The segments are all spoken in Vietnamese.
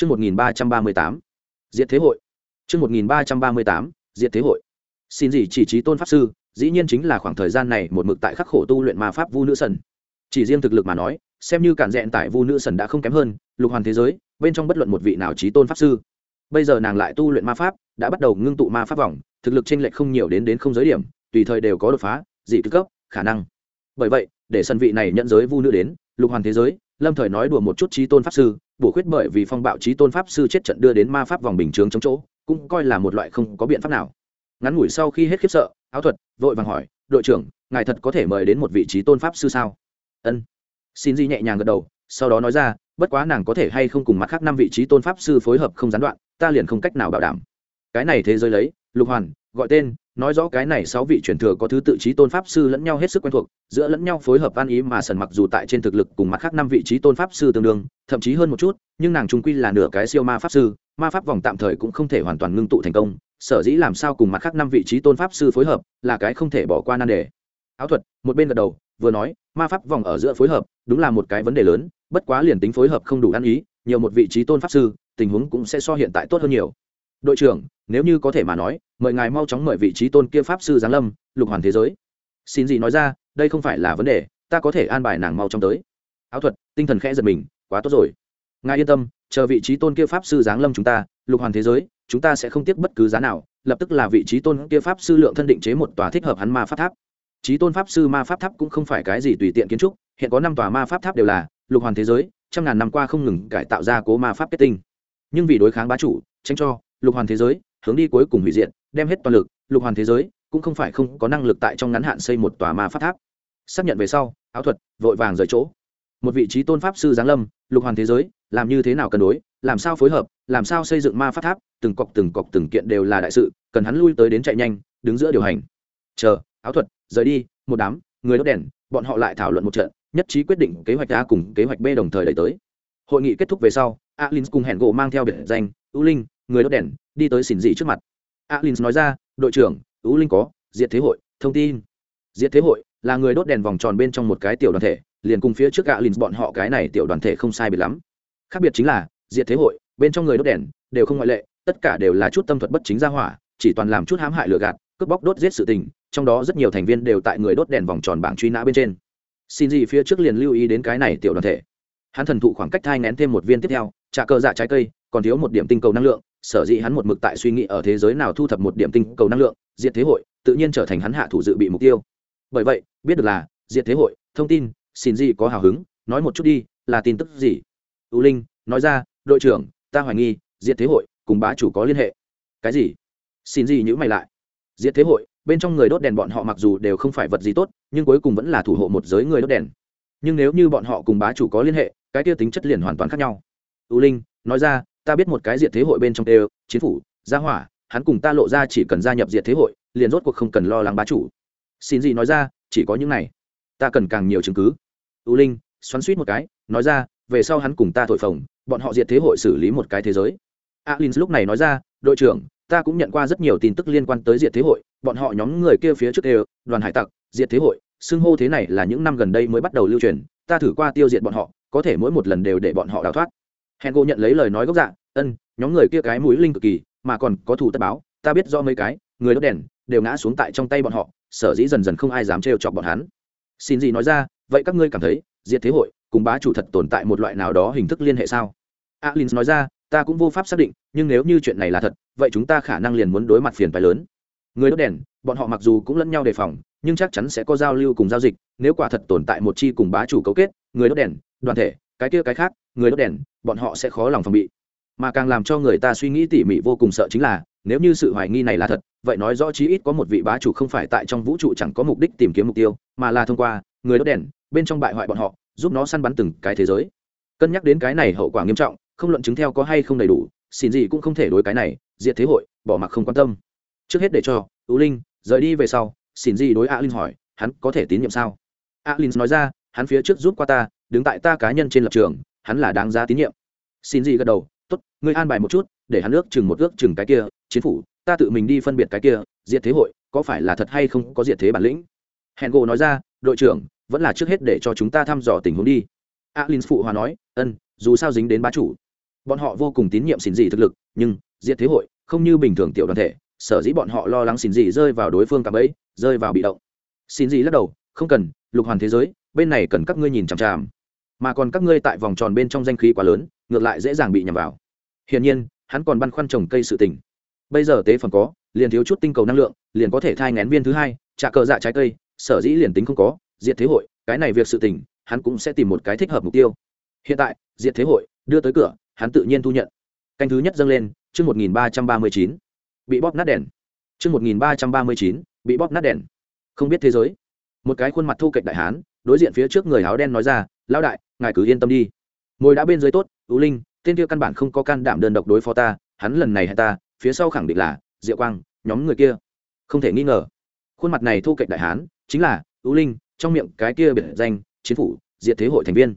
Chương 1338. Diệt thế hội. Chương 1338. Diệt thế hội. Xin gì chỉ trí tôn pháp sư, dĩ nhiên chính là khoảng thời gian này một mực tại khắc khổ tu luyện ma pháp vu nữ sần Chỉ riêng thực lực mà nói, xem như cản dẹn tại vu nữ sần đã không kém hơn, lục hoàn thế giới, bên trong bất luận một vị nào trí tôn pháp sư. Bây giờ nàng lại tu luyện ma pháp, đã bắt đầu ngưng tụ ma pháp vòng, thực lực chênh lệch không nhiều đến đến không giới điểm, tùy thời đều có đột phá, dị cấp, khả năng. Bởi vậy, để sân vị này nhận giới vu nữ đến, lục hoàn thế giới, lâm thời nói đùa một chút trí tôn pháp sư, bổ khuyết bởi vì phong bạo trí tôn pháp sư chết trận đưa đến ma pháp vòng bình chướng chống chỗ, cũng coi là một loại không có biện pháp nào. Ngắn ngủi sau khi hết khiếp sợ, áo thuật, vội vàng hỏi, đội trưởng, ngài thật có thể mời đến một vị trí tôn pháp sư sao? Ân. Xin di nhẹ nhàng gật đầu, sau đó nói ra, bất quá nàng có thể hay không cùng mặt khác năm vị trí tôn pháp sư phối hợp không gián đoạn, ta liền không cách nào bảo đảm. Cái này thế giới lấy, lục hoàn gọi tên, nói rõ cái này sáu vị truyền thừa có thứ tự trí tôn pháp sư lẫn nhau hết sức quen thuộc, giữa lẫn nhau phối hợp an ý mà sần mặc dù tại trên thực lực cùng mặt khác năm vị trí tôn pháp sư tương đương, thậm chí hơn một chút, nhưng nàng trung quy là nửa cái siêu ma pháp sư, ma pháp vòng tạm thời cũng không thể hoàn toàn ngưng tụ thành công, sở dĩ làm sao cùng mặt khác năm vị trí tôn pháp sư phối hợp, là cái không thể bỏ qua nan đề. Áo thuật, một bên gật đầu, vừa nói, ma pháp vòng ở giữa phối hợp, đúng là một cái vấn đề lớn, bất quá liền tính phối hợp không đủ ăn ý, nhiều một vị trí tôn pháp sư, tình huống cũng sẽ so hiện tại tốt hơn nhiều đội trưởng, nếu như có thể mà nói, mời ngài mau chóng mời vị trí tôn kia pháp sư giáng lâm, lục hoàn thế giới. Xin gì nói ra, đây không phải là vấn đề, ta có thể an bài nàng mau chóng tới. Áo thuật, tinh thần khẽ giật mình, quá tốt rồi. Ngài yên tâm, chờ vị trí tôn kia pháp sư giáng lâm chúng ta, lục hoàn thế giới, chúng ta sẽ không tiếc bất cứ giá nào, lập tức là vị trí tôn kia pháp sư lượng thân định chế một tòa thích hợp hắn ma pháp tháp. Trí tôn pháp sư ma pháp tháp cũng không phải cái gì tùy tiện kiến trúc, hiện có năm tòa ma pháp tháp đều là, lục hoàn thế giới, trăm ngàn năm qua không ngừng cải tạo ra cố ma pháp kết tinh. Nhưng vì đối kháng bá chủ tranh cho lục hoàn thế giới, hướng đi cuối cùng hủy diện đem hết toàn lực, lục hoàn thế giới cũng không phải không có năng lực tại trong ngắn hạn xây một tòa ma pháp tháp. Xác nhận về sau, áo thuật vội vàng rời chỗ. Một vị trí tôn pháp sư giáng lâm, lục hoàn thế giới, làm như thế nào cân đối, làm sao phối hợp, làm sao xây dựng ma pháp tháp, từng cọc từng cọc từng kiện đều là đại sự, cần hắn lui tới đến chạy nhanh, đứng giữa điều hành. Chờ, áo thuật, rời đi, một đám, người đốt đèn, bọn họ lại thảo luận một trận, nhất trí quyết định kế hoạch a cùng kế hoạch b đồng thời đẩy tới. Hội nghị kết thúc về sau alin cùng hẹn gỗ mang theo biệt danh ưu linh người đốt đèn, đi tới xỉn dị trước mặt. Alin nói ra, đội trưởng ú linh có, diệt thế hội, thông tin. Diệt thế hội là người đốt đèn vòng tròn bên trong một cái tiểu đoàn thể, liền cùng phía trước alin bọn họ cái này tiểu đoàn thể không sai biệt lắm. Khác biệt chính là, diệt thế hội, bên trong người đốt đèn, đều không ngoại lệ, tất cả đều là chút tâm thuật bất chính ra hỏa, chỉ toàn làm chút hãm hại lừa gạt, cướp bóc đốt giết sự tình, trong đó rất nhiều thành viên đều tại người đốt đèn vòng tròn bảng truy nã bên trên. Xin gì phía trước liền lưu ý đến cái này tiểu đoàn thể. Hắn thần thụ khoảng cách thai ngén thêm một viên tiếp theo, trả cơ dạ trái cây, còn thiếu một điểm tinh cầu năng lượng sở dĩ hắn một mực tại suy nghĩ ở thế giới nào thu thập một điểm tinh cầu năng lượng, diệt thế hội, tự nhiên trở thành hắn hạ thủ dự bị mục tiêu. Bởi vậy, biết được là, diệt thế hội, thông tin, xin gì có hào hứng, nói một chút đi, là tin tức gì? Ưu linh, nói ra, đội trưởng, ta hoài nghi, diệt thế hội, cùng bá chủ có liên hệ. Cái gì? Xin gì nhữ mày lại. Diệt thế hội, bên trong người đốt đèn bọn họ mặc dù đều không phải vật gì tốt, nhưng cuối cùng vẫn là thủ hộ một giới người đốt đèn. Nhưng nếu như bọn họ cùng bá chủ có liên hệ, cái kia tính chất liền hoàn toàn khác nhau. Ưu linh, nói ra ta biết một cái diệt thế hội bên trong đều chính phủ, gia hỏa, hắn cùng ta lộ ra chỉ cần gia nhập diệt thế hội, liền rốt cuộc không cần lo lắng bá chủ. Xin gì nói ra, chỉ có những này. Ta cần càng nhiều chứng cứ. U linh, xoắn xuýt một cái, nói ra, về sau hắn cùng ta thổi phồng, bọn họ diệt thế hội xử lý một cái thế giới. Alin lúc này nói ra, đội trưởng, ta cũng nhận qua rất nhiều tin tức liên quan tới diệt thế hội, bọn họ nhóm người kia phía trước đều, đoàn hải tặc, diệt thế hội, xưng hô thế này là những năm gần đây mới bắt đầu lưu truyền, ta thử qua tiêu diệt bọn họ, có thể mỗi một lần đều để bọn họ đào thoát hẹn gỗ nhận lấy lời nói gốc dạ ân, nhóm người kia cái mũi linh cực kỳ, mà còn có thủ tất báo, ta biết do mấy cái, người đốt đèn, đều ngã xuống tại trong tay bọn họ, sở dĩ dần dần không ai dám trêu chọc bọn hắn. Xin gì nói ra, vậy các ngươi cảm thấy, diệt thế hội, cùng bá chủ thật tồn tại một loại nào đó hình thức liên hệ sao? Alin nói ra, ta cũng vô pháp xác định, nhưng nếu như chuyện này là thật, vậy chúng ta khả năng liền muốn đối mặt phiền phái lớn. Người đốt đèn, bọn họ mặc dù cũng lẫn nhau đề phòng, nhưng chắc chắn sẽ có giao lưu cùng giao dịch, nếu quả thật tồn tại một chi cùng bá chủ cấu kết, người đốt đèn, đoàn thể cái kia cái khác, người đốt đèn, bọn họ sẽ khó lòng phòng bị. Mà càng làm cho người ta suy nghĩ tỉ mỉ vô cùng sợ chính là, nếu như sự hoài nghi này là thật, vậy nói rõ chí ít có một vị bá chủ không phải tại trong vũ trụ chẳng có mục đích tìm kiếm mục tiêu, mà là thông qua người đốt đèn, bên trong bại hoại bọn họ, giúp nó săn bắn từng cái thế giới. Cân nhắc đến cái này hậu quả nghiêm trọng, không luận chứng theo có hay không đầy đủ, xin gì cũng không thể đối cái này, diệt thế hội, bỏ mặc không quan tâm. Trước hết để cho, tú linh, rời đi về sau, xin gì đối a linh hỏi, hắn có thể tín nhiệm sao? A linh nói ra, hắn phía trước giúp qua ta đứng tại ta cá nhân trên lập trường, hắn là đáng giá tín nhiệm. Xin gì gật đầu, tốt, ngươi an bài một chút, để hắn ước chừng một ước chừng cái kia chính phủ, ta tự mình đi phân biệt cái kia, diệt thế hội, có phải là thật hay không có diệt thế bản lĩnh? Hẹn gỗ nói ra, đội trưởng, vẫn là trước hết để cho chúng ta thăm dò tình huống đi. Alin phụ hòa nói, ân, dù sao dính đến bá chủ. Bọn họ vô cùng tín nhiệm xin gì thực lực, nhưng diệt thế hội không như bình thường tiểu đoàn thể, sở dĩ bọn họ lo lắng xin gì rơi vào đối phương cả bẫy, rơi vào bị động. Xin gì lắc đầu, không cần, lục hoàn thế giới, bên này cần các ngươi nhìn chằm chằm mà còn các ngươi tại vòng tròn bên trong danh khí quá lớn, ngược lại dễ dàng bị nhầm vào. Hiển nhiên, hắn còn băn khoăn trồng cây sự tình. Bây giờ tế phẩm có, liền thiếu chút tinh cầu năng lượng, liền có thể thai ngén viên thứ hai, trả cờ dạ trái cây, sở dĩ liền tính không có, diệt thế hội, cái này việc sự tình, hắn cũng sẽ tìm một cái thích hợp mục tiêu. Hiện tại, diệt thế hội, đưa tới cửa, hắn tự nhiên thu nhận. Canh thứ nhất dâng lên, chương một nghìn ba trăm ba mươi chín. Bị bóp nát đèn. Chương một nghìn ba trăm ba mươi chín, bị bóp nát đèn. Không biết thế giới. Một cái khuôn mặt thu kệch đại hán, đối diện phía trước người áo đen nói ra, lão đại ngài cứ yên tâm đi. Ngồi đã bên dưới tốt ưu linh, tên kia căn bản không có can đảm đơn độc đối phó ta, hắn lần này hay ta, phía sau khẳng định là diệu quang, nhóm người kia. Không thể nghi ngờ. Khuôn mặt này thu cạnh đại hán, chính là ưu linh, trong miệng cái kia biệt danh, chiến phủ, diệt thế hội thành viên.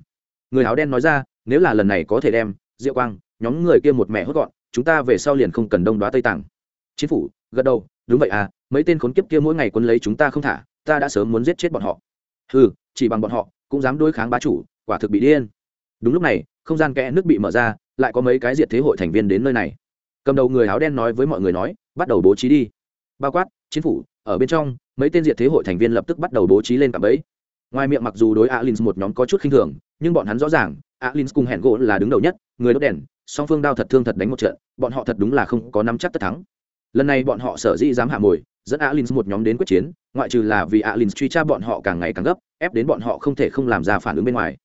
Người áo đen nói ra, nếu là lần này có thể đem diệu quang, nhóm người kia một mẹ hốt gọn, chúng ta về sau liền không cần đông đoá tây tàng chiến phủ, gật đầu, đúng vậy à mấy tên khốn kiếp kia mỗi ngày quân lấy chúng ta không thả, ta đã sớm muốn giết chết bọn họ. Ừ chỉ bằng bọn họ, cũng dám đối kháng bá chủ quả thực bị điên. Đúng lúc này, không gian kẽ nước bị mở ra, lại có mấy cái diệt thế hội thành viên đến nơi này. Cầm đầu người áo đen nói với mọi người nói, bắt đầu bố trí đi. Bao quát chính phủ, ở bên trong, mấy tên diệt thế hội thành viên lập tức bắt đầu bố trí lên cạm bẫy. Ngoài miệng mặc dù đối alin một nhóm có chút khinh thường, nhưng bọn hắn rõ ràng alin cùng hẹn gỗ là đứng đầu nhất, người đốt đèn, song phương đao thật thương thật đánh một trận, bọn họ thật đúng là không có nắm chắc tất thắng. Lần này bọn họ sở dĩ dám hạ mồi, dẫn alin một nhóm đến quyết chiến, ngoại trừ là vì alin truy tra bọn họ càng ngày càng gấp, ép đến bọn họ không thể không làm ra phản ứng bên ngoài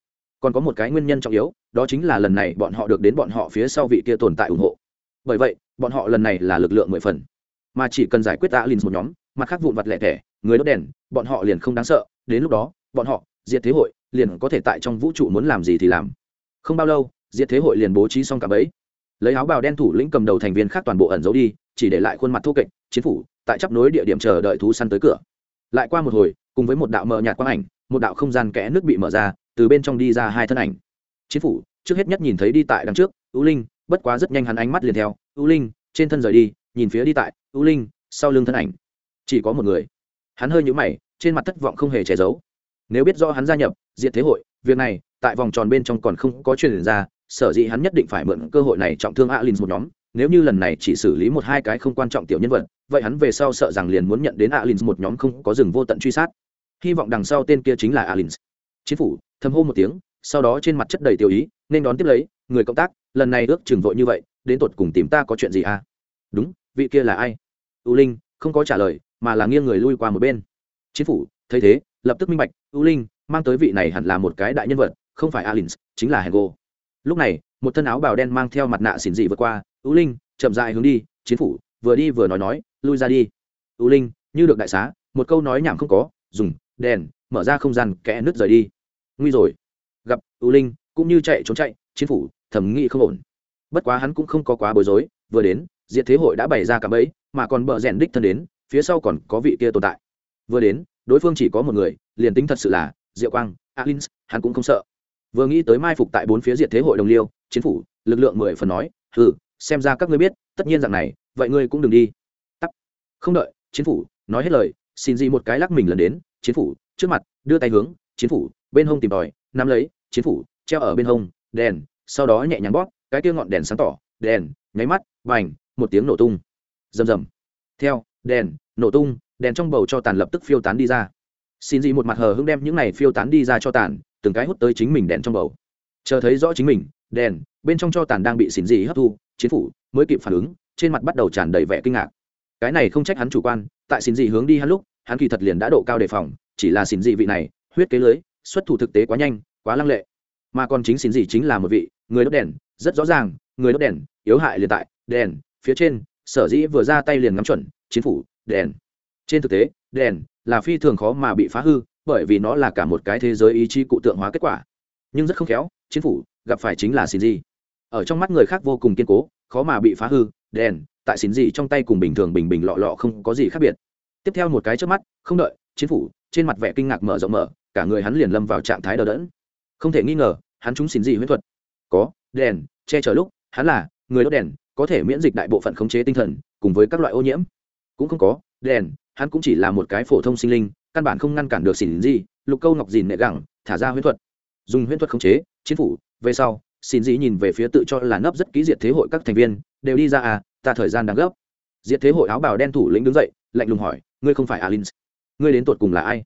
còn có một cái nguyên nhân trọng yếu, đó chính là lần này bọn họ được đến bọn họ phía sau vị kia tồn tại ủng hộ. Bởi vậy, bọn họ lần này là lực lượng mười phần. Mà chỉ cần giải quyết alin một nhóm, mặt khác vụn vặt lẻ tẻ, người đốt đèn, bọn họ liền không đáng sợ. Đến lúc đó, bọn họ, diệt thế hội, liền có thể tại trong vũ trụ muốn làm gì thì làm. Không bao lâu, diệt thế hội liền bố trí xong cả bấy lấy áo bào đen thủ lĩnh cầm đầu thành viên khác toàn bộ ẩn giấu đi, chỉ để lại khuôn mặt thô kệch, chiến phủ, tại chấp nối địa điểm chờ đợi thú săn tới cửa. Lại qua một hồi, cùng với một đạo mờ nhạt quang ảnh, một đạo không gian kẽ nước bị mở ra từ bên trong đi ra hai thân ảnh. Chiến phủ, trước hết nhất nhìn thấy đi tại đằng trước ưu linh, bất quá rất nhanh hắn ánh mắt liền theo ưu linh, trên thân rời đi, nhìn phía đi tại ưu linh, sau lưng thân ảnh. Chỉ có một người. Hắn hơi nhũ mày, trên mặt thất vọng không hề che giấu. Nếu biết do hắn gia nhập diện thế hội, việc này, tại vòng tròn bên trong còn không có chuyện ra, sở dĩ hắn nhất định phải mượn cơ hội này trọng thương alin một nhóm. Nếu như lần này chỉ xử lý một hai cái không quan trọng tiểu nhân vật, vậy hắn về sau sợ rằng liền muốn nhận đến alin một nhóm không có rừng vô tận truy sát. Hy vọng đằng sau tên kia chính là alin. Chính phủ thầm hô một tiếng, sau đó trên mặt chất đầy tiêu ý, nên đón tiếp lấy, người cộng tác, lần này ước chừng vội như vậy, đến tột cùng tìm ta có chuyện gì à? Đúng, vị kia là ai? U linh không có trả lời, mà là nghiêng người lui qua một bên. Chính phủ, thấy thế, lập tức minh bạch, u linh mang tới vị này hẳn là một cái đại nhân vật, không phải alin chính là hengo. Lúc này, một thân áo bào đen mang theo mặt nạ xỉn dị vượt qua, u linh, chậm dại hướng đi, chiến phủ, vừa đi vừa nói nói, lui ra đi. U linh, như được đại xá, một câu nói nhảm không có, dùng, đèn, mở ra không gian, kẽ nứt rời đi nguy rồi. Gặp u linh, cũng như chạy trốn chạy, chiến phủ, thẩm nghĩ không ổn. Bất quá hắn cũng không có quá bối rối, vừa đến, diệt thế hội đã bày ra cả bẫy, mà còn bờ rèn đích thân đến, phía sau còn có vị kia tồn tại. Vừa đến, đối phương chỉ có một người, liền tính thật sự là diệu quang alin hắn cũng không sợ. Vừa nghĩ tới mai phục tại bốn phía diệt thế hội đồng liêu, chiến phủ, lực lượng mười phần nói ừ xem ra các ngươi biết, tất nhiên rằng này, vậy ngươi cũng đừng đi. Tắt không đợi, chiến phủ, nói hết lời, xin gì một cái lắc mình lần đến, chiến phủ, trước mặt, đưa tay hướng, chiến phủ bên hông tìm tòi, nắm lấy, chiến phủ, treo ở bên hông, đèn, sau đó nhẹ nhàng bóp, cái kia ngọn đèn sáng tỏ, đèn, nháy mắt, bành, một tiếng nổ tung. Rầm rầm. Theo, đèn, nổ tung, đèn trong bầu cho tàn lập tức phiêu tán đi ra. Xin dị một mặt hờ hững đem những này phiêu tán đi ra cho tàn, từng cái hút tới chính mình đèn trong bầu. Chờ thấy rõ chính mình, đèn, bên trong cho tàn đang bị xin dị hấp thu, chiến phủ, mới kịp phản ứng, trên mặt bắt đầu tràn đầy vẻ kinh ngạc. Cái này không trách hắn chủ quan, tại xin dị hướng đi hắn lúc, hắn kỳ thật liền đã độ cao đề phòng, chỉ là xin dị vị này, huyết kế lưới xuất thủ thực tế quá nhanh, quá lăng lệ. Mà còn chính xin gì chính là một vị, người đốt đèn, rất rõ ràng, người đốt đèn, yếu hại liền tại, đèn, phía trên, sở dĩ vừa ra tay liền ngắm chuẩn, chiến phủ, đèn. Trên thực tế, đèn là phi thường khó mà bị phá hư, bởi vì nó là cả một cái thế giới ý chí cụ tượng hóa kết quả. Nhưng rất không khéo, chiến phủ gặp phải chính là xin gì. Ở trong mắt người khác vô cùng kiên cố, khó mà bị phá hư, đèn, tại xin gì trong tay cùng bình thường bình bình lọ lọ không có gì khác biệt. Tiếp theo một cái trước mắt, không đợi, chiến phủ, trên mặt vẻ kinh ngạc mở rộng mở cả người hắn liền lâm vào trạng thái đờ đẫn. Không thể nghi ngờ, hắn chúng xin gì huyết thuật. Có, đèn, che chở lúc, hắn là người đốt đèn, có thể miễn dịch đại bộ phận khống chế tinh thần, cùng với các loại ô nhiễm. Cũng không có, đèn, hắn cũng chỉ là một cái phổ thông sinh linh, căn bản không ngăn cản được xỉn gì lục câu ngọc dìn nệ gẳng, thả ra huyễn thuật. Dùng huyễn thuật khống chế, chiến phủ, về sau, xin gì nhìn về phía tự cho là nấp rất kỹ diệt thế hội các thành viên, đều đi ra à ta thời gian đang gấp. Diệt thế hội áo bào đen thủ lĩnh đứng dậy, lạnh lùng hỏi, ngươi không phải alin ngươi đến tột cùng là ai?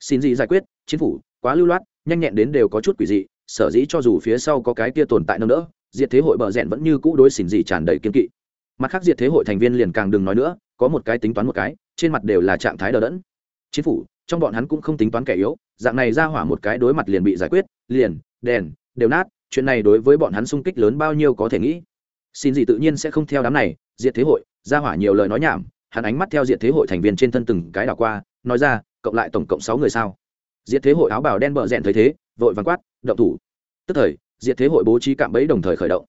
Xin gì giải quyết chính phủ, quá lưu loát, nhanh nhẹn đến đều có chút quỷ dị, sở dĩ cho dù phía sau có cái kia tồn tại nâng đỡ, diệt thế hội bờ rẽn vẫn như cũ đối xỉn gì tràn đầy kiên kỵ. Mặt khác diệt thế hội thành viên liền càng đừng nói nữa, có một cái tính toán một cái, trên mặt đều là trạng thái đờ đẫn. Chính phủ, trong bọn hắn cũng không tính toán kẻ yếu, dạng này ra hỏa một cái đối mặt liền bị giải quyết, liền, đèn, đều nát, chuyện này đối với bọn hắn sung kích lớn bao nhiêu có thể nghĩ. Xin gì tự nhiên sẽ không theo đám này, diệt thế hội, ra hỏa nhiều lời nói nhảm, hắn ánh mắt theo diệt thế hội thành viên trên thân từng cái đảo qua, nói ra cộng lại tổng cộng sáu người sao? Diệt thế hội áo bào đen bờ rèn thấy thế, vội vàng quát, động thủ! Tức thời, diệt thế hội bố trí cạm bẫy đồng thời khởi động.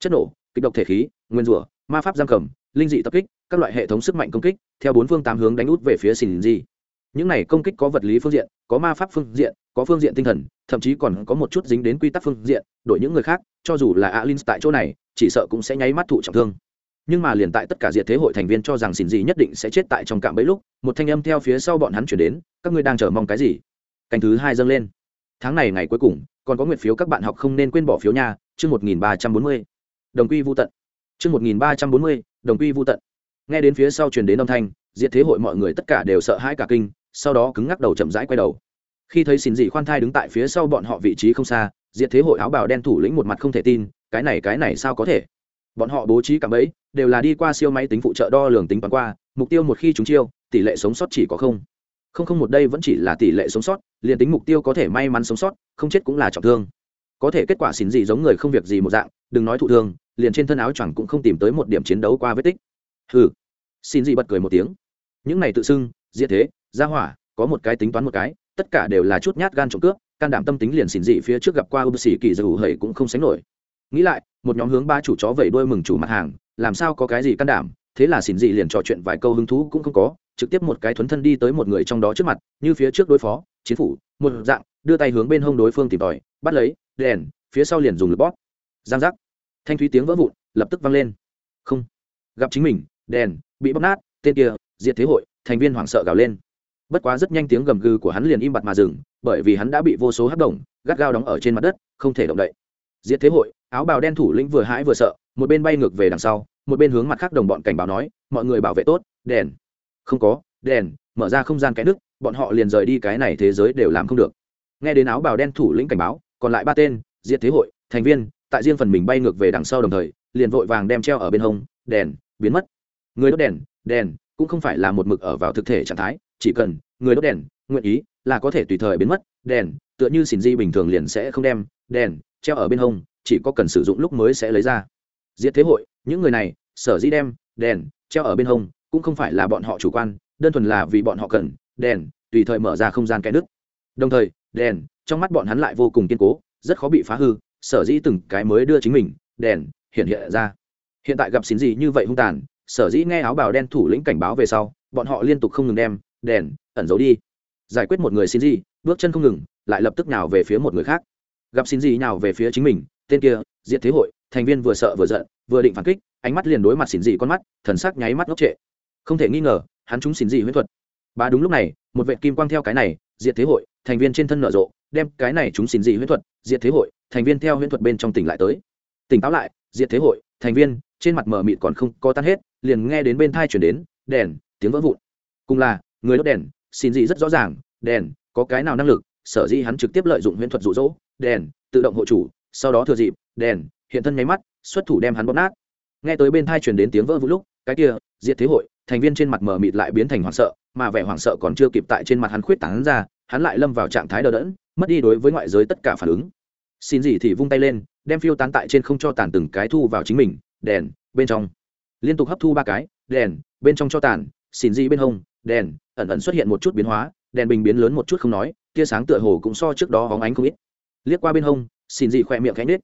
Chất nổ, kịch độc thể khí, nguyên rủa, ma pháp giam cầm, linh dị tập kích, các loại hệ thống sức mạnh công kích, theo bốn phương tám hướng đánh út về phía xin gì những này công kích có vật lý phương diện, có ma pháp phương diện, có phương diện tinh thần, thậm chí còn có một chút dính đến quy tắc phương diện, đổi những người khác, cho dù là alin tại chỗ này, chỉ sợ cũng sẽ nháy mắt thụ trọng thương nhưng mà liền tại tất cả diệt thế hội thành viên cho rằng xin gì nhất định sẽ chết tại trong cạm bẫy lúc, một thanh âm theo phía sau bọn hắn chuyển đến, các ngươi đang chờ mong cái gì? Canh thứ hai dâng lên. Tháng này ngày cuối cùng, còn có nguyện phiếu các bạn học không nên quên bỏ phiếu nha, chương một nghìn ba trăm bốn mươi. Đồng quy vô tận. Chương một nghìn ba trăm bốn mươi, đồng quy vô tận. Nghe đến phía sau truyền đến âm thanh, diệt thế hội mọi người tất cả đều sợ hãi cả kinh, sau đó cứng ngắc đầu chậm rãi quay đầu. Khi thấy xin dị khoan thai đứng tại phía sau bọn họ vị trí không xa, diệt thế hội áo bào đen thủ lĩnh một mặt không thể tin, cái này cái này sao có thể? Bọn họ bố trí cả ấy đều là đi qua siêu máy tính phụ trợ đo lường tính toán qua, mục tiêu một khi chúng chiêu, tỷ lệ sống sót chỉ có không. Không không một đây vẫn chỉ là tỷ lệ sống sót, liền tính mục tiêu có thể may mắn sống sót, không chết cũng là trọng thương. Có thể kết quả xỉn gì giống người không việc gì một dạng, đừng nói thụ thương, liền trên thân áo choàng cũng không tìm tới một điểm chiến đấu qua vết tích. Hừ. Xin gì bật cười một tiếng. Những này tự xưng, diệt thế, gia hỏa, có một cái tính toán một cái, tất cả đều là chút nhát gan trộm cướp, can đảm tâm tính liền xỉn dị phía trước gặp qua ưu sĩ kỳ dù hầy cũng không sánh nổi nghĩ lại, một nhóm hướng ba chủ chó vẩy đuôi mừng chủ mặt hàng, làm sao có cái gì can đảm, thế là xỉn dị liền trò chuyện vài câu hứng thú cũng không có, trực tiếp một cái thuấn thân đi tới một người trong đó trước mặt, như phía trước đối phó, chiến phủ, một dạng, đưa tay hướng bên hông đối phương tìm tòi, bắt lấy, đèn, phía sau liền dùng lực bóp. Giang giác. Thanh thúy tiếng vỡ vụn, lập tức vang lên. Không. Gặp chính mình, đèn, bị bóp nát, tên kia, diệt thế hội, thành viên hoảng sợ gào lên. Bất quá rất nhanh tiếng gầm gừ của hắn liền im bặt mà dừng, bởi vì hắn đã bị vô số hấp đồng gắt gao đóng ở trên mặt đất, không thể động đậy. Diệt thế hội áo bào đen thủ lĩnh vừa hãi vừa sợ, một bên bay ngược về đằng sau, một bên hướng mặt khác đồng bọn cảnh báo nói, mọi người bảo vệ tốt, đèn. Không có, đèn, mở ra không gian cái nước, bọn họ liền rời đi cái này thế giới đều làm không được. Nghe đến áo bào đen thủ lĩnh cảnh báo, còn lại ba tên, diệt thế hội, thành viên, tại riêng phần mình bay ngược về đằng sau đồng thời, liền vội vàng đem treo ở bên hông, đèn, biến mất. Người đốt đèn đèn, cũng không phải là một mực ở vào thực thể trạng thái, chỉ cần người đốt đèn, nguyện ý là có thể tùy thời biến mất, đèn, tựa như xỉn di bình thường liền sẽ không đem, đèn, treo ở bên hông chỉ có cần sử dụng lúc mới sẽ lấy ra. Diệt thế hội, những người này, sở dĩ đem, đèn, treo ở bên hông, cũng không phải là bọn họ chủ quan, đơn thuần là vì bọn họ cần, đèn, tùy thời mở ra không gian kẽ nứt đồng thời, đèn, trong mắt bọn hắn lại vô cùng kiên cố, rất khó bị phá hư, sở dĩ từng cái mới đưa chính mình, đèn, hiện hiện ra. Hiện tại gặp xin gì như vậy hung tàn, sở dĩ nghe áo bào đen thủ lĩnh cảnh báo về sau, bọn họ liên tục không ngừng đem, đèn, ẩn giấu đi. Giải quyết một người xin gì, bước chân không ngừng, lại lập tức nào về phía một người khác. Gặp xin gì nào về phía chính mình tên kia, diệt thế hội, thành viên vừa sợ vừa giận, vừa định phản kích, ánh mắt liền đối mặt xỉn dị con mắt, thần sắc nháy mắt ngốc trệ. Không thể nghi ngờ, hắn chúng xỉn dị huyễn thuật. Ba đúng lúc này, một vệ kim quang theo cái này, diệt thế hội, thành viên trên thân nở rộ, đem cái này chúng xỉn dị huyễn thuật, diệt thế hội, thành viên theo huyễn thuật bên trong tỉnh lại tới. Tỉnh táo lại, diệt thế hội, thành viên, trên mặt mờ mịt còn không có tan hết, liền nghe đến bên thai chuyển đến, đèn, tiếng vỡ vụn. Cùng là, người đốt đèn xin dị rất rõ ràng, đèn, có cái nào năng lực, sở dĩ hắn trực tiếp lợi dụng huyễn thuật rụ rỗ đèn, tự động hộ chủ sau đó thừa dịp, đèn, hiện thân nháy mắt, xuất thủ đem hắn bóp nát. Nghe tới bên thai truyền đến tiếng vỡ vụn lúc, cái kia, diệt thế hội, thành viên trên mặt mờ mịt lại biến thành hoảng sợ, mà vẻ hoảng sợ còn chưa kịp tại trên mặt hắn khuyết tảng ra, hắn lại lâm vào trạng thái đờ đẫn, mất đi đối với ngoại giới tất cả phản ứng. Xin gì thì vung tay lên, đem phiêu tán tại trên không cho tàn từng cái thu vào chính mình, đèn, bên trong. Liên tục hấp thu ba cái, đèn, bên trong cho tàn, xin gì bên hông, đèn, ẩn ẩn xuất hiện một chút biến hóa, đèn bình biến lớn một chút không nói, tia sáng tựa hồ cũng so trước đó hóng ánh không ít. Liếc qua bên hông xin gì khỏe miệng cánh nết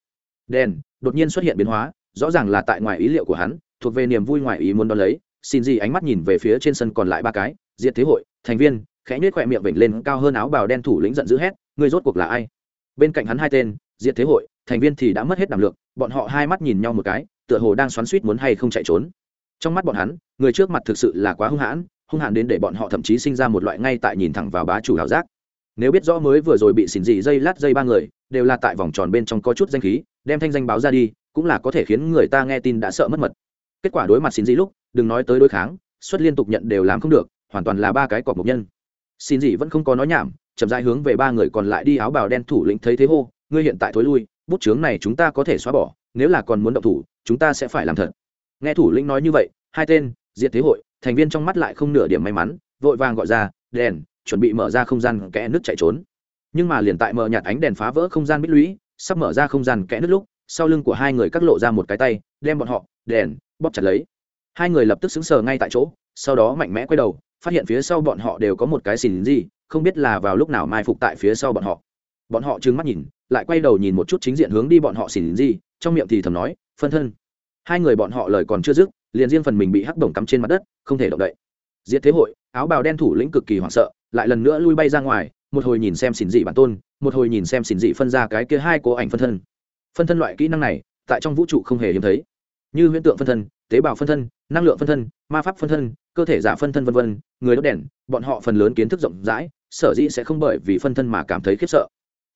đèn, đột nhiên xuất hiện biến hóa, rõ ràng là tại ngoài ý liệu của hắn, thuộc về niềm vui ngoài ý muốn đón lấy. Xin gì ánh mắt nhìn về phía trên sân còn lại ba cái, diệt thế hội, thành viên, khẽ nết khoẹt miệng vểnh lên cao hơn áo bào đen thủ lĩnh giận dữ hét người rốt cuộc là ai? Bên cạnh hắn hai tên, diệt thế hội, thành viên thì đã mất hết đảm lượng, bọn họ hai mắt nhìn nhau một cái, tựa hồ đang xoắn suýt muốn hay không chạy trốn. Trong mắt bọn hắn, người trước mặt thực sự là quá hung hãn hung hãn đến để bọn họ thậm chí sinh ra một loại ngay tại nhìn thẳng vào bá chủ hảo giác. Nếu biết rõ mới vừa rồi bị xỉn dị dây lát dây ba người đều là tại vòng tròn bên trong có chút danh khí, đem thanh danh báo ra đi, cũng là có thể khiến người ta nghe tin đã sợ mất mật. Kết quả đối mặt xin dị lúc, đừng nói tới đối kháng, xuất liên tục nhận đều làm không được, hoàn toàn là ba cái cọc mục nhân. Xin dị vẫn không có nói nhảm, chậm rãi hướng về ba người còn lại đi áo bào đen thủ lĩnh thấy thế hô, ngươi hiện tại thối lui, bút chướng này chúng ta có thể xóa bỏ, nếu là còn muốn động thủ, chúng ta sẽ phải làm thật. Nghe thủ lĩnh nói như vậy, hai tên, diệt thế hội, thành viên trong mắt lại không nửa điểm may mắn, vội vàng gọi ra, đèn, chuẩn bị mở ra không gian kẽ nước chạy trốn nhưng mà liền tại mở nhạt ánh đèn phá vỡ không gian bích lũy, sắp mở ra không gian kẽ nứt lúc, sau lưng của hai người cắt lộ ra một cái tay, đem bọn họ, đèn, bóp chặt lấy. Hai người lập tức xứng sờ ngay tại chỗ, sau đó mạnh mẽ quay đầu, phát hiện phía sau bọn họ đều có một cái xìn gì, không biết là vào lúc nào mai phục tại phía sau bọn họ. Bọn họ trừng mắt nhìn, lại quay đầu nhìn một chút chính diện hướng đi bọn họ xỉn gì, trong miệng thì thầm nói, phân thân. Hai người bọn họ lời còn chưa dứt, liền riêng phần mình bị hắc đồng cắm trên mặt đất, không thể động đậy. Diệt thế hội, áo bào đen thủ lĩnh cực kỳ hoảng sợ, lại lần nữa lui bay ra ngoài một hồi nhìn xem xỉn dị bản tôn, một hồi nhìn xem xỉn dị phân ra cái kia hai cố ảnh phân thân. Phân thân loại kỹ năng này, tại trong vũ trụ không hề hiếm thấy. Như huyễn tượng phân thân, tế bào phân thân, năng lượng phân thân, ma pháp phân thân, cơ thể giả phân thân vân vân, người đốt đèn, bọn họ phần lớn kiến thức rộng rãi, sở dĩ sẽ không bởi vì phân thân mà cảm thấy khiếp sợ.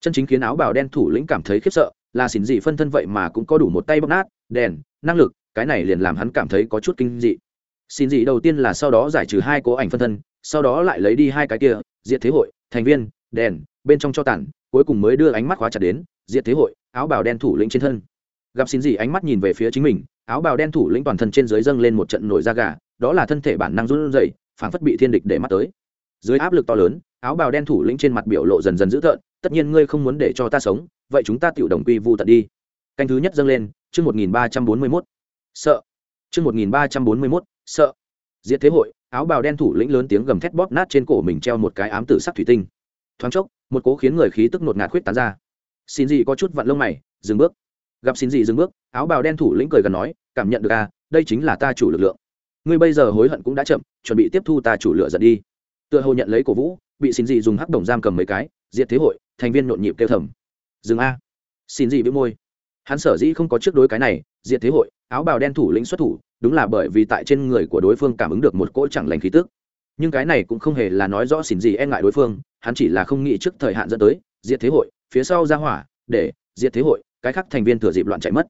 Chân chính khiến áo bào đen thủ lĩnh cảm thấy khiếp sợ, là xỉn dị phân thân vậy mà cũng có đủ một tay bóc nát, đèn, năng lực, cái này liền làm hắn cảm thấy có chút kinh dị. Xin dị đầu tiên là sau đó giải trừ hai cố ảnh phân thân sau đó lại lấy đi hai cái kia, diệt thế hội, thành viên, đèn, bên trong cho tản cuối cùng mới đưa ánh mắt khóa chặt đến, diệt thế hội, áo bào đen thủ lĩnh trên thân. Gặp xin gì ánh mắt nhìn về phía chính mình, áo bào đen thủ lĩnh toàn thân trên dưới dâng lên một trận nổi da gà, đó là thân thể bản năng run rẩy, phảng phất bị thiên địch để mắt tới. Dưới áp lực to lớn, áo bào đen thủ lĩnh trên mặt biểu lộ dần dần dữ tợn, tất nhiên ngươi không muốn để cho ta sống, vậy chúng ta tiểu đồng quy vu tận đi. Canh thứ nhất dâng lên, chương một nghìn ba trăm bốn mươi mốt. Sợ. Chương một nghìn ba trăm bốn mươi mốt, sợ. Diệt thế hội áo bào đen thủ lĩnh lớn tiếng gầm thét bóp nát trên cổ mình treo một cái ám tử sắc thủy tinh. Thoáng chốc, một cố khiến người khí tức nột ngạt khuyết tán ra. Xin gì có chút vặn lông mày, dừng bước. Gặp xin gì dừng bước, áo bào đen thủ lĩnh cười gần nói, cảm nhận được à đây chính là ta chủ lực lượng. Ngươi bây giờ hối hận cũng đã chậm, chuẩn bị tiếp thu ta chủ lựa dẫn đi. Tựa hồ nhận lấy cổ vũ, bị xin gì dùng hắc đồng giam cầm mấy cái, diệt thế hội, thành viên nhộn nhịp kêu thầm. Dừng a. Xin gì bị môi. Hắn sở dĩ không có trước đối cái này, diệt thế hội áo bào đen thủ lĩnh xuất thủ, đúng là bởi vì tại trên người của đối phương cảm ứng được một cỗ chẳng lành khí tức. Nhưng cái này cũng không hề là nói rõ xỉn gì e ngại đối phương, hắn chỉ là không nghĩ trước thời hạn dẫn tới, diệt thế hội, phía sau ra hỏa, để diệt thế hội, cái khác thành viên thừa dịp loạn chạy mất.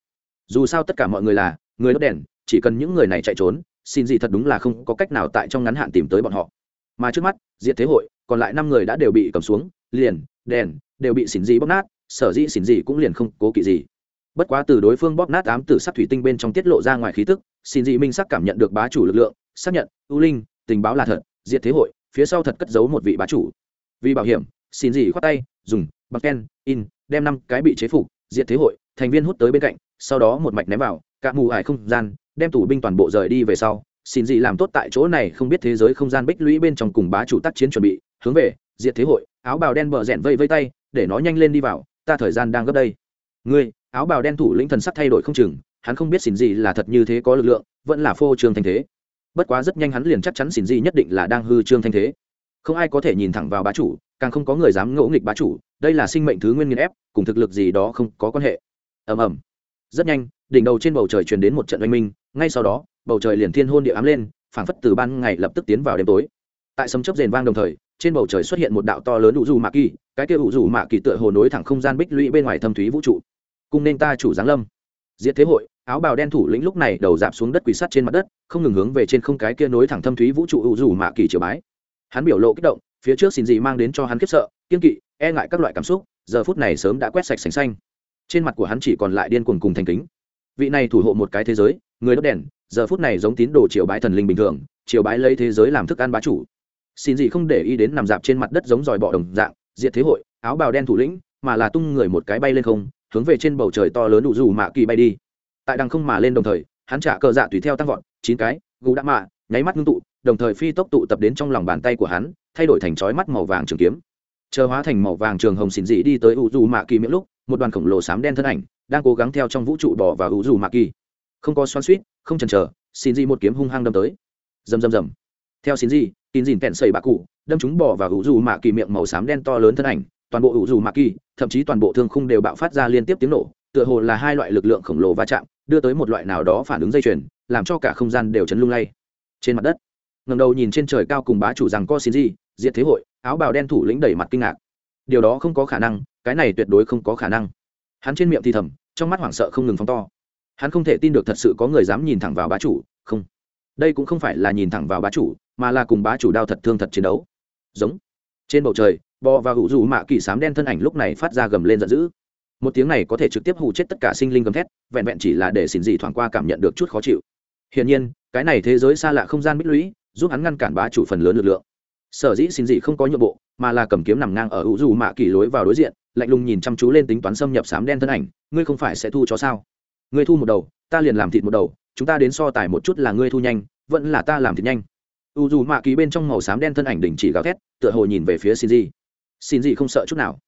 Dù sao tất cả mọi người là người đốt đèn, chỉ cần những người này chạy trốn xin gì thật đúng là không có cách nào tại trong ngắn hạn tìm tới bọn họ. Mà trước mắt, diệt thế hội, còn lại năm người đã đều bị cầm xuống, liền, đèn, đều bị xỉn gì bóc nát, sở dĩ xỉn gì cũng liền không cố kỵ gì bất quá từ đối phương bóp nát ám tử sắc thủy tinh bên trong tiết lộ ra ngoài khí tức, xin dị minh sắc cảm nhận được bá chủ lực lượng, xác nhận, ưu linh, tình báo là thật, diệt thế hội, phía sau thật cất giấu một vị bá chủ. Vì bảo hiểm, xin dị khoát tay, dùng, bằng ken in, đem năm cái bị chế phục, diệt thế hội, thành viên hút tới bên cạnh, sau đó một mạch ném vào, cả mù ải không gian, đem tù binh toàn bộ rời đi về sau, xin dị làm tốt tại chỗ này không biết thế giới không gian bích lũy bên trong cùng bá chủ tác chiến chuẩn bị, hướng về, diệt thế hội, áo bào đen bờ rẽn vây vây tay, để nó nhanh lên đi vào, ta thời gian đang gấp đây. Ngươi áo bào đen thủ lĩnh thần sắc thay đổi không chừng, hắn không biết xỉn gì là thật như thế có lực lượng, vẫn là phô trương thanh thế. Bất quá rất nhanh hắn liền chắc chắn xỉn gì nhất định là đang hư trương thanh thế. Không ai có thể nhìn thẳng vào bá chủ, càng không có người dám ngỗ nghịch bá chủ, đây là sinh mệnh thứ nguyên nghiên ép, cùng thực lực gì đó không có quan hệ. Ầm ầm. Rất nhanh, đỉnh đầu trên bầu trời truyền đến một trận oanh minh, ngay sau đó, bầu trời liền thiên hôn địa ám lên, phảng phất từ ban ngày lập tức tiến vào đêm tối. Tại sấm chớp rền vang đồng thời, trên bầu trời xuất hiện một đạo to lớn ủ dù mạ kỳ, cái kia ủ dù mạ kỳ tựa hồ nối thẳng không gian bích lũy bên ngoài thâm thúy vũ trụ cùng nên ta chủ giáng lâm. Diệt thế hội, áo bào đen thủ lĩnh lúc này đầu dạp xuống đất quỳ sắt trên mặt đất, không ngừng hướng về trên không cái kia nối thẳng thâm thúy vũ trụ hữu dù mạ kỳ triều bái. Hắn biểu lộ kích động, phía trước xin gì mang đến cho hắn khiếp sợ, kiên kỵ e ngại các loại cảm xúc, giờ phút này sớm đã quét sạch sành xanh. Trên mặt của hắn chỉ còn lại điên cuồng cùng thành kính. Vị này thủ hộ một cái thế giới, người đốt đèn, giờ phút này giống tín đồ triều bái thần linh bình thường, triều bái lấy thế giới làm thức ăn bá chủ. Xin gì không để ý đến nằm dạp trên mặt đất giống dòi bọ đồng dạng, diệt thế hội, áo bào đen thủ lĩnh, mà là tung người một cái bay lên không hướng về trên bầu trời to lớn đủ dù mạ kỳ bay đi. Tại đằng không mà lên đồng thời, hắn trả cờ dạ tùy theo tăng vọt, chín cái, gù đã mạ, nháy mắt ngưng tụ, đồng thời phi tốc tụ tập đến trong lòng bàn tay của hắn, thay đổi thành chói mắt màu vàng trường kiếm. Chờ hóa thành màu vàng trường hồng xỉn dị đi tới u dù mạ kỳ miễn lúc, một đoàn khổng lồ xám đen thân ảnh đang cố gắng theo trong vũ trụ bỏ vào u dù mạ kỳ. Không có xoan suýt không chần chờ xin dị một kiếm hung hăng đâm tới. Rầm rầm rầm. Theo xin dị tin dìn kẹn sầy bạc cụ, đâm chúng bỏ vào u dù mạ kỳ miệng màu xám đen to lớn thân ảnh, toàn bộ u dù mạ kỳ thậm chí toàn bộ thương khung đều bạo phát ra liên tiếp tiếng nổ, tựa hồ là hai loại lực lượng khổng lồ va chạm, đưa tới một loại nào đó phản ứng dây chuyền, làm cho cả không gian đều chấn lung lay. Trên mặt đất ngầm đầu nhìn trên trời cao cùng bá chủ rằng co xin gì, diệt thế hội, áo bào đen thủ lĩnh đẩy mặt kinh ngạc. Điều đó không có khả năng, cái này tuyệt đối không có khả năng. Hắn trên miệng thì thầm, trong mắt hoảng sợ không ngừng phóng to. Hắn không thể tin được thật sự có người dám nhìn thẳng vào bá chủ, không. Đây cũng không phải là nhìn thẳng vào bá chủ, mà là cùng bá chủ đao thật thương thật chiến đấu. Giống. Trên bầu trời bò và hụ dù mạ kỳ sám đen thân ảnh lúc này phát ra gầm lên giận dữ. Một tiếng này có thể trực tiếp hụ chết tất cả sinh linh gầm thét, vẹn vẹn chỉ là để xin gì thoảng qua cảm nhận được chút khó chịu. Hiển nhiên, cái này thế giới xa lạ không gian bích lũy, giúp hắn ngăn cản bá chủ phần lớn lực lượng. Sở dĩ xin gì không có nhượng bộ, mà là cầm kiếm nằm ngang ở hữu dù mạ kỳ lối vào đối diện, lạnh lùng nhìn chăm chú lên tính toán xâm nhập sám đen thân ảnh, ngươi không phải sẽ thu cho sao? Ngươi thu một đầu, ta liền làm thịt một đầu, chúng ta đến so tài một chút là ngươi thu nhanh, vẫn là ta làm thịt nhanh. U dù mạ kỳ bên trong màu xám đen thân ảnh đình chỉ gào thét, tựa hồ nhìn về phía xin dị xin gì không sợ chút nào.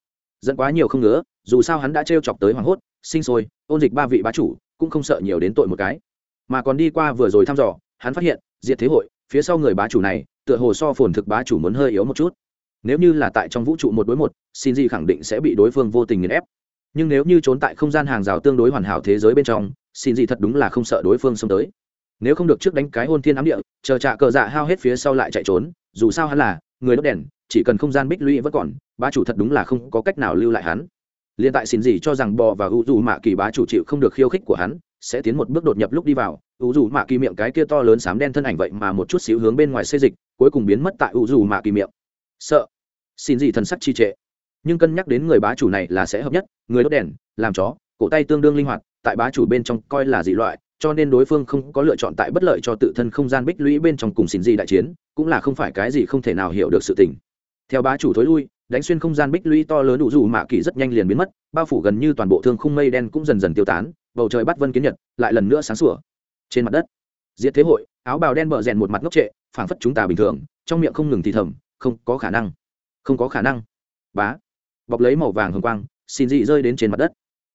Dẫn quá nhiều không ngứa, dù sao hắn đã t chọc tới hoảng hốt, sinh sôi, ôn dịch ba vị bá chủ, cũng không sợ nhiều đến tội một cái. Mà còn đi qua vừa rồi thăm dò, hắn phát hiện, diệt thế hội, phía sau người bá chủ này, tựa hồ so phồn thực bá chủ muốn hơi yếu một chút. Nếu như là tại trong vũ trụ một đối một, xin gì khẳng định sẽ bị đối phương vô tình nghiền ép. Nhưng nếu như trốn tại không gian hàng rào tương đối hoàn hảo thế giới bên trong, xin gì thật đúng là không sợ đối phương xông tới. Nếu không được trước đánh cái hôn thiên ám địa, chờ trạ cờ dạ hao hết phía sau lại chạy trốn, dù sao hắn là người đốt đèn chỉ cần không gian bích lũy vẫn còn, bá chủ thật đúng là không có cách nào lưu lại hắn. Liền tại xin gì cho rằng bò và u dù mạ kỳ bá chủ chịu không được khiêu khích của hắn, sẽ tiến một bước đột nhập lúc đi vào. U dù mạ kỳ miệng cái kia to lớn xám đen thân ảnh vậy mà một chút xíu hướng bên ngoài xê dịch, cuối cùng biến mất tại u dù mạ kỳ miệng. Sợ. Xin gì thần sắc chi trệ. Nhưng cân nhắc đến người bá chủ này là sẽ hợp nhất, người đốt đèn, làm chó, cổ tay tương đương linh hoạt, tại bá chủ bên trong coi là dị loại, cho nên đối phương không có lựa chọn tại bất lợi cho tự thân không gian bích lũy bên trong cùng xin gì đại chiến, cũng là không phải cái gì không thể nào hiểu được sự tình theo bá chủ thối lui, đánh xuyên không gian bích lũy to lớn đủ dù mạ kỳ rất nhanh liền biến mất, bao phủ gần như toàn bộ thương khung mây đen cũng dần dần tiêu tán, bầu trời bắt vân kiến nhật, lại lần nữa sáng sủa. Trên mặt đất, diệt thế hội, áo bào đen bờ rèn một mặt ngốc trệ, phảng phất chúng ta bình thường, trong miệng không ngừng thì thầm, không có khả năng, không có khả năng. Bá, bọc lấy màu vàng hồng quang, xin dị rơi đến trên mặt đất.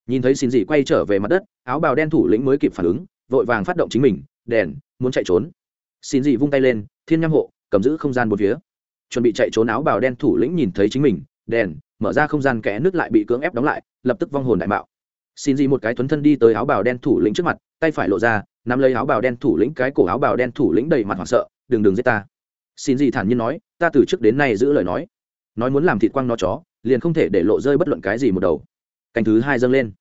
Nhìn thấy xin dị quay trở về mặt đất, áo bào đen thủ lĩnh mới kịp phản ứng, vội vàng phát động chính mình, đèn, muốn chạy trốn. Xin dị vung tay lên, thiên nham hộ, cầm giữ không gian một phía chuẩn bị chạy trốn áo bào đen thủ lĩnh nhìn thấy chính mình, đèn, mở ra không gian kẽ nước lại bị cưỡng ép đóng lại, lập tức vong hồn đại mạo. Xin gì một cái tuấn thân đi tới áo bào đen thủ lĩnh trước mặt, tay phải lộ ra, nắm lấy áo bào đen thủ lĩnh cái cổ áo bào đen thủ lĩnh đầy mặt hoảng sợ, đừng đừng giết ta. Xin gì thản nhiên nói, ta từ trước đến nay giữ lời nói nói muốn làm thịt quăng nó chó, liền không thể để lộ rơi bất luận cái gì một đầu. Canh thứ hai dâng lên.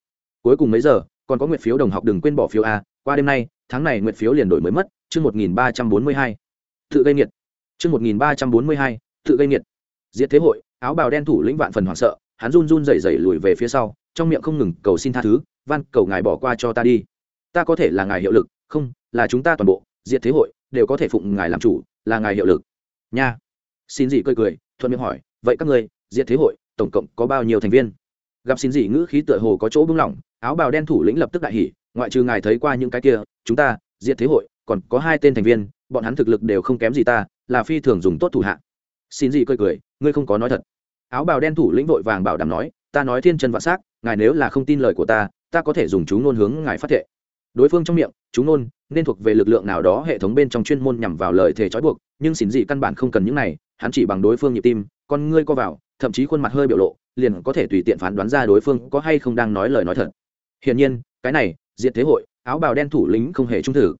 Cuối cùng mấy giờ, còn có nguyện phiếu đồng học đừng quên bỏ phiếu a, qua đêm nay, tháng này nguyện phiếu liền đổi mới mất, chương một nghìn ba trăm bốn mươi hai. Tự gây nghiệt chương một nghìn ba trăm bốn mươi hai, tự gây nghiệt. Diệt thế hội, áo bào đen thủ lĩnh vạn phần hoảng sợ, hắn run run rẩy rẩy lùi về phía sau, trong miệng không ngừng cầu xin tha thứ, van, cầu ngài bỏ qua cho ta đi. Ta có thể là ngài hiệu lực, không, là chúng ta toàn bộ, diệt thế hội, đều có thể phụng ngài làm chủ, là ngài hiệu lực. Nha. Xin gì cười cười, thuận miệng hỏi, vậy các người diệt thế hội, tổng cộng có bao nhiêu thành viên? Gặp xin gì ngữ khí tựa hồ có chỗ bưng lỏng áo bào đen thủ lĩnh lập tức đại hỉ, ngoại trừ ngài thấy qua những cái kia, chúng ta, diệt thế hội, còn có hai tên thành viên, bọn hắn thực lực đều không kém gì ta là phi thường dùng tốt thủ hạ. Xin gì cười cười, ngươi không có nói thật. Áo bào đen thủ lĩnh vội vàng bảo đảm nói, ta nói thiên chân vạn s á c ngài nếu là không tin lời của ta ta có thể dùng chú ngôn hướng ngài phát thệ. Đối phương trong miệng, chú ngôn nên thuộc về lực lượng nào đó hệ thống bên trong chuyên môn nhằm vào lời thề trói buộc, nhưng xin gì căn bản không cần những này, hắn chỉ bằng đối phương nhịp tim, con ngươi co vào, thậm chí khuôn mặt hơi biểu lộ, liền có thể tùy tiện phán đoán ra đối phương có hay không đang nói lời nói thật. Hiển nhiên, cái này, diệt thế hội, áo bào đen thủ lĩnh không hề trung thử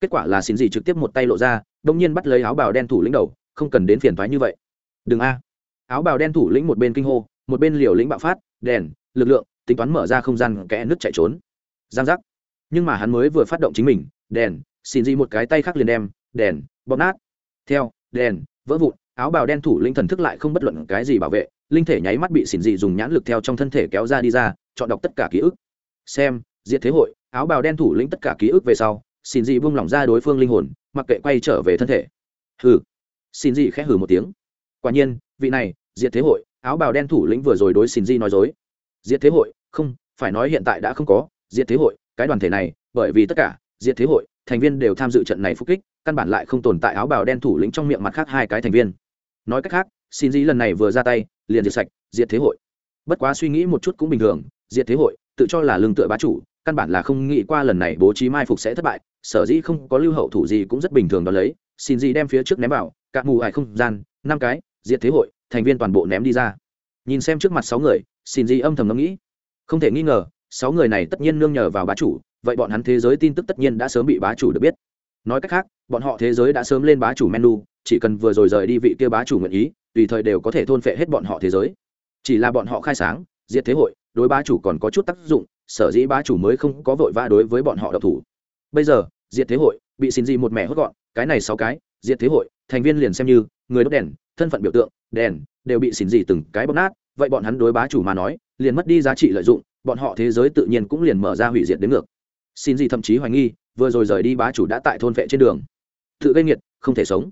kết quả là xin gì trực tiếp một tay lộ ra đông nhiên bắt lấy áo bào đen thủ lĩnh đầu, không cần đến phiền thoái như vậy. Đừng a. Áo bào đen thủ lĩnh một bên kinh hô, một bên liều lĩnh bạo phát, đèn, lực lượng, tính toán mở ra không gian kẽ nước chạy trốn. Giang giác. Nhưng mà hắn mới vừa phát động chính mình, đèn, xin gì một cái tay khác liền đem, đèn, bóp nát. Theo, đèn, vỡ vụn, áo bào đen thủ lĩnh thần thức lại không bất luận cái gì bảo vệ, linh thể nháy mắt bị xỉn dị dùng nhãn lực theo trong thân thể kéo ra đi ra, chọn đọc tất cả ký ức. Xem, diệt thế hội, áo bào đen thủ lĩnh tất cả ký ức về sau xin dị buông lỏng ra đối phương linh hồn, mặc kệ quay trở về thân thể. Hừ. Xin dị khẽ hừ một tiếng. Quả nhiên, vị này, diệt thế hội, áo bào đen thủ lĩnh vừa rồi đối xin dị nói dối. Diệt thế hội, không, phải nói hiện tại đã không có. Diệt thế hội, cái đoàn thể này, bởi vì tất cả, diệt thế hội, thành viên đều tham dự trận này phục kích, căn bản lại không tồn tại áo bào đen thủ lĩnh trong miệng mặt khác hai cái thành viên. Nói cách khác, xin dĩ lần này vừa ra tay, liền diệt sạch, diệt thế hội. Bất quá suy nghĩ một chút cũng bình thường, diệt thế hội, tự cho là lương tựa bá chủ, căn bản là không nghĩ qua lần này bố trí mai phục sẽ thất bại sở dĩ không có lưu hậu thủ gì cũng rất bình thường đó lấy, xin gì đem phía trước ném vào cạn mù ải không gian, năm cái, diệt thế hội, thành viên toàn bộ ném đi ra. Nhìn xem trước mặt sáu người, xin gì âm thầm ngẫm nghĩ. Không thể nghi ngờ, sáu người này tất nhiên nương nhờ vào bá chủ, vậy bọn hắn thế giới tin tức tất nhiên đã sớm bị bá chủ được biết. Nói cách khác, bọn họ thế giới đã sớm lên bá chủ menu, chỉ cần vừa rồi rời đi vị kia bá chủ nguyện ý, tùy thời đều có thể thôn phệ hết bọn họ thế giới. Chỉ là bọn họ khai sáng, diệt thế hội, đối bá chủ còn có chút tác dụng, sở dĩ bá chủ mới không có vội vã đối với bọn họ độc thủ. Bây giờ diệt thế hội, bị xin gì một mẹ hốt gọn, cái này sáu cái, diệt thế hội, thành viên liền xem như người đốt đèn, thân phận biểu tượng, đèn, đều bị xin gì từng cái bóc nát, vậy bọn hắn đối bá chủ mà nói, liền mất đi giá trị lợi dụng, bọn họ thế giới tự nhiên cũng liền mở ra hủy diệt đến ngược. Xin gì thậm chí hoài nghi, vừa rồi rời đi bá chủ đã tại thôn vệ trên đường. Tự gây nghiệt, không thể sống.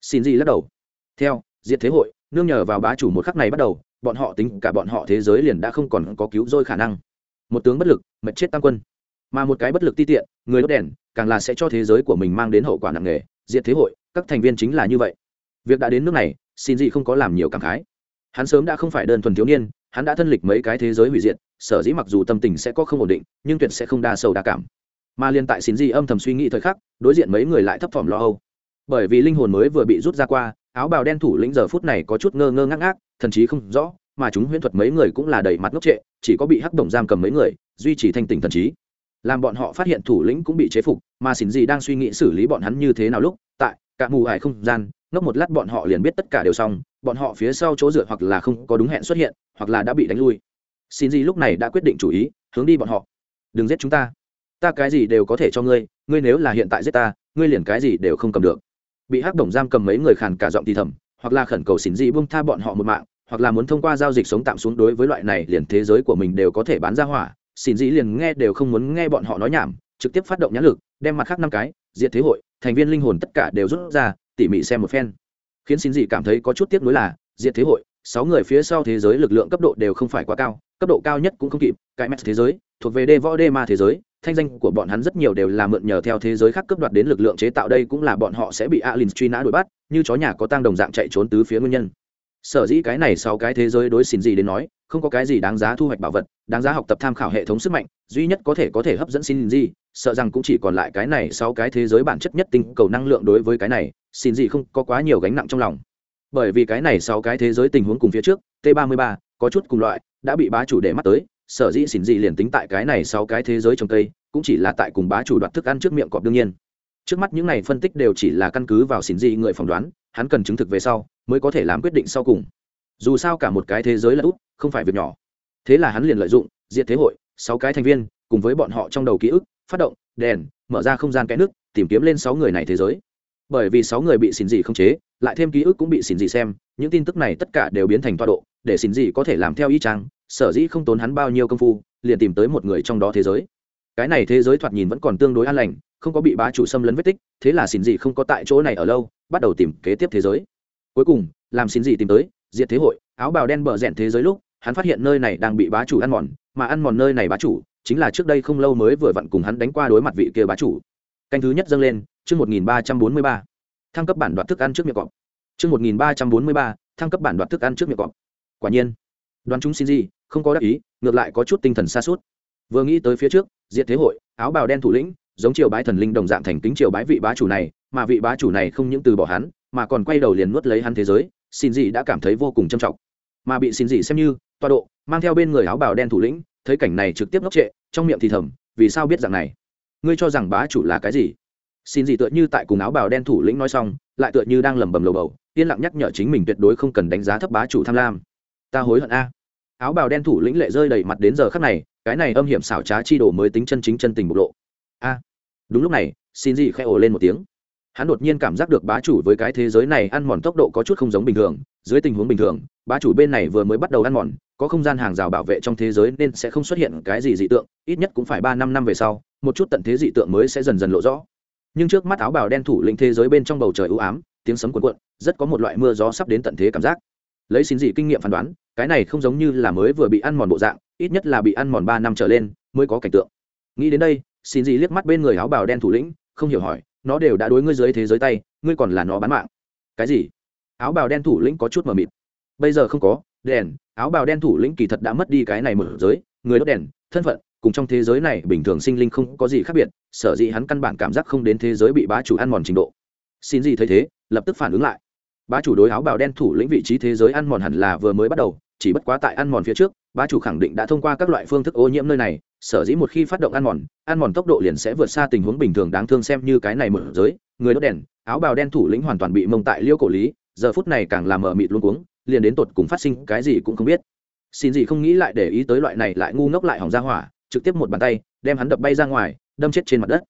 Xin gì lắc đầu. Theo, diệt thế hội, nương nhờ vào bá chủ một khắc này bắt đầu, bọn họ tính cả bọn họ thế giới liền đã không còn có cứu rỗi khả năng. Một tướng bất lực mệt chết tăng quân. Mà một cái bất lực ti tiện, người đốt đèn càng là sẽ cho thế giới của mình mang đến hậu quả nặng nề, diệt thế hội, các thành viên chính là như vậy. Việc đã đến nước này, xin gì không có làm nhiều cảm khái. Hắn sớm đã không phải đơn thuần thiếu niên, hắn đã thân lịch mấy cái thế giới hủy diệt, sở dĩ mặc dù tâm tình sẽ có không ổn định, nhưng tuyệt sẽ không đa sâu đa cảm. Mà liên tại xin gì âm thầm suy nghĩ thời khắc, đối diện mấy người lại thấp thỏm lo âu. Bởi vì linh hồn mới vừa bị rút ra qua, áo bào đen thủ lĩnh giờ phút này có chút ngơ ngơ ngác ngác, thần chí không rõ, mà chúng huyễn thuật mấy người cũng là đầy mặt ngốc trệ, chỉ có bị hắc động giam cầm mấy người, duy trì thanh tỉnh thần trí làm bọn họ phát hiện thủ lĩnh cũng bị chế phục, mà xỉn gì đang suy nghĩ xử lý bọn hắn như thế nào lúc, tại cả mù ải không gian, ngốc một lát bọn họ liền biết tất cả đều xong, bọn họ phía sau chỗ dựa hoặc là không có đúng hẹn xuất hiện, hoặc là đã bị đánh lui. Xin gì lúc này đã quyết định chủ ý, hướng đi bọn họ. Đừng giết chúng ta. Ta cái gì đều có thể cho ngươi ngươi nếu là hiện tại giết ta, ngươi liền cái gì đều không cầm được. Bị hắc đồng giam cầm mấy người khàn cả giọng thì thầm, hoặc là khẩn cầu xỉn gì buông tha bọn họ một mạng, hoặc là muốn thông qua giao dịch sống tạm xuống đối với loại này, liền thế giới của mình đều có thể bán ra hỏa Xin dị liền nghe đều không muốn nghe bọn họ nói nhảm, trực tiếp phát động nhãn lực, đem mặt khác năm cái, diệt thế hội, thành viên linh hồn tất cả đều rút ra, tỉ mỉ xem một phen. Khiến Xin dị cảm thấy có chút tiếc nuối là, diệt thế hội, sáu người phía sau thế giới lực lượng cấp độ đều không phải quá cao, cấp độ cao nhất cũng không kịp, cái mét thế giới, thuộc về đê võ đê ma thế giới, thanh danh của bọn hắn rất nhiều đều là mượn nhờ theo thế giới khác cấp đoạt đến lực lượng chế tạo đây cũng là bọn họ sẽ bị alin truy nã đuổi bắt, như chó nhà có tăng đồng dạng chạy trốn tứ phía nguyên nhân. Sở dĩ cái này sau cái thế giới đối xin gì đến nói không có cái gì đáng giá thu hoạch bảo vật, đáng giá học tập tham khảo hệ thống sức mạnh, duy nhất có thể có thể hấp dẫn xin gì sợ rằng cũng chỉ còn lại cái này sau cái thế giới bản chất nhất tinh cầu năng lượng đối với cái này xin gì không có quá nhiều gánh nặng trong lòng. Bởi vì cái này sau cái thế giới tình huống cùng phía trước, t 33 có chút cùng loại, đã bị bá chủ để mắt tới, sở dĩ xin gì liền tính tại cái này sau cái thế giới trồng cây, cũng chỉ là tại cùng bá chủ đoạt thức ăn trước miệng cọp đương nhiên. Trước mắt những này phân tích đều chỉ là căn cứ vào xin gì người phỏng đoán, hắn cần chứng thực về sau, mới có thể làm quyết định sau cùng dù sao cả một cái thế giới là út, không phải việc nhỏ. Thế là hắn liền lợi dụng, diệt thế hội, sáu cái thành viên, cùng với bọn họ trong đầu ký ức, phát động, đèn, mở ra không gian cái nước, tìm kiếm lên sáu người này thế giới. Bởi vì sáu người bị xin gì không chế, lại thêm ký ức cũng bị xin gì xem, những tin tức này tất cả đều biến thành toa độ, để xin gì có thể làm theo ý trang sở dĩ không tốn hắn bao nhiêu công phu, liền tìm tới một người trong đó thế giới. Cái này thế giới thoạt nhìn vẫn còn tương đối an lành, không có bị bá chủ xâm lấn vết tích, thế là xin gì không có tại chỗ này ở lâu, bắt đầu tìm kế tiếp thế giới. Cuối cùng, làm xin gì tìm tới diệt thế hội, áo bào đen bờ rẽn thế giới lúc, hắn phát hiện nơi này đang bị bá chủ ăn mòn, mà ăn mòn nơi này bá chủ, chính là trước đây không lâu mới vừa vặn cùng hắn đánh qua đối mặt vị kia bá chủ. Canh thứ nhất dâng lên, chương một nghìn ba trăm bốn mươi ba. Thăng cấp bản đoạt thức ăn trước miệng cọp. Chương một nghìn ba trăm bốn mươi ba, thăng cấp bản đoạt thức ăn trước miệng cọp. Quả nhiên, đoán chúng xin gì, không có đắc ý, ngược lại có chút tinh thần xa suốt vừa nghĩ tới phía trước, diệt thế hội, áo bào đen thủ lĩnh, giống triều bái thần linh đồng dạng thành kính triều bái vị bá chủ này, mà vị bá chủ này không những từ bỏ hắn, mà còn quay đầu liền nuốt lấy hắn thế giới xin dị đã cảm thấy vô cùng trầm trọng. Mà bị xin dị xem như toa độ, mang theo bên người áo bào đen thủ lĩnh, thấy cảnh này trực tiếp ngốc trệ, trong miệng thì thầm, vì sao biết rằng này? Ngươi cho rằng bá chủ là cái gì? Xin dị tựa như tại cùng áo bào đen thủ lĩnh nói xong, lại tựa như đang lẩm bẩm lầu bầu, yên lặng nhắc nhở chính mình tuyệt đối không cần đánh giá thấp bá chủ tham lam. Ta hối hận a. Áo bào đen thủ lĩnh lệ rơi đầy mặt đến giờ khắc này, cái này âm hiểm xảo trá chi đồ mới tính chân chính chân tình bộc lộ. A. Đúng lúc này, xin dị khẽ ồ lên một tiếng hắn đột nhiên cảm giác được bá chủ với cái thế giới này ăn mòn tốc độ có chút không giống bình thường, dưới tình huống bình thường, bá chủ bên này vừa mới bắt đầu ăn mòn, có không gian hàng rào bảo vệ trong thế giới nên sẽ không xuất hiện cái gì dị tượng, ít nhất cũng phải ba năm năm về sau, một chút tận thế dị tượng mới sẽ dần dần lộ rõ. Nhưng trước mắt áo bào đen thủ lĩnh thế giới bên trong bầu trời ưu ám, tiếng sấm cuộn cuộn, rất có một loại mưa gió sắp đến tận thế cảm giác. Lấy xin dị kinh nghiệm phán đoán, cái này không giống như là mới vừa bị ăn mòn bộ dạng, ít nhất là bị ăn mòn ba năm trở lên mới có cảnh tượng. Nghĩ đến đây, xin dị liếc mắt bên người áo bào đen thủ lĩnh, không hiểu hỏi nó đều đã đối ngươi dưới thế giới tay, ngươi còn là nó bán mạng. Cái gì? Áo bào đen thủ lĩnh có chút mờ mịt. Bây giờ không có, đèn, áo bào đen thủ lĩnh kỳ thật đã mất đi cái này mở giới, người đốt đèn, thân phận, cùng trong thế giới này bình thường sinh linh không có gì khác biệt, sở dĩ hắn căn bản cảm giác không đến thế giới bị bá chủ ăn mòn trình độ. Xin gì thấy thế, lập tức phản ứng lại. Bá chủ đối áo bào đen thủ lĩnh vị trí thế giới ăn mòn hẳn là vừa mới bắt đầu, chỉ bất quá tại ăn mòn phía trước bá chủ khẳng định đã thông qua các loại phương thức ô nhiễm nơi này, sở dĩ một khi phát động ăn mòn ăn mòn tốc độ liền sẽ vượt xa tình huống bình thường đáng thương xem như cái này mở giới, người đốt đèn, áo bào đen thủ lĩnh hoàn toàn bị mông tại liêu cổ lý, giờ phút này càng làm mờ mịt luôn cuống, liền đến tột cùng phát sinh cái gì cũng không biết. Xin gì không nghĩ lại để ý tới loại này lại ngu ngốc lại hỏng ra hỏa, trực tiếp một bàn tay, đem hắn đập bay ra ngoài, đâm chết trên mặt đất.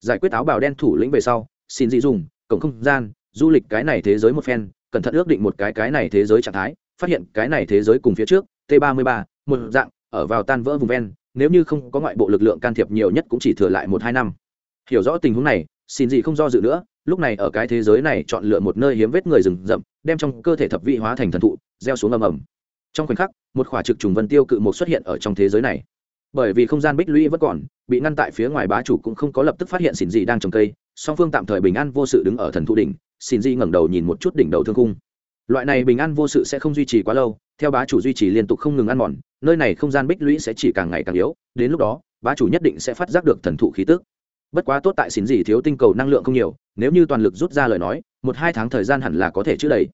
Giải quyết áo bào đen thủ lĩnh về sau, xin dị dùng, cổng không gian, du lịch cái này thế giới một phen, cẩn thận ước định một cái cái này thế giới trạng thái, phát hiện cái này thế giới cùng phía trước, t 33 một dạng, ở vào tan vỡ vùng ven, nếu như không có ngoại bộ lực lượng can thiệp nhiều nhất cũng chỉ thừa lại một hai năm. Hiểu rõ tình huống này, xin gì không do dự nữa, lúc này ở cái thế giới này chọn lựa một nơi hiếm vết người rừng rậm, đem trong cơ thể thập vị hóa thành thần thụ, gieo xuống ầm ầm. Trong khoảnh khắc, một khỏa trực trùng vân tiêu cự một xuất hiện ở trong thế giới này. Bởi vì không gian bích lũy vẫn còn, bị ngăn tại phía ngoài bá chủ cũng không có lập tức phát hiện xin gì đang trồng cây, song phương tạm thời bình an vô sự đứng ở thần thụ đỉnh, xin gì ngẩng đầu nhìn một chút đỉnh đầu thương cung loại này bình an vô sự sẽ không duy trì quá lâu theo bá chủ duy trì liên tục không ngừng ăn mòn, nơi này không gian bích lũy sẽ chỉ càng ngày càng yếu, đến lúc đó, bá chủ nhất định sẽ phát giác được thần thụ khí tức. Bất quá tốt tại xin gì thiếu tinh cầu năng lượng không nhiều, nếu như toàn lực rút ra lời nói, một hai tháng thời gian hẳn là có thể chữa đầy.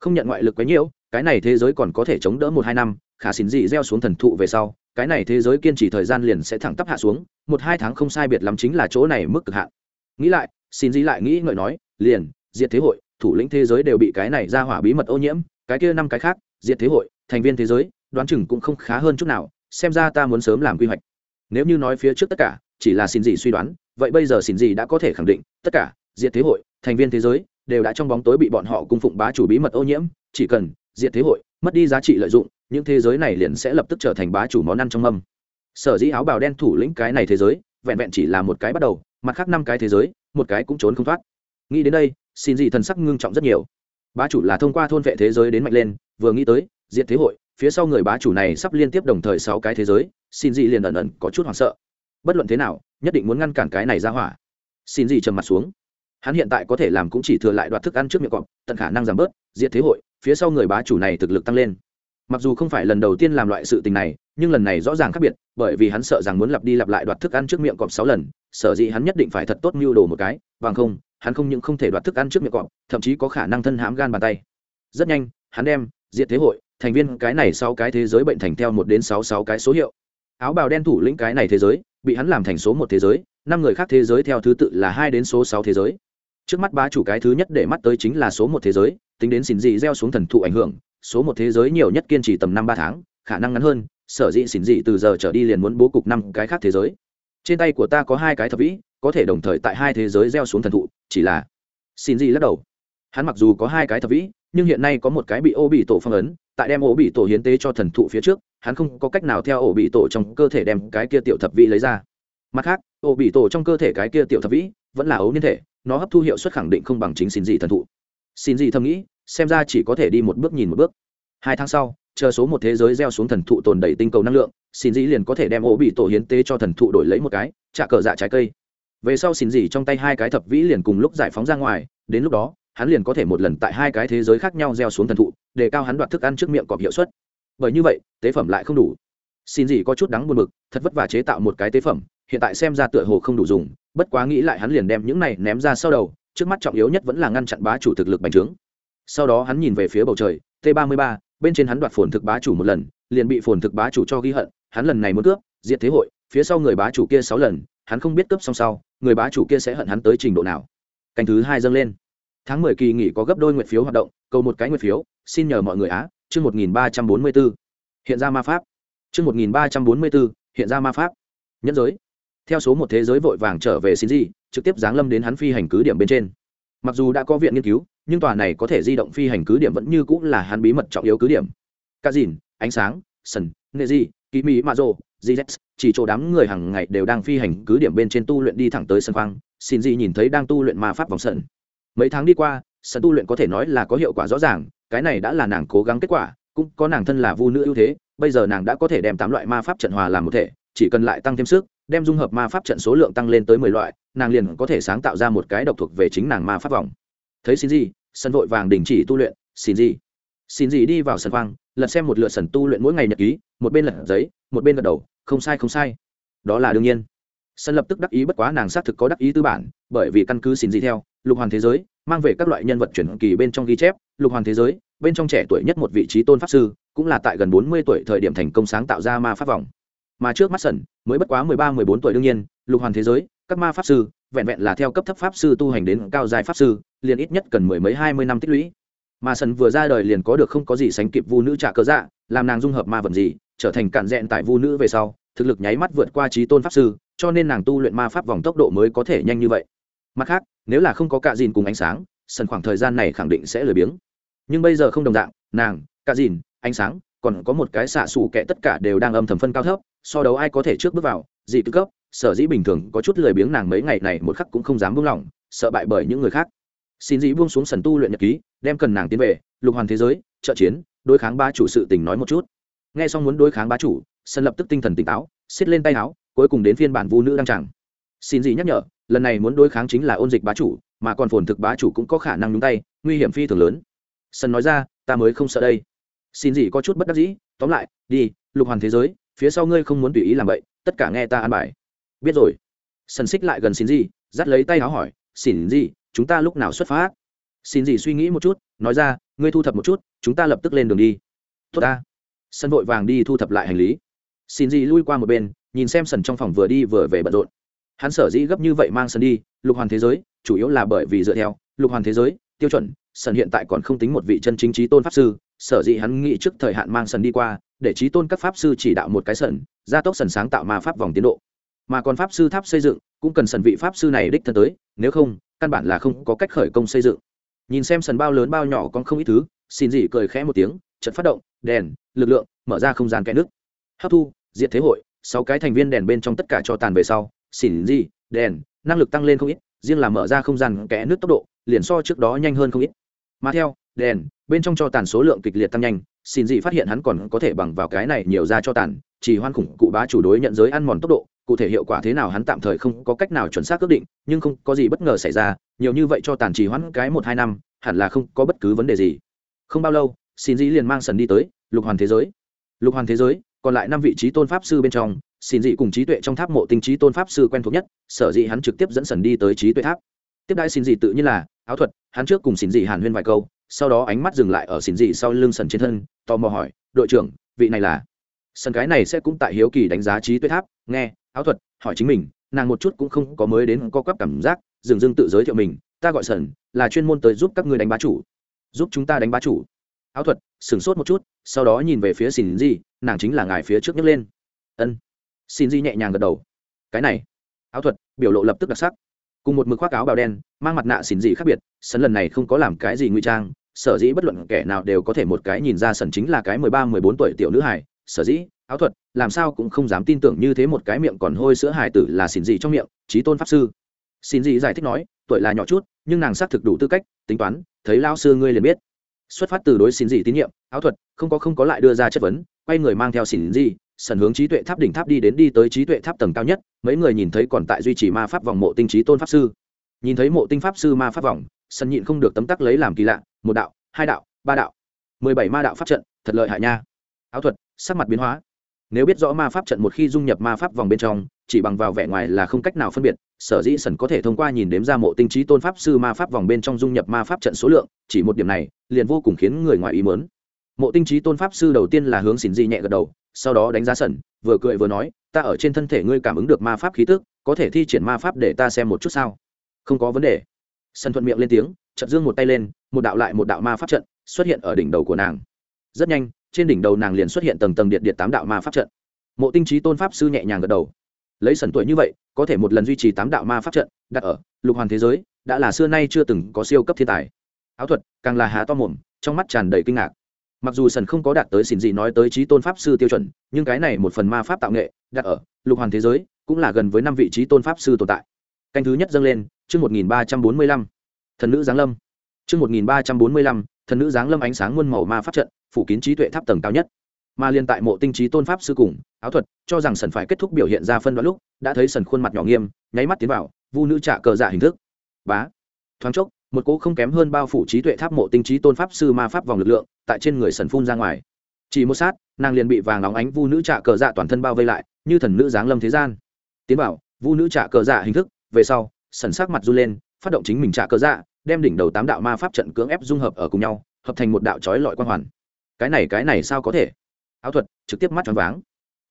Không nhận ngoại lực quá nhiều, cái này thế giới còn có thể chống đỡ một hai năm, khả xin gì gieo xuống thần thụ về sau, cái này thế giới kiên trì thời gian liền sẽ thẳng tắp hạ xuống, một hai tháng không sai biệt lắm chính là chỗ này mức cực hạn. Nghĩ lại xin gì lại nghĩ ngợi nói, liền, diệt thế hội, thủ lĩnh thế giới đều bị cái này ra hỏa bí mật ô nhiễm, cái kia năm cái khác diệt thế hội, thành viên thế giới, đoán chừng cũng không khá hơn chút nào, xem ra ta muốn sớm làm quy hoạch. Nếu như nói phía trước tất cả chỉ là xin gì suy đoán, vậy bây giờ xin gì đã có thể khẳng định, tất cả, diệt thế hội, thành viên thế giới đều đã trong bóng tối bị bọn họ cung phụng bá chủ bí mật ô nhiễm, chỉ cần diệt thế hội, mất đi giá trị lợi dụng, những thế giới này liền sẽ lập tức trở thành bá chủ món ăn trong mâm. Sở dĩ áo bào đen thủ lĩnh cái này thế giới, vẹn vẹn chỉ là một cái bắt đầu, mặt khác năm cái thế giới, một cái cũng trốn không thoát. Nghĩ đến đây, xin gì thần sắc ngưng trọng rất nhiều bá chủ là thông qua thôn vệ thế giới đến mạnh lên, vừa nghĩ tới, diệt thế hội, phía sau người bá chủ này sắp liên tiếp đồng thời sáu cái thế giới, xin Dị liền ẩn ẩn có chút hoảng sợ. Bất luận thế nào, nhất định muốn ngăn cản cái này ra hỏa. Xin Dị trầm mặt xuống. Hắn hiện tại có thể làm cũng chỉ thừa lại đoạt thức ăn trước miệng cọp, tận khả năng giảm bớt, diệt thế hội, phía sau người bá chủ này thực lực tăng lên. Mặc dù không phải lần đầu tiên làm loại sự tình này, nhưng lần này rõ ràng khác biệt, bởi vì hắn sợ rằng muốn lặp đi lặp lại đoạt thức ăn trước miệng cọp sáu lần, sở dĩ hắn nhất định phải thật tốt mưu đồ một cái, bằng không hắn không những không thể đoạt thức ăn trước miệng cọp, thậm chí có khả năng thân hãm gan bàn tay. Rất nhanh, hắn đem, diệt thế hội, thành viên cái này sau cái thế giới bệnh thành theo một đến sáu sáu cái số hiệu. Áo bào đen thủ lĩnh cái này thế giới, bị hắn làm thành số một thế giới, năm người khác thế giới theo thứ tự là hai đến số sáu thế giới. Trước mắt bá chủ cái thứ nhất để mắt tới chính là số một thế giới, tính đến xỉn dị gieo xuống thần thụ ảnh hưởng, số một thế giới nhiều nhất kiên trì tầm năm ba tháng, khả năng ngắn hơn, sở dĩ xỉn dị từ giờ trở đi liền muốn bố cục năm cái khác thế giới. Trên tay của ta có hai cái thập vĩ có thể đồng thời tại hai thế giới gieo xuống thần thụ, chỉ là xin gì lắc đầu. Hắn mặc dù có hai cái thập vĩ, nhưng hiện nay có một cái bị ô bị tổ phong ấn, tại đem ô bị tổ hiến tế cho thần thụ phía trước, hắn không có cách nào theo ô bị tổ trong cơ thể đem cái kia tiểu thập vĩ lấy ra. Mặt khác, ô bị tổ trong cơ thể cái kia tiểu thập vĩ vẫn là ấu niên thể, nó hấp thu hiệu suất khẳng định không bằng chính xin gì thần thụ. Xin gì thầm nghĩ, xem ra chỉ có thể đi một bước nhìn một bước. Hai tháng sau, chờ số một thế giới gieo xuống thần thụ tồn đầy tinh cầu năng lượng, xin dĩ liền có thể đem ô bị tổ hiến tế cho thần thụ đổi lấy một cái, trả cờ dạ trái cây về sau xin gì trong tay hai cái thập vĩ liền cùng lúc giải phóng ra ngoài, đến lúc đó, hắn liền có thể một lần tại hai cái thế giới khác nhau gieo xuống thần thụ, để cao hắn đoạt thức ăn trước miệng cọp hiệu suất. Bởi như vậy, tế phẩm lại không đủ. Xin gì có chút đắng buồn bực, thật vất vả chế tạo một cái tế phẩm, hiện tại xem ra tựa hồ không đủ dùng, bất quá nghĩ lại hắn liền đem những này ném ra sau đầu, trước mắt trọng yếu nhất vẫn là ngăn chặn bá chủ thực lực bành trướng. Sau đó hắn nhìn về phía bầu trời, t 33 bên trên hắn đoạt phồn thực bá chủ một lần, liền bị phồn thực bá chủ cho ghi hận, hắn lần này muốn cướp, diệt thế hội, phía sau người bá chủ kia sáu lần hắn không biết cướp xong sau, người bá chủ kia sẽ hận hắn tới trình độ nào. Canh thứ hai dâng lên. Tháng mười kỳ nghỉ có gấp đôi nguyện phiếu hoạt động, cầu một cái nguyện phiếu, xin nhờ mọi người á, chương một nghìn ba trăm bốn mươi b ố hiện ra ma pháp. Chương một nghìn ba trăm bốn mươi b ố hiện ra ma pháp. Nhân giới. Theo số một thế giới vội vàng trở về xin gì trực tiếp giáng lâm đến hắn phi hành cứ điểm bên trên. Mặc dù đã có viện nghiên cứu, nhưng tòa này có thể di động phi hành cứ điểm vẫn như cũng là hắn bí mật trọng yếu cứ điểm. Ca dìn ánh sáng, sần nệ di kỳ mỹ mạ rồ, gz chỉ chỗ đám người hàng ngày đều đang phi hành cứ điểm bên trên tu luyện đi thẳng tới sân khoang xin gì nhìn thấy đang tu luyện ma pháp vòng sân. Mấy tháng đi qua sân tu luyện có thể nói là có hiệu quả rõ ràng cái này đã là nàng cố gắng kết quả cũng có nàng thân là vu nữ ưu thế bây giờ nàng đã có thể đem tám loại ma pháp trận hòa làm một thể chỉ cần lại tăng thêm sức đem dung hợp ma pháp trận số lượng tăng lên tới mười loại nàng liền có thể sáng tạo ra một cái độc thuộc về chính nàng ma pháp vòng. Thấy xin gì sân vội vàng đình chỉ tu luyện xin gì xin gì đi vào sân khoang lật xem một lượt sần tu luyện mỗi ngày nhật ký, một bên lật giấy, một bên gật đầu, không sai không sai. Đó là đương nhiên. Sân lập tức đắc ý bất quá nàng xác thực có đắc ý tư bản, bởi vì căn cứ xin gì theo, lục hoàn thế giới, mang về các loại nhân vật chuyển kỳ bên trong ghi chép, lục hoàn thế giới, bên trong trẻ tuổi nhất một vị trí tôn pháp sư, cũng là tại gần bốn mươi tuổi thời điểm thành công sáng tạo ra ma pháp vòng. Mà trước mắt sẩn mới bất quá mười ba, mười bốn tuổi đương nhiên, lục hoàn thế giới, các ma pháp sư, vẹn vẹn là theo cấp thấp pháp sư tu hành đến cao dài pháp sư, liền ít nhất cần mười mấy, hai mươi năm tích lũy mà sần vừa ra đời liền có được không có gì sánh kịp vu nữ trả cơ dạ làm nàng dung hợp ma vật gì, trở thành cạn rẽn tại vu nữ về sau, thực lực nháy mắt vượt qua trí tôn pháp sư, cho nên nàng tu luyện ma pháp vòng tốc độ mới có thể nhanh như vậy. Mặt khác, nếu là không có cạ dìn cùng ánh sáng, sân khoảng thời gian này khẳng định sẽ lười biếng. Nhưng bây giờ không đồng dạng, nàng, cạ dìn, ánh sáng, còn có một cái xạ xù kẹ tất cả đều đang âm thầm phân cao thấp, so đấu ai có thể trước bước vào dị tư cấp, sở dĩ bình thường có chút lười biếng nàng mấy ngày này một khắc cũng không dám buông lỏng, sợ bại bởi những người khác. Xin dĩ buông xuống sần tu luyện nhật ký đem cần nàng tiến về, lục hoàn thế giới, trợ chiến, đối kháng ba chủ sự tình nói một chút. Nghe xong muốn đối kháng bá chủ, sân lập tức tinh thần tỉnh táo xiết lên tay áo, cuối cùng đến phiên bản vu nữ đăng tràng. Xin gì nhắc nhở, lần này muốn đối kháng chính là ôn dịch bá chủ, mà còn phồn thực bá chủ cũng có khả năng nhúng tay, nguy hiểm phi thường lớn. Sân nói ra, ta mới không sợ đây. Xin gì có chút bất đắc dĩ, tóm lại, đi, lục hoàn thế giới, phía sau ngươi không muốn tùy ý làm vậy, tất cả nghe ta an bài. Biết rồi. Sân xích lại gần xin gì, dắt lấy tay áo hỏi, xin gì, chúng ta lúc nào xuất phát? Xin gì suy nghĩ một chút, nói ra, ngươi thu thập một chút, chúng ta lập tức lên đường đi. Tốt ta. Sân vội vàng đi thu thập lại hành lý. Xin gì lui qua một bên, nhìn xem sân trong phòng vừa đi vừa về bận rộn. Hắn sở dĩ gấp như vậy mang sân đi, lục hoàn thế giới, chủ yếu là bởi vì dựa theo lục hoàn thế giới, tiêu chuẩn, sân hiện tại còn không tính một vị chân chính trí tôn pháp sư, sở dĩ hắn nghĩ trước thời hạn mang sân đi qua, để trí tôn các pháp sư chỉ đạo một cái sân, gia tốc sân sáng tạo ma pháp vòng tiến độ. Mà còn pháp sư tháp xây dựng, cũng cần sần vị pháp sư này đích thân tới, nếu không, căn bản là không có cách khởi công xây dựng nhìn xem sần bao lớn bao nhỏ còn không ít thứ, xin gì cười khẽ một tiếng trận phát động, đèn, lực lượng, mở ra không gian kẽ nước. Hấp thu, diệt thế hội, sáu cái thành viên đèn bên trong tất cả cho tàn về sau xỉn gì đèn, năng lực tăng lên không ít, riêng là mở ra không gian kẽ nước tốc độ, liền so trước đó nhanh hơn không ít. Mà theo, đèn, bên trong cho tàn số lượng kịch liệt tăng nhanh, xin gì phát hiện hắn còn có thể bằng vào cái này nhiều ra cho tàn, chỉ hoan khủng cụ bá chủ đối nhận giới ăn mòn tốc độ cụ thể hiệu quả thế nào hắn tạm thời không có cách nào chuẩn xác ước định, nhưng không có gì bất ngờ xảy ra, nhiều như vậy cho tàn trì hoãn cái một hai năm, hẳn là không có bất cứ vấn đề gì. Không bao lâu, xin dĩ liền mang sần đi tới, lục hoàn thế giới. Lục hoàn thế giới, còn lại năm vị trí tôn pháp sư bên trong, xin dị cùng trí tuệ trong tháp mộ tinh trí tôn pháp sư quen thuộc nhất, sở dĩ hắn trực tiếp dẫn sần đi tới trí tuệ tháp. Tiếp đãi xin dị tự nhiên là, áo thuật, hắn trước cùng xin dị hàn huyên vài câu, sau đó ánh mắt dừng lại ở xin dị sau lưng sần trên thân, tò mò hỏi, đội trưởng, vị này là? Sân cái này sẽ cũng tại hiếu kỳ đánh giá trí tuệ tháp, nghe, áo thuật, hỏi chính mình, nàng một chút cũng không có mới đến co quắp cảm giác dừng dưng tự giới thiệu mình, ta gọi sần là chuyên môn tới giúp các ngươi đánh bá chủ. Giúp chúng ta đánh bá chủ? Áo thuật, sửng sốt một chút, sau đó nhìn về phía xin di, nàng chính là ngài phía trước nhấc lên. Ân. Xin di nhẹ nhàng gật đầu. Cái này. Áo thuật, biểu lộ lập tức đặc sắc. Cùng một mực khoác áo bào đen, mang mặt nạ xin di khác biệt sân lần này không có làm cái gì nguy trang, sở dĩ bất luận kẻ nào đều có thể một cái nhìn ra sần chính là cái mười ba, mười bốn tuổi tiểu nữ hải sở dĩ, áo thuật, làm sao cũng không dám tin tưởng như thế một cái miệng còn hôi sữa hài tử là xin gì trong miệng, trí tôn pháp sư. Xin gì giải thích nói, tuổi là nhỏ chút, nhưng nàng xác thực đủ tư cách, tính toán, thấy lao sư ngươi liền biết. Xuất phát từ đối xin gì tín nhiệm, áo thuật, không có không có lại đưa ra chất vấn, quay người mang theo xin gì sần hướng trí tuệ tháp đỉnh tháp đi đến đi tới trí tuệ tháp tầng cao nhất, mấy người nhìn thấy còn tại duy trì ma pháp vòng mộ tinh trí tôn pháp sư. Nhìn thấy mộ tinh pháp sư ma pháp vòng, sần nhịn không được tấm tắc lấy làm kỳ lạ, một đạo, hai đạo, ba đạo, mười bảy ma đạo pháp trận, thật lợi hại nha. Áo thuật sắc mặt biến hóa. Nếu biết rõ ma pháp trận một khi dung nhập ma pháp vòng bên trong, chỉ bằng vào vẻ ngoài là không cách nào phân biệt, sở dĩ sần có thể thông qua nhìn đếm ra mộ tinh trí tôn pháp sư ma pháp vòng bên trong dung nhập ma pháp trận số lượng, chỉ một điểm này, liền vô cùng khiến người ngoài ý mớn mộ tinh trí tôn pháp sư đầu tiên là hướng xỉn di nhẹ gật đầu, sau đó đánh giá sần vừa cười vừa nói, ta ở trên thân thể ngươi cảm ứng được ma pháp khí tức, có thể thi triển ma pháp để ta xem một chút sao? Không có vấn đề. Sần thuận miệng lên tiếng chật dương một tay lên, một đạo lại một đạo ma pháp trận xuất hiện ở đỉnh đầu của nàng. Rất nhanh trên đỉnh đầu nàng liền xuất hiện tầng tầng điện điện tám đạo ma pháp trận. Mộ tinh trí tôn pháp sư nhẹ nhàng gật đầu. Lấy sần tuổi như vậy, có thể một lần duy trì tám đạo ma pháp trận, đặt ở lục hoàn thế giới, đã là xưa nay chưa từng có siêu cấp thiên tài. Áo thuật, càng là há to mồm, trong mắt tràn đầy kinh ngạc. Mặc dù sần không có đạt tới xin gì nói tới trí tôn pháp sư tiêu chuẩn, nhưng cái này một phần ma pháp tạo nghệ, đặt ở lục hoàn thế giới, cũng là gần với năm vị trí tôn pháp sư tồn tại. Canh thứ nhất dâng lên, chương một nghìn ba trăm bốn mươi lăm. Thần nữ giáng lâm. Chương một nghìn ba trăm bốn mươi lăm, thần nữ giáng lâm ánh sáng muôn màu ma pháp trận phủ kín trí tuệ tháp tầng cao nhất. Mà liên tại mộ tinh trí tôn pháp sư cùng áo thuật, cho rằng sần phải kết thúc biểu hiện ra phân đoạn lúc, đã thấy sần khuôn mặt nhỏ nghiêm, nháy mắt tiến vào, vu nữ trả cờ dạ hình thức. Bá. Thoáng chốc, một cỗ không kém hơn bao phủ trí tuệ tháp mộ tinh trí tôn pháp sư ma pháp vòng lực lượng, tại trên người sần phun ra ngoài. Chỉ một sát, nàng liền bị vàng óng ánh vu nữ trả cờ dạ toàn thân bao vây lại, như thần nữ giáng lâm thế gian. Tiến bảo vu nữ trả cờ dạ hình thức, về sau, sần sắc mặt run lên, phát động chính mình trả cờ dạ đem đỉnh đầu tám đạo ma pháp trận cưỡng ép dung hợp ở cùng nhau, hợp thành một đạo trói lọi quang hoàn cái này cái này sao có thể? Áo thuật, trực tiếp mắt choáng váng.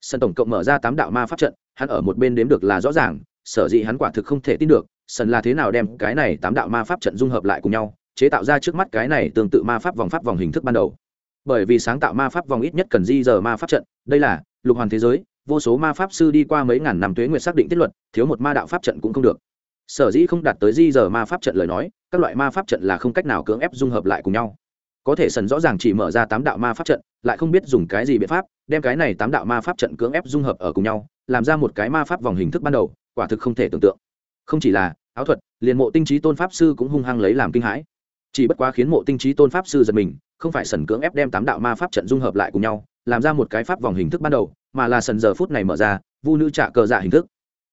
Sân tổng cộng mở ra tám đạo ma pháp trận, hắn ở một bên đếm được là rõ ràng, sở dĩ hắn quả thực không thể tin được, sân là thế nào đem cái này tám đạo ma pháp trận dung hợp lại cùng nhau, chế tạo ra trước mắt cái này tương tự ma pháp vòng pháp vòng hình thức ban đầu. Bởi vì sáng tạo ma pháp vòng ít nhất cần di giờ ma pháp trận, đây là, lục hoàn thế giới, vô số ma pháp sư đi qua mấy ngàn năm tuế nguyệt xác định tiết luật, thiếu một ma đạo pháp trận cũng không được. Sở dĩ không đạt tới di giờ ma pháp trận lời nói, các loại ma pháp trận là không cách nào cưỡng ép dung hợp lại cùng nhau có thể sần rõ ràng chỉ mở ra tám đạo ma pháp trận, lại không biết dùng cái gì biện pháp, đem cái này tám đạo ma pháp trận cưỡng ép dung hợp ở cùng nhau, làm ra một cái ma pháp vòng hình thức ban đầu, quả thực không thể tưởng tượng. Không chỉ là áo thuật, liền mộ tinh trí tôn pháp sư cũng hung hăng lấy làm kinh hãi. Chỉ bất quá khiến mộ tinh trí tôn pháp sư giật mình, không phải sần cưỡng ép đem tám đạo ma pháp trận dung hợp lại cùng nhau, làm ra một cái pháp vòng hình thức ban đầu, mà là sần giờ phút này mở ra, vu nữ trả cờ dạ hình thức.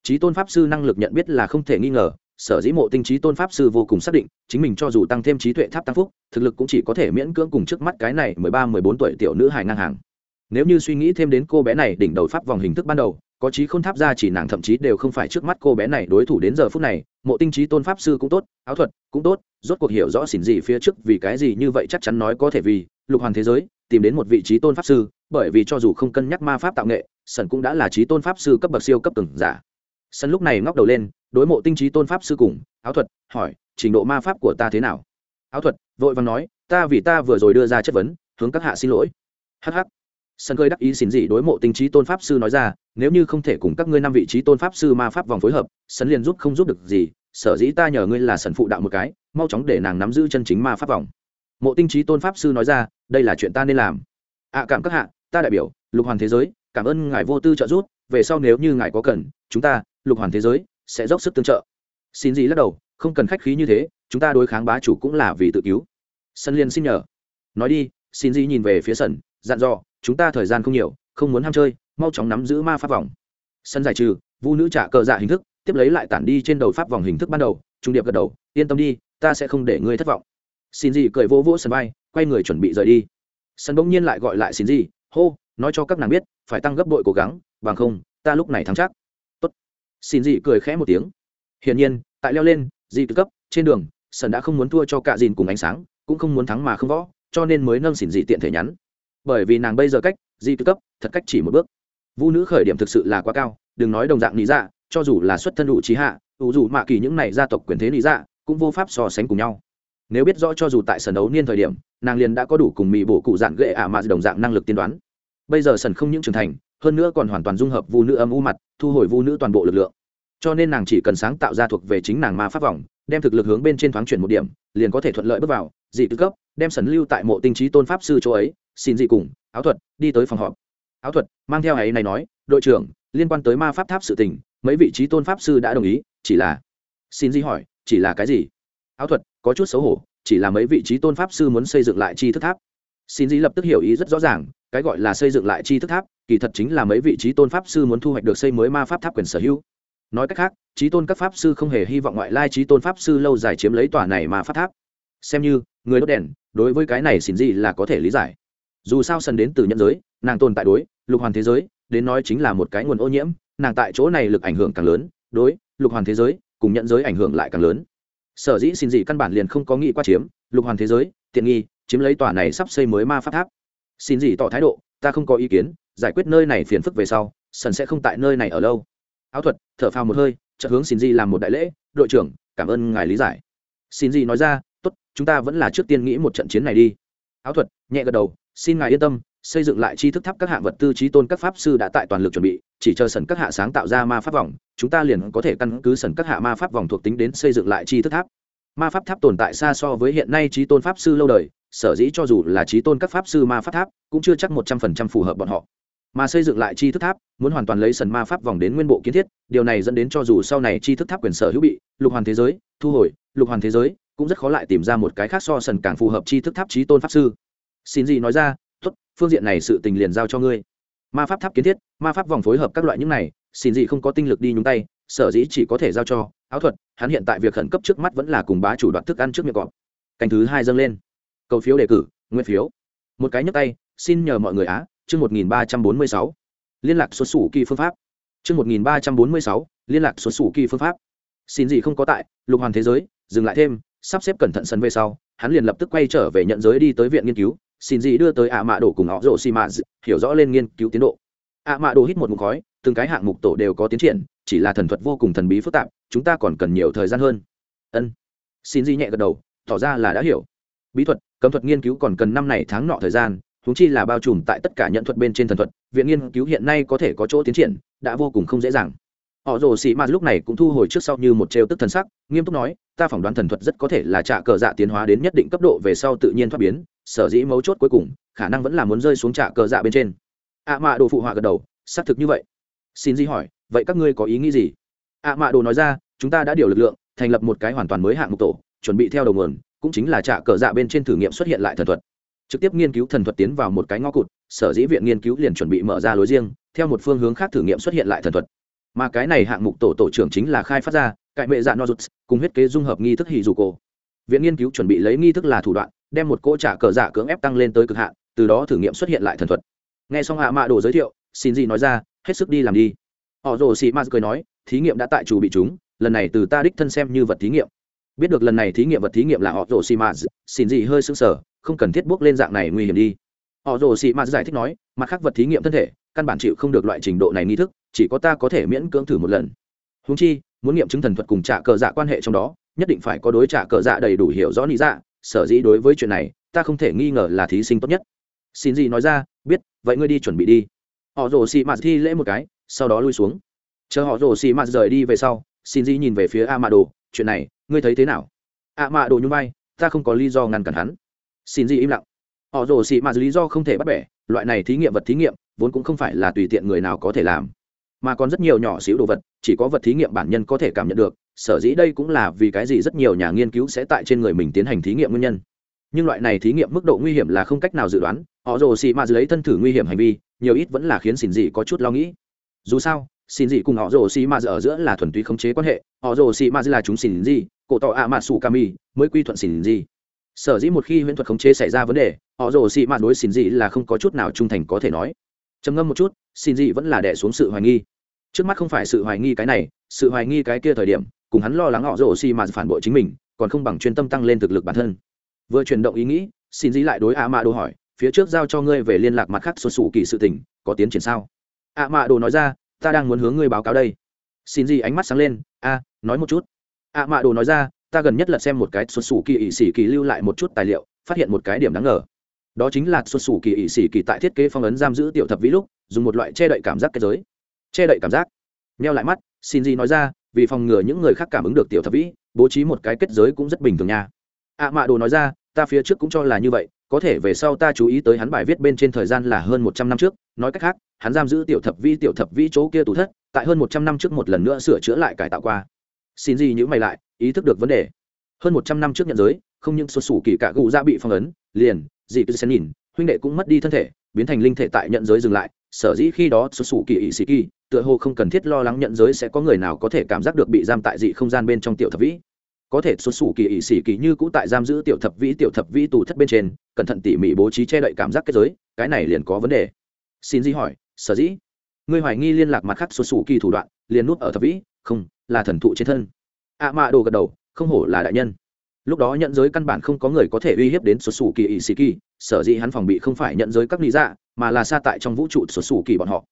Trí tôn pháp sư năng lực nhận biết là không thể nghi ngờ sở dĩ mộ tinh trí tôn pháp sư vô cùng xác định, chính mình cho dù tăng thêm trí tuệ tháp tăng phúc, thực lực cũng chỉ có thể miễn cưỡng cùng trước mắt cái này mười ba, mười bốn tuổi tiểu nữ hài ngang hàng. Nếu như suy nghĩ thêm đến cô bé này đỉnh đầu pháp vòng hình thức ban đầu, có trí không tháp ra chỉ nàng thậm chí đều không phải trước mắt cô bé này đối thủ đến giờ phút này, mộ tinh trí tôn pháp sư cũng tốt, áo thuật cũng tốt, rốt cuộc hiểu rõ xỉn gì phía trước vì cái gì như vậy chắc chắn nói có thể vì lục hoàn thế giới tìm đến một vị trí tôn pháp sư, bởi vì cho dù không cân nhắc ma pháp tạo nghệ sần cũng đã là trí tôn pháp sư cấp bậc siêu cấp từng giả sân lúc này ngóc đầu lên, đối mộ tinh trí tôn pháp sư cùng, áo thuật, hỏi, trình độ ma pháp của ta thế nào? Áo thuật, vội vàng nói, ta vì ta vừa rồi đưa ra chất vấn, hướng các hạ xin lỗi. Hh sân cười đắc ý xin gì đối mộ tinh trí tôn pháp sư nói ra, nếu như không thể cùng các ngươi năm vị trí tôn pháp sư ma pháp vòng phối hợp, sân liền giúp không giúp được gì, sở dĩ ta nhờ ngươi là sần phụ đạo một cái, mau chóng để nàng nắm giữ chân chính ma pháp vòng. Mộ tinh trí tôn pháp sư nói ra, đây là chuyện ta nên làm. Ạ cảm các hạ, ta đại biểu, lục hoàn thế giới, cảm ơn ngài vô tư trợ giúp, về sau nếu như ngài có cần, chúng ta lục hoàn thế giới, sẽ dốc sức tương trợ. Xin gì lắc đầu, không cần khách khí như thế, chúng ta đối kháng bá chủ cũng là vì tự cứu. Sân liên xin nhờ. Nói đi, xin gì nhìn về phía sân, dặn dò, chúng ta thời gian không nhiều, không muốn ham chơi, mau chóng nắm giữ ma pháp vòng. Sân giải trừ, vu nữ trả cờ dạ hình thức, tiếp lấy lại tản đi trên đầu pháp vòng hình thức ban đầu, trung điệp gật đầu, yên tâm đi, ta sẽ không để ngươi thất vọng. Xin gì cười vỗ vỗ sân bay quay người chuẩn bị rời đi. Sân bỗng nhiên lại gọi lại xin gì, hô, nói cho các nàng biết, phải tăng gấp đội cố gắng, bằng không, ta lúc này thắng chắc xin dị cười khẽ một tiếng. Hiển nhiên, tại leo lên, dị tư cấp, trên đường, sần đã không muốn thua cho cả dìn cùng ánh sáng, cũng không muốn thắng mà không võ, cho nên mới nâng xỉn dị tiện thể nhắn. Bởi vì nàng bây giờ cách, dị tư cấp, thật cách chỉ một bước. Vũ nữ khởi điểm thực sự là quá cao, đừng nói đồng dạng lý dạ cho dù là xuất thân đủ trí hạ, ủ dù mạ kỳ những này gia tộc quyền thế lý dạ cũng vô pháp so sánh cùng nhau. Nếu biết rõ cho dù tại sân đấu niên thời điểm, nàng liền đã có đủ cùng mỹ bổ cụ dạng ghệ ả mà đồng dạng năng lực tiên đoán. Bây giờ sần không những trưởng thành hơn nữa còn hoàn toàn dung hợp vu nữ âm u mặt, thu hồi vu nữ toàn bộ lực lượng. Cho nên nàng chỉ cần sáng tạo ra thuộc về chính nàng ma pháp vòng, đem thực lực hướng bên trên thoáng chuyển một điểm, liền có thể thuận lợi bước vào, dị tư cấp, đem sấn lưu tại mộ tinh trí tôn pháp sư chỗ ấy, xin dị cùng, áo thuật, đi tới phòng họp. Áo thuật, mang theo ấy này nói, đội trưởng, liên quan tới ma pháp tháp sự tình, mấy vị trí tôn pháp sư đã đồng ý, chỉ là xin dị hỏi, chỉ là cái gì? Áo thuật, có chút xấu hổ, chỉ là mấy vị trí tôn pháp sư muốn xây dựng lại chi thức tháp. Xin dị lập tức hiểu ý rất rõ ràng, cái gọi là xây dựng lại chi thức tháp kỳ thật chính là mấy vị trí tôn pháp sư muốn thu hoạch được xây mới ma pháp tháp quyền sở hữu. Nói cách khác, trí tôn các pháp sư không hề hy vọng ngoại lai trí tôn pháp sư lâu dài chiếm lấy tòa này mà pháp tháp. Xem như, người đốt đèn, đối với cái này xin gì là có thể lý giải. Dù sao sân đến từ nhân giới, nàng tồn tại đối, lục hoàn thế giới, đến nói chính là một cái nguồn ô nhiễm, nàng tại chỗ này lực ảnh hưởng càng lớn, đối, lục hoàn thế giới, cùng nhận giới ảnh hưởng lại càng lớn. Sở dĩ xin gì căn bản liền không có nghĩ qua chiếm, lục hoàn thế giới, tiện nghi, chiếm lấy tòa này sắp xây mới ma pháp tháp. Xin gì tỏ thái độ ta không có ý kiến, giải quyết nơi này phiền phức về sau, sần sẽ không tại nơi này ở lâu. Áo thuật, thở phào một hơi, chợt hướng xin di làm một đại lễ, đội trưởng, cảm ơn ngài lý giải. Xin di nói ra, tốt, chúng ta vẫn là trước tiên nghĩ một trận chiến này đi. Áo thuật, nhẹ gật đầu, xin ngài yên tâm, xây dựng lại tri thức tháp các hạng vật tư trí tôn các pháp sư đã tại toàn lực chuẩn bị, chỉ chờ sần các hạ sáng tạo ra ma pháp vòng, chúng ta liền có thể căn cứ sần các hạ ma pháp vòng thuộc tính đến xây dựng lại tri thức tháp ma pháp tháp tồn tại xa so với hiện nay trí tôn pháp sư lâu đời, sở dĩ cho dù là trí tôn các pháp sư ma pháp tháp, cũng chưa chắc một trăm phần trăm phù hợp bọn họ. Mà xây dựng lại chi thức tháp, muốn hoàn toàn lấy sần ma pháp vòng đến nguyên bộ kiến thiết, điều này dẫn đến cho dù sau này chi thức tháp quyền sở hữu bị lục hoàn thế giới, thu hồi, lục hoàn thế giới cũng rất khó lại tìm ra một cái khác so sần càng phù hợp chi thức tháp trí tôn pháp sư. Xin gì nói ra, tốt, phương diện này sự tình liền giao cho ngươi. Ma pháp tháp kiến thiết, ma pháp vòng phối hợp các loại những này, xin gì không có tinh lực đi nhúng tay, sở dĩ chỉ có thể giao cho áo thuật, hắn hiện tại việc khẩn cấp trước mắt vẫn là cùng bá chủ đoạn thức ăn trước miệng cọp. Canh thứ hai dâng lên. Cầu phiếu đề cử, nguyên phiếu. Một cái nhấp tay, xin nhờ mọi người á, chương một nghìn ba trăm bốn mươi sáu. Liên lạc xuất xù kỳ phương pháp. Chương một nghìn ba trăm bốn mươi sáu, liên lạc xuất xù kỳ phương pháp. Xin gì không có tại, lục hoàn thế giới, dừng lại thêm, sắp xếp cẩn thận sân về sau, hắn liền lập tức quay trở về nhận giới đi tới viện nghiên cứu. Xin gì đưa tới ạ mạ đổ cùng họ rộ xì mạ hiểu rõ lên nghiên cứu tiến độ. ạ mạ đổ hít một mục khói, từng cái hạng mục tổ đều có tiến triển, chỉ là thần thuật vô cùng thần bí phức tạp chúng ta còn cần nhiều thời gian hơn. Ân. Xin di nhẹ gật đầu, tỏ ra là đã hiểu. Bí thuật, cấm thuật nghiên cứu còn cần năm này tháng nọ thời gian húng chi là bao trùm tại tất cả nhận thuật bên trên thần thuật, viện nghiên cứu hiện nay có thể có chỗ tiến triển, đã vô cùng không dễ dàng. Họ rồ xì mạt lúc này cũng thu hồi trước sau như một trêu tức thần sắc, nghiêm túc nói, ta phỏng đoán thần thuật rất có thể là trả cờ dạ tiến hóa đến nhất định cấp độ về sau tự nhiên thoát biến, sở dĩ mấu chốt cuối cùng, khả năng vẫn là muốn rơi xuống trả cờ dạ bên trên. Ạ à mạ đồ phụ họa gật đầu, xác thực như vậy. Xin di hỏi, vậy các ngươi có ý nghĩ gì? Ạ à mạ đồ nói ra, chúng ta đã điều lực lượng, thành lập một cái hoàn toàn mới hạng mục tổ, chuẩn bị theo đầu nguồn, cũng chính là trả cờ dạ bên trên thử nghiệm xuất hiện lại thần thuật. Trực tiếp nghiên cứu thần thuật tiến vào một cái ngõ cụt, sở dĩ viện nghiên cứu liền chuẩn bị mở ra lối riêng, theo một phương hướng khác thử nghiệm xuất hiện lại thần thuật. Mà cái này hạng mục tổ tổ trưởng chính là khai phát ra, cải mệ dạ nozuts, cùng huyết kế dung hợp nghi thức hì dù cổ viện nghiên cứu chuẩn bị lấy nghi thức là thủ đoạn, đem một cỗ trả cờ dạ cưỡng ép tăng lên tới cực hạn, từ đó thử nghiệm xuất hiện lại thần thuật. Nghe xong hạ mạ đồ giới thiệu xin gì nói ra, hết sức đi làm đi. Họ rồ sĩ ma cười nói thí nghiệm đã tại chủ bị chúng, lần này từ ta đích thân xem như vật thí nghiệm. Biết được lần này thí nghiệm vật thí nghiệm là họ rồ xì ma xin gì hơi sững sờ, không cần thiết bước lên dạng này nguy hiểm đi. Họ rồ xì ma giải thích nói, mặt khác vật thí nghiệm thân thể, căn bản chịu không được loại trình độ này nghi thức, chỉ có ta có thể miễn cưỡng thử một lần. Húng chi, muốn nghiệm chứng thần thuật cùng trả cờ dạ quan hệ trong đó, nhất định phải có đối trả cờ dạ đầy đủ hiểu rõ lý dạ sở dĩ đối với chuyện này, ta không thể nghi ngờ là thí sinh tốt nhất. Xin gì nói ra, biết, vậy ngươi đi chuẩn bị đi. Họ rồ xì mạt thi lễ một cái, sau đó lui xuống chờ họ rồ xì mạt rời đi về sau xin gì nhìn về phía a mạ đồ chuyện này ngươi thấy thế nào? A mạ đồ nhung vai, ta không có lý do ngăn cản hắn. Xin gì im lặng. Họ rồ xì mạt lý do không thể bắt bẻ loại này thí nghiệm vật thí nghiệm vốn cũng không phải là tùy tiện người nào có thể làm. Mà còn rất nhiều nhỏ xíu đồ vật chỉ có vật thí nghiệm bản nhân có thể cảm nhận được sở dĩ đây cũng là vì cái gì rất nhiều nhà nghiên cứu sẽ tại trên người mình tiến hành thí nghiệm nguyên nhân. Nhưng loại này thí nghiệm mức độ nguy hiểm là không cách nào dự đoán họ rồ xì m lấy thân thử nguy hiểm hành vi nhiều ít vẫn là khiến xin dị có chút lo nghĩ. Dù sao xin gì cùng họ rồ xì ma ở giữa là thuần túy khống chế quan hệ. Họ rồ xì ma là chúng xin gì, cổ tỏ ạ mạ sủ kami mới quy thuận xin gì. sở dĩ một khi huyễn thuật khống chế xảy ra vấn đề họ rồ xì ma đối xin gì là không có chút nào trung thành có thể nói. Trầm ngâm một chút xin gì vẫn là đẻ xuống sự hoài nghi. Trước mắt không phải sự hoài nghi cái này sự hoài nghi cái kia thời điểm cùng hắn lo lắng họ rồ xì ma phản bội chính mình còn không bằng chuyên tâm tăng lên thực lực bản thân. Vừa chuyển động ý nghĩ xin dĩ lại đối a mạ đồ hỏi phía trước giao cho ngươi về liên lạc mặt khác xuân sủ kỳ sự tình có tiến triển sao? a mạ đồ nói ra ta đang muốn hướng ngươi báo cáo đây. Xin gì ánh mắt sáng lên, a, nói một chút. A mạ đồ nói ra, ta gần nhất lật xem một cái xuất xù kỳ ỵ sĩ kỳ lưu lại một chút tài liệu, phát hiện một cái điểm đáng ngờ. Đó chính là xuất xù kỳ ỵ sĩ kỳ tại thiết kế phong ấn giam giữ tiểu thập vĩ lúc, dùng một loại che đậy cảm giác kết giới. Che đậy cảm giác. Neo lại mắt, xin gì nói ra, vì phòng ngừa những người khác cảm ứng được tiểu thập vĩ, bố trí một cái kết giới cũng rất bình thường nha. Ạ mạ đồ nói ra ta phía trước cũng cho là như vậy, có thể về sau ta chú ý tới hắn bài viết bên trên thời gian là hơn một trăm năm trước, nói cách khác, hắn giam giữ tiểu thập vi, tiểu thập vi chỗ kia tủ thất, tại hơn một trăm năm trước một lần nữa sửa chữa lại cải tạo qua. Xin gì nhữ mày lại, ý thức được vấn đề. Hơn một trăm năm trước nhận giới, không những xuất xù kỳ cả gù ra bị phong ấn, liền dị cứ xen nhìn, huynh đệ cũng mất đi thân thể, biến thành linh thể tại nhận giới dừng lại, sở dĩ khi đó xuất xù kỳ ỵ sĩ kỳ, tựa hồ không cần thiết lo lắng nhận giới sẽ có người nào có thể cảm giác được bị giam tại dị không gian bên trong tiểu thập vĩ có thể xuất xù kỳ ỵ xỉ kỳ như cũ tại giam giữ tiểu thập vĩ, tiểu thập vĩ tù thất bên trên, cẩn thận tỉ mỉ bố trí che đậy cảm giác kết giới, cái này liền có vấn đề. Xin di hỏi, sở dĩ? Ngươi hoài nghi liên lạc mặt khác xuất xù kỳ thủ đoạn, liền nút ở thập vĩ? Không, là thần thụ trên thân. Ạ à mạ đồ gật đầu, không hổ là đại nhân. Lúc đó nhận giới căn bản không có người có thể uy hiếp đến xuất xù kỳ ỵ xỉ kỳ, sở dĩ hắn phòng bị không phải nhận giới các lý dạ mà là xa tại trong vũ trụ xuất xù kỳ bọn họ.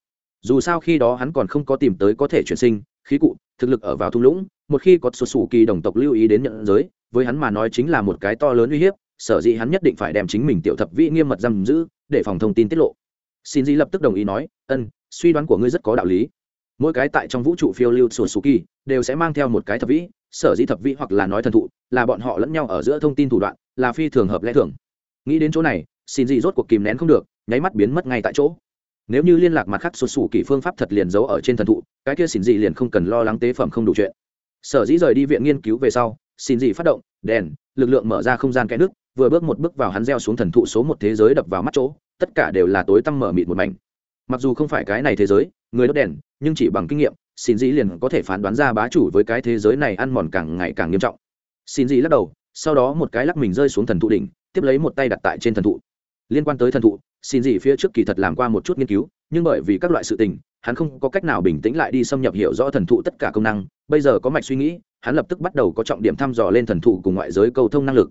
Dù sao khi đó hắn còn không có tìm tới có thể chuyển sinh, khí cụ, thực lực ở vào thung lũng một khi có sụt xù kỳ đồng tộc lưu ý đến nhận giới, với hắn mà nói chính là một cái to lớn uy hiếp, sở dĩ hắn nhất định phải đem chính mình tiểu thập vĩ nghiêm mật giam giữ, để phòng thông tin tiết lộ. Xin dĩ lập tức đồng ý nói, ân, suy đoán của ngươi rất có đạo lý. Mỗi cái tại trong vũ trụ phiêu lưu sùa sù kỳ đều sẽ mang theo một cái thập vĩ, sở dĩ thập vĩ hoặc là nói thần thụ, là bọn họ lẫn nhau ở giữa thông tin thủ đoạn, là phi thường hợp lẽ thường. Nghĩ đến chỗ này, xin dĩ rốt cuộc kìm nén không được, nháy mắt biến mất ngay tại chỗ. Nếu như liên lạc mặt khác sụt sủ kỳ phương pháp thật liền giấu ở trên thần thụ, cái kia xin dị liền không cần lo lắng tế phẩm không đủ chuyện sở dĩ rời đi viện nghiên cứu về sau, xin dị phát động, đèn, lực lượng mở ra không gian kẽ nước, vừa bước một bước vào hắn gieo xuống thần thụ số một thế giới đập vào mắt chỗ, tất cả đều là tối tăm mở mịt một mảnh. Mặc dù không phải cái này thế giới, người đốt đèn, nhưng chỉ bằng kinh nghiệm, xin dĩ liền có thể phán đoán ra bá chủ với cái thế giới này ăn mòn càng ngày càng nghiêm trọng. Xin dĩ lắc đầu, sau đó một cái lắc mình rơi xuống thần thụ đỉnh, tiếp lấy một tay đặt tại trên thần thụ. Liên quan tới thần thụ, xin dĩ phía trước kỳ thật làm qua một chút nghiên cứu, nhưng bởi vì các loại sự tình hắn không có cách nào bình tĩnh lại đi xâm nhập hiểu rõ thần thụ tất cả công năng, bây giờ có mạch suy nghĩ, hắn lập tức bắt đầu có trọng điểm thăm dò lên thần thụ cùng ngoại giới cầu thông năng lực.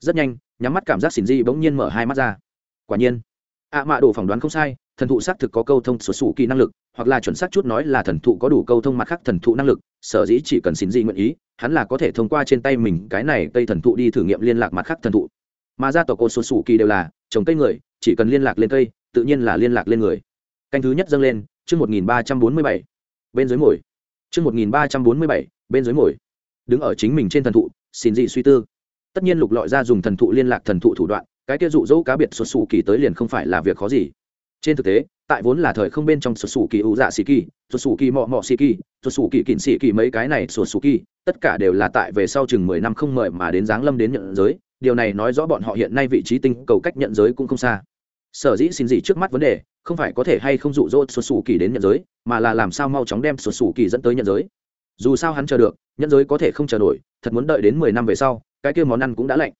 Rất nhanh, nhắm mắt cảm giác xỉn di bỗng nhiên mở hai mắt ra. Quả nhiên, ạ mạ đồ phỏng đoán không sai, thần thụ xác thực có câu thông sổ sủ kỳ năng lực, hoặc là chuẩn xác chút nói là thần thụ có đủ câu thông mặt khác thần thụ năng lực, sở dĩ chỉ cần xin di nguyện ý, hắn là có thể thông qua trên tay mình cái này cây thần thụ đi thử nghiệm liên lạc mặt khác thần thụ. Mà gia tộc ô sổ sủ kỳ đều là trồng cây người, chỉ cần liên lạc lên cây, tự nhiên là liên lạc lên người canh thứ nhất dâng lên, chương một nghìn ba trăm bốn mươi bảy, bên dưới mồi chương một nghìn ba trăm bốn mươi bảy, bên dưới mồi đứng ở chính mình trên thần thụ, xin dị suy tư. Tất nhiên lục lọi ra dùng thần thụ liên lạc thần thụ thủ đoạn, cái kia dụ dỗ cá biệt xuất xù kỳ tới liền không phải là việc khó gì. Trên thực tế, tại vốn là thời không bên trong xuất xù kỳ ủ dạ xì kỳ, xuất xù kỳ mọ mọ xì kỳ, xuất xù kỳ kịn xì kỳ mấy cái này xuất xù kỳ, tất cả đều là tại về sau chừng mười năm không mời mà đến giáng lâm đến nhận giới. Điều này nói rõ bọn họ hiện nay vị trí tinh cầu cách nhận giới cũng không xa sở dĩ xin gì trước mắt vấn đề, không phải có thể hay không dụ dỗ xuất xù kỳ đến nhận giới, mà là làm sao mau chóng đem xuất xù kỳ dẫn tới nhận giới. Dù sao hắn chờ được, nhận giới có thể không chờ nổi, thật muốn đợi đến mười năm về sau, cái kia món ăn cũng đã lạnh.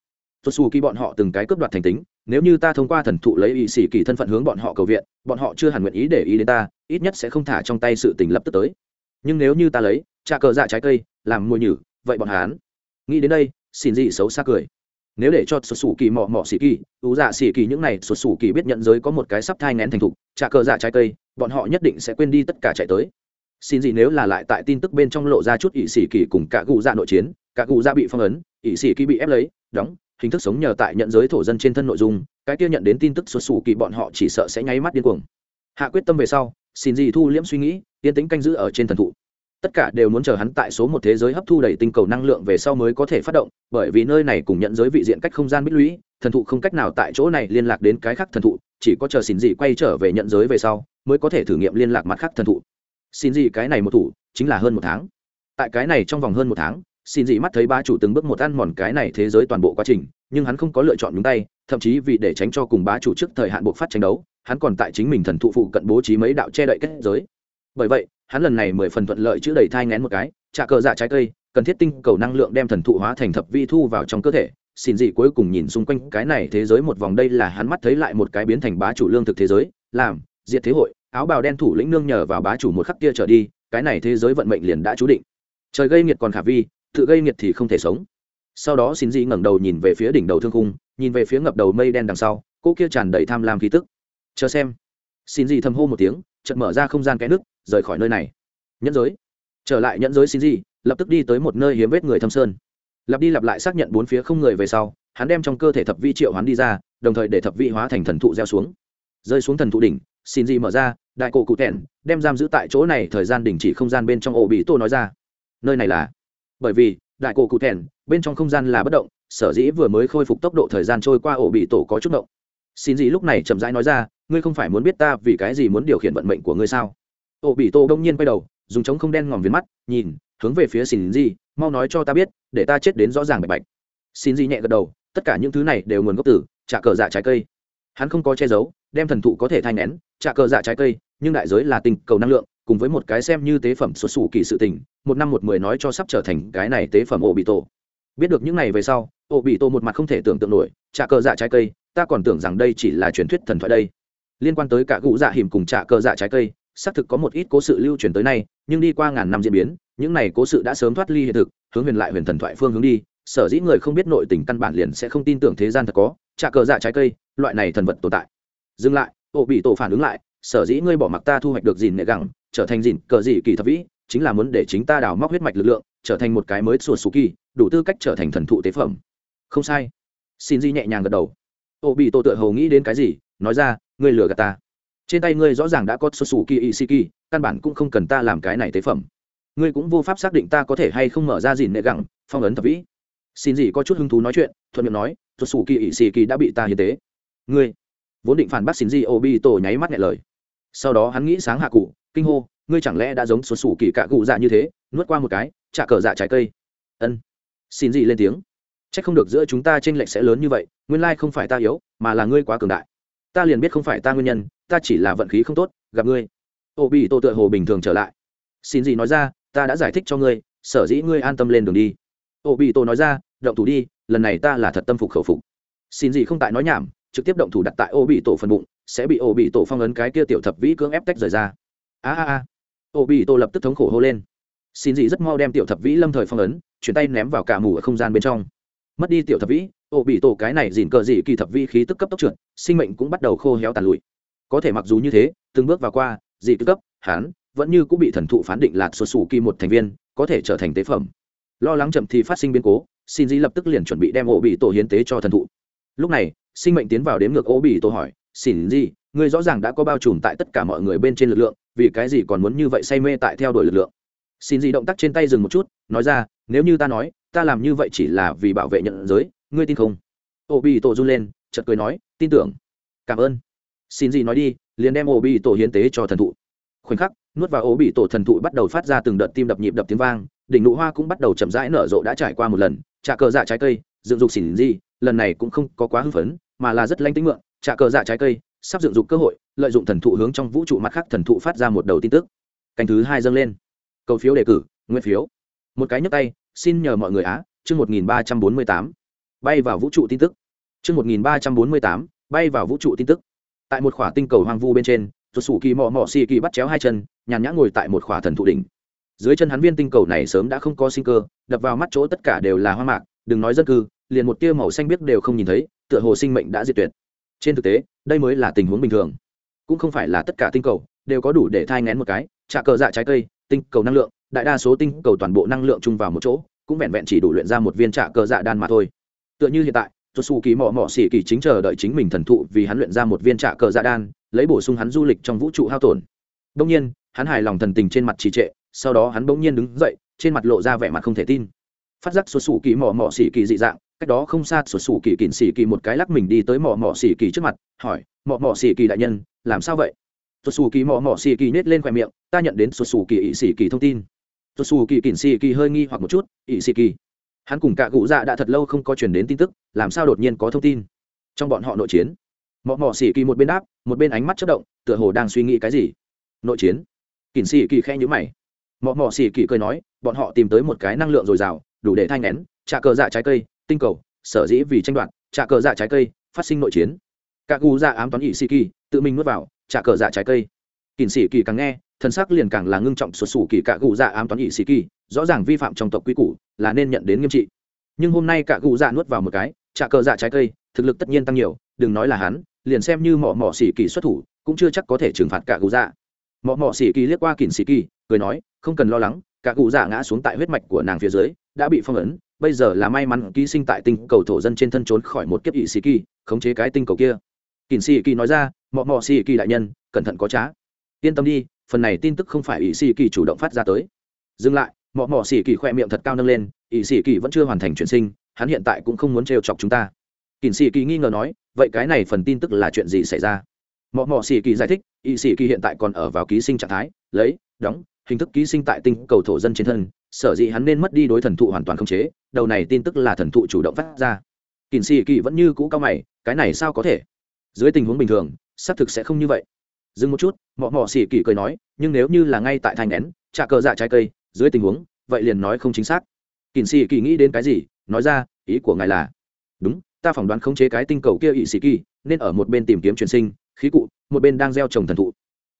Xuất xù kỳ bọn họ từng cái cướp đoạt thành tính, nếu như ta thông qua thần thụ lấy ý sĩ kỳ thân phận hướng bọn họ cầu viện, bọn họ chưa hẳn nguyện ý để ý đến ta, ít nhất sẽ không thả trong tay sự tình lập tức tới. Nhưng nếu như ta lấy, trà cờ dạ trái cây, làm mồi nhử, vậy bọn hắn. Nghĩ đến đây, xin gì xấu xa cười nếu để cho xuất xù kỳ mọ mọ xì kỳ ưu dạ xì kỳ những này xuất xù kỳ biết nhận giới có một cái sắp thai ngén thành thục trà cờ dạ trái cây, bọn họ nhất định sẽ quên đi tất cả chạy tới. Xin gì nếu là lại tại tin tức bên trong lộ ra chút ỵ xỉ kỳ cùng cả cụ dạ nội chiến, cả cụ dạ bị phong ấn ỵ xỉ kỳ bị ép lấy, đóng, hình thức sống nhờ tại nhận giới thổ dân trên thân nội dung, cái kia nhận đến tin tức xuất xù kỳ bọn họ chỉ sợ sẽ nháy mắt điên cuồng. Hạ quyết tâm về sau, xin gì thu liễm suy nghĩ, yên tĩnh canh giữ ở trên thần thụ tất cả đều muốn chờ hắn tại số một thế giới hấp thu đầy tinh cầu năng lượng về sau mới có thể phát động, bởi vì nơi này cùng nhận giới vị diện cách không gian bích lũy, thần thụ không cách nào tại chỗ này liên lạc đến cái khác thần thụ, chỉ có chờ xin gì quay trở về nhận giới về sau mới có thể thử nghiệm liên lạc mặt khác thần thụ. Xin gì cái này một thủ, chính là hơn một tháng. Tại cái này trong vòng hơn một tháng, xin gì mắt thấy ba chủ từng bước một ăn mòn cái này thế giới toàn bộ quá trình, nhưng hắn không có lựa chọn nhúng tay, thậm chí vì để tránh cho cùng bá chủ trước thời hạn buộc phát tranh đấu, hắn còn tại chính mình thần thụ phụ cận bố trí mấy đạo che đậy kết giới. Bởi vậy hắn lần này mười phần thuận lợi chữ đầy thai ngén một cái, trả cờ dạ trái cây, cần thiết tinh cầu năng lượng đem thần thụ hóa thành thập vi thu vào trong cơ thể. Xin gì cuối cùng nhìn xung quanh cái này thế giới một vòng, đây là hắn mắt thấy lại một cái biến thành bá chủ lương thực thế giới, làm, diệt thế hội, áo bào đen thủ lĩnh nương nhờ vào bá chủ một khắc kia trở đi, cái này thế giới vận mệnh liền đã chú định. Trời gây nghiệt còn khả vi, tự gây nghiệt thì không thể sống. Sau đó xin dị ngẩng đầu nhìn về phía đỉnh đầu thương khung, nhìn về phía ngập đầu mây đen đằng sau, cô kia tràn đầy tham lam khí tức. Chờ xem. Xin dị thầm hô một tiếng, chợt mở ra không gian cái nước rời khỏi nơi này. Nhẫn giới. Trở lại nhẫn giới xin gì, lập tức đi tới một nơi hiếm vết người thâm sơn. Lặp đi lặp lại xác nhận bốn phía không người về sau hắn đem trong cơ thể thập vi triệu hắn đi ra đồng thời để thập vi hóa thành thần thụ gieo xuống. Rơi xuống thần thụ đỉnh xin gì mở ra đại cổ cụ thẹn đem giam giữ tại chỗ này thời gian đình chỉ không gian bên trong ổ bị tô nói ra. Nơi này là? Bởi vì đại cổ cụ thẹn bên trong không gian là bất động sở dĩ vừa mới khôi phục tốc độ thời gian trôi qua ổ bị tổ có chút động. Xin gì lúc này chậm rãi nói ra ngươi không phải muốn biết ta vì cái gì muốn điều khiển vận mệnh của ngươi sao? Ổ bị tổ đông nhiên quay đầu, dùng trống không đen ngòm viền mắt, nhìn, hướng về phía xin gì mau nói cho ta biết, để ta chết đến rõ ràng bạch bạch. Xin gì nhẹ gật đầu, tất cả những thứ này đều nguồn gốc từ trả cờ dạ trái cây. Hắn không có che giấu, đem thần thụ có thể thay nén trả cờ dạ trái cây, nhưng đại giới là tình cầu năng lượng, cùng với một cái xem như tế phẩm xuất xù kỳ sự tình, một năm một mười nói cho sắp trở thành cái này tế phẩm ổ bị tổ biết được những này về sau ổ bị tổ một mặt không thể tưởng tượng nổi trả cờ dạ trái cây, ta còn tưởng rằng đây chỉ là truyền thuyết thần thoại đây. Liên quan tới cả cụ dạ hiểm cùng trả cờ dạ trái cây xác thực có một ít cố sự lưu truyền tới nay, nhưng đi qua ngàn năm diễn biến, những này cố sự đã sớm thoát ly hiện thực, hướng huyền lại huyền thần thoại phương hướng đi, sở dĩ người không biết nội tình căn bản liền sẽ không tin tưởng thế gian thật có, trả cờ dạ trái cây, loại này thần vật tồn tại. Dừng lại ổ bị tổ phản ứng lại, sở dĩ ngươi bỏ mặc ta thu hoạch được dìn nệ gẳng, trở thành dìn cờ dị kỳ thập vĩ, chính là muốn để chính ta đào móc huyết mạch lực lượng, trở thành một cái mới sùa sù kỳ, đủ tư cách trở thành thần thụ tế phẩm. Không sai. Xin di nhẹ nhàng gật đầu. Ô bị tổ tựa hầu nghĩ đến cái gì, nói ra, ngươi lừa gạt ta trên tay ngươi rõ ràng đã có số sủ kỳ y si kỳ căn bản cũng không cần ta làm cái này tế phẩm. Ngươi cũng vô pháp xác định ta có thể hay không mở ra dìn nệ gẳng, phong ấn thập vĩ. Xin gì có chút hứng thú nói chuyện, thuận miệng nói số sủ kỳ y si kỳ đã bị ta hiến tế. Ngươi, vốn định phản bác xin gì ô bi tổ nháy mắt nhẹ lời. Sau đó hắn nghĩ sáng hạ cụ, kinh hô, ngươi chẳng lẽ đã giống xuất xù kỳ cạ cụ dạ như thế, nuốt qua một cái, trả cờ dạ trái cây. Ân. Xin gì lên tiếng. Chắc không được giữa chúng ta t lệch sẽ lớn như vậy, nguyên lai không phải ta yếu, mà là ngươi quá cường đại. Ta liền biết không phải ta nguyên nhân ta chỉ là vận khí không tốt, gặp ngươi. Ô bị tô tựa hồ bình thường trở lại. Xin gì nói ra, ta đã giải thích cho ngươi, sở dĩ ngươi an tâm lên đường đi. Ô bị tô nói ra, động thủ đi, lần này ta là thật tâm phục khẩu phục. Xin gì không tại nói nhảm, trực tiếp động thủ đặt tại ô bị tổ phần bụng, sẽ bị ô bị tổ phong ấn cái kia tiểu thập vĩ cưỡng ép tách rời ra. A a a. Ô bị tổ lập tức thống khổ hô lên. Xin dị rất mau đem tiểu thập vĩ lâm thời phong ấn, chuyển tay ném vào cả mù ở không gian bên trong. Mất đi tiểu thập vĩ ô bị tổ cái này dìn cờ dị kỳ thập vĩ khí tức cấp tốc trượt, sinh mệnh cũng bắt đầu khô héo tàn lụi có thể mặc dù như thế, từng bước vào qua, dị tư cấp, hán, vẫn như cũng bị thần thụ phán định lạt xuất xù kỳ một thành viên, có thể trở thành tế phẩm. Lo lắng chậm thì phát sinh biến cố, xin dĩ lập tức liền chuẩn bị đem ổ bị tổ hiến tế cho thần thụ. Lúc này, sinh mệnh tiến vào đếm ngược ổ bị tổ hỏi, xin dĩ, ngươi rõ ràng đã có bao trùm tại tất cả mọi người bên trên lực lượng, vì cái gì còn muốn như vậy say mê tại theo đuổi lực lượng? Xin dĩ động tác trên tay dừng một chút, nói ra, nếu như ta nói, ta làm như vậy chỉ là vì bảo vệ nhận giới, ngươi tin không? Ổ bị tổ run lên, chợt cười nói, tin tưởng. Cảm ơn xin gì nói đi, liền đem ổ bị tổ hiến tế cho thần thụ. Khoảnh khắc, nuốt vào ổ bị tổ thần thụ bắt đầu phát ra từng đợt tim đập nhịp đập tiếng vang, đỉnh nụ hoa cũng bắt đầu chậm rãi nở rộ đã trải qua một lần, trà cờ dạ trái cây, dựng dục xỉn gì, lần này cũng không có quá hưng phấn, mà là rất lanh tính mượn, trà cờ dạ trái cây, sắp dựng dục cơ hội, lợi dụng thần thụ hướng trong vũ trụ mặt khác thần thụ phát ra một đầu tin tức. Canh thứ hai dâng lên. Cầu phiếu đề cử, nguyên phiếu. Một cái nhấp tay, xin nhờ mọi người á, chương một nghìn ba trăm bốn mươi tám. Bay vào vũ trụ tin tức. Chương một nghìn ba trăm bốn mươi tám, bay vào vũ trụ tin tức tại một khỏa tinh cầu hoang vu bên trên rồi sủ kỳ mò mò xì kỳ bắt chéo hai chân, nhàn nhã ngồi tại một khỏa thần thụ đỉnh. Dưới chân hắn viên tinh cầu này sớm đã không có sinh cơ, đập vào mắt chỗ tất cả đều là hoa mạc, đừng nói dân cư, liền một tia màu xanh biếc đều không nhìn thấy, tựa hồ sinh mệnh đã diệt tuyệt. Trên thực tế, đây mới là tình huống bình thường. Cũng không phải là tất cả tinh cầu đều có đủ để thai ngén một cái trả cờ dạ trái cây, tinh cầu năng lượng, đại đa số tinh cầu toàn bộ năng lượng chung vào một chỗ, cũng vẹn vẹn chỉ đủ luyện ra một viên trả cờ dạ đan mà thôi. Tựa như hiện tại tuột xù kỳ mò mò xỉ kỳ chính chờ đợi chính mình thần thụ vì hắn luyện ra một viên trạ cờ dạ đan, lấy bổ sung hắn du lịch trong vũ trụ hao tổn. Bỗng nhiên, hắn hài lòng thần tình trên mặt trì trệ, sau đó hắn bỗng nhiên đứng dậy, trên mặt lộ ra vẻ mặt không thể tin. Phát giác xuất xù kỳ mỏ mỏ xỉ kỳ dị dạng, cách đó không xa xuất xù kỳ kỳn xỉ kỳ một cái lắc mình đi tới mỏ mỏ xỉ kỳ trước mặt, hỏi mỏ mỏ xỉ kỳ đại nhân, làm sao vậy? Xuất xù kỳ mỏ mỏ xỉ kỳ nết lên khoe miệng, ta nhận đến xuất xù kỳ ỵ xỉ kỳ thông tin. Xuất xù kỳ kỳn xỉ kỳ hơi nghi hoặc một chút ỵ xỉ kỳ hắn cùng cả cụ dạ đã thật lâu không có chuyển đến tin tức, làm sao đột nhiên có thông tin? Trong bọn họ nội chiến, mọ mọ xỉ kỳ một bên đáp, một bên ánh mắt chất động, tựa hồ đang suy nghĩ cái gì. Nội chiến? Kỳn xỉ kỳ khẽ nhữ mày. Mọ mọ xỉ kỳ cười nói, bọn họ tìm tới một cái năng lượng dồi dào, đủ để thanh nén, trà cờ dạ trái cây, tinh cầu, sở dĩ vì tranh đoạt, trà cờ dạ trái cây, phát sinh nội chiến. Cả cụ dạ ám toán ỵ xỉ kỳ, tự mình nuốt vào, trà cờ dạ trái cây kỳn sĩ kỳ càng nghe, thân xác liền càng là ngưng trọng sụt sủ kỳ cạ cụ dạ ám toán ỵ sĩ kỳ, rõ ràng vi phạm trong tộc quy củ, là nên nhận đến nghiêm trị. Nhưng hôm nay cạ cụ dạ nuốt vào một cái, trà cờ dạ trái cây, thực lực tất nhiên tăng nhiều, đừng nói là hắn, liền xem như mỏ mỏ xỉ kỳ xuất thủ, cũng chưa chắc có thể trừng phạt cạ cụ dạ. Mỏ mỏ xỉ kỳ liếc qua kỳn sĩ kỳ, cười nói, không cần lo lắng, cạ cụ dạ ngã xuống tại huyết mạch của nàng phía dưới, đã bị phong ấn, bây giờ là may mắn ký sinh tại tinh cầu thổ dân trên thân trốn khỏi một kiếp ỵ sĩ kỳ, khống chế cái tinh cầu kia. Kỳn sĩ kỳ nói ra, mọ mọ sĩ kỳ đại nhân, cẩn thận có trá yên tâm đi, phần này tin tức không phải ỵ sĩ kỳ chủ động phát ra tới. Dừng lại, mọ mọ sĩ kỳ khoe miệng thật cao nâng lên ỵ sĩ kỳ vẫn chưa hoàn thành chuyển sinh, hắn hiện tại cũng không muốn trêu chọc chúng ta. Kỳ sĩ kỳ nghi ngờ nói, vậy cái này phần tin tức là chuyện gì xảy ra? Mọ mọ sĩ kỳ giải thích ỵ sĩ kỳ hiện tại còn ở vào ký sinh trạng thái, lấy, đóng, hình thức ký sinh tại tinh cầu thổ dân trên thân, sở dĩ hắn nên mất đi đối thần thụ hoàn toàn không chế, đầu này tin tức là thần thụ chủ động phát ra. Kỳ xì kỳ vẫn như cũ cao mày, cái này sao có thể? Dưới tình huống bình thường, xác thực sẽ không như vậy dừng một chút, mọ mọ xỉ kỳ cười nói, nhưng nếu như là ngay tại thành nén, trả cờ dạ trái cây, dưới tình huống, vậy liền nói không chính xác. Kỳn xỉ kỳ nghĩ đến cái gì, nói ra, ý của ngài là, đúng, ta phỏng đoán khống chế cái tinh cầu kia ỵ xỉ kỳ nên ở một bên tìm kiếm truyền sinh, khí cụ, một bên đang gieo trồng thần thụ.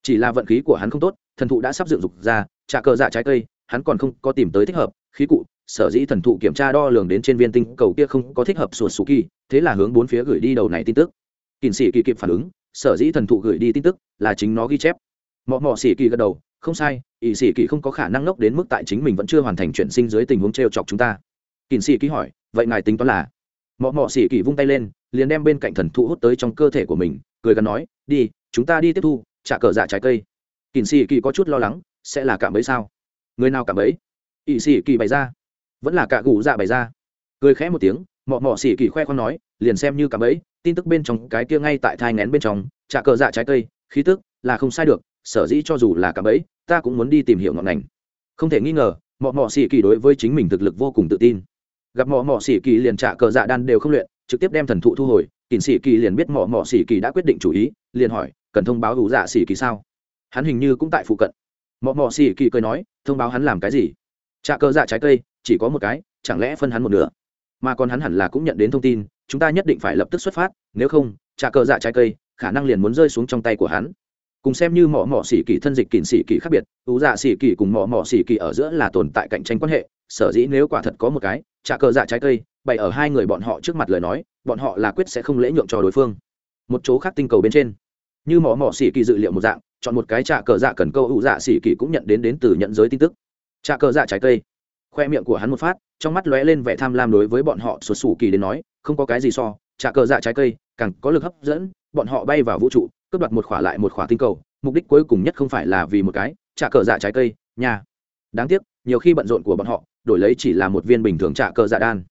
Chỉ là vận khí của hắn không tốt, thần thụ đã sắp dựng dục ra, trả cờ dạ trái cây, hắn còn không có tìm tới thích hợp, khí cụ, sở dĩ thần thụ kiểm tra đo lường đến trên viên tinh cầu kia không có thích hợp sụt sù kỳ, thế là hướng bốn phía gửi đi đầu này tin tức. Kỳn sĩ kỳ kịp phản ứng sở dĩ thần thụ gửi đi tin tức là chính nó ghi chép. Mọ mọ xỉ kỳ gật đầu, không sai ỵ xỉ kỳ không có khả năng ngốc đến mức tại chính mình vẫn chưa hoàn thành chuyển sinh dưới tình huống t r e o chọc chúng ta. Kỳn xỉ kỳ hỏi, vậy ngài tính toán là? Mọ mọ xỉ kỳ vung tay lên, liền đem bên cạnh thần thụ hút tới trong cơ thể của mình, cười gắn nói, đi, chúng ta đi tiếp thu, trả cờ dạ trái cây. Kỳn xỉ kỳ có chút lo lắng, sẽ là cảm ấy sao? Người nào cảm ấy ỵ xỉ kỳ bày ra. Vẫn là cả gù dạ bày ra. Cười khẽ một tiếng, mọ mọ xỉ kỳ khoe con nói, liền xem như cảm ấy tin tức bên trong, cái kia ngay tại thai ngén bên trong, trả cờ dạ trái cây, khí tức là không sai được, sở dĩ cho dù là cả bấy ta cũng muốn đi tìm hiểu ngọn ngành. Không thể nghi ngờ mọi mọ sĩ kỳ đối với chính mình thực lực vô cùng tự tin. Gặp mọi mọ sĩ kỳ liền trả cờ dạ đan đều không luyện, trực tiếp đem thần thụ thu hồi kỳn sĩ kỳ liền biết mọi mọ sĩ kỳ đã quyết định chủ ý, liền hỏi, cần thông báo đủ dạ sĩ kỳ sao? Hắn hình như cũng tại phụ cận. Mọi mọ xì kỳ cười nói, thông báo hắn làm cái gì? Trả cờ dạ trái cây, chỉ có một cái, chẳng lẽ phân hắn một nửa? Mà còn hắn hẳn là cũng nhận đến thông tin chúng ta nhất định phải lập tức xuất phát, nếu không trả cờ dạ trái cây, khả năng liền muốn rơi xuống trong tay của hắn. Cùng xem như mỏ mỏ xỉ kỳ thân dịch kỳn xỉ kỳ khác biệt, ú dạ xỉ kỳ cùng mỏ mỏ xỉ kỳ ở giữa là tồn tại cạnh tranh quan hệ, sở dĩ nếu quả thật có một cái trả cờ dạ trái cây, bày ở hai người bọn họ trước mặt lời nói, bọn họ là quyết sẽ không lễ nhượng cho đối phương. Một chỗ khác tinh cầu bên trên, như mỏ mỏ xỉ kỳ dự liệu một dạng, chọn một cái trà cờ dạ cần câu ủ dạ xỉ kỳ cũng nhận đến đến từ nhận giới tin tức. Trà cờ dạ trái cây, khoe miệng của hắn một phát, trong mắt lóe lên vẻ tham lam đối với bọn họ sụt sù kỳ đến nói không có cái gì so, trả cờ dạ trái cây, càng có lực hấp dẫn, bọn họ bay vào vũ trụ, cướp đoạt một khỏa lại một khỏa tinh cầu, mục đích cuối cùng nhất không phải là vì một cái, trả cờ dạ trái cây, nhà. Đáng tiếc, nhiều khi bận rộn của bọn họ, đổi lấy chỉ là một viên bình thường trả cờ dạ đan.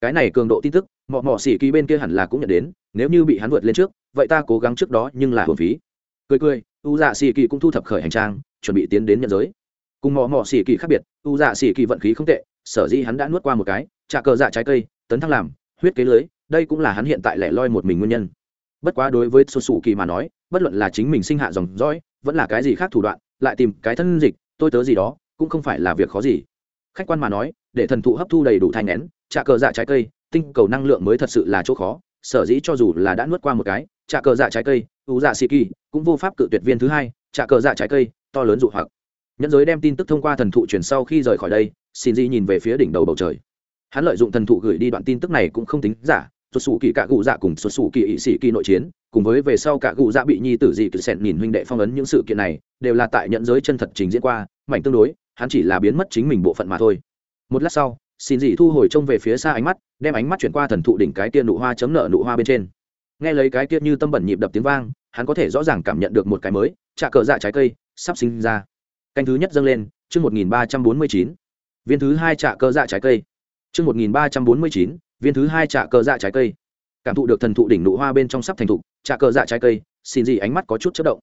Cái này cường độ tin tức, mọ mọ xỉ kỳ bên kia hẳn là cũng nhận đến, nếu như bị hắn vượt lên trước, vậy ta cố gắng trước đó nhưng là hồn phí. Cười cười, u dạ xỉ kỳ cũng thu thập khởi hành trang, chuẩn bị tiến đến nhận giới. Cùng mọ mọ xỉ kỳ khác biệt, u dạ xỉ kỳ vận khí không tệ, sở dĩ hắn đã nuốt qua một cái, trả cờ dạ trái cây, tấn thăng làm huyết kế lưới, đây cũng là hắn hiện tại lẻ loi một mình nguyên nhân. Bất quá đối với xuất xù kỳ mà nói, bất luận là chính mình sinh hạ dòng dõi, vẫn là cái gì khác thủ đoạn, lại tìm cái thân dịch, tôi tớ gì đó, cũng không phải là việc khó gì. Khách quan mà nói, để thần thụ hấp thu đầy đủ thanh nén trà cờ dạ trái cây, tinh cầu năng lượng mới thật sự là chỗ khó, sở dĩ cho dù là đã nuốt qua một cái, trà cờ dạ trái cây ưu dạ xì kỳ, cũng vô pháp cự tuyệt viên thứ hai, trà cờ dạ trái cây, to lớn dụ hoặc. Nhẫn giới đem tin tức thông qua thần thụ chuyển sau khi rời khỏi đây, xin di nhìn về phía đỉnh đầu bầu trời hắn lợi dụng thần thụ gửi đi đoạn tin tức này cũng không tính giả, xuất xù kỳ cạ cụ dạ cùng xuất xù kỳ ỵ sĩ kỳ nội chiến, cùng với về sau cạ cụ dạ bị nhi tử dị cự sẹn nhìn huynh đệ phong ấn những sự kiện này, đều là tại nhận giới chân thật trình diễn qua, mảnh tương đối, hắn chỉ là biến mất chính mình bộ phận mà thôi. Một lát sau, xin dị thu hồi trông về phía xa ánh mắt, đem ánh mắt chuyển qua thần thụ đỉnh cái tia nụ hoa chấm nợ nụ hoa bên trên. Nghe lấy cái tia như tâm bẩn nhịp đập tiếng vang, hắn có thể rõ ràng cảm nhận được một cái mới trà cờ dạ trái cây, sắp sinh ra. Canh thứ nhất dâng lên, chương một nghìn ba trăm bốn mươi chín. Viên thứ hai trà cờ dạ trái cây chương một nghìn ba trăm bốn mươi chín, viên thứ hai trà cờ dạ trái cây. Cảm thụ được thần thụ đỉnh nụ hoa bên trong sắp thành thụ, trà cờ dạ trái cây, xin gì ánh mắt có chút chớp động.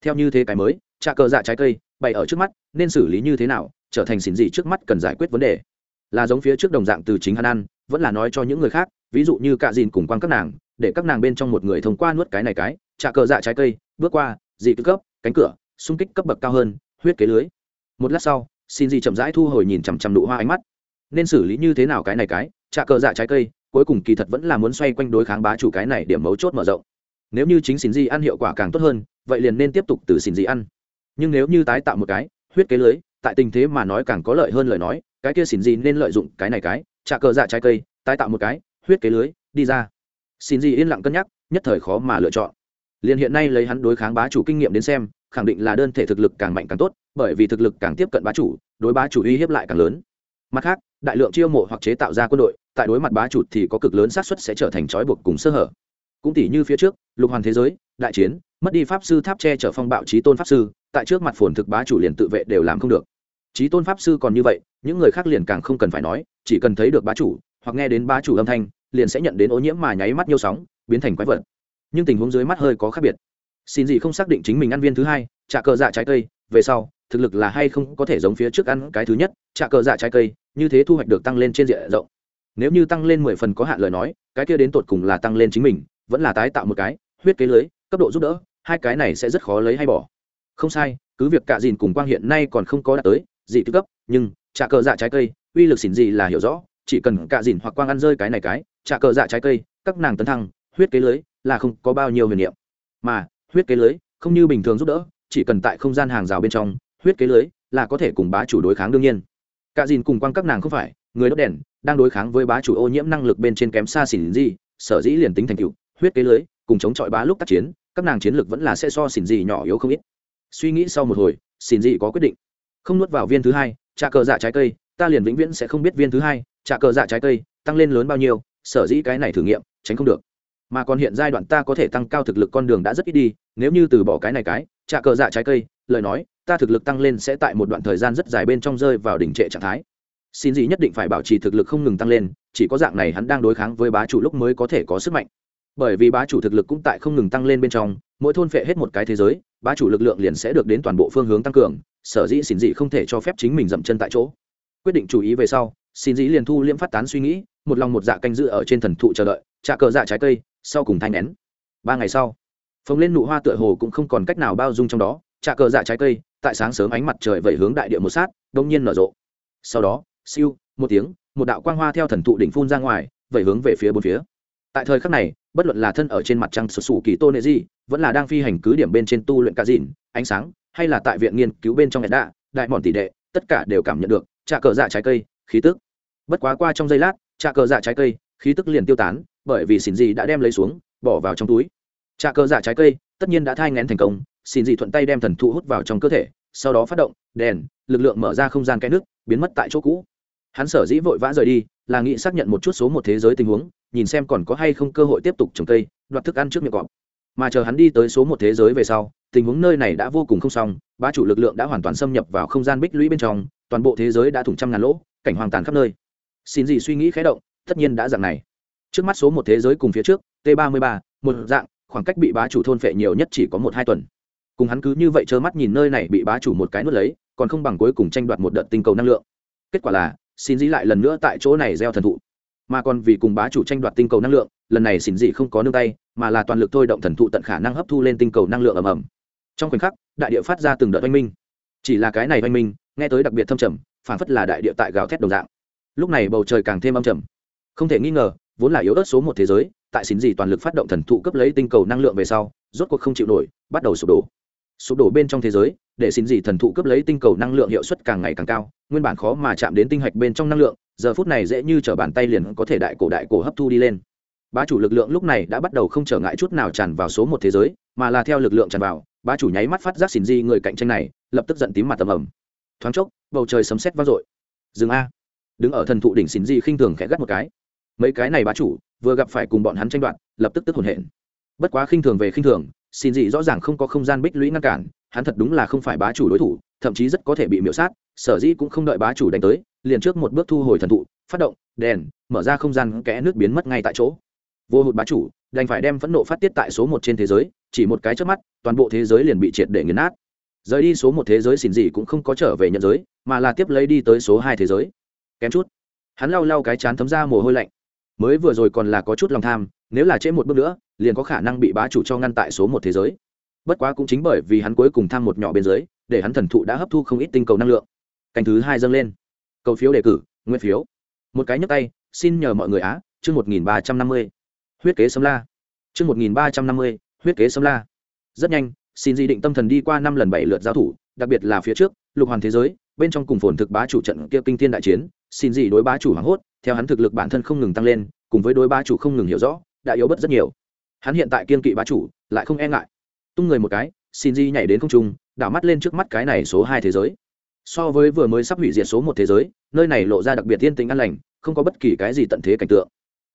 Theo như thế cái mới, trà cờ dạ trái cây bày ở trước mắt, nên xử lý như thế nào, trở thành xin gì trước mắt cần giải quyết vấn đề. Là giống phía trước đồng dạng từ chính hắn ăn, vẫn là nói cho những người khác, ví dụ như cả dìn cùng quan các nàng, để các nàng bên trong một người thông qua nuốt cái này cái, trà cờ dạ trái cây, bước qua, dị cấp, cánh cửa, xung kích cấp bậc cao hơn, huyết kế lưới. Một lát sau, xin gì chậm rãi thu hồi nhìn chằm chằm nụ hoa ánh mắt nên xử lý như thế nào cái này cái trả cờ dạ trái cây, cuối cùng kỳ thật vẫn là muốn xoay quanh đối kháng bá chủ cái này điểm mấu chốt mở rộng. Nếu như chính xin gì ăn hiệu quả càng tốt hơn, vậy liền nên tiếp tục từ xin gì ăn. Nhưng nếu như tái tạo một cái, huyết kế lưới, tại tình thế mà nói càng có lợi hơn lời nói, cái kia xin gì nên lợi dụng cái này cái trà cờ dạ trái cây, tái tạo một cái, huyết kế lưới, đi ra. Xin gì yên lặng cân nhắc, nhất thời khó mà lựa chọn. Liền hiện nay lấy hắn đối kháng bá chủ kinh nghiệm đến xem, khẳng định là đơn thể thực lực càng mạnh càng tốt, bởi vì thực lực càng tiếp cận bá chủ, đối bá chủ uy hiếp lại càng lớn. Mặt khác đại lượng chiêu mộ hoặc chế tạo ra quân đội, tại đối mặt bá chủ thì có cực lớn xác suất sẽ trở thành trói buộc cùng sơ hở. Cũng tỷ như phía trước, lục hoàn thế giới, đại chiến, mất đi pháp sư tháp che chở phong bạo trí tôn pháp sư, tại trước mặt phồn thực bá chủ liền tự vệ đều làm không được. Trí tôn pháp sư còn như vậy, những người khác liền càng không cần phải nói, chỉ cần thấy được bá chủ, hoặc nghe đến bá chủ âm thanh, liền sẽ nhận đến ô nhiễm mà nháy mắt nhiều sóng, biến thành quái vật. Nhưng tình huống dưới mắt hơi có khác biệt. Xin gì không xác định chính mình ăn viên thứ hai, trả cờ dạ trái cây, về sau, thực lực là hay không có thể giống phía trước ăn cái thứ nhất, trả cờ dạ trái cây như thế thu hoạch được tăng lên trên diện rộng. Nếu như tăng lên mười phần có hạn lời nói, cái kia đến tột cùng là tăng lên chính mình, vẫn là tái tạo một cái, huyết kế lưới, cấp độ giúp đỡ, hai cái này sẽ rất khó lấy hay bỏ. Không sai, cứ việc cạ dìn cùng quang hiện nay còn không có đạt tới, dị thứ cấp, nhưng trả cờ dạ trái cây, uy lực xỉn gì là hiểu rõ, chỉ cần cạ dìn hoặc quang ăn rơi cái này cái trả cờ dạ trái cây, các nàng tấn thăng, huyết kế lưới là không có bao nhiêu huyền niệm. Mà, huyết kế lưới, không như bình thường giúp đỡ, chỉ cần tại không gian hàng rào bên trong, huyết kế lưới là có thể cùng bá chủ đối kháng đương nhiên cả dìn cùng quang các nàng không phải, người đốt đèn, đang đối kháng với bá chủ ô nhiễm năng lực bên trên kém xa xỉn gì, sở dĩ liền tính thành cựu huyết kế lưới, cùng chống chọi bá lúc tác chiến, các nàng chiến lược vẫn là sẽ so xỉn gì nhỏ yếu không ít. Suy nghĩ sau một hồi, xỉn gì có quyết định. Không nuốt vào viên thứ hai trả cờ dạ trái cây, ta liền vĩnh viễn sẽ không biết viên thứ hai trả cờ dạ trái cây, tăng lên lớn bao nhiêu, sở dĩ cái này thử nghiệm, tránh không được. Mà còn hiện giai đoạn ta có thể tăng cao thực lực con đường đã rất ít đi, nếu như từ bỏ cái này cái trả cờ dạ trái cây lời nói, ta thực lực tăng lên sẽ tại một đoạn thời gian rất dài bên trong rơi vào đỉnh trệ trạng thái. Xin gì nhất định phải bảo trì thực lực không ngừng tăng lên, chỉ có dạng này hắn đang đối kháng với bá chủ lúc mới có thể có sức mạnh. Bởi vì bá chủ thực lực cũng tại không ngừng tăng lên bên trong, mỗi thôn phệ hết một cái thế giới, bá chủ lực lượng liền sẽ được đến toàn bộ phương hướng tăng cường, sở dĩ xin dị không thể cho phép chính mình dậm chân tại chỗ. Quyết định chú ý về sau, xin dĩ liền thu liễm phát tán suy nghĩ, một lòng một dạ canh dự ở trên thần thụ chờ đợi trả cờ dạ trái cây, sau cùng thanh nén. Ba ngày sau, phồng lên nụ hoa tựa hồ cũng không còn cách nào bao dung trong đó trà cờ dạ trái cây, tại sáng sớm ánh mặt trời vẩy hướng đại địa một sát, đông nhiên nở rộ. Sau đó, siêu, một tiếng, một đạo quang hoa theo thần thụ đỉnh phun ra ngoài, vẩy hướng về phía bốn phía. Tại thời khắc này, bất luận là thân ở trên mặt trăng sụt sù kỳ tô nệ di, vẫn là đang phi hành cứ điểm bên trên tu luyện cá dìn ánh sáng, hay là tại viện nghiên cứu bên trong nhật đạ đại mòn tỷ đệ, tất cả đều cảm nhận được trà cờ dạ trái cây, khí tức. Bất quá qua trong giây lát, trà cờ dạ trái cây, khí tức liền tiêu tán, bởi vì xỉn gì đã đem lấy xuống, bỏ vào trong túi. Trà cờ dạ trái cây tất nhiên đã thai ngén thành công, xin dị thuận tay đem thần thụ hút vào trong cơ thể, sau đó phát động, đèn, lực lượng mở ra không gian cái nước, biến mất tại chỗ cũ. Hắn sở dĩ vội vã rời đi, là nghĩ xác nhận một chút số một thế giới tình huống, nhìn xem còn có hay không cơ hội tiếp tục trồng cây, đoạt thức ăn trước miệng cọp. Mà chờ hắn đi tới số một thế giới về sau, tình huống nơi này đã vô cùng không xong ba chủ lực lượng đã hoàn toàn xâm nhập vào không gian bích lũy bên trong, toàn bộ thế giới đã thủng trăm ngàn lỗ, cảnh hoàng tàn khắp nơi. Xin gì suy nghĩ khé động, tất nhiên đã dạng này. Trước mắt số một thế giới cùng phía trước, t ba mươi ba, một dạng khoảng cách bị bá chủ thôn phệ nhiều nhất chỉ có một hai tuần. Cùng hắn cứ như vậy trơ mắt nhìn nơi này bị bá chủ một cái nuốt lấy, còn không bằng cuối cùng tranh đoạt một đợt tinh cầu năng lượng. Kết quả là, xin dĩ lại lần nữa tại chỗ này gieo thần thụ. Mà còn vì cùng bá chủ tranh đoạt tinh cầu năng lượng, lần này xin dĩ không có nương tay, mà là toàn lực thôi động thần thụ tận khả năng hấp thu lên tinh cầu năng lượng ầm ầm. Trong khoảnh khắc, đại địa phát ra từng đợt oanh minh. Chỉ là cái này oanh minh, nghe tới đặc biệt thâm trầm phản phất là đại địa tại gào thét đồng dạng. Lúc này bầu trời càng thêm âm trầm. Không thể nghi ngờ, vốn là yếu ớt số một thế giới tại xin gì toàn lực phát động thần thụ cấp lấy tinh cầu năng lượng về sau, rốt cuộc không chịu nổi, bắt đầu sụp đổ. Sụp đổ bên trong thế giới, để xin gì thần thụ cấp lấy tinh cầu năng lượng hiệu suất càng ngày càng cao, nguyên bản khó mà chạm đến tinh hạch bên trong năng lượng, giờ phút này dễ như t r ở bàn tay liền có thể đại cổ đại cổ hấp thu đi lên. Bá chủ lực lượng lúc này đã bắt đầu không trở ngại chút nào tràn vào số một thế giới, mà là theo lực lượng tràn vào, bá chủ nháy mắt phát giác xin di người cạnh tranh này, lập tức giận tím mặt tầm ẩm thoáng chốc, bầu trời sấm sét vang dội. Dừng a. Đứng ở thần thụ đỉnh xin di khinh thường khẽ gắt một cái. Mấy cái này bá chủ vừa gặp phải cùng bọn hắn tranh đoạt, lập tức tức hồn hển. Bất quá khinh thường về khinh thường, xin dị rõ ràng không có không gian bích lũy ngăn cản, hắn thật đúng là không phải bá chủ đối thủ, thậm chí rất có thể bị miễu sát, sở dĩ cũng không đợi bá chủ đánh tới, liền trước một bước thu hồi thần thụ, phát động, đèn, mở ra không gian kẽ nước biến mất ngay tại chỗ. Vô hụt bá chủ, đành phải đem phẫn nộ phát tiết tại số một trên thế giới, chỉ một cái trước mắt, toàn bộ thế giới liền bị triệt để nghiền nát. Rời đi số một thế giới xin gì cũng không có trở về nhận giới, mà là tiếp lấy đi tới số hai thế giới. Kém chút, hắn lau lau cái chán thấm ra mồ hôi lạnh mới vừa rồi còn là có chút lòng tham, nếu là trễ một bước nữa, liền có khả năng bị bá chủ cho ngăn tại số một thế giới. Bất quá cũng chính bởi vì hắn cuối cùng tham một nhỏ bên dưới, để hắn thần thụ đã hấp thu không ít tinh cầu năng lượng. Canh thứ hai dâng lên. Cầu phiếu đề cử, nguyên phiếu. Một cái nhấp tay, xin nhờ mọi người á, chương một nghìn ba trăm năm mươi. Huyết kế sấm la. Chương một nghìn ba trăm năm mươi, huyết kế sấm la. Rất nhanh, xin di định tâm thần đi qua năm lần bảy lượt giao thủ, đặc biệt là phía trước, lục hoàn thế giới bên trong cùng phồn thực bá chủ trận kia kinh thiên đại chiến, xin gì đối bá chủ hoảng hốt, theo hắn thực lực bản thân không ngừng tăng lên, cùng với đối bá chủ không ngừng hiểu rõ, đã yếu bớt rất nhiều. Hắn hiện tại kiên kỵ bá chủ, lại không e ngại. Tung người một cái, xin di nhảy đến không trung, đảo mắt lên trước mắt cái này số hai thế giới. So với vừa mới sắp hủy diệt số một thế giới, nơi này lộ ra đặc biệt thiên tính an lành, không có bất kỳ cái gì tận thế cảnh tượng.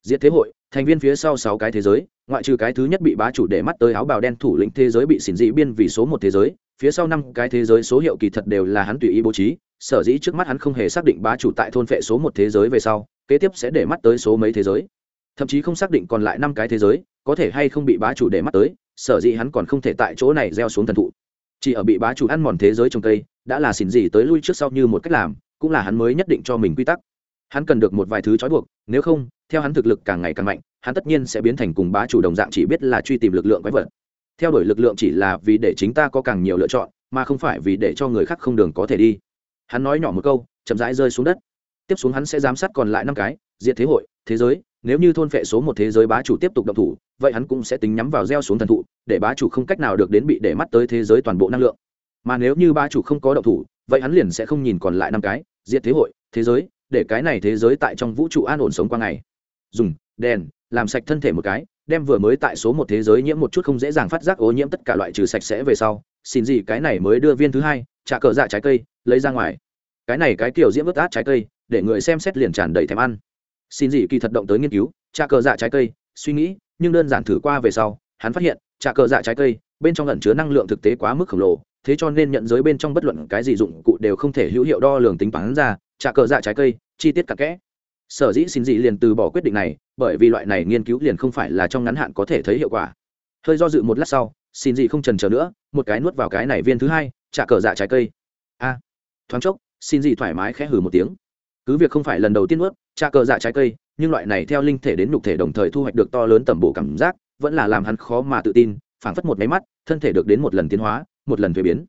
Diệt thế hội, thành viên phía sau sáu cái thế giới, ngoại trừ cái thứ nhất bị bá chủ để mắt tới áo bào đen thủ lĩnh thế giới bị xỉn dị biên vì số một thế giới phía sau năm cái thế giới số hiệu kỳ thật đều là hắn tùy ý bố trí, sở dĩ trước mắt hắn không hề xác định bá chủ tại thôn phệ số một thế giới về sau, kế tiếp sẽ để mắt tới số mấy thế giới. Thậm chí không xác định còn lại năm cái thế giới, có thể hay không bị bá chủ để mắt tới, sở dĩ hắn còn không thể tại chỗ này gieo xuống thần thụ. Chỉ ở bị bá chủ ăn mòn thế giới trồng cây, đã là xỉn gì tới lui trước sau như một cách làm, cũng là hắn mới nhất định cho mình quy tắc. Hắn cần được một vài thứ trói buộc, nếu không, theo hắn thực lực càng ngày càng mạnh, hắn tất nhiên sẽ biến thành cùng bá chủ đồng dạng chỉ biết là truy tìm lực lượng quái vật theo đuổi lực lượng chỉ là vì để chính ta có càng nhiều lựa chọn, mà không phải vì để cho người khác không đường có thể đi. Hắn nói nhỏ một câu, chậm rãi rơi xuống đất. Tiếp xuống hắn sẽ giám sát còn lại năm cái, diệt thế hội, thế giới. Nếu như thôn phệ số một thế giới bá chủ tiếp tục động thủ, vậy hắn cũng sẽ tính nhắm vào gieo xuống thần thụ, để bá chủ không cách nào được đến bị để mắt tới thế giới toàn bộ năng lượng. Mà nếu như bá chủ không có động thủ, vậy hắn liền sẽ không nhìn còn lại năm cái, diệt thế hội, thế giới, để cái này thế giới tại trong vũ trụ an ổn sống qua ngày. Dùng, đèn làm sạch thân thể một cái, đem vừa mới tại số một thế giới nhiễm một chút không dễ dàng phát giác ô nhiễm tất cả loại trừ sạch sẽ về sau, xin gì, cái này mới đưa viên thứ hai, trả cờ dạ trái cây, lấy ra ngoài. Cái này cái kiểu diễm ướt át trái cây, để người xem xét liền tràn đầy thèm ăn. Xin gì kỳ thật động tới nghiên cứu, trả cờ dạ trái cây, suy nghĩ, nhưng đơn giản thử qua về sau, hắn phát hiện, trả cờ dạ trái cây, bên trong lẩn chứa năng lượng thực tế quá mức khổng lồ, thế cho nên nhận giới bên trong bất luận cái gì dụng cụ đều không thể hữu hiệu đo lường tính toán ra, trả cờ dạ trái cây, chi tiết cặn kẽ sở dĩ xin dị liền từ bỏ quyết định này, bởi vì loại này nghiên cứu liền không phải là trong ngắn hạn có thể thấy hiệu quả. Hơi do dự một lát sau, xin dị không trần chờ nữa, một cái nuốt vào cái này viên thứ hai, trả cờ dạ trái cây. A, thoáng chốc, xin dị thoải mái khẽ hừ một tiếng. Cứ việc không phải lần đầu tiên nuốt, trả cờ dạ trái cây, nhưng loại này theo linh thể đến nhục thể đồng thời thu hoạch được to lớn tầm bổ cảm giác, vẫn là làm hắn khó mà tự tin, phảng phất một máy mắt, thân thể được đến một lần tiến hóa, một lần thuế biến.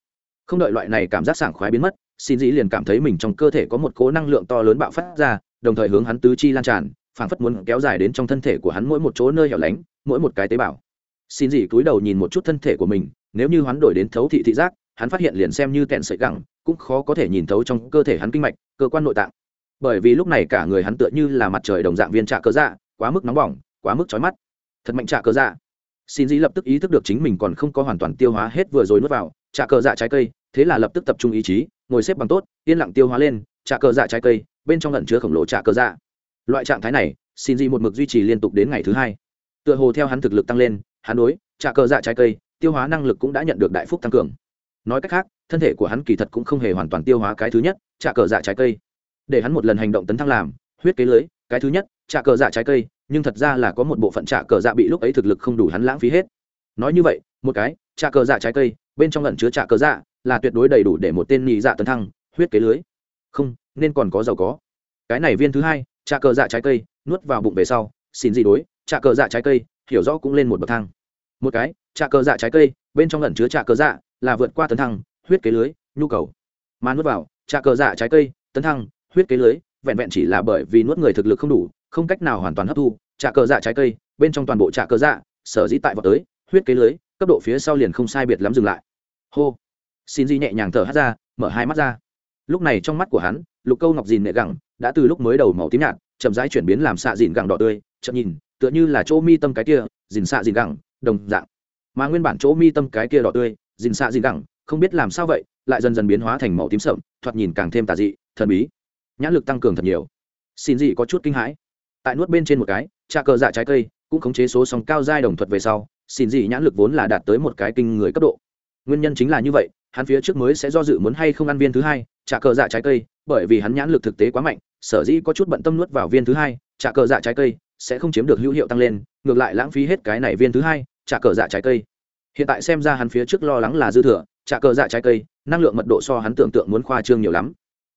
Không đợi loại này cảm giác sảng khoái biến mất, xin dĩ liền cảm thấy mình trong cơ thể có một cố năng lượng to lớn bạo phát ra đồng thời hướng hắn tứ chi lan tràn, phảng phất muốn kéo dài đến trong thân thể của hắn mỗi một chỗ nơi hẻo lánh, mỗi một cái tế bào. Xin dĩ cúi đầu nhìn một chút thân thể của mình, nếu như hắn đổi đến thấu thị thị giác, hắn phát hiện liền xem như kẹn sợi gẳng, cũng khó có thể nhìn thấu trong cơ thể hắn kinh mạch, cơ quan nội tạng. Bởi vì lúc này cả người hắn tựa như là mặt trời đồng dạng viên trạ cơ dạ quá mức nóng bỏng, quá mức chói mắt. Thật mạnh trạ cơ dạ. Xin dĩ lập tức ý thức được chính mình còn không có hoàn toàn tiêu hóa hết vừa rồi nuốt vào, trạ cơ dạ trái cây, thế là lập tức tập trung ý chí, ngồi xếp bằng tốt, yên lặng tiêu hóa lên trà cờ dạ trái cây, bên trong lẩn chứa khổng lồ trà cờ dạ. Loại trạng thái này, xin di một mực duy trì liên tục đến ngày thứ hai. Tựa hồ theo hắn thực lực tăng lên, hắn đối trà cờ dạ trái cây, tiêu hóa năng lực cũng đã nhận được đại phúc tăng cường. Nói cách khác, thân thể của hắn kỳ thật cũng không hề hoàn toàn tiêu hóa cái thứ nhất, trà cờ dạ trái cây. Để hắn một lần hành động tấn thăng làm, huyết kế lưới, cái thứ nhất, trà cờ dạ trái cây, nhưng thật ra là có một bộ phận trà cờ dạ bị lúc ấy thực lực không đủ hắn lãng phí hết. Nói như vậy, một cái, trà cờ dạ trái cây, bên trong lẩn chứa trà cờ dạ là tuyệt đối đầy đủ để một tên nhị dạ tấn thăng, huyết kế lưới không, nên còn có giàu có. Cái này viên thứ hai, trà cờ dạ trái cây, nuốt vào bụng về sau, xin gì đối, trà cờ dạ trái cây, hiểu rõ cũng lên một bậc thang. Một cái, trà cờ dạ trái cây, bên trong lẩn chứa trà cờ dạ là vượt qua tấn thăng, huyết kế lưới, nhu cầu. Mà nuốt vào, trà cờ dạ trái cây, tấn thăng, huyết kế lưới, vẹn vẹn chỉ là bởi vì nuốt người thực lực không đủ, không cách nào hoàn toàn hấp thu, trà cờ dạ trái cây, bên trong toàn bộ trà cờ dạ sở dĩ tại vào tới, huyết kế lưới, cấp độ phía sau liền không sai biệt lắm dừng lại. Hô. Xin di nhẹ nhàng thở hát ra, mở hai mắt ra lúc này trong mắt của hắn, lục câu ngọc dìn nệ gẳng, đã từ lúc mới đầu màu tím nhạt, chậm rãi chuyển biến làm xạ dìn gẳng đỏ tươi, chậm nhìn, tựa như là chỗ mi tâm cái kia, dìn xạ dìn gẳng, đồng dạng. Mà nguyên bản chỗ mi tâm cái kia đỏ tươi, dìn xạ dìn gẳng, không biết làm sao vậy, lại dần dần biến hóa thành màu tím sậm, thoạt nhìn càng thêm tà dị, thần bí. Nhãn lực tăng cường thật nhiều. Xin gì có chút kinh hãi. Tại nuốt bên trên một cái trà cờ dạ trái cây, cũng khống chế số sóng cao giai đồng thuật về sau, xin gì nhãn lực vốn là đạt tới một cái kinh người cấp độ. Nguyên nhân chính là như vậy hắn phía trước mới sẽ do dự muốn hay không ăn viên thứ hai, trả cờ dạ trái cây, bởi vì hắn nhãn lực thực tế quá mạnh, sở dĩ có chút bận tâm nuốt vào viên thứ hai, trả cờ dạ trái cây sẽ không chiếm được hữu hiệu tăng lên, ngược lại lãng phí hết cái này viên thứ hai, trả cờ dạ trái cây. Hiện tại xem ra hắn phía trước lo lắng là dư thừa, trả cờ dạ trái cây, năng lượng mật độ so hắn tưởng tượng muốn khoa trương nhiều lắm.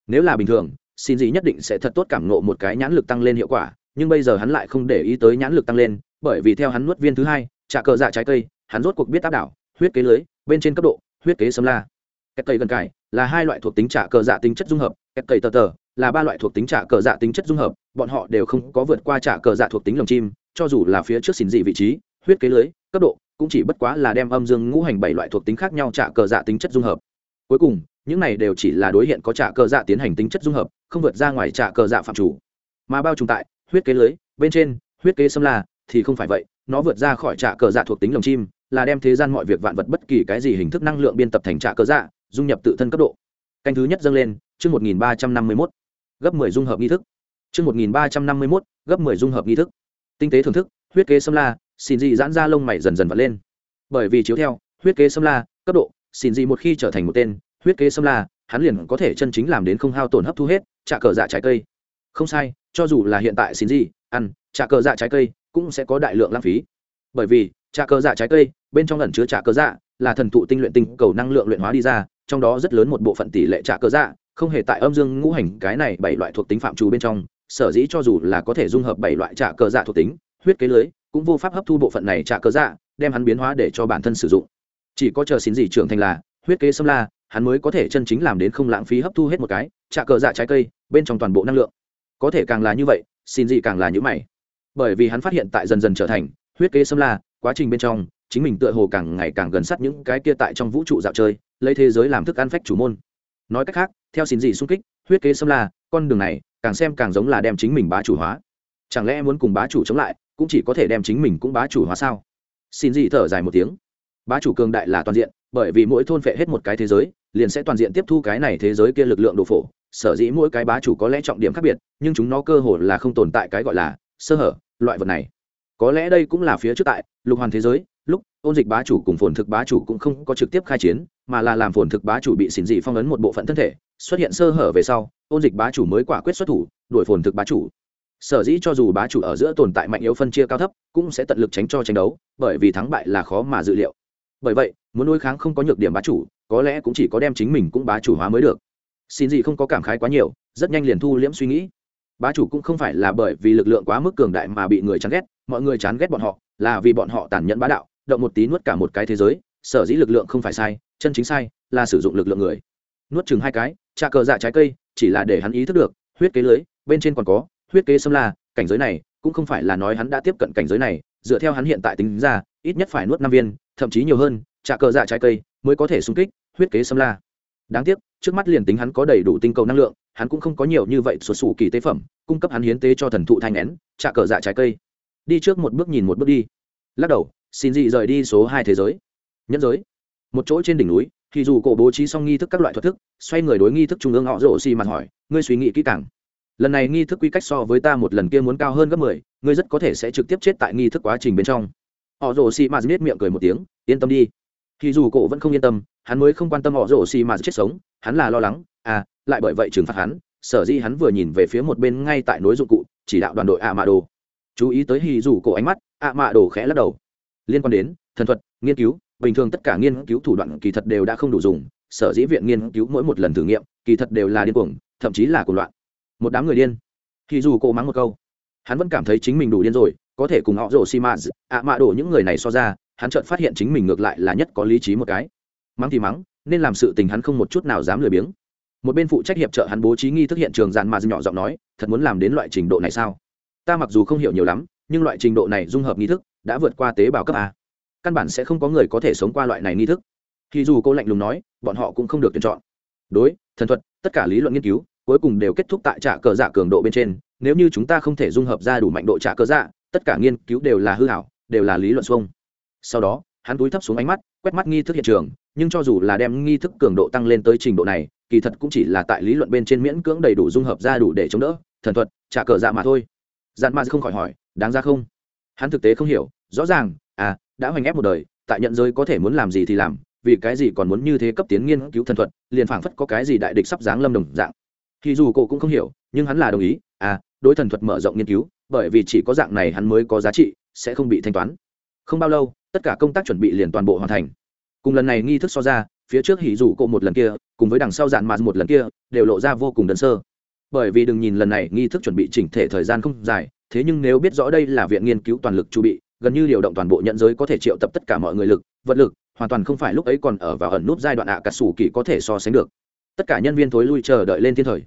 Nếu là bình thường, xin gì nhất định sẽ thật tốt cảm nộ một cái nhãn lực tăng lên hiệu quả, nhưng bây giờ hắn lại không để ý tới nhãn lực tăng lên, bởi vì theo hắn nuốt viên thứ hai, trả cờ dạ trái cây, hắn rốt cuộc biết áp đảo, huyết kế lưới, bên trên cấp độ huyết kế sâm la. Cách cây gần cải là hai loại thuộc tính trả cờ dạ tính chất dung hợp cách cây tờ tờ là ba loại thuộc tính trả cờ dạ tính chất dung hợp, bọn họ đều không có vượt qua trả cờ dạ thuộc tính lồng chim, cho dù là phía trước xin dị vị trí, huyết kế lưới, cấp độ cũng chỉ bất quá là đem âm dương ngũ hành bảy loại thuộc tính khác nhau trả cờ dạ tính chất dung hợp. Cuối cùng, những này đều chỉ là đối hiện có trả cờ dạ tiến hành tính chất dung hợp, không vượt ra ngoài trả cờ dạ phạm chủ. Mà bao trùng tại huyết kế lưới, bên trên, huyết kế xâm la thì không phải vậy, nó vượt ra khỏi trả cờ dạ thuộc tính lồng chim là đem thế gian mọi việc vạn vật bất kỳ cái gì hình thức năng lượng biên tập thành trạ cơ dạ dung nhập tự thân cấp độ. Canh thứ nhất dâng lên, chương một nghìn ba trăm năm mươi mốt. Gấp mười dung hợp nghi thức. Chương một nghìn ba trăm năm mươi mốt, gấp mười dung hợp nghi thức. Tinh tế thưởng thức, huyết kế sâm la xin dị giãn ra lông mày dần dần vật lên. Bởi vì chiếu theo, huyết kế sâm la, cấp độ xin dị một khi trở thành một tên, huyết kế sâm la, hắn liền có thể chân chính làm đến không hao tổn hấp thu hết trả cờ dạ trái cây. Không sai, cho dù là hiện tại xin gì ăn trả cờ dạ trái cây cũng sẽ có đại lượng lãng phí. Bởi vì trả cờ dạ trái cây bên trong lần chứa trả cơ dạ là thần thụ tinh luyện tinh cầu năng lượng luyện hóa đi ra, trong đó rất lớn một bộ phận tỷ lệ trả cơ dạ không hề tại âm dương ngũ hành, cái này bảy loại thuộc tính phạm trù bên trong, sở dĩ cho dù là có thể dung hợp bảy loại trả cơ dạ thuộc tính, huyết kế lưới, cũng vô pháp hấp thu bộ phận này trả cơ dạ đem hắn biến hóa để cho bản thân sử dụng. Chỉ có chờ xin gì trưởng thành là, huyết kế xâm la, hắn mới có thể chân chính làm đến không lãng phí hấp thu hết một cái trả cờ dạ trái cây, bên trong toàn bộ năng lượng. Có thể càng là như vậy, xin gì càng là như mày. Bởi vì hắn phát hiện tại dần dần trở thành, huyết kế xâm la, quá trình bên trong chính mình tựa hồ càng ngày càng gần sát những cái kia tại trong vũ trụ dạo chơi, lấy thế giới làm thức ăn phách chủ môn. Nói cách khác, theo xin gì xung kích, huyết kế xâm la, con đường này càng xem càng giống là đem chính mình bá chủ hóa. Chẳng lẽ muốn cùng bá chủ chống lại, cũng chỉ có thể đem chính mình cũng bá chủ hóa sao? Xin gì thở dài một tiếng. Bá chủ cường đại là toàn diện, bởi vì mỗi thôn phệ hết một cái thế giới, liền sẽ toàn diện tiếp thu cái này thế giới kia lực lượng đồ phổ. Sở dĩ mỗi cái bá chủ có lẽ trọng điểm khác biệt, nhưng chúng nó cơ hồ là không tồn tại cái gọi là sơ hở, loại vật này. Có lẽ đây cũng là phía trước tại, lục hoàn thế giới lúc, ôn dịch bá chủ cùng phồn thực bá chủ cũng không có trực tiếp khai chiến, mà là làm phồn thực bá chủ bị xỉn dị phong ấn một bộ phận thân thể, xuất hiện sơ hở về sau, ôn dịch bá chủ mới quả quyết xuất thủ, đuổi phồn thực bá chủ. Sở dĩ cho dù bá chủ ở giữa tồn tại mạnh yếu phân chia cao thấp, cũng sẽ tận lực tránh cho tranh đấu, bởi vì thắng bại là khó mà dự liệu. Bởi vậy, muốn đối kháng không có nhược điểm bá chủ, có lẽ cũng chỉ có đem chính mình cũng bá chủ hóa mới được. Xin gì không có cảm khái quá nhiều, rất nhanh liền thu liễm suy nghĩ. Bá chủ cũng không phải là bởi vì lực lượng quá mức cường đại mà bị người chán ghét, mọi người chán ghét bọn họ, là vì bọn họ tàn nhẫn bá đạo động một tí nuốt cả một cái thế giới, sở dĩ lực lượng không phải sai, chân chính sai, là sử dụng lực lượng người. Nuốt chừng hai cái, trà cờ dạ trái cây, chỉ là để hắn ý thức được, huyết kế lưới, bên trên còn có, huyết kế xâm la, cảnh giới này, cũng không phải là nói hắn đã tiếp cận cảnh giới này, dựa theo hắn hiện tại tính ra, ít nhất phải nuốt năm viên, thậm chí nhiều hơn, trà cờ dạ trái cây mới có thể xung kích, huyết kế xâm la. Đáng tiếc, trước mắt liền tính hắn có đầy đủ tinh cầu năng lượng, hắn cũng không có nhiều như vậy sụt sủ kỳ tế phẩm, cung cấp hắn hiến tế cho thần thụ thanh nén trà cờ dạ trái cây. Đi trước một bước nhìn một bước đi. Lắc đầu xin dị rời đi số hai thế giới. Nhân giới. Một chỗ trên đỉnh núi, thì dù cổ bố trí xong nghi thức các loại thuật thức, xoay người đối nghi thức trung ương họ rổ xì mặt hỏi, ngươi suy nghĩ kỹ càng. Lần này nghi thức quy cách so với ta một lần kia muốn cao hơn gấp mười, ngươi rất có thể sẽ trực tiếp chết tại nghi thức quá trình bên trong. Họ rổ xì mặt biết miệng cười một tiếng, yên tâm đi. Thì dù cổ vẫn không yên tâm, hắn mới không quan tâm họ rổ xì mặt chết sống, hắn là lo lắng à lại bởi vậy trừng phạt hắn, sở dĩ hắn vừa nhìn về phía một bên ngay tại nối dụng cụ, chỉ đạo đoàn đội ạ mạ đồ. Chú ý tới hì dù cổ ánh mắt, ạ mạ đồ khẽ lắc đầu liên quan đến thần thuật, nghiên cứu. Bình thường tất cả nghiên cứu thủ đoạn kỳ thật đều đã không đủ dùng. Sở dĩ viện nghiên cứu mỗi một lần thử nghiệm, kỳ thật đều là điên cuồng, thậm chí là cuồng loạn. Một đám người điên. Thì dù cô mắng một câu, hắn vẫn cảm thấy chính mình đủ điên rồi, có thể cùng họ rổ xi mã ạ mạ đổ những người này so ra, hắn chợt phát hiện chính mình ngược lại là nhất có lý trí một cái. Mắng thì mắng, nên làm sự tình hắn không một chút nào dám lười biếng. Một bên phụ trách hiệp trợ hắn bố trí nghi thức hiện trường dàn mà nhỏ giọng nói, thật muốn làm đến loại trình độ này sao? Ta mặc dù không hiểu nhiều lắm, nhưng loại trình độ này dung hợp nghi thức đã vượt qua tế bào cấp a. Căn bản sẽ không có người có thể sống qua loại này nghi thức. Thì dù cô lạnh lùng nói, bọn họ cũng không được tuyển chọn. Đối, thần thuật, tất cả lý luận nghiên cứu, cuối cùng đều kết thúc tại trả cờ dạ cường độ bên trên. Nếu như chúng ta không thể dung hợp ra đủ mạnh độ trả cờ dạ tất cả nghiên cứu đều là hư hảo, đều là lý luận xuông. Sau đó, hắn túi thấp xuống ánh mắt, quét mắt nghi thức hiện trường, nhưng cho dù là đem nghi thức cường độ tăng lên tới trình độ này, kỳ thật cũng chỉ là tại lý luận bên trên miễn cưỡng đầy đủ dung hợp ra đủ để chống đỡ, thần thuật, trả cờ dạ mà thôi. Dạn ma không khỏi hỏi, đáng ra không? Hắn thực tế không hiểu, rõ ràng à đã hoành ép một đời, tại nhận giới có thể muốn làm gì thì làm, vì cái gì còn muốn như thế cấp tiến nghiên cứu thần thuật, liền phảng phất có cái gì đại địch sắp giáng lâm đồng dạng. Thì dù cô cũng không hiểu, nhưng hắn là đồng ý à đối thần thuật mở rộng nghiên cứu, bởi vì chỉ có dạng này hắn mới có giá trị, sẽ không bị thanh toán. Không bao lâu, tất cả công tác chuẩn bị liền toàn bộ hoàn thành. Cùng lần này nghi thức so ra, phía trước hỉ dù cộ một lần kia, cùng với đằng sau dạn mạt một lần kia, đều lộ ra vô cùng đơn sơ. Bởi vì đừng nhìn lần này nghi thức chuẩn bị chỉnh thể thời gian không dài thế nhưng nếu biết rõ đây là viện nghiên cứu toàn lực chu bị, gần như điều động toàn bộ nhận giới có thể triệu tập tất cả mọi người lực, vật lực, hoàn toàn không phải lúc ấy còn ở vào ẩn nút giai đoạn ạ à cà sủ kỳ có thể so sánh được. Tất cả nhân viên thối lui chờ đợi lên thiên thời.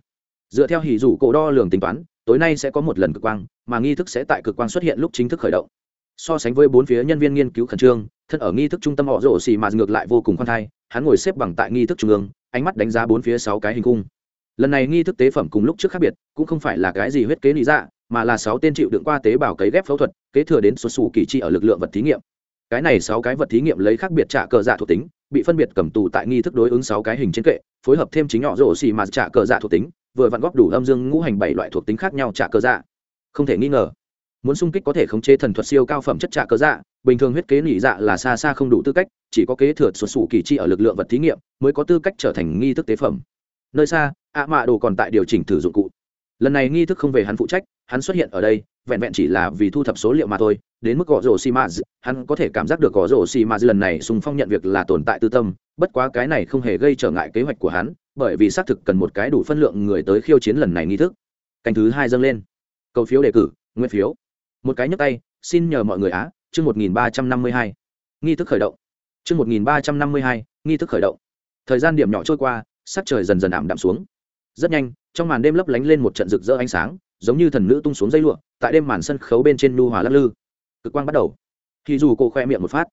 Dựa theo hỉ dù cổ đo lường tính toán, tối nay sẽ có một lần cực quang, mà nghi thức sẽ tại cực quang xuất hiện lúc chính thức khởi động. So sánh với bốn phía nhân viên nghiên cứu khẩn trương, thân ở nghi thức trung tâm họ rổ xì mà ngược lại vô cùng khoan thai, hắn ngồi xếp bằng tại nghi thức trung ương, ánh mắt đánh giá bốn phía sáu cái hình cung. Lần này nghi thức tế phẩm cùng lúc trước khác biệt, cũng không phải là cái gì huyết kế lý dạ mà là sáu tên chịu đựng qua tế bào cấy ghép phẫu thuật, kế thừa đến số sủ kỳ chi ở lực lượng vật thí nghiệm. Cái này sáu cái vật thí nghiệm lấy khác biệt trả cờ dạ thuộc tính, bị phân biệt cầm tù tại nghi thức đối ứng sáu cái hình trên kệ, phối hợp thêm chính nhỏ rổ xì mà trả cờ dạ thuộc tính, vừa vặn góp đủ âm dương ngũ hành bảy loại thuộc tính khác nhau trả cờ dạ. Không thể nghi ngờ, muốn xung kích có thể khống chế thần thuật siêu cao phẩm chất trả cờ dạ bình thường huyết kế nỉ dạ là xa xa không đủ tư cách, chỉ có kế thừa xuất sủ kỳ chi ở lực lượng vật thí nghiệm mới có tư cách trở thành nghi thức tế phẩm. Nơi xa, ạ mạ đồ còn tại điều chỉnh thử dụng cụ. Lần này nghi thức không về hắn phụ trách hắn xuất hiện ở đây, vẹn vẹn chỉ là vì thu thập số liệu mà thôi, đến mức gõ rổ xi mã hắn có thể cảm giác được gõ rổ xi mã lần này sùng phong nhận việc là tồn tại tư tâm, bất quá cái này không hề gây trở ngại kế hoạch của hắn, bởi vì xác thực cần một cái đủ phân lượng người tới khiêu chiến lần này nghi thức. Canh thứ hai dâng lên. Cầu phiếu đề cử, nguyên phiếu. Một cái nhấp tay, xin nhờ mọi người á, chương một nghìn ba trăm năm mươi hai. Nghi thức khởi động. Chương một nghìn ba trăm năm mươi hai, nghi thức khởi động. Thời gian điểm nhỏ trôi qua, sắc trời dần dần ảm đạm xuống. Rất nhanh, trong màn đêm lấp lánh lên một trận rực rỡ ánh sáng giống như thần nữ tung xuống dây lụa, tại đêm màn sân khấu bên trên nu hòa lắc lư. Cực quang bắt đầu. Khi dù cô khoe miệng một phát,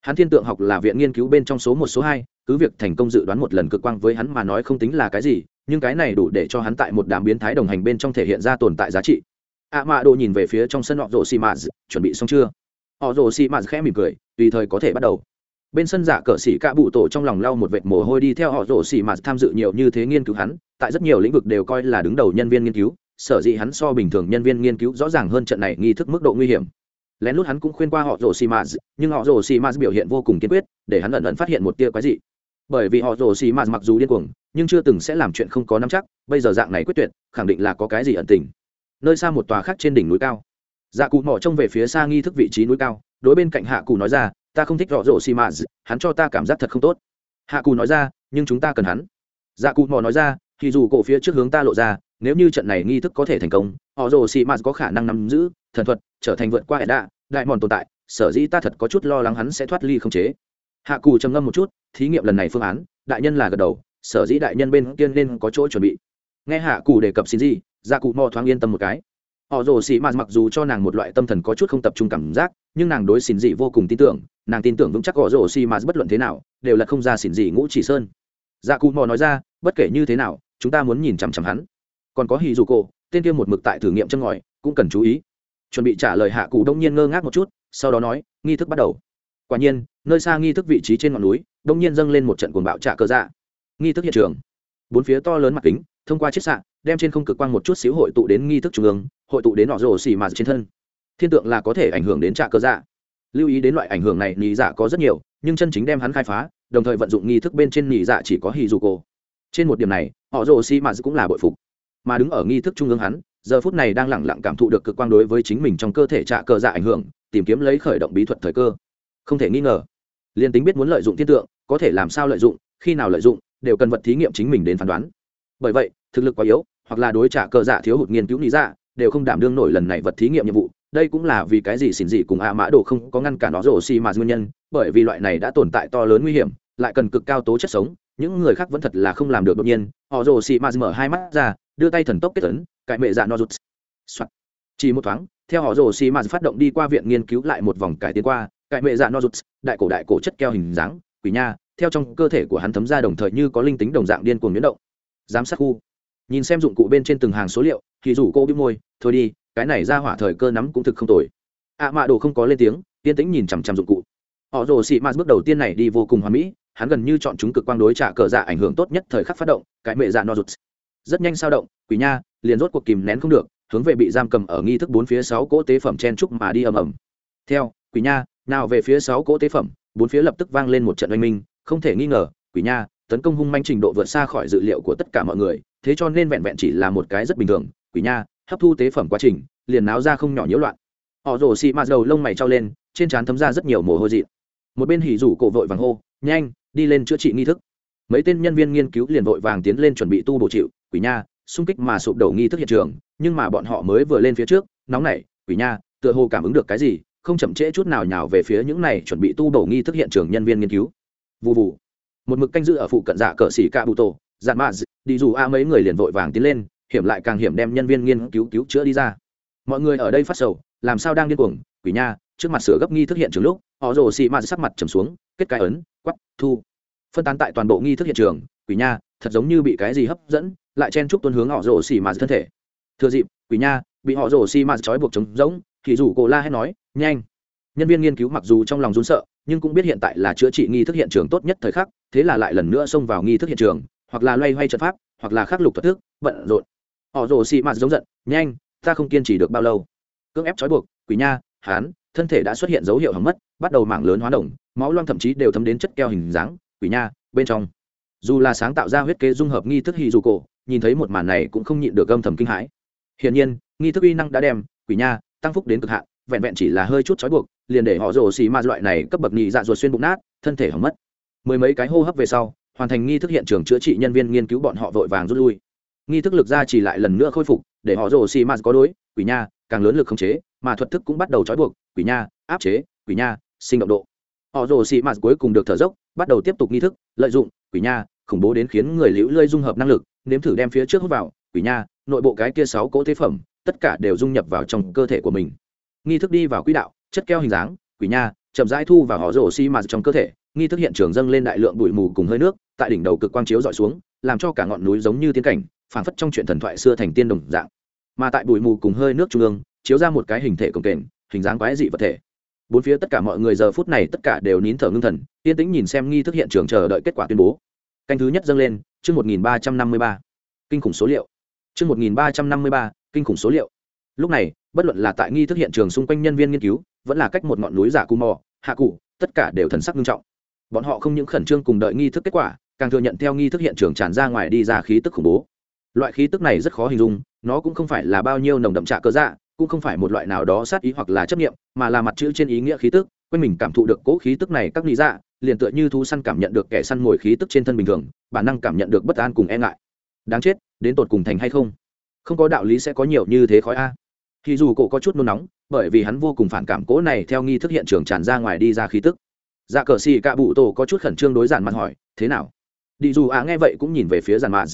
hắn thiên tượng học là viện nghiên cứu bên trong số một, số hai, cứ việc thành công dự đoán một lần cực quang với hắn mà nói không tính là cái gì, nhưng cái này đủ để cho hắn tại một đám biến thái đồng hành bên trong thể hiện ra tồn tại giá trị. Ạ mạ đồ nhìn về phía trong sân họ rồ xì mạt chuẩn bị xong chưa? Họ rồ xì mạt khẽ mỉm cười, tùy thời có thể bắt đầu. Bên sân giả cờ xỉ cạ bụ tổ trong lòng lau một vệt mồ hôi đi theo họ rồ xì mà tham dự nhiều như thế nghiên cứu hắn, tại rất nhiều lĩnh vực đều coi là đứng đầu nhân viên nghiên cứu sở dĩ hắn so bình thường nhân viên nghiên cứu rõ ràng hơn trận này nghi thức mức độ nguy hiểm. Lén lút hắn cũng khuyên qua họ rồ xì mạt nhưng họ rồ xì mạt biểu hiện vô cùng kiên quyết, để hắn ẩn ẩn phát hiện một tia quái dị. Bởi vì họ rồ xì mạt mặc dù điên cuồng, nhưng chưa từng sẽ làm chuyện không có nắm chắc, bây giờ dạng này quyết tuyệt, khẳng định là có cái gì ẩn tình. Nơi xa một tòa khác trên đỉnh núi cao. Dạ cụ mỏ trông về phía xa nghi thức vị trí núi cao, đối bên cạnh hạ cụ nói ra, ta không thích họ rồ xì mạt hắn cho ta cảm giác thật không tốt. Hạ cụ nói ra, nhưng chúng ta cần hắn. Dạ cụ mỏ nói ra, thì dù cổ phía trước hướng ta lộ ra nếu như trận này nghi thức có thể thành công họ rồ xì mạt có khả năng nắm giữ thần thuật, trở thành vượt qua hệ đạ đại mòn tồn tại, sở dĩ ta thật có chút lo lắng hắn sẽ thoát ly không chế. Hạ cù trầm ngâm một chút, thí nghiệm lần này phương án, đại nhân là gật đầu, sở dĩ đại nhân bên tiên nên có chỗ chuẩn bị. Nghe hạ cù đề cập xin gì gia cụ mò thoáng yên tâm một cái. Họ rồ xì mạt mặc dù cho nàng một loại tâm thần có chút không tập trung cảm giác, nhưng nàng đối xin dị vô cùng tin tưởng, nàng tin tưởng vững chắc họ rồ xì mạt bất luận thế nào, đều là không ra xin dị ngũ chỉ sơn. Gia cụ mò nói ra, bất kể như thế nào, chúng ta muốn nhìn chằm chằm hắn còn có hì dù cổ, tên kia một mực tại thử nghiệm chân ngòi, cũng cần chú ý. Chuẩn bị trả lời hạ cụ đông nhiên ngơ ngác một chút, sau đó nói, nghi thức bắt đầu. Quả nhiên, nơi xa nghi thức vị trí trên ngọn núi, đông nhiên dâng lên một trận cuồng bạo trả cơ dạ. Nghi thức hiện trường. Bốn phía to lớn mặt kính, thông qua chiết xạ, đem trên không cực quang một chút xíu hội tụ đến nghi thức trung ương, hội tụ đến nọ rổ xì mà trên thân. Thiên tượng là có thể ảnh hưởng đến trả cơ dạ. Lưu ý đến loại ảnh hưởng này nhị dạ có rất nhiều, nhưng chân chính đem hắn khai phá, đồng thời vận dụng nghi thức bên trên nhị dạ chỉ có hì dù cổ. Trên một điểm này, họ rồ xì mà cũng là bội phục mà đứng ở nghi thức trung ương hắn, giờ phút này đang lẳng lặng cảm thụ được cực quang đối với chính mình trong cơ thể trạ cơ dạ ảnh hưởng, tìm kiếm lấy khởi động bí thuật thời cơ. Không thể nghi ngờ, liên tính biết muốn lợi dụng thiên tượng, có thể làm sao lợi dụng, khi nào lợi dụng, đều cần vật thí nghiệm chính mình đến phán đoán. Bởi vậy, thực lực quá yếu, hoặc là đối trả cờ dạ thiếu hụt nghiên cứu lý dạ đều không đảm đương nổi lần này vật thí nghiệm nhiệm vụ. Đây cũng là vì cái gì xỉn dị cùng a mã đồ không có ngăn cản nó rổ xi mà nguyên nhân, bởi vì loại này đã tồn tại to lớn nguy hiểm, lại cần cực cao tố chất sống, những người khác vẫn thật là không làm được đột nhiên. Họ rổ xi mà mở hai mắt ra đưa tay thần tốc kết tấn cải mệ dạ no rút chỉ một thoáng, theo họ rồ xì mà phát động đi qua viện nghiên cứu lại một vòng cải tiến qua, cải mệ dạ no rút đại cổ đại cổ chất keo hình dáng, quỷ nha, theo trong cơ thể của hắn thấm ra đồng thời như có linh tính đồng dạng điên cuồng biến động. Giám sát khu. Nhìn xem dụng cụ bên trên từng hàng số liệu, thì rủ cô biết môi, thôi đi, cái này ra hỏa thời cơ nắm cũng thực không tồi. Ạ à mạ đồ không có lên tiếng tiên tĩnh nhìn chằm chằm dụng cụ. Họ rồ xị mạt bước đầu tiên này đi vô cùng hoàn mỹ, hắn gần như chọn chúng cực quang đối trả cờ dạ ảnh hưởng tốt nhất thời khắc phát động cái mệ dạ no rụt rất nhanh sao động, quỷ nha, liền rốt cuộc kìm nén không được, hướng về bị giam cầm ở nghi thức bốn phía sáu cỗ tế phẩm chen trúc mà đi ầm ầm. Theo, quỷ nha, nào về phía sáu cỗ tế phẩm, bốn phía lập tức vang lên một trận oanh minh, không thể nghi ngờ, quỷ nha, tấn công hung manh trình độ vượt xa khỏi dự liệu của tất cả mọi người, thế cho nên vẹn vẹn chỉ là một cái rất bình thường, quỷ nha, hấp thu tế phẩm quá trình, liền náo ra không nhỏ nhiễu loạn. Họ rồ xị mạt đầu lông mày trao lên, trên trán thấm ra rất nhiều mồ hôi dị một bên hỉ rủ cổ vội vàng hô, nhanh, đi lên chữa trị nghi thức mấy tên nhân viên nghiên cứu liền vội vàng tiến lên chuẩn bị tu bổ chịu, quỷ nha, xung kích mà sụp đổ nghi thức hiện trường, nhưng mà bọn họ mới vừa lên phía trước, nóng nảy, quỷ nha, tựa hồ cảm ứng được cái gì, không chậm trễ chút nào nhào về phía những này chuẩn bị tu bổ nghi thức hiện trường nhân viên nghiên cứu. Vụ vụ một mực canh giữ ở phụ cận dạ cờ xỉ ca bụ tổ dạn mạ đi dù a mấy người liền vội vàng tiến lên, hiểm lại càng hiểm đem nhân viên nghiên cứu cứu chữa đi ra. Mọi người ở đây phát sầu, làm sao đang điên cuồng, quỷ nha, trước mặt sửa gấp nghi thức hiện trường lúc, họ rồ xị mạ sắc mặt trầm xuống, kết cái ấn quắp thu phân tán tại toàn bộ nghi thức hiện trường, quỷ nha, thật giống như bị cái gì hấp dẫn, lại chen chúc tuân hướng họ rồ xì mà thân thể. Thừa dịp, quỷ nha, bị họ rồ xì mà trói buộc trống rỗng, thì rủ cổ la hét nói, nhanh! Nhân viên nghiên cứu mặc dù trong lòng run sợ, nhưng cũng biết hiện tại là chữa trị nghi thức hiện trường tốt nhất thời khắc, thế là lại lần nữa xông vào nghi thức hiện trường, hoặc là loay hoay trận pháp, hoặc là khắc lục thuật thức, bận rộn. Họ rồ xị mạt giống giận, nhanh, ta không kiên trì được bao lâu. Cưỡng ép trói buộc, quỷ nha, hán, thân thể đã xuất hiện dấu hiệu hỏng mất, bắt đầu mảng lớn hóa động máu loang thậm chí đều thấm đến chất keo hình dáng quỷ nha, bên trong. Dù là sáng tạo ra huyết kế dung hợp nghi thức hì dù cổ, nhìn thấy một màn này cũng không nhịn được âm thầm kinh hãi. Hiển nhiên, nghi thức uy năng đã đem, quỷ nha, tăng phúc đến cực hạn, vẹn vẹn chỉ là hơi chút trói buộc, liền để họ rồ xì ma loại này cấp bậc nhị dạ ruột xuyên bụng nát, thân thể hỏng mất. Mười mấy cái hô hấp về sau, hoàn thành nghi thức hiện trường chữa trị nhân viên nghiên cứu bọn họ vội vàng rút lui. Nghi thức lực ra chỉ lại lần nữa khôi phục, để họ rồ xì ma có đối, quỷ nha, càng lớn lực khống chế, mà thuật thức cũng bắt đầu trói buộc, quỷ nha, áp chế, quỷ nha, sinh động độ. Họ rồ xì ma cuối cùng được thở dốc bắt đầu tiếp tục nghi thức, lợi dụng, quỷ nha, khủng bố đến khiến người liễu lơi dung hợp năng lực, nếm thử đem phía trước hút vào, quỷ nha, nội bộ cái kia sáu cỗ thế phẩm, tất cả đều dung nhập vào trong cơ thể của mình. Nghi thức đi vào quỹ đạo, chất keo hình dáng, quỷ nha, chậm rãi thu vào họ rổ xi mạt trong cơ thể, nghi thức hiện trường dâng lên đại lượng bụi mù cùng hơi nước, tại đỉnh đầu cực quang chiếu dọi xuống, làm cho cả ngọn núi giống như tiên cảnh, phảng phất trong chuyện thần thoại xưa thành tiên đồng dạng. Mà tại bụi mù cùng hơi nước trung ương, chiếu ra một cái hình thể cồng kềnh, hình dáng quái dị vật thể bốn phía tất cả mọi người giờ phút này tất cả đều nín thở ngưng thần, yên tĩnh nhìn xem nghi thức hiện trường chờ đợi kết quả tuyên bố. Canh thứ nhất dâng lên, chương một nghìn ba trăm năm mươi ba. Kinh khủng số liệu. Chương một nghìn ba trăm năm mươi ba, kinh khủng số liệu. Lúc này, bất luận là tại nghi thức hiện trường xung quanh nhân viên nghiên cứu, vẫn là cách một ngọn núi giả cù mò, hạ cụ tất cả đều thần sắc nghiêm trọng. Bọn họ không những khẩn trương cùng đợi nghi thức kết quả, càng thừa nhận theo nghi thức hiện trường tràn ra ngoài đi ra khí tức khủng bố. Loại khí tức này rất khó hình dung, nó cũng không phải là bao nhiêu nồng đậm trạ cơ dạ cũng không phải một loại nào đó sát ý hoặc là chấp nghiệm mà là mặt chữ trên ý nghĩa khí tức, quanh mình cảm thụ được cố khí tức này các lý dạ liền tựa như thú săn cảm nhận được kẻ săn mồi khí tức trên thân bình thường, bản năng cảm nhận được bất an cùng e ngại. Đáng chết, đến tột cùng thành hay không? Không có đạo lý sẽ có nhiều như thế khói a. Thì dù cổ có chút nôn nóng, bởi vì hắn vô cùng phản cảm cố này theo nghi thức hiện trường tràn ra ngoài đi ra khí tức. Dạ cờ xì cạ bụ tổ có chút khẩn trương đối giản mặt hỏi, thế nào? Đi dù ạ nghe vậy cũng nhìn về phía giản mạt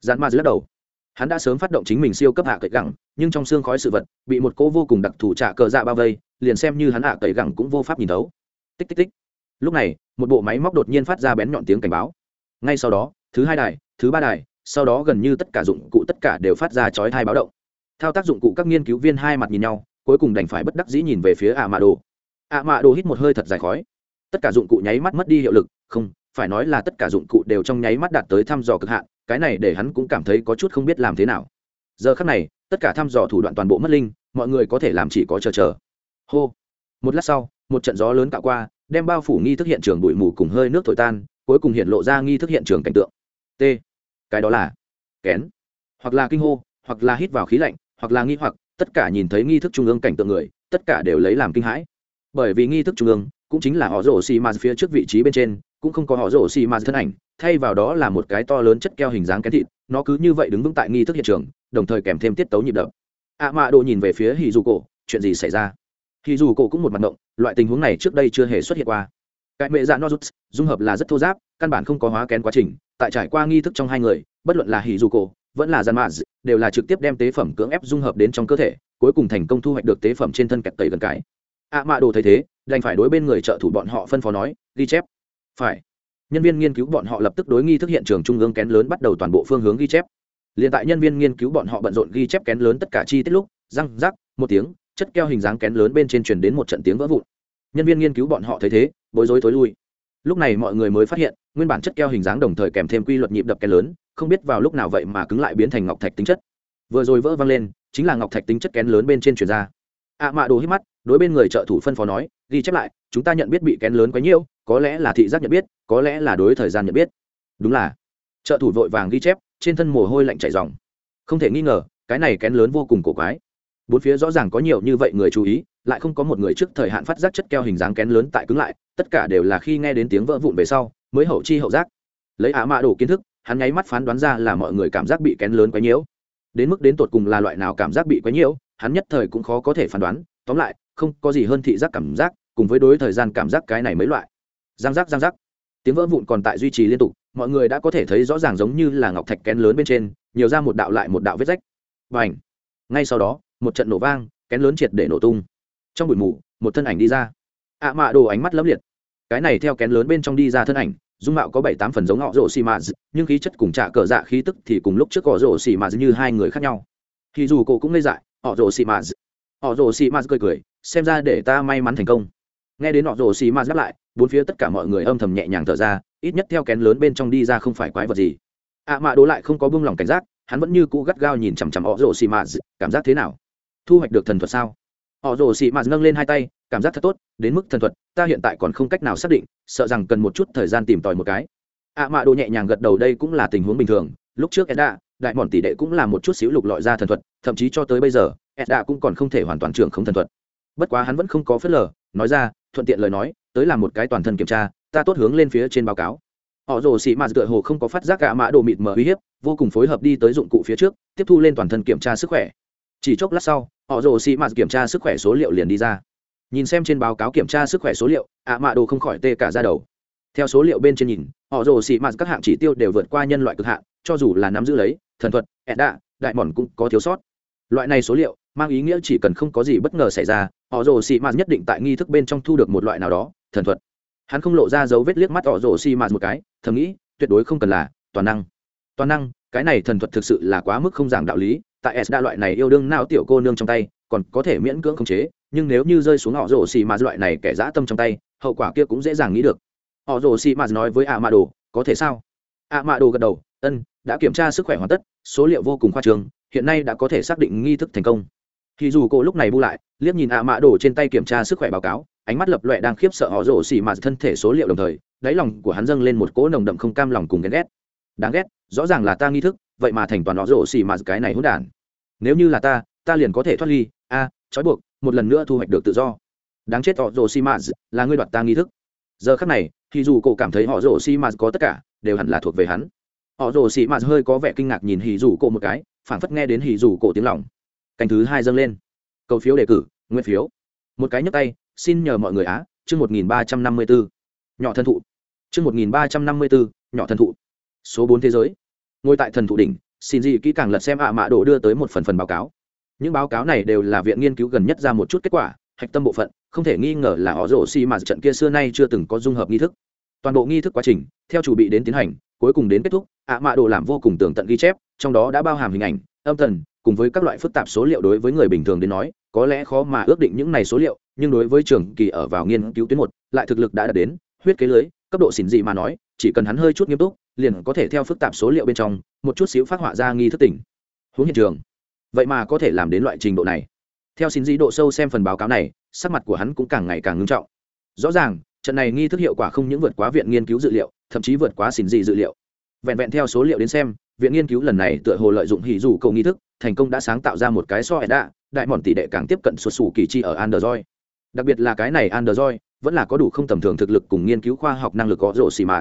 giản mạt lắc đầu. Hắn đã sớm phát động chính mình siêu cấp hạ cậy gẳng nhưng trong xương khói sự vật, bị một cô vô cùng đặc thù trả cờ dạ bao vây, liền xem như hắn hạ cậy gẳng cũng vô pháp nhìn thấu. Tích tích tích. Lúc này, một bộ máy móc đột nhiên phát ra bén nhọn tiếng cảnh báo. Ngay sau đó, thứ hai đài, thứ ba đài, sau đó gần như tất cả dụng cụ tất cả đều phát ra chói thai báo động. Thao tác dụng cụ các nghiên cứu viên hai mặt nhìn nhau, cuối cùng đành phải bất đắc dĩ nhìn về phía ạ mạ đồ. ạ mạ đồ hít một hơi thật dài khói. Tất cả dụng cụ nháy mắt mất đi hiệu lực, không, phải nói là tất cả dụng cụ đều trong nháy mắt đạt tới thăm dò cực hạn, cái này để hắn cũng cảm thấy có chút không biết làm thế nào. Giờ khắc này tất cả thăm dò thủ đoạn toàn bộ mất linh, mọi người có thể làm chỉ có chờ chờ. Hô. Một lát sau, một trận gió lớn cạo qua, đem bao phủ nghi thức hiện trường bụi mù cùng hơi nước thổi tan, cuối cùng hiện lộ ra nghi thức hiện trường cảnh tượng. T. Cái đó là kén. Hoặc là kinh hô, hoặc là hít vào khí lạnh, hoặc là nghi hoặc, tất cả nhìn thấy nghi thức trung ương cảnh tượng người, tất cả đều lấy làm kinh hãi. Bởi vì nghi thức trung ương cũng chính là họ rổ xì ma phía trước vị trí bên trên, cũng không có họ rổ xì ma thân ảnh, thay vào đó là một cái to lớn chất keo hình dáng kén thịt, nó cứ như vậy đứng vững tại nghi thức hiện trường đồng thời kèm thêm tiết tấu nhịp đập. Ạ mạ đồ nhìn về phía hì dù cổ chuyện gì xảy ra? Hì dù cổ cũng một mặt động loại tình huống này trước đây chưa hề xuất hiện qua. Cái mẹ dạ nozuts, dung hợp là rất thô giáp, căn bản không có hóa kén quá trình, tại trải qua nghi thức trong hai người, bất luận là hì dù cổ vẫn là gian mạ đều là trực tiếp đem tế phẩm cưỡng ép dung hợp đến trong cơ thể, cuối cùng thành công thu hoạch được tế phẩm trên thân kẹt tẩy gần cái. Ạ mạ đồ thấy thế, đành phải đối bên người trợ thủ bọn họ phân phó nói, ghi chép. Phải. Nhân viên nghiên cứu bọn họ lập tức đối nghi thức hiện trường trung ương kén lớn bắt đầu toàn bộ phương hướng ghi chép liền tại nhân viên nghiên cứu bọn họ bận rộn ghi chép kén lớn tất cả chi tiết lúc, răng, rắc, một tiếng, chất keo hình dáng kén lớn bên trên truyền đến một trận tiếng vỡ vụn. Nhân viên nghiên cứu bọn họ thấy thế, bối rối tối lui. Lúc này mọi người mới phát hiện, nguyên bản chất keo hình dáng đồng thời kèm thêm quy luật nhịp đập kén lớn, không biết vào lúc nào vậy mà cứng lại biến thành ngọc thạch tính chất. Vừa rồi vỡ văng lên, chính là ngọc thạch tính chất kén lớn bên trên truyền ra. Ạ mạ đồ hít mắt, đối bên người trợ thủ phân phó nói, ghi chép lại, chúng ta nhận biết bị kén lớn quá nhiều, có lẽ là thị giác nhận biết, có lẽ là đối thời gian nhận biết. Đúng là. Trợ thủ vội vàng ghi chép trên thân mồ hôi lạnh chảy ròng, không thể nghi ngờ cái này kén lớn vô cùng cổ quái. Bốn phía rõ ràng có nhiều như vậy người chú ý lại không có một người trước thời hạn phát giác chất keo hình dáng kén lớn tại cứng lại tất cả đều là khi nghe đến tiếng vỡ vụn về sau mới hậu chi hậu giác. Lấy ạ mạ đồ kiến thức hắn nháy mắt phán đoán ra là mọi người cảm giác bị kén lớn quấy nhiễu đến mức đến tột cùng là loại nào cảm giác bị quấy nhiễu hắn nhất thời cũng khó có thể phán đoán tóm lại không có gì hơn thị giác cảm giác cùng với đối thời gian cảm giác cái này mấy loại. Giang giác giang giác. Tiếng vỡ vụn còn tại duy trì liên tục mọi người đã có thể thấy rõ ràng giống như là ngọc thạch kén lớn bên trên nhiều ra một đạo lại một đạo vết rách. Và ảnh ngay sau đó một trận nổ vang kén lớn triệt để nổ tung. Trong bụi mù một thân ảnh đi ra. Ạ à mạ đồ ánh mắt lấp liệt. Cái này theo kén lớn bên trong đi ra thân ảnh dung mạo có bảy tám phần giống họ rổ xì mạ, nhưng khí chất cùng trả cờ dạ khí tức thì cùng lúc trước họ rổ xì mạ như hai người khác nhau. Thì dù cô cũng ngây dại họ rổ xì mạ, họ rổ xì mạ cười cười xem ra để ta may mắn thành công. Nghe đến họ rổ xì mạ đáp lại bốn phía tất cả mọi người âm thầm nhẹ nhàng thở ra ít nhất theo kén lớn bên trong đi ra không phải quái vật gì. Ạ à mạ đố lại không có buông lỏng cảnh giác, hắn vẫn như cũ gắt gao nhìn chằm chằm họ rồ xì mạt cảm giác thế nào? Thu hoạch được thần thuật sao? Họ rồ xì mạt nâng lên hai tay, cảm giác thật tốt, đến mức thần thuật, ta hiện tại còn không cách nào xác định, sợ rằng cần một chút thời gian tìm tòi một cái. Ạ à mạ đồ nhẹ nhàng gật đầu, đây cũng là tình huống bình thường. Lúc trước edda, đại mòn tỷ đệ cũng là một chút xíu lục lọi ra thần thuật, thậm chí cho tới bây giờ, edda cũng còn không thể hoàn toàn trưởng không thần thuật. Bất quá hắn vẫn không có phớt lờ, nói ra, thuận tiện lời nói, tới làm một cái toàn thân kiểm tra ta tốt hướng lên phía trên báo cáo. Họ rồ xì mạt tựa hồ không có phát giác cả mã đồ mịt mờ uy hiếp, vô cùng phối hợp đi tới dụng cụ phía trước, tiếp thu lên toàn thân kiểm tra sức khỏe. Chỉ chốc lát sau, họ rồ xì mạt kiểm tra sức khỏe số liệu liền đi ra. Nhìn xem trên báo cáo kiểm tra sức khỏe số liệu, ạ mã đồ không khỏi tê cả ra đầu. Theo số liệu bên trên nhìn, họ rồ xì mạt các hạng chỉ tiêu đều vượt qua nhân loại cực hạn, cho dù là nắm giữ lấy, thần thuật ẹn đạ đại mòn cũng có thiếu sót. Loại này số liệu mang ý nghĩa chỉ cần không có gì bất ngờ xảy ra, họ rồ xì mạt nhất định tại nghi thức bên trong thu được một loại nào đó, thần thuật hắn không lộ ra dấu vết liếc mắt họ rổ xì mạt một cái, thầm nghĩ, tuyệt đối không cần là toàn năng. Toàn năng, cái này thần thuật thực sự là quá mức không giảng đạo lý, tại s đa loại này yêu đương nào tiểu cô nương trong tay, còn có thể miễn cưỡng khống chế, nhưng nếu như rơi xuống họ rổ xì mạt loại này kẻ dã tâm trong tay, hậu quả kia cũng dễ dàng nghĩ được. Họ rổ xì mạt nói với ạ mạ đồ có thể sao? Ạ mạ đồ gật đầu, ân, đã kiểm tra sức khỏe hoàn tất, số liệu vô cùng khoa trương, hiện nay đã có thể xác định nghi thức thành công. Thì dù cô lúc này bu lại, liếc nhìn ạ mạ đồ trên tay kiểm tra sức khỏe báo cáo ánh mắt lập loẹ đang khiếp sợ họ rồ xì mạt thân thể số liệu đồng thời, đáy lòng của hắn dâng lên một cỗ nồng đậm không cam lòng cùng ghen ghét. Đáng ghét, rõ ràng là ta nghi thức, vậy mà thành toàn họ rồ xì mạt cái này hỗn đản. Nếu như là ta ta liền có thể thoát ly. A, trói buộc, một lần nữa thu hoạch được tự do. Đáng chết họ rồ xi maz là ngươi đoạt ta nghi thức. Giờ khắc này, thì dù cổ cảm thấy họ rồ xi maz có tất cả, đều hẳn là thuộc về hắn. Họ rồ xi mạt hơi có vẻ kinh ngạc nhìn hì dù cổ một cái, phảng phất nghe đến hì dù cổ tiếng lòng. Cành thứ hai dâng lên. Cầu phiếu đề cử, nguyên phiếu. Một cái nhấc tay xin nhờ mọi người á, chương một nghìn ba trăm năm mươi bốn nhỏ thân thụ. Chương một nghìn ba trăm năm mươi bốn nhỏ thân thụ. Số bốn thế giới. Ngồi tại thần thụ đỉnh, xin gì kỹ càng lật xem ạ mạ đồ đưa tới một phần phần báo cáo. Những báo cáo này đều là viện nghiên cứu gần nhất ra một chút kết quả, hạch tâm bộ phận, không thể nghi ngờ là họ rổ xi mà trận kia xưa nay chưa từng có dung hợp nghi thức. Toàn bộ nghi thức quá trình, theo chủ bị đến tiến hành, cuối cùng đến kết thúc, ạ mạ đồ làm vô cùng tường tận ghi chép, trong đó đã bao hàm hình ảnh, âm thần, cùng với các loại phức tạp số liệu đối với người bình thường đến nói, có lẽ khó mà ước định những này số liệu nhưng đối với trường kỳ ở vào nghiên cứu tuyến một, lại thực lực đã đạt đến, huyết kế lưới, cấp độ xỉn dị mà nói, chỉ cần hắn hơi chút nghiêm túc, liền có thể theo phức tạp số liệu bên trong, một chút xíu phát họa ra nghi thức tỉnh. Hướng hiện trường, vậy mà có thể làm đến loại trình độ này. Theo xin dĩ độ sâu xem phần báo cáo này, sắc mặt của hắn cũng càng ngày càng ngưng trọng. Rõ ràng, trận này nghi thức hiệu quả không những vượt quá viện nghiên cứu dự liệu, thậm chí vượt quá xin dị dự liệu. Vẹn vẹn theo số liệu đến xem, viện nghiên cứu lần này tựa hồ lợi dụng hỉ dù cầu nghi thức, thành công đã sáng tạo ra một cái so edda đại mòn tỷ đệ càng tiếp cận xuất xù kỳ chi ở android đặc biệt là cái này android, vẫn là có đủ không tầm thường thực lực cùng nghiên cứu khoa học năng lực có rổ xì mà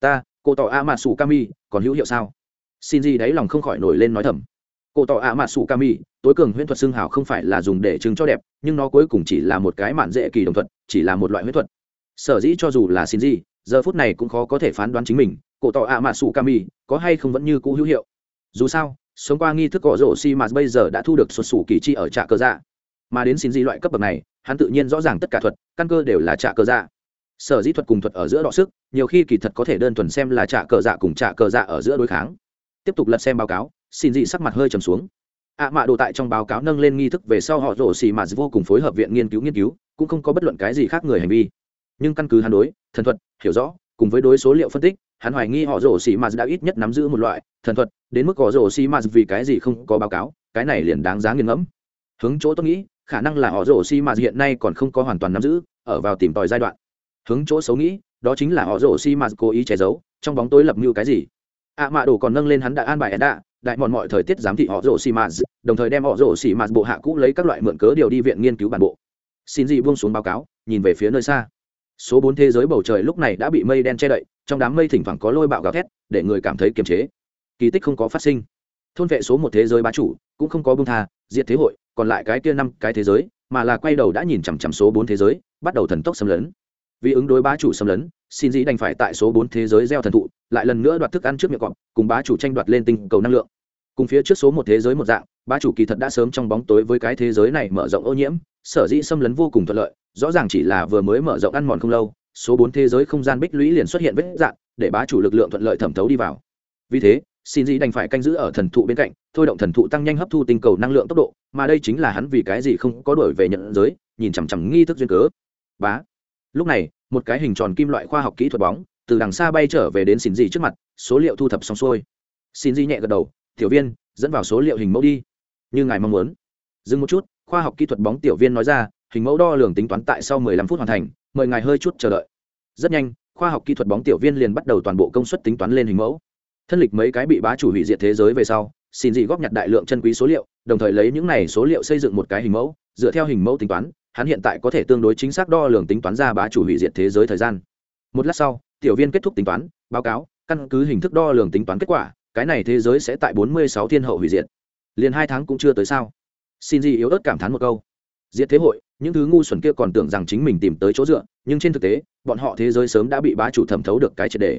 ta, cô tỏ a mà sủ kami, còn hữu hiệu sao? Xin gì đấy lòng không khỏi nổi lên nói thầm. Cô tỏ a mà sủ kami, tối cường huyễn thuật xương hào không phải là dùng để chứng cho đẹp, nhưng nó cuối cùng chỉ là một cái mạn dễ kỳ đồng thuật, chỉ là một loại huyễn thuật. Sở dĩ cho dù là xin gì giờ phút này cũng khó có thể phán đoán chính mình cổ tỏ a mạ sủ kami, có hay không vẫn như cũ hữu hiệu. Dù sao, sống qua nghi thức cỏ rổ xi mà bây giờ đã thu được xuất xù kỳ chi ở trạ cơ dạ mà đến xin di loại cấp bậc này, hắn tự nhiên rõ ràng tất cả thuật, căn cơ đều là trạ cờ dạ. Sở dĩ thuật cùng thuật ở giữa đọ sức, nhiều khi kỳ thật có thể đơn thuần xem là trạ cờ dạ cùng trạ cờ dạ ở giữa đối kháng. Tiếp tục lật xem báo cáo, xin dị sắc mặt hơi trầm xuống. Ạ mạ đồ tại trong báo cáo nâng lên nghi thức về sau họ rổ xì mà vô cùng phối hợp viện nghiên cứu nghiên cứu, cũng không có bất luận cái gì khác người hành vi. Nhưng căn cứ hắn đối, thần thuật, hiểu rõ, cùng với đối số liệu phân tích, hắn hoài nghi họ rổ xì mà đã ít nhất nắm giữ một loại, thần thuật, đến mức họ rổ xì mà vì cái gì không có báo cáo, cái này liền đáng giá nghiền ngẫm. Hướng chỗ tôi nghĩ khả năng là họ rổ xi mà hiện nay còn không có hoàn toàn nắm giữ, ở vào tìm tòi giai đoạn. Hướng chỗ xấu nghĩ, đó chính là họ rổ xi mà cố ý che giấu, trong bóng tối lập mưu cái gì. Ạ à mạ đồ còn nâng lên hắn đã an bài edda đại mòn mọi thời tiết giám thị họ rổ xi mà, đồng thời đem họ rổ xi mà bộ hạ cũ lấy các loại mượn cớ điều đi viện nghiên cứu bản bộ. Xin dị buông xuống báo cáo, nhìn về phía nơi xa. Số bốn thế giới bầu trời lúc này đã bị mây đen che đậy, trong đám mây thỉnh thoảng có lôi bạo gào thét, để người cảm thấy kiềm chế. Kỳ tích không có phát sinh. Thôn vệ số một thế giới bá chủ cũng không có bưng tha, diệt thế hội còn lại cái kia năm cái thế giới, mà là quay đầu đã nhìn chằm chằm số bốn thế giới, bắt đầu thần tốc xâm lấn. Vì ứng đối bá chủ xâm lấn, xin dĩ đành phải tại số bốn thế giới gieo thần thụ, lại lần nữa đoạt thức ăn trước miệng cọp, cùng bá chủ tranh đoạt lên tinh cầu năng lượng. Cùng phía trước số một thế giới một dạng, bá chủ kỳ thật đã sớm trong bóng tối với cái thế giới này mở rộng ô nhiễm, sở dĩ xâm lấn vô cùng thuận lợi, rõ ràng chỉ là vừa mới mở rộng ăn mòn không lâu, số bốn thế giới không gian bích lũy liền xuất hiện vết dạng, để bá chủ lực lượng thuận lợi thẩm thấu đi vào. Vì thế xin dĩ đành phải canh giữ ở thần thụ bên cạnh, thôi động thần thụ tăng nhanh hấp thu tinh cầu năng lượng tốc độ, mà đây chính là hắn vì cái gì không có đổi về nhận giới, nhìn chằm chằm nghi thức duyên cớ. Bá. Lúc này, một cái hình tròn kim loại khoa học kỹ thuật bóng, từ đằng xa bay trở về đến xin Dĩ trước mặt, số liệu thu thập xong xuôi. Xin Dĩ nhẹ gật đầu, tiểu viên, dẫn vào số liệu hình mẫu đi. Như ngài mong muốn. Dừng một chút, khoa học kỹ thuật bóng tiểu viên nói ra, hình mẫu đo lường tính toán tại sau 15 phút hoàn thành, mời ngài hơi chút chờ đợi. Rất nhanh, khoa học kỹ thuật bóng tiểu viên liền bắt đầu toàn bộ công suất tính toán lên hình mẫu thân lịch mấy cái bị bá chủ hủy diệt thế giới về sau, xin dị góp nhặt đại lượng chân quý số liệu, đồng thời lấy những này số liệu xây dựng một cái hình mẫu, dựa theo hình mẫu tính toán, hắn hiện tại có thể tương đối chính xác đo lường tính toán ra bá chủ hủy diệt thế giới thời gian. Một lát sau, tiểu viên kết thúc tính toán, báo cáo, căn cứ hình thức đo lường tính toán kết quả, cái này thế giới sẽ tại bốn mươi sáu thiên hậu hủy diệt. Liền hai tháng cũng chưa tới sao? Xin gì yếu ớt cảm thán một câu. Diệt thế hội, những thứ ngu xuẩn kia còn tưởng rằng chính mình tìm tới chỗ dựa, nhưng trên thực tế, bọn họ thế giới sớm đã bị bá chủ thẩm thấu được cái triệt đề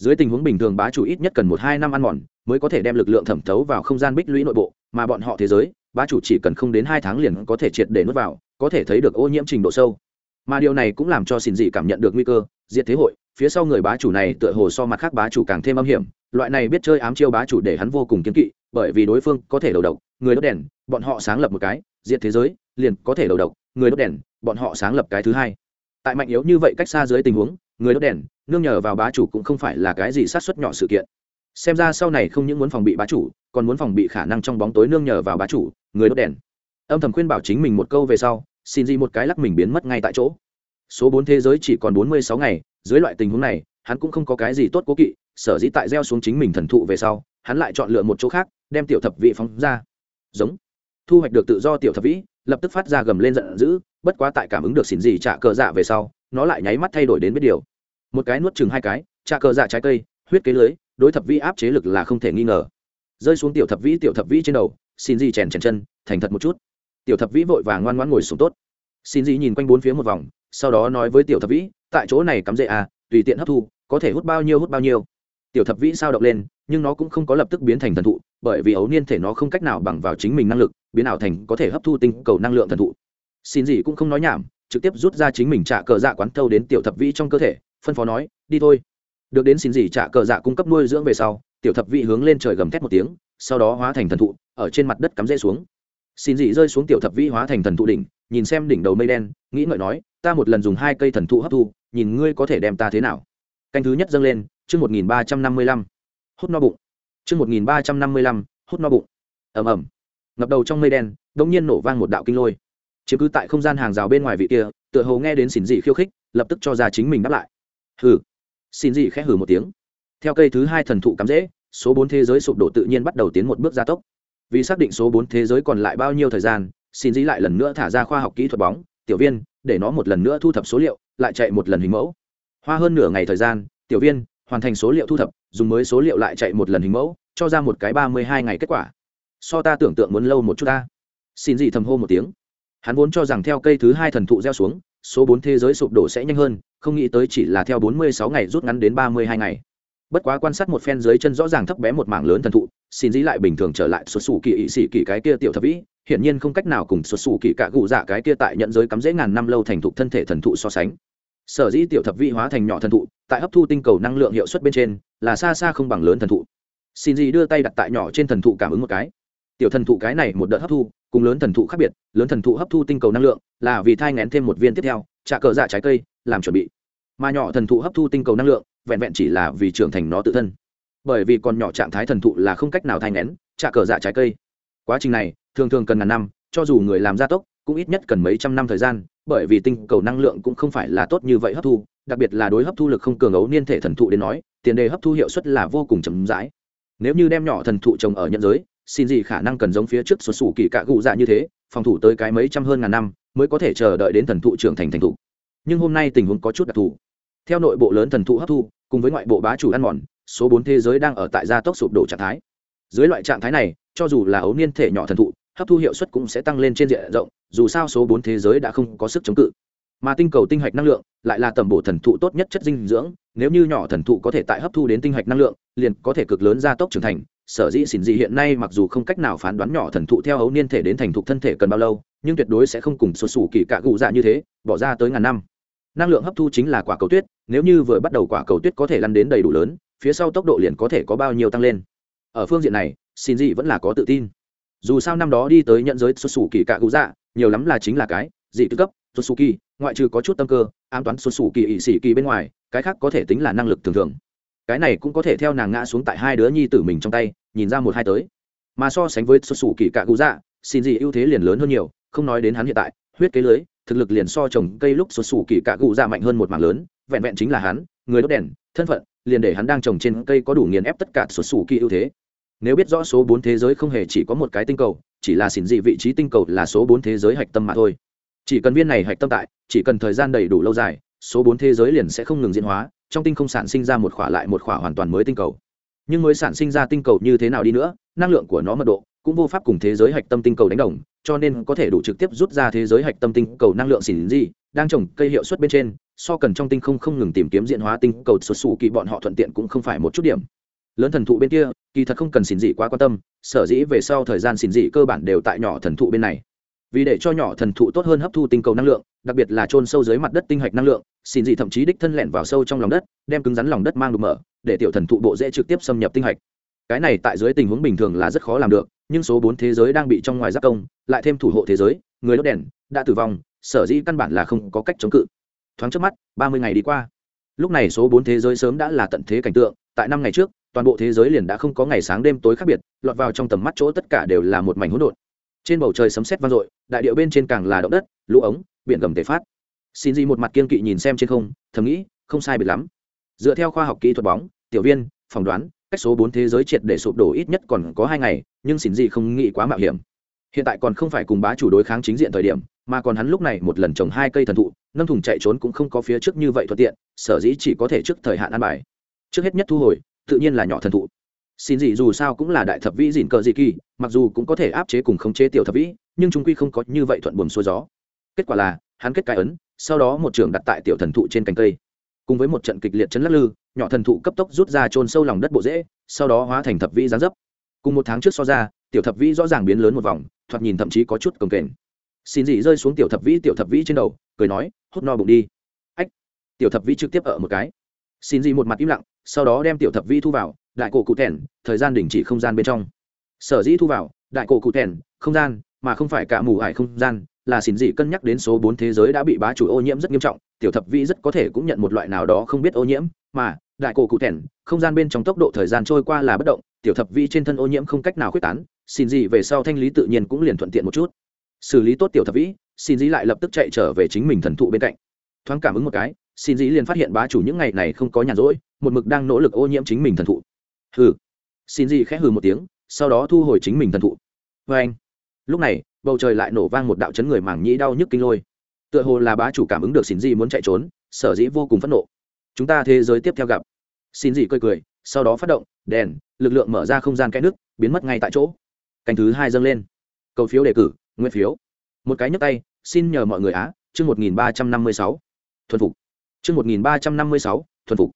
dưới tình huống bình thường bá chủ ít nhất cần một hai năm ăn mòn mới có thể đem lực lượng thẩm thấu vào không gian bích lũy nội bộ, mà bọn họ thế giới, bá chủ chỉ cần không đến hai tháng liền có thể triệt để nuốt vào, có thể thấy được ô nhiễm trình độ sâu. Mà điều này cũng làm cho xin dị cảm nhận được nguy cơ, diệt thế hội, phía sau người bá chủ này tựa hồ so mặt khác bá chủ càng thêm âm hiểm, loại này biết chơi ám chiêu bá chủ để hắn vô cùng kiên kỵ, bởi vì đối phương có thể đầu độc, người đốt đèn, bọn họ sáng lập một cái, diệt thế giới, liền có thể đầu độc, người đốt đèn, bọn họ sáng lập cái thứ hai. Tại mạnh yếu như vậy cách xa dưới tình huống người đốt đèn, nương nhờ vào bá chủ cũng không phải là cái gì sát xuất nhỏ sự kiện. Xem ra sau này không những muốn phòng bị bá chủ, còn muốn phòng bị khả năng trong bóng tối nương nhờ vào bá chủ, người đốt đèn. Âm thầm khuyên bảo chính mình một câu về sau, xin gì một cái lắc mình biến mất ngay tại chỗ. Số bốn thế giới chỉ còn bốn mươi sáu ngày, dưới loại tình huống này, hắn cũng không có cái gì tốt cố kỵ, sở dĩ tại gieo xuống chính mình thần thụ về sau, hắn lại chọn lựa một chỗ khác, đem tiểu thập vị phóng ra. Giống. Thu hoạch được tự do tiểu thập vĩ lập tức phát ra gầm lên giận dữ, bất quá tại cảm ứng được xỉn gì trả cờ dạ về sau, nó lại nháy mắt thay đổi đến biết điều một cái nuốt chừng hai cái, trà cờ dạ trái cây, huyết kế lưới, đối thập vĩ áp chế lực là không thể nghi ngờ. Rơi xuống tiểu thập vĩ, tiểu thập vĩ trên đầu, xin gì chèn chèn chân, thành thật một chút. Tiểu thập vĩ vội vàng ngoan ngoãn ngồi xuống tốt. Xin gì nhìn quanh bốn phía một vòng, sau đó nói với tiểu thập vĩ, tại chỗ này cắm dễ à tùy tiện hấp thu, có thể hút bao nhiêu hút bao nhiêu. Tiểu thập vĩ sao động lên, nhưng nó cũng không có lập tức biến thành thần thụ, bởi vì ấu niên thể nó không cách nào bằng vào chính mình năng lực, biến ảo thành có thể hấp thu tinh cầu năng lượng thần thụ. Xin gì cũng không nói nhảm, trực tiếp rút ra chính mình trả cờ dạ quán thâu đến tiểu thập vĩ trong cơ thể phân phó nói, đi thôi. Được đến xin gì trả cờ dạ cung cấp nuôi dưỡng về sau, tiểu thập vị hướng lên trời gầm thét một tiếng, sau đó hóa thành thần thụ, ở trên mặt đất cắm rễ xuống. Xin dị rơi xuống tiểu thập vĩ hóa thành thần thụ đỉnh, nhìn xem đỉnh đầu mây đen, nghĩ ngợi nói, ta một lần dùng hai cây thần thụ hấp thu, nhìn ngươi có thể đem ta thế nào. Canh thứ nhất dâng lên, chương một nghìn ba trăm năm mươi lăm. Hút no bụng. Chương một nghìn ba trăm năm mươi lăm, hút no bụng. Ẩm ẩm ngập đầu trong mây đen đ ỗ n g nhiên nổ vang một đạo kinh lôi. Chứ cứ tại không gian hàng rào bên ngoài vị kia, tựa hồ nghe đến xỉn dị khiêu khích, lập tức cho ra chính mình đáp lại hừ. Xin dị khẽ hừ một tiếng. Theo cây thứ hai thần thụ cắm dễ số bốn thế giới sụp đổ tự nhiên bắt đầu tiến một bước gia tốc. Vì xác định số bốn thế giới còn lại bao nhiêu thời gian, xin dĩ lại lần nữa thả ra khoa học kỹ thuật bóng, tiểu viên, để nó một lần nữa thu thập số liệu, lại chạy một lần hình mẫu. Hoa hơn nửa ngày thời gian, tiểu viên, hoàn thành số liệu thu thập, dùng mới số liệu lại chạy một lần hình mẫu, cho ra một cái ba mươi hai ngày kết quả. So ta tưởng tượng muốn lâu một chút ta. Xin dị thầm hô một tiếng. Hắn vốn cho rằng theo cây thứ hai thần thụ gieo xuống số bốn thế giới sụp đổ sẽ nhanh hơn, không nghĩ tới chỉ là theo bốn mươi sáu ngày rút ngắn đến ba mươi hai ngày. Bất quá quan sát một phen dưới chân rõ ràng thấp bé một mảng lớn thần thụ, xin dĩ lại bình thường trở lại xuất xù kỳ ỵ sĩ kỳ cái kia tiểu thập vĩ, hiển nhiên không cách nào cùng xuất xù kỳ cả gụ dạ cái kia tại nhận giới cắm dễ ngàn năm lâu thành thục thân thể thần thụ so sánh. Sở dĩ tiểu thập vĩ hóa thành nhỏ thần thụ, tại hấp thu tinh cầu năng lượng hiệu suất bên trên, là xa xa không bằng lớn thần thụ. Xin dĩ đưa tay đặt tại nhỏ trên thần thụ cảm ứng một cái. Tiểu thần thụ cái này một đợt hấp thu cùng lớn thần thụ khác biệt, lớn thần thụ hấp thu tinh cầu năng lượng, là vì thai ngén thêm một viên tiếp theo, trả cờ dạ trái cây, làm chuẩn bị. Mà nhỏ thần thụ hấp thu tinh cầu năng lượng, vẹn vẹn chỉ là vì trưởng thành nó tự thân. Bởi vì còn nhỏ trạng thái thần thụ là không cách nào thai ngén, trả cờ dạ trái cây. Quá trình này, thường thường cần ngàn năm, cho dù người làm gia tốc, cũng ít nhất cần mấy trăm năm thời gian, bởi vì tinh cầu năng lượng cũng không phải là tốt như vậy hấp thu, đặc biệt là đối hấp thu lực không cường ấu niên thể thần thụ đến nói, tiền đề hấp thu hiệu suất là vô cùng chậm rãi. Nếu như đem nhỏ thần thụ trồng ở nhân giới xin gì khả năng cần giống phía trước xuất xù kỳ cạ gụ dạ như thế, phòng thủ tới cái mấy trăm hơn ngàn năm mới có thể chờ đợi đến thần thụ trưởng thành thành thụ. Nhưng hôm nay tình huống có chút đặc thù. Theo nội bộ lớn thần thụ hấp thu, cùng với ngoại bộ bá chủ ăn mòn, số bốn thế giới đang ở tại gia tốc sụp đổ trạng thái. Dưới loại trạng thái này, cho dù là ấu niên thể nhỏ thần thụ, hấp thu hiệu suất cũng sẽ tăng lên trên diện rộng, dù sao số bốn thế giới đã không có sức chống cự. Mà tinh cầu tinh hạch năng lượng lại là tầm bổ thần thụ tốt nhất chất dinh dưỡng, nếu như nhỏ thần thụ có thể tại hấp thu đến tinh hạch năng lượng, liền có thể cực lớn gia tốc trưởng thành sở dĩ xỉn dị hiện nay mặc dù không cách nào phán đoán nhỏ thần thụ theo ấu niên thể đến thành thục thân thể cần bao lâu, nhưng tuyệt đối sẽ không cùng sụt sủ kỳ cạ gù dạ như thế, bỏ ra tới ngàn năm. Năng lượng hấp thu chính là quả cầu tuyết, nếu như vừa bắt đầu quả cầu tuyết có thể lăn đến đầy đủ lớn, phía sau tốc độ liền có thể có bao nhiêu tăng lên. Ở phương diện này, xin dị vẫn là có tự tin. Dù sao năm đó đi tới nhận giới xuất xù kỳ cạ cụ dạ nhiều lắm là chính là cái dị tư cấp xuất xù kỳ, ngoại trừ có chút tâm cơ an toán xuất xù kỳ ỵ sĩ kỳ bên ngoài, cái khác có thể tính là năng lực thường thường cái này cũng có thể theo nàng ngã xuống tại hai đứa nhi tử mình trong tay, nhìn ra một hai tới. Mà so sánh với xuất xù kỳ cạ cụ dạ xin dị ưu thế liền lớn hơn nhiều, không nói đến hắn hiện tại, huyết kế lưới, thực lực liền so trồng cây lúc xuất xù kỳ cạ cụ dạ mạnh hơn một mảng lớn, vẹn vẹn chính là hắn, người đốt đèn, thân phận, liền để hắn đang trồng trên cây có đủ nghiền ép tất cả xuất xù kỳ ưu thế. Nếu biết rõ số bốn thế giới không hề chỉ có một cái tinh cầu, chỉ là xỉn dị vị trí tinh cầu là số bốn thế giới hạch tâm mà thôi. Chỉ cần viên này hạch tâm tại, chỉ cần thời gian đầy đủ lâu dài, số bốn thế giới liền sẽ không ngừng diễn hóa trong tinh không sản sinh ra một khỏa lại một khỏa hoàn toàn mới tinh cầu. Nhưng mới sản sinh ra tinh cầu như thế nào đi nữa, năng lượng của nó mật độ cũng vô pháp cùng thế giới hạch tâm tinh cầu đánh đồng, cho nên có thể đủ trực tiếp rút ra thế giới hạch tâm tinh cầu năng lượng xỉn gì, đang trồng cây hiệu suất bên trên, so cần trong tinh không không ngừng tìm kiếm diện hóa tinh cầu xuất xù kỳ bọn họ thuận tiện cũng không phải một chút điểm. Lớn thần thụ bên kia, kỳ thật không cần xỉn dị quá quan tâm, sở dĩ về sau thời gian xỉn dị cơ bản đều tại nhỏ thần thụ bên này vì để cho nhỏ thần thụ tốt hơn hấp thu tinh cầu năng lượng, đặc biệt là trôn sâu dưới mặt đất tinh hạch năng lượng, xin dị thậm chí đích thân lẹn vào sâu trong lòng đất, đem cứng rắn lòng đất mang đục mở, để tiểu thần thụ bộ dễ trực tiếp xâm nhập tinh hạch. Cái này tại dưới tình huống bình thường là rất khó làm được, nhưng số bốn thế giới đang bị trong ngoài giác công, lại thêm thủ hộ thế giới, người đốt đèn, đã tử vong, sở dĩ căn bản là không có cách chống cự. Thoáng trước mắt, ba mươi ngày đi qua. Lúc này số bốn thế giới sớm đã là tận thế cảnh tượng, tại năm ngày trước, toàn bộ thế giới liền đã không có ngày sáng đêm tối khác biệt, lọt vào trong tầm mắt chỗ tất cả đều là một mảnh hỗn độn trên bầu trời sấm sét vang dội, đại điệu bên trên càng là động đất, lũ ống, biển gầm tề phát. Xin gì một mặt kiên kỵ nhìn xem trên không, thầm nghĩ, không sai biệt lắm. Dựa theo khoa học kỹ thuật bóng, tiểu viên, phỏng đoán, cách số bốn thế giới triệt để sụp đổ ít nhất còn có hai ngày, nhưng xin gì không nghĩ quá mạo hiểm. Hiện tại còn không phải cùng bá chủ đối kháng chính diện thời điểm, mà còn hắn lúc này một lần trồng hai cây thần thụ nâng thùng chạy trốn cũng không có phía trước như vậy thuận tiện, sở dĩ chỉ có thể trước thời hạn ăn bài. Trước hết nhất thu hồi, tự nhiên là nhỏ thần thụ xin gì dù sao cũng là đại thập vĩ dìn cờ dị kỳ mặc dù cũng có thể áp chế cùng khống chế tiểu thập vĩ nhưng chúng quy không có như vậy thuận buồm xuôi gió. Kết quả là hắn kết cái ấn sau đó một trường đặt tại tiểu thần thụ trên cành cây. Cùng với một trận kịch liệt chấn lắc lư nhỏ thần thụ cấp tốc rút ra trôn sâu lòng đất bộ dễ, sau đó hóa thành thập vĩ gián dấp. Cùng một tháng trước so ra tiểu thập vĩ rõ ràng biến lớn một vòng thoạt nhìn thậm chí có chút cồng kềnh. Xin dị rơi xuống tiểu thập vĩ tiểu thập vĩ trên đầu cười nói hốt no bụng đi. Ách tiểu thập vĩ trực tiếp ở một cái. Xin dị một mặt im lặng sau đó đem tiểu thập vĩ thu vào đại cổ cụ thèn thời gian đình chỉ không gian bên trong. Sở dĩ thu vào, đại cổ cụ thèn không gian, mà không phải cả mù ải không gian, là xin dị cân nhắc đến số bốn thế giới đã bị bá chủ ô nhiễm rất nghiêm trọng, tiểu thập vĩ rất có thể cũng nhận một loại nào đó không biết ô nhiễm, mà đại cổ cụ thẻn không gian bên trong tốc độ thời gian trôi qua là bất động, tiểu thập vĩ trên thân ô nhiễm không cách nào quyết tán, xin dị về sau thanh lý tự nhiên cũng liền thuận tiện một chút. Xử lý tốt tiểu thập vĩ, xin dị lại lập tức chạy trở về chính mình thần thụ bên cạnh. Thoáng cảm ứng một cái, xin Dĩ liền phát hiện bá chủ những ngày này không có nhàn rỗi, một mực đang nỗ lực ô nhiễm chính mình thần thụ hừ. Xin gì khẽ hừ một tiếng, sau đó thu hồi chính mình thần thụ. Vê anh, lúc này, bầu trời lại nổ vang một đạo chấn người mảng nhĩ đau nhức kinh lôi. Tựa hồ là bá chủ cảm ứng được xin gì muốn chạy trốn, sở dĩ vô cùng phẫn nộ. Chúng ta thế giới tiếp theo gặp. Xin gì cười cười, sau đó phát động, đèn, lực lượng mở ra không gian kẽ nước, biến mất ngay tại chỗ. Canh thứ hai dâng lên. Cầu phiếu đề cử, nguyên phiếu. Một cái nhấp tay, xin nhờ mọi người á, chương một nghìn ba trăm năm mươi sáu. Thuần phục. Chương một nghìn ba trăm năm mươi sáu, thuần phục.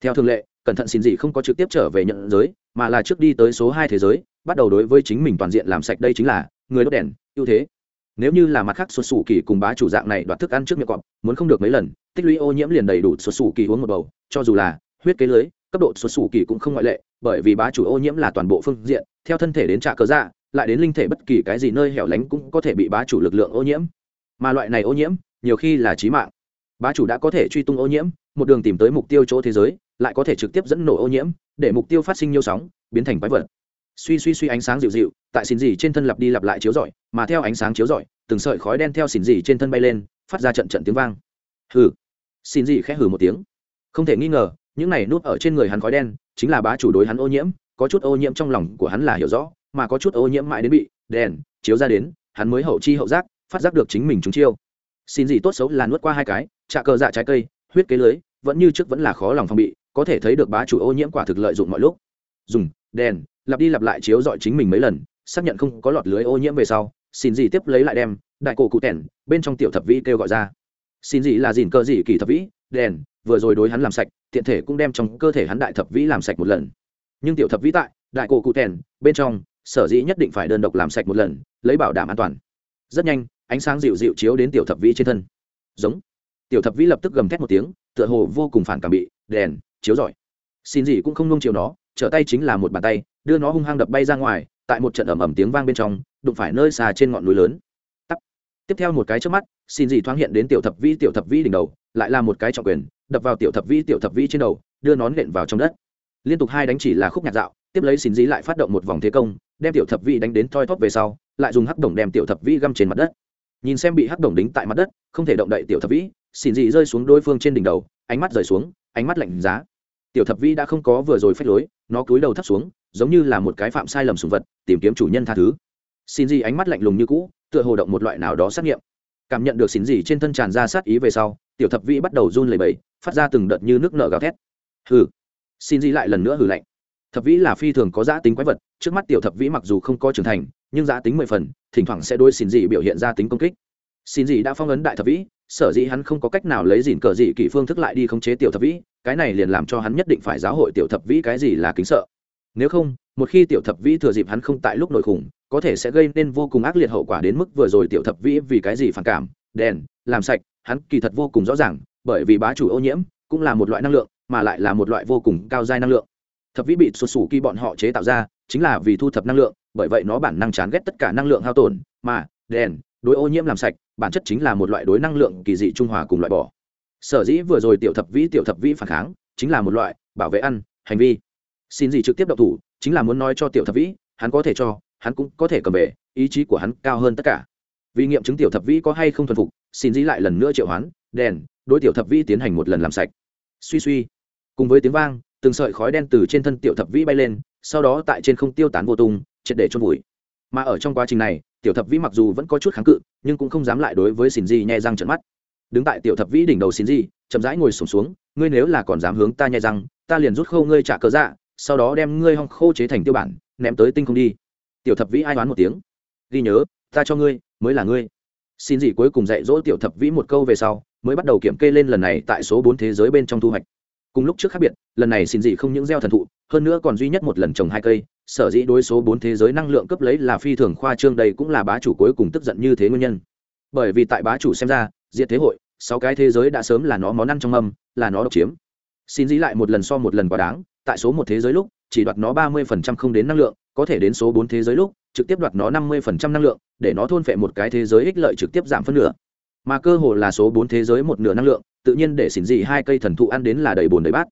Theo thường lệ cẩn thận xin gì không có trực tiếp trở về nhận giới, mà là trước đi tới số hai thế giới, bắt đầu đối với chính mình toàn diện làm sạch đây chính là người đốt đèn, ưu thế. Nếu như là mặt khác xuất xù kỳ cùng bá chủ dạng này đoạt thức ăn trước miệng cọp, muốn không được mấy lần, tích lũy ô nhiễm liền đầy đủ xuất xù kỳ uống một bầu, cho dù là huyết kế lưới, cấp độ xuất xù kỳ cũng không ngoại lệ, bởi vì bá chủ ô nhiễm là toàn bộ phương diện, theo thân thể đến trạ cớ dạ lại đến linh thể bất kỳ cái gì nơi hẻo lánh cũng có thể bị bá chủ lực lượng ô nhiễm. Mà loại này ô nhiễm, nhiều khi là trí mạng. Bá chủ đã có thể truy tung ô nhiễm, một đường tìm tới mục tiêu chỗ thế giới lại có thể trực tiếp dẫn nổ ô nhiễm, để mục tiêu phát sinh nhiều sóng, biến thành quái vật. Suy suy suy ánh sáng dịu dịu, tại xìn dì trên thân lặp đi lặp lại chiếu rọi, mà theo ánh sáng chiếu rọi, từng sợi khói đen theo xìn dì trên thân bay lên, phát ra trận trận tiếng vang. Hừ. Xìn dì khẽ hừ một tiếng. Không thể nghi ngờ, những này núp ở trên người hắn khói đen, chính là bá chủ đối hắn ô nhiễm, có chút ô nhiễm trong lòng của hắn là hiểu rõ, mà có chút ô nhiễm mãi đến bị đèn chiếu ra đến, hắn mới hậu chi hậu giác, phát giác được chính mình chúng chiêu. Xin gì tốt xấu là nuốt qua hai cái trà cờ dạ trái cây, huyết kế lưới, vẫn như trước vẫn là khó lòng phòng bị có thể thấy được bá chủ ô nhiễm quả thực lợi dụng mọi lúc. Dùng, đèn, lặp đi lặp lại chiếu dọi chính mình mấy lần, xác nhận không có lọt lưới ô nhiễm về sau, xin gì tiếp lấy lại đem, đại cổ cụ tẻn bên trong tiểu thập vĩ kêu gọi ra. Xin gì là dìn cơ gì kỳ thập vĩ, đèn, vừa rồi đối hắn làm sạch, tiện thể cũng đem trong cơ thể hắn đại thập vĩ làm sạch một lần. Nhưng tiểu thập vĩ tại, đại cổ cụ tẻn bên trong, sở dĩ nhất định phải đơn độc làm sạch một lần, lấy bảo đảm an toàn. Rất nhanh, ánh sáng dịu dịu chiếu đến tiểu thập vĩ trên thân. Giống. Tiểu thập vĩ lập tức gầm thét một tiếng, tựa hồ vô cùng phản cảm bị, đèn chiếu giỏi xin gì cũng không nung chiều nó, trở tay chính là một bàn tay, đưa nó hung hăng đập bay ra ngoài, tại một trận ẩm ẩm tiếng vang bên trong, đụng phải nơi xà trên ngọn núi lớn. Tắc. tiếp theo một cái trước mắt, xin gì thoáng hiện đến tiểu thập vĩ, tiểu thập vĩ đỉnh đầu, lại là một cái trọng quyền, đập vào tiểu thập vĩ, tiểu thập vĩ trên đầu, đưa nón nện vào trong đất. Liên tục hai đánh chỉ là khúc nhạc dạo, tiếp lấy xin dí lại phát động một vòng thế công, đem tiểu thập vĩ đánh đến thoi thóp về sau, lại dùng hắc đồng đem tiểu thập vĩ găm trên mặt đất. Nhìn xem bị hắc đồng đính tại mặt đất, không thể động đậy tiểu thập vĩ, xin dị rơi xuống đối phương trên đỉnh đầu, ánh mắt rời xuống ánh mắt lạnh giá. Tiểu thập Vi đã không có vừa rồi phách lối, nó cúi đầu thấp xuống, giống như là một cái phạm sai lầm sùng vật, tìm kiếm chủ nhân tha thứ. Xin dị ánh mắt lạnh lùng như cũ, tựa hồ động một loại nào đó xét nghiệm. Cảm nhận được xin dị trên thân tràn ra sát ý về sau, tiểu thập Vi bắt đầu run lẩy bẩy, phát ra từng đợt như nước nở gào thét. Hừ. Xin dị lại lần nữa hừ lạnh. Thập vĩ là phi thường có giá tính quái vật, trước mắt tiểu thập vĩ mặc dù không có trưởng thành, nhưng giá tính mười phần, thỉnh thoảng sẽ đôi xin dị biểu hiện ra tính công kích. Xin dị đã phong ấn đại thập vĩ sở dĩ hắn không có cách nào lấy dìn cờ dị kỷ phương thức lại đi khống chế tiểu thập vĩ, cái này liền làm cho hắn nhất định phải giáo hội tiểu thập vĩ cái gì là kính sợ. Nếu không, một khi tiểu thập vĩ thừa dịp hắn không tại lúc nổi khủng, có thể sẽ gây nên vô cùng ác liệt hậu quả đến mức vừa rồi tiểu thập vĩ vì cái gì phản cảm, đèn, làm sạch, hắn kỳ thật vô cùng rõ ràng, bởi vì bá chủ ô nhiễm cũng là một loại năng lượng, mà lại là một loại vô cùng cao giai năng lượng. Thập vĩ bị sụt sủ khi bọn họ chế tạo ra, chính là vì thu thập năng lượng, bởi vậy nó bản năng chán ghét tất cả năng lượng hao tổn, mà, đèn, đối ô nhiễm làm sạch bản chất chính là một loại đối năng lượng kỳ dị trung hòa cùng loại bỏ. Sở dĩ vừa rồi tiểu thập vĩ, tiểu thập vĩ phản kháng, chính là một loại bảo vệ ăn, hành vi. Xin gì trực tiếp đậu thủ, chính là muốn nói cho tiểu thập vĩ, hắn có thể cho, hắn cũng có thể cầm về, ý chí của hắn cao hơn tất cả. Vì nghiệm chứng tiểu thập vĩ có hay không thuần phục, xin dĩ lại lần nữa triệu hoán, đèn, đối tiểu thập vĩ tiến hành một lần làm sạch. Suy suy. Cùng với tiếng vang, từng sợi khói đen từ trên thân tiểu thập vĩ bay lên, sau đó tại trên không tiêu tán vô tung, triệt để chôn vùi. Mà ở trong quá trình này tiểu thập vĩ mặc dù vẫn có chút kháng cự nhưng cũng không dám lại đối với xin di nhẹ răng trận mắt. Đứng tại tiểu thập vĩ đỉnh đầu xin di chậm rãi ngồi sổm xuống, xuống ngươi nếu là còn dám hướng ta nhẹ răng ta liền rút khâu ngươi trả cớ dạ sau đó đem ngươi hong khô chế thành tiêu bản ném tới tinh không đi. Tiểu thập vĩ ai đoán một tiếng. Ghi nhớ ta cho ngươi mới là ngươi. Xin gì cuối cùng dạy dỗ tiểu thập vĩ một câu về sau mới bắt đầu kiểm kê lên lần này tại số bốn thế giới bên trong thu hoạch. Cùng lúc trước khác biệt lần này xin gì không những gieo thần thụ hơn nữa còn duy nhất một lần trồng hai cây, sở dĩ đối số bốn thế giới năng lượng cấp lấy là phi thường khoa trương, đây cũng là bá chủ cuối cùng tức giận như thế nguyên nhân. Bởi vì tại bá chủ xem ra, diệt thế hội, sáu cái thế giới đã sớm là nó món ăn trong âm là nó độc chiếm. Xin dĩ lại một lần so một lần quá đáng, tại số một thế giới lúc, chỉ đoạt nó ba mươi phần trăm không đến năng lượng, có thể đến số bốn thế giới lúc, trực tiếp đoạt nó năm mươi phần trăm năng lượng, để nó thôn phệ một cái thế giới ích lợi trực tiếp giảm phân nửa. Mà cơ hồ là số bốn thế giới một nửa năng lượng, tự nhiên để xin dị hai cây thần thụ ăn đến là đầy bồn đầy bát.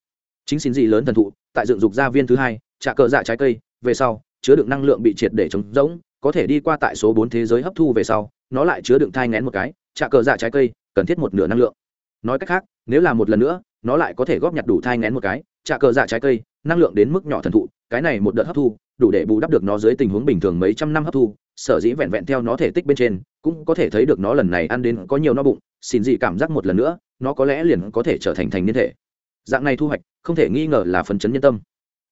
Chính xin dị lớn thần thụ tại dựng dục ra viên thứ hai, trả cờ dạ trái cây, về sau, chứa đựng năng lượng bị triệt để chống rỗng, có thể đi qua tại số bốn thế giới hấp thu về sau, nó lại chứa đựng thai ngén một cái, trả cờ dạ trái cây, cần thiết một nửa năng lượng. Nói cách khác, nếu là một lần nữa, nó lại có thể góp nhặt đủ thai ngén một cái, trả cờ dạ trái cây, năng lượng đến mức nhỏ thần thụ, cái này một đợt hấp thu, đủ để bù đắp được nó dưới tình huống bình thường mấy trăm năm hấp thu, sở dĩ vẹn vẹn theo nó thể tích bên trên, cũng có thể thấy được nó lần này ăn đến có nhiều no bụng, xin dị cảm giác một lần nữa, nó có lẽ liền có thể trở thành thành niên thể. Dạng này thu hoạch không thể nghi ngờ là phấn chấn nhân tâm.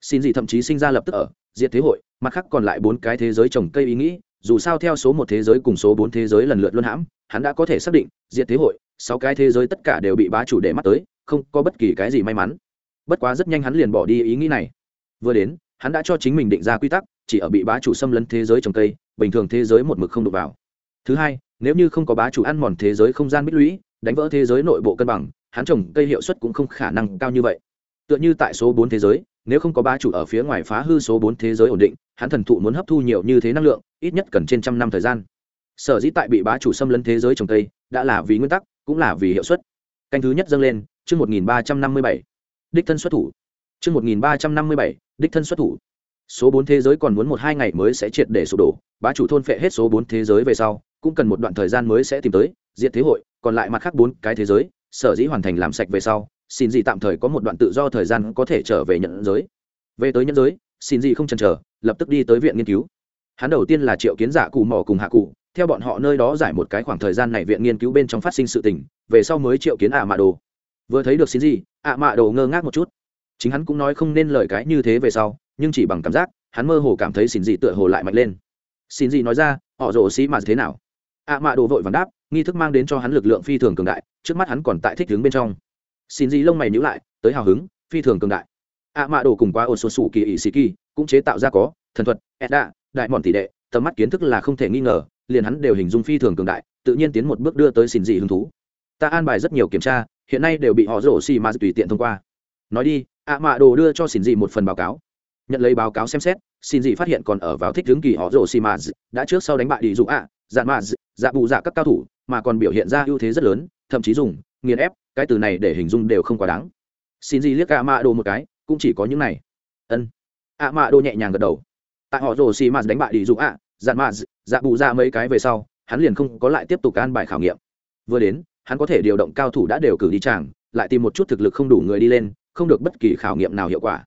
Xin gì thậm chí sinh ra lập tức ở, diệt thế hội, mặt khác còn lại bốn cái thế giới trồng cây ý nghĩ, dù sao theo số một thế giới cùng số bốn thế giới lần lượt luân hãm, hắn đã có thể xác định, diệt thế hội, sáu cái thế giới tất cả đều bị bá chủ để mắt tới, không có bất kỳ cái gì may mắn. Bất quá rất nhanh hắn liền bỏ đi ý nghĩ này. Vừa đến, hắn đã cho chính mình định ra quy tắc, chỉ ở bị bá chủ xâm lấn thế giới trồng cây, bình thường thế giới một mực không đụng vào. Thứ hai, nếu như không có bá chủ ăn mòn thế giới không gian bích lũy, đánh vỡ thế giới nội bộ cân bằng, hắn trồng cây hiệu suất cũng không khả năng cao như vậy tựa như tại số bốn thế giới, nếu không có bá chủ ở phía ngoài phá hư số bốn thế giới ổn định, hắn thần thụ muốn hấp thu nhiều như thế năng lượng, ít nhất cần trên trăm năm thời gian. Sở dĩ tại bị bá chủ xâm lấn thế giới trồng cây, đã là vì nguyên tắc, cũng là vì hiệu suất. Canh thứ nhất dâng lên, chương một nghìn ba trăm năm mươi bảy. Đích thân xuất thủ. Chương một nghìn ba trăm năm mươi bảy, đích thân xuất thủ. Số bốn thế giới còn muốn một hai ngày mới sẽ triệt để sụp đổ, bá chủ thôn phệ hết số bốn thế giới về sau, cũng cần một đoạn thời gian mới sẽ tìm tới diện thế hội, còn lại mặt khác bốn cái thế giới, sở dĩ hoàn thành làm sạch về sau xin gì tạm thời có một đoạn tự do thời gian có thể trở về nhận giới. Về tới nhận giới, xin gì không chần chờ, lập tức đi tới viện nghiên cứu. Hắn đầu tiên là triệu kiến giả cụ mỏ cùng hạ cụ, theo bọn họ nơi đó giải một cái khoảng thời gian này viện nghiên cứu bên trong phát sinh sự tình, về sau mới triệu kiến ạ mạ đồ. Vừa thấy được xin gì, ạ mạ đồ ngơ ngác một chút. Chính hắn cũng nói không nên lời cái như thế về sau, nhưng chỉ bằng cảm giác, hắn mơ hồ cảm thấy xin gì tựa hồ lại mạnh lên. Xin gì nói ra, họ rồ xí mà thế nào? ạ mạ đồ vội vàng đáp, nghi thức mang đến cho hắn lực lượng phi thường cường đại, trước mắt hắn còn tại thích đứng bên trong xin gì lông mày nhữ lại, tới hào hứng, phi thường cường đại. Ạ mạ đồ cùng quá ồn sổ sủ kỳ ỵ sĩ kỳ, cũng chế tạo ra có, thần thuật, edda, đại mòn tỷ đệ, tầm mắt kiến thức là không thể nghi ngờ, liền hắn đều hình dung phi thường cường đại, tự nhiên tiến một bước đưa tới xin gì hứng thú. Ta an bài rất nhiều kiểm tra, hiện nay đều bị họ rổ xì mà tùy tiện thông qua. Nói đi ạ mạ đồ đưa cho xin gì một phần báo cáo. Nhận lấy báo cáo xem xét, xin dị phát hiện còn ở vào thích hướng kỳ họ rổ xì mà đã trước sau đánh bại đi dụ ạ dạn mà dạ bù dạ các cao thủ, mà còn biểu hiện ra ưu thế rất lớn, thậm chí dùng nghiền ép cái từ này để hình dung đều không quá đáng. Xin gì liếc ạ mạ đồ một cái, cũng chỉ có những này. Ân. Ạ mạ đồ nhẹ nhàng gật đầu. Tại họ rồ xì mạt đánh bại đi dụ ạ dạn mạ dạ bù ra mấy cái về sau, hắn liền không có lại tiếp tục an bài khảo nghiệm. Vừa đến, hắn có thể điều động cao thủ đã đều cử đi chàng, lại tìm một chút thực lực không đủ người đi lên, không được bất kỳ khảo nghiệm nào hiệu quả.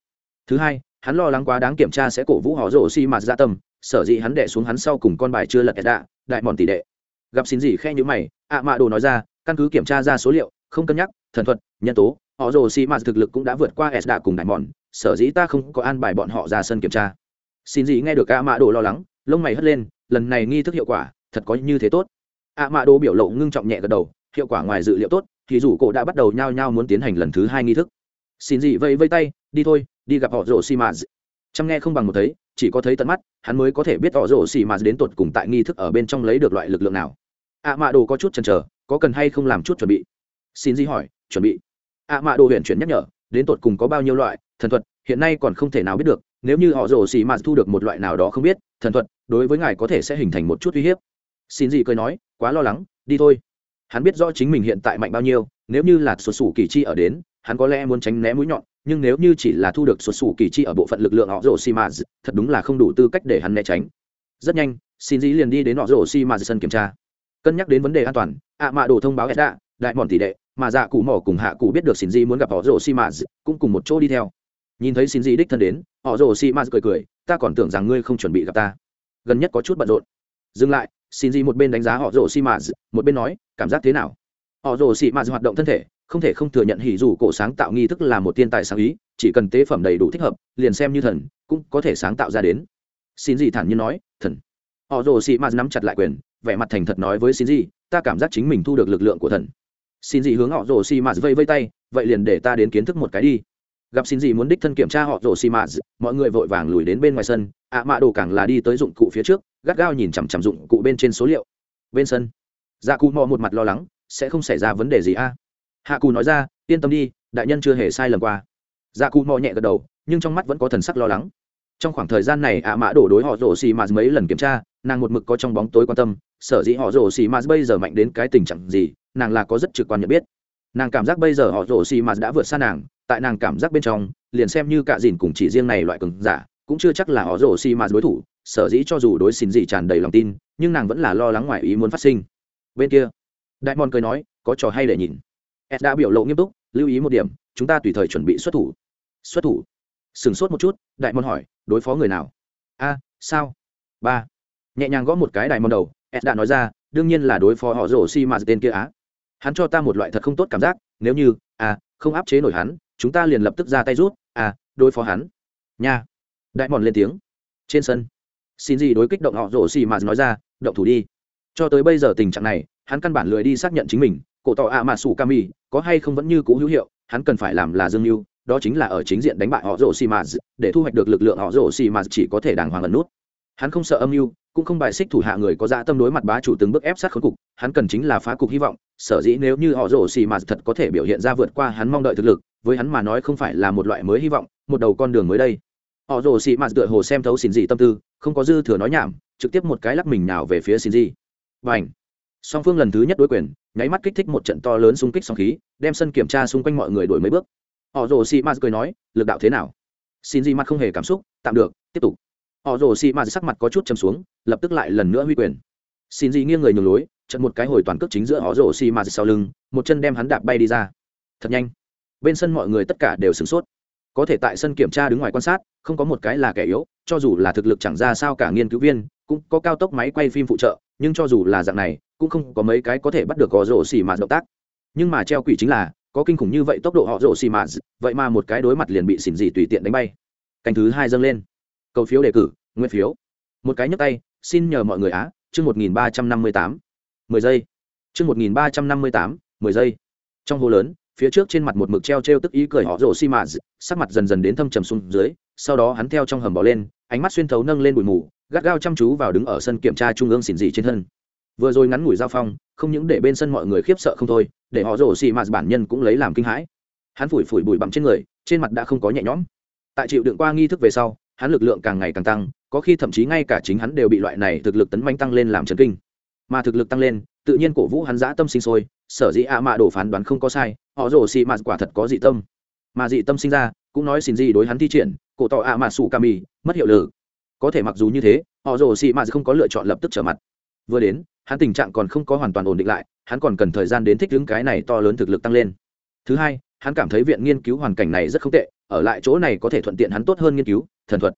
Thứ hai, hắn lo lắng quá đáng kiểm tra sẽ cổ vũ họ rổ xi mạt dạ ra tâm, sở dĩ hắn đẻ xuống hắn sau cùng con bài chưa lật đạ, đại mòn tỷ đệ. Gặp xin gì khe nhữ mày, ạ mạ đồ nói ra, căn cứ kiểm tra ra số liệu không cân nhắc, thần thuật, nhân tố, họ rồ xi mạt thực lực cũng đã vượt qua s đạ cùng đại mòn, sở dĩ ta không có an bài bọn họ ra sân kiểm tra. Xin gì nghe được A mạ đồ lo lắng, lông mày hất lên, lần này nghi thức hiệu quả, thật có như thế tốt. A mạ đồ biểu lộ ngưng trọng nhẹ gật đầu, hiệu quả ngoài dự liệu tốt, thì dù cổ đã bắt đầu nhao nhao muốn tiến hành lần thứ hai nghi thức. Xin gì vây vây tay, đi thôi, đi gặp họ rồ xì mạt chăm nghe không bằng một thấy, chỉ có thấy tận mắt, hắn mới có thể biết họ rồ xì mạt đến tột cùng tại nghi thức ở bên trong lấy được loại lực lượng nào. A mạ đồ có chút chần chờ, có cần hay không làm chút chuẩn bị xin gì hỏi, chuẩn bị. Ạ mạ đồ huyện chuyển nhắc nhở, đến tột cùng có bao nhiêu loại, thần thuật, hiện nay còn không thể nào biết được, nếu như họ rồ xì mạt thu được một loại nào đó không biết, thần thuật, đối với ngài có thể sẽ hình thành một chút uy hiếp. Xin gì cười nói, quá lo lắng, đi thôi. Hắn biết rõ chính mình hiện tại mạnh bao nhiêu, nếu như là sụt sủ kỳ chi ở đến, hắn có lẽ muốn tránh né mũi nhọn, nhưng nếu như chỉ là thu được sụt sủ kỳ chi ở bộ phận lực lượng họ rồ xì mà, thật đúng là không đủ tư cách để hắn né tránh. Rất nhanh, xin dĩ liền đi đến họ rồ xì mà sân kiểm tra. Cân nhắc đến vấn đề an toàn ạ mạ đồ thông báo edda đại mòn tỷ đệ, mà dạ cụ mỏ cùng hạ cụ biết được xin dĩ muốn gặp họ rồ xi mã cũng cùng một chỗ đi theo. Nhìn thấy xin dĩ đích thân đến, họ rồ xi mã cười cười, ta còn tưởng rằng ngươi không chuẩn bị gặp ta. Gần nhất có chút bận rộn. Dừng lại xin dĩ một bên đánh giá họ rồ xi mã một bên nói, cảm giác thế nào? Họ rồ xị mạt hoạt động thân thể, không thể không thừa nhận hỉ dù cổ sáng tạo nghi thức là một thiên tài sáng ý, chỉ cần tế phẩm đầy đủ thích hợp, liền xem như thần, cũng có thể sáng tạo ra đến. Xin gì thản nhiên nói, thần. Họ rồ xị mạt nắm chặt lại quyền, vẻ mặt thành thật nói với xin gì ta cảm giác chính mình thu được lực lượng của thần xin gì hướng họ rồ xì mạt vây vây tay, vậy liền để ta đến kiến thức một cái đi. Gặp xin gì muốn đích thân kiểm tra họ rồ xì mạt, mọi người vội vàng lùi đến bên ngoài sân, ạ mạ đồ càng là đi tới dụng cụ phía trước, gắt gao nhìn chằm chằm dụng cụ bên trên số liệu. Bên sân dạ cụ mò một mặt lo lắng, sẽ không xảy ra vấn đề gì a? Hạ cù nói ra, yên tâm đi, đại nhân chưa hề sai lầm qua. Dạ cụ mò nhẹ gật đầu, nhưng trong mắt vẫn có thần sắc lo lắng. Trong khoảng thời gian này, ạ mã đổ đối họ rổ xì mà mấy lần kiểm tra, nàng một mực có trong bóng tối quan tâm, sở dĩ họ rổ xì mà bây giờ mạnh đến cái tình trạng gì nàng là có rất trực quan nhận biết. Nàng cảm giác bây giờ họ rổ xì mà đã vượt xa nàng, tại nàng cảm giác bên trong, liền xem như cả dìn cùng chỉ riêng này loại cường giả, cũng chưa chắc là họ rổ xì mà đối thủ, sở dĩ cho dù đối xin gì tràn đầy lòng tin, nhưng nàng vẫn là lo lắng ngoài ý muốn phát sinh. Bên kia đại mòn cười nói, có trò hay để nhìn. Ed đã biểu lộ nghiêm túc, lưu ý một điểm, chúng ta tùy thời chuẩn bị xuất thủ. Xuất thủ? Sửng sốt một chút đại môn hỏi, đối phó người nào? A, sao? Ba. Nhẹ nhàng gõ một cái đại môn đầu, ed đã nói ra, đương nhiên là đối phó họ rổ xi mà tên kia á hắn cho ta một loại thật không tốt cảm giác nếu như à, không áp chế nổi hắn chúng ta liền lập tức ra tay rút à, đối phó hắn. Nha. Đại mòn lên tiếng. Trên sân xin gì đối kích động họ rổ xì mà nói ra động thủ đi. Cho tới bây giờ tình trạng này hắn căn bản lười đi xác nhận chính mình cổ tỏ ạ mà sủ kami có hay không vẫn như cũ hữu hiệu hắn cần phải làm là dương mưu đó chính là ở chính diện đánh bại họ rổ xì mà để thu hoạch được lực lượng họ rổ xì mà chỉ có thể đàng hoàng lần nút hắn không sợ âm mưu, cũng không bài xích thủ hạ người có dạ tâm đối mặt bá chủ từng bước ép sát khốn cục, hắn cần chính là phá cục hy vọng, sở dĩ nếu như họ rổ xì mà thật có thể biểu hiện ra vượt qua hắn mong đợi thực lực, với hắn mà nói không phải là một loại mới hy vọng, một đầu con đường mới đây. Họ rổ xì mà tựa hồ xem thấu xin gì tâm tư, không có dư thừa nói nhảm, trực tiếp một cái lắc mình nào về phía xin gì. Và ảnh song phương lần thứ nhất đối quyền, nháy mắt kích thích một trận to lớn xung kích song khí, đem sân kiểm tra xung quanh mọi người đổi mấy bước. Họ rồ xì mà cười nói, lực đạo thế nào? Xin gì mặt không hề cảm xúc, tạm được, tiếp tục họ rồ xì mạt sắc mặt có chút chầm xuống, lập tức lại lần nữa huy quyền. Xin gì nghiêng người nhường lối trận một cái hồi toàn cước chính giữa họ rồ xì mạt sau lưng, một chân đem hắn đạp bay đi ra. Thật nhanh. Bên sân mọi người tất cả đều sửng sốt. Có thể tại sân kiểm tra đứng ngoài quan sát, không có một cái là kẻ yếu, cho dù là thực lực chẳng ra sao cả nghiên cứu viên, cũng có cao tốc máy quay phim phụ trợ, nhưng cho dù là dạng này, cũng không có mấy cái có thể bắt được họ rổ xì mà động tác. Nhưng mà treo quỷ chính là, có kinh khủng như vậy tốc độ họ rổ xì mà, vậy mà một cái đối mặt liền bị xỉn dị tùy tiện đánh bay. Canh thứ hai dâng lên cầu phiếu đề cử nguyên phiếu. Một cái nhấc tay, xin nhờ mọi người á, chương một nghìn ba trăm năm mươi tám. Mười giây. Chương một nghìn ba trăm năm mươi tám, mười giây. Trong hồ lớn, phía trước trên mặt một mực treo treo tức ý cười họ rổ xi mạt. Sắc mặt dần dần đến thâm trầm xuống dưới, sau đó hắn theo trong hầm bỏ lên, ánh mắt xuyên thấu nâng lên bụi mù, gắt gao chăm chú vào đứng ở sân kiểm tra trung ương xỉn dị trên thân. Vừa rồi ngắn ngủi giao phong, không những để bên sân mọi người khiếp sợ không thôi, để họ rổ xi mạt bản nhân cũng lấy làm kinh hãi. Hắn phủi phủi bụi bặm trên người, trên mặt đã không có nhẹ nhõm. Tại chịu đựng qua nghi thức về sau hắn lực lượng càng ngày càng tăng, có khi thậm chí ngay cả chính hắn đều bị loại này thực lực tấn manh tăng lên làm chấn kinh. Mà thực lực tăng lên, tự nhiên cổ vũ hắn dã tâm sinh sôi, sở dĩ ạ mạ đổ phán đoán không có sai, họ rồ xì mạt quả thật có dị tâm. Mà dị tâm sinh ra, cũng nói xin gì đối hắn thi triển, cổ tỏ ạ mạ sủ ca mì, mất hiệu lực. Có thể mặc dù như thế, họ rồ xì mạt không có lựa chọn lập tức trở mặt. Vừa đến, hắn tình trạng còn không có hoàn toàn ổn định lại, hắn còn cần thời gian đến thích ứng cái này to lớn thực lực tăng lên. Thứ hai hắn cảm thấy viện nghiên cứu hoàn cảnh này rất không tệ, ở lại chỗ này có thể thuận tiện hắn tốt hơn nghiên cứu, thần thuật.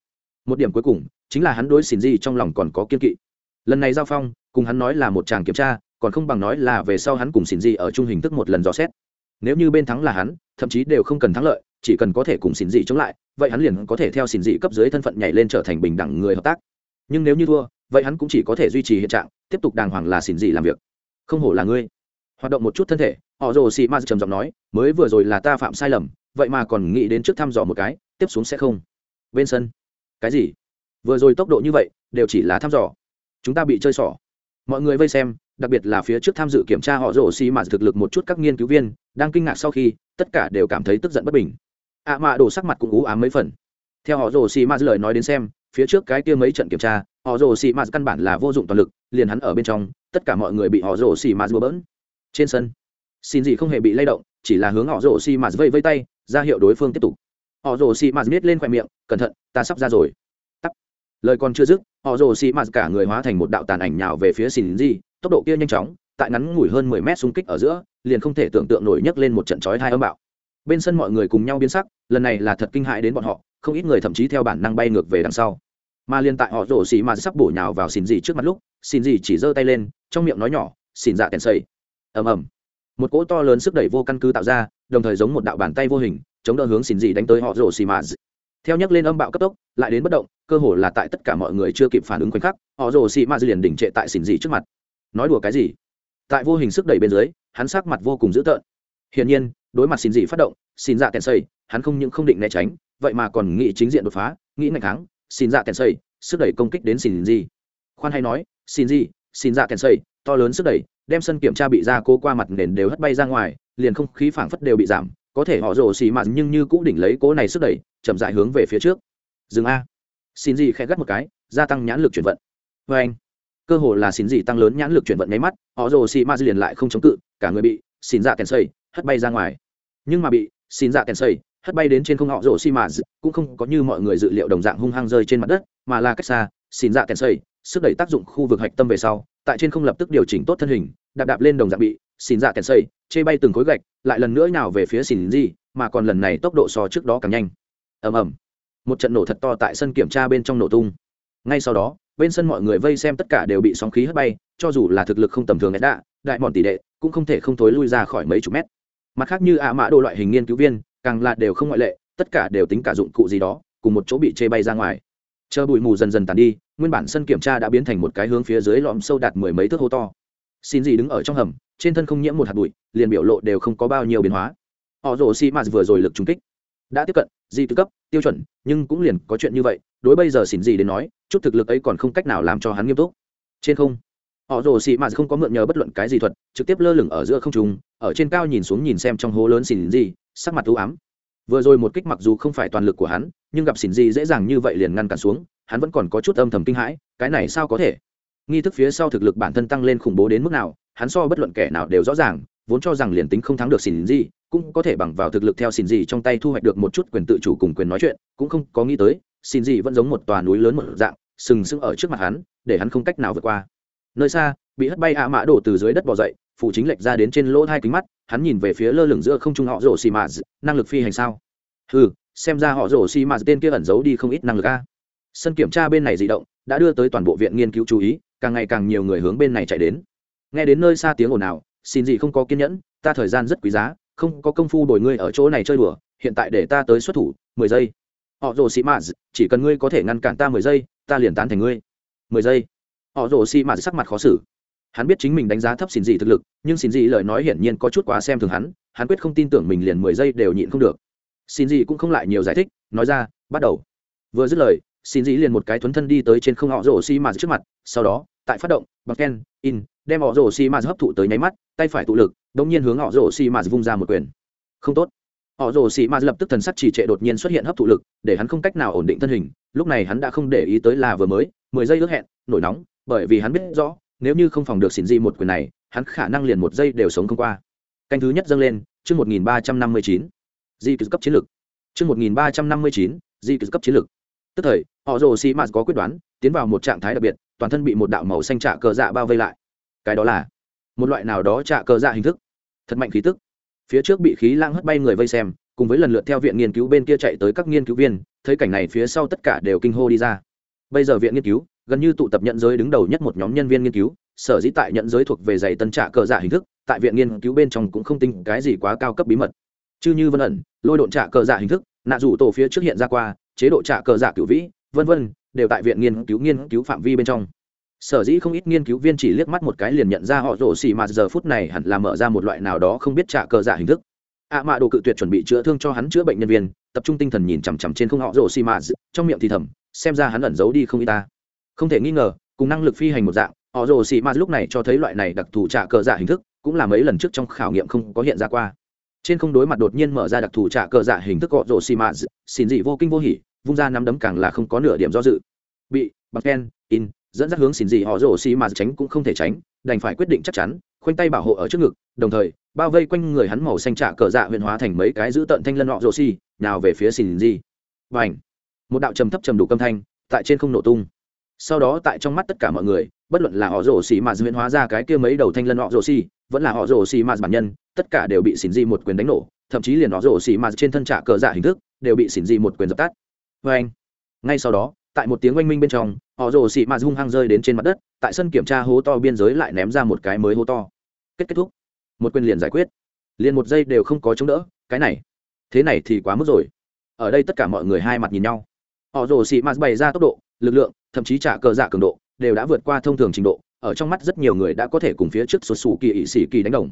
Một điểm cuối cùng, chính là hắn đối xin gì trong lòng còn có kiên kỵ. Lần này giao phong, cùng hắn nói là một chàng kiểm tra, còn không bằng nói là về sau hắn cùng xin gì ở chung hình thức một lần dò xét. Nếu như bên thắng là hắn, thậm chí đều không cần thắng lợi, chỉ cần có thể cùng xin dị chống lại, vậy hắn liền có thể theo xin dị cấp dưới thân phận nhảy lên trở thành bình đẳng người hợp tác. Nhưng nếu như thua, vậy hắn cũng chỉ có thể duy trì hiện trạng, tiếp tục đàng hoàng là xin dị làm việc. Không hổ là ngươi. Hoạt động một chút thân thể họ rồ xì ma trầm giọng nói, mới vừa rồi là ta phạm sai lầm, vậy mà còn nghĩ đến trước thăm dò một cái, tiếp xuống sẽ không. Bên sân. Cái gì? Vừa rồi tốc độ như vậy, đều chỉ là thăm dò. Chúng ta bị chơi xỏ. Mọi người vây xem, đặc biệt là phía trước tham dự kiểm tra họ rổ xi mạt thực lực một chút các nghiên cứu viên, đang kinh ngạc sau khi, tất cả đều cảm thấy tức giận bất bình. Ạ à mạ đổ sắc mặt cũng ú ám mấy phần. Theo họ rổ xi mạt lời nói đến xem, phía trước cái kia mấy trận kiểm tra, họ rổ xi mạt căn bản là vô dụng toàn lực, liền hắn ở bên trong, tất cả mọi người bị họ rổ xi mạt đùa bỡn. Trên sân xin gì không hề bị lay động, chỉ là hướng họ rổ xi mạt vây vây tay, ra hiệu đối phương tiếp tục. Họ rổ xi mạt miết lên khoe miệng, cẩn thận, ta sắp ra rồi. Tắt. Lời còn chưa dứt, họ rồ Xi mạt cả người hóa thành một đạo tàn ảnh nhào về phía xin gì, tốc độ kia nhanh chóng, tại ngắn ngủi hơn mười mét xung kích ở giữa, liền không thể tưởng tượng nổi nhấc lên một trận chói hai âm bạo. Bên sân mọi người cùng nhau biến sắc, lần này là thật kinh hãi đến bọn họ, không ít người thậm chí theo bản năng bay ngược về đằng sau. Mà liên tại họ rổ xì mà sắp bổ nhào vào xin gì trước mặt lúc, xin gì chỉ giơ tay lên, trong miệng nói nhỏ, xin dạ kèn xây. Ầm ầm một cỗ to lớn sức đẩy vô căn cứ tạo ra, đồng thời giống một đạo bàn tay vô hình, chống đỡ hướng xin dị đánh tới họ rổ xì mà theo nhắc lên âm bạo cấp tốc, lại đến bất động, cơ hồ là tại tất cả mọi người chưa kịp phản ứng khoảnh khắc, họ rổ xì ma liền đỉnh trệ tại xỉn dị trước mặt. Nói đùa cái gì? Tại vô hình sức đẩy bên dưới, hắn sắc mặt vô cùng dữ tợn. Hiển nhiên, đối mặt xỉn dị phát động xin dạ kèn xây hắn không những không định né tránh, vậy mà còn nghĩ chính diện đột phá, nghĩ ngày kháng xin dạ kèn xây sức đẩy công kích đến xỉn dị. Khoan hay nói xin dị xin dạ kèn xây to lớn sức đẩy đem sân kiểm tra bị ra cố qua mặt nền đều hất bay ra ngoài, liền không khí phảng phất đều bị giảm, có thể họ rồ xì mạt nhưng như cũ đỉnh lấy cố này sức đẩy, chậm dại hướng về phía trước. Dừng a. Xin gì khẽ gắt một cái, gia tăng nhãn lực chuyển vận. Vê anh. Cơ hồ là xin gì tăng lớn nhãn lực chuyển vận nháy mắt, họ rồ xì mạt liền lại không chống cự, cả người bị xin dạ kèn xây hất bay ra ngoài. Nhưng mà bị xin dạ kèn xây hất bay đến trên không họ rồ xì mạt, cũng không có như mọi người dự liệu đồng dạng hung hăng rơi trên mặt đất, mà là cách xa, xin dạ kèn xây sức đẩy tác dụng khu vực hạch tâm về sau tại trên không lập tức điều chỉnh tốt thân hình, đạp đạp lên đồng dạng bị xin dạ kèn xây, chê bay từng khối gạch, lại lần nữa nào về phía xin gì, mà còn lần này tốc độ so trước đó càng nhanh. Ầm ầm. Một trận nổ thật to tại sân kiểm tra bên trong nổ tung. Ngay sau đó, bên sân mọi người vây xem tất cả đều bị sóng khí hất bay, cho dù là thực lực không tầm thường đã đại bọn tỷ đệ cũng không thể không thối lui ra khỏi mấy chục mét. Mặt khác như ạ mã đồ loại hình nghiên cứu viên, càng là đều không ngoại lệ, tất cả đều tính cả dụng cụ gì đó, cùng một chỗ bị chê bay ra ngoài chờ bụi mù dần dần tàn đi, nguyên bản sân kiểm tra đã biến thành một cái hướng phía dưới lõm sâu đạt mười mấy thước hô to. Xin gì đứng ở trong hầm, trên thân không nhiễm một hạt bụi, liền biểu lộ đều không có bao nhiêu biến hóa. Họ rồ xi mạt vừa rồi lực trung kích. Đã tiếp cận, di tư cấp, tiêu chuẩn, nhưng cũng liền có chuyện như vậy, đối bây giờ xỉn gì đến nói, chút thực lực ấy còn không cách nào làm cho hắn nghiêm túc. Trên không, họ rồ xị mạt không có mượn nhờ bất luận cái gì thuật, trực tiếp lơ lửng ở giữa không trung, ở trên cao nhìn xuống nhìn xem trong hố lớn xỉn gì, sắc mặt u ám vừa rồi một kích mặc dù không phải toàn lực của hắn, nhưng gặp xỉn gì dễ dàng như vậy liền ngăn cản xuống, hắn vẫn còn có chút âm thầm kinh hãi, cái này sao có thể? Nghi thức phía sau thực lực bản thân tăng lên khủng bố đến mức nào, hắn so bất luận kẻ nào đều rõ ràng, vốn cho rằng liền tính không thắng được xỉn gì cũng có thể bằng vào thực lực theo xỉn gì trong tay thu hoạch được một chút quyền tự chủ cùng quyền nói chuyện, cũng không có nghĩ tới xỉn gì vẫn giống một tòa núi lớn một dạng, sừng sững ở trước mặt hắn, để hắn không cách nào vượt qua. Nơi xa, bị hất bay ạ mã đổ từ dưới đất bỏ dậy phụ chính lệch ra đến trên lỗ hai kính mắt, hắn nhìn về phía lơ lửng giữa không trung họ rổ xì mạt, năng lực phi hành sao? Ừ xem ra họ rổ xì mạt tên kia ẩn giấu đi không ít năng lực a. Sân kiểm tra bên này di động, đã đưa tới toàn bộ viện nghiên cứu chú ý, càng ngày càng nhiều người hướng bên này chạy đến. Nghe đến nơi xa tiếng ồn ào, xin gì không có kiên nhẫn, ta thời gian rất quý giá, không có công phu đổi ngươi ở chỗ này chơi đùa, hiện tại để ta tới xuất thủ, mười giây. Họ rồ xì mạt, chỉ cần ngươi có thể ngăn cản ta mười giây, ta liền tán thành ngươi. Mười giây. Họ rồ xì mạt sắc mặt khó xử hắn biết chính mình đánh giá thấp xin Dị thực lực, nhưng xin Dị lời nói hiển nhiên có chút quá xem thường hắn hắn quyết không tin tưởng mình liền mười giây đều nhịn không được. Xin Dị cũng không lại nhiều giải thích, nói ra, bắt đầu. Vừa dứt lời, xin Dị liền một cái thuấn thân đi tới trên không họ rổ xi mạt trước mặt, sau đó, tại phát động bằng ken, in, đem họ rổ xi mạt hấp thụ tới nháy mắt, tay phải tụ lực đ nhiên hướng họ rổ xi mạt vung ra một quyền. Không tốt. Họ rồ xì mạt lập tức thần sắc trì trệ đột nhiên xuất hiện hấp thụ lực, để hắn không cách nào ổn định thân hình, lúc này hắn đã không để ý tới là vừa mới, mười giây ước hẹn, nổi nóng, bởi vì hắn biết rõ nếu như không phòng được xỉn di một quyền này, hắn khả năng liền một giây đều sống không qua. Canh thứ nhất dâng lên, chương một nghìn ba trăm năm mươi chín, di cấp chiến lược. Chương một nghìn ba trăm năm mươi chín, di cấp chiến lược. Tức thời, họ rồ xì mạt có quyết đoán, tiến vào một trạng thái đặc biệt, toàn thân bị một đạo màu xanh trạ cờ dạ bao vây lại. Cái đó là một loại nào đó trạ cờ dạ hình thức. Thật mạnh khí tức. Phía trước bị khí lãng hất bay người vây xem, cùng với lần lượt theo viện nghiên cứu bên kia chạy tới các nghiên cứu viên, thấy cảnh này phía sau tất cả đều kinh hô đi ra. Bây giờ viện nghiên cứu gần như tụ tập nhận giới đứng đầu nhất một nhóm nhân viên nghiên cứu, sở dĩ tại nhận giới thuộc về giày tân trạ cờ giả hình thức, tại viện nghiên cứu bên trong cũng không tin cái gì quá cao cấp bí mật. Chứ như vân ẩn, lôi độn trạ cờ giả hình thức, nạ rủ tổ phía trước hiện ra qua, chế độ trạ cờ giả cửu vĩ, vân vân, đều tại viện nghiên cứu nghiên cứu phạm vi bên trong. Sở dĩ không ít nghiên cứu viên chỉ liếc mắt một cái liền nhận ra họ rổ xì mà giờ phút này hẳn là mở ra một loại nào đó không biết trả cờ giả hình thức. Ạ à mạ đồ cự tuyệt chuẩn bị chữa thương cho hắn chữa bệnh nhân viên, tập trung tinh thần nhìn chằm chằm trên không họ rổ xì mà, trong miệng thì thầm, xem ra hắn ẩn giấu đi không y ta không thể nghi ngờ, cùng năng lực phi hành một dạng, họ rồ xì ma lúc này cho thấy loại này đặc thù trả cờ giả hình thức, cũng là mấy lần trước trong khảo nghiệm không có hiện ra qua. Trên không đối mặt đột nhiên mở ra đặc thù trả cờ giả hình thức họ rồ xì ma xin dị vô kinh vô hỉ, vung ra nắm đấm càng là không có nửa điểm do dự. Bị bằng ken in, dẫn dắt hướng xỉn dị họ rồ xì ma tránh cũng không thể tránh, đành phải quyết định chắc chắn, khoanh tay bảo hộ ở trước ngực, đồng thời, bao vây quanh người hắn màu xanh trả cờ dạ huyện hóa thành mấy cái giữ tận thanh lân họ rồ xì, nào về phía xỉn dị. và ảnh một đạo trầm thấp trầm đủ âm thanh, tại trên không nổ tung sau đó tại trong mắt tất cả mọi người, bất luận là họ rổ xì mà diễn hóa ra cái kia mấy đầu thanh lân họ rổ xì, vẫn là họ rổ xì mà bản nhân, tất cả đều bị xỉn dị một quyền đánh nổ, thậm chí liền họ rổ xì mà trên thân trả cờ dạ hình thức, đều bị xỉn dị một quyền dập tắt. Và anh, ngay sau đó, tại một tiếng oanh minh bên trong, họ rồ xì mạt hung hăng rơi đến trên mặt đất, tại sân kiểm tra hố to biên giới lại ném ra một cái mới hố to. Kết kết thúc. Một quyền liền giải quyết. Liền một giây đều không có chống đỡ, cái này, thế này thì quá mức rồi. Ở đây tất cả mọi người hai mặt nhìn nhau. Họ rồ xị mạt bày ra tốc độ, lực lượng thậm chí trả cờ dạ cường độ, đều đã vượt qua thông thường trình độ, ở trong mắt rất nhiều người đã có thể cùng phía trước sụt sù kỳ ỵ sĩ kỳ đánh đồng.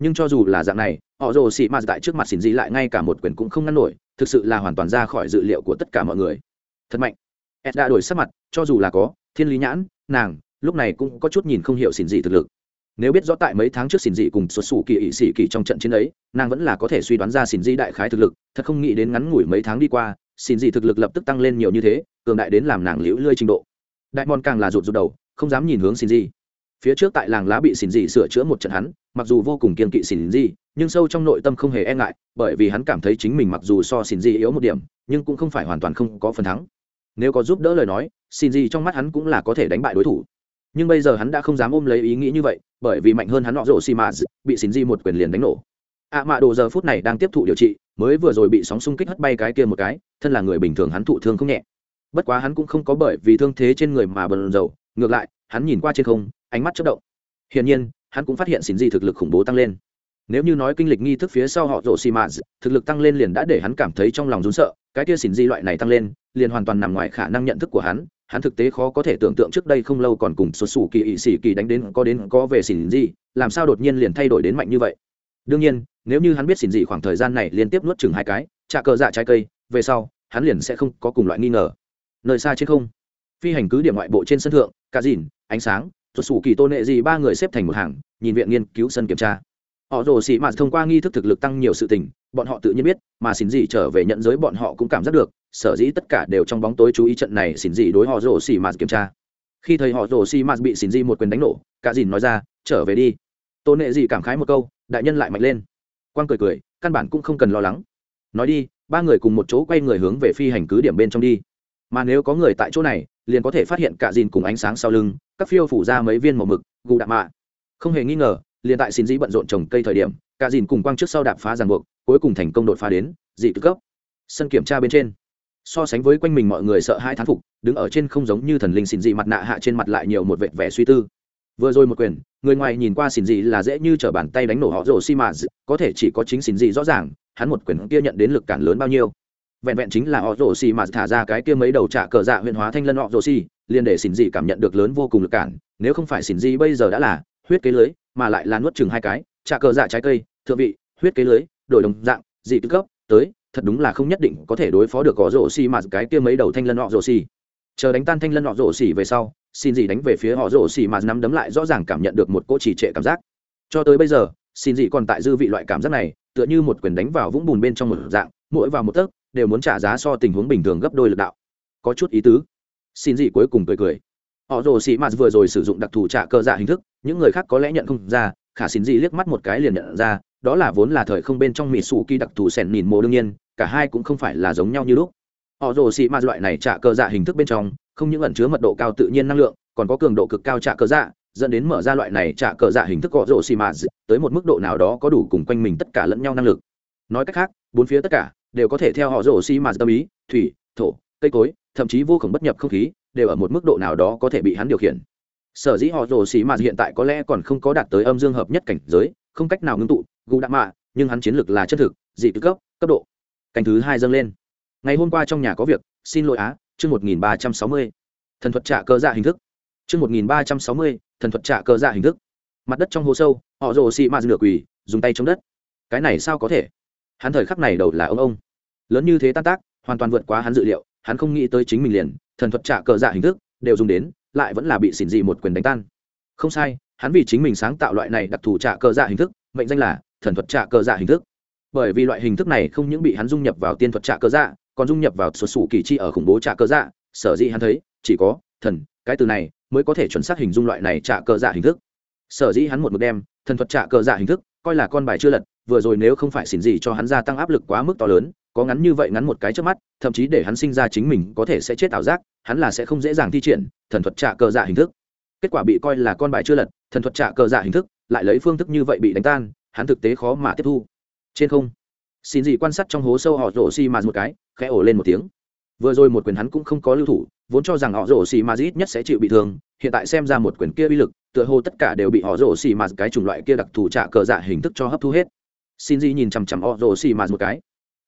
Nhưng cho dù là dạng này, họ rồ xị mạt tại trước mặt xỉn dị lại ngay cả một quyền cũng không ngăn nổi, thực sự là hoàn toàn ra khỏi dự liệu của tất cả mọi người. Thật mạnh. Ed đã đổi sắc mặt, cho dù là có, thiên lý nhãn, nàng, lúc này cũng có chút nhìn không hiểu xỉn dị thực lực. Nếu biết rõ tại mấy tháng trước xỉn dị cùng xuất xù kỳ ỵ sĩ kỳ trong trận chiến ấy, nàng vẫn là có thể suy đoán ra xỉn dị đại khái thực lực, thật không nghĩ đến ngắn ngủi mấy tháng đi qua xỉn dị thực lực lập tức tăng lên nhiều như thế cường đại đến làm nàng liễu lươi trình độ. Đại mòn càng là rụt rụt đầu, không dám nhìn hướng xin gì phía trước tại làng lá bị xin gì sửa chữa một trận hắn, mặc dù vô cùng kiên kỵ xin gì nhưng sâu trong nội tâm không hề e ngại, bởi vì hắn cảm thấy chính mình mặc dù so xin gì yếu một điểm, nhưng cũng không phải hoàn toàn không có phần thắng. Nếu có giúp đỡ lời nói, xin gì trong mắt hắn cũng là có thể đánh bại đối thủ. Nhưng bây giờ hắn đã không dám ôm lấy ý nghĩ như vậy, bởi vì mạnh hơn hắn họ rổ xì mà bị xin gì một quyền liền đánh nổ. Ạ mạ đồ giờ phút này đang tiếp thụ điều trị, mới vừa rồi bị sóng xung kích hất bay cái kia một cái, thân là người bình thường hắn thụ thương không nhẹ bất quá hắn cũng không có bởi vì thương thế trên người mà bần dầu ngược lại, hắn nhìn qua trên không, ánh mắt chất động. Hiển nhiên, hắn cũng phát hiện xin gì thực lực khủng bố tăng lên. Nếu như nói kinh lịch nghi thức phía sau họ rổ xì mạt thực lực tăng lên liền đã để hắn cảm thấy trong lòng rún sợ, cái kia xỉn di loại này tăng lên, liền hoàn toàn nằm ngoài khả năng nhận thức của hắn hắn thực tế khó có thể tưởng tượng trước đây không lâu còn cùng xuất xù kỳ ỵ xỉ kỳ đánh đến có đến có về xỉn di, làm sao đột nhiên liền thay đổi đến mạnh như vậy? Đương nhiên, nếu như hắn biết xỉn di khoảng thời gian này liên tiếp nuốt chừng hai cái trà cờ dạ trái cây, về sau, hắn liền sẽ không có cùng loại nghi ngờ nơi xa trên không. Phi hành cứ điểm ngoại bộ trên sân thượng, cả dìn, ánh sáng, thuật sủ kỳ tôn nệ gì ba người xếp thành một hàng, nhìn viện nghiên cứu sân kiểm tra. Họ rồ xị mạt thông qua nghi thức thực lực tăng nhiều sự tình, bọn họ tự nhiên biết, mà xin gì trở về nhận giới bọn họ cũng cảm giác được, sở dĩ tất cả đều trong bóng tối chú ý trận này xin gì đối họ rồ xị mạt kiểm tra. Khi thấy họ rồ xị mạt bị xin gì một quyền đánh nổ, cả dìn nói ra, trở về đi. Tôn nệ gì cảm khái một câu, đại nhân lại mạnh lên. Quang cười cười, căn bản cũng không cần lo lắng. Nói đi, ba người cùng một chỗ quay người hướng về phi hành cứ điểm bên trong đi mà nếu có người tại chỗ này, liền có thể phát hiện cả dìn cùng ánh sáng sau lưng, các phiêu phủ ra mấy viên màu mực, gù đạm mạ. Không hề nghi ngờ, liền tại xin dĩ bận rộn trồng cây thời điểm, cả dìn cùng quang trước sau đạp phá ràng buộc, cuối cùng thành công đột phá đến dị tư cấp. Sân kiểm tra bên trên, so sánh với quanh mình mọi người sợ hai thán phục, đứng ở trên không giống như thần linh xin dị mặt nạ hạ trên mặt lại nhiều một vệt vẻ suy tư. Vừa rồi một quyền, người ngoài nhìn qua xin dị là dễ như t bàn tay đánh nổ họ rổ xi mà, có thể chỉ có chính xin dị rõ ràng, hắn một quyền kia nhận đến lực cản lớn bao nhiêu vẹn vẹn chính là họ rổ xì mà thả ra cái kia mấy đầu trả cờ dạ huyện hóa thanh lân họ rổ xì, liền để xỉn dị cảm nhận được lớn vô cùng lực cản. Nếu không phải xỉn dị bây giờ đã là huyết kế lưới, mà lại là nuốt chừng hai cái, trả cờ dạ trái cây, thượng vị, huyết kế lưới, đổi đồng dạng, dị tư cấp, tới, thật đúng là không nhất định có thể đối phó được họ rổ xì mà cái kia mấy đầu thanh lân họ rổ xì. Chờ đánh tan thanh lân họ rổ xì về sau xin dị đánh về phía họ rổ xì mà nắm đấm lại rõ ràng cảm nhận được một cỗ chỉ trệ cảm giác. Cho tới bây giờ xin dị còn tại dư vị loại cảm giác này, tựa như một quyền đánh vào vũng bùn bên trong một dạng, mỗi vào một tấc đều muốn trả giá so tình huống bình thường gấp đôi lực đạo. Có chút ý tứ. Xin gì cuối cùng cười cười. Họ rồ xì mạt vừa rồi sử dụng đặc thù trả cơ dạ hình thức, những người khác có lẽ nhận không ra, khả xin gì liếc mắt một cái liền nhận ra, đó là vốn là thời không bên trong mỹ sủ kỳ đặc thù sẻn nhìn mồ đương nhiên, cả hai cũng không phải là giống nhau như lúc. Họ rồ xì mạt loại này trả cơ dạ hình thức bên trong, không những ẩn chứa mật độ cao tự nhiên năng lượng, còn có cường độ cực cao trả cơ dạ dẫn đến mở ra loại này trả cờ dạ hình thức họ rồ xì mạt, tới một mức độ nào đó có đủ cùng quanh mình tất cả lẫn nhau năng lực. Nói cách khác, bốn phía tất cả đều có thể theo họ rồ xi mà tâm ý, thủy, thổ, cây cối, thậm chí vô khổng bất nhập không khí, đều ở một mức độ nào đó có thể bị hắn điều khiển. Sở dĩ họ rồ xi mà hiện tại có lẽ còn không có đạt tới âm dương hợp nhất cảnh giới, không cách nào ngưng tụ, gù đạm mạ, nhưng hắn chiến lược là chân thực, dị tư cấp cấp độ. Cảnh thứ hai dâng lên. Ngày hôm qua trong nhà có việc, xin lỗi á, chương một nghìn ba trăm sáu mươi. Thần thuật trạ cơ dạ hình thức. Chương một nghìn ba trăm sáu mươi, thần thuật trạ cơ dạ hình thức. Mặt đất trong hố sâu, họ rồ xi mà nửa quỳ, dùng tay chống đất. Cái này sao có thể? Hắn thời khắc này đầu là ông ông lớn như thế tan tác, hoàn toàn vượt quá hắn dự liệu, hắn không nghĩ tới chính mình liền, thần thuật trả cờ dạ hình thức, đều dùng đến, lại vẫn là bị xỉn dị một quyền đánh tan. Không sai, hắn vì chính mình sáng tạo loại này đặc thù trả cờ dạ hình thức, mệnh danh là thần thuật trả cờ dạ hình thức. Bởi vì loại hình thức này không những bị hắn dung nhập vào tiên thuật trả cờ dạ còn dung nhập vào xuất xù kỳ chi ở khủng bố trả cờ dạ sở dĩ hắn thấy, chỉ có thần, cái từ này mới có thể chuẩn xác hình dung loại này trả cờ dạ hình thức. Sở dĩ hắn một mực đem thần thuật trả cờ dạ hình thức coi là con bài chưa lật, vừa rồi nếu không phải xỉn gì cho hắn gia tăng áp lực quá mức to lớn có ngắn như vậy ngắn một cái trước mắt, thậm chí để hắn sinh ra chính mình có thể sẽ chết ảo giác, hắn là sẽ không dễ dàng thi triển thần thuật trả cờ dạ hình thức. Kết quả bị coi là con bài chưa lật, thần thuật trả cờ dạ hình thức, lại lấy phương thức như vậy bị đánh tan, hắn thực tế khó mà tiếp thu. Trên không, xin gì quan sát trong hố sâu họ rổ xi mà một cái, khẽ ổ lên một tiếng. Vừa rồi một quyền hắn cũng không có lưu thủ, vốn cho rằng họ rổ xì mà ít nhất sẽ chịu bị thương, hiện tại xem ra một quyền kia uy lực, tựa hồ tất cả đều bị họ rổ xì mà cái chủng loại kia đặc thù trả cờ dạ hình thức cho hấp thu hết. Xin gì nhìn chằm chằm họ rổ xì mà một cái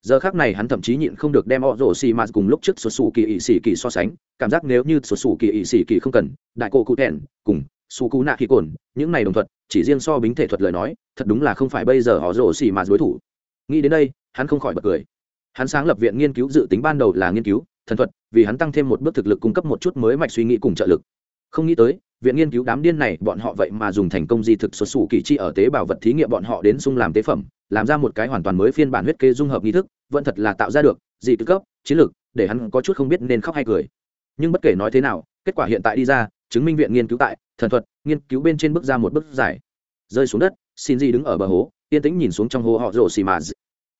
giờ khác này hắn thậm chí nhịn không được đem họ rổ xì mạt cùng lúc trước xuất sủ kỳ ỵ xì kỳ so sánh, cảm giác nếu như xuất sủ kỳ ỵ xì kỳ không cần đại cổ cụ thẹn cùng su cú nạ khí cồn những này đồng thuận, chỉ riêng so bính thể thuật lời nói, thật đúng là không phải bây giờ họ rổ xì mạt đối thủ. Nghĩ đến đây, hắn không khỏi bật cười. Hắn sáng lập viện nghiên cứu dự tính ban đầu là nghiên cứu, thần thuật, vì hắn tăng thêm một bước thực lực cung cấp một chút mới mạch suy nghĩ cùng trợ lực. Không nghĩ tới viện nghiên cứu đám điên này bọn họ vậy mà dùng thành công di thực xuất xù kỳ chi ở tế bào vật thí nghiệm bọn họ đến sung làm tế phẩm làm ra một cái hoàn toàn mới phiên bản huyết kê dung hợp nghi thức vẫn thật là tạo ra được gì tư cấp chiến lược để hắn có chút không biết nên khóc hay cười. Nhưng bất kể nói thế nào kết quả hiện tại đi ra chứng minh viện nghiên cứu tại thần thuật nghiên cứu bên trên bước ra một bước giải, rơi xuống đất xin di đứng ở bờ hố yên tĩnh nhìn xuống trong hố họ rồ xì mà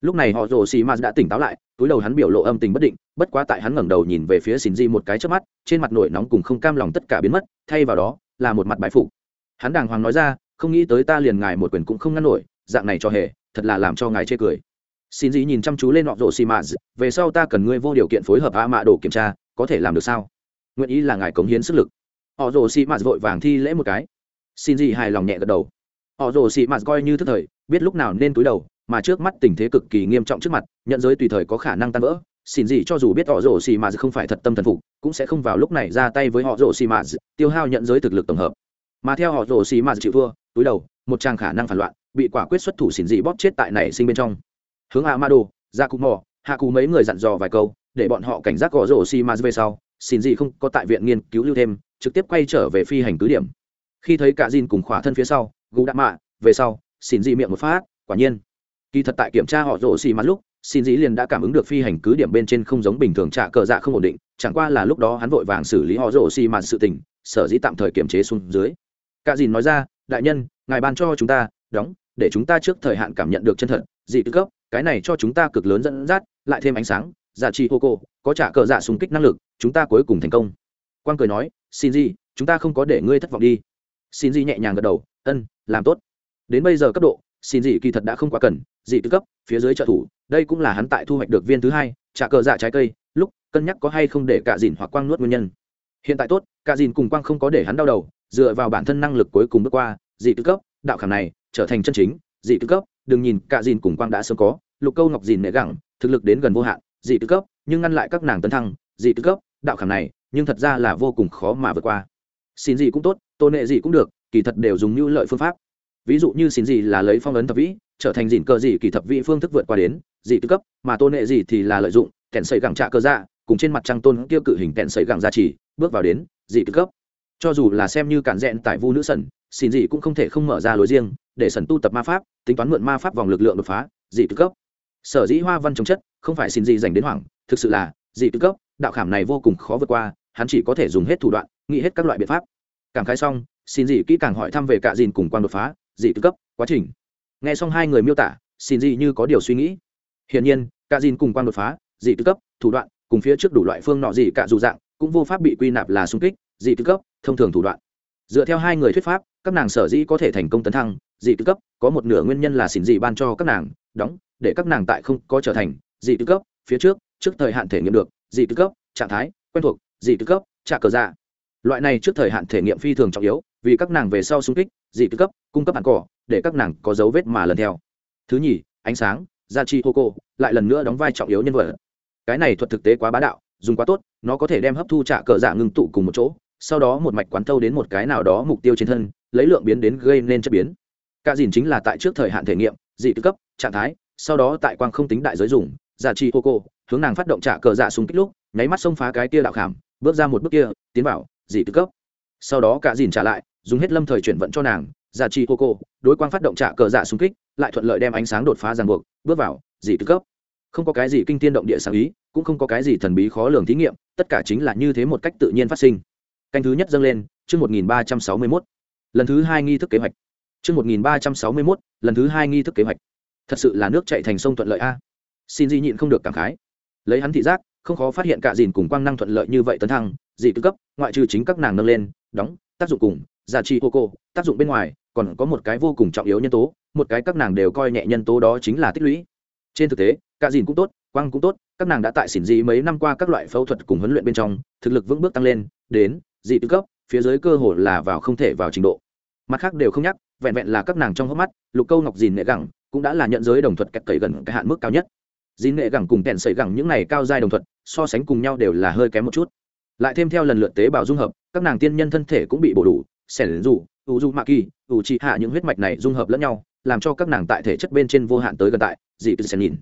lúc này họ rồ xì mà đã tỉnh táo lại, túi đầu hắn biểu lộ âm tình bất định, bất quá tại hắn ngẩng đầu nhìn về phía xin di một cái trước mắt, trên mặt nổi nóng cùng không cam lòng tất cả biến mất, thay vào đó, là một mặt bãi phục. Hắn đàng hoàng nói ra, không nghĩ tới ta liền ngài một quyền cũng không ngăn nổi, dạng này cho hề, thật là làm cho ngài chê cười. Xin di nhìn chăm chú lên họ rồ xì mà về sau ta cần ngươi vô điều kiện phối hợp a mạ đồ kiểm tra, có thể làm được sao? Nguyện ý là ngài cống hiến sức lực. Họ rồ xì mà vội vàng thi lễ một cái. Xin di hài lòng nhẹ gật đầu. Họ rồ xì mà coi như thức thời, biết lúc nào nên túi đầu mà trước mắt tình thế cực kỳ nghiêm trọng trước mặt, nhận giới tùy thời có khả năng tan vỡ. Xin gì cho dù biết họ rổ xì mà không phải thật tâm thần phục, cũng sẽ không vào lúc này ra tay với họ rổ xì mà, tiêu hao nhận giới thực lực tổng hợp. Mà theo họ rổ xì mà chịu thua, túi đầu, một trang khả năng phản loạn, bị quả quyết xuất thủ xỉn gì bóp chết tại nảy sinh bên trong. Hướng a ma đồ ra cụ mò, hạ cụ mấy người dặn dò vài câu, để bọn họ cảnh giác gõ rổ xì mà về sau. Xỉn gì không có tại viện nghiên cứu lưu thêm, trực tiếp quay trở về phi hành cứ điểm. Khi thấy cả Jin cùng khỏa thân phía sau gù đạ mạ về sau xỉn gì miệng một phát, quả nhiên kỳ thật tại kiểm tra họ rổ xi mặt lúc, xin dĩ liền đã cảm ứng được phi hành cứ điểm bên trên không giống bình thường trả cờ dạ không ổn định, chẳng qua là lúc đó hắn vội vàng xử lý họ rổ xi mặt sự tình, sở dĩ tạm thời kiểm chế xuống dưới. Cả dìn nói ra, đại nhân, ngài ban cho chúng ta, đóng, để chúng ta trước thời hạn cảm nhận được chân thật, dị tư cấp, cái này cho chúng ta cực lớn dẫn dắt, lại thêm ánh sáng, giả trị hô cô, có trả cờ dạ xung kích năng lực, chúng ta cuối cùng thành công. Quang cười nói, xin gì chúng ta không có để ngươi thất vọng đi. Xin gì nhẹ nhàng gật đầu, ân, làm tốt. Đến bây giờ cấp độ, xin gì kỳ thật đã không quá cần dị tư cấp, phía dưới trợ thủ, đây cũng là hắn tại thu hoạch được viên thứ hai, trả cờ dạ trái cây, lúc, cân nhắc có hay không để cả dìn hoặc quang nuốt nguyên nhân. Hiện tại tốt, cả dìn cùng quang không có để hắn đau đầu, dựa vào bản thân năng lực cuối cùng bước qua, dị tư cấp, đạo khảm này, trở thành chân chính, dị tư cấp, đừng nhìn cả dìn cùng quang đã sớm có, lục câu ngọc dìn nệ gẳng, thực lực đến gần vô hạn, dị tư cấp, nhưng ngăn lại các nàng tấn thăng, dị tư cấp, đạo khảm này, nhưng thật ra là vô cùng khó mà vượt qua. Xin gì cũng tốt tôn nệ gì cũng được, kỳ thật đều dùng như lợi phương pháp. Ví dụ như xin gì là lấy phong ấn thập vĩ trở thành dìn cờ gì kỳ thập vị phương thức vượt qua đến dị tư cấp, mà tôn nệ gì thì là lợi dụng, kẹn sấy gẳng trạ cơ dạ cùng trên mặt trăng tôn kia cự hình kẹn sấy gẳng gia trì bước vào đến dị tư cấp. Cho dù là xem như cản rẽn tại vu nữ sẩn, xin dị cũng không thể không mở ra lối riêng, để sẩn tu tập ma pháp, tính toán mượn ma pháp vòng lực lượng đột phá dị tư cấp. Sở dĩ hoa văn chống chất, không phải xin dị dành đến hoảng, thực sự là dị tư cấp, đạo khảm này vô cùng khó vượt qua, hắn chỉ có thể dùng hết thủ đoạn, nghĩ hết các loại biện pháp. Cảm khái xong, xin dị kỹ càng hỏi thăm về cả dìn cùng quan đột phá dị tư cấp, quá trình nghe xong hai người miêu tả xin dị như có điều suy nghĩ. Hiển nhiên cả dìn cùng quan đột phá, dị tư cấp, thủ đoạn, cùng phía trước đủ loại phương nọ dị cả dù dạng, cũng vô pháp bị quy nạp là xung kích, dị tư cấp, thông thường thủ đoạn. Dựa theo hai người thuyết pháp, các nàng sở dĩ có thể thành công tấn thăng, dị tư cấp, có một nửa nguyên nhân là xin dị ban cho các nàng, đóng, để các nàng tại không có trở thành, dị tư cấp, phía trước trước thời hạn thể nghiệm được, dị tư cấp, trạng thái, quen thuộc, dị tư cấp trả cờ dạ. Loại này trước thời hạn thể nghiệm phi thường trọng yếu vì các nàng về sau xung kích, dị tư cấp, cung cấp hàn cỏ, để các nàng có dấu vết mà lần theo. Thứ nhì, ánh sáng gia chi hô cô lại lần nữa đóng vai trọng yếu nhân vật. Cái này thuật thực tế quá bá đạo, dùng quá tốt, nó có thể đem hấp thu trả cờ dạ ngưng tụ cùng một chỗ, sau đó một mạch quán thâu đến một cái nào đó mục tiêu trên thân, lấy lượng biến đến gây nên chất biến. Cả dìn chính là tại trước thời hạn thể nghiệm, dị tư cấp, trạng thái, sau đó tại quang không tính đại giới dùng giả chi hô cô hướng nàng phát động trả cờ dạ súng kích lúc, nháy mắt xông phá cái kia đạo khảm, bước ra một bước kia, tiến vào, dị tư cấp sau đó cả dìn trả lại, dùng hết lâm thời chuyển vận cho nàng, giả trị hô cô, đối quang phát động trả cờ giả xung kích, lại thuận lợi đem ánh sáng đột phá ràng buộc, bước vào dị tư cấp. Không có cái gì kinh tiên động địa sáng ý, cũng không có cái gì thần bí khó lường thí nghiệm, tất cả chính là như thế một cách tự nhiên phát sinh. Canh thứ nhất dâng lên, chương một nghìn ba trăm sáu mươi mốt. Lần thứ hai nghi thức kế hoạch. Chương một nghìn ba trăm sáu mươi mốt, lần thứ hai nghi thức kế hoạch. Thật sự là nước chạy thành sông thuận lợi a. Xin di nhịn không được cảm khái. Lấy hắn thị giác, không khó phát hiện cả dìn cùng quang năng thuận lợi như vậy tấn thăng dị tư cấp, ngoại trừ chính các nàng nâng lên đóng, tác dụng cùng giá trị hô cô, tác dụng bên ngoài, còn có một cái vô cùng trọng yếu nhân tố, một cái các nàng đều coi nhẹ nhân tố đó chính là tích lũy. Trên thực tế, cả dìn cũng tốt, quang cũng tốt, các nàng đã tại xỉn dị mấy năm qua các loại phẫu thuật cùng huấn luyện bên trong, thực lực vững bước tăng lên, đến, dị tư cấp, phía dưới cơ hồ là vào không thể vào trình độ. Mặt khác đều không nhắc, vẹn vẹn là các nàng trong hốc mắt, lục câu ngọc dìn nghệ gẳng cũng đã là nhận giới đồng thuật cách cậy gần cái hạn mức cao nhất. Dìn nghệ gẳng cùng kèn sẩy gẳng những này cao giai đồng thuật, so sánh cùng nhau đều là hơi kém một chút. Lại thêm theo lần lượt tế bào dung hợp các nàng tiên nhân thân thể cũng bị bổ đủ, sẻn dù u du ma kỳ u trị hạ những huyết mạch này dung hợp lẫn nhau, làm cho các nàng tại thể chất bên trên vô hạn tới gần tại, dị cứ xẻn nhìn.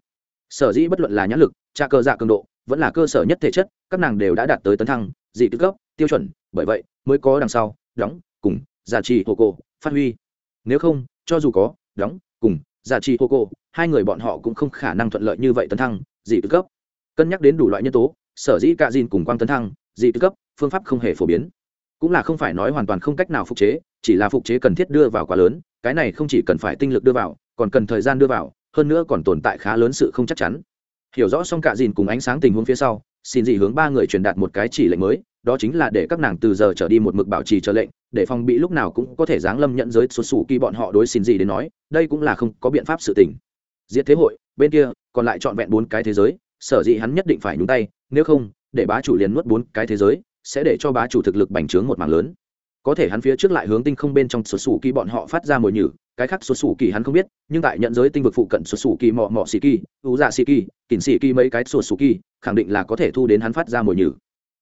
Sở dĩ bất luận là nhãn lực, tra cơ dạ cường độ, vẫn là cơ sở nhất thể chất, các nàng đều đã đạt tới tấn thăng, dị cứ cấp tiêu chuẩn, bởi vậy mới có đằng sau, đóng, cùng dạ giá trị hồ cô phát huy. Nếu không, cho dù có, đóng, cùng dạ giá trị hồ cô hai người bọn họ cũng không khả năng thuận lợi như vậy tấn thăng, dị tư cấp cân nhắc đến đủ loại nhân tố, sở dĩ cạ dìn cùng quang tấn thăng, dị tư cấp phương pháp không hề phổ biến. Cũng là không phải nói hoàn toàn không cách nào phục chế, chỉ là phục chế cần thiết đưa vào quá lớn, cái này không chỉ cần phải tinh lực đưa vào, còn cần thời gian đưa vào, hơn nữa còn tồn tại khá lớn sự không chắc chắn. Hiểu rõ xong cả dìn cùng ánh sáng tình huống phía sau, xin dị hướng ba người truyền đạt một cái chỉ lệnh mới, đó chính là để các nàng từ giờ trở đi một mực bảo trì chờ lệnh, để phòng bị lúc nào cũng có thể giáng lâm nhận giới xuất xù kỳ bọn họ đối xin dị đến nói, đây cũng là không có biện pháp sự tình. Diệt thế hội, bên kia, còn lại trọn vẹn bốn cái thế giới, sở dĩ hắn nhất định phải nhúng tay, nếu không, để bá chủ liền nuốt bốn cái thế giới sẽ để cho bá chủ thực lực bành trướng một mảng lớn. Có thể hắn phía trước lại hướng tinh không bên trong xuất xù kỳ bọn họ phát ra mồi nhử, cái khác xuất xù kỳ hắn không biết, nhưng tại nhận giới tinh vực phụ cận xuất xù kỳ mọ mọ xì kỳ ú dạ xì kỳ, kỉnh xì kỳ mấy cái xuất xù kỳ, khẳng định là có thể thu đến hắn phát ra mồi nhử.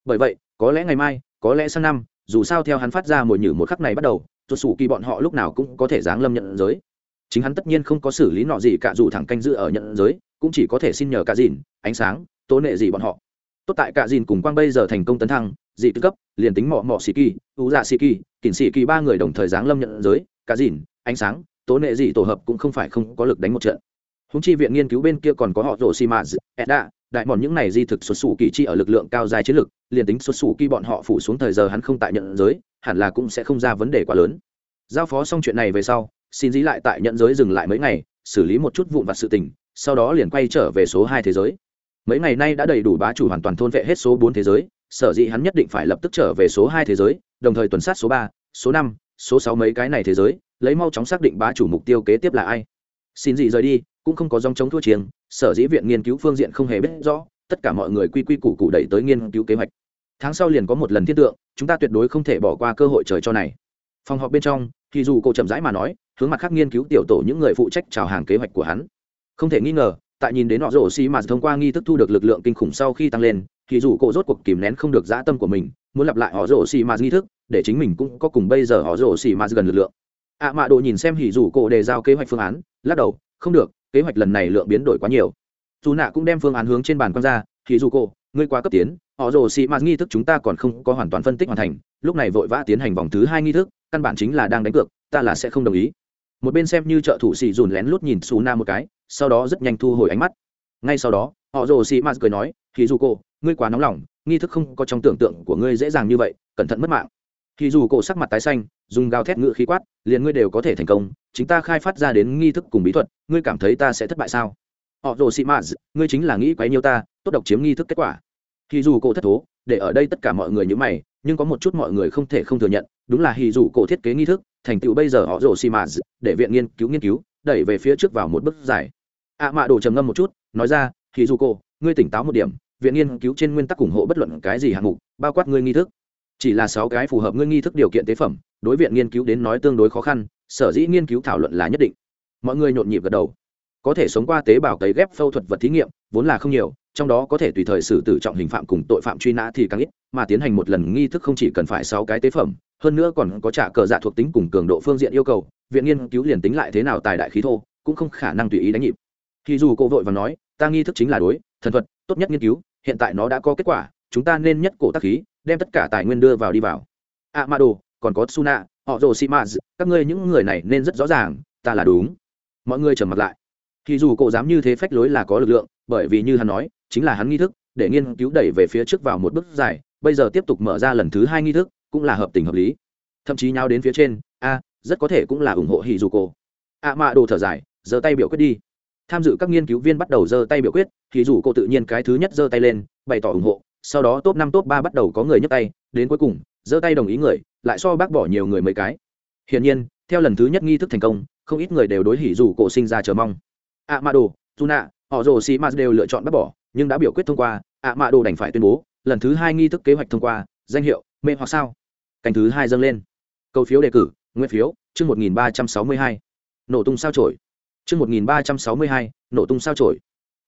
Bởi vậy, có lẽ ngày mai, có lẽ sang năm, dù sao theo hắn phát ra mồi nhử một khắc này bắt đầu, xuất xù kỳ bọn họ lúc nào cũng có thể giáng lâm nhận giới. Chính hắn tất nhiên không có xử lý nọ gì cả dù thẳng canh giữ ở nhận giới, cũng chỉ có thể xin nhờ cả dìn, ánh sáng, tố nệ gì bọn họ. Tốt tại cả dìn cùng quang bây giờ thành công tấn thăng dị tư cấp, liền tính mọ mọ xì kỳ ưu dạ xì kỳ kỉnh xì kỳ ba người đồng thời giáng lâm nhận giới, cả dìn, ánh sáng, tố nệ dị tổ hợp cũng không phải không có lực đánh một trận. Húng chi viện nghiên cứu bên kia còn có họ rổ xì mạ edda đại mòn những này di thực xuất xù kỳ chi ở lực lượng cao dài chiến lực, liền tính xuất xù kỳ bọn họ phủ xuống thời giờ hắn không tại nhận giới, hẳn là cũng sẽ không ra vấn đề quá lớn. Giao phó xong chuyện này về sau, xin dí lại tại nhận giới dừng lại mấy ngày, xử lý một chút vụn vặt sự tình, sau đó liền quay trở về số hai thế giới. Mấy ngày nay đã đầy đủ bá chủ hoàn toàn thôn vệ hết số bốn thế giới sở dĩ hắn nhất định phải lập tức trở về số hai thế giới, đồng thời tuần sát số ba, số năm, số sáu mấy cái này thế giới, lấy mau chóng xác định bá chủ mục tiêu kế tiếp là ai. Xin gì rời đi, cũng không có dòng chống thua chiêng, sở dĩ viện nghiên cứu phương diện không hề biết rõ, tất cả mọi người quy quy củ cụ đẩy tới nghiên cứu kế hoạch. Tháng sau liền có một lần thiết tượng, chúng ta tuyệt đối không thể bỏ qua cơ hội trời cho này. Phòng họp bên trong, thì dù cô chậm rãi mà nói, hướng mặt khác nghiên cứu tiểu tổ những người phụ trách chào hàng kế hoạch của hắn. Không thể nghi ngờ, tại nhìn đến họ rổ xi mà thông qua nghi thức thu được lực lượng kinh khủng sau khi tăng lên thì dù cô rốt cuộc kìm nén không được dã tâm của mình, muốn lặp lại họ rổ xì mạt nghi thức, để chính mình cũng có cùng bây giờ họ rổ xì mạt gần lực lượng. Ạ à mạ đồ nhìn xem hỉ dù cổ đề giao kế hoạch phương án, lắc đầu, không được, kế hoạch lần này lượng biến đổi quá nhiều. Dù nạ cũng đem phương án hướng trên bàn quan ra, hỉ dù cổ, ngươi quá cấp tiến, họ rồ xì mạt nghi thức chúng ta còn không có hoàn toàn phân tích hoàn thành, lúc này vội vã tiến hành vòng thứ hai nghi thức, căn bản chính là đang đánh cược, ta là sẽ không đồng ý. Một bên xem như trợ thủ xì dùn lén lút nhìn xù na một cái, sau đó rất nhanh thu hồi ánh mắt. Ngay sau đó, họ rồ xì mạt cười nói, Hỉ dù cô ngươi quá nóng lòng, nghi thức không có trong tưởng tượng của ngươi dễ dàng như vậy, cẩn thận mất mạng. Thì dù cổ sắc mặt tái xanh, dùng gào thét ngự khí quát, liền ngươi đều có thể thành công, chính ta khai phát ra đến nghi thức cùng bí thuật, ngươi cảm thấy ta sẽ thất bại sao? Họ rồ sĩ mãs ngươi chính là nghĩ quấy nhiêu ta, tốt độc chiếm nghi thức kết quả. Thì dù cổ thất thố, để ở đây tất cả mọi người như mày, nhưng có một chút mọi người không thể không thừa nhận, đúng là hì dù cổ thiết kế nghi thức, thành tựu bây giờ họ rồ xì mạt để viện nghiên cứu nghiên cứu, đẩy về phía trước vào một bước dài. Ạ mạ đồ trầm ngâm một chút, nói ra hì dù cổ, ngươi tỉnh táo một điểm viện nghiên cứu trên nguyên tắc ủng hộ bất luận cái gì hạng mục, bao quát ngươi nghi thức. Chỉ là sáu cái phù hợp ngươi nghi thức điều kiện tế phẩm, đối viện nghiên cứu đến nói tương đối khó khăn, sở dĩ nghiên cứu thảo luận là nhất định. Mọi người nhộn nhịp gật đầu. Có thể sống qua tế bào cấy ghép phẫu thuật vật thí nghiệm, vốn là không nhiều, trong đó có thể tùy thời xử tử trọng hình phạm cùng tội phạm truy nã thì càng ít, mà tiến hành một lần nghi thức không chỉ cần phải sáu cái tế phẩm, hơn nữa còn có trả cờ dạ thuộc tính cùng cường độ phương diện yêu cầu, viện nghiên cứu liền tính lại thế nào tài đại khí thô, cũng không khả năng tùy ý đánh nhịp. Thì dù cô vội và nói, ta nghi thức chính là đối, thần thuật tốt nhất nghiên cứu, hiện tại nó đã có kết quả, chúng ta nên nhất cổ tác khí, đem tất cả tài nguyên đưa vào đi vào. A ma đồ còn có suna họ rồ sĩ maz các ngươi những người này nên rất rõ ràng, ta là đúng. Mọi người trầm mặt lại. Thì dù cậu dám như thế phách lối là có lực lượng, bởi vì như hắn nói, chính là hắn nghi thức, để nghiên cứu đẩy về phía trước vào một bước dài, bây giờ tiếp tục mở ra lần thứ hai nghi thức, cũng là hợp tình hợp lý. Thậm chí nhau đến phía trên, a, rất có thể cũng là ủng hộ hì dù cô a mạ đồ thở dài, giơ tay biểu quyết đi tham dự các nghiên cứu viên bắt đầu giơ tay biểu quyết, thì dù cô tự nhiên cái thứ nhất giơ tay lên, bày tỏ ủng hộ, sau đó top năm, top ba bắt đầu có người nhấc tay, đến cuối cùng, giơ tay đồng ý người, lại so bác bỏ nhiều người mấy cái. Hiển nhiên, theo lần thứ nhất nghi thức thành công, không ít người đều đối hỉ dù cổ sinh ra chờ mong. Ạ mạ đồ dù nạ họ rồ xì mạt đều lựa chọn bác bỏ, nhưng đã biểu quyết thông qua ạ mạ đồ đành phải tuyên bố, lần thứ hai nghi thức kế hoạch thông qua, danh hiệu, mê hoặc sao. Cành thứ hai dâng lên. Câu phiếu đề cử, nguyên phiếu, chương một nghìn ba trăm sáu mươi hai. Nổ tung sao trổi chương một nghìn ba trăm sáu mươi hai, nổ tung sao trổi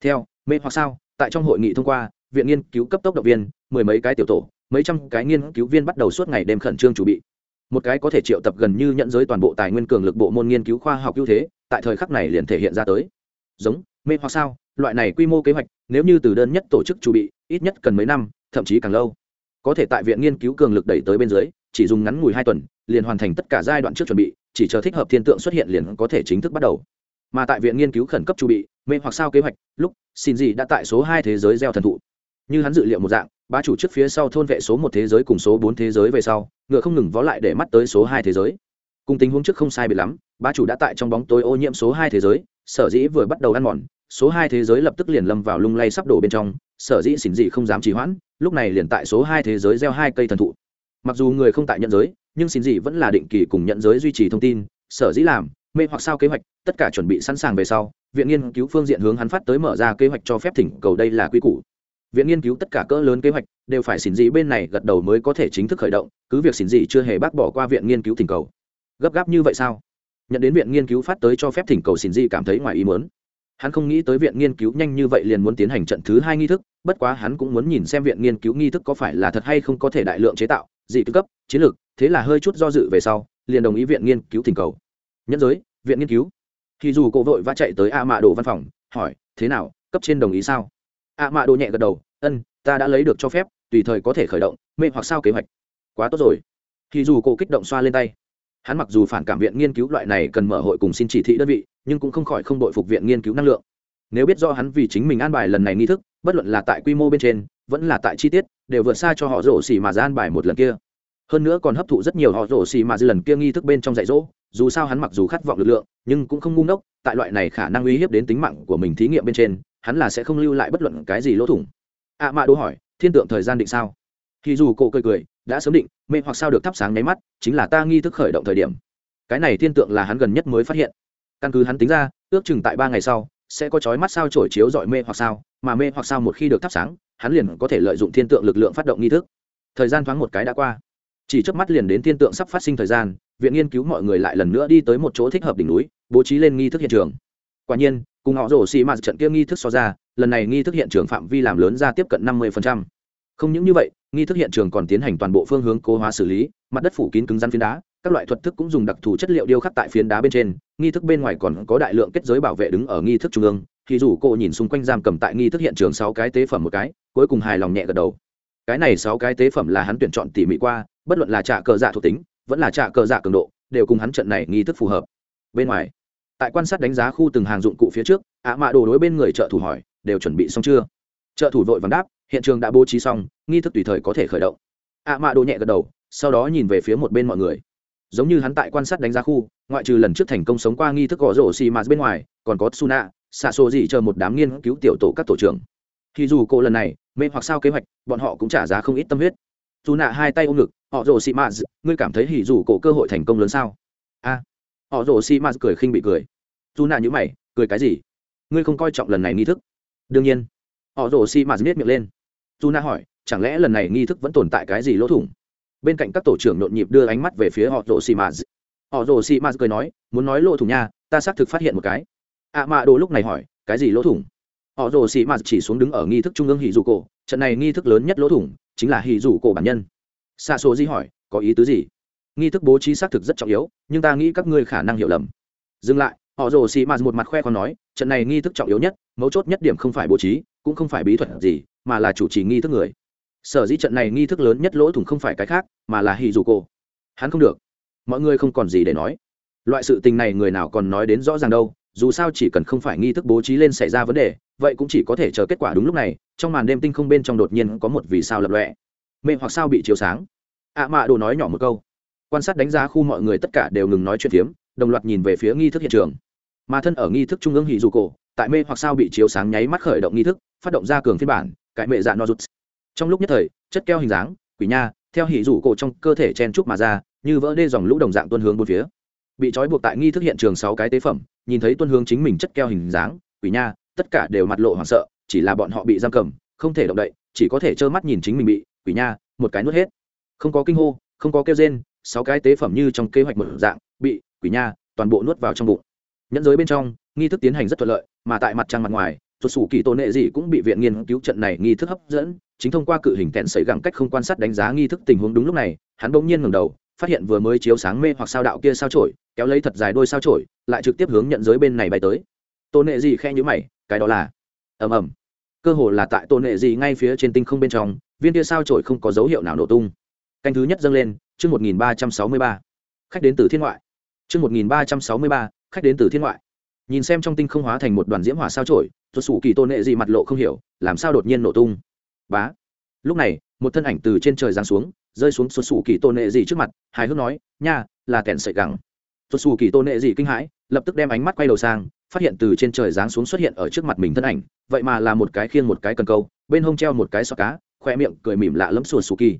theo, mê hoặc sao, tại trong hội nghị thông qua, viện nghiên cứu cấp tốc động viên, mười mấy cái tiểu tổ, mấy trăm cái nghiên cứu viên bắt đầu suốt ngày đêm khẩn trương chuẩn bị. Một cái có thể triệu tập gần như nhận giới toàn bộ tài nguyên cường lực bộ môn nghiên cứu khoa học ưu thế, tại thời khắc này liền thể hiện ra tới. Giống, mê hoặc sao, loại này quy mô kế hoạch, nếu như từ đơn nhất tổ chức chuẩn bị, ít nhất cần mấy năm, thậm chí càng lâu. Có thể tại viện nghiên cứu cường lực đẩy tới bên dưới, chỉ dùng ngắn ngủi hai tuần, liền hoàn thành tất cả giai đoạn trước chuẩn bị, chỉ chờ thích hợp thiên tượng xuất hiện liền có thể chính thức bắt đầu mà tại viện nghiên cứu khẩn cấp chuẩn bị, mê hoặc sao kế hoạch, lúc, xin gì đã tại số hai thế giới gieo thần thụ. Như hắn dự liệu một dạng, bá chủ trước phía sau thôn vệ số một thế giới cùng số bốn thế giới về sau, ngựa không ngừng vó lại để mắt tới số hai thế giới. Cùng tình huống trước không sai biệt lắm, bá chủ đã tại trong bóng tối ô nhiễm số hai thế giới, sở dĩ vừa bắt đầu ăn mòn, số hai thế giới lập tức liền lâm vào lung lay sắp đổ bên trong, sở dĩ xỉn dị không dám trì hoãn, lúc này liền tại số hai thế giới gieo hai cây thần thụ. Mặc dù người không tại nhận giới, nhưng xỉn dị vẫn là định kỳ cùng nhận giới duy trì thông tin, sở dĩ làm mê hoặc sao kế hoạch, tất cả chuẩn bị sẵn sàng về sau, viện nghiên cứu phương diện hướng hắn phát tới mở ra kế hoạch cho phép thỉnh cầu đây là quy củ. Viện nghiên cứu tất cả cỡ lớn kế hoạch đều phải xỉn dị bên này gật đầu mới có thể chính thức khởi động, cứ việc xỉn dị chưa hề bác bỏ qua viện nghiên cứu thỉnh cầu. Gấp gáp như vậy sao? Nhận đến viện nghiên cứu phát tới cho phép thỉnh cầu xỉn dị cảm thấy ngoài ý muốn. Hắn không nghĩ tới viện nghiên cứu nhanh như vậy liền muốn tiến hành trận thứ hai nghi thức, bất quá hắn cũng muốn nhìn xem viện nghiên cứu nghi thức có phải là thật hay không có thể đại lượng chế tạo, dị tư cấp, chiến lược, thế là hơi chút do dự về sau, liền đồng ý viện nghiên cứu thỉnh cầu. Nhân giới viện nghiên cứu. Thì dù cô vội va chạy tới a mạ đồ văn phòng, hỏi, thế nào, cấp trên đồng ý sao? A mạ đồ nhẹ gật đầu, ân, ta đã lấy được cho phép, tùy thời có thể khởi động, mê hoặc sao kế hoạch. Quá tốt rồi. Thì dù cô kích động xoa lên tay. Hắn mặc dù phản cảm viện nghiên cứu loại này cần mở hội cùng xin chỉ thị đơn vị, nhưng cũng không khỏi không đội phục viện nghiên cứu năng lượng. Nếu biết do hắn vì chính mình an bài lần này nghi thức, bất luận là tại quy mô bên trên, vẫn là tại chi tiết, đều vượt xa cho họ rổ xỉ mà ra an bài một lần kia. Hơn nữa còn hấp thụ rất nhiều họ rổ xỉ mà dư lần kia nghi thức bên trong dạy dỗ dù sao hắn mặc dù khát vọng lực lượng, nhưng cũng không ngu ngốc, tại loại này khả năng uy hiếp đến tính mạng của mình thí nghiệm bên trên, hắn là sẽ không lưu lại bất luận cái gì lỗ thủng. Ạ à mạ đố hỏi, thiên tượng thời gian định sao? Thì dù cổ cười cười, đã sớm định, mê hoặc sao được thắp sáng nháy mắt, chính là ta nghi thức khởi động thời điểm. Cái này thiên tượng là hắn gần nhất mới phát hiện. Căn cứ hắn tính ra, ước chừng tại ba ngày sau, sẽ có chói mắt sao trổi chiếu dọi mê hoặc sao, mà mê hoặc sao một khi được thắp sáng, hắn liền có thể lợi dụng thiên tượng lực lượng phát động nghi thức. Thời gian thoáng một cái đã qua. Chỉ trước mắt liền đến thiên tượng sắp phát sinh thời gian viện nghiên cứu mọi người lại lần nữa đi tới một chỗ thích hợp đỉnh núi, bố trí lên nghi thức hiện trường. Quả nhiên, cùng họ rổ xì mạt trận kia nghi thức so ra, lần này nghi thức hiện trường phạm vi làm lớn ra tiếp cận năm mươi không những như vậy, nghi thức hiện trường còn tiến hành toàn bộ phương hướng cố hóa xử lý, mặt đất phủ kín cứng rắn phiến đá, các loại thuật thức cũng dùng đặc thù chất liệu điêu khắc tại phiến đá bên trên, nghi thức bên ngoài còn có đại lượng kết giới bảo vệ đứng ở nghi thức trung ương, thì dù cô nhìn xung quanh giam cầm tại nghi thức hiện trường sáu cái tế phẩm một cái, cuối cùng hài lòng nhẹ gật đầu. Cái này sáu cái tế phẩm là hắn tuyển chọn tỉ mỉ qua, bất luận là trạ cờ dạ thuộc tính vẫn là trạ cờ dạ cường độ, đều cùng hắn trận này nghi thức phù hợp. Bên ngoài, tại quan sát đánh giá khu từng hàng dụng cụ phía trước, ạ mạ đồ đối bên người trợ thủ hỏi, đều chuẩn bị xong chưa? Trợ thủ vội vàng đáp, hiện trường đã bố trí xong, nghi thức tùy thời có thể khởi động. ạ mạ đồ nhẹ gật đầu, sau đó nhìn về phía một bên mọi người. Giống như hắn tại quan sát đánh giá khu, ngoại trừ lần trước thành công sống qua nghi thức gõ rổ xì mà bên ngoài, còn có suna xạ xô gì chờ một đám nghiên cứu tiểu tổ các tổ trưởng. Thì dù cô lần này mê hoặc sao kế hoạch, bọn họ cũng trả giá không ít tâm huyết. Dù nạ hai tay ôm ngực họ rồ xì maz ngươi cảm thấy hỉ dù cổ cơ hội thành công lớn sao? A. Họ rồ xì maz cười khinh bị cười. Dù nạ nhữ mày, cười cái gì? Ngươi không coi trọng lần này nghi thức? Đương nhiên. Họ rồ xì maz miết miệng lên. Dù nạ hỏi, chẳng lẽ lần này nghi thức vẫn tồn tại cái gì lỗ thủng? Bên cạnh các tổ trưởng nhộn nhịp đưa ánh mắt về phía họ rồ xì maz họ rồ xì maz cười nói, muốn nói lỗ thủng nha, ta xác thực phát hiện một cái. Ạ à mạ đồ lúc này hỏi, cái gì lỗ thủng? Họ rồ xì maz chỉ xuống đứng ở nghi thức trung ương hỉ dù cổ, trận này nghi thức lớn nhất lỗ thủng chính là hỉ dù cổ bản nhân xa số di hỏi, có ý tứ gì? Nghi thức bố trí xác thực rất trọng yếu, nhưng ta nghĩ các ngươi khả năng hiểu lầm. Dừng lại, họ rồ xì mạt một mặt khoe con nói, trận này nghi thức trọng yếu nhất, mấu chốt nhất điểm không phải bố trí, cũng không phải bí thuật gì, mà là chủ trì nghi thức người. Sở dĩ trận này nghi thức lớn nhất lỗ thủng không phải cái khác, mà là hì dù cô hắn không được. Mọi người không còn gì để nói. Loại sự tình này người nào còn nói đến rõ ràng đâu, dù sao chỉ cần không phải nghi thức bố trí lên xảy ra vấn đề, vậy cũng chỉ có thể chờ kết quả đúng lúc này, trong màn đêm tinh không bên trong đột nhiên có một vì sao lập lọe mê hoặc sao bị chiếu sáng. Ạ à mạ đồ nói nhỏ một câu. Quan sát đánh giá khu mọi người tất cả đều ngừng nói chuyện phiếm, đồng loạt nhìn về phía nghi thức hiện trường. Mà thân ở nghi thức trung ương hì dù cổ tại mê hoặc sao bị chiếu sáng nháy mắt khởi động nghi thức, phát động ra cường phiên bản, cải mệ dạ no rút. Trong lúc nhất thời, chất keo hình dáng, quỷ nha, theo hỉ rủ cổ trong cơ thể chen trúc mà ra, như vỡ đê dòng lũ đồng dạng tuân hướng bốn phía. Bị trói buộc tại nghi thức hiện trường sáu cái tế phẩm, nhìn thấy tuân hướng chính mình chất keo hình dáng, quỷ nha, tất cả đều mặt lộ hoảng sợ, chỉ là bọn họ bị giam cầm, không thể động đậy, chỉ có thể trơ mắt nhìn chính mình bị quỷ nha, một cái nuốt hết. Không có kinh hô, không có kêu rên, sáu cái tế phẩm như trong kế hoạch một dạng, bị quỷ nha toàn bộ nuốt vào trong bụng. Nhẫn giới bên trong, nghi thức tiến hành rất thuận lợi, mà tại mặt trăng mặt ngoài, tuột sủ kỳ tôn nệ gì cũng bị viện nghiên cứu trận này nghi thức hấp dẫn, chính thông qua cự hình tẹn xảy gẳng cách không quan sát đánh giá nghi thức tình huống đúng lúc này, hắn bỗng nhiên ngẩng đầu, phát hiện vừa mới chiếu sáng mê hoặc sao đạo kia sao trổi kéo lấy thật dài đôi sao trổi lại trực tiếp hướng nhận giới bên này bay tới. Tôn nệ gì khe nhữ mày, cái đó là, ầm ầm. Cơ hồ là tại tôn nệ gì ngay phía trên tinh không bên trong viên kia sao trổi không có dấu hiệu nào nổ tung. Canh thứ nhất dâng lên, chương một nghìn ba trăm sáu mươi ba. Khách đến từ thiên ngoại. Chương một nghìn ba trăm sáu mươi ba, khách đến từ thiên ngoại. Nhìn xem trong tinh không hóa thành một đoàn diễm hỏa sao trổi tuột sủ kỳ tôn nệ gì mặt lộ không hiểu, làm sao đột nhiên nổ tung. Bá. Lúc này, một thân ảnh từ trên trời giáng xuống, rơi xuống xuất sủ kỳ tôn nệ gì trước mặt, hài hước nói, nha, là kẻn sợi gẳng. Xuất sủ kỳ tôn nệ gì kinh hãi, lập tức đem ánh mắt quay đầu sang, phát hiện từ trên trời giáng xuống xuất hiện ở trước mặt mình thân ảnh, vậy mà là một cái khiêng một cái cần câu, bên hông treo một cái sọ cá khoe miệng cười mỉm lạ lẫm sùa sù kỳ.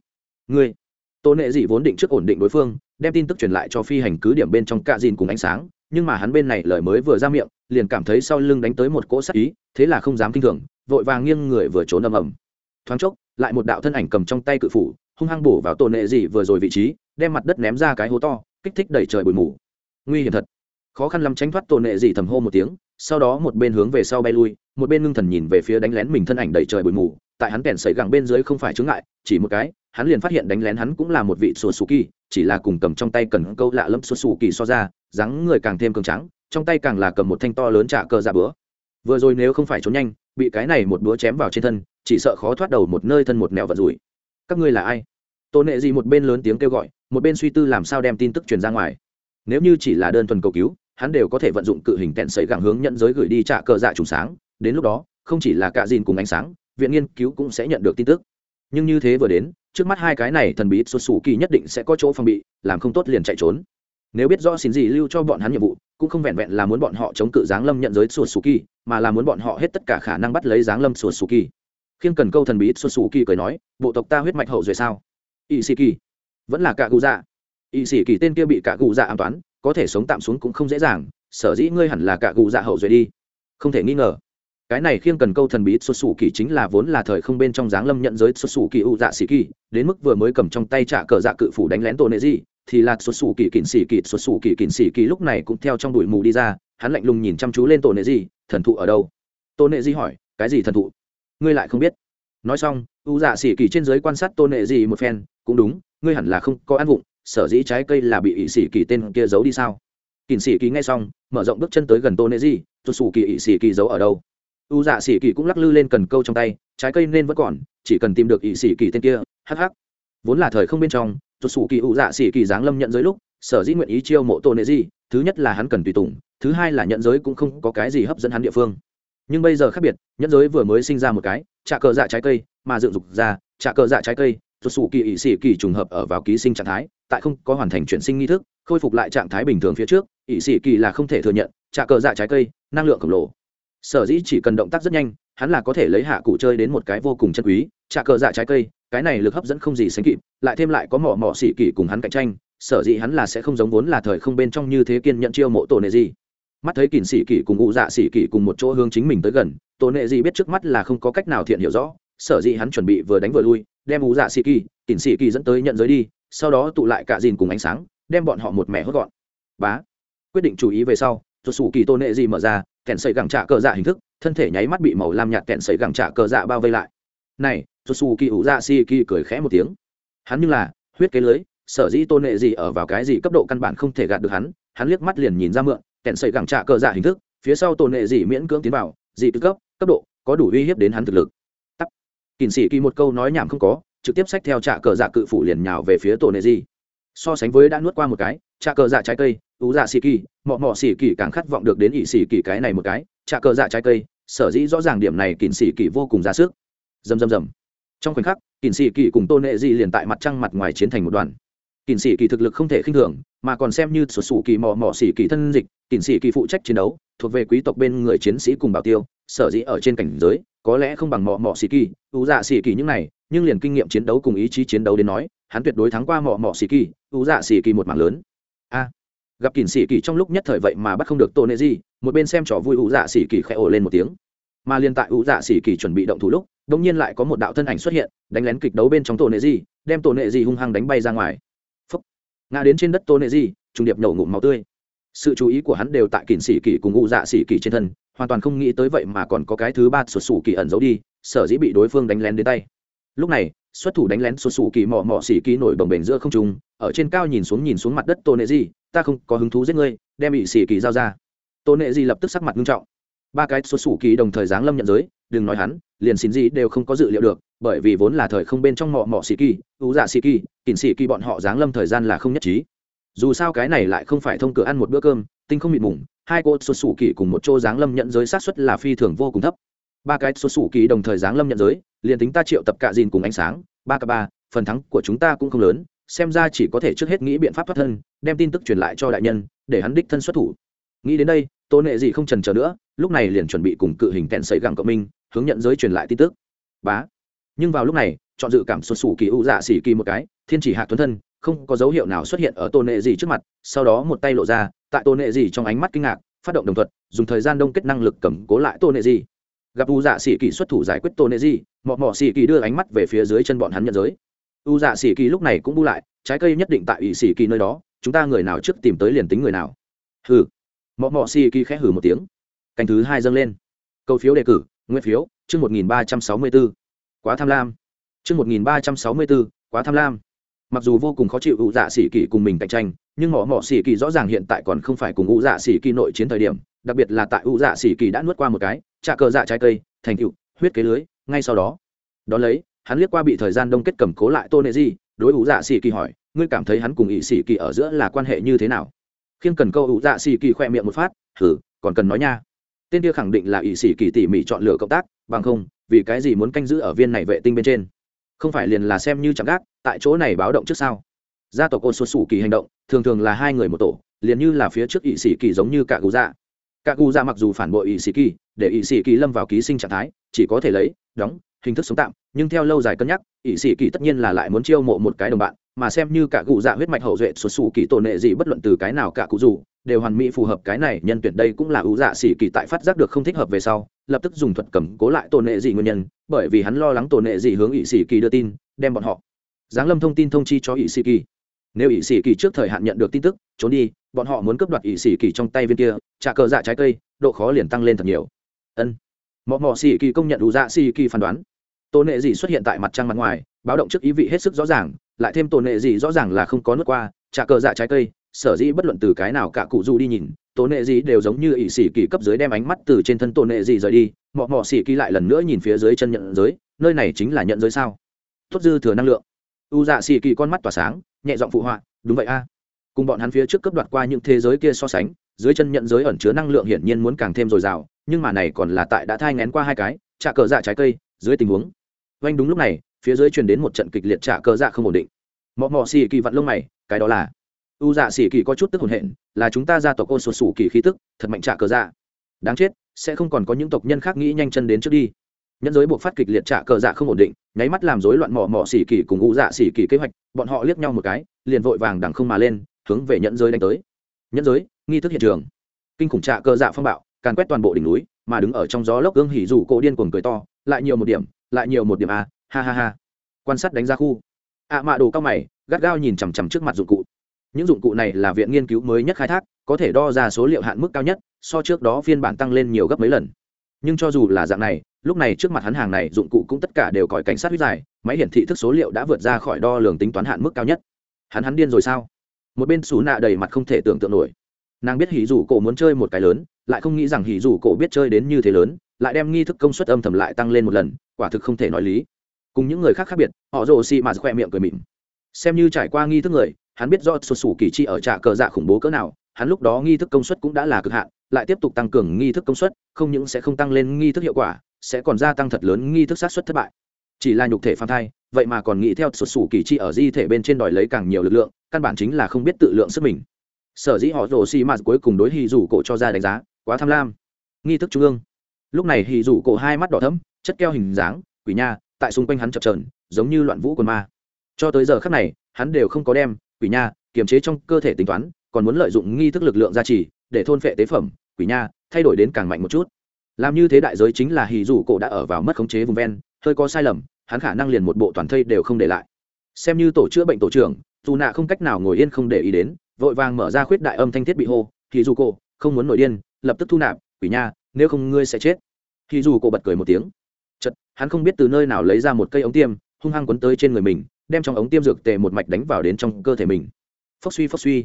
Ngươi tôn nệ dị vốn định trước ổn định đối phương, đem tin tức truyền lại cho phi hành cứ điểm bên trong cạ dìn cùng ánh sáng, nhưng mà hắn bên này lời mới vừa ra miệng, liền cảm thấy sau lưng đánh tới một cỗ sắc ý, thế là không dám kinh thường, vội vàng nghiêng người vừa trốn ầm ầm. Thoáng chốc, lại một đạo thân ảnh cầm trong tay cự phủ, hung hăng bổ vào tôn nệ dị vừa rồi vị trí, đem mặt đất ném ra cái hố to, kích thích đẩy trời bụi mù. Nguy hiểm thật. Khó khăn lắm tránh thoát tôn nệ dị thầm hô một tiếng, sau đó một bên hướng về sau bay lui, một bên ngưng thần nhìn về phía đánh lén mình thân ảnh đẩy trời bụi mù tại hắn kèn sẩy gẳng bên dưới không phải chướng ngại, chỉ một cái, hắn liền phát hiện đánh lén hắn cũng là một vị sùa sù kỳ chỉ là cùng cầm trong tay cần câu lạ lẫm sùa sù kỳ so ra, dáng người càng thêm cường trắng trong tay càng là cầm một thanh to lớn trả cờ dạ bữa. Vừa rồi nếu không phải trốn nhanh, bị cái này một búa chém vào trên thân, chỉ sợ khó thoát đầu một nơi thân một nẻo vật rủi. Các ngươi là ai? Tôn nệ gì một bên lớn tiếng kêu gọi, một bên suy tư làm sao đem tin tức truyền ra ngoài. Nếu như chỉ là đơn thuần cầu cứu, hắn đều có thể vận dụng cự hình tẹn sấy gẳng hướng nhận giới gửi đi trả cờ dạ trùng sáng. Đến lúc đó, không chỉ là cạ dìn cùng ánh sáng viện nghiên cứu cũng sẽ nhận được tin tức. Nhưng như thế vừa đến, trước mắt hai cái này thần bí xuất xù kỳ nhất định sẽ có chỗ phòng bị, làm không tốt liền chạy trốn. Nếu biết rõ xin gì lưu cho bọn hắn nhiệm vụ, cũng không vẹn vẹn là muốn bọn họ chống cự giáng lâm nhận giới xuất xù kỳ, mà là muốn bọn họ hết tất cả khả năng bắt lấy giáng lâm xuất xù kỳ. Khiêng cần câu thần bí xuất xù kỳ cười nói, bộ tộc ta huyết mạch hậu duệ sao? Ỵ sĩ kỳ vẫn là cả cụ dạ ỵ sĩ kỳ tên kia bị cả cụ dạ an toán, có thể sống tạm xuống cũng không dễ dàng, sở dĩ ngươi hẳn là cả cụ dạ hậu duệ đi. Không thể nghi ngờ cái này khiêng cần câu thần bí xuất xù kỳ chính là vốn là thời không bên trong dáng lâm nhận giới xuất xù kỳ u dạ sĩ kỳ đến mức vừa mới cầm trong tay trả cờ dạ cự phủ đánh lén tổ nệ gì thì là xuất xù kỳ kỉnh sĩ kỳ xuất xù kỳ kỉnh sĩ kỳ lúc này cũng theo trong đuổi mù đi ra, hắn lạnh lùng nhìn chăm chú lên tổ nệ gì thần thụ ở đâu? Tổ nệ gì hỏi, cái gì thần thụ? Ngươi lại không biết. Nói xong u dạ sĩ kỳ trên giới quan sát tổ nệ gì một phen, cũng đúng, ngươi hẳn là không có ăn vụng, sở dĩ trái cây là bị ỷ sĩ kỳ tên kia giấu đi sao? Kỉnh sĩ kỳ nghe xong, mở rộng bước chân tới gần tổ nệ gì xuất xù kỳ ỷ sĩ kỳ giấu ở đâu? U dạ xỉ kỳ cũng lắc lư lên cần câu trong tay, trái cây nên vẫn còn, chỉ cần tìm được ỵ xỉ kỳ tên kia hh vốn là thời không bên trong tuột xù kỳ u dạ xỉ kỳ giáng lâm nhận giới lúc, sở dĩ nguyện ý chiêu mộ tổ nệ gì thứ nhất là hắn cần tùy tùng, thứ hai là nhận giới cũng không có cái gì hấp dẫn hắn địa phương. Nhưng bây giờ khác biệt, nhận giới vừa mới sinh ra một cái trà cờ dạ trái cây, mà dựng dục ra trà cờ dạ trái cây tuột xù kỳ ỵ xỉ kỳ trùng hợp ở vào ký sinh trạng thái, tại không có hoàn thành chuyển sinh nghi thức, khôi phục lại trạng thái bình thường phía trước ỵ xỉ kỳ là không thể thừa nhận trà cờ dạ trái cây, năng lượng khổng lồ sở dĩ chỉ cần động tác rất nhanh, hắn là có thể lấy hạ cụ chơi đến một cái vô cùng chân quý trà cờ dạ trái cây, cái này lực hấp dẫn không gì sánh kịp, lại thêm lại có mỏ mỏ xỉ kỷ cùng hắn cạnh tranh, sở dĩ hắn là sẽ không giống vốn là thời không bên trong như thế kiên nhận chiêu mộ tổ nệ gì mắt thấy kỳn xỉ kỷ cùng ụ dạ xỉ kỷ cùng một chỗ hướng chính mình tới gần tổ nệ gì biết trước mắt là không có cách nào thiện hiểu rõ, sở dĩ hắn chuẩn bị vừa đánh vừa lui, đem ụ dạ xỉ kỷ kỳn xỉ kỷ dẫn tới nhận giới đi, sau đó tụ lại cả dìn cùng ánh sáng, đem bọn họ một mẻ hốt gọn. Bá, quyết định chú ý về sau tuột sủ kỳ tổ nệ gì mở ra kẹn sấy gẳng trả cờ dạ hình thức, thân thể nháy mắt bị màu lam nhạt kẹn sấy gẳng trả cờ dạ bao vây lại. Này tuột sủ kỳ ủ dạ si kỳ cười khẽ một tiếng. Hắn như là, huyết kế lưới, sở dĩ tôn nệ gì ở vào cái gì cấp độ căn bản không thể gạt được hắn hắn liếc mắt liền nhìn ra mượn kẹn sấy gẳng trả cờ dạ hình thức, phía sau tôn nệ gì miễn cưỡng tiến vào, dị tư cấp cấp độ, có đủ uy hiếp đến hắn thực lực. Tắt kỳn sĩ kỳ một câu nói nhảm không có, trực tiếp sách theo trả cờ dạ cự phủ liền nhào về phía tôn nệ gì so sánh với đã nuốt qua một cái trà cờ dạ trái cây, ú dạ xì kỳ, mọ mọ xì kỳ càng khát vọng được đến ỵ xì kỳ cái này một cái. Trà cờ dạ trái cây, sở dĩ rõ ràng điểm này kỳn xì kỳ vô cùng ra sức. Dầm dầm dầm trong khoảnh khắc kỳn xì kỳ cùng tôn nệ di liền tại mặt trăng mặt ngoài chiến thành một đoàn. Kỳn xì kỳ thực lực không thể khinh thường, mà còn xem như sổ sủ kỳ mò mò xì kỳ thân dịch kỳn xì kỳ phụ trách chiến đấu, thuộc về quý tộc bên người chiến sĩ cùng bảo tiêu, sở dĩ ở trên cảnh giới, có lẽ không bằng mò mò xì kỳ, ú dạ xì kỳ những này, nhưng liền kinh nghiệm chiến đấu cùng ý chí chiến đấu đến nói, hắn tuyệt đối thắng qua mọ mọ xì kỳ, ú dạ xì kỳ một mảng lớn a gặp kỳn sĩ kỳ trong lúc nhất thời vậy mà bắt không được tô nệ gì một bên xem trò vui ủ dạ sĩ kỳ khẽ ồ lên một tiếng. Mà liên tại ủ dạ sĩ kỳ chuẩn bị động thủ lúc đông nhiên lại có một đạo thân ảnh xuất hiện, đánh lén kịch đấu bên trong tôn nệ gì đem tôn nệ gì hung hăng đánh bay ra ngoài. Phấp ngã đến trên đất tôn nệ gì trùng điệp nổ ngụm máu tươi. Sự chú ý của hắn đều tại kỳn sĩ kỳ cùng ủ dạ sĩ kỳ trên thân, hoàn toàn không nghĩ tới vậy mà còn có cái thứ ba sụt sủ kỳ ẩn giấu đi, sở dĩ bị đối phương đánh lén đến tay. Lúc này xuất thủ đánh lén sụt sủ kỳ mò mò xỉ kỳ nổi bồng bềnh giữa không trung, ở trên cao nhìn xuống nhìn xuống mặt đất tô nệ gì ta không có hứng thú giết ngươi, đem bị xỉ kỳ giao ra. Tô nệ gì lập tức sắc mặt nghiêm trọng. Ba cái sụt sủ kỳ đồng thời giáng lâm nhận giới, đừng nói hắn, liền xin gì đều không có dự liệu được, bởi vì vốn là thời không bên trong mò mò xỉ kỳ ưu dạ xỉ kỳ kỉnh xỉ kỳ bọn họ giáng lâm thời gian là không nhất trí. Dù sao cái này lại không phải thông cửa ăn một bữa cơm, tinh không mịt mùng, hai cô sụt sủ kỳ cùng một chỗ giáng lâm nhận giới sát xuất là phi thường vô cùng thấp. Ba cái sụt sủ kỳ đồng thời giáng lâm nhận giới liền tính ta triệu tập cạ dìn cùng ánh sáng, ba k ba, phần thắng của chúng ta cũng không lớn, xem ra chỉ có thể trước hết nghĩ biện pháp thoát thân, đem tin tức truyền lại cho đại nhân, để hắn đích thân xuất thủ. Nghĩ đến đây tôn nệ gì không trần chờ nữa, lúc này liền chuẩn bị cùng cự hình tẹn sấy gẳng cộng minh, hướng nhận giới truyền lại tin tức. Bá. Nhưng vào lúc này, chọn dự cảm xuân sủ kỳ u dạ xỉ kỳ một cái, thiên chỉ hạ tuấn thân, không có dấu hiệu nào xuất hiện ở tôn nệ gì trước mặt, sau đó một tay lộ ra, tại tôn nệ gì trong ánh mắt kinh ngạc, phát động đồng thuật dùng thời gian đông kết năng lực cầm cố lại tôn nệ gì gặp u dạ xỉ kỳ xuất thủ giải quyết tôn nệ Di, mọ mọ xỉ kỳ đưa ánh mắt về phía dưới chân bọn hắn nhận giới. u dạ xỉ kỳ lúc này cũng bu lại trái cây nhất định tại ỵ xỉ kỳ nơi đó chúng ta người nào trước tìm tới liền tính người nào. hừ. mọ mọ xỉ kỳ khẽ hừ một tiếng. canh thứ hai dâng lên. câu phiếu đề cử nguyên phiếu chương một nghìn ba trăm sáu mươi b ố quá tham lam. chương một nghìn ba trăm sáu mươi b ố quá tham lam. mặc dù vô cùng khó chịu U dạ xỉ kỳ cùng mình cạnh tranh nhưng mỏ mỏ xỉ kỳ rõ ràng hiện tại còn không phải cùng U dạ xỉ kỳ nội chiến thời điểm đặc biệt là tại ưu dạ xỉ kỳ đã nuốt qua một cái, trà cờ dạ trái cây, thành cựu huyết kế lưới, ngay sau đó. Đón lấy, hắn liếc qua bị thời gian đông kết cầm cố lại tô nệ di đối ưu dạ xỉ kỳ hỏi, ngươi cảm thấy hắn cùng ỵ xỉ kỳ ở giữa là quan hệ như thế nào? Khiêng cần câu ưu dạ xỉ kỳ khoe miệng một phát thử còn cần nói nha. Tên kia khẳng định là ỵ sĩ kỳ tỉ mỉ chọn lựa cộng tác, bằng không, vì cái gì muốn canh giữ ở viên này vệ tinh bên trên? Không phải liền là xem như chẳng gác, tại chỗ này báo động trước sau gia tộc ô xuân xù kỳ hành động, thường thường là hai người một tổ, liền như là phía trước ỵ sĩ kỳ giống như cả cụ dạ cả u dạ mặc dù phản bội ỵ sĩ kỳ để ỵ sĩ kỳ lâm vào ký sinh trạng thái, chỉ có thể lấy, đóng, hình thức sống tạm, nhưng theo lâu dài cân nhắc ỵ sĩ kỳ tất nhiên là lại muốn chiêu mộ một cái đồng bạn, mà xem như cả cụ dạ huyết mạch hậu duệ xuất xù kỳ tổn hệ gì bất luận từ cái nào cả cụ dù, đều hoàn mỹ phù hợp cái này, nhân tuyển đây cũng là ưu dạ xỉ kỳ tại phát giác được không thích hợp về sau, lập tức dùng thuật cầm cố lại tổn hệ gì nguyên nhân, bởi vì hắn lo lắng tổn hệ gì hướng ỵ Sĩ kỳ đưa tin, đem bọn họ. Giáng lâm thông tin thông chi cho ỵ Sĩ kỳ nếu ỷ sĩ kỳ trước thời hạn nhận được tin tức, trốn đi, bọn họ muốn cướp đoạt ỷ sĩ kỳ trong tay viên kia, trả cờ dạ trái cây, độ khó liền tăng lên thật nhiều. Ân. Mọ mọ sĩ kỳ công nhận đủ dạ sĩ kỳ phán đoán. Tôn nệ dị xuất hiện tại mặt trăng mặt ngoài, báo động trước ý vị hết sức rõ ràng, lại thêm tôn nệ dị rõ ràng là không có nước qua, trả cờ dạ trái cây, sở dĩ bất luận từ cái nào cả cụ du đi nhìn tôn nệ dị đều giống như ỷ sĩ kỳ cấp dưới đem ánh mắt từ trên thân tôn nệ dị rời đi, mọ mọ sĩ kỳ lại lần nữa nhìn phía dưới chân nhận giới, nơi này chính là nhận giới sao? Tốt dư thừa năng lượng. U dạ sĩ kỳ con mắt tỏa sáng nhẹ giọng phụ họa, đúng vậy a. Cùng bọn hắn phía trước cấp đoạt qua những thế giới kia so sánh, dưới chân nhận giới ẩn chứa năng lượng hiển nhiên muốn càng thêm dồi dào, nhưng mà này còn là tại đã thai ngén qua hai cái, trả cờ dạ trái cây, dưới tình huống. Vanh đúng lúc này, phía dưới truyền đến một trận kịch liệt trả cờ dạ không ổn định. Mọ mọ xỉ kỳ vặn lông mày, cái đó là? U dạ xỉ kỳ có chút tức hồn hện, là chúng ta gia tộc ôn sột sủ kỳ khí tức, thật mạnh trả cờ dạ. Đáng chết, sẽ không còn có những tộc nhân khác nghĩ nhanh chân đến trước đi. Nhẫn giới buộc phát kịch liệt trả cờ dạ không ổn định, nháy mắt làm rối loạn mỏ mỏ xỉ kỳ cùng ngũ dạ xỉ kỳ kế hoạch bọn họ liếc nhau một cái, liền vội vàng đằng không mà lên, hướng về nhẫn giới đánh tới. Nhẫn giới, nghi thức hiện trường. Kinh khủng trạ cơ dạ phong bạo, càn quét toàn bộ đỉnh núi, mà đứng ở trong gió lốc gương hỉ rủ cổ điên cuồng cười to, lại nhiều một điểm, lại nhiều một điểm a ha ha ha. Quan sát đánh ra khu. Ạ mạ đồ cao mày, gắt gao nhìn chằm chằm trước mặt dụng cụ. Những dụng cụ này là viện nghiên cứu mới nhất khai thác, có thể đo ra số liệu hạn mức cao nhất, so trước đó phiên bản tăng lên nhiều gấp mấy lần nhưng cho dù là dạng này, lúc này trước mặt hắn hàng này dụng cụ cũng tất cả đều còi cảnh sát huyết dài, máy hiển thị thức số liệu đã vượt ra khỏi đo lường tính toán hạn mức cao nhất. Hắn hắn điên rồi sao? Một bên xú nạ đầy mặt không thể tưởng tượng nổi. Nàng biết hỉ dù cổ muốn chơi một cái lớn, lại không nghĩ rằng hỉ dù cổ biết chơi đến như thế lớn, lại đem nghi thức công suất âm thầm lại tăng lên một lần, quả thực không thể nói lý. Cùng những người khác khác biệt, họ rồ xị mà khoe miệng cười mịn xem như trải qua nghi thức người, hắn biết do sụt sủ kỳ chi ở trạ cờ dạ khủng bố cỡ nào, hắn lúc đó nghi thức công suất cũng đã là cực hạn lại tiếp tục tăng cường nghi thức công suất, không những sẽ không tăng lên nghi thức hiệu quả, sẽ còn gia tăng thật lớn nghi thức sát xuất thất bại. Chỉ là nhục thể phàm thai, vậy mà còn nghĩ theo sụt sủ kỳ chi ở di thể bên trên đòi lấy càng nhiều lực lượng, căn bản chính là không biết tự lượng sức mình. Sở dĩ họ rồ xì mạt cuối cùng đối hì rủ cổ cho ra đánh giá, quá tham lam. Nghi thức trung ương. Lúc này hì rủ cổ hai mắt đỏ thấm chất keo hình dáng, quỷ nha, tại xung quanh hắn chập trờn giống như loạn vũ quần ma. Cho tới giờ khắc này, hắn đều không có đem, quỷ nha, kiềm chế trong cơ thể tính toán, còn muốn lợi dụng nghi thức lực lượng gia trì để thôn phệ tế phẩm, quỷ nha, thay đổi đến càng mạnh một chút. Làm như thế đại giới chính là hì dù cổ đã ở vào mất khống chế vùng ven, hơi có sai lầm, hắn khả năng liền một bộ toàn thây đều không để lại. Xem như tổ chữa bệnh tổ trưởng, dù nạ không cách nào ngồi yên không để ý đến, vội vàng mở ra khuyết đại âm thanh thiết bị hô, hì dù cổ, không muốn nổi điên, lập tức thu nạp, quỷ nha, nếu không ngươi sẽ chết. Hì dù cổ bật cười một tiếng. Chật hắn không biết từ nơi nào lấy ra một cây ống tiêm, hung hăng quấn tới trên người mình, đem trong ống tiêm dược tề một mạch đánh vào đến trong cơ thể mình. Phốc suy phốc suy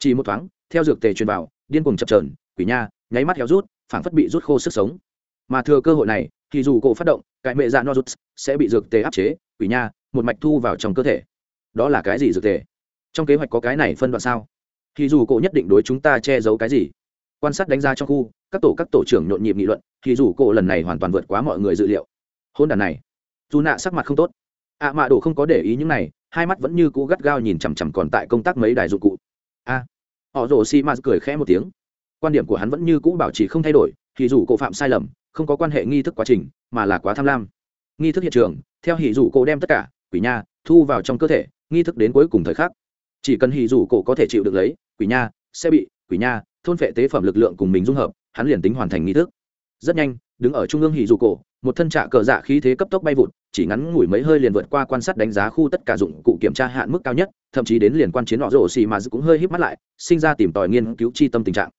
chỉ một thoáng, theo dược tề truyền vào, điên cuồng chập trờn quỷ nha, nháy mắt héo rút, phảng phất bị rút khô sức sống. Mà thừa cơ hội này, thì dù cổ phát động cái mệ dạ no rút sẽ bị dược tề áp chế, quỷ nha, một mạch thu vào trong cơ thể. Đó là cái gì dược tề? Trong kế hoạch có cái này phân đoạn sao? Thì dù cổ nhất định đối chúng ta che giấu cái gì? Quan sát đánh giá trong khu, các tổ các tổ trưởng nhộn nhịp nghị luận, thì dù cổ lần này hoàn toàn vượt quá mọi người dự liệu. Hôn đàn này, dù nạ sắc mặt không tốt. Ạ mạ đồ không có để ý những này, hai mắt vẫn như cũ gắt gao nhìn chằm chằm còn tại công tác mấy đài dụng cụ họ rồ xi mạt cười khẽ một tiếng. Quan điểm của hắn vẫn như cũ bảo trì không thay đổi thì dù cổ phạm sai lầm, không có quan hệ nghi thức quá trình, mà là quá tham lam. Nghi thức hiện trường, theo hỉ dù cổ đem tất cả, quỷ nha, thu vào trong cơ thể, nghi thức đến cuối cùng thời khắc. Chỉ cần hỉ dù cổ có thể chịu được lấy, quỷ nha, sẽ bị, quỷ nha, thôn phệ tế phẩm lực lượng cùng mình dung hợp, hắn liền tính hoàn thành nghi thức. Rất nhanh, đứng ở trung ương hỉ dù cổ một thân trạ cờ dạ khí thế cấp tốc bay vụt, chỉ ngắn ngủi mấy hơi liền vượt qua quan sát đánh giá khu tất cả dụng cụ kiểm tra hạn mức cao nhất, thậm chí đến liền quan chiến họ rổ xì mà cũng hơi híp mắt lại, sinh ra tìm tòi nghiên cứu chi tâm tình trạng.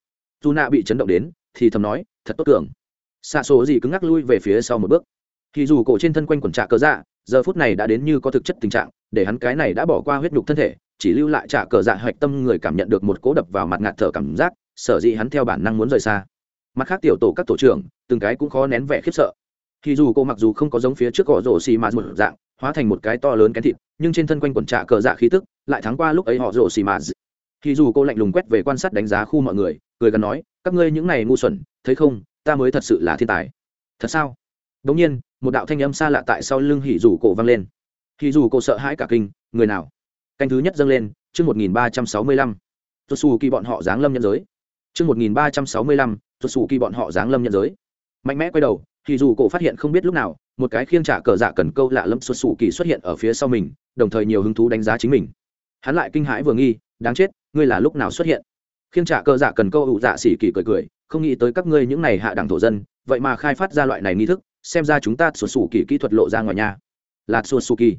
Dù nạ bị chấn động đến, thì thầm nói, thật tốt tưởng. Xạ số gì cứng ngắc lui về phía sau một bước. Thì dù cổ trên thân quanh quần trạ cờ dạ giờ phút này đã đến như có thực chất tình trạng, để hắn cái này đã bỏ qua huyết nhục thân thể, chỉ lưu lại trạ cờ dạ hoạch tâm người cảm nhận được một cố đập vào mặt ngạt thở cảm giác, sở dĩ hắn theo bản năng muốn rời xa. Mặt khác tiểu tổ các tổ trưởng, từng cái cũng khó nén vẻ khiếp sợ thì dù cô mặc dù không có giống phía trước gõ rổ xì mà một dạng, hóa thành một cái to lớn kén thịt, nhưng trên thân quanh quần trạ cờ dạ khí tức, lại thắng qua lúc ấy họ rổ xì mà thì dù cô lạnh lùng quét về quan sát đánh giá khu mọi người, cười gần nói, các ngươi những này ngu xuẩn, thấy không, ta mới thật sự là thiên tài. Thật sao? Đống nhiên, một đạo thanh âm xa lạ tại sau lưng hỉ dù cổ vang lên. Hỉ dù cổ sợ hãi cả kinh, người nào? Canh thứ nhất dâng lên, chương một nghìn ba trăm sáu mươi lăm. Tuột xù kỳ bọn họ giáng lâm nhân giới. Chương một nghìn ba trăm sáu mươi lăm tuột xù kỳ bọn họ giáng lâm nhân giới. Mạnh mẽ quay đầu thì dù cổ phát hiện không biết lúc nào, một cái khiêng trả cờ dạ cần câu lạ lâm xuất xù kỳ xuất hiện ở phía sau mình, đồng thời nhiều hứng thú đánh giá chính mình. Hắn lại kinh hãi vừa nghi, đáng chết, ngươi là lúc nào xuất hiện? Khiêng trả cờ dạ cần câu ụ dạ xỉ kỳ cười cười, không nghĩ tới các ngươi những này hạ đẳng thổ dân, vậy mà khai phát ra loại này nghi thức, xem ra chúng ta xuất xù kỳ kỹ thuật lộ ra ngoài nhà. Là xuất xù kỳ?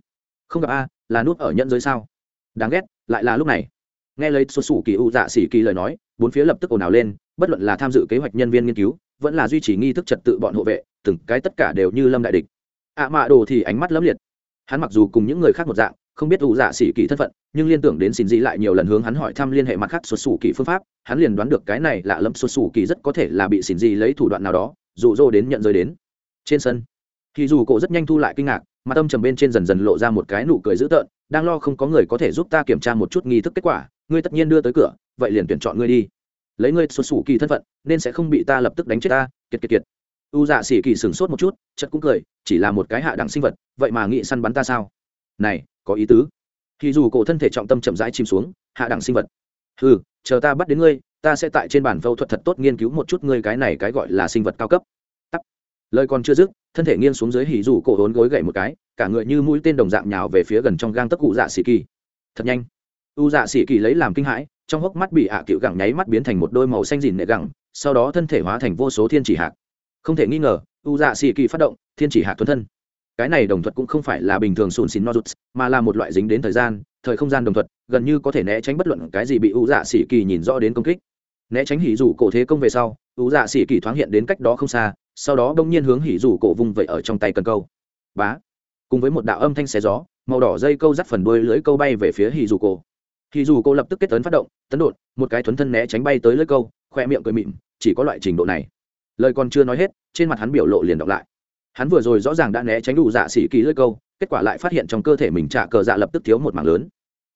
Không gặp a, là nút ở nhẫn giới sao? Đáng ghét, lại là lúc này. Nghe lấy xuất xù kỳ ụ dạ xỉ kỳ lời nói, bốn phía lập tức ồn ào lên, bất luận là tham dự kế hoạch nhân viên nghiên cứu vẫn là duy trì nghi thức trật tự bọn hộ vệ, từng cái tất cả đều như lâm đại địch. Ạ mạ đồ thì ánh mắt lấm liệt. Hắn mặc dù cùng những người khác một dạng, không biết ủ dạ sĩ kỳ thân phận, nhưng liên tưởng đến xin dị lại nhiều lần hướng hắn hỏi thăm liên hệ mặt khác xuất xù kỳ phương pháp, hắn liền đoán được cái này lạ lẫm xuất xù kỳ rất có thể là bị xin dị lấy thủ đoạn nào đó, dụ dỗ đến nhận rơi đến. Trên sân, thì dù cổ rất nhanh thu lại kinh ngạc mà tâm trầm bên trên dần dần lộ ra một cái nụ cười dữ tợn, đang lo không có người có thể giúp ta kiểm tra một chút nghi thức kết quả, ngươi tất nhiên đưa tới cửa, vậy liền tuyển chọn ngươi đi lấy ngươi xuất xù kỳ thân phận, nên sẽ không bị ta lập tức đánh chết ta, kiệt kiệt kiệt. U dạ xỉ kỳ sửng sốt một chút chất cũng cười, chỉ là một cái hạ đẳng sinh vật, vậy mà nghĩ săn bắn ta sao? Này, có ý tứ. Thì dù cổ thân thể trọng tâm chậm rãi chìm xuống, hạ đẳng sinh vật. Ừ chờ ta bắt đến ngươi, ta sẽ tại trên bản phẫu thuật thật tốt nghiên cứu một chút ngươi cái này cái gọi là sinh vật cao cấp. Tắt lời còn chưa dứt, thân thể nghiêng xuống dưới hỉ dù cổ hốn gối gậy một cái, cả người như mũi tên đồng dạng nhào về phía gần trong gang tấc cụ dạ xỉ kỳ. Thật nhanh u dạ xỉ kỳ lấy làm kinh hãi, trong hốc mắt bị hạ cựu gẳng nháy mắt biến thành một đôi màu xanh dìn nệ gẳng, sau đó thân thể hóa thành vô số thiên chỉ hạc. Không thể nghi ngờ, u dạ xỉ kỳ phát động, thiên chỉ hạc thuần thân. Cái này đồng thuật cũng không phải là bình thường sùn xìn nozuts mà là một loại dính đến thời gian, thời không gian đồng thuật, gần như có thể né tránh bất luận cái gì bị u dạ xỉ kỳ nhìn rõ đến công kích. Né tránh hỉ dù cổ thế công về sau, u dạ xỉ kỳ thoáng hiện đến cách đó không xa, sau đó đông nhiên hướng hỉ dù cổ vung vậy ở trong tay cần câu. Bá! Cùng với một đạo âm thanh xé gió, màu đỏ dây câu dắt phần đuôi lưỡi câu bay về phía hỉ dù cổ thì dù cô lập tức kết tấn phát động, tấn đột, một cái thuấn thân né tránh bay tới lưỡi câu, khoe miệng cười mịn, chỉ có loại trình độ này. Lời còn chưa nói hết, trên mặt hắn biểu lộ liền đọc lại. Hắn vừa rồi rõ ràng đã né tránh đủ dạ xỉ kỳ lưỡi câu, kết quả lại phát hiện trong cơ thể mình trả cờ dạ lập tức thiếu một mảng lớn.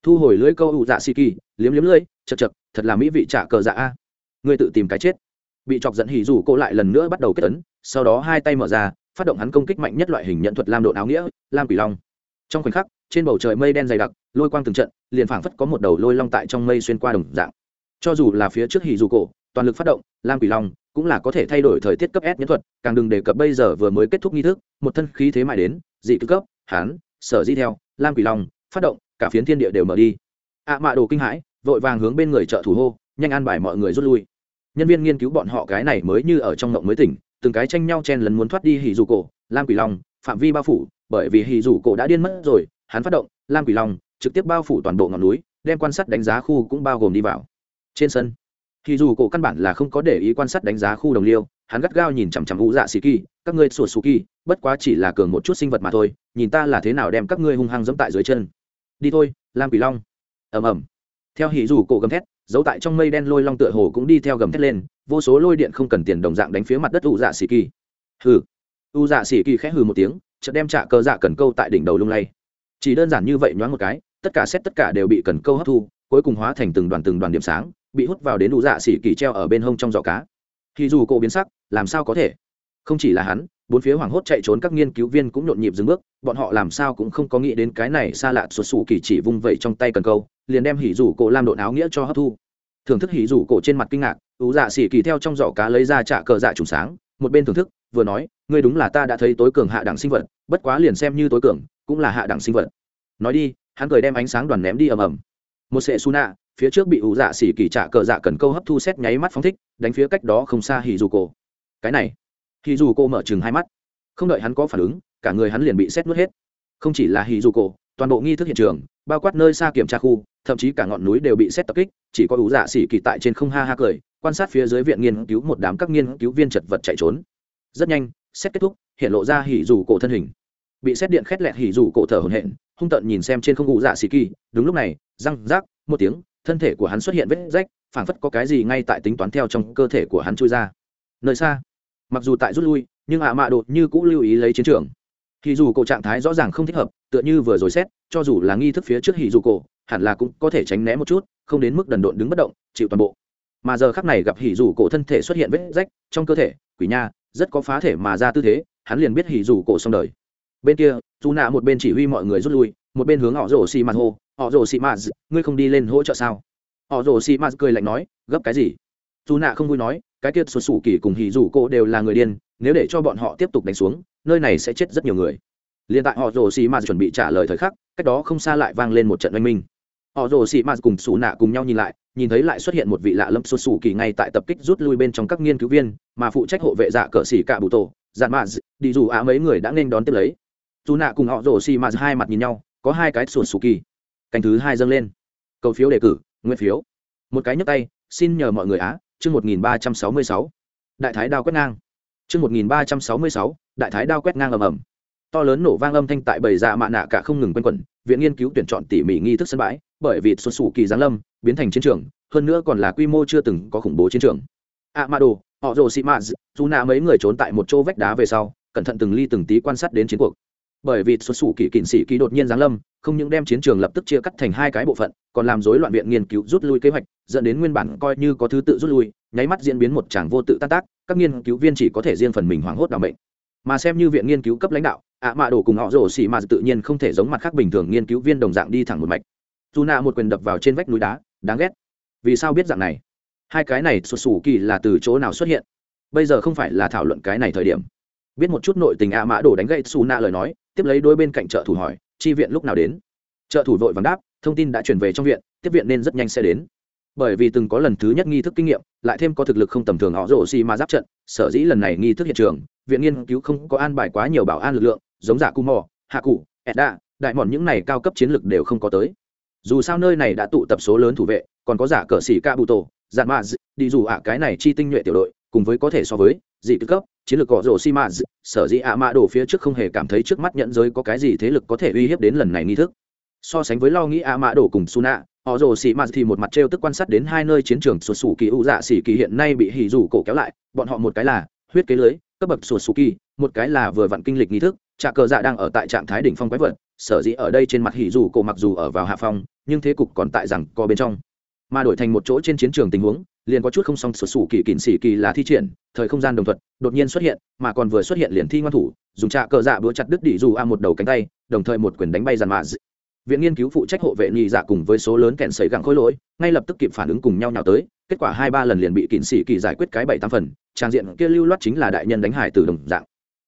Thu hồi lưỡi câu ủ dạ xỉ kỳ, liếm liếm lưỡi, chật chật, thật là mỹ vị trả cờ dạ a. Ngươi tự tìm cái chết. Bị chọc giận hỉ dù cô lại lần nữa bắt đầu kết tấn sau đó hai tay mở ra, phát động hắn công kích mạnh nhất loại hình nhận thuật lam độ áo nghĩa, lam quỷ long. Trong khoảnh khắc trên bầu trời mây đen dày đặc lôi quang từng trận liền phảng phất có một đầu lôi long tại trong mây xuyên qua đồng dạng cho dù là phía trước hỉ dù cổ toàn lực phát động lam quỷ long cũng là có thể thay đổi thời tiết cấp S nhân thuật, càng đừng đề cập bây giờ vừa mới kết thúc nghi thức, một thân khí thế mãi đến, dị cực cấp, hán, sở di theo, Lam Quỷ Long, phát động, cả phiến thiên địa đều mở đi. ạ mạ đồ kinh hãi, vội vàng hướng bên người trợ thủ hô, nhanh an bài mọi người rút lui. Nhân viên nghiên cứu bọn họ cái này mới như ở trong ngộng mới tỉnh, từng cái tranh nhau chen lấn muốn thoát đi hỉ dù cổ, Lam Quỷ Long, phạm vi bao phủ, bởi vì hỉ dù cổ đã điên mất rồi, hắn phát động, Lam Quỷ Long, trực tiếp bao phủ toàn bộ ngọn núi, đem quan sát đánh giá khu cũng bao gồm đi vào. Trên sân, thì dù cổ căn bản là không có để ý quan sát đánh giá khu đồng liêu hắn gắt gao nhìn chằm chằm u dạ xì kỳ các ngươi sủa xù kỳ bất quá chỉ là cường một chút sinh vật mà thôi nhìn ta là thế nào đem các ngươi hung hăng dẫm tại dưới chân. Đi thôi lam quỷ long. Ầm ầm. Theo hỉ dù cổ gầm thét giấu tại trong mây đen lôi long tựa hồ cũng đi theo gầm thét lên vô số lôi điện không cần tiền đồng dạng đánh phía mặt đất u dạ xì kỳ. Hừ. U dạ xì kỳ khẽ hừ một tiếng chợt đem trả cơ dạ cần câu tại đỉnh đầu lung lay chỉ đơn giản như vậy nhoáng một cái, tất cả xét tất cả đều bị cần câu hấp thu, cuối cùng hóa thành từng đoàn từng đoàn điểm sáng, bị hút vào đến đủ dạ xỉ kỳ treo ở bên hông trong giỏ cá. Thì dù cổ biến sắc, làm sao có thể? Không chỉ là hắn, bốn phía hoảng hốt chạy trốn các nghiên cứu viên cũng nhộn nhịp dừng bước, bọn họ làm sao cũng không có nghĩ đến cái này xa lạ sụt sù kỳ chỉ vung vẩy trong tay cần câu, liền đem hỉ rủ cổ lam độn áo nghĩa cho hấp thu. Thưởng thức hỉ rủ cổ trên mặt kinh ngạc ưu dạ xỉ kỳ theo trong giỏ cá lấy ra trả cờ dạ trùng sáng, một bên thưởng thức, vừa nói, ngươi đúng là ta đã thấy tối cường hạ đẳng sinh vật, bất quá liền xem như tối cường cũng là hạ đẳng sinh vật. Nói đi, hắn cười đem ánh sáng đoàn ném đi ầm ầm. Một sệ su nạ, phía trước bị ủ dạ xỉ kỳ trả cờ dạ cần câu hấp thu xét nháy mắt phóng thích, đánh phía cách đó không xa hì dù cổ cái này hì dù cổ mở chừng hai mắt. Không đợi hắn có phản ứng, cả người hắn liền bị xét nuốt hết. Không chỉ là hì dù cổ toàn bộ nghi thức hiện trường, bao quát nơi xa kiểm tra khu, thậm chí cả ngọn núi đều bị xét tập kích, chỉ có ủ dạ xỉ kỳ tại trên không ha ha cười, quan sát phía dưới viện nghiên cứu một đám các nghiên cứu viên chật vật chạy trốn. Rất nhanh, xét kết thúc, hiện lộ ra hỉ dù cổ thân hình bị xét điện khét lẹt hỉ rủ cổ thở hổn hển, hung tợn nhìn xem trên không ủ dạ xì kỳ. Đúng lúc này, răng, rác, một tiếng, thân thể của hắn xuất hiện vết rách, phảng phất có cái gì ngay tại tính toán theo trong cơ thể của hắn trôi ra. Nơi xa, mặc dù tại rút lui, nhưng ạ mạ đột như cũ lưu ý lấy chiến trường. Thì dù cổ trạng thái rõ ràng không thích hợp, tựa như vừa rồi xét, cho dù là nghi thức phía trước hỉ dù cổ, hẳn là cũng có thể tránh né một chút, không đến mức đần độn đứng bất động, chịu toàn bộ. Mà giờ khắc này gặp hỉ dù cổ thân thể xuất hiện vết rách trong cơ thể, quỷ nha, rất có phá thể mà ra tư thế, hắn liền biết hỉ dù cổ xong đời bên kia, dù nạ một bên chỉ huy mọi người rút lui, một bên hướng họ rổ xì mặt hô, họ rổ xì mạt, ngươi không đi lên hỗ trợ sao? Họ rổ xì mạt cười lạnh nói, gấp cái gì? Dù nạ không vui nói, cái kia sụt sủ kỳ cùng hì rủ cô đều là người điên, nếu để cho bọn họ tiếp tục đánh xuống, nơi này sẽ chết rất nhiều người. Liền tại họ rồ xì mạt chuẩn bị trả lời thời khắc, cách đó không xa lại vang lên một trận oanh minh. Họ rồ xì mạt cùng xù nạ cùng nhau nhìn lại, nhìn thấy lại xuất hiện một vị lạ lâm sụt sủ kỳ ngay tại tập kích rút lui bên trong các nghiên cứu viên, mà phụ trách hộ vệ dạ cỡ xỉ cả bụ tổ dạn mạt, đi dù á mấy người đã nên đón tiếp lấy dù nạ cùng họ rổ xì mạt hai mặt nhìn nhau, có hai cái sụt sù kỳ. Canh thứ hai dâng lên. Cầu phiếu đề cử, nguyên phiếu. Một cái nhấp tay, xin nhờ mọi người á, chương một nghìn ba trăm sáu mươi sáu. Đại thái đao quét ngang. Chương một nghìn ba trăm sáu mươi sáu, đại thái đao quét ngang ầm ầm. To lớn nổ vang âm thanh tại bầy dạ mạ nạ cả không ngừng quanh quẩn, viện nghiên cứu tuyển chọn tỉ mỉ nghi thức sân bãi, bởi vì xuất xù kỳ giáng lâm, biến thành chiến trường, hơn nữa còn là quy mô chưa từng có khủng bố chiến trường. A ma đồ, họ rồ sĩ mã dù nạ mấy người trốn tại một chỗ vách đá về sau, cẩn thận từng ly từng tí quan sát đến chiến cuộc bởi vì xuất xù kỳ kỵ sĩ ký đột nhiên giáng lâm, không những đem chiến trường lập tức chia cắt thành hai cái bộ phận, còn làm rối loạn viện nghiên cứu rút lui kế hoạch, dẫn đến nguyên bản coi như có thứ tự rút lui, nháy mắt diễn biến một tràng vô tự tan tác, các nghiên cứu viên chỉ có thể riêng phần mình hoảng hốt đ ả bệnh mà xem như viện nghiên cứu cấp lãnh đạo, ạ mạ đổ cùng họ rổ xì mà tự nhiên không thể giống mặt khác bình thường nghiên cứu viên đồng dạng đi thẳng một mạch. Dù nạ một quyền đập vào trên vách núi đá, đáng ghét. Vì sao biết dạng này? Hai cái này sụt sù kỳ là từ chỗ nào xuất hiện? Bây giờ không phải là thảo luận cái này thời điểm biết một chút nội tình ạ mã đổ đánh gậy xù nạ lời nói, tiếp lấy đôi bên cạnh trợ thủ hỏi, chi viện lúc nào đến? Trợ thủ vội vàng đáp, thông tin đã chuyển về trong viện, tiếp viện nên rất nhanh sẽ đến. Bởi vì từng có lần thứ nhất nghi thức kinh nghiệm, lại thêm có thực lực không tầm thường họ rổ xì mà giáp trận, sở dĩ lần này nghi thức hiện trường, viện nghiên cứu không có an bài quá nhiều bảo an lực lượng, giống giả cu mò, hạ cụ, edda, đại mòn những này cao cấp chiến lực đều không có tới. Dù sao nơi này đã tụ tập số lớn thủ vệ, còn có giả cờ xỉ ca bụ tổ dạn mạ đi dù ạ, cái này chi tinh nhuệ tiểu đội, cùng với có thể so với dị tư cấp chiến lược cọ rổ xi mã sở dĩ ạ mạ đổ phía trước không hề cảm thấy trước mắt nhận giới có cái gì thế lực có thể uy hiếp đến lần này nghi thức. So sánh với lo nghĩ ạ mạ đổ cùng suna, họ rồ xì mạt thì một mặt treo tức quan sát đến hai nơi chiến trường sụt sù kỳ u dạ xỉ kỳ hiện nay bị hỉ rủ cổ kéo lại, bọn họ một cái là huyết kế lưới, cấp bậc sụt sù kỳ, một cái là vừa vặn kinh lịch nghi thức, trạ cờ dạ đang ở tại trạng thái đỉnh phong quái vật, sở dĩ ở đây trên mặt hỉ rủ cổ mặc dù ở vào hạ phong, nhưng thế cục còn tại rằng co bên trong. Mà đổi thành một chỗ trên chiến trường tình huống liền có chút không song sụt sủ kỳ kỉnh xỉ kỳ là thi triển, thời không gian đồng thuận đột nhiên xuất hiện, mà còn vừa xuất hiện liền thi ngoan thủ, dùng trạ cờ dạ búa chặt đứt đỉ dù a một đầu cánh tay, đồng thời một quyền đánh bay dàn mạ viện nghiên cứu phụ trách hộ vệ nhị dạ cùng với số lớn kẹn xảy gặng khối lỗi, ngay lập tức kịp phản ứng cùng nhau nhào tới, kết quả hai ba lần liền bị kỉnh xỉ kỳ giải quyết cái bảy tam phần, trang diện kia lưu loát chính là đại nhân đánh hải từ đồng dạng.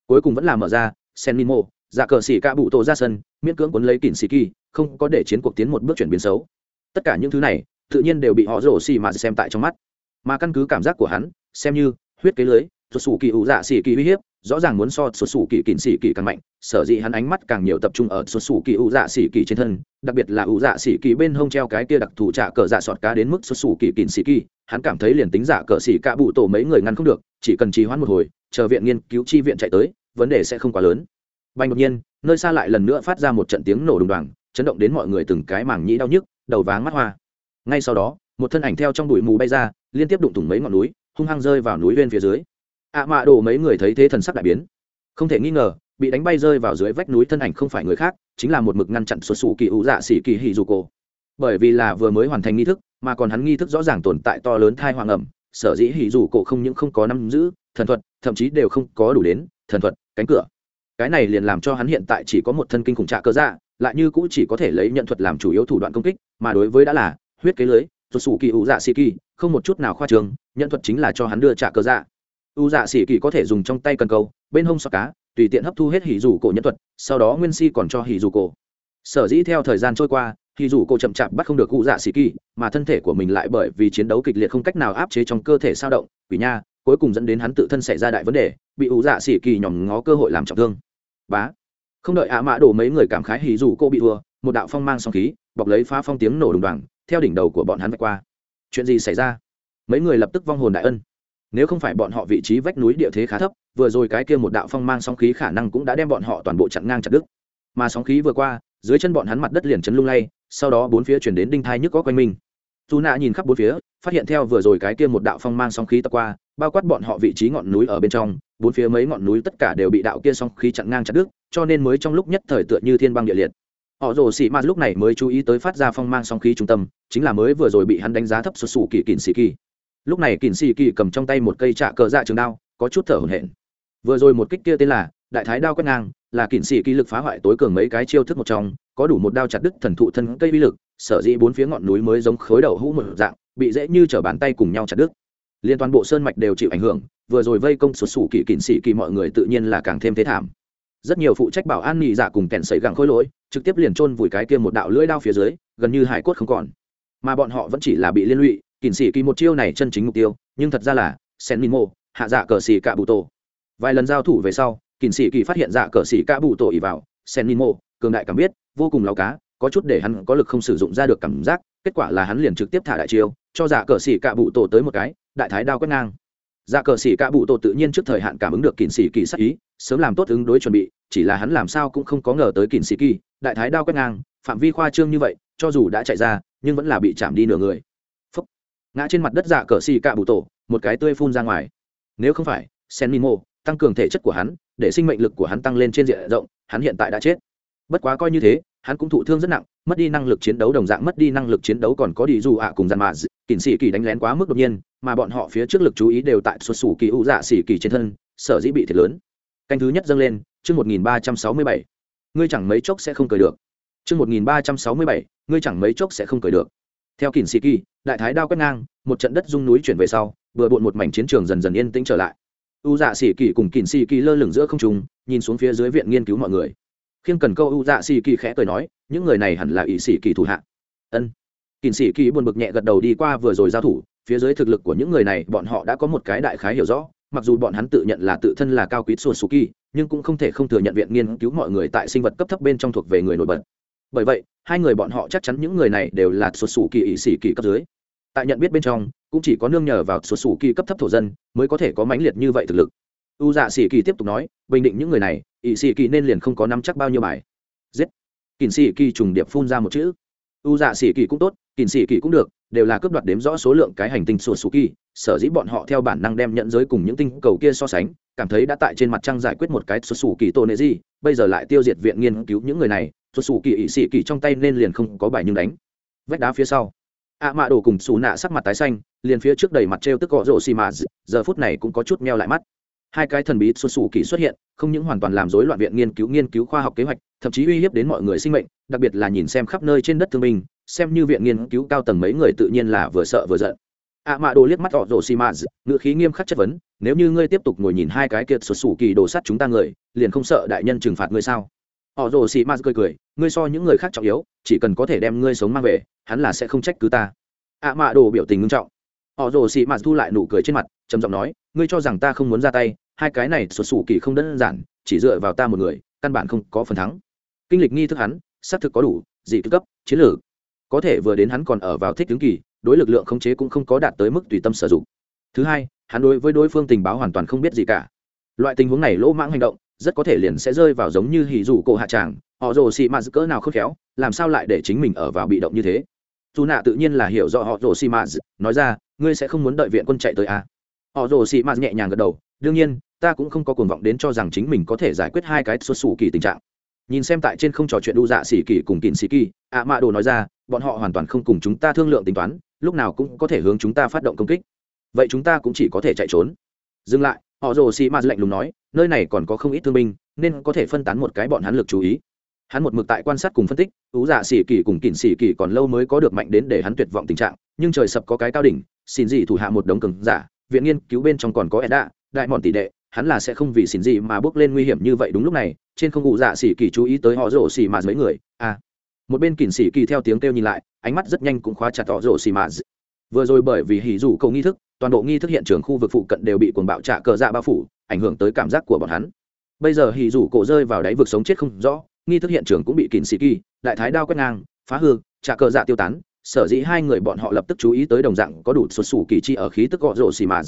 Cuối cùng vẫn là mở ra, sen mimo dạ cờ xỉ ca bụ tổ ra sân, miễn cưỡng cuốn lấy kỉnh xỉ kỳ, không có để chiến cuộc tiến một bước chuyển biến xấu. Tất cả những thứ này, tự nhiên đều bị họ rổ xì mà xem tại trong mắt mà căn cứ cảm giác của hắn, xem như, huyết kế lưới xuất xù kỳ ủ dạ xỉ kỳ uy hiếp, rõ ràng muốn so xuất xù kỳ kỵ xỉ kỳ càng mạnh, sở dĩ hắn ánh mắt càng nhiều tập trung ở xuất xù kỳ ủ dạ xỉ kỳ trên thân, đặc biệt là ủ dạ xỉ kỳ bên hông treo cái kia đặc thù trả cờ dạ sọt cá đến mức xuất xù kỳ kỵ xỉ kỳ, hắn cảm thấy liền tính giả cờ xỉ cả bụ tổ mấy người ngăn không được, chỉ cần trì hoãn một hồi, chờ viện nghiên cứu chi viện chạy tới, vấn đề sẽ không quá lớn. Bành đột nhiên, nơi xa lại lần nữa phát ra một trận tiếng nổ đùng đoàng, chấn động đến mọi người từng cái màng nhĩ đau nhức, đầu váng mắt hoa. Ngay sau đó một thân ảnh theo trong bụi mù bay ra, liên tiếp đụng thủng mấy ngọn núi, hung hăng rơi vào núi bên phía dưới. Ạ mạ đổ mấy người thấy thế thần sắc đại biến. Không thể nghi ngờ, bị đánh bay rơi vào dưới vách núi thân ảnh không phải người khác, chính là một mực ngăn chặn xuất xù kỳ ủ dạ xỉ kỳ hì dù cổ. Bởi vì là vừa mới hoàn thành nghi thức, mà còn hắn nghi thức rõ ràng tồn tại to lớn thai hoàng ẩm, sở dĩ hỉ dù cổ không những không có nắm giữ thần thuật, thậm chí đều không có đủ đến thần thuật cánh cửa. Cái này liền làm cho hắn hiện tại chỉ có một thân kinh khủng trạ cơ dạ lại như cũ chỉ có thể lấy nhận thuật làm chủ yếu thủ đoạn công kích, mà đối với đã là, huyết kế lưới rồi sủ kỳ ủ dạ xì kỳ, không một chút nào khoa trường nhận thuật chính là cho hắn đưa trả cơ dạ. Ủ dạ xì kỳ có thể dùng trong tay cần câu, bên hông xoa cá, tùy tiện hấp thu hết hỉ dù cổ nhân thuật, sau đó nguyên si còn cho hỉ dù cổ. Sở dĩ theo thời gian trôi qua, hỉ dù cổ chậm chạp bắt không được ủ dạ xì kỳ, mà thân thể của mình lại bởi vì chiến đấu kịch liệt không cách nào áp chế trong cơ thể sao động, quỷ nha, cuối cùng dẫn đến hắn tự thân xảy ra đại vấn đề, bị ủ dạ xì kỳ nhòm ngó cơ hội làm trọng thương. Bá. Không đợi ạ mã đổ mấy người cảm khái hỉ dù cô bị thua, một đạo phong mang song khí bọc lấy phá phong tiếng nổ đùng đoàng, theo đỉnh đầu của bọn hắn vạch qua. Chuyện gì xảy ra? Mấy người lập tức vong hồn đại ân. Nếu không phải bọn họ vị trí vách núi địa thế khá thấp, vừa rồi cái kia một đạo phong mang sóng khí khả năng cũng đã đem bọn họ toàn bộ chặn ngang chặt đứt. Mà sóng khí vừa qua, dưới chân bọn hắn mặt đất liền chấn lung lay, sau đó bốn phía chuyển đến đinh thai nhức có quanh mình. Dù nạ nhìn khắp bốn phía, phát hiện theo vừa rồi cái kia một đạo phong mang sóng khí tập qua, bao quát bọn họ vị trí ngọn núi ở bên trong, bốn phía mấy ngọn núi tất cả đều bị đạo kia sóng khí chặn ngang chặt đứt, cho nên mới trong lúc nhất thời tựa như thiên băng địa liệt họ rồ xị mạt lúc này mới chú ý tới phát ra phong mang song khí trung tâm, chính là mới vừa rồi bị hắn đánh giá thấp xuất xù kỳ kỳn xì kỳ. Lúc này kỳn xì kỳ cầm trong tay một cây trạ cờ dạ trường đao, có chút thở hổn hển. Vừa rồi một kích kia tên là đại thái đao quét ngang, là kỳn xì kỳ lực phá hoại tối cường mấy cái chiêu thức một trong, có đủ một đao chặt đứt thần thụ thân cây vi lực, sở dĩ bốn phía ngọn núi mới giống khối đầu hũ một dạng, bị dễ như chở bàn tay cùng nhau chặt đứt. Liên toàn bộ sơn mạch đều chịu ảnh hưởng, vừa rồi vây công sụt sủ kỳ kỳn xì kỳ mọi người tự nhiên là càng thêm thế thảm rất nhiều phụ trách bảo an nhị dạ cùng kèn sấy gẳng khôi lỗi, trực tiếp liền chôn vùi cái kia một đạo lưỡi đao phía dưới, gần như hải cốt không còn. Mà bọn họ vẫn chỉ là bị liên lụy kỳn xỉ kỳ một chiêu này chân chính mục tiêu, nhưng thật ra là, sen minh mô hạ dạ cờ xỉ cạ bụ tổ. Vài lần giao thủ về sau kỳn xỉ kỳ phát hiện dạ cờ xỉ cạ bụ tổ ỉ vào, sen minh mô cường đại cảm biết, vô cùng lao cá, có chút để hắn có lực không sử dụng ra được cảm giác, kết quả là hắn liền trực tiếp thả đại chiêu, cho dạ cờ xỉ cạ bụ tổ tới một cái, đại thái đao quét ngang dạ cờ xỉ cả bụ tổ tự nhiên trước thời hạn cảm ứng được kỳn xỉ kỳ sắc ý, sớm làm tốt ứng đối chuẩn bị, chỉ là hắn làm sao cũng không có ngờ tới kỳn sĩ kỳ, đại thái đao quét ngang, phạm vi khoa trương như vậy, cho dù đã chạy ra, nhưng vẫn là bị chạm đi nửa người. Phúc. ngã trên mặt đất dạ cờ xì cả bụ tổ, một cái tươi phun ra ngoài. Nếu không phải sen mimo tăng cường thể chất của hắn, để sinh mệnh lực của hắn tăng lên trên diện rộng, hắn hiện tại đã chết. Bất quá coi như thế hắn cũng thụ thương rất nặng, mất đi năng lực chiến đấu đồng dạng mất đi năng lực chiến đấu còn có đi dù ạ cùng dàn mà kỳn sĩ kỳ đánh lén quá mức đột nhiên, mà bọn họ phía trước lực chú ý đều tại xuất xù kỳ ưu dạ xỉ kỳ trên thân, sở dĩ bị thiệt lớn. Canh thứ nhất dâng lên, chương một nghìn ba trăm sáu mươi bảy. Ngươi chẳng mấy chốc sẽ không cười được. Chương một nghìn ba trăm sáu mươi bảy, ngươi chẳng mấy chốc sẽ không cười được. Theo kỳn sĩ kỳ, đại thái đao quét ngang, một trận đất rung núi chuyển về sau vừa bộn một mảnh chiến trường dần dần yên tĩnh trở lại. U dạ xỉ kỳ cùng kỳn sĩ kỳ lơ lửng giữa không trùng nhìn xuống phía dưới viện nghiên cứu mọi người khiêng cần câu u dạ sĩ kỳ khẽ cười nói những người này hẳn là ỵ sĩ kỳ thủ hạ. Ân. Kỳn sĩ kỳ buồn bực nhẹ gật đầu đi qua vừa rồi giao thủ phía dưới thực lực của những người này bọn họ đã có một cái đại khái hiểu rõ mặc dù bọn hắn tự nhận là tự thân là cao quý sùa kỳ, nhưng cũng không thể không thừa nhận viện nghiên cứu mọi người tại sinh vật cấp thấp bên trong thuộc về người nổi bật. Bởi vậy hai người bọn họ chắc chắn những người này đều là sùa sù kỳ ỵ sĩ kỳ cấp dưới. Tại nhận biết bên trong cũng chỉ có nương nhờ vào sùa sù kỳ cấp thấp thổ dân mới có thể có mãnh liệt như vậy thực lực u dạ sĩ kỳ tiếp tục nói, bình định những người này ỵ sĩ kỳ nên liền không có nắm chắc bao nhiêu bài. Giết. Kỳn sĩ kỳ trùng điệp phun ra một chữ. U dạ sĩ kỳ cũng tốt kỳn sĩ kỳ cũng được, đều là cướp đoạt đếm rõ số lượng cái hành tinh sổ sù kỳ, sở dĩ bọn họ theo bản năng đem nhận giới cùng những tinh cầu kia so sánh, cảm thấy đã tại trên mặt trăng giải quyết một cái sổ xù kỳ tổ nệ gì, bây giờ lại tiêu diệt viện nghiên cứu những người này, sổ xù kỳ ỵ sĩ kỳ trong tay nên liền không có bài nhưng đánh. Vách đá phía sau. Ạ mạ đổ cùng xù nạ sắc mặt tái xanh, liền phía trước đầy mặt trêu tức gõ rổ xì mà, giờ phút này cũng có chút meo lại mắt hai cái thần bí xuất xù kỳ xuất hiện, không những hoàn toàn làm rối loạn viện nghiên cứu nghiên cứu khoa học kế hoạch, thậm chí uy hiếp đến mọi người sinh mệnh, đặc biệt là nhìn xem khắp nơi trên đất thương binh, xem như viện nghiên cứu cao tầng mấy người tự nhiên là vừa sợ vừa giận. Ạ mạ đồ liếc mắt họ rồ xì mã ngự khí nghiêm khắc chất vấn, nếu như ngươi tiếp tục ngồi nhìn hai cái kiệt xuất xù kỳ đồ sắt chúng ta người, liền không sợ đại nhân trừng phạt ngươi sao? Họ rồ xì mã cười cười, ngươi so những người khác trọng yếu, chỉ cần có thể đem ngươi sống mang về, hắn là sẽ không trách cứ ta. Ạ mạ đồ biểu tình nghiêm trọng. Họ rồ xì mã thu lại nụ cười trên mặt, trầm giọng nói ngươi cho rằng ta không muốn ra tay, hai cái này sụt sủ kỳ không đơn giản, chỉ dựa vào ta một người, căn bản không có phần thắng. Kinh lịch nghi thức hắn, xác thực có đủ, dị cấp, chiến lược. Có thể vừa đến hắn còn ở vào thích tướng kỳ, đối lực lượng khống chế cũng không có đạt tới mức tùy tâm sử dụng. Thứ hai, hắn đối với đối phương tình báo hoàn toàn không biết gì cả. Loại tình huống này lỗ mãng hành động, rất có thể liền sẽ rơi vào giống như hỉ rủ cổ hạ tràng, họ rồ xì mạt cỡ nào khôn khéo, làm sao lại để chính mình ở vào bị động như thế? Dù nạ tự nhiên là hiểu rõ họ rồ xì mạt, nói ra, ngươi sẽ không muốn đợi viện quân chạy tới à họ rồ xì mạt nhẹ nhàng gật đầu, đương nhiên, ta cũng không có cuồng vọng đến cho rằng chính mình có thể giải quyết hai cái xuất xù kỳ tình trạng. Nhìn xem tại trên không trò chuyện đu dạ xỉ kỳ cùng kỳn xỉ kỳ, ạ mạ đồ nói ra, bọn họ hoàn toàn không cùng chúng ta thương lượng tính toán, lúc nào cũng có thể hướng chúng ta phát động công kích. Vậy chúng ta cũng chỉ có thể chạy trốn. Dừng lại, họ rồ xì mạt lạnh lùng nói, nơi này còn có không ít thương binh, nên có thể phân tán một cái bọn hắn lực chú ý. Hắn một mực tại quan sát cùng phân tích, ú dạ xỉ kỳ cùng kỉnh xỉ kỳ còn lâu mới có được mạnh đến để hắn tuyệt vọng tình trạng, nhưng trời sập có cái cao đỉnh, xin gì thủ hạ một đống cường giả viện nghiên cứu bên trong còn có edda, đại mòn tỷ đệ, hắn là sẽ không vì xin gì mà bước lên nguy hiểm như vậy đúng lúc này, trên không cụ dạ xỉ kỳ chú ý tới họ rổ xỉ mà mấy người. À một bên kỉnh xỉ kỳ theo tiếng kêu nhìn lại, ánh mắt rất nhanh cũng khóa chặt họ rổ xỉ mà vừa rồi bởi vì hỉ dù cầu nghi thức, toàn bộ nghi thức hiện trường khu vực phụ cận đều bị cuồng bạo trả cờ dạ bao phủ, ảnh hưởng tới cảm giác của bọn hắn. Bây giờ hỉ dù cổ rơi vào đáy vực sống chết không rõ, nghi thức hiện trường cũng bị kỉnh xỉ kỳ, đại thái đao quét ngang, phá hư, trả cờ dạ tiêu tán sở dĩ hai người bọn họ lập tức chú ý tới đồng dạng có đủ sụt sủ kỳ chi ở khí tức gọ rổ xì mà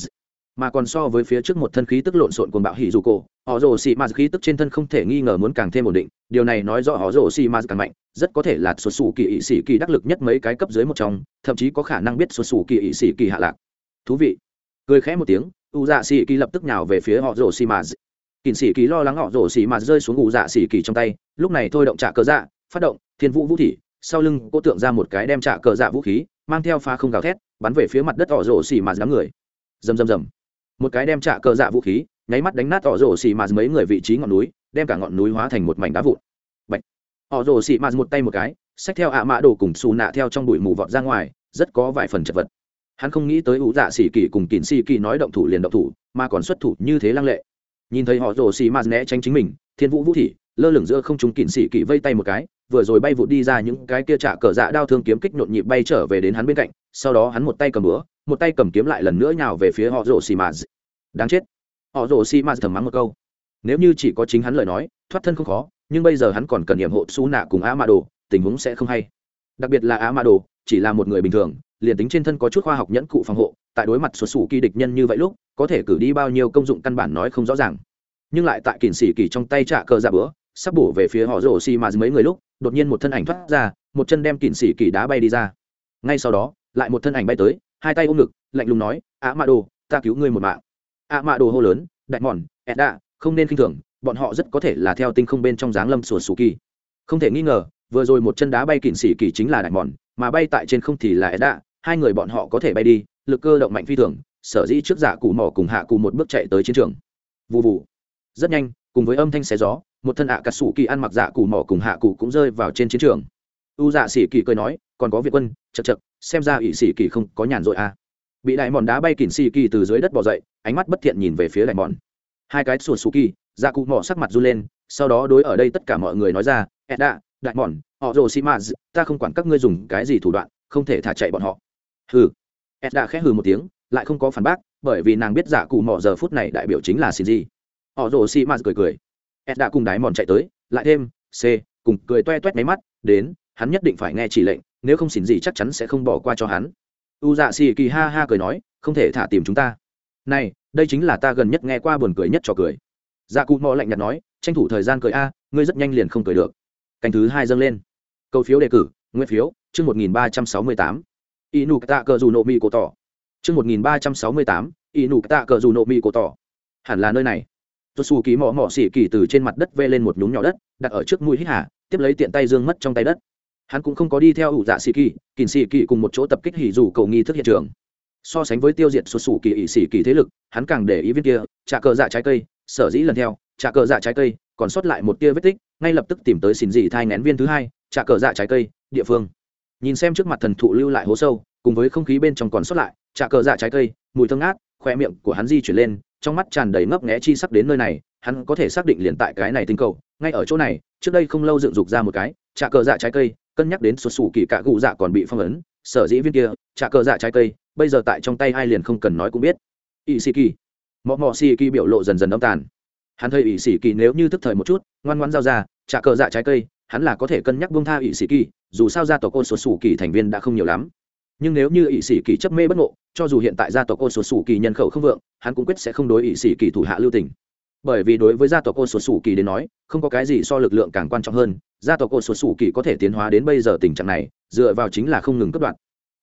mà còn so với phía trước một thân khí tức lộn xộn cuồng bạo hỉ dù cổ, họ rổ xì mà khí tức trên thân không thể nghi ngờ muốn càng thêm ổn định. Điều này nói rõ họ rổ xì mà càng mạnh, rất có thể là sụt sủ kỳ ỵ sĩ kỳ đắc lực nhất mấy cái cấp dưới một trong, thậm chí có khả năng biết sụt sủ kỳ ỵ sĩ kỳ hạ lạc. Thú vị. Cười khẽ một tiếng, u dạ xì kỳ lập tức nhào về phía họ rổ xì mà kỳn sĩ kỳ lo lắng họ rổ xì mà rơi xuống u dạ xì kỳ trong tay, lúc này thôi động trả cơ dạ phát động, thiên vũ vũ thị sau lưng cô tượng ra một cái đem trả cờ dạ vũ khí, mang theo pha không gào thét, bắn về phía mặt đất tỏ rổ xì mà đám người. Rầm rầm rầm. Một cái đem trả cờ dạ vũ khí, nháy mắt đánh nát tỏ rổ xì mà mấy người vị trí ngọn núi, đem cả ngọn núi hóa thành một mảnh đá vụn. Bạch. tỏ rổ xì mà một tay một cái, xách theo ạ mã đồ cùng xù nạ theo trong bụi mù vọt ra ngoài, rất có vài phần chật vật. Hắn không nghĩ tới ủ dạ xỉ kỳ cùng kín xì kỳ nói động thủ liền động thủ, mà còn xuất thủ như thế lăng lệ. Nhìn thấy họ rồ xì mạt né tránh chính mình, thiên vũ vũ thị lơ lửng giữa không chúng kỉn xỉ kỵ vây tay một cái, vừa rồi bay vụt đi ra những cái kia trả cờ dạ đao thương kiếm kích nhộn nhịp bay trở về đến hắn bên cạnh, sau đó hắn một tay cầm búa, một tay cầm kiếm lại lần nữa nhào về phía họ rổ xì mà đáng chết. Họ rổ xì mà thầm mắng một câu. Nếu như chỉ có chính hắn lời nói, thoát thân không khó, nhưng bây giờ hắn còn cần nhiệm hộ xú nạ cùng á mã đồ, tình huống sẽ không hay. Đặc biệt là á mã đồ, chỉ là một người bình thường, liền tính trên thân có chút khoa học nhẫn cụ phòng hộ, tại đối mặt xuất xù kỳ địch nhân như vậy lúc, có thể cử đi bao nhiêu công dụng căn bản nói không rõ ràng. Nhưng lại tại kỳn xỉ kỳ trong tay trả cờ dạ bữa sắp bổ về phía họ rổ xì mà mấy người lúc, đột nhiên một thân ảnh thoát ra, một chân đem kỳn xỉ kỳ đá bay đi ra. Ngay sau đó, lại một thân ảnh bay tới, hai tay ôm ngực, lạnh lùng nói ạ mạ đồ, ta cứu ngươi một mạng. Ạ mạ đồ hô lớn, đại mòn edda không nên k i n h thường, bọn họ rất có thể là theo tinh không bên trong dáng lâm sùa sù kỳ. Không thể nghi ngờ, vừa rồi một chân đá bay kỳn xỉ kỳ chính là đại mòn, mà bay tại trên không thì là edda hai người bọn họ có thể bay đi, lực cơ động mạnh phi thường, sở dĩ trước giả cụ mỏ cùng hạ cụ một bước chạy tới chiến trường. Vụ vụ rất nhanh, cùng với âm thanh xé gió một thân ạ cà sủ kỳ ăn mặc dạ cù mỏ cùng hạ cụ cũng rơi vào trên chiến trường. U dạ xỉ kỳ cười nói, còn có việt quân chật chật xem ra ỵ xỉ kỳ không có nhàn rỗi à. bị đại mòn đá bay kỉn xỉ kỳ từ dưới đất bỏ dậy, ánh mắt bất thiện nhìn về phía đại mòn. Hai cái sùa sù kỳ dạ cụ mỏ sắc mặt run lên, sau đó đối ở đây tất cả mọi người nói ra edda đại mòn, họ rồ xi maz ta không quản các ngươi dùng cái gì thủ đoạn, không thể thả chạy bọn họ. Hừ. Edda khẽ hừ một tiếng, lại không có phản bác, bởi vì nàng biết dạ cụ mỏ giờ phút này đại biểu chính là xin gì họ rồ xi maz cười cười ed đã cùng đái mòn chạy tới, lại thêm, c, cùng cười toe toét máy mắt, đến, hắn nhất định phải nghe chỉ lệnh, nếu không xỉn gì chắc chắn sẽ không bỏ qua cho hắn. U dạ xì kỳ ha ha cười nói, không thể thả tìm chúng ta. Này, đây chính là ta gần nhất nghe qua buồn cười nhất cho cười. Dạ cụ mò lạnh nhạt nói, tranh thủ thời gian cười a, ngươi rất nhanh liền không cười được. Canh thứ hai dâng lên. Câu phiếu đề cử, nguyên phiếu, chương một nghìn ba trăm sáu mươi tám. Inu tạ cờ dù nộ mi cổ tỏ chương một nghìn ba trăm sáu mươi tám inu tạ cờ dù nộ mi cổ tỏ hẳn là nơi này tôi xù ký mỏ mỏ xỉ kỳ từ trên mặt đất vê lên một nhúng nhỏ đất, đặt ở trước mũi hít hà, tiếp lấy tiện tay dương mất trong tay đất. Hắn cũng không có đi theo ủ dạ xỉ kỳ kỳn xỉ kỳ cùng một chỗ tập kích hỉ dù cầu nghi thức hiện trường. So sánh với tiêu diệt xuất xù kỳ ỵ xỉ kỳ thế lực, hắn càng để ý viên kia trả cờ dạ trái cây, sở dĩ lần theo trả cờ dạ trái cây, còn sót lại một tia vết tích, ngay lập tức tìm tới xin dị thai nén viên thứ hai trả cờ dạ trái cây, địa phương. Nhìn xem trước mặt thần thụ lưu lại hố sâu, cùng với không khí bên trong còn sót lại trả cờ dạ trái cây, mùi thơm ngát khoe miệng của hắn di chuyển lên trong mắt tràn đầy ngấp nghẽ chi sắc đến nơi này, hắn có thể xác định liền tại cái này tinh cầu, ngay ở chỗ này, trước đây không lâu dựng dục ra một cái, trà cờ dạ trái cây, cân nhắc đến xuất xù kỳ cạ gụ dạ còn bị phong ấn, sở dĩ viên kia, trà cờ dạ trái cây, bây giờ tại trong tay ai liền không cần nói cũng biết. Ỵ sĩ kỳ mọ mọ sĩ kỳ biểu lộ dần dần âm tàn. Hắn thấy ỵ sĩ kỳ nếu như thức thời một chút, ngoan ngoan giao ra, trà cờ dạ trái cây, hắn là có thể cân nhắc buông tha ỵ sĩ kỳ dù sao gia tộc côn xuất xù kỳ thành viên đã không nhiều lắm nhưng nếu như ỷ sĩ kỳ chấp mê bất ngộ, cho dù hiện tại gia tộc ô sột sủ kỳ nhân khẩu không vượng, hắn cũng quyết sẽ không đối ỷ sĩ kỳ thủ hạ lưu tình. Bởi vì đối với gia tộc ô sột sủ kỳ đến nói, không có cái gì so lực lượng càng quan trọng hơn, gia tộc ô sột sủ kỳ có thể tiến hóa đến bây giờ tình trạng này, dựa vào chính là không ngừng cất đoạn.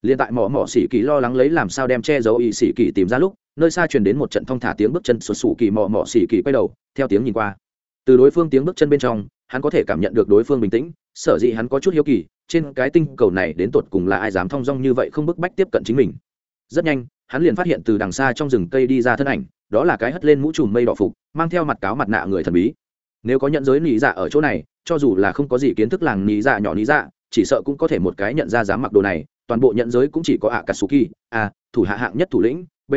Liền tại mỏ mỏ sĩ kỳ lo lắng lấy làm sao đem che giấu ỷ sĩ kỳ tìm ra lúc, nơi xa truyền đến một trận thong thả tiếng bước chân sột sủ kỳ mỏ mỏ sĩ kỳ quay đầu, theo tiếng nhìn qua. Từ đối phương tiếng bước chân bên trong hắn có thể cảm nhận được đối phương bình tĩnh, sở dĩ hắn có chút hiếu kỳ, trên cái tinh cầu này đến tột cùng là ai dám thong dong như vậy không bức bách tiếp cận chính mình. Rất nhanh, hắn liền phát hiện từ đằng xa trong rừng cây đi ra thân ảnh, đó là cái hất lên mũ trùm mây đỏ phục, mang theo mặt cáo mặt nạ người thần bí. Nếu có nhận giới nị dạ ở chỗ này, cho dù là không có gì kiến thức làng nị dạ nhỏ nị dạ chỉ sợ cũng có thể một cái nhận ra dám mặc đồ này, toàn bộ nhận giới cũng chỉ có ạ cà suki a, thủ hạ hạng nhất thủ lĩnh, b.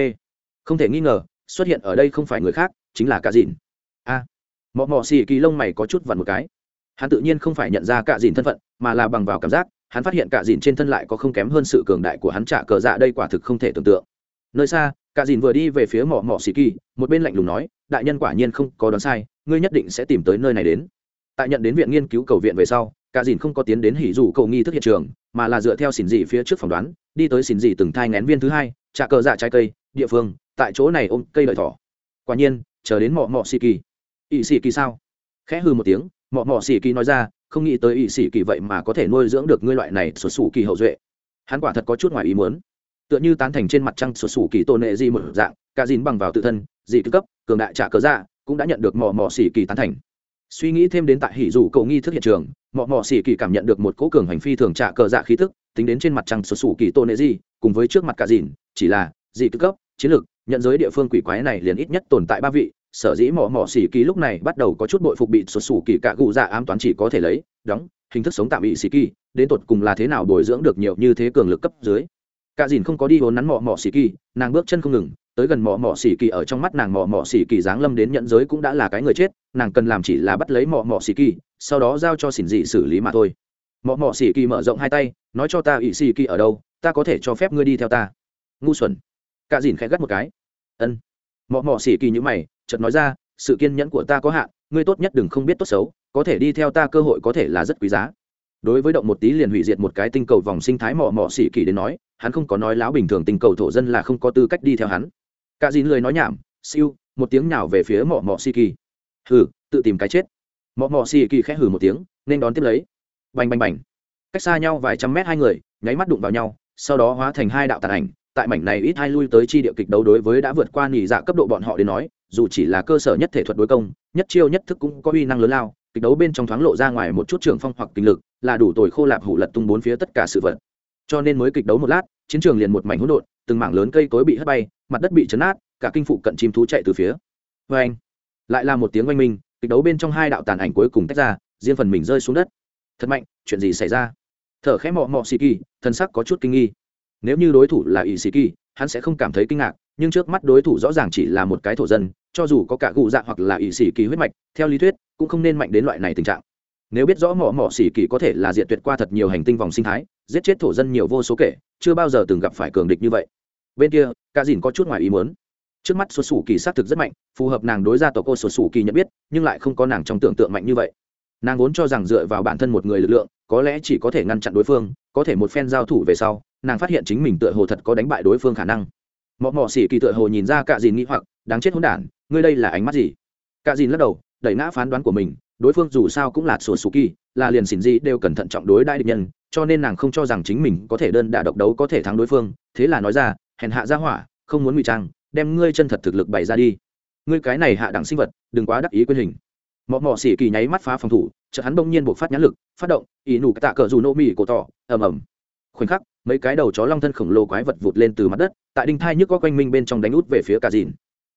Không thể nghi ngờ, xuất hiện ở đây không phải người khác, chính là cả dìn a mọ mọ xì kỳ lông mày có chút vặn một cái. Hắn tự nhiên không phải nhận ra cả dìn thân phận, mà là bằng vào cảm giác, hắn phát hiện cả dìn trên thân lại có không kém hơn sự cường đại của hắn trả cờ dạ đây quả thực không thể tưởng tượng. Nơi xa cả dìn vừa đi về phía mỏ mỏ xì kỳ, một bên lạnh lùng nói, đại nhân quả nhiên không có đoán sai, ngươi nhất định sẽ tìm tới nơi này đến. Tại nhận đến viện nghiên cứu cầu viện về sau cả dìn không có tiến đến hỉ dù cầu nghi thức hiện trường, mà là dựa theo xỉn dị phía trước phỏng đoán, đi tới xỉn dị từng thai ngén viên thứ hai, trả cờ dạ trái cây, địa phương, tại chỗ này ôm cây lợi thỏ. Quả nhiên, chờ đến mọ mọ xì kỳ ỵ sĩ kỳ sao? Khẽ hư một tiếng, mọ mọ sĩ kỳ nói ra, không nghĩ tới ỵ sĩ kỳ vậy mà có thể nuôi dưỡng được ngươi loại này xuất xù kỳ hậu duệ. Hắn quả thật có chút ngoài ý muốn. Tựa như tán thành trên mặt trăng xuất xù kỳ tôn nệ di một dạng, cả dìn bằng vào tự thân, dị cấp, cường đại trả cờ dạ cũng đã nhận được mọ mọ sĩ kỳ tán thành. Suy nghĩ thêm đến tại hỉ dù cầu nghi thức hiện trường, mọ mọ xỉ kỳ cảm nhận được một cỗ cường hành phi thường trả cờ dạ khí thức tính đến trên mặt trăng xuất sủ kỳ tôn nệ di, cùng với trước mặt cả dìn, chỉ là dị cấp, chiến lược nhận giới địa phương quỷ quái này liền ít nhất tồn tại ba vị sở dĩ mỏ mỏ xỉ kỳ lúc này bắt đầu có chút bội phục bị sụt sủ kỳ cạ cụ dạ ám toán chỉ có thể lấy, đóng, hình thức sống tạm bị xỉ kỳ, đến tột cùng là thế nào bồi dưỡng được nhiều như thế cường lực cấp dưới. Cạ dìn không có đi vốn nắn mỏ mỏ xỉ kỳ, nàng bước chân không ngừng, tới gần mỏ mỏ xỉ kỳ ở trong mắt nàng mỏ mỏ xỉ kỳ giáng lâm đến nhận giới cũng đã là cái người chết, nàng cần làm chỉ là bắt lấy mỏ mỏ xỉ kỳ, sau đó giao cho xỉn dị xử lý mà thôi. Mỏ mỏ xỉ kỳ mở rộng hai tay, nói cho ta ỵ xỉ kỳ ở đâu, ta có thể cho phép ngươi đi theo ta. Ngu xuẩn. Cạ dìn khẽ gắt một cái. Ân. Mọ mọ xỉ kỳ như mày chợt nói ra, sự kiên nhẫn của ta có hạn, ngươi tốt nhất đừng không biết tốt xấu, có thể đi theo ta cơ hội có thể là rất quý giá. Đối với động một tí liền hủy diệt một cái tinh cầu vòng sinh thái mọ mọ xỉ kỳ đến nói, hắn không có nói láo bình thường tinh cầu thổ dân là không có tư cách đi theo hắn. Cả dìn lười nói nhảm, siêu, một tiếng nào về phía mọ mọ xỉ kỳ hừ, tự tìm cái chết. Mọ mọ xỉ kỳ khẽ hừ một tiếng, nên đón tiếp lấy. Bành bành bành. Cách xa nhau vài trăm mét hai người, nháy mắt đụng vào nhau, sau đó hóa thành hai đạo tàn ảnh tại mảnh này ít hai lui tới chi địa kịch đấu đối với đã vượt qua nghỉ dạ cấp độ bọn họ đến nói, dù chỉ là cơ sở nhất thể thuật đối công, nhất chiêu nhất thức cũng có uy năng lớn lao, kịch đấu bên trong thoáng lộ ra ngoài một chút trường phong hoặc kinh lực, là đủ tồi khô lạp hủ lật tung bốn phía tất cả sự vật. Cho nên mới kịch đấu một lát, chiến trường liền một mảnh hỗn độn, từng mảng lớn cây cối bị hất bay, mặt đất bị chấn át cả kinh phụ cận chim thú chạy từ phía. Vê anh lại là một tiếng oanh minh, kịch đấu bên trong hai đạo tàn ảnh cuối cùng tách ra, riêng phần mình rơi xuống đất. Thật mạnh, chuyện gì xảy ra? Thở khẽ mọ mọ xì kỳ, thân sắc có chút kinh nghi nếu như đối thủ là ỷ sĩ kỳ hắn sẽ không cảm thấy kinh ngạc, nhưng trước mắt đối thủ rõ ràng chỉ là một cái thổ dân, cho dù có cả cụ dạ hoặc là ỷ sĩ kỳ huyết mạch, theo lý thuyết, cũng không nên mạnh đến loại này tình trạng. Nếu biết rõ mỏ mỏ xỉ kỳ có thể là diệt tuyệt qua thật nhiều hành tinh vòng sinh thái, giết chết thổ dân nhiều vô số kể, chưa bao giờ từng gặp phải cường địch như vậy. Bên kia, cả dìn có chút ngoài ý muốn. Trước mắt xuất xù kỳ xác thực rất mạnh, phù hợp nàng đối ra tổ cô xuất xù kỳ nhận biết, nhưng lại không có nàng trong tưởng tượng mạnh như vậy. Nàng vốn cho rằng dựa vào bản thân một người lực lượng, có lẽ chỉ có thể ngăn chặn đối phương, có thể một phen giao thủ về sau nàng phát hiện chính mình tựa hồ thật có đánh bại đối phương khả năng. Mọ mọ xỉ kỳ tựa hồ nhìn ra cạ dìn nghĩ hoặc, đáng chết hỗn đản, ngươi đây là ánh mắt gì? Cạ dìn lắc đầu, đẩy ngã phán đoán của mình, đối phương dù sao cũng là sổ sù kỳ, là liền xỉn gì đều cẩn thận trọng đối đại địch nhân, cho nên nàng không cho rằng chính mình có thể đơn đả độc đấu có thể thắng đối phương, thế là nói ra, hèn hạ ra hỏa, không muốn ngụy trang, đem ngươi chân thật thực lực bày ra đi. Ngươi cái này hạ đẳng sinh vật, đừng quá đắc ý quyền hình. Mọ mọ xỉ kỳ nháy mắt phá phòng thủ, chợt hắn bỗng nhiên buộc phát nhãn lực, phát động, ý nụ tạ cờ dù nô mì cổ tỏ. Ầm ầm. Khoảnh khắc mấy cái đầu chó long thân khổng lồ quái vật vụt lên từ mặt đất, tại đinh thai nhức có quanh minh bên trong đánh út về phía cà dìn.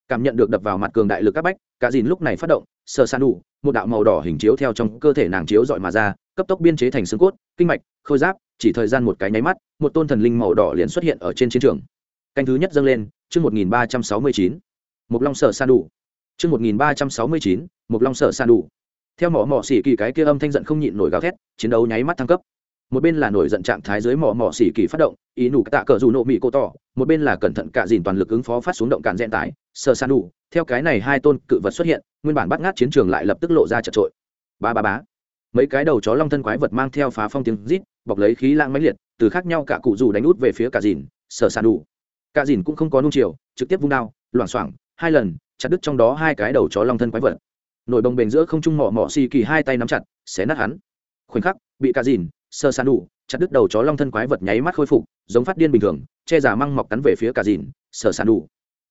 Cảm nhận được đập vào mặt cường đại lực các bách cà dìn lúc này phát động, sờ san đủ, một đạo màu đỏ hình chiếu theo trong cơ thể nàng chiếu dọi mà ra, cấp tốc biên chế thành xương cốt, kinh mạch, khôi giáp, chỉ thời gian một cái nháy mắt, một tôn thần linh màu đỏ liền xuất hiện ở trên chiến trường. Canh thứ nhất dâng lên, chương một nghìn ba trăm sáu mươi chín. Một long sở san đủ. Chương một nghìn ba trăm sáu mươi chín một long sở san đủ. Theo mỏ mỏ xỉ kỳ cái kia âm thanh giận không nhịn nổi gào thét, chiến đấu nháy mắt thăng cấp một bên là nổi giận trạng thái dưới mỏ mỏ xỉ kỳ phát động, ý nụ tạ cờ dù nộ mỹ cô tỏ, một bên là cẩn thận cả dìn toàn lực ứng phó phát xuống động cạn dẹn tải sơ san đủ, theo cái này hai tôn cự vật xuất hiện, nguyên bản bắt ngát chiến trường lại lập tức lộ ra chật trội. Ba ba bá mấy cái đầu chó long thân quái vật mang theo phá phong tiếng rít, bọc lấy khí lãng máy liệt, từ khác nhau cả cụ dù đánh út về phía cả dìn sơ san đủ. Cả dìn cũng không có nung chiều, trực tiếp vung đao, loảng xoảng, hai lần, chặt đứt trong đó hai cái đầu chó long thân quái vật. Nổi bồng bềnh giữa không trung mỏ mỏ xì kỳ hai tay nắm chặt, xé nát hắn. Khoảnh khắc, bị cả dìn sơ san đủ, chặt đứt đầu chó long thân quái vật nháy mắt khôi phục, giống phát điên bình thường, che giả măng mọc cắn về phía cả dìn, sơ san đủ.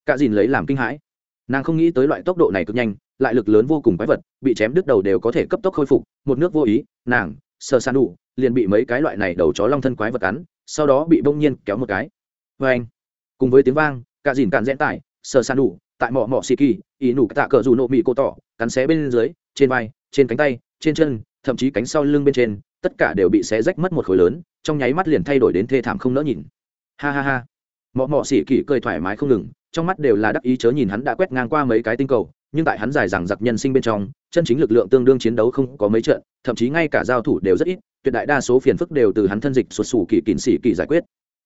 Cả dìn lấy làm kinh hãi. Nàng không nghĩ tới loại tốc độ này cực nhanh, lại lực lớn vô cùng quái vật, bị chém đứt đầu đều có thể cấp tốc khôi phục, một nước vô ý, nàng, sơ san đủ, liền bị mấy cái loại này đầu chó long thân quái vật cắn, sau đó bị bỗng nhiên kéo một cái. Vê anh, cùng với tiếng vang, cả dìn càn rẽn tải, sơ san đủ, tại mỏ mỏ xì kỳ, ý nủ tạ cờ dù nộ mị cô tỏ, cắn xé bên dưới, trên vai, trên cánh tay, trên chân, thậm chí cánh sau lưng bên trên tất cả đều bị xé rách mất một khối lớn, trong nháy mắt liền thay đổi đến thê thảm không nỡ nhìn. Ha ha ha. Mọ mọ xỉ kỳ cười thoải mái không ngừng, trong mắt đều là đắc ý chớ nhìn hắn đã quét ngang qua mấy cái tinh cầu, nhưng tại hắn dài rằng giặc nhân sinh bên trong, chân chính lực lượng tương đương chiến đấu không có mấy trận, thậm chí ngay cả giao thủ đều rất ít, tuyệt đại đa số phiền phức đều từ hắn thân dịch sụt sù kỳ kỳn xỉ kỳ giải quyết.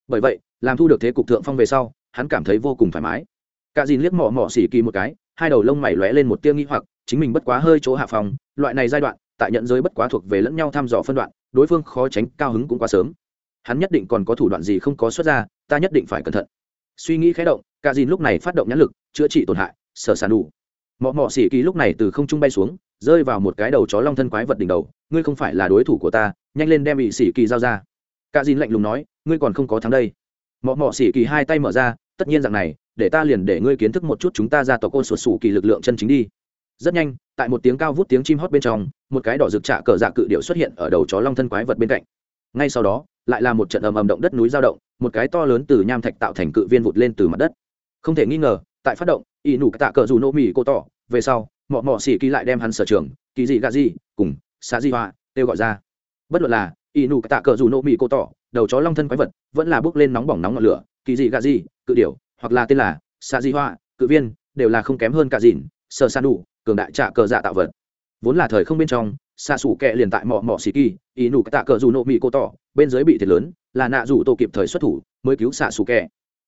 Bởi vậy, làm thu được thế cục thượng phong về sau, hắn cảm thấy vô cùng thoải mái. Cả dìn liếc mỏ mỏ xỉ kỳ một cái, hai đầu lông mày lóe lên một tia nghi hoặc, chính mình bất quá hơi chỗ hạ phòng, loại này giai đoạn tại nhận giới bất quá thuộc về lẫn nhau thăm dò phân đoạn, đối phương khó tránh, cao hứng cũng quá sớm. Hắn nhất định còn có thủ đoạn gì không có xuất ra, ta nhất định phải cẩn thận. Suy nghĩ khé động, cả dìn lúc này phát động nhãn lực, chữa trị tổn hại, sở sàn đủ. Mọ mọ xỉ kỳ lúc này từ không trung bay xuống, rơi vào một cái đầu chó long thân quái vật đỉnh đầu, ngươi không phải là đối thủ của ta, nhanh lên đem bị xỉ kỳ giao ra. Cả dìn lạnh lùng nói, ngươi còn không có thắng đây. Mọ mọ xỉ kỳ hai tay mở ra, tất nhiên rằng này, để ta liền để ngươi kiến thức một chút chúng ta ra tộc côn sụt sủ kỳ lực lượng chân chính đi rất nhanh, tại một tiếng cao vút tiếng chim hót bên trong, một cái đỏ rực trạ cờ dạ cự điệu xuất hiện ở đầu chó long thân quái vật bên cạnh. Ngay sau đó, lại là một trận ầm ầm động đất núi giao động, một cái to lớn từ nham thạch tạo thành cự viên vụt lên từ mặt đất. Không thể nghi ngờ, tại phát động y nủ tạ cờ dù nô mì cô tỏ, về sau, mọ mọ xỉ kỳ lại đem hắn sở trường, kỳ dị gà dị, cùng xá di hoa kêu gọi ra. Bất luận là y nủ tạ cờ dù nô mì cô tỏ, đầu chó long thân quái vật, vẫn là bước lên nóng bỏng nóng ngọn lửa, kỳ dị gà dị, cự điểu, hoặc là tên là xá di hoa cự viên, đều là không kém hơn cả dìn sờ san đủ cường đại trả cờ dạ tạo vật. Vốn là thời không bên trong xa xù kẹ liền tại mọ mọ xì kỳ, ý nụ tạ cờ dù nộ mỹ cô tỏ, bên dưới bị thiệt lớn, là nạ dù tô kịp thời xuất thủ, mới cứu xạ xù kẹ.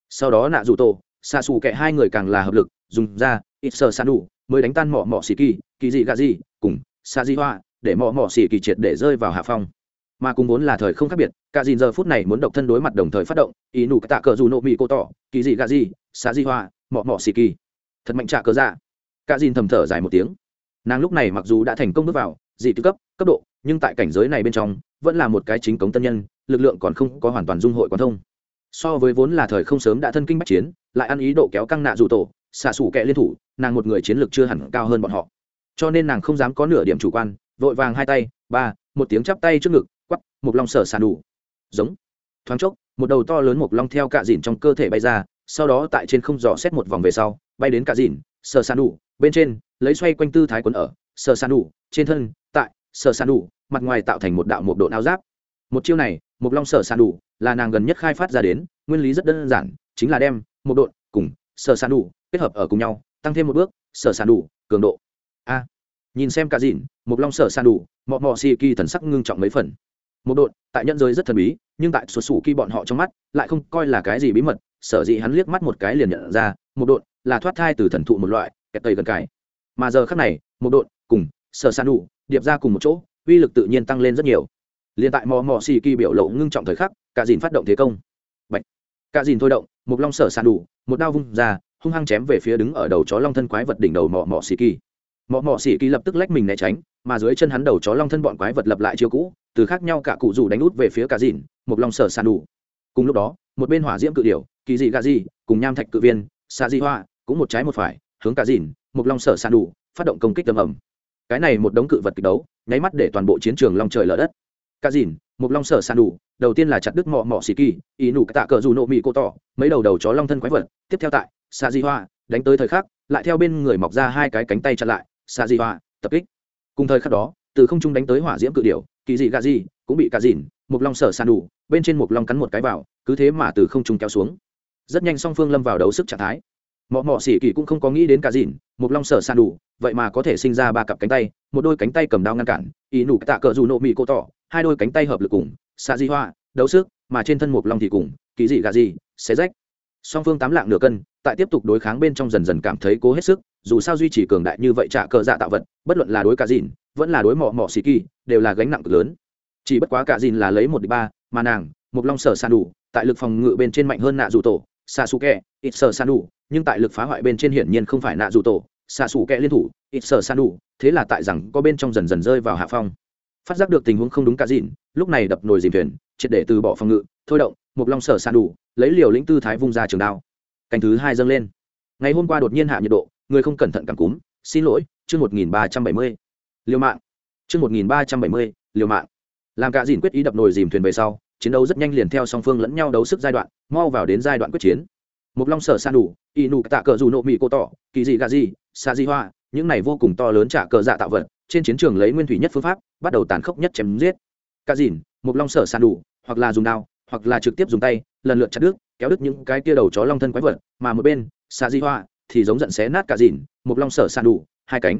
Sau đó nạ dù tô xạ xù kẹ hai người càng là hợp lực, dùng ra, ít sơ san đủ mới đánh tan mọ mọ xì kỳ kỳ dị gà dị, cùng xa di hoa, để mọ mọ xì kỳ triệt để rơi vào hạ phong. Mà cùng vốn là thời không khác biệt, cả dìn giờ phút này muốn độc thân đối mặt đồng thời phát động, ý nụ tạ cờ dù nộ mỹ cô tỏ, kỳ dị gà dị xa di hoa, mọ mọ xì kỳ. Thật mạnh trả cờ dạ cả dìn thầm thở dài một tiếng. Nàng lúc này mặc dù đã thành công bước vào dị tư cấp cấp độ, nhưng tại cảnh giới này bên trong, vẫn là một cái chính cống tân nhân, lực lượng còn không có hoàn toàn dung hội quan thông. So với vốn là thời không sớm đã thân kinh bách chiến, lại ăn ý độ kéo căng nạ dù tổ, xạ xủ kẹ liên thủ, nàng một người chiến lược chưa hẳn cao hơn bọn họ. Cho nên nàng không dám có nửa điểm chủ quan, vội vàng hai tay, ba, một tiếng chắp tay trước ngực, quắp, một long sở sàn đủ giống. Thoáng chốc, một đầu to lớn một long theo cạ dìn trong cơ thể bay ra, sau đó tại trên không dò xét một vòng về sau, bay đến cạ dìn sở sàn đủ, bên trên, lấy xoay quanh tư thái quấn ở, sở sàn đủ, trên thân, tại, sở sàn đủ, mặt ngoài tạo thành một đạo một độ áo giáp. Một chiêu này, một long sở sàn đủ, là nàng gần nhất khai phát ra đến, nguyên lý rất đơn giản, chính là đem, một độ cùng sở sàn đủ kết hợp ở cùng nhau, tăng thêm một bước, sở sàn đủ, cường độ. A. Nhìn xem cả dìn một long sở sàn đủ, mọ mọ xì kỳ thần sắc ngưng trọng mấy phần. Một độn, tại nhân giới rất thần bí, nhưng tại sụt sủ kỳ bọn họ trong mắt, lại không coi là cái gì bí mật, sở dĩ hắn liếc mắt một cái liền nhận ra, một độn là thoát thai từ thần thụ một loại kẹt tây gần cải mà giờ khác này, một độn, cùng, sở san đủ, điệp ra cùng một chỗ, uy lực tự nhiên tăng lên rất nhiều. Liền tại mò mò xì kỳ biểu lộ ngưng trọng thời khắc, cả dìn phát động thế công. Bạch. cả dìn thôi động, một long sở san đủ, một đao vung ra, hung hăng chém về phía đứng ở đầu chó long thân quái vật đỉnh đầu mò mò xì kỳ. Mò mò xì kỳ lập tức lách mình né tránh, mà dưới chân hắn đầu chó long thân bọn quái vật lập lại chiêu cũ, từ khác nhau cả cụ rủ đánh út về phía cả dìn, một long sở san đủ. Cùng lúc đó, một bên hỏa diễm cự điểu, kỳ dị gà dị, cùng nham thạch cự viên xa di hoa cũng một trái một phải hướng cả dìn một long sở sàn đủ phát động công kích tầm ẩm cái này một đống cự vật kịch đấu nháy mắt để toàn bộ chiến trường long trời lở đất. Cả dìn một long sở sàn đủ đầu tiên là chặt đứt mọ mọ xì kỳ ý nụ tạ cờ dù nộ mị cô tỏ mấy đầu đầu chó long thân quái vật. Tiếp theo tại xa di hoa đánh tới thời khắc lại theo bên người mọc ra hai cái cánh tay chặn lại xa di hoa tập kích. Cùng thời khắc đó từ không trung đánh tới hỏa diễm cự điểu kỳ dị gà gì, cũng bị cả dìn một long sở sàn đủ bên trên một long cắn một cái vào cứ thế mà từ không trung kéo xuống. Rất nhanh song phương lâm vào đấu sức trạng thái mọ mọ xỉ kỳ cũng không có nghĩ đến cả dìn, một long sở san đủ, vậy mà có thể sinh ra ba cặp cánh tay, một đôi cánh tay cầm đao ngăn cản, ý nụ tạ cờ dù nộ mị cô tỏ, hai đôi cánh tay hợp lực cùng, xạ di hoa, đấu sức, mà trên thân một long thì cùng, kỳ dị gà gì xé rách. Song phương tám lạng nửa cân, tại tiếp tục đối kháng bên trong dần dần cảm thấy cố hết sức, dù sao duy trì cường đại như vậy trả cờ dạ tạo vật, bất luận là đối cả dìn, vẫn là đối mọ mọ xì kỳ, đều là gánh nặng cực lớn. Chỉ bất quá cả dìn là lấy một địch ba, mà nàng, một long sở san đủ, tại lực phòng ngự bên trên mạnh hơn nạ dù tổ xa su kẹ ít sở san đủ nhưng tại lực phá hoại bên trên hiển nhiên không phải nạ dù tổ, xạ xù kẹ liên thủ, ít sở san đủ thế là tại rằng có bên trong dần dần rơi vào hạ phong. Phát giác được tình huống không đúng cả dịn, lúc này đập nồi dìm thuyền, triệt để từ bỏ phòng ngự, thôi động, một long sở san đủ lấy liều lĩnh tư thái vung ra trường đao. Canh thứ hai dâng lên. Ngày hôm qua đột nhiên hạ nhiệt độ, người không cẩn thận cảm cúm, xin lỗi, chương một nghìn ba trăm bảy mươi. Liều mạng. Chương một nghìn ba trăm bảy mươi, liều mạng. Làm cả dìn quyết ý đập nồi dìm thuyền về sau, chiến đấu rất nhanh liền theo song phương lẫn nhau đấu sức giai đoạn, mau vào đến giai đoạn quyết chiến một long sở san đủ, y nụ tạ cờ dù nộ mỹ cô tỏ, kỳ dị gà gì xa di hoa, những này vô cùng to lớn trả cờ dạ tạo vật, trên chiến trường lấy nguyên thủy nhất phương pháp, bắt đầu tàn khốc nhất chém giết. Cá dìn một long sở san đủ, hoặc là dùng đao, hoặc là trực tiếp dùng tay, lần lượt chặt đứt, kéo đứt những cái tia đầu chó long thân quái vật, mà một bên xa di hoa thì giống giận xé nát cả dìn một long sở san đủ, hai cánh.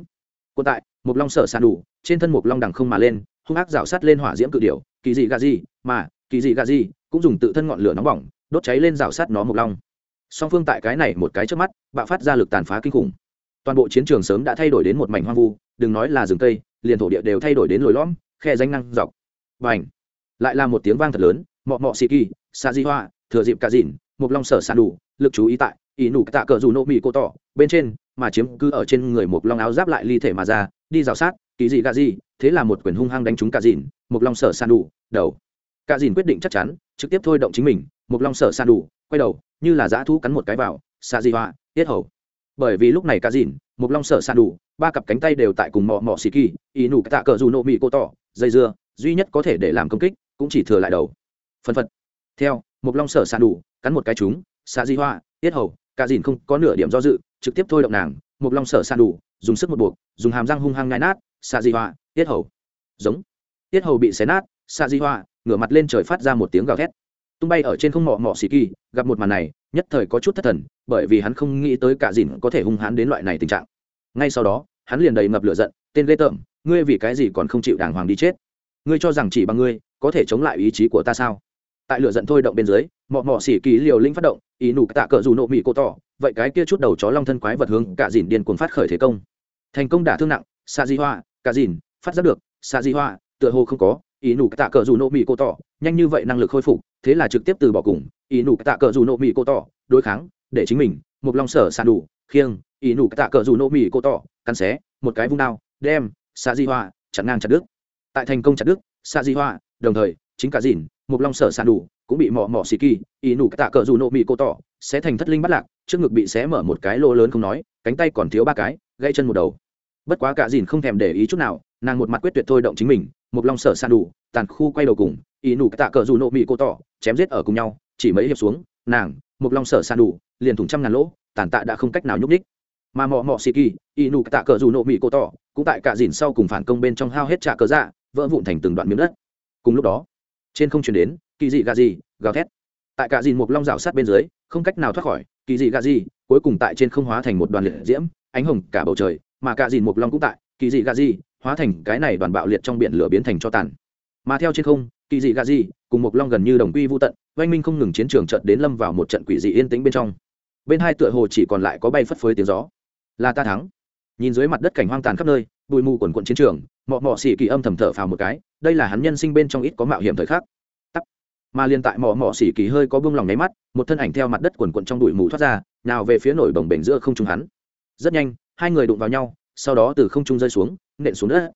Cô tại một long sở san đủ, trên thân một long đằng không mà lên, hung ác rào sát lên hỏa diễm cự điểu, kỳ dị gà gì mà, kỳ dị gà gì cũng dùng tự thân ngọn lửa nóng bỏng, đốt cháy lên rào sát nó một long song phương tại cái này một cái trước mắt, bạo phát ra lực tàn phá kinh khủng. Toàn bộ chiến trường sớm đã thay đổi đến một mảnh hoang vu, đừng nói là rừng cây, liền thổ địa đều thay đổi đến lồi lõm, khe danh năng dọc. Và h lại là một tiếng vang thật lớn, mọ mọ xì kỳ xa di hoa, thừa dịp cả dìn mục long sở sàn đủ, lực chú ý tại, ý nụ tạ cờ dù nộ mỹ cô tỏ, bên trên, mà chiếm cứ ở trên người mục long áo giáp lại ly thể mà ra, đi rào sát, kỳ dị gà gì thế là một quyền hung hăng đánh trúng cả dìn mục long sở sàn đủ, đầu. Cả dìn quyết định chắc chắn, trực tiếp thôi động chính mình một long sở sàn đủ, quay đầu, như là dã thú cắn một cái vào, xạ di hoa tiết hầu. Bởi vì lúc này cả dìn một long sở sàn đủ, ba cặp cánh tay đều tại cùng mọ mọ xì kỳ, ý nụ tạ cờ dù nộ mị cô tỏ, dây dưa, duy nhất có thể để làm công kích, cũng chỉ thừa lại đầu. Phân phật. Theo một long sở sàn đủ, cắn một cái chúng xạ di hoa tiết hầu, cả dìn không có nửa điểm do dự, trực tiếp thôi động nàng. Một long sở sàn đủ, dùng sức một buộc, dùng hàm răng hung hăng ngai nát, xạ di hoa tiết hầu. Giống. Tiết hầu bị xé nát, xạ di hoa ngửa mặt lên trời phát ra một tiếng gào thét tung bay ở trên không mọ mọ xì kỳ, gặp một màn này, nhất thời có chút thất thần, bởi vì hắn không nghĩ tới cả dìn có thể hung hãn đến loại này tình trạng. Ngay sau đó, hắn liền đầy ngập lửa giận, tên ghê tởm, ngươi vì cái gì còn không chịu đàng hoàng đi chết? Ngươi cho rằng chỉ bằng ngươi, có thể chống lại ý chí của ta sao? Tại lửa giận thôi động bên dưới mọ mọ xỉ kỳ liều linh phát động, ý nụ tạ cờ dù nộ mỹ cô tỏ, vậy cái kia chút đầu chó long thân quái vật hướng cả dìn điên cuồng phát khởi thế công. Thành công đả thương nặng xa di hoa, cả dìn, phát giác được xa di hoa, tựa hồ không có, ý nụ tạ cờ dù nộ mỹ cô tỏ, nhanh như vậy năng lực khôi phục thế là trực tiếp từ bỏ cùng ý nụ tạ cờ dù nộ mị cô tỏ đối kháng, để chính mình, một lòng sở sàn đủ, khiêng ý nụ tạ cờ dù nộ mị cô tỏ cắn xé, một cái vung đao, đem xa di hoa chặn ngang chặt đức tại thành công chặt đức xa di hoa đồng thời, chính cả dìn, một long sở sàn đủ, cũng bị mỏ mỏ xì kỳ ý nụ tạ cờ dù nộ mị cô tỏ sẽ thành thất linh bắt lạc, trước ngực bị xé mở một cái lỗ lớn không nói, cánh tay còn thiếu ba cái, gãy chân một đầu. Bất quá cả dìn không thèm để ý chút nào, nàng một mặt quyết tuyệt thôi động chính mình, một long sở sàn đủ tàn khu quay đầu cùng, ý nụ tạ cờ dù nộ mỹ cô tỏ, chém giết ở cùng nhau, chỉ mấy hiệp xuống, nàng, một long sở sàn đủ, liền thủng trăm ngàn lỗ, tàn tạ đã không cách nào nhúc ních mà mọ mọ xì kỳ, ý nụ tạ cờ dù nộ mỹ cô tỏ, cũng tại cả dìn sau cùng phản công bên trong hao hết trả cờ dạ vỡ vụn thành từng đoạn miếng đất. Cùng lúc đó, trên không chuyển đến, kỳ dị gà gì, gào thét. Tại cả dìn một long rào sát bên dưới, không cách nào thoát khỏi, kỳ dị gà gì, cuối cùng tại trên không hóa thành một đoàn liệt diễm, ánh hồng cả bầu trời, mà cả dìn một long cũng tại, kỳ dị gà gì, hóa thành cái này đoàn bạo liệt trong biển lửa biến thành cho tàn mà theo trên không, kỳ dị gà gì cùng một long gần như đồng quy vô tận, oanh minh không ngừng chiến trường trận đến lâm vào một trận quỷ dị yên tĩnh bên trong. Bên hai tựa hồ chỉ còn lại có bay phất phới tiếng gió. Là ta thắng. Nhìn dưới mặt đất cảnh hoang tàn khắp nơi, bụi mù quần quận chiến trường, mọ mọ xỉ kỳ âm thầm thở phào một cái, đây là hắn nhân sinh bên trong ít có mạo hiểm thời khắc. Tắt mà liền tại mọ mọ xỉ kỳ hơi có buông lòng nháy mắt, một thân ảnh theo mặt đất quần quận trong bụi mù thoát ra, nào về phía nổi bồng bềnh giữa không trung hắn. Rất nhanh, hai người đụng vào nhau, sau đó từ không trung rơi xuống, nện xuống đất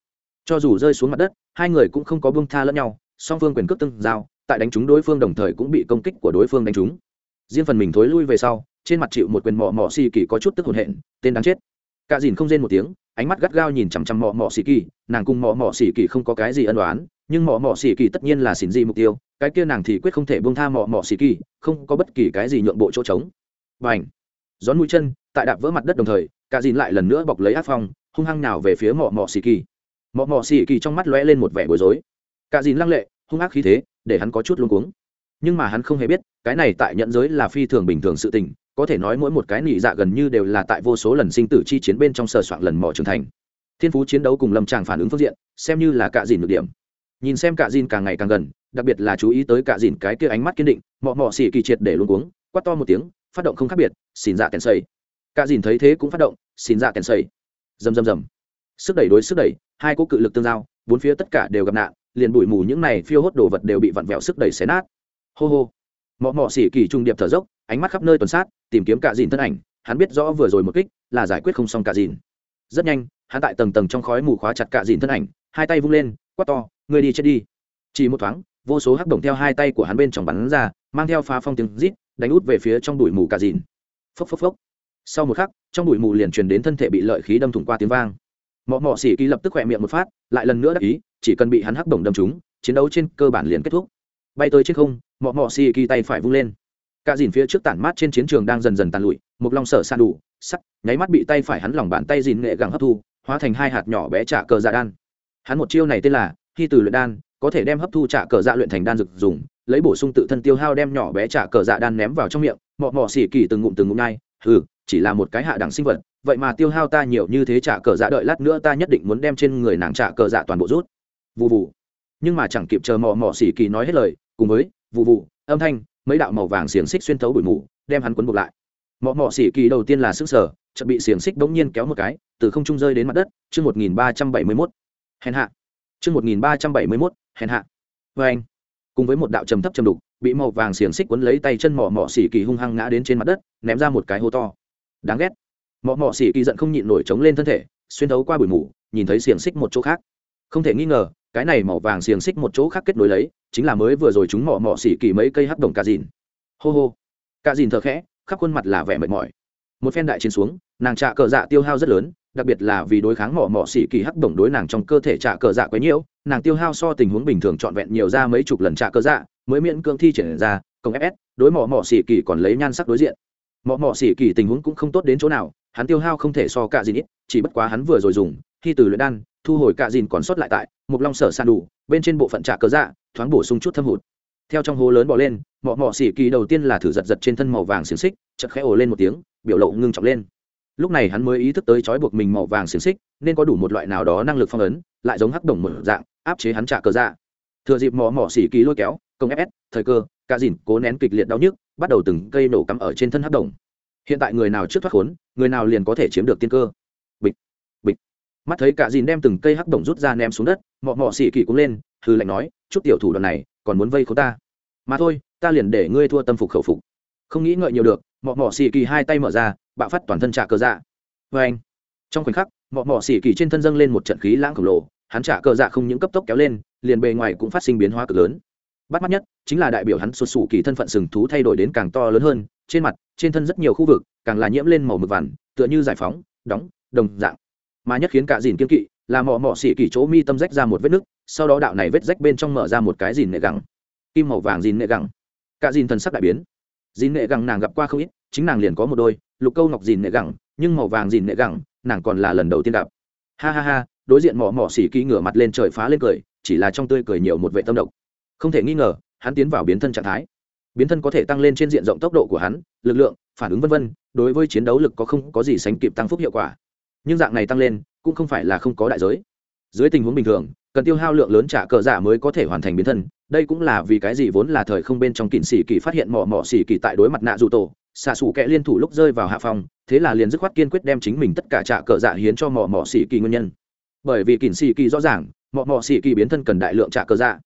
cho dù rơi xuống mặt đất, hai người cũng không có buông tha lẫn nhau, song phương quyền cước tương giao, tại đánh trúng đối phương đồng thời cũng bị công kích của đối phương đánh trúng. Riêng phần mình thối lui về sau, trên mặt chịu một quyền mọ mọ xì kỳ có chút tức hồn hện tên đáng chết. Cả dìn không rên một tiếng, ánh mắt gắt gao nhìn chằm chằm mọ mọ xì kỳ, nàng cùng mọ mọ xì kỳ không có cái gì ân đoán nhưng mọ mọ xì kỳ tất nhiên là xỉn gì mục tiêu, cái kia nàng thì quyết không thể buông tha mọ mọ xì kỳ, không có bất kỳ cái gì nhượng bộ chỗ trống. Và ảnh gión mũi chân, tại đạp vỡ mặt đất đồng thời, cả dìn lại lần nữa bọc lấy áp phong, hung hăng nào về phía mọ mọ xì kỳ mọ mọ xì kỳ trong mắt lóe lên một vẻ bối rối. Cả dìn lăng lệ, hung ác khí thế, để hắn có chút luống cuống. Nhưng mà hắn không hề biết, cái này tại nhận giới là phi thường bình thường sự tình, có thể nói mỗi một cái nị dạ gần như đều là tại vô số lần sinh tử chi chiến bên trong sờ soạn lần mò trưởng thành. Thiên phú chiến đấu cùng lâm tràng phản ứng phương diện, xem như là cạ dìn được điểm. Nhìn xem cạ dìn càng ngày càng gần, đặc biệt là chú ý tới cạ dìn cái kia ánh mắt kiên định, mọ mọ xỉ kỳ triệt để luôn cuống, quát to một tiếng, phát động không khác biệt, xin dạ kèn xây cạ dìn thấy thế cũng phát động, xin dạ kèn xây rầm rầm rầm sức đẩy đối sức đẩy, hai cỗ cự lực tương giao, bốn phía tất cả đều gặp nạn, liền bụi mù những này phiêu hốt đồ vật đều bị vặn vẹo sức đẩy xé nát. Hô hô. Mọ mọ xỉ kỳ trung điệp thở dốc, ánh mắt khắp nơi tuần sát, tìm kiếm cả dìn thân ảnh, hắn biết rõ vừa rồi một kích là giải quyết không xong cả dìn. Rất nhanh, hắn tại tầng tầng trong khói mù khóa chặt cả dìn thân ảnh, hai tay vung lên, quát to người đi chết đi. Chỉ một thoáng, vô số hắc động theo hai tay của hắn bên trong bắn ra, mang theo phá phong tiếng rít, đánh út về phía trong bụi mù cả dìn. Phốc phốc phốc. Sau một khắc, trong bụi mù liền truyền đến thân thể bị lợi khí đâm thủng qua tiếng vang mọ mọ xỉ kỳ lập tức khỏe miệng một phát, lại lần nữa đắc ý, chỉ cần bị hắn hắc động đâm trúng, chiến đấu trên cơ bản liền kết thúc. Bay tới trên không, mọ mọ xỉ kỳ tay phải vung lên. Cả dìn phía trước tản mát trên chiến trường đang dần dần tàn lụi, một long sở san đủ, sắc, nháy mắt bị tay phải hắn lòng bàn tay dìn nghệ gẳng hấp thu, hóa thành hai hạt nhỏ bé trả cờ dạ đan. Hắn một chiêu này tên là khi từ luyện đan, có thể đem hấp thu trả cờ dạ luyện thành đan dược dùng, lấy bổ sung tự thân tiêu hao đem nhỏ bé trả cờ dạ đan ném vào trong miệng, mọ mọ xỉ kỳ từng ngụm từng ngụm nhai ừ chỉ là một cái hạ đẳng sinh vật, vậy mà tiêu hao ta nhiều như thế trả cờ dạ đợi lát nữa ta nhất định muốn đem trên người nàng trả cờ dạ toàn bộ rút. Vụ vụ nhưng mà chẳng kịp chờ mò mò xỉ kỳ nói hết lời, cùng với vụ vụ âm thanh, mấy đạo màu vàng xiềng xích xuyên thấu bụi mù, đem hắn quấn buộc lại. Mọ mọ xỉ kỳ đầu tiên là sức sở, chợt bị xiềng xích bỗng nhiên kéo một cái, từ không trung rơi đến mặt đất, chương một nghìn ba trăm bảy mươi mốt. Hèn hạ. Chương một nghìn ba trăm bảy mươi mốt, hèn hạ. Vê anh, cùng với một đạo trầm thấp trầm đục, bị màu vàng xiềng xích quấn lấy tay chân mọ mọ xỉ kỳ hung hăng ngã đến trên mặt đất, ném ra một cái hô to đáng ghét. Mọ mọ xỉ kỳ giận không nhịn nổi trống lên thân thể, xuyên thấu qua bụi mù, nhìn thấy xiềng xích một chỗ khác. Không thể nghi ngờ, cái này màu vàng xiềng xích một chỗ khác kết nối lấy, chính là mới vừa rồi chúng mỏ mỏ xỉ kỳ mấy cây hắc đồng cà dìn. Hô hô. Cà dìn thở khẽ, khắp khuôn mặt là vẻ mệt mỏi. Một phen đại chiến xuống, nàng trạ cờ dạ tiêu hao rất lớn, đặc biệt là vì đối kháng mỏ mỏ xỉ kỳ hắc đồng đối nàng trong cơ thể trạ cờ dạ quấy nhiễu nàng tiêu hao so tình huống bình thường trọn vẹn nhiều ra mấy chục lần trạ cờ dạ mới miễn cưỡng thi triển ra công fs đối mỏ mỏ xỉ kỳ còn lấy nhan sắc đối diện mọ mọ xỉ kỳ tình huống cũng không tốt đến chỗ nào, hắn tiêu hao không thể so cả gì ít, chỉ bất quá hắn vừa rồi dùng, khi từ luyện đan, thu hồi cả dìn còn sót lại tại, một long sở san đủ, bên trên bộ phận trả cớ dạ thoáng bổ sung chút thâm hụt. Theo trong hố lớn bỏ lên, mọ mọ xỉ kỳ đầu tiên là thử giật giật trên thân màu vàng xiềng xích chật khẽ ồ lên một tiếng, biểu lộ ngưng trọng lên. Lúc này hắn mới ý thức tới trói buộc mình màu vàng xiềng xích, nên có đủ một loại nào đó năng lực phong ấn, lại giống hắc đồng một dạng, áp chế hắn trả cờ dạ. Thừa dịp mỏ mỏ xỉ kỳ lôi kéo, công ép thời cơ, cả dìn cố nén kịch liệt đau nhức bắt đầu từng cây nổ cắm ở trên thân hắc đồng. Hiện tại người nào trước thoát khốn, người nào liền có thể chiếm được tiên cơ. Bịch bịch. Mắt thấy cả dìn đem từng cây hắc đồng rút ra ném xuống đất, mọ mọ xỉ kỳ cũng lên hư lạnh nói, chút tiểu thủ đoạn này, còn muốn vây khốn ta? Mà thôi, ta liền để ngươi thua tâm phục khẩu phục. Không nghĩ ngợi nhiều được, mọ mọ xỉ kỳ hai tay mở ra, bạo phát toàn thân trả cờ dạ. Vê anh trong khoảnh khắc, mọ mọ xỉ kỳ trên thân dâng lên một trận khí lãng khổng lồ, hắn trả cờ dạ không những cấp tốc kéo lên, liền bề ngoài cũng phát sinh biến hóa cực lớn bắt mắt nhất chính là đại biểu hắn sụt sủ kỳ thân phận sừng thú thay đổi đến càng to lớn hơn. Trên mặt, trên thân rất nhiều khu vực càng là nhiễm lên màu mực vằn, tựa như giải phóng, đóng, đồng dạng. Mà nhất khiến cả dìn kiên kỵ là mỏ mỏ xỉ kỳ chỗ mi tâm rách ra một vết nứt, sau đó đạo này vết rách bên trong mở ra một cái dìn nệ gẳng. Kim màu vàng dìn nệ gẳng. Cả dìn thần sắc đại biến. Dìn nệ gẳng nàng gặp qua không ít, chính nàng liền có một đôi, lục câu ngọc dìn nệ gẳng, nhưng màu vàng dìn nệ gẳng, nàng còn là lần đầu tiên gặp. Ha ha ha, đối diện mỏ mỏ xỉ kỳ ngửa mặt lên trời phá lên cười, chỉ là trong tươi cười nhiều một vệ tâm động không thể nghi ngờ, hắn tiến vào biến thân trạng thái. Biến thân có thể tăng lên trên diện rộng tốc độ của hắn, lực lượng, phản ứng vân vân, đối với chiến đấu lực có không có gì sánh kịp tăng phúc hiệu quả. Nhưng dạng này tăng lên, cũng không phải là không có đại giới. Dưới tình huống bình thường, cần tiêu hao lượng lớn trả cờ giả mới có thể hoàn thành biến thân, đây cũng là vì cái gì vốn là thời không bên trong kỉnh xỉ kỳ phát hiện mỏ mỏ xỉ kỳ tại đối mặt nạ dù tổ, xạ xù kẽ liên thủ lúc rơi vào hạ phòng, thế là liền dứt khoát kiên quyết đem chính mình tất cả trả cờ dạ hiến cho mỏ mỏ xỉ kỳ nguyên nhân. Bởi vì kỉnh xỉ kỳ rõ ràng, mỏ mỏ xỉ kỳ biến thân cần đại lượng trả cờ dạ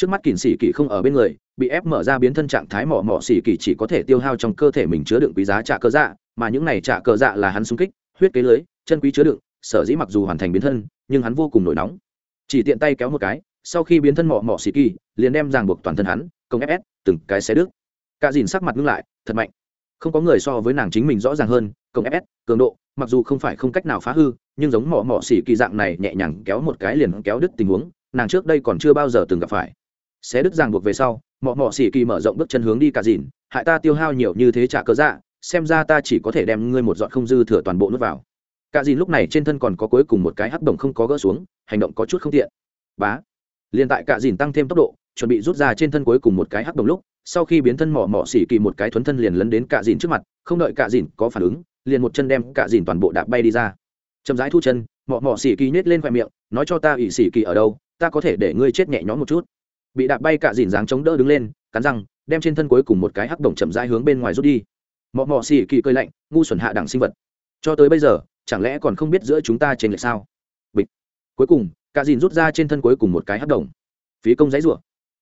trước mắt kỉnh xỉ kỳ không ở bên người, bị ép mở ra biến thân trạng thái mỏ mỏ xỉ kỳ chỉ có thể tiêu hao trong cơ thể mình chứa đựng quý giá trả cờ dạ mà những này trả cờ dạ là hắn xung kích, huyết kế lưới, chân quý chứa đựng, sở dĩ mặc dù hoàn thành biến thân, nhưng hắn vô cùng nổi nóng. Chỉ tiện tay kéo một cái, sau khi biến thân mỏ mỏ xỉ kỳ liền đem ràng buộc toàn thân hắn, công ép từng cái xe đứt. Cả dìn sắc mặt ngưng lại, thật mạnh. Không có người so với nàng chính mình rõ ràng hơn, công ép cường độ, mặc dù không phải không cách nào phá hư, nhưng giống mỏ mỏ xỉ kỳ dạng này nhẹ nhàng kéo một cái liền kéo đứt tình huống, nàng trước đây còn chưa bao giờ từng gặp phải xé đứt ràng buộc về sau mỏ mỏ xỉ kỳ mở rộng bước chân hướng đi cả dìn, hại ta tiêu hao nhiều như thế trả cớ dạ xem ra ta chỉ có thể đem ngươi một giọt không dư thừa toàn bộ nuốt vào. Cả dìn lúc này trên thân còn có cuối cùng một cái hắc đồng không có gỡ xuống, hành động có chút không tiện. Bá. Liền tại cả dìn tăng thêm tốc độ, chuẩn bị rút ra trên thân cuối cùng một cái hắc đồng lúc, sau khi biến thân mỏ mỏ xỉ kỳ một cái thuấn thân liền lấn đến cả dìn trước mặt, không đợi cả dìn có phản ứng, liền một chân đem cả dìn toàn bộ đạp bay đi ra. Chậm rãi thu chân mỏ mỏ xỉ kỳ nhét lên khoe miệng, nói cho ta ỷ xỉ kỳ ở đâu, ta có thể để ngươi chết nhẹ nhõm một chút bị đạp bay cả dìn dáng chống đỡ đứng lên, cắn răng, đem trên thân cuối cùng một cái hắc đồng chậm rãi hướng bên ngoài rút đi. Mọ mọ xì kỳ cơi lạnh, ngu xuẩn hạ đẳng sinh vật. Cho tới bây giờ, chẳng lẽ còn không biết giữa chúng ta trên lệch sao? Bịch. Cuối cùng, cả dìn rút ra trên thân cuối cùng một cái hắc đồng phí công giấy rủa.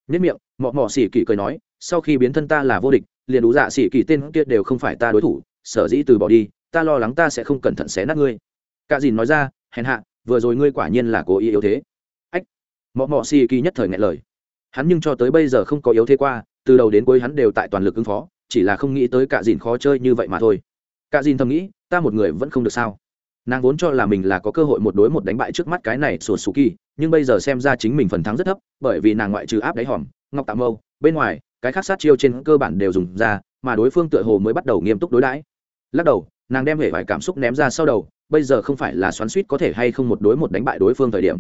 Nhất miệng, mọ mọ xì kỳ cười nói, sau khi biến thân ta là vô địch, liền đủ dạ xì kỳ tên kia đều không phải ta đối thủ, sở dĩ từ bỏ đi, ta lo lắng ta sẽ không cẩn thận xé nát ngươi. Cả dìn nói ra, hèn hạ, vừa rồi ngươi quả nhiên là cố ý yếu thế. Ách. Mọ mọ xì kỳ nhất thời ngại lời hắn nhưng cho tới bây giờ không có yếu thế qua, từ đầu đến cuối hắn đều tại toàn lực ứng phó, chỉ là không nghĩ tới cả dìn khó chơi như vậy mà thôi. Cả dìn thầm nghĩ, ta một người vẫn không được sao? Nàng vốn cho là mình là có cơ hội một đối một đánh bại trước mắt cái này sùa sù kỳ, nhưng bây giờ xem ra chính mình phần thắng rất thấp, bởi vì nàng ngoại trừ áp đáy hòm, ngọc tạm mâu bên ngoài, cái khác sát chiêu trên cơ bản đều dùng ra, mà đối phương tựa hồ mới bắt đầu nghiêm túc đối đãi. Lắc đầu, nàng đem hệ vài cảm xúc ném ra sau đầu, bây giờ không phải là xoắn suýt có thể hay không một đối một đánh bại đối phương thời điểm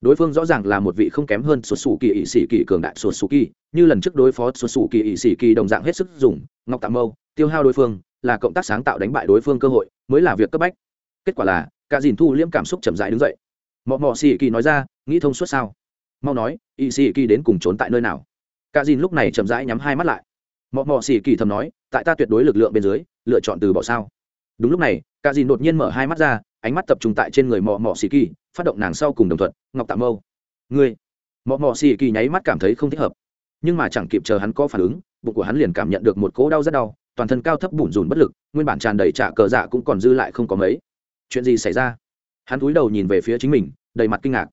đối phương rõ ràng là một vị không kém hơn sụt sù kỳ ỵ sĩ kỳ cường đại sụt sù kỳ như lần trước đối phó sụt sù kỳ ỵ sĩ kỳ đồng dạng hết sức dùng, ngọc tạm mâu, tiêu hao đối phương, là cộng tác sáng tạo đánh bại đối phương cơ hội, mới là việc cấp bách. Kết quả là, cả dìn thu liễm cảm xúc chậm rãi đứng dậy. Mọ mọ xì kỳ nói ra, nghĩ thông suốt sao? Mau nói ỵ sĩ kỳ đến cùng trốn tại nơi nào? Cả dìn lúc này chậm rãi nhắm hai mắt lại. Mọ mọ xì kỳ thầm nói, tại ta tuyệt đối lực lượng bên dưới, lựa chọn từ bỏ sao? Đúng lúc này, cả dìn đột nhiên mở hai mắt ra, ánh mắt tập trung tại trên người mọ mọ xì kỳ phát động nàng sau cùng đồng thuận, ngọc tạm mâu. Ngươi, mọ mọ xì kỳ nháy mắt cảm thấy không thích hợp. Nhưng mà chẳng kịp chờ hắn có phản ứng, bụng của hắn liền cảm nhận được một cỗ đau rất đau, toàn thân cao thấp bủn rủn bất lực, nguyên bản tràn đầy trả cờ dạ cũng còn dư lại không có mấy. Chuyện gì xảy ra? Hắn cúi đầu nhìn về phía chính mình, đầy mặt kinh ngạc.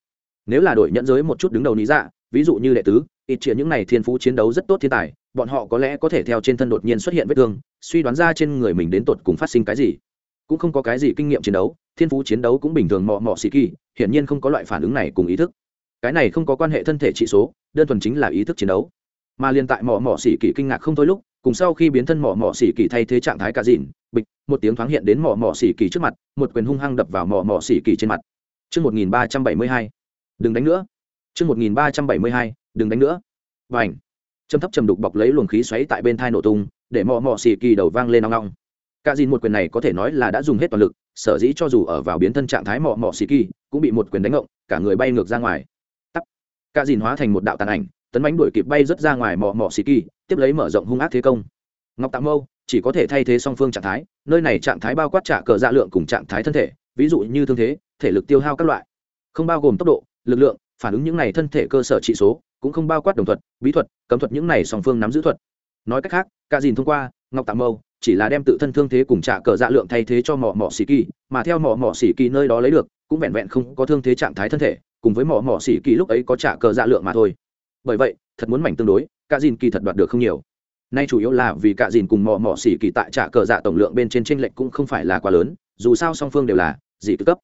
Nếu là đội nhận giới một chút đứng đầu lý dạ ví dụ như đệ tứ, ít chia những này thiên phú chiến đấu rất tốt thiên tài, bọn họ có lẽ có thể theo trên thân đột nhiên xuất hiện vết thương, suy đoán ra trên người mình đến tột cùng phát sinh cái gì. Cũng không có cái gì kinh nghiệm chiến đấu, thiên phú chiến đấu cũng bình thường mọ mọ xì kỳ hiển nhiên không có loại phản ứng này cùng ý thức cái này không có quan hệ thân thể trị số đơn thuần chính là ý thức chiến đấu mà liên tại mỏ mỏ xỉ kỳ kinh ngạc không thôi lúc cùng sau khi biến thân mỏ mỏ xỉ kỳ thay thế trạng thái cả dìn bịch một tiếng thoáng hiện đến mỏ mỏ xỉ kỳ trước mặt một quyền hung hăng đập vào mỏ mỏ xỉ kỳ trên mặt Trước 1372, đừng đánh nữa. Trước 1372, đừng đánh nữa. Và ảnh. Châm thấp trầm đục bọc lấy luồng khí xoáy tại bên thai nổ tung, để mỏ mỏ xỉ kỳ đầu vang lên ong ong. Cả dìn một quyền này có thể nói là đã dùng hết toàn lực, sở dĩ cho dù ở vào biến thân trạng thái mọ mọ xì kỳ, cũng bị một quyền đánh ngộng, cả người bay ngược ra ngoài. tắt Cả dìn hóa thành một đạo tàn ảnh, tấn bánh đuổi kịp bay rất ra ngoài mọ mọ xì kỳ tiếp lấy mở rộng hung ác thế công. Ngọc tạm mâu chỉ có thể thay thế song phương trạng thái nơi này trạng thái bao quát trả cờ dạ lượng cùng trạng thái thân thể ví dụ như thương thế thể lực tiêu hao các loại. Không bao gồm tốc độ lực lượng phản ứng những này thân thể cơ sở trị số cũng không bao quát đồng thuật bí thuật cấm thuật những này song phương nắm giữ thuật. Nói cách khác cả dìn thông qua ngọc tạm mâu chỉ là đem tự thân thương thế cùng trả cờ dạ lượng thay thế cho mỏ mỏ xỉ kỳ, mà theo mỏ mỏ xỉ kỳ nơi đó lấy được, cũng vẹn vẹn không có thương thế trạng thái thân thể, cùng với mỏ mỏ xỉ kỳ lúc ấy có trả cờ dạ lượng mà thôi. Bởi vậy, thật muốn mảnh tương đối cả dìn kỳ thật đoạt được không nhiều. Nay chủ yếu là vì cả dìn cùng mỏ mỏ xỉ kỳ tại trả cờ dạ tổng lượng bên trên tranh lệch cũng không phải là quá lớn, dù sao song phương đều là dị cấp.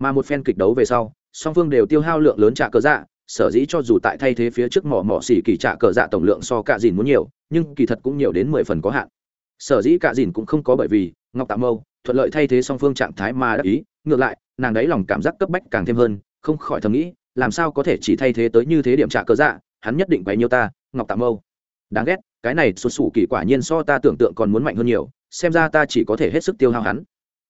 Mà một phen kịch đấu về sau, song phương đều tiêu hao lượng lớn trả cờ dạ sở dĩ cho dù tại thay thế phía trước mỏ mỏ xỉ kỳ trả cờ dạ tổng lượng so cả dìn muốn nhiều, nhưng kỳ thật cũng nhiều đến mười phần có hạn sở dĩ cả dìn cũng không có bởi vì ngọc tạ mâu thuận lợi thay thế song phương trạng thái mà đắc ý. Ngược lại, nàng đấy lòng cảm giác cấp bách càng thêm hơn, không khỏi thầm nghĩ, làm sao có thể chỉ thay thế tới như thế điểm trả cơ dạ hắn nhất định quấy nhiêu ta, ngọc tạ mâu. Đáng ghét, cái này xuất xù kỳ quả nhiên so ta tưởng tượng còn muốn mạnh hơn nhiều, xem ra ta chỉ có thể hết sức tiêu hao hắn.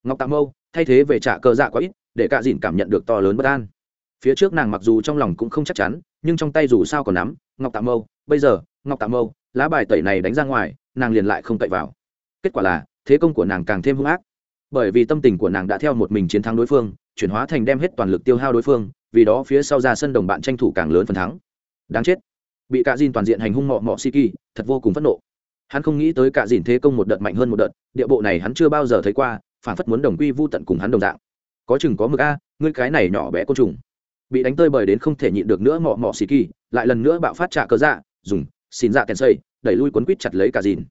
Ngọc tạ mâu, thay thế về trả cờ dạ quá ít, để cả dìn cảm nhận được to lớn bất an. Phía trước nàng mặc dù trong lòng cũng không chắc chắn, nhưng trong tay dù sao còn nắm, ngọc tạ mâu, bây giờ, ngọc tạ mâu, lá bài tẩy này đánh ra ngoài, nàng liền lại không cậy vào kết quả là, thế công của nàng càng thêm hung ác. Bởi vì tâm tình của nàng đã theo một mình chiến thắng đối phương, chuyển hóa thành đem hết toàn lực tiêu hao đối phương, vì đó phía sau ra sân đồng bạn tranh thủ càng lớn phần thắng. Đáng chết. Bị cả dìn toàn diện hành hung mọ mọ si kỳ, thật vô cùng phẫn nộ. Hắn không nghĩ tới cả dìn thế công một đợt mạnh hơn một đợt, địa bộ này hắn chưa bao giờ thấy qua, phản phất muốn đồng quy vô tận cùng hắn đồng dạng. Có chừng có mực a, ngươi cái này nhỏ bé côn trùng. Bị đánh tơi bời đến không thể nhịn được nữa mọ mọ xì kỳ, lại lần nữa bạo phát trả cớ dạ dùng, xin dạ kèn xây, đẩy lui quấn quýt chặt lấy cả dìn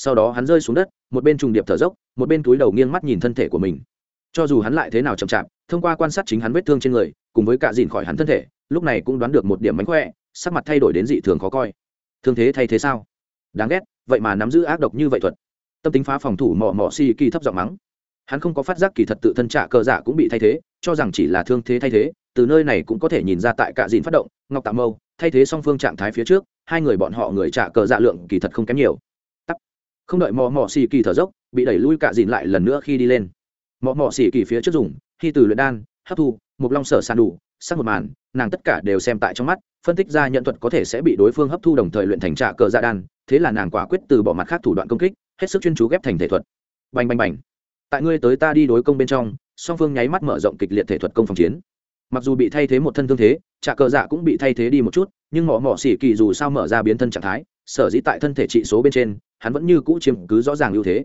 sau đó hắn rơi xuống đất, một bên trùng điệp thở dốc, một bên túi đầu nghiêng mắt nhìn thân thể của mình. Cho dù hắn lại thế nào chậm chạp, thông qua quan sát chính hắn vết thương trên người, cùng với cả dìn khỏi hắn thân thể, lúc này cũng đoán được một điểm mánh khỏe, sắc mặt thay đổi đến dị thường khó coi. Thương thế thay thế sao? Đáng ghét, vậy mà nắm giữ ác độc như vậy thuật. Tâm tính phá phòng thủ mỏ mỏ si kỳ thấp giọng mắng. Hắn không có phát giác kỳ thật tự thân trả cờ giả dạ cũng bị thay thế, cho rằng chỉ là thương thế thay thế, từ nơi này cũng có thể nhìn ra tại cả dìn phát động, ngọc tạ mâu, thay thế song phương trạng thái phía trước, hai người bọn họ người trả cờ dạ lượng kỳ thật không kém nhiều không đợi mò mò xì kỳ thở dốc, bị đẩy lui cả dìn lại lần nữa khi đi lên. Mò mò xì kỳ phía trước dùng, khi từ luyện đan, hấp thu, một long sở sàn đủ, sắc một màn, nàng tất cả đều xem tại trong mắt, phân tích ra nhận thuật có thể sẽ bị đối phương hấp thu đồng thời luyện thành trạ cờ dạ đan, thế là nàng quả quyết từ bỏ mặt khác thủ đoạn công kích, hết sức chuyên chú ghép thành thể thuật. Bành bành bành. Tại ngươi tới ta đi đối công bên trong, song phương nháy mắt mở rộng kịch liệt thể thuật công phòng chiến. Mặc dù bị thay thế một thân thương thế trạ cờ dạ cũng bị thay thế đi một chút, nhưng mỏ mỏ xỉ kỳ dù sao mở ra biến thân trạng thái, sở dĩ tại thân thể trị số bên trên hắn vẫn như cũ chiếm cứ rõ ràng ưu thế.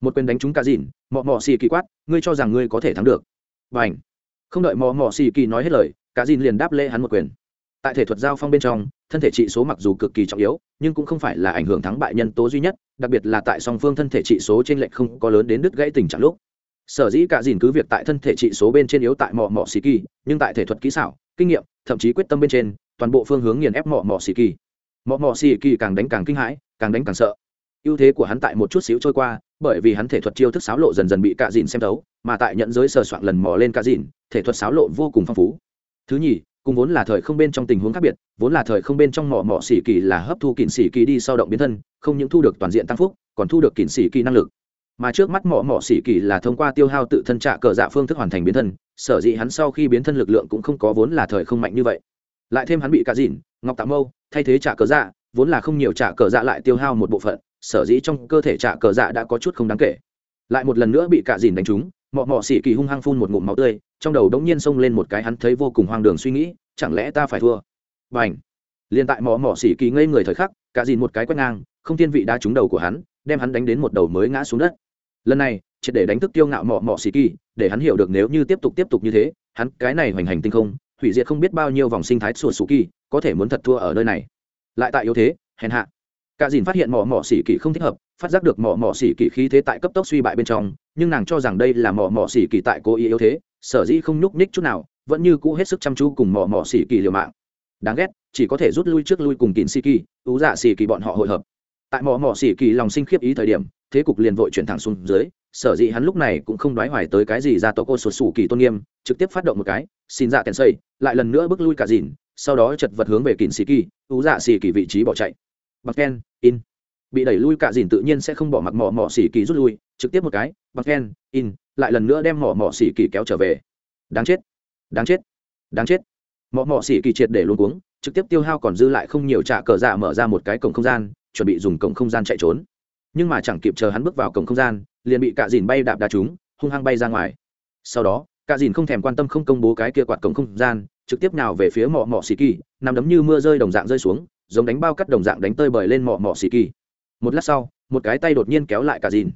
Một quyền đánh trúng cả dìn mỏ mọ xì kỳ quát, ngươi cho rằng ngươi có thể thắng được. Và ảnh không đợi mỏ mọ xì kỳ nói hết lời, cả dìn liền đáp lễ hắn một quyền. Tại thể thuật giao phong bên trong, thân thể trị số mặc dù cực kỳ trọng yếu, nhưng cũng không phải là ảnh hưởng thắng bại nhân tố duy nhất, đặc biệt là tại song phương thân thể trị số trên lệnh không có lớn đến đứt gãy tình trạng lúc. Sở dĩ cả dìn cứ việc tại thân thể trị số bên trên yếu tại mỏ mọ xì kỳ, nhưng tại thể thuật kỹ xảo, kinh nghiệm, thậm chí quyết tâm bên trên, toàn bộ phương hướng nghiền ép mỏ mọ xì kỳ. Mỏ mọ xì kỳ càng đánh càng kinh hãi, càng đánh càng sợ ưu thế của hắn tại một chút xíu trôi qua, bởi vì hắn thể thuật chiêu thức xáo lộ dần dần bị cạ dìn xem thấu, mà tại nhận giới sờ soạn lần mò lên cạ dìn, thể thuật xáo lộ vô cùng phong phú. Thứ nhì, cùng vốn là thời không bên trong tình huống khác biệt, vốn là thời không bên trong mỏ mỏ xỉ kỳ là hấp thu kỉnh xỉ kỳ đi sau động biến thân, không những thu được toàn diện tăng phúc, còn thu được kỉnh xỉ kỳ năng lực. Mà trước mắt mỏ mỏ xỉ kỳ là thông qua tiêu hao tự thân trạ cờ dạ phương thức hoàn thành biến thân, sở dĩ hắn sau khi biến thân lực lượng cũng không có vốn là thời không mạnh như vậy. Lại thêm hắn bị cạ dìn, ngọc tạm mâu, thay thế trạ cờ dạ vốn là không nhiều trạ cờ dạ lại tiêu hao một bộ phận sở dĩ trong cơ thể trạ cờ dạ đã có chút không đáng kể. Lại một lần nữa bị cạ dìn đánh trúng, mọ mọ xỉ kỳ hung hăng phun một ngụm máu tươi, trong đầu đống nhiên xông lên một cái hắn thấy vô cùng hoang đường suy nghĩ, chẳng lẽ ta phải thua? Và ảnh liền tại mọ mọ xỉ kỳ ngây người thời khắc, cạ dìn một cái quét ngang, không thiên vị đá trúng đầu của hắn, đem hắn đánh đến một đầu mới ngã xuống đất. Lần này chỉ để đánh thức tiêu ngạo mọ mọ xỉ kỳ, để hắn hiểu được nếu như tiếp tục tiếp tục như thế, hắn cái này hoành hành tinh không, hủy diệt không biết bao nhiêu vòng sinh thái sùa sù kỳ, có thể muốn thật thua ở nơi này. Lại tại yếu thế, hèn hạ cả dìn phát hiện mỏ mỏ xỉ kỳ không thích hợp, phát giác được mỏ mỏ xỉ kỳ khí thế tại cấp tốc suy bại bên trong, nhưng nàng cho rằng đây là mỏ mỏ xỉ kỳ tại cố ý yếu thế, sở dĩ không nhúc nhích chút nào, vẫn như cũ hết sức chăm chú cùng mỏ mỏ xỉ kỳ liều mạng. Đáng ghét, chỉ có thể rút lui trước lui cùng kín xỉ kỳ ú dạ xỉ kỳ bọn họ hội hợp. Tại mỏ mỏ xỉ kỳ lòng sinh khiếp ý thời điểm, thế cục liền vội chuyển thẳng xuống dưới, sở dĩ hắn lúc này cũng không đoái hoài tới cái gì ra tổ cô sụt sủ kỳ tôn nghiêm, trực tiếp phát động một cái, xin dạ kèn xây, lại lần nữa bước lui cả dìn, sau đó chật vật hướng về kín xỉ kỳ ú dạ xỉ kỳ vị trí bỏ chạy bạc ken, in. Bị đẩy lui cả dìn tự nhiên sẽ không bỏ mặc mỏ mỏ xỉ kỳ rút lui, trực tiếp một cái, bạc ken, in, lại lần nữa đem mỏ mỏ xỉ kỳ kéo trở về. Đáng chết đáng chết đáng chết. Mỏ mỏ xỉ kỳ triệt để luôn cuống, trực tiếp tiêu hao còn dư lại không nhiều trả cờ dạ mở ra một cái cổng không gian, chuẩn bị dùng cổng không gian chạy trốn. Nhưng mà chẳng kịp chờ hắn bước vào cổng không gian, liền bị cả dìn bay đạp đá chúng hung hăng bay ra ngoài. Sau đó, cả dìn không thèm quan tâm không công bố cái kia quạt cổng không gian, trực tiếp nào về phía mỏ mỏ xỉ kỳ, nằm đấm như mưa rơi đồng dạng rơi xuống giống đánh bao cắt đồng dạng đánh tơi bời lên mỏ mỏ xì kỳ. Một lát sau, một cái tay đột nhiên kéo lại cả dìn.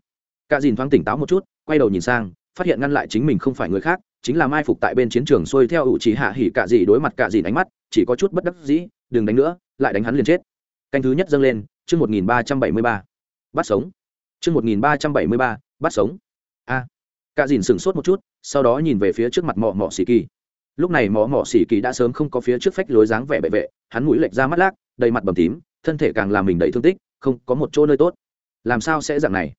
Cả dìn thoáng tỉnh táo một chút, quay đầu nhìn sang, phát hiện ngăn lại chính mình không phải người khác, chính là mai phục tại bên chiến trường xuôi theo ủ chỉ hạ hỉ cả dì đối mặt cả dìn ánh mắt, chỉ có chút bất đắc dĩ, đừng đánh nữa, lại đánh hắn liền chết. Canh thứ nhất dâng lên, chương một nghìn ba trăm bảy mươi ba. Bắt sống. Chương một nghìn ba trăm bảy mươi ba, bắt sống. A. Cả dìn sửng sốt một chút, sau đó nhìn về phía trước mặt mỏ mỏ xì kỳ. Lúc này mỏ mỏ xì kỳ đã sớm không có phía trước phách lối dáng vẻ bệ vệ, hắn mũi lệch ra mắt lác đầy mặt bầm tím, thân thể càng làm mình đầy thương tích, không có một chỗ nơi tốt. Làm sao sẽ dạng này?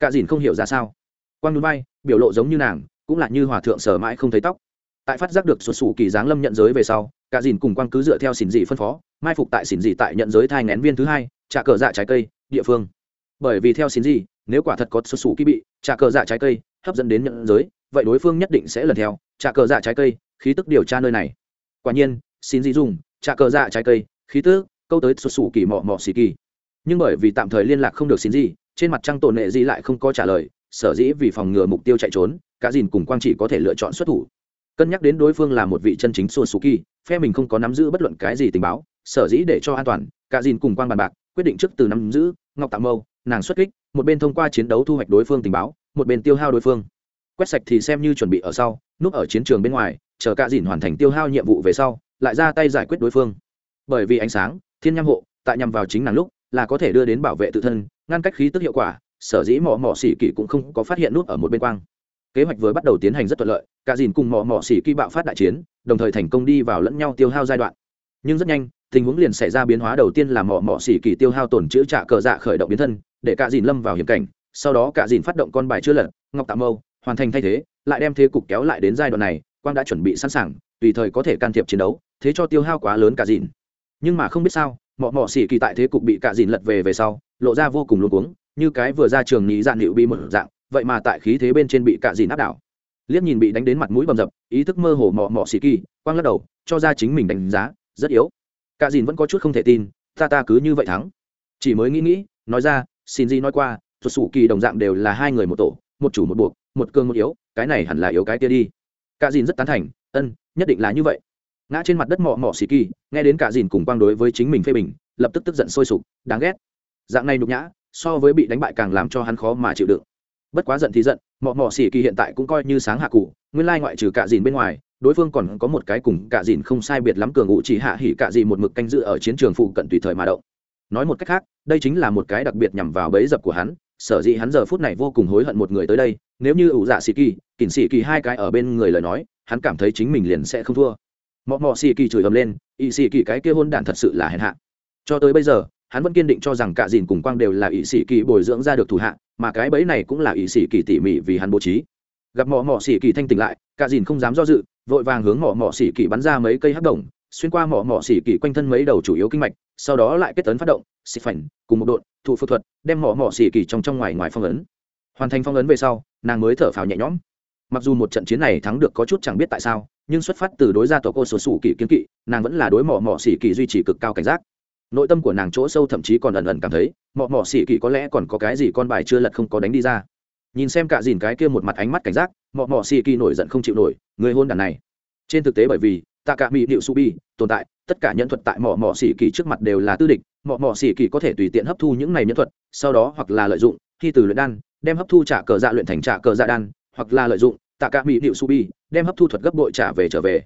Cả dìn không hiểu ra sao. Quang núi bay biểu lộ giống như nàng, cũng là như hòa thượng sở mãi không thấy tóc. Tại phát giác được xuất xù kỳ giáng lâm nhận giới về sau, cả dìn cùng quang cứ dựa theo xỉn dị phân phó, mai phục tại xỉn dị tại nhận giới thai ngén viên thứ hai, trả cờ dạ trái cây, địa phương. Bởi vì theo xỉn dị, nếu quả thật có xuất xù kỳ bị, trả cờ dạ trái cây, hấp dẫn đến nhận giới, vậy đối phương nhất định sẽ lần theo, trả cờ dạ trái cây, khí tức điều tra nơi này. Quả nhiên, xỉn dị dùng, trả cờ dạ trái cây, khí tức câu tới xuất xù kỳ mọ mọ xì kỳ. Nhưng bởi vì tạm thời liên lạc không được xin gì, trên mặt trăng tổn nệ gì lại không có trả lời, sở dĩ vì phòng ngừa mục tiêu chạy trốn, cả dìn cùng quang chỉ có thể lựa chọn xuất thủ. Cân nhắc đến đối phương là một vị chân chính xuân xù kỳ, phe mình không có nắm giữ bất luận cái gì tình báo, sở dĩ để cho an toàn, cả dìn cùng quang bàn bạc, quyết định trước từ nắm giữ, ngọc tạm mâu, nàng xuất kích, một bên thông qua chiến đấu thu hoạch đối phương tình báo, một bên tiêu hao đối phương. Quét sạch thì xem như chuẩn bị ở sau, núp ở chiến trường bên ngoài, chờ cả dìn hoàn thành tiêu hao nhiệm vụ về sau, lại ra tay giải quyết đối phương. Bởi vì ánh sáng thiên nham hộ, tại nhằm vào chính nàng lúc, là có thể đưa đến bảo vệ tự thân, ngăn cách khí tức hiệu quả, sở dĩ mỏ mỏ xỉ kỳ cũng không có phát hiện nút ở một bên quang. Kế hoạch vừa bắt đầu tiến hành rất thuận lợi, cả dìn cùng mỏ mỏ xỉ kỳ bạo phát đại chiến, đồng thời thành công đi vào lẫn nhau tiêu hao giai đoạn. Nhưng rất nhanh, tình huống liền xảy ra biến hóa đầu tiên là mỏ mỏ xỉ kỳ tiêu hao tổn chữ trả cờ dạ khởi động biến thân, để cả dìn lâm vào hiểm cảnh, sau đó cả dìn phát động con bài chưa lật, ngọc tạm mâu, hoàn thành thay thế, lại đem thế cục kéo lại đến giai đoạn này, quang đã chuẩn bị sẵn sàng, tùy thời có thể can thiệp chiến đấu, thế cho tiêu hao quá lớn cả dìn nhưng mà không biết sao, mọ mọ xỉ kỳ tại thế cục bị cạ dìn lật về về sau, lộ ra vô cùng luôn cuống, như cái vừa ra trường nhị dạn liệu bị một dạng, vậy mà tại khí thế bên trên bị cạ dìn áp đảo. Liếc nhìn bị đánh đến mặt mũi bầm dập, ý thức mơ hồ mọ mọ xỉ kỳ, quang lắc đầu, cho ra chính mình đánh giá, rất yếu. Cạ dìn vẫn có chút không thể tin, ta ta cứ như vậy thắng. Chỉ mới nghĩ nghĩ, nói ra, xin gì nói qua, thuật sủ kỳ đồng dạng đều là hai người một tổ, một chủ một buộc, một cương một yếu, cái này hẳn là yếu cái kia đi. Cạ dìn rất tán thành, ân, nhất định là như vậy ngã trên mặt đất mọ mọ xì kỳ, nghe đến cả dìn cùng quang đối với chính mình phê bình, lập tức tức giận sôi sục, đáng ghét. Dạng này nhục nhã, so với bị đánh bại càng làm cho hắn khó mà chịu đựng. Bất quá giận thì giận, mọ mọ xì kỳ hiện tại cũng coi như sáng hạ cụ, nguyên lai ngoại trừ cả dìn bên ngoài, đối phương còn có một cái cùng cả dìn không sai biệt lắm cường ngụ chỉ hạ hỉ cả dì một mực canh dự ở chiến trường phụ cận tùy thời mà động. Nói một cách khác, đây chính là một cái đặc biệt nhằm vào bẫy dập của hắn, sở dĩ hắn giờ phút này vô cùng hối hận một người tới đây, nếu như ủ dạ xì kỳ, kỉnh xì kỳ hai cái ở bên người lời nói, hắn cảm thấy chính mình liền sẽ không thua mọ mọ xì kỳ chửi ầm lên, ỵ xì kỳ cái kia hôn đản thật sự là hèn hạ. Cho tới bây giờ, hắn vẫn kiên định cho rằng cả dìn cùng quang đều là ỵ sĩ kỳ bồi dưỡng ra được thủ hạ, mà cái bẫy này cũng là ỵ sĩ kỳ tỉ mỉ vì hắn bố trí. Gặp mỏ mỏ xỉ kỳ thanh tỉnh lại, cả dìn không dám do dự, vội vàng hướng mỏ mỏ xỉ kỳ bắn ra mấy cây hắc đồng, xuyên qua mỏ mỏ xỉ kỳ quanh thân mấy đầu chủ yếu kinh mạch, sau đó lại kết tấn phát động xịt phảnh, cùng một đội thụ phẫu thuật, đem mỏ mỏ xỉ kỳ trong trong ngoài ngoài phong ấn. Hoàn thành phong ấn về sau, nàng mới thở phào nhẹ nhõm mặc dù một trận chiến này thắng được có chút chẳng biết tại sao, nhưng xuất phát từ đối gia tộc cô số sủ kỳ kiên kỵ, nàng vẫn là đối mỏ mỏ xỉ kỳ duy trì cực cao cảnh giác. Nội tâm của nàng chỗ sâu thậm chí còn ẩn ẩn cảm thấy mỏ mỏ xỉ kỳ có lẽ còn có cái gì con bài chưa lật không có đánh đi ra. Nhìn xem cả dìn cái kia một mặt ánh mắt cảnh giác mỏ mỏ xỉ kỳ nổi giận không chịu nổi, người hôn đàn này. Trên thực tế bởi vì tạ cả mỹ điệu su bi tồn tại, tất cả nhân thuật tại mỏ mỏ xỉ kỳ trước mặt đều là tư địch mỏ mỏ xỉ kỳ có thể tùy tiện hấp thu những này nhân thuật, sau đó hoặc là lợi dụng khi từ luyện đan, đem hấp thu trả cờ dạ luyện thành trả cờ dạ đan hoặc là lợi dụng, tạ cả mỹ điệu su bi đem hấp thu thuật gấp bội trả về trở về.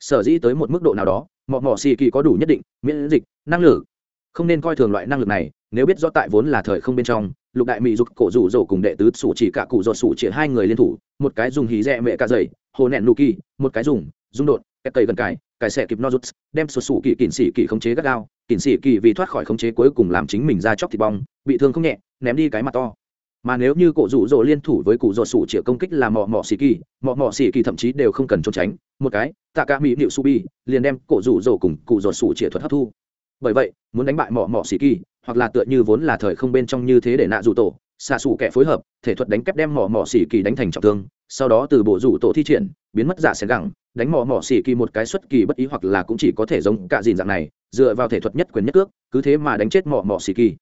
Sở dĩ tới một mức độ nào đó mỏ mỏ xì kỳ có đủ nhất định, miễn dịch, năng lực. Không nên coi thường loại năng lực này, nếu biết rõ tại vốn là thời không bên trong, lục đại mỹ dục cổ rủ rổ cùng đệ tứ sủ chỉ cả cụ ruột sủ chỉ hai người liên thủ, một cái dùng hí rẽ mẹ cả dày hồ nẹn nụ kỳ, một cái dùng dung đột kẹt cây gần cài cài xẻ kịp nozuts đem sụt sủ kỳ kỉnh sĩ kỳ khống chế gắt gao, kỉnh sĩ kỳ vì thoát khỏi khống chế cuối cùng làm chính mình ra chóc thịt bong, bị thương không nhẹ, ném đi cái mặt to mà nếu như cổ rủ rỗ liên thủ với cụ rỗ sủ chĩa công kích là mọ mọ xì kỳ, mọ mọ xì kỳ thậm chí đều không cần trốn tránh, một cái, tạ cả mỹ nịu su bi, liền đem cổ rủ rỗ cùng cụ rỗ sủ chĩa thuật hấp thu. Bởi vậy, muốn đánh bại mọ mọ xì kỳ, hoặc là tựa như vốn là thời không bên trong như thế để nạ rủ tổ, xạ xù kẻ phối hợp, thể thuật đánh kép đem mỏ mỏ xỉ kỳ đánh thành trọng thương, sau đó từ bộ rủ tổ thi triển, biến mất giả xén gẳng, đánh mỏ mỏ xỉ kỳ một cái xuất kỳ bất ý hoặc là cũng chỉ có thể giống cả dìn dạng này, dựa vào thể thuật nhất quyền nhất cước, cứ thế mà đánh chết mỏ mỏ xỉ kỳ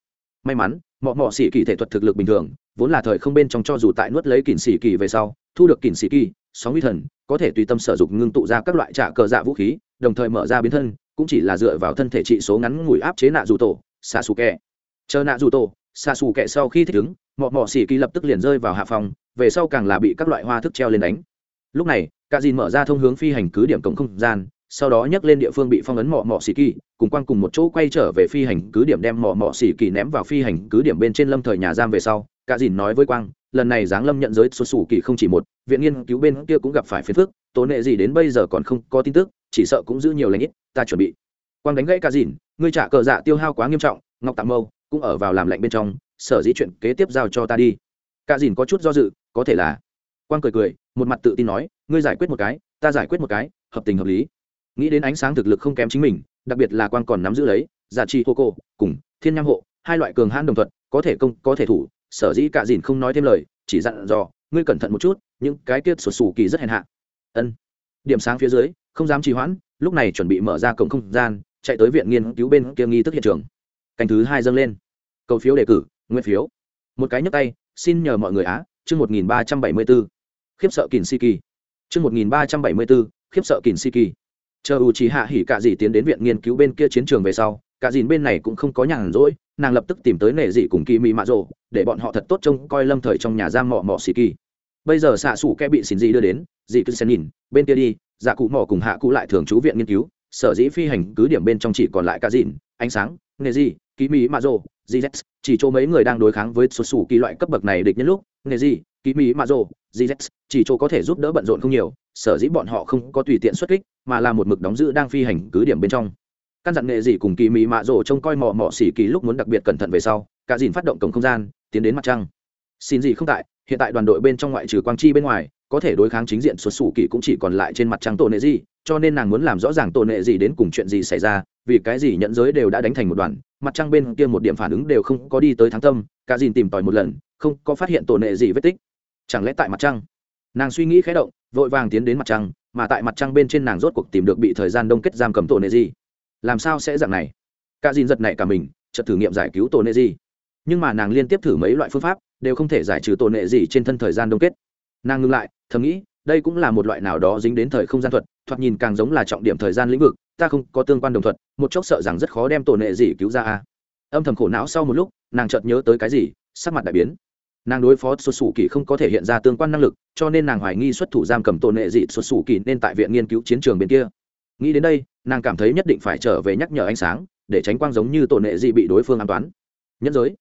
may mắn, mọ mọ xỉ kỳ thể thuật thực lực bình thường, vốn là thời không bên trong cho dù tại nuốt lấy kỉnh xỉ kỳ về sau, thu được kỉnh xỉ kỳ, sóng uy thần, có thể tùy tâm sử dụng ngưng tụ ra các loại trả cờ dạ vũ khí, đồng thời mở ra biến thân, cũng chỉ là dựa vào thân thể trị số ngắn ngủi áp chế nạ dù tổ, xạ xù kẹ. Chờ nạ dù tổ, xạ xù kẹ sau khi thích ứng, mọ mọ xỉ kỳ lập tức liền rơi vào hạ phòng, về sau càng là bị các loại hoa thức treo lên đánh. Lúc này cả dìn mở ra thông hướng phi hành cứ điểm cổng không gian sau đó nhấc lên địa phương bị phong ấn mọ mọ xì kỳ, cùng quang cùng một chỗ quay trở về phi hành cứ điểm đem mọ mọ xì kỳ ném vào phi hành cứ điểm bên trên lâm thời nhà giam về sau, cả dìn nói với quang, lần này giáng lâm nhận giới xuất xù kỳ không chỉ một, viện nghiên cứu bên kia cũng gặp phải phiền phức, tố nệ gì đến bây giờ còn không có tin tức, chỉ sợ cũng giữ nhiều lãnh ít, ta chuẩn bị. Quang đánh gãy cả dìn, ngươi trả cờ dạ tiêu hao quá nghiêm trọng, ngọc tạm mâu cũng ở vào làm lạnh bên trong, sở dĩ chuyện kế tiếp giao cho ta đi. Cả dìn có chút do dự, có thể là. Quang cười cười, một mặt tự tin nói, ngươi giải quyết một cái, ta giải quyết một cái, hợp tình hợp lý nghĩ đến ánh sáng thực lực không kém chính mình, đặc biệt là quang còn nắm giữ lấy, giả trị hô cô, cùng thiên nham hộ, hai loại cường hãn đồng thuận có thể công, có thể thủ, sở dĩ cả dìn không nói thêm lời, chỉ dặn dò, ngươi cẩn thận một chút, những cái tiết sổ sủ kỳ rất hèn hạ. Ân. Điểm sáng phía dưới, không dám trì hoãn, lúc này chuẩn bị mở ra cổng không gian, chạy tới viện nghiên cứu bên kia nghi thức hiện trường. Canh thứ hai dâng lên. Cầu phiếu đề cử, nguyên phiếu. Một cái nhấp tay, xin nhờ mọi người á, chương một nghìn ba trăm bảy mươi b ố khiếp sợ kỳn si kỳ chương một nghìn ba trăm bảy mươi b ố khiếp sợ kỳn si kỳ chờ u trí hạ hỉ cả dì tiến đến viện nghiên cứu bên kia chiến trường về sau, cả dìn bên này cũng không có nhàn rỗi, nàng lập tức tìm tới nệ dị cùng kỳ mỹ mạ rộ để bọn họ thật tốt trông coi lâm thời trong nhà giam mọ mọ xì kỳ bây giờ xạ xủ kẽ bị xin dị đưa đến dị cứ xen nhìn, bên kia đi dạ cụ mỏ cùng hạ cụ lại thường trú viện nghiên cứu, sở dĩ phi hành cứ điểm bên trong chỉ còn lại cả dìn, ánh sáng nệ dị kỳ mỹ mạ rộ gz chỉ chỗ mấy người đang đối kháng với xuất xù kỳ loại cấp bậc này địch nhân lúc nệ dị kỳ mỹ mạ rồ z chỉ chỗ có thể giúp đỡ bận rộn không nhiều, sở dĩ bọn họ không có tùy tiện xuất kích mà là một mực đóng giữ đang phi hành cứ điểm bên trong. Căn dặn nghệ gì cùng kỳ mị mạ rổ trông coi mò mò xỉ kỳ lúc muốn đặc biệt cẩn thận về sau, cả dìn phát động cổng không gian, tiến đến mặt trăng. Xin gì không tại, hiện tại đoàn đội bên trong ngoại trừ quang chi bên ngoài, có thể đối kháng chính diện xuất xù kỳ cũng chỉ còn lại trên mặt trăng tổ nệ gì, cho nên nàng muốn làm rõ ràng tổ nệ gì đến cùng chuyện gì xảy ra, vì cái gì nhận giới đều đã đánh thành một đoàn, mặt trăng bên kia một điểm phản ứng đều không có đi tới thắng tâm, cả dìn tìm tòi một lần, không có phát hiện tổ nệ gì vết tích. Chẳng lẽ tại mặt trăng? Nàng suy nghĩ khé động, vội vàng tiến đến mặt trăng mà tại mặt trăng bên trên nàng rốt cuộc tìm được bị thời gian đông kết giam cầm tổ nệ gì làm sao sẽ dạng này? Cả dìn giật này cả mình chợt thử nghiệm giải cứu tổ nệ gì nhưng mà nàng liên tiếp thử mấy loại phương pháp đều không thể giải trừ tổ nệ gì trên thân thời gian đông kết. Nàng ngưng lại thầm nghĩ đây cũng là một loại nào đó dính đến thời không gian thuật thoạt nhìn càng giống là trọng điểm thời gian lĩnh vực ta không có tương quan đồng thuật, một chốc sợ rằng rất khó đem tổ nệ gì cứu ra a. Âm thầm khổ não sau một lúc nàng chợt nhớ tới cái gì sắc mặt đại biến nàng đối phó xuất xù kỳ không có thể hiện ra tương quan năng lực, cho nên nàng hoài nghi xuất thủ giam cầm tổ nệ dị xuất xù kỳ nên tại viện nghiên cứu chiến trường bên kia. Nghĩ đến đây, nàng cảm thấy nhất định phải trở về nhắc nhở ánh sáng, để tránh quang giống như tổ nệ dị bị đối phương an toán. Nhất giới.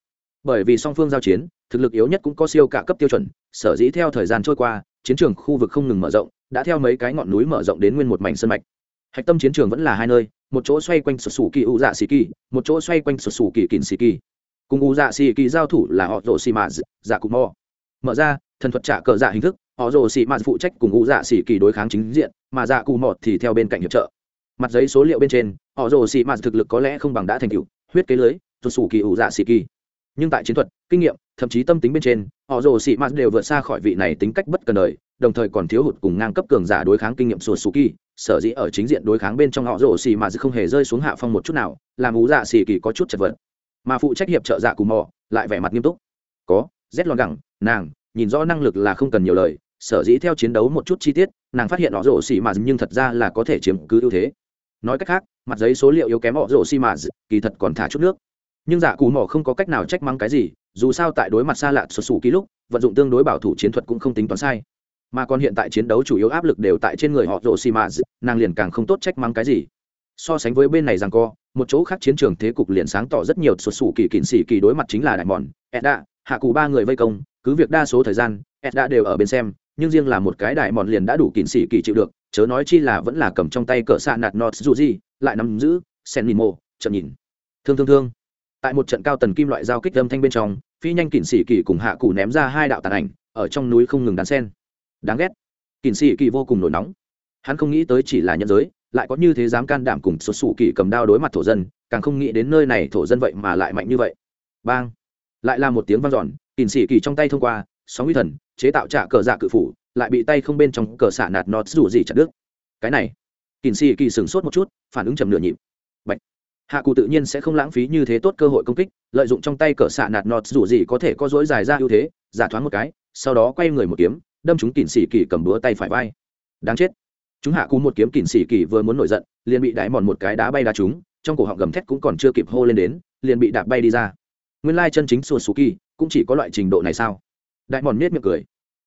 Bởi vì song phương giao chiến, thực lực yếu nhất cũng có siêu cả cấp tiêu chuẩn, sở dĩ theo thời gian trôi qua, chiến trường khu vực không ngừng mở rộng, đã theo mấy cái ngọn núi mở rộng đến nguyên một mảnh sân mạch. Hạch tâm chiến trường vẫn là hai nơi, một chỗ xoay quanh sụt sù kỳ u dạ xì kỳ một chỗ xoay quanh sụt sù kỳ kìn xì kỳ cùng u dạ xì kỳ giao thủ là họ rồ xì mạt dạ cụ mò. Mở ra, thần thuật trả cờ dạ hình thức, họ rồ xì mạt phụ trách cùng u dạ xì kỳ đối kháng chính diện, mà dạ cụ mò thì theo bên cạnh hiệp trợ. Mặt giấy số liệu bên trên, họ rồ xì mạt thực lực có lẽ không bằng đã thành cựu huyết kế lưới sụt sủ kỳ u dạ xì kỳ. Nhưng tại chiến thuật, kinh nghiệm, thậm chí tâm tính bên trên, họ rồ xì mạt đều vượt xa khỏi vị này tính cách bất cần đời, đồng thời còn thiếu hụt cùng ngang cấp cường giả đối kháng kinh nghiệm sùa sù kỳ. Sở dĩ ở chính diện đối kháng bên trong họ rồ xì mạt không hề rơi xuống hạ phong một chút nào, làm ú dạ xì kỳ có chút chật vật mà phụ trách hiệp trợ dạ cù mò, lại vẻ mặt nghiêm túc. Có, rét lon gẳng, nàng, nhìn rõ năng lực là không cần nhiều lời, sở dĩ theo chiến đấu một chút chi tiết, nàng phát hiện họ rổ xì mà nhưng thật ra là có thể chiếm cứ ưu thế. Nói cách khác, mặt giấy số liệu yếu kém họ rổ xì mà kỳ thật còn thả chút nước. Nhưng dạ cù mò không có cách nào trách mắng cái gì, dù sao tại đối mặt xa lạ xuất xù ký lúc, vận dụng tương đối bảo thủ chiến thuật cũng không tính toán sai. Mà còn hiện tại chiến đấu chủ yếu áp lực đều tại trên người họ rổ xì mà, nàng liền càng không tốt trách mắng cái gì so sánh với bên này rằng co, một chỗ khác chiến trường thế cục liền sáng tỏ rất nhiều sụt sủ kỳ kỵ xỉ kỳ đối mặt chính là đại mòn, edda, hạ cụ ba người vây công, cứ việc đa số thời gian, edda đều ở bên xem, nhưng riêng là một cái đại mòn liền đã đủ kỵ xỉ kỳ chịu được, chớ nói chi là vẫn là cầm trong tay cỡ xạ nạt nọt dù gì, lại nắm giữ sen mìn mô chậm nhìn. Thương thương thương. Tại một trận cao tần kim loại giao kích âm thanh bên trong, phi nhanh kỵ xỉ kỳ cùng hạ cụ ném ra hai đạo tàn ảnh, ở trong núi không ngừng đàn sen. Đáng ghét. Kỵ xỉ kỳ vô cùng nổi nóng. Hắn không nghĩ tới chỉ là nhân giới lại có như thế dám can đảm cùng xuất xù kỳ cầm đao đối mặt thổ dân, càng không nghĩ đến nơi này thổ dân vậy mà lại mạnh như vậy. Bang! Lại là một tiếng vang dọn kìn sĩ kỳ trong tay thông qua, sóng uy thần, chế tạo trả cờ dạ cự phủ, lại bị tay không bên trong cờ xả nạt nọt rủ gì chặt đứt. Cái này kìn sĩ kỳ sửng sốt một chút, phản ứng chầm nửa nhịp. Bạch. hạ cụ tự nhiên sẽ không lãng phí như thế tốt cơ hội công kích, lợi dụng trong tay cờ xả nạt nọt rủ gì có thể có dối dài ra ưu thế, giả thoáng một cái, sau đó quay người một kiếm, đâm chúng kìn sĩ kỳ cầm búa tay phải vai. Đáng chết! Chúng hạ cú một kiếm kỉnh xỉ kỳ vừa muốn nổi giận, liền bị đáy mòn một cái đá bay đá chúng trong cổ họng gầm thét cũng còn chưa kịp hô lên đến, liền bị đạp bay đi ra. Nguyên lai chân chính sùa sù kỳ cũng chỉ có loại trình độ này sao? Đại mòn miết miệng cười.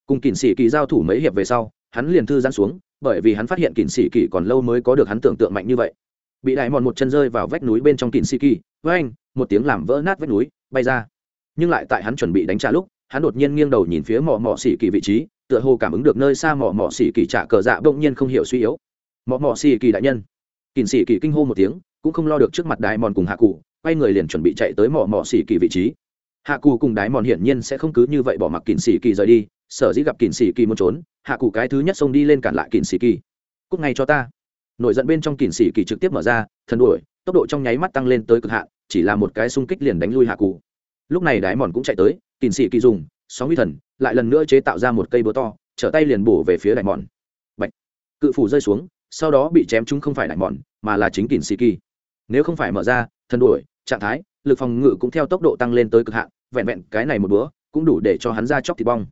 Cùng kỉnh xỉ kỳ giao thủ mấy hiệp về sau, hắn liền thư giãn xuống, bởi vì hắn phát hiện kỉnh xỉ kỳ còn lâu mới có được hắn tưởng tượng mạnh như vậy. Bị đại mòn một chân rơi vào vách núi bên trong kỉnh xỉ kỳ với anh một tiếng làm vỡ nát vách núi, bay ra. Nhưng lại tại hắn chuẩn bị đánh trả lúc, hắn đột nhiên nghiêng đầu nhìn phía mỏ mỏ xỉ kỳ vị trí tựa hồ cảm ứng được nơi xa mỏ mỏ xỉ kỳ trả cờ dạ bỗng nhiên không hiểu suy yếu. Mỏ mỏ xỉ kỳ đại nhân. Kỳn xỉ kỳ kinh hô một tiếng, cũng không lo được trước mặt đại mòn cùng hạ cụ, quay người liền chuẩn bị chạy tới mỏ mỏ xỉ kỳ vị trí. Hạ cụ cùng đái mòn hiển nhiên sẽ không cứ như vậy bỏ mặc kỳn xỉ kỳ rời đi, sở dĩ gặp kỳn xỉ kỳ muốn trốn, hạ cụ cái thứ nhất xông đi lên cản lại kỳn xỉ kỳ. Cúc ngay cho ta. Nổi giận bên trong kỳn xỉ kỳ trực tiếp mở ra, thần đuổi, tốc độ trong nháy mắt tăng lên tới cực hạn, chỉ là một cái xung kích liền đánh lui hạ cụ. Lúc này đái mòn cũng chạy tới kỳn xỉ kỳ dùng, sóng huy thần lại lần nữa chế tạo ra một cây búa to, trở tay liền bổ về phía đại mòn. Bạch. cự phủ rơi xuống, sau đó bị chém chúng không phải đại mòn, mà là chính kỳn xì kỳ. Nếu không phải mở ra thần đuổi, trạng thái, lực phòng ngự cũng theo tốc độ tăng lên tới cực hạn, vẹn vẹn cái này một búa cũng đủ để cho hắn ra chóc thịt bong.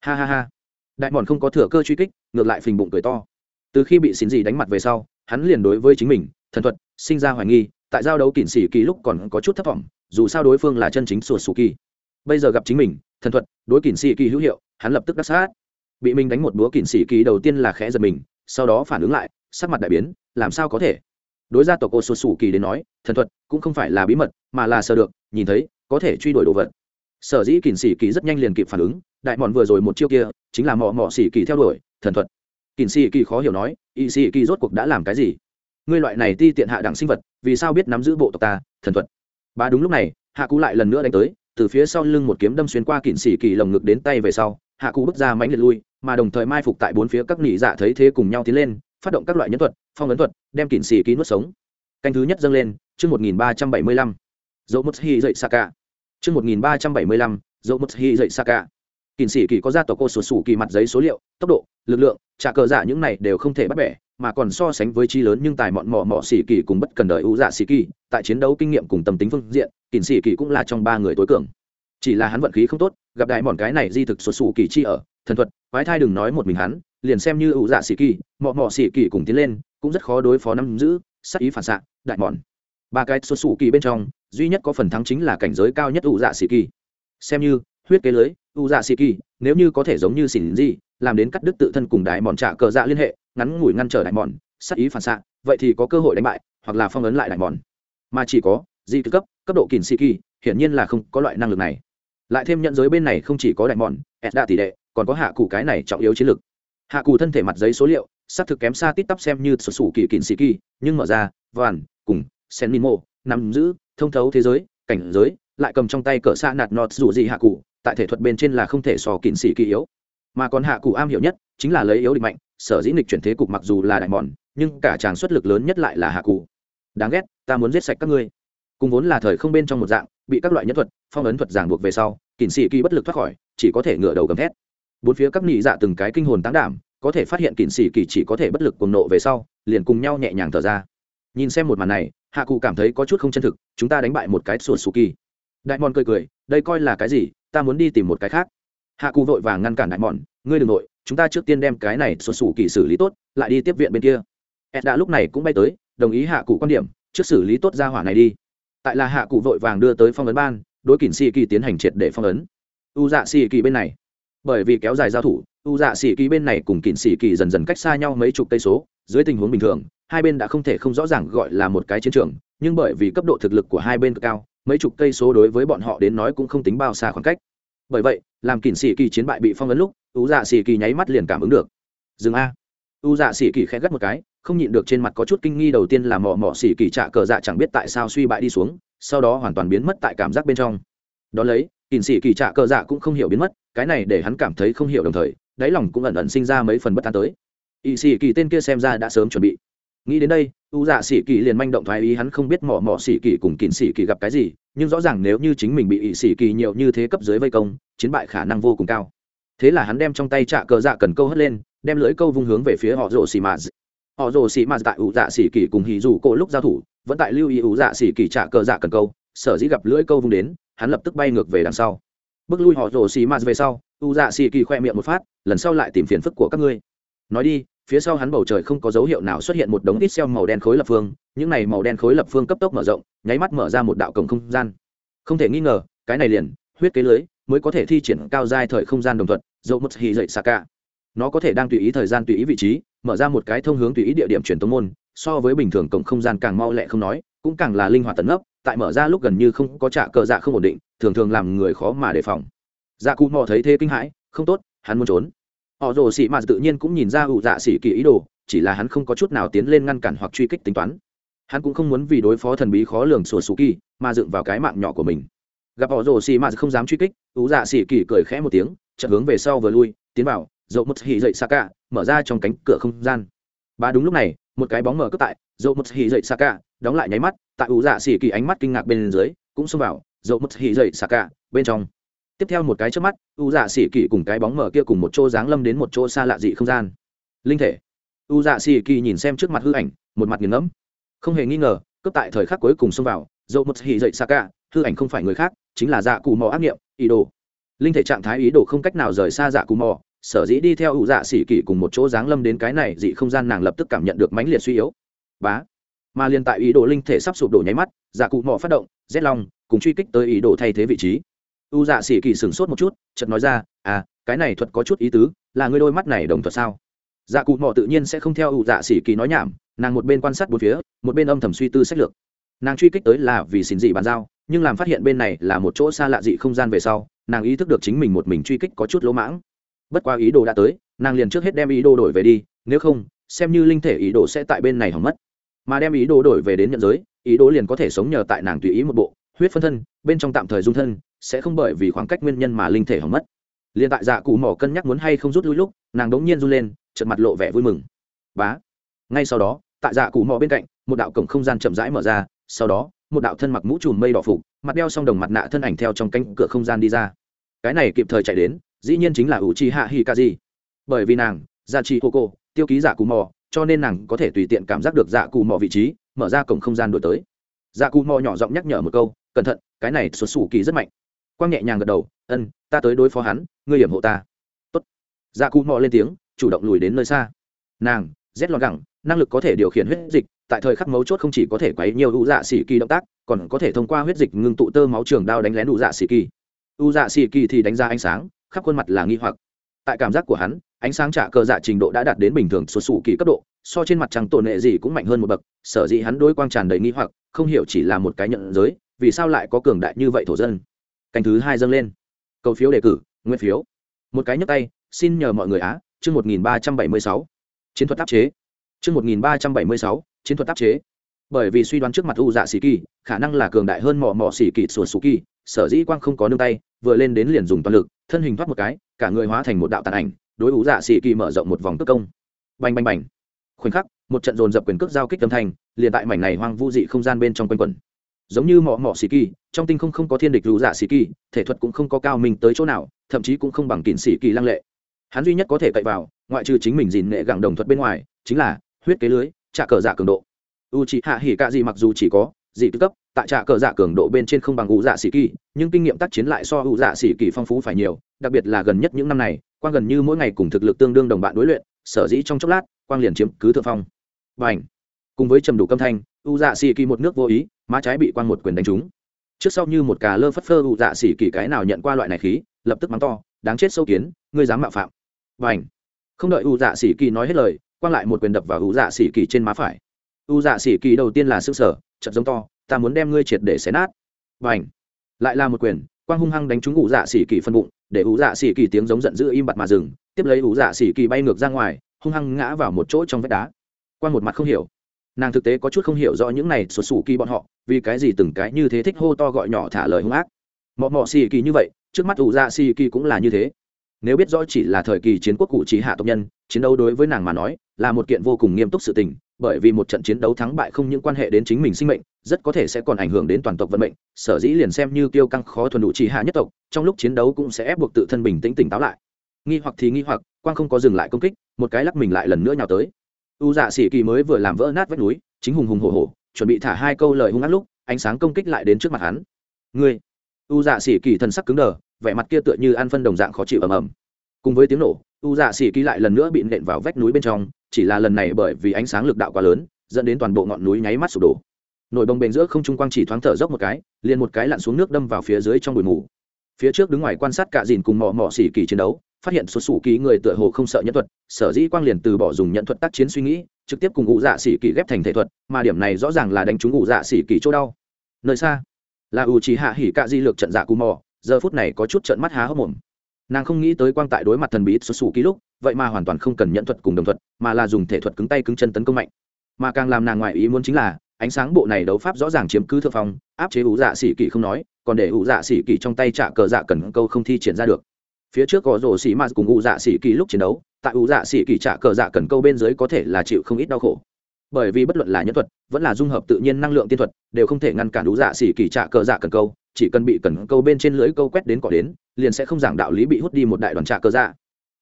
Ha ha ha. Đại mòn không có thừa cơ truy kích, ngược lại phình bụng cười to. Từ khi bị xin gì đánh mặt về sau, hắn liền đối với chính mình, thần thuật, sinh ra hoài nghi, tại giao đấu kỳn xỉ kỳ lúc còn có chút thất vọng dù sao đối phương là chân chính sùa sù kỳ bây giờ gặp chính mình thần thuật, đối kỳn sĩ kỳ hữu hiệu, hắn lập tức đắc sát. Bị mình đánh một búa kỳn sĩ kỳ đầu tiên là khẽ giật mình, sau đó phản ứng lại, sắc mặt đại biến, làm sao có thể? Đối gia tộc ô sô sù kỳ đến nói, thần thuật cũng không phải là bí mật, mà là sợ được, nhìn thấy, có thể truy đuổi đồ vật. Sở dĩ kỳn sĩ kỳ rất nhanh liền kịp phản ứng, đại mòn vừa rồi một chiêu kia, chính là mò mò sĩ kỳ theo đuổi, thần thuật. Kỳn sĩ kỳ khó hiểu nói y sĩ kỳ rốt cuộc đã làm cái gì? Ngươi loại này ti tiện hạ đẳng sinh vật, vì sao biết nắm giữ bộ tộc ta, thần thuật? Ba đúng lúc này, hạ cú lại lần nữa đánh tới từ phía sau lưng một kiếm đâm xuyên qua kỵ sĩ kỳ lồng ngực đến tay về sau, hạ cụ bước ra mãnh liệt lui, mà đồng thời mai phục tại bốn phía các nỉ dạ thấy thế cùng nhau tiến lên, phát động các loại nhân thuật, phong ấn thuật, đem kỵ sĩ kỳ nuốt sống. Canh thứ nhất dâng lên, chương một nghìn ba trăm bảy mươi lăm dẫu mất hy dậy saka. Chương một nghìn ba trăm bảy mươi lăm dẫu mất hy dậy saka. Kỵ sĩ kỳ có ra tổ cô sổ sủ kỳ mặt giấy số liệu, tốc độ, lực lượng, trả cờ dạ những này đều không thể bắt bẻ mà còn so sánh với chi lớn nhưng tài mọn mỏ mỏ xỉ kỳ cùng bất cần đời ưu dạ xỉ kỳ, tại chiến đấu kinh nghiệm cùng tầm tính phương diện kỳn xỉ kỳ cũng là trong ba người tối cường. Chỉ là hắn vận khí không tốt, gặp đại mọn cái này di thực xuất xù kỳ chi ở, thần thuật, quái thai đừng nói một mình hắn, liền xem như ưu dạ xỉ kỳ, mọ mọ xỉ kỳ cùng tiến lên, cũng rất khó đối phó năm giữ, sắc ý phản xạ, đại mọn. Ba cái xuất xù kỳ bên trong, duy nhất có phần thắng chính là cảnh giới cao nhất ưu dạ xỉ kỳ. Xem như, huyết kế lưới ưu dạ xỉ kỳ, nếu như có thể giống như xỉn gì làm đến cắt đứt tự thân cùng đại mòn trả cờ dạ liên hệ, ngắn ngủi ngăn trở đại mòn, sát ý phản xạ, vậy thì có cơ hội đánh bại, hoặc là phong ấn lại đại mòn. Mà chỉ có, di cấp cấp độ kỳn sĩ kỳ, hiển nhiên là không có loại năng lực này. Lại thêm nhận giới bên này không chỉ có đại mòn, ẹt đa tỷ đệ, còn có hạ cụ cái này trọng yếu chiến lược hạ cụ thân thể mặt giấy số liệu, xác thực kém xa tít tắp xem như sổ sủ kỳ kìn sĩ kỳ, nhưng mở ra, vàn, cùng, sen min mô, nắm giữ, thông thấu thế giới, cảnh giới, lại cầm trong tay cỡ xa nạt nọt dù gì hạ cụ tại thể thuật bên trên là không thể so kỵ sĩ kỳ yếu mà còn hạ cụ am hiểu nhất chính là lấy yếu địch mạnh, sở dĩ nghịch chuyển thế cục mặc dù là đại mòn, nhưng cả tràng xuất lực lớn nhất lại là hạ cụ. Đáng ghét, ta muốn giết sạch các ngươi. Cùng vốn là thời không bên trong một dạng, bị các loại nhân thuật, phong ấn thuật giảng buộc về sau kỳn sĩ kỳ bất lực thoát khỏi, chỉ có thể ngửa đầu gầm thét. Bốn phía các nị dạ từng cái kinh hồn tán đảm, có thể phát hiện kỳn sĩ kỳ chỉ có thể bất lực cuồng nộ về sau, liền cùng nhau nhẹ nhàng thở ra. Nhìn xem một màn này, hạ cụ cảm thấy có chút không chân thực, chúng ta đánh bại một cái sùa sù kỳ. Đại mòn cười cười, đây coi là cái gì, ta muốn đi tìm một cái khác hạ cụ vội vàng ngăn cản đại mòn ngươi đ ừ n g nội, chúng ta trước tiên đem cái này sùa sù kỳ xử lý tốt, lại đi tiếp viện bên kia. Ed đã lúc này cũng bay tới, đồng ý hạ cụ quan điểm, trước xử lý tốt ra hỏa này đi. Tại là hạ cụ vội vàng đưa tới phong ấn ban, đối kỳn xì kỳ tiến hành triệt để phong ấn. U dạ xì kỳ bên này, bởi vì kéo dài giao thủ, u dạ xì kỳ bên này cùng kỳn xì kỳ dần dần cách xa nhau mấy chục cây số, dưới tình huống bình thường, hai bên đã không thể không rõ ràng gọi là một cái chiến trường, nhưng bởi vì cấp độ thực lực của hai bên cực cao, mấy chục cây số đối với bọn họ đến nói cũng không tính bao xa khoảng cách. Bởi vậy làm kỉnh sĩ kỳ chiến bại bị phong ấn lúc u dạ sĩ kỳ nháy mắt liền cảm ứng được. Dừng a. U dạ sĩ kỳ khẽ gắt một cái, không nhịn được trên mặt có chút kinh nghi đầu tiên là mò mò sĩ kỳ trả cờ dạ chẳng biết tại sao suy bại đi xuống, sau đó hoàn toàn biến mất tại cảm giác bên trong. Đón lấy kỉnh sĩ kỳ trả cờ dạ cũng không hiểu biến mất, cái này để hắn cảm thấy không hiểu đồng thời, đáy lòng cũng ẩn ẩn sinh ra mấy phần bất an tới. Ỵ sĩ kỳ tên kia xem ra đã sớm chuẩn bị nghĩ đến đây, u dạ sĩ kỳ liền manh động thoái ý hắn không biết mỏ mỏ sĩ kỳ cùng kín sĩ kỳ gặp cái gì, nhưng rõ ràng nếu như chính mình bị ỵ sĩ kỳ nhiều như thế cấp dưới vây công, chiến bại khả năng vô cùng cao. Thế là hắn đem trong tay trạ cờ dạ cần câu hất lên, đem lưỡi câu vung hướng về phía họ rồ xì mà. họ rồ xì mà tại ủ dạ xì kỳ cùng hì dù cổ lúc giao thủ, vẫn tại lưu ý ủ dạ xì kỳ trạ cờ dạ cần câu, sở dĩ gặp lưỡi câu vung đến, hắn lập tức bay ngược về đằng sau. Bước lui họ rồ xì mà về sau ủ dạ xì kỳ khoe miệng một phát, lần sau lại tìm phiền phức của các ngươi. Nói đi phía sau hắn bầu trời không có dấu hiệu nào xuất hiện một đống ít xeo màu đen khối lập phương, những này màu đen khối lập phương cấp tốc mở rộng, nháy mắt mở ra một đạo cổng không gian. Không thể nghi ngờ, cái này liền, huyết kế lưới, mới có thể thi triển cao giai thời không gian đồng thuận dẫu mất hì dậy xa cả nó có thể đang tùy ý thời gian tùy ý vị trí, mở ra một cái thông hướng tùy ý địa điểm truyền tống môn, so với bình thường cổng không gian càng mau lẹ không nói, cũng càng là linh hoạt tận ấp tại mở ra lúc gần như không có trả cờ dạ không ổn định, thường thường làm người khó mà đề phòng. Dạ cụ mò thấy thế kinh hãi, không tốt, hắn muốn trốn họ rồ sĩ mạt tự nhiên cũng nhìn ra ủ dạ xỉ kỳ ý đồ, chỉ là hắn không có chút nào tiến lên ngăn cản hoặc truy kích tính toán. Hắn cũng không muốn vì đối phó thần bí khó lường sổ sù kỳ mà dựng vào cái mạng nhỏ của mình. Gặp họ rồ xì mạt không dám truy kích, ủ dạ xỉ kỳ cười khẽ một tiếng, chợt hướng về sau vừa lui, tiến vào, dậu một hỉ dậy xa cả mở ra trong cánh cửa không gian. Ba đúng lúc này, một cái bóng mở cất tại, dậu một hỉ dậy xa cả đóng lại nháy mắt, tại ủ dạ xỉ kỳ ánh mắt kinh ngạc bên dưới, cũng xông vào, dậu một hỉ dậy xa cả bên trong tiếp theo một cái trước mắt, u dạ xỉ kỳ cùng cái bóng mở kia cùng một chỗ giáng lâm đến một chỗ xa lạ dị không gian. Linh thể. U dạ xỉ kỳ nhìn xem trước mặt hư ảnh, một mặt nghiền ngẫm. Không hề nghi ngờ cấp tại thời khắc cuối cùng xông vào dậu một hỉ dậy xa cả hư ảnh không phải người khác, chính là dạ cù mò ác nghiệm, ý đồ. Linh thể trạng thái ý đồ không cách nào rời xa dạ cù mò, sở dĩ đi theo ủ dạ xỉ kỳ cùng một chỗ giáng lâm đến cái này dị không gian nàng lập tức cảm nhận được mãnh liệt suy yếu. Bá. Mà liền tại ý đồ linh thể sắp sụp đổ nháy mắt dạ cụ mò phát động rét long, cùng truy kích tới ý đồ thay thế vị trí u dạ xỉ kỳ sửng sốt một chút, chợt nói ra à cái này thuật có chút ý tứ, là ngươi đôi mắt này đồng thuật sao? Dạ cụ mò tự nhiên sẽ không theo u dạ xỉ kỳ nói nhảm, nàng một bên quan sát bốn phía, một bên âm thầm suy tư sách lược. Nàng truy kích tới là vì xin dị bàn giao, nhưng làm phát hiện bên này là một chỗ xa lạ dị không gian về sau, nàng ý thức được chính mình một mình truy kích có chút lỗ mãng. Bất qua ý đồ đã tới, nàng liền trước hết đem ý đồ đổi về đi, nếu không, xem như linh thể ý đồ sẽ tại bên này hỏng mất. Mà đem ý đồ đổi về đến nhận giới, ý đồ liền có thể sống nhờ tại nàng tùy ý một bộ, huyết phân thân, bên trong tạm thời dung thân sẽ không bởi vì khoảng cách nguyên nhân mà linh thể hỏng mất. Liền tại dạ cụ mỏ cân nhắc muốn hay không rút lui lúc, nàng đống nhiên run lên trận mặt lộ vẻ vui mừng. Bá! Ngay sau đó, tại dạ cụ mỏ bên cạnh, một đạo cổng không gian chậm rãi mở ra, sau đó, một đạo thân mặc mũ trùm mây đỏ phục, mặt đeo song đồng mặt nạ thân ảnh theo trong cánh cửa không gian đi ra. Cái này kịp thời chạy đến, dĩ nhiên chính là ủ chi hạ hi ca di bởi vì nàng, gia chi hô cô tiêu ký giả cù mò cho nên nàng có thể tùy tiện cảm giác được dạ cù mò vị trí, mở ra cổng không gian đổi tới. Dạ cù mò nhỏ giọng nhắc nhở một câu, cẩn thận, cái này xuất xù kỳ rất mạnh quang nhẹ nhàng gật đầu, ân, ta tới đối phó hắn, ngươi hiểm hộ ta. Tốt. Dạ cụ mò lên tiếng, chủ động lùi đến nơi xa. Nàng, rét lọt gẳng, năng lực có thể điều khiển huyết dịch, tại thời khắc mấu chốt không chỉ có thể quấy nhiều u dạ xỉ kỳ động tác, còn có thể thông qua huyết dịch ngưng tụ tơ máu trường đao đánh lén u dạ xỉ kỳ. U dạ xỉ kỳ thì đánh ra ánh sáng, khắp khuôn mặt là nghi hoặc. Tại cảm giác của hắn, ánh sáng trả cờ dạ trình độ đã đạt đến bình thường xuất xù kỳ cấp độ, so trên mặt trăng tổn nệ gì cũng mạnh hơn một bậc, sở dĩ hắn đôi quang tràn đầy nghi hoặc, không hiểu chỉ là một cái nhận giới, vì sao lại có cường đại như vậy thổ dân canh thứ hai dâng lên. Cầu phiếu đề cử nguyên phiếu. Một cái nhấp tay, xin nhờ mọi người á, chương một nghìn ba trăm bảy mươi sáu. Chiến thuật áp chế. Chương một nghìn ba trăm bảy mươi sáu, chiến thuật áp chế. Bởi vì suy đoán trước mặt u dạ xì kỳ, khả năng là cường đại hơn mỏ mỏ xì kỳ sùa xù kỳ, sở dĩ quang không có nương tay, vừa lên đến liền dùng toàn lực, thân hình thoát một cái, cả người hóa thành một đạo tàn ảnh, đối u dạ xì kỳ mở rộng một vòng tức công. Bành bành bành. Khoảnh khắc, một trận dồn dập quyền cước giao kích âm thanh, liền tại mảnh này hoang vu dị không gian bên trong quanh quẩn giống như mỏ mỏ xì kỳ, trong tinh không không có thiên địch rủ dạ xì kỳ, thể thuật cũng không có cao mình tới chỗ nào, thậm chí cũng không bằng kỳn xì kỳ lăng lệ. Hắn duy nhất có thể cậy vào, ngoại trừ chính mình dìn nghệ gẳng đồng thuật bên ngoài, chính là huyết kế lưới trả cờ dạ cường độ. U c hạ hỉ cạ gì mặc dù chỉ có dị tư cấp, tại trạ cờ dạ cường độ bên trên không bằng u dạ sĩ kỳ, nhưng kinh nghiệm tác chiến lại so u dạ sĩ kỳ phong phú phải nhiều, đặc biệt là gần nhất những năm này, quang gần như mỗi ngày cùng thực lực tương đương đồng bạn đối luyện, sở dĩ trong chốc lát, quang liền chiếm cứ thượng phong. Và ảnh cùng với trầm đủ câm thanh u dạ xì kỳ một nước vô ý, má trái bị quang một quyền đánh trúng. Trước sau như một cà lơ phất phơ, u dạ xì kỳ cái nào nhận qua loại này khí, lập tức mắng to, đáng chết sâu kiến, ngươi dám mạo phạm. Và ảnh không đợi u dạ xì kỳ nói hết lời, quang lại một quyền đập vào u dạ xì kỳ trên má phải. U dạ xì kỳ đầu tiên là s ư sở chật giống to, ta muốn đem ngươi triệt để xé nát. Và ảnh lại là một quyền, quang hung hăng đánh trúng u dạ xì kỳ phân bụng, để u dạ xì kỳ tiếng giống giận dữ im bặt mà dừng, tiếp lấy u dạ xì kỳ bay ngược ra ngoài, hung hăng ngã vào một chỗ trong vách đá. Quang một mặt không hiểu nàng thực tế có chút không hiểu rõ những này sụt sù kỳ bọn họ, vì cái gì từng cái như thế thích hô to gọi nhỏ thả lời hung ác. Mọ mọ xì kỳ như vậy, trước mắt ủ ra xì kỳ cũng là như thế. Nếu biết rõ chỉ là thời kỳ chiến quốc cụ trí hạ tộc nhân, chiến đấu đối với nàng mà nói, là một kiện vô cùng nghiêm túc sự tình, bởi vì một trận chiến đấu thắng bại không những quan hệ đến chính mình sinh mệnh, rất có thể sẽ còn ảnh hưởng đến toàn tộc vận mệnh, sở dĩ liền xem như tiêu căng khó thuần đủ trí hạ nhất tộc, trong lúc chiến đấu cũng sẽ ép buộc tự thân bình tĩnh tỉnh táo lại. Nghi hoặc thì nghi hoặc, quang không có dừng lại công kích, một cái lắc mình lại lần nữa nhào tới u dạ sĩ kỳ mới vừa làm vỡ nát vách núi, chính hùng hùng hổ hổ, chuẩn bị thả hai câu lời hung ác lúc, ánh sáng công kích lại đến trước mặt hắn. Ngươi! U dạ sĩ kỳ thần sắc cứng đờ, vẻ mặt kia tựa như ăn phân đồng dạng khó chịu ầm ầm. Cùng với tiếng nổ, u dạ sĩ kỳ lại lần nữa bị nện vào vách núi bên trong, chỉ là lần này bởi vì ánh sáng lực đạo quá lớn, dẫn đến toàn bộ ngọn núi nháy mắt sụp đổ. Nổi bồng bềnh giữa không trung quang chỉ thoáng thở dốc một cái, liền một cái lặn xuống nước đâm vào phía dưới trong bụi mù phía trước đứng ngoài quan sát cả dìn cùng mò mò xỉ kỳ chiến đấu, phát hiện số sủ ký người tựa hồ không sợ nhân thuật, sở dĩ quang liền từ bỏ dùng nhận thuật tác chiến suy nghĩ, trực tiếp cùng ngụ dạ xỉ kỳ ghép thành thể thuật, mà điểm này rõ ràng là đánh trúng ngụ dạ xỉ kỳ chỗ đau. Nơi xa, là u chỉ hạ hỉ cạ di lược trận dạ cù mò, giờ phút này có chút trận mắt há hốc mồm. Nàng không nghĩ tới quang tại đối mặt thần bí số sủ ký lúc, vậy mà hoàn toàn không cần nhận thuật cùng đồng thuật, mà là dùng thể thuật cứng tay cứng chân tấn công mạnh. Mà càng làm nàng ngoại ý muốn chính là, ánh sáng bộ này đấu pháp rõ ràng chiếm cứ thượng phong, áp chế ủ dạ xỉ kỳ không nói còn để ủ dạ xỉ kỳ trong tay trả cờ dạ cần câu không thi triển ra được. Phía trước có rổ xỉ m cùng ủ dạ xỉ kỳ lúc chiến đấu, tại ủ dạ xỉ kỳ trả cờ dạ cần câu bên dưới có thể là chịu không ít đau khổ. Bởi vì bất luận là nhân thuật, vẫn là dung hợp tự nhiên năng lượng tiên thuật, đều không thể ngăn cản ủ dạ xỉ kỳ trả cờ dạ cần câu, chỉ cần bị cần câu bên trên lưới câu quét đến cỏ đến, liền sẽ không giảng đạo lý bị hút đi một đại đoàn trả cờ dạ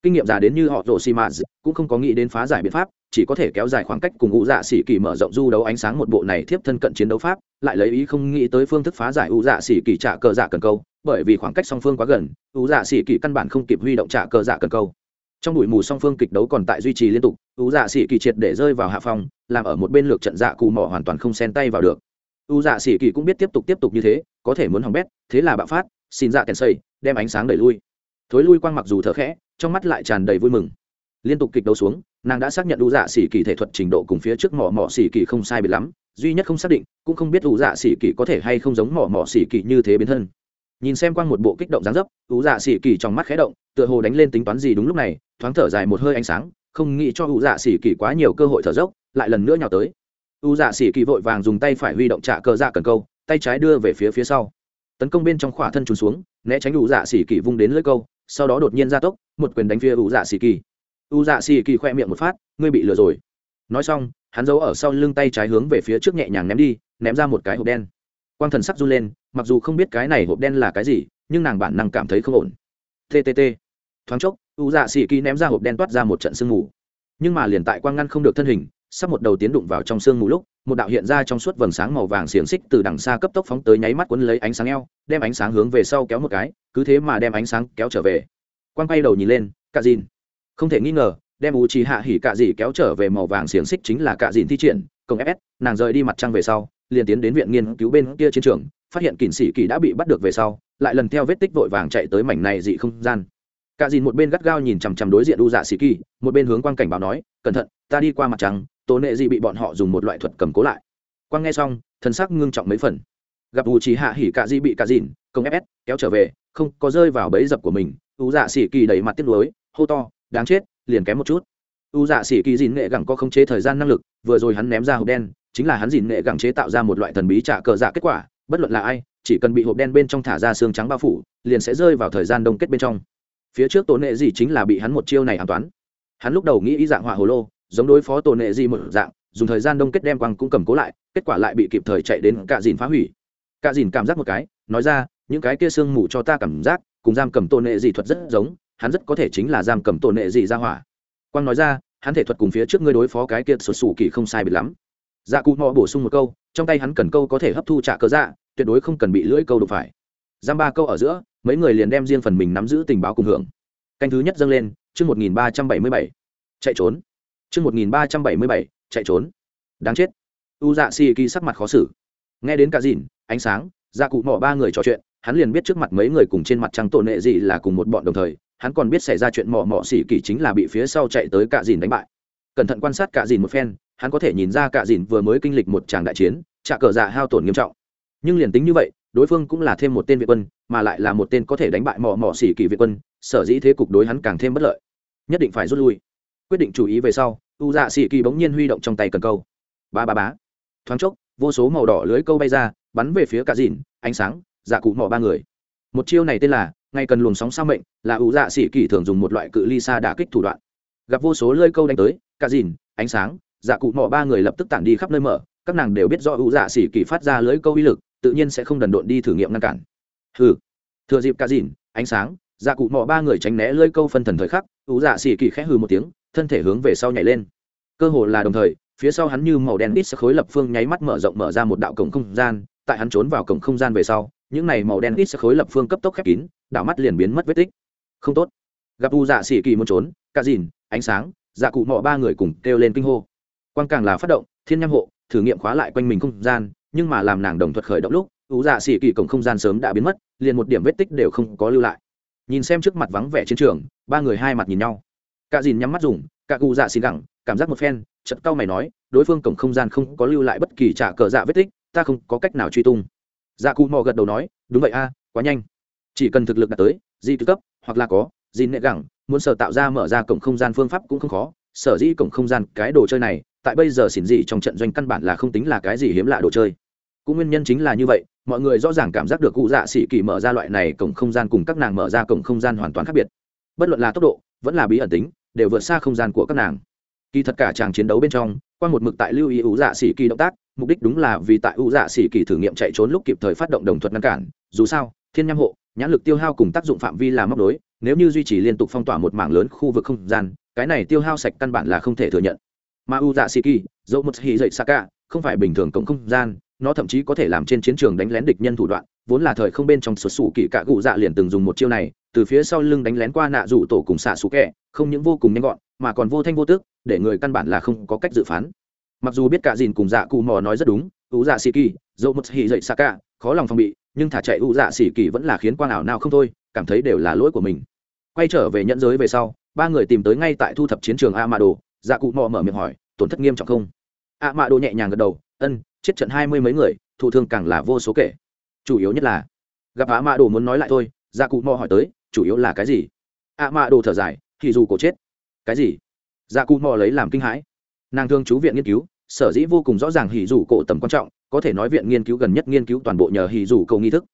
kinh nghiệm già đến như họ rổ xì mạt cũng không có nghĩ đến phá giải biện pháp, chỉ có thể kéo dài khoảng cách cùng ngũ dạ xỉ kỳ mở rộng du đấu ánh sáng một bộ này thiếp thân cận chiến đấu pháp, lại lấy ý không nghĩ tới phương thức phá giải ủ dạ xỉ kỳ trả cờ dạ cần câu, bởi vì khoảng cách song phương quá gần ủ dạ xỉ kỳ căn bản không kịp huy động trả cờ dạ cần câu. Trong bụi mù song phương kịch đấu còn tại duy trì liên tục ủ dạ xỉ kỳ triệt để rơi vào hạ phòng làm ở một bên lược trận dạ cù mỏ hoàn toàn không xen tay vào được. U dạ xỉ kỳ cũng biết tiếp tục tiếp tục như thế, có thể muốn hỏng bét, thế là bạo phát, xin dạ kèn xây, đem ánh sáng đẩy lui. Thối lui quang mặc dù thở khẽ trong mắt lại tràn đầy vui mừng. Liên tục kịch đấu xuống, nàng đã xác nhận U dạ xỉ kỳ thể thuật trình độ cùng phía trước mỏ mỏ xỉ kỳ không sai biệt lắm, duy nhất không xác định, cũng không biết U dạ xỉ kỳ có thể hay không giống mỏ mỏ xỉ kỳ như thế biến thân. Nhìn xem quang một bộ kích động dáng dấp U dạ xỉ kỳ trong mắt khé động, tựa hồ đánh lên tính toán gì đúng lúc này, thoáng thở dài một hơi ánh sáng, không nghĩ cho U dạ xỉ kỳ quá nhiều cơ hội thở dốc, lại lần nữa nhào tới. U dạ xỉ kỳ vội vàng dùng tay phải huy động trả cờ dạ cần câu, tay trái đưa về phía phía sau. Tấn công bên trong khỏa thân trùn xuống, né tránh U dạ xỉ kỳ vung đến lưỡi câu sau đó đột nhiên ra tốc, một quyền đánh phía u dạ xì kỳ. U dạ xì kỳ khoe miệng một phát, ngươi bị lừa rồi. Nói xong, hắn giấu ở sau lưng tay trái hướng về phía trước nhẹ nhàng ném đi, ném ra một cái hộp đen. Quang thần sắc run lên, mặc dù không biết cái này hộp đen là cái gì, nhưng nàng bản năng cảm thấy không ổn. Ttt thoáng chốc, u dạ xì kỳ ném ra hộp đen toát ra một trận sương mù. Nhưng mà liền tại quang ngăn không được thân hình, sắp một đầu tiến đụng vào trong sương mù lúc một đạo hiện ra trong suốt vầng sáng màu vàng xiềng xích từ đằng xa cấp tốc phóng tới nháy mắt quấn lấy ánh sáng eo, đem ánh sáng hướng về sau kéo một cái, cứ thế mà đem ánh sáng kéo trở về. Quang quay đầu nhìn lên, cạ dìn. Không thể nghi ngờ, đem u trì hạ hỉ cạ dì kéo trở về màu vàng xiềng xích chính là cạ dìn thi triển công fs nàng rời đi mặt trăng về sau, liền tiến đến viện nghiên cứu bên kia chiến trường, phát hiện kỳn sĩ kỳ đã bị bắt được về sau, lại lần theo vết tích vội vàng chạy tới mảnh này dị không gian. Cạ dìn một bên gắt gao nhìn chằm chằm đối diện u dạ sĩ kỳ, một bên hướng quang cảnh báo nói, cẩn thận, ta đi qua mặt trăng tố nệ dị bị bọn họ dùng một loại thuật cầm cố lại. Quang nghe xong, thần sắc ngưng trọng mấy phần. Gặp u trí hạ hỉ cạ di bị cạ dìn, công ép kéo trở về, không có rơi vào bẫy dập của mình. U dạ xỉ kỳ đẩy mặt tiếc nuối, hô to, đáng chết, liền kém một chút. U dạ xỉ kỳ dìn nghệ gẳng có khống chế thời gian năng lực, vừa rồi hắn ném ra hộp đen, chính là hắn dìn nghệ gẳng chế tạo ra một loại thần bí trả cờ dạ kết quả, bất luận là ai, chỉ cần bị hộp đen bên trong thả ra xương trắng bao phủ, liền sẽ rơi vào thời gian đông kết bên trong. Phía trước tổ nệ gì chính là bị hắn một chiêu này an toán. Hắn lúc đầu nghĩ ý dạng hỏa hồ lô giống đối phó tổ nệ gì một dạng, dùng thời gian đông kết đem quăng cũng cầm cố lại, kết quả lại bị kịp thời chạy đến cạ dìn phá hủy. Cạ dìn cảm giác một cái, nói ra, những cái kia sương mù cho ta cảm giác, cùng giam cầm tổ nệ gì thuật rất giống, hắn rất có thể chính là giam cầm tổ nệ gì ra hỏa. Quang nói ra, hắn thể thuật cùng phía trước ngươi đối phó cái kia sụt sù kỳ không sai biệt lắm. Dạ cụ mò bổ sung một câu, trong tay hắn cần câu có thể hấp thu trả cớ dạ tuyệt đối không cần bị lưỡi câu đụng phải. Giam ba câu ở giữa, mấy người liền đem riêng phần mình nắm giữ tình báo cùng hưởng. Canh thứ nhất dâng lên, chương một nghìn ba trăm bảy mươi bảy. Chạy trốn chương một nghìn ba trăm bảy mươi bảy, chạy trốn. Đáng chết. U dạ xì kỳ sắc mặt khó xử. Nghe đến cả dìn, ánh sáng dạ cụ mỏ ba người trò chuyện, hắn liền biết trước mặt mấy người cùng trên mặt trăng tổn nệ gì là cùng một bọn đồng thời, hắn còn biết xảy ra chuyện mỏ mỏ xỉ kỳ chính là bị phía sau chạy tới cả dìn đánh bại. Cẩn thận quan sát cả dìn một phen, hắn có thể nhìn ra cả dìn vừa mới kinh lịch một tràng đại chiến, trả cờ dạ hao tổn nghiêm trọng. Nhưng liền tính như vậy, đối phương cũng là thêm một tên việt quân, mà lại là một tên có thể đánh bại mỏ mỏ xỉ kỳ việt quân, sở dĩ thế cục đối hắn càng thêm bất lợi. Nhất định phải rút lui quyết định chú ý về sau u dạ xỉ kỳ bỗng nhiên huy động trong tay cần câu. Ba ba bá thoáng chốc, vô số màu đỏ lưới câu bay ra, bắn về phía cả dìn, ánh sáng dạ cụ mỏ ba người. Một chiêu này tên là, ngay cần luồng sóng sao mệnh là ủ dạ xỉ kỳ thường dùng một loại cự ly xa đả kích thủ đoạn. Gặp vô số lơi câu đánh tới, cả dìn, ánh sáng dạ cụ mỏ ba người lập tức tản đi khắp nơi mở, các nàng đều biết do ủ dạ xỉ kỳ phát ra lưới câu uy lực, tự nhiên sẽ không đần độn đi thử nghiệm ngăn cản. Hừ. Thừa dịp cả dìn, ánh sáng dạ cụ mỏ ba người tránh né lưới câu phân thần thời khắc ủ dạ xỉ kỳ khẽ hừ một tiếng, thân thể hướng về sau nhảy lên. Cơ hồ là đồng thời, phía sau hắn như màu đen ít khối lập phương nháy mắt mở rộng mở ra một đạo cổng không gian, tại hắn trốn vào cổng không gian về sau, những này màu đen ít khối lập phương cấp tốc khép kín đảo mắt liền biến mất vết tích. Không tốt. Gặp u dạ xỉ kỳ muốn trốn, cả dìn, ánh sáng dạ cụ mọ ba người cùng kêu lên kinh hô. Quan càng là phát động, thiên nham hộ, thử nghiệm khóa lại quanh mình không gian, nhưng mà làm nàng đồng thuật khởi động lúc u dạ xỉ kỳ cổng không gian sớm đã biến mất, liền một điểm vết tích đều không có lưu lại nhìn xem trước mặt vắng vẻ chiến trường, ba người hai mặt nhìn nhau. Cả dìn nhắm mắt dùng, cả cụ dạ xin gẳng, cảm giác một phen chật cao mày nói, đối phương cổng không gian không có lưu lại bất kỳ trả cờ dạ vết tích, ta không có cách nào truy tung. Dạ cụ mò gật đầu nói, đúng vậy a, quá nhanh. Chỉ cần thực lực đạt tới di tư cấp, hoặc là có di nệ gẳng, muốn sở tạo ra mở ra cổng không gian phương pháp cũng không khó. Sở dĩ cổng không gian cái đồ chơi này, tại bây giờ xỉn dị trong trận doanh căn bản là không tính là cái gì hiếm lạ đồ chơi cũng nguyên nhân chính là như vậy mọi người rõ ràng cảm giác được cụ dạ sĩ kỳ mở ra loại này cổng không gian cùng các nàng mở ra cổng không gian hoàn toàn khác biệt. Bất luận là tốc độ vẫn là bí ẩn tính đều vượt xa không gian của các nàng. Kỳ thật cả chàng chiến đấu bên trong qua một mực tại lưu ý ủ dạ sĩ kỳ động tác mục đích đúng là vì tại ủ dạ sĩ kỳ thử nghiệm chạy trốn lúc kịp thời phát động đồng thuật ngăn cản. Dù sao thiên nham hộ nhãn lực tiêu hao cùng tác dụng phạm vi là móc đối nếu như duy trì liên tục phong tỏa một mảng lớn khu vực không gian cái này tiêu hao sạch căn bản là không thể thừa nhận. Mà u dạ sĩ kỳ dẫu một hì dậy xa cả, không phải bình thường cộng không gian nó thậm chí có thể làm trên chiến trường đánh lén địch nhân thủ đoạn, vốn là thời không bên trong sụt sủ kỳ cạ cụ dạ liền từng dùng một chiêu này, từ phía sau lưng đánh lén qua nạ rủ tổ cùng xạ xú kẹ không những vô cùng nhanh gọn, mà còn vô thanh vô tước để người căn bản là không có cách dự phán. Mặc dù biết cả dìn cùng dạ cụ mò nói rất đúng ưu dạ xì kỳ dẫu một hì dậy xa cả, khó lòng phòng bị, nhưng thả chạy ưu dạ xì kỳ vẫn là khiến quang ảo nào không thôi, cảm thấy đều là lỗi của mình. Quay trở về nhận giới về sau, ba người tìm tới ngay tại thu thập chiến trường a mạ đồ dạ cụ mò mở miệng hỏi, tổn thất nghiêm trọng không? A mạ đồ nhẹ nhàng gật đầu, ân chết trận hai mươi mấy người, thụ thương càng là vô số kể. Chủ yếu nhất là, gặp ạ mạ đồ muốn nói lại thôi ra cụ mò hỏi tới, chủ yếu là cái gì? Ạ mạ đồ thở dài, thì dù cổ chết. Cái gì? Ra cụ mò lấy làm kinh hãi. Nàng thương chú viện nghiên cứu, sở dĩ vô cùng rõ ràng hỉ dù cổ tầm quan trọng, có thể nói viện nghiên cứu gần nhất nghiên cứu toàn bộ nhờ hỉ dù cầu nghi thức.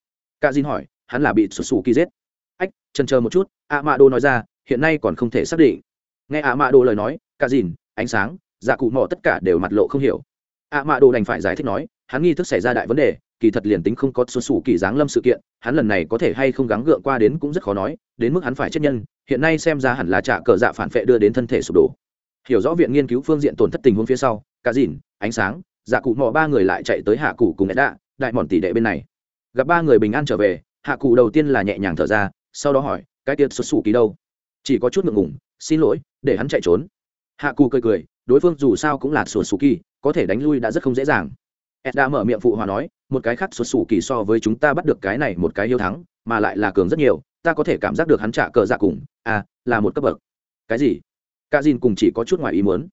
Ca dinh hỏi, hắn là bị sụt sù kỳ giết. Ách chân chờ một chút ạ mạ đồ nói ra, hiện nay còn không thể xác định. Nghe ạ mạ đồ lời nói ca dìn ánh sáng dạ cụ mò tất cả đều mặt lộ không hiểu a mạ Đồ đành phải giải thích nói, hắn nghi thức xảy ra đại vấn đề, kỳ thật liền tính không có xuân sủ kỳ giáng lâm sự kiện, hắn lần này có thể hay không gắng gượng qua đến cũng rất khó nói, đến mức hắn phải chết nhân, hiện nay xem ra hẳn là trả cờ dạ phản vệ đưa đến thân thể sụp đổ. Hiểu rõ viện nghiên cứu phương diện tổn thất tình huống phía sau, cả dìn, ánh sáng dạ cụ mò ba người lại chạy tới hạ cụ cùng đạ đại mòn tỷ đệ bên này. Gặp ba người bình an trở về, hạ cụ đầu tiên là nhẹ nhàng thở ra, sau đó hỏi, cái tiệt xuất xù kỳ đâu? Chỉ có chút ngượng ngủng xin lỗi, để hắn chạy trốn. Hạ cụ cười cười, đối phương dù sao cũng là sùa xù kỳ có thể đánh lui đã rất không dễ dàng. Edda mở miệng phụ hòa nói, một cái khác xuất xù kỳ so với chúng ta bắt được cái này một cái hiếu thắng, mà lại là cường rất nhiều, ta có thể cảm giác được hắn trả cờ dạ cùng à là một cấp bậc. Cái gì? Cả dìn cùng chỉ có chút ngoài ý muốn.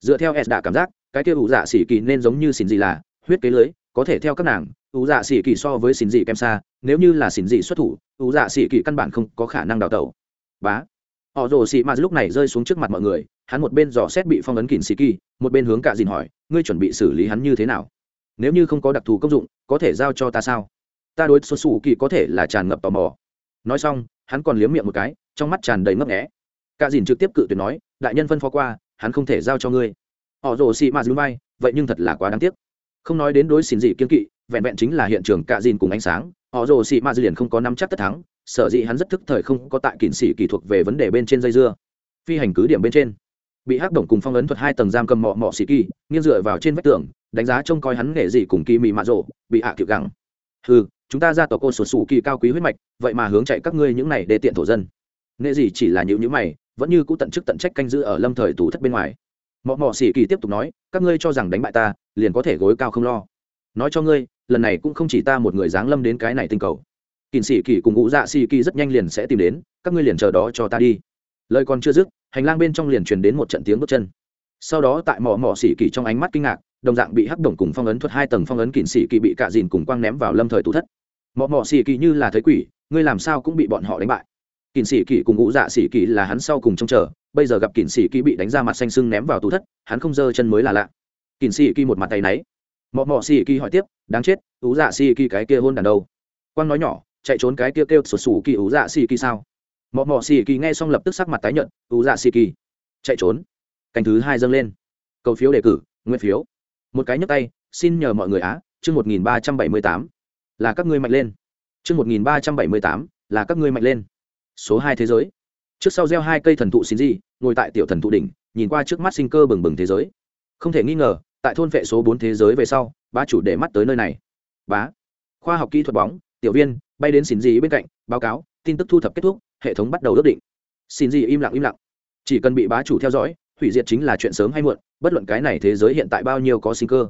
Dựa theo s đã cảm giác, cái kia ủ dạ xỉ kỳ nên giống như xin gì là, huyết kế lưới, có thể theo các nàng, ủ dạ xỉ kỳ so với xin gì kém xa, nếu như là xin gì xuất thủ, ủ dạ xỉ kỳ căn bản không có khả năng đào tẩu. Bá. Họ rồ xỉ mà lúc này rơi xuống trước mặt mọi người, hắn một bên dò xét bị phong ấn kỳn xỉ kỳ một bên hướng cạ dìn hỏi ngươi chuẩn bị xử lý hắn như thế nào? Nếu như không có đặc thù công dụng có thể giao cho ta sao? Ta đối xuất xù kỳ có thể là tràn ngập tò mò. Nói xong hắn còn liếm miệng một cái trong mắt tràn đầy ngấp nghẽ cạ dìn trực tiếp cự tuyệt nói đại nhân phân phó qua hắn không thể giao cho ngươi. Họ rồ xị mà dùn vai, vậy nhưng thật là quá đáng tiếc. Không nói đến đối xin gì kiên kỵ vẹn vẹn chính là hiện trường cạ dìn cùng ánh sáng họ rồ xị ma dư liền không có nắm chắc tất thắng sở dĩ hắn rất thức thời không có tại kỵ sĩ kỳ thuộc về vấn đề bên trên dây dưa. Phi hành cứ điểm bên trên bị hắc động cùng phong ấn thuật hai tầng giam cầm mọ mọ xì kỳ, nghiêng dựa vào trên vách tường, đánh giá trông coi hắn nghệ gì cùng kỳ mị mạ rộ, bị hạ à kiểu gẳng. Ừ chúng ta ra tòa cô sột sủ kỳ cao quý huyết mạch, vậy mà hướng chạy các ngươi những này để tiện thổ dân. Nghệ gì chỉ là những nhữ mày, vẫn như cũ tận chức tận trách canh giữ ở lâm thời tủ thất bên ngoài. Mọ mọ xì kỳ tiếp tục nói, các ngươi cho rằng đánh bại ta, liền có thể gối cao không lo. Nói cho ngươi, lần này cũng không chỉ ta một người dáng lâm đến cái này tinh cầu. Kỳn sĩ kỳ cùng ngũ dạ xì kỳ rất nhanh liền sẽ tìm đến, các ngươi liền chờ đó cho ta đi. Lời còn chưa dứt hành lang bên trong liền truyền đến một trận tiếng bước chân sau đó tại mỏ mỏ xỉ kỳ trong ánh mắt kinh ngạc đồng dạng bị hắc đồng cùng phong ấn thuật hai tầng phong ấn kỉn xỉ kỳ bị cạ dìn cùng quang ném vào lâm thời tủ thất mỏ mỏ xỉ kỳ như là thấy quỷ ngươi làm sao cũng bị bọn họ đánh bại kỉn xỉ kỳ cùng ngũ dạ xỉ kỳ là hắn sau cùng trông chờ bây giờ gặp kỉn xỉ kỳ bị đánh ra mặt xanh sưng ném vào tủ thất hắn không giơ chân mới là lạ kỉn xỉ kỳ một mặt tay náy mỏ mỏ xỉ kỳ hỏi tiếp đáng chết ngũ dạ xỉ kỳ cái kia hôn đàn đâu quang nói nhỏ chạy trốn cái kia kêu sụt sù kỳ ngũ dạ xì kỳ sao mọ mọ xì kỳ nghe xong lập tức sắc mặt tái nhận ưu dạ xì kỳ, chạy trốn. Canh thứ hai dâng lên. Cầu phiếu đề cử nguyên phiếu. Một cái nhấp tay, xin nhờ mọi người á, chương một nghìn ba trăm bảy mươi tám, là các ngươi mạnh lên. Chương một nghìn ba trăm bảy mươi tám, là các ngươi mạnh lên. Số hai thế giới. Trước sau gieo hai cây thần thụ xin gì, ngồi tại tiểu thần thụ đỉnh, nhìn qua trước mắt sinh cơ bừng bừng thế giới. Không thể nghi ngờ, tại thôn vệ số bốn thế giới về sau, bá chủ để mắt tới nơi này. Bá. Khoa học kỹ thuật bóng, tiểu viên, bay đến xin gì bên cạnh, báo cáo, tin tức thu thập kết thúc hệ thống bắt đầu ước định. Xin gì im lặng im lặng. Chỉ cần bị bá chủ theo dõi, hủy diệt chính là chuyện sớm hay muộn, bất luận cái này thế giới hiện tại bao nhiêu có sinh cơ.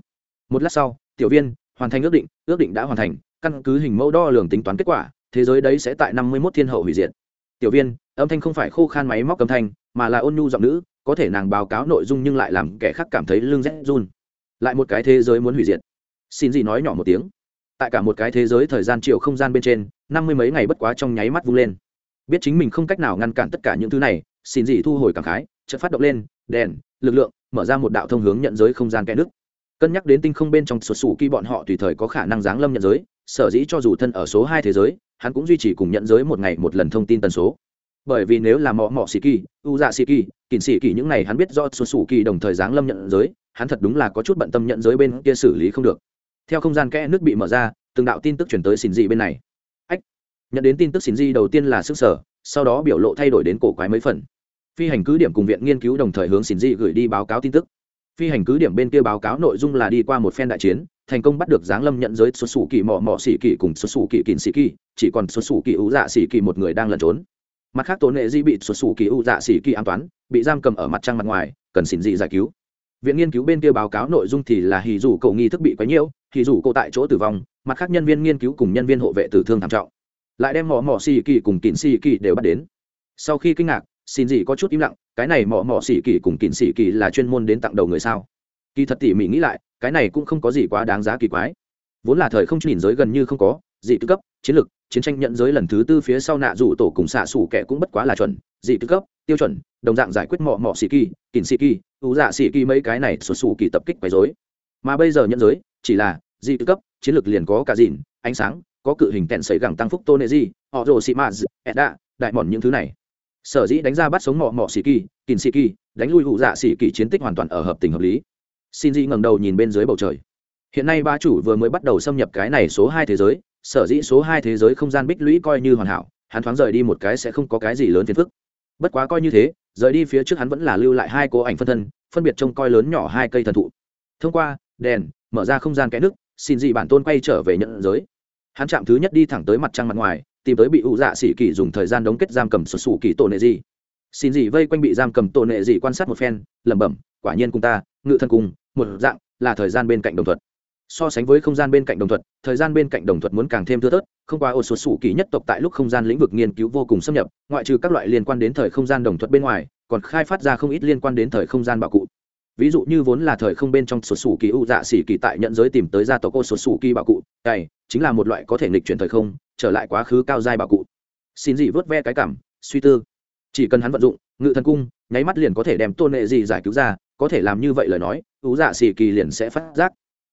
Một lát sau, tiểu viên, hoàn thành ước định ước định đã hoàn thành, căn cứ hình mẫu đo lường tính toán kết quả, thế giới đấy sẽ tại năm mươi mốt thiên hậu hủy diệt. Tiểu viên, âm thanh không phải khô khan máy móc âm thanh, mà là ôn nhu giọng nữ, có thể nàng báo cáo nội dung nhưng lại làm kẻ khác cảm thấy lưng rét run. Lại một cái thế giới muốn hủy diệt. Xin gì nói nhỏ một tiếng. Tại cả một cái thế giới thời gian chiều không gian bên trên, năm mươi mấy ngày bất quá trong nháy mắt vung lên biết chính mình không cách nào ngăn cản tất cả những thứ này, xin gì thu hồi cảm khái, chợt phát động lên, đèn, lực lượng, mở ra một đạo thông hướng nhận giới không gian kẽ nước. Cân nhắc đến tinh không bên trong sụt sù khi bọn họ tùy thời có khả năng giáng lâm nhận giới, sở dĩ cho dù thân ở số hai thế giới, hắn cũng duy trì cùng nhận giới một ngày một lần thông tin tần số. Bởi vì nếu là mỏ mỏ xì kỳ, u dạ xì kỳ kỳn xì kỳ những này hắn biết do sụt sù kỳ đồng thời giáng lâm nhận giới, hắn thật đúng là có chút bận tâm nhận giới bên kia xử lý không được. Theo không gian kẽ nước bị mở ra, từng đạo tin tức chuyển tới xin dị bên này nhận đến tin tức xin di đầu tiên là sức sở, sau đó biểu lộ thay đổi đến cổ quái mấy phần. Phi hành cứ điểm cùng viện nghiên cứu đồng thời hướng xin di gửi đi báo cáo tin tức. Phi hành cứ điểm bên kia báo cáo nội dung là đi qua một phen đại chiến, thành công bắt được giáng lâm nhận giới xuất xù kỳ mỏ mỏ xỉ kỳ cùng xuất xù kỳ kỳn xỉ kỳ chỉ còn xuất xù kỳ ưu dạ xỉ kỳ một người đang lẩn trốn. Mặt khác tổn hệ di bị xuất xù kỳ ưu dạ xỉ kỳ an toán, bị giam cầm ở mặt trăng mặt ngoài, cần xin dị giải cứu. Viện nghiên cứu bên kia báo cáo nội dung thì là hì dù cậu nghi thức bị quấy nhiễu, hì dù cậu tại chỗ tử vong, mặt khác nhân viên nghiên cứu cùng nhân viên hộ vệ tử thương thảm trọng lại đem mỏ mỏ xì kỳ cùng kín xì kỳ đều bắt đến. Sau khi kinh ngạc, xin gì có chút im lặng, cái này mỏ mỏ xì kỳ cùng kín xì kỳ là chuyên môn đến tặng đầu người sao? Kỳ thật tỉ mỉ nghĩ lại, cái này cũng không có gì quá đáng giá kỳ quái. Vốn là thời không nhìn giới gần như không có, dị tư cấp, chiến lược chiến tranh nhận giới lần thứ tư phía sau nạ rủ tổ cùng xạ xủ kẻ cũng bất quá là chuẩn, dị tư cấp, tiêu chuẩn, đồng dạng giải quyết mỏ mỏ xì kỳ kín xì kỳ ưu dạ xì kỳ mấy cái này sụt xù kỳ tập kích quấy dối mà bây giờ nhận giới, chỉ là dị tư cấp, chiến lược liền có cả dìn ánh sáng có cự hình tẹn sấy gẳng tăng phúc tôn nệ di họ rồ xị mã edda đại mòn những thứ này. Sở dĩ đánh ra bắt sống mọ mọ xì kỳ, kìn xì kỳ, đánh lui hụ dạ xì kỳ chiến tích hoàn toàn ở hợp tình hợp lý. Xin di ngẩng đầu nhìn bên dưới bầu trời. Hiện nay ba chủ vừa mới bắt đầu xâm nhập cái này số hai thế giới, sở dĩ số hai thế giới không gian bích lũy coi như hoàn hảo, hắn thoáng rời đi một cái sẽ không có cái gì lớn phiền phức. Bất quá coi như thế, rời đi phía trước hắn vẫn là lưu lại hai cố ảnh phân thân, phân biệt trông coi lớn nhỏ hai cây thần thụ. Thông qua, đèn, mở ra không gian kẽ nước xin dị bản tôn quay trở về nhận giới hắn chạm thứ nhất đi thẳng tới mặt trăng mặt ngoài, tìm tới bị ụ dạ xỉ kỳ dùng thời gian đóng kết giam cầm sụt sù kỳ tổ nệ gì xin gì vây quanh bị giam cầm tổ nệ gì quan sát một phen, lẩm bẩm, quả nhiên cùng ta, ngự thân cùng, một dạng, là thời gian bên cạnh đồng thuật. So sánh với không gian bên cạnh đồng thuật, thời gian bên cạnh đồng thuật muốn càng thêm thưa thớt, không qua ô sụt sù kỳ nhất tộc tại lúc không gian lĩnh vực nghiên cứu vô cùng xâm nhập, ngoại trừ các loại liên quan đến thời không gian đồng thuật bên ngoài, còn khai phát ra không ít liên quan đến thời không gian bảo cụ. Ví dụ như vốn là thời không bên trong sổ sủ kỳ ưu dạ xỉ kỳ tại nhận giới tìm tới gia tộc cô sổ sủ kỳ bảo cụ này chính là một loại có thể nghịch chuyển thời không, trở lại quá khứ cao giai bảo cụ. Xin dị vớt ve cái cảm, suy tư. Chỉ cần hắn vận dụng, ngự thần cung, nháy mắt liền có thể đem tôn nệ dị giải cứu ra, có thể làm như vậy lời nói, ủ dạ xỉ kỳ liền sẽ phát giác.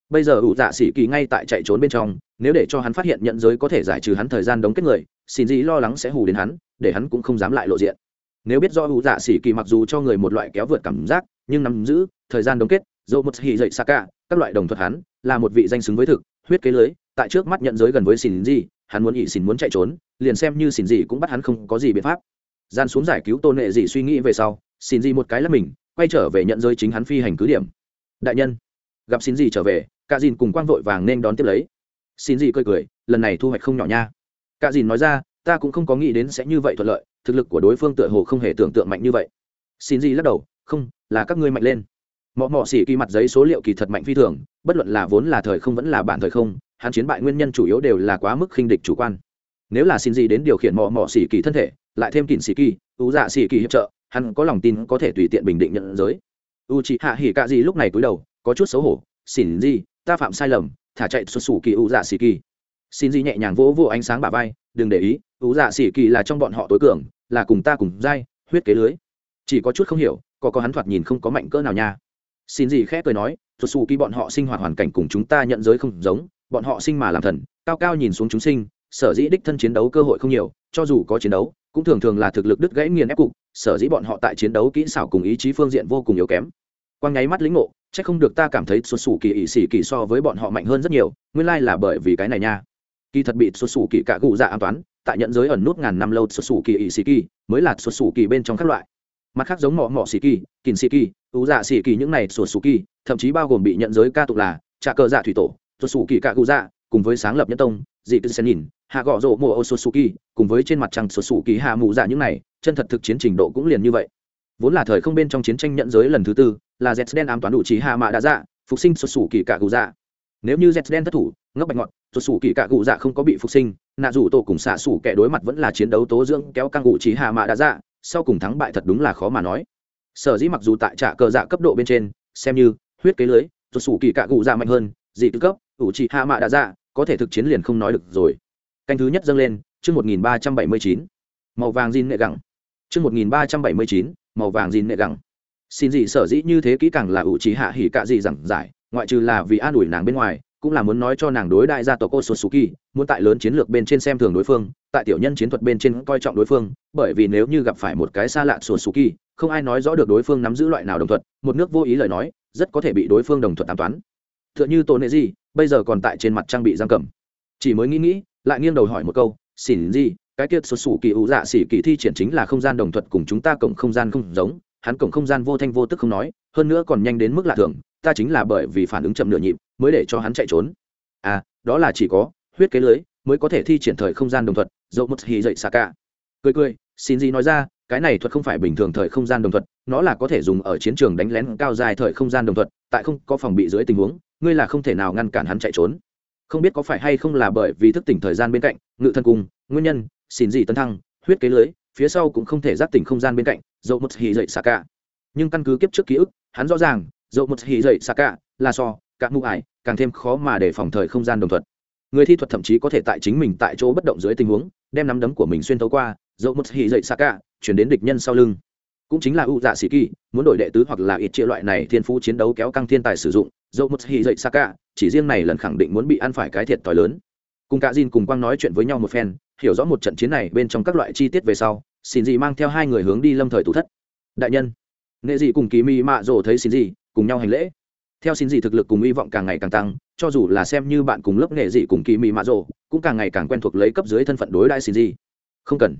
Bây giờ ủ dạ xỉ kỳ ngay tại chạy trốn bên trong, nếu để cho hắn phát hiện nhận giới có thể giải trừ hắn thời gian đóng kết người, xin dị lo lắng sẽ hù đến hắn, để hắn cũng không dám lại lộ diện. Nếu biết do ủ dạ xỉ kỳ mặc dù cho người một loại kéo vượt cảm giác, nhưng nắm giữ thời gian đóng kết dẫu một hì dậy xa cả các loại đồng thuật hắn, là một vị danh xứng với thực, huyết kế lưới tại trước mắt nhận giới gần với xin gì hắn muốn ỉ xin muốn chạy trốn, liền xem như xin gì cũng bắt hắn không có gì biện pháp. Gian xuống giải cứu tôn nệ gì suy nghĩ về sau xin gì một cái là mình, quay trở về nhận giới chính hắn phi hành cứ điểm. Đại nhân. Gặp xin gì trở về, cả dìn cùng quang vội vàng nên đón tiếp lấy. Xin gì cười cười, lần này thu hoạch không nhỏ nha. Cả dìn nói ra, ta cũng không có nghĩ đến sẽ như vậy thuận lợi, thực lực của đối phương tựa hồ không hề tưởng tượng mạnh như vậy. Xin gì lắc đầu, không, là các ngươi mạnh lên. Mọ mọ xỉ kỳ mặt giấy số liệu kỳ thật mạnh phi thường, bất luận là vốn là thời không vẫn là bản thời không hắn chiến bại nguyên nhân chủ yếu đều là quá mức khinh địch chủ quan. Nếu là xin gì đến điều khiển mọ mọ xỉ kỳ thân thể, lại thêm kỳn xỉ kỳ ưu dạ xỉ kỳ hiệp trợ, hắn có lòng tin có thể tùy tiện bình định nhận giới. U chị hạ hỉ cạ gì lúc này cúi đầu, có chút xấu hổ, xin gì, ta phạm sai lầm, thả chạy xuất xù kỳ ưu dạ xỉ kỳ. Xin gì nhẹ nhàng vỗ vỗ ánh sáng bà vai, đừng để ý ưu dạ xỉ kỳ là trong bọn họ tối cường, là cùng ta cùng dai, huyết kế lưới. Chỉ có chút không hiểu, có có hắn thoạt nhìn không có mạnh cỡ nào nha. Xin gì khẽ cười nói, xuất xù kỳ bọn họ sinh hoạt hoàn cảnh cùng chúng ta nhận giới không giống bọn họ sinh mà làm thần, cao cao nhìn xuống chúng sinh, sở dĩ đích thân chiến đấu cơ hội không nhiều, cho dù có chiến đấu, cũng thường thường là thực lực đứt gãy nghiền ép cục, sở dĩ bọn họ tại chiến đấu kỹ xảo cùng ý chí phương diện vô cùng yếu kém. Quang nháy mắt lĩnh ngộ c h ắ c không được ta cảm thấy xuất xù kỳ ỵ xỉ kỳ so với bọn họ mạnh hơn rất nhiều, nguyên lai là bởi vì cái này nha. Kỳ thật bị xuất xù kỳ cả cụ dạ an toán tại nhận giới ẩn nút ngàn năm lâu xuất xù kỳ ỵ xỉ kỳ, mới là xuất xù kỳ bên trong các loại. Mặt khác giống mỏ mỏ xỉ kỳ, kìn xỉ kỳ ú dạ xỉ kỳ những này xuất xù kỳ, thậm chí bao gồm bị nhận giới ca tụng là trà cờ dạ thủy tổ xuất xù kỳ cạ cụ dạ cùng với sáng lập nhân tông dị tư xen nhìn hạ gõ rộ mùa ô suki cùng với trên mặt trăng suki hạ mù dạ những này chân thật thực chiến trình độ cũng liền như vậy. Vốn là thời không bên trong chiến tranh nhận giới lần thứ tư là z đen ám toán đủ trí hạ mạ đã dạ phục sinh xuất xù kỳ cạ cụ dạ nếu như z đen thất thủ ngốc bạch ngọn, xuất xù kỳ cạ cụ dạ không có bị phục sinh nạ dù tổ cùng xạ xù kẻ đối mặt vẫn là chiến đấu tố dưỡng kéo căng ngụ trí hạ mạ đã dạ sau cùng thắng bại thật đúng là khó mà nói. Sở dĩ mặc dù tại trả cờ dạ cấp độ bên trên xem như huyết kế lưới xuất xù kỳ cạ cụ dạ mạnh hơn dị tư cấp ủ trị hạ mạ đã ra có thể thực chiến liền không nói được rồi. Canh thứ nhất dâng lên chương một nghìn ba trăm bảy mươi chín. Màu vàng gin nệ gẳng. Chương một nghìn ba trăm bảy mươi chín màu vàng gin nệ gẳng. Xin gì sở dĩ như thế kỹ càng là ủ trí hạ hỉ cạ gì giảng giải ngoại trừ là vì an ủi nàng bên ngoài cũng là muốn nói cho nàng đối đại gia tộc Otsutsuki, muốn tại lớn chiến lược bên trên xem thường đối phương, tại tiểu nhân chiến thuật bên trên coi trọng đối phương, bởi vì nếu như gặp phải một cái xa lạ Otsutsuki, không ai nói rõ được đối phương nắm giữ loại nào đồng thuận, một nước vô ý lời nói, rất có thể bị đối phương đồng thuận tám toán. Thượng như Tôn gì, bây giờ còn tại trên mặt trang bị giam cầm. Chỉ mới nghĩ nghĩ, lại nghiêng đầu hỏi một câu xỉn gì cái kia xuất xù kỳ ủ dạ xỉ kỳ thi triển chính là không gian đồng thuận cùng chúng ta cộng không gian không giống hắn cộng không gian vô thanh vô tức không nói hơn nữa còn nhanh đến mức lạ thường ta chính là bởi vì phản ứng chậm nửa nhịp mới để cho hắn chạy trốn à đó là chỉ có huyết kế lưới mới có thể thi triển thời không gian đồng thuận dẫu một hì dậy xa cả cười cười xin gì nói ra cái này thuật không phải bình thường thời không gian đồng thuận nó là có thể dùng ở chiến trường đánh lén cao dài thời không gian đồng thuận tại không có phòng bị dưới tình huống ngươi là không thể nào ngăn cản hắn chạy trốn. Không biết có phải hay không là bởi vì thức tỉnh thời gian bên cạnh, ngự thân cung nguyên nhân, xin gì tấn thăng, huyết kế lưới, phía sau cũng không thể giác tỉnh không gian bên cạnh, dậu một hì dậy xạ cả. Nhưng căn cứ kiếp trước ký ức, hắn rõ ràng, dậu một hì dậy xạ cả là so các mụ ải, càng thêm khó mà để phòng thời không gian đồng thuận. Người thi thuật thậm chí có thể tại chính mình tại chỗ bất động dưới tình huống, đem nắm đấm của mình xuyên thấu qua, dậu một hì dậy xạ cả, chuyển đến địch nhân sau lưng. Cũng chính là ưu dạ sĩ kỳ, muốn đổi đệ tứ hoặc là ít chia loại này thiên phú chiến đấu kéo căng thiên tài sử dụng dẫu một hì dậy cả, chỉ riêng này lần khẳng định muốn bị ăn phải cái thiệt thòi lớn. Cùng cả Jin cùng quang nói chuyện với nhau một phen hiểu rõ một trận chiến này bên trong các loại chi tiết về sau xin Dị mang theo hai người hướng đi lâm thời tủ thất. Đại nhân nghệ dị cùng kỳ mi mạ rồ thấy xin Dị, cùng nhau hành lễ. Theo xin Dị thực lực cùng hy vọng càng ngày càng tăng cho dù là xem như bạn cùng lớp nghệ dị cùng kỳ mi mạ rồ cũng càng ngày càng quen thuộc lấy cấp dưới thân phận đối đại xin Dị. không cần.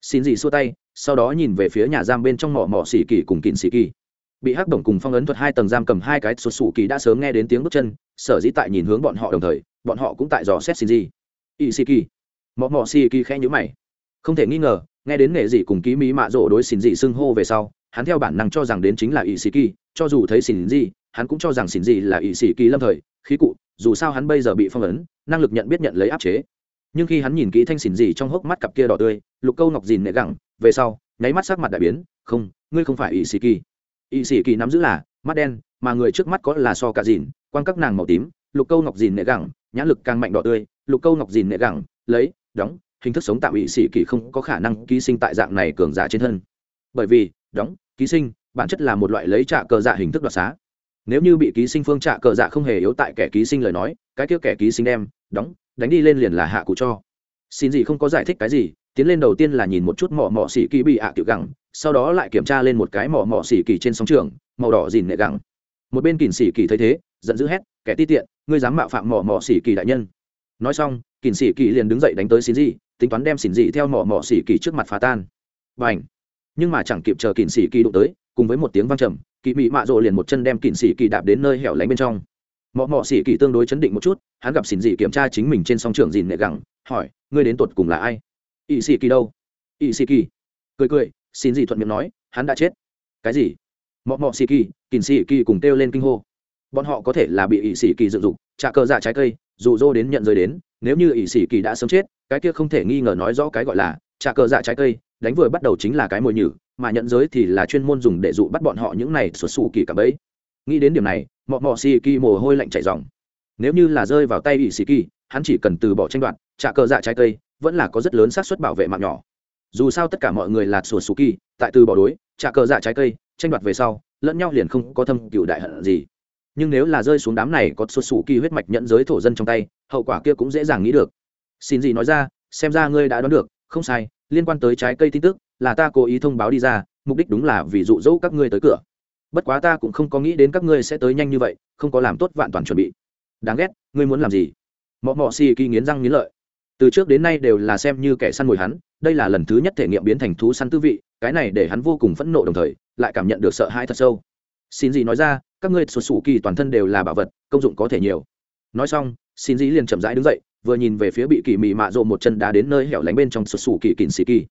Xin Dị xua tay sau đó nhìn về phía nhà giam bên trong mỏ mỏ xỉ kỳ cùng kín xỉ kỳ bị hắc đồng cùng phong ấn thuật hai tầng giam cầm hai cái sụt sụ kỳ đã sớm nghe đến tiếng bước chân, sở dĩ tại nhìn hướng bọn họ đồng thời, bọn họ cũng tại dò xét xin gì ỵ xỉ kỳ mọ mọ xỉ kỳ khẽ nhữ mày. Không thể nghi ngờ, nghe đến nghề gì cùng ký mỹ mạ rỗ đối xin gì xưng hô về sau, hắn theo bản năng cho rằng đến chính là ỵ xỉ kỳ cho dù thấy xin gì hắn cũng cho rằng xin gì là ỵ xỉ kỳ lâm thời. Khí cụ, dù sao hắn bây giờ bị phong ấn, năng lực nhận biết nhận lấy áp chế. Nhưng khi hắn nhìn kỹ thanh xỉn gì trong hốc mắt cặp kia đỏ tươi, lục câu ngọc dìn nệ gẳng, về sau, nháy mắt sắc mặt đại biến, không, ngươi không phải ỵ sĩ kỳ Y sĩ kỳ nắm giữ là mắt đen, mà người trước mắt có là so cả dìn quan các nàng màu tím, lục câu ngọc dìn nệ gẳng nhãn lực càng mạnh đỏ tươi, lục câu ngọc dìn nệ gẳng, lấy, đóng, hình thức sống tạo ỵ sĩ kỳ không có khả năng ký sinh tại dạng này cường giả trên thân. Bởi vì, đóng, ký sinh, bản chất là một loại lấy trả cờ dạ hình thức đoạt xá. Nếu như bị ký sinh phương trả cờ dạ không hề yếu tại kẻ ký sinh lời nói, cái kia kẻ ký sinh đem, đóng, đánh đi lên liền là hạ cụ cho. Xin gì không có giải thích cái gì, tiến lên đầu tiên là nhìn một chút mỏ mỏ xỉ kỳ bị ạ tiểu gẳng sau đó lại kiểm tra lên một cái mỏ mỏ xỉ kỳ trên sóng trường, màu đỏ dìn nệ gẳng. Một bên kìn xỉ kỳ thấy thế, giận dữ hét, kẻ ti tiện, ngươi dám mạo phạm mỏ mỏ xỉ kỳ đại nhân. Nói xong, kìn xỉ kỳ liền đứng dậy đánh tới xin gì tính toán đem xỉn dị theo mỏ mỏ xỉ kỳ trước mặt phá tan. Và ảnh nhưng mà chẳng kịp chờ kìn xỉ kỳ đụng tới, cùng với một tiếng vang trầm kỳ mị mạ rộ liền một chân đem kìn xỉ kỳ đạp đến nơi hẻo lánh bên trong. Mọ mọ xỉ kỳ tương đối chấn định một chút, hắn gặp xỉn dị kiểm tra chính mình trên song trường dìn nệ gẳng, hỏi, ngươi đến tột cùng là ai? Ỵ xỉ kỳ đâu? Ỵ xỉ kỳ. Cười cười xin gì thuận miệng nói, hắn đã chết. Cái gì? Mọ mọ xì kỳ, kìn xì kỳ cùng kêu lên kinh hô. Bọn họ có thể là bị ỵ xì kỳ dựng dục, trả cờ dạ trái cây, dù dô đến nhận rơi đến, nếu như ỵ xì kỳ đã sớm chết, cái kia không thể nghi ngờ nói rõ cái gọi là trả cờ dạ trái cây, đánh vừa bắt đầu chính là cái mồi nhử, mà nhận giới thì là chuyên môn dùng để dụ bắt bọn họ những này sụt sù kỳ cả bấy nghĩ đến điểm này, mọ mọ xì kỳ mồ hôi lạnh chạy dòng nếu như là rơi vào tay ỵ xì kỳ, hắn chỉ cần từ bỏ tranh đoạt, trả cờ dạ trái cây, vẫn là có rất lớn xác suất bảo vệ mạng nhỏ dù sao tất cả mọi người là sụt sù kỳ, tại từ bỏ đối, trả cờ dạ trái cây, tranh đoạt về sau, lẫn nhau liền không có thâm cựu đại hận gì. Nhưng nếu là rơi xuống đám này có sụt sù kỳ huyết mạch nhận giới thổ dân trong tay, hậu quả kia cũng dễ dàng nghĩ được. Xin gì nói ra, xem ra ngươi đã đoán được, không sai, liên quan tới trái cây tin tức, là ta cố ý thông báo đi ra, mục đích đúng là vì dụ dỗ các ngươi tới cửa. Bất quá ta cũng không có nghĩ đến các ngươi sẽ tới nhanh như vậy, không có làm tốt vạn toàn chuẩn bị. Đáng ghét, ngươi muốn làm gì? Mọ mọ xì kỳ nghiến răng nghiến lợi. Từ trước đến nay đều là xem như kẻ săn mồi hắn đây là lần thứ nhất thể nghiệm biến thành thú săn tư vị, cái này để hắn vô cùng phẫn nộ đồng thời, lại cảm nhận được sợ hãi thật sâu. Xin gì nói ra, các ngươi sụt sụ kỳ toàn thân đều là bảo vật, công dụng có thể nhiều. Nói xong, xin gì liền chậm rãi đứng dậy, vừa nhìn về phía bị kỳ mị mạ rộ một chân đá đến nơi hẻo lánh bên trong sụt sụ kỳ kìn xì kỳ.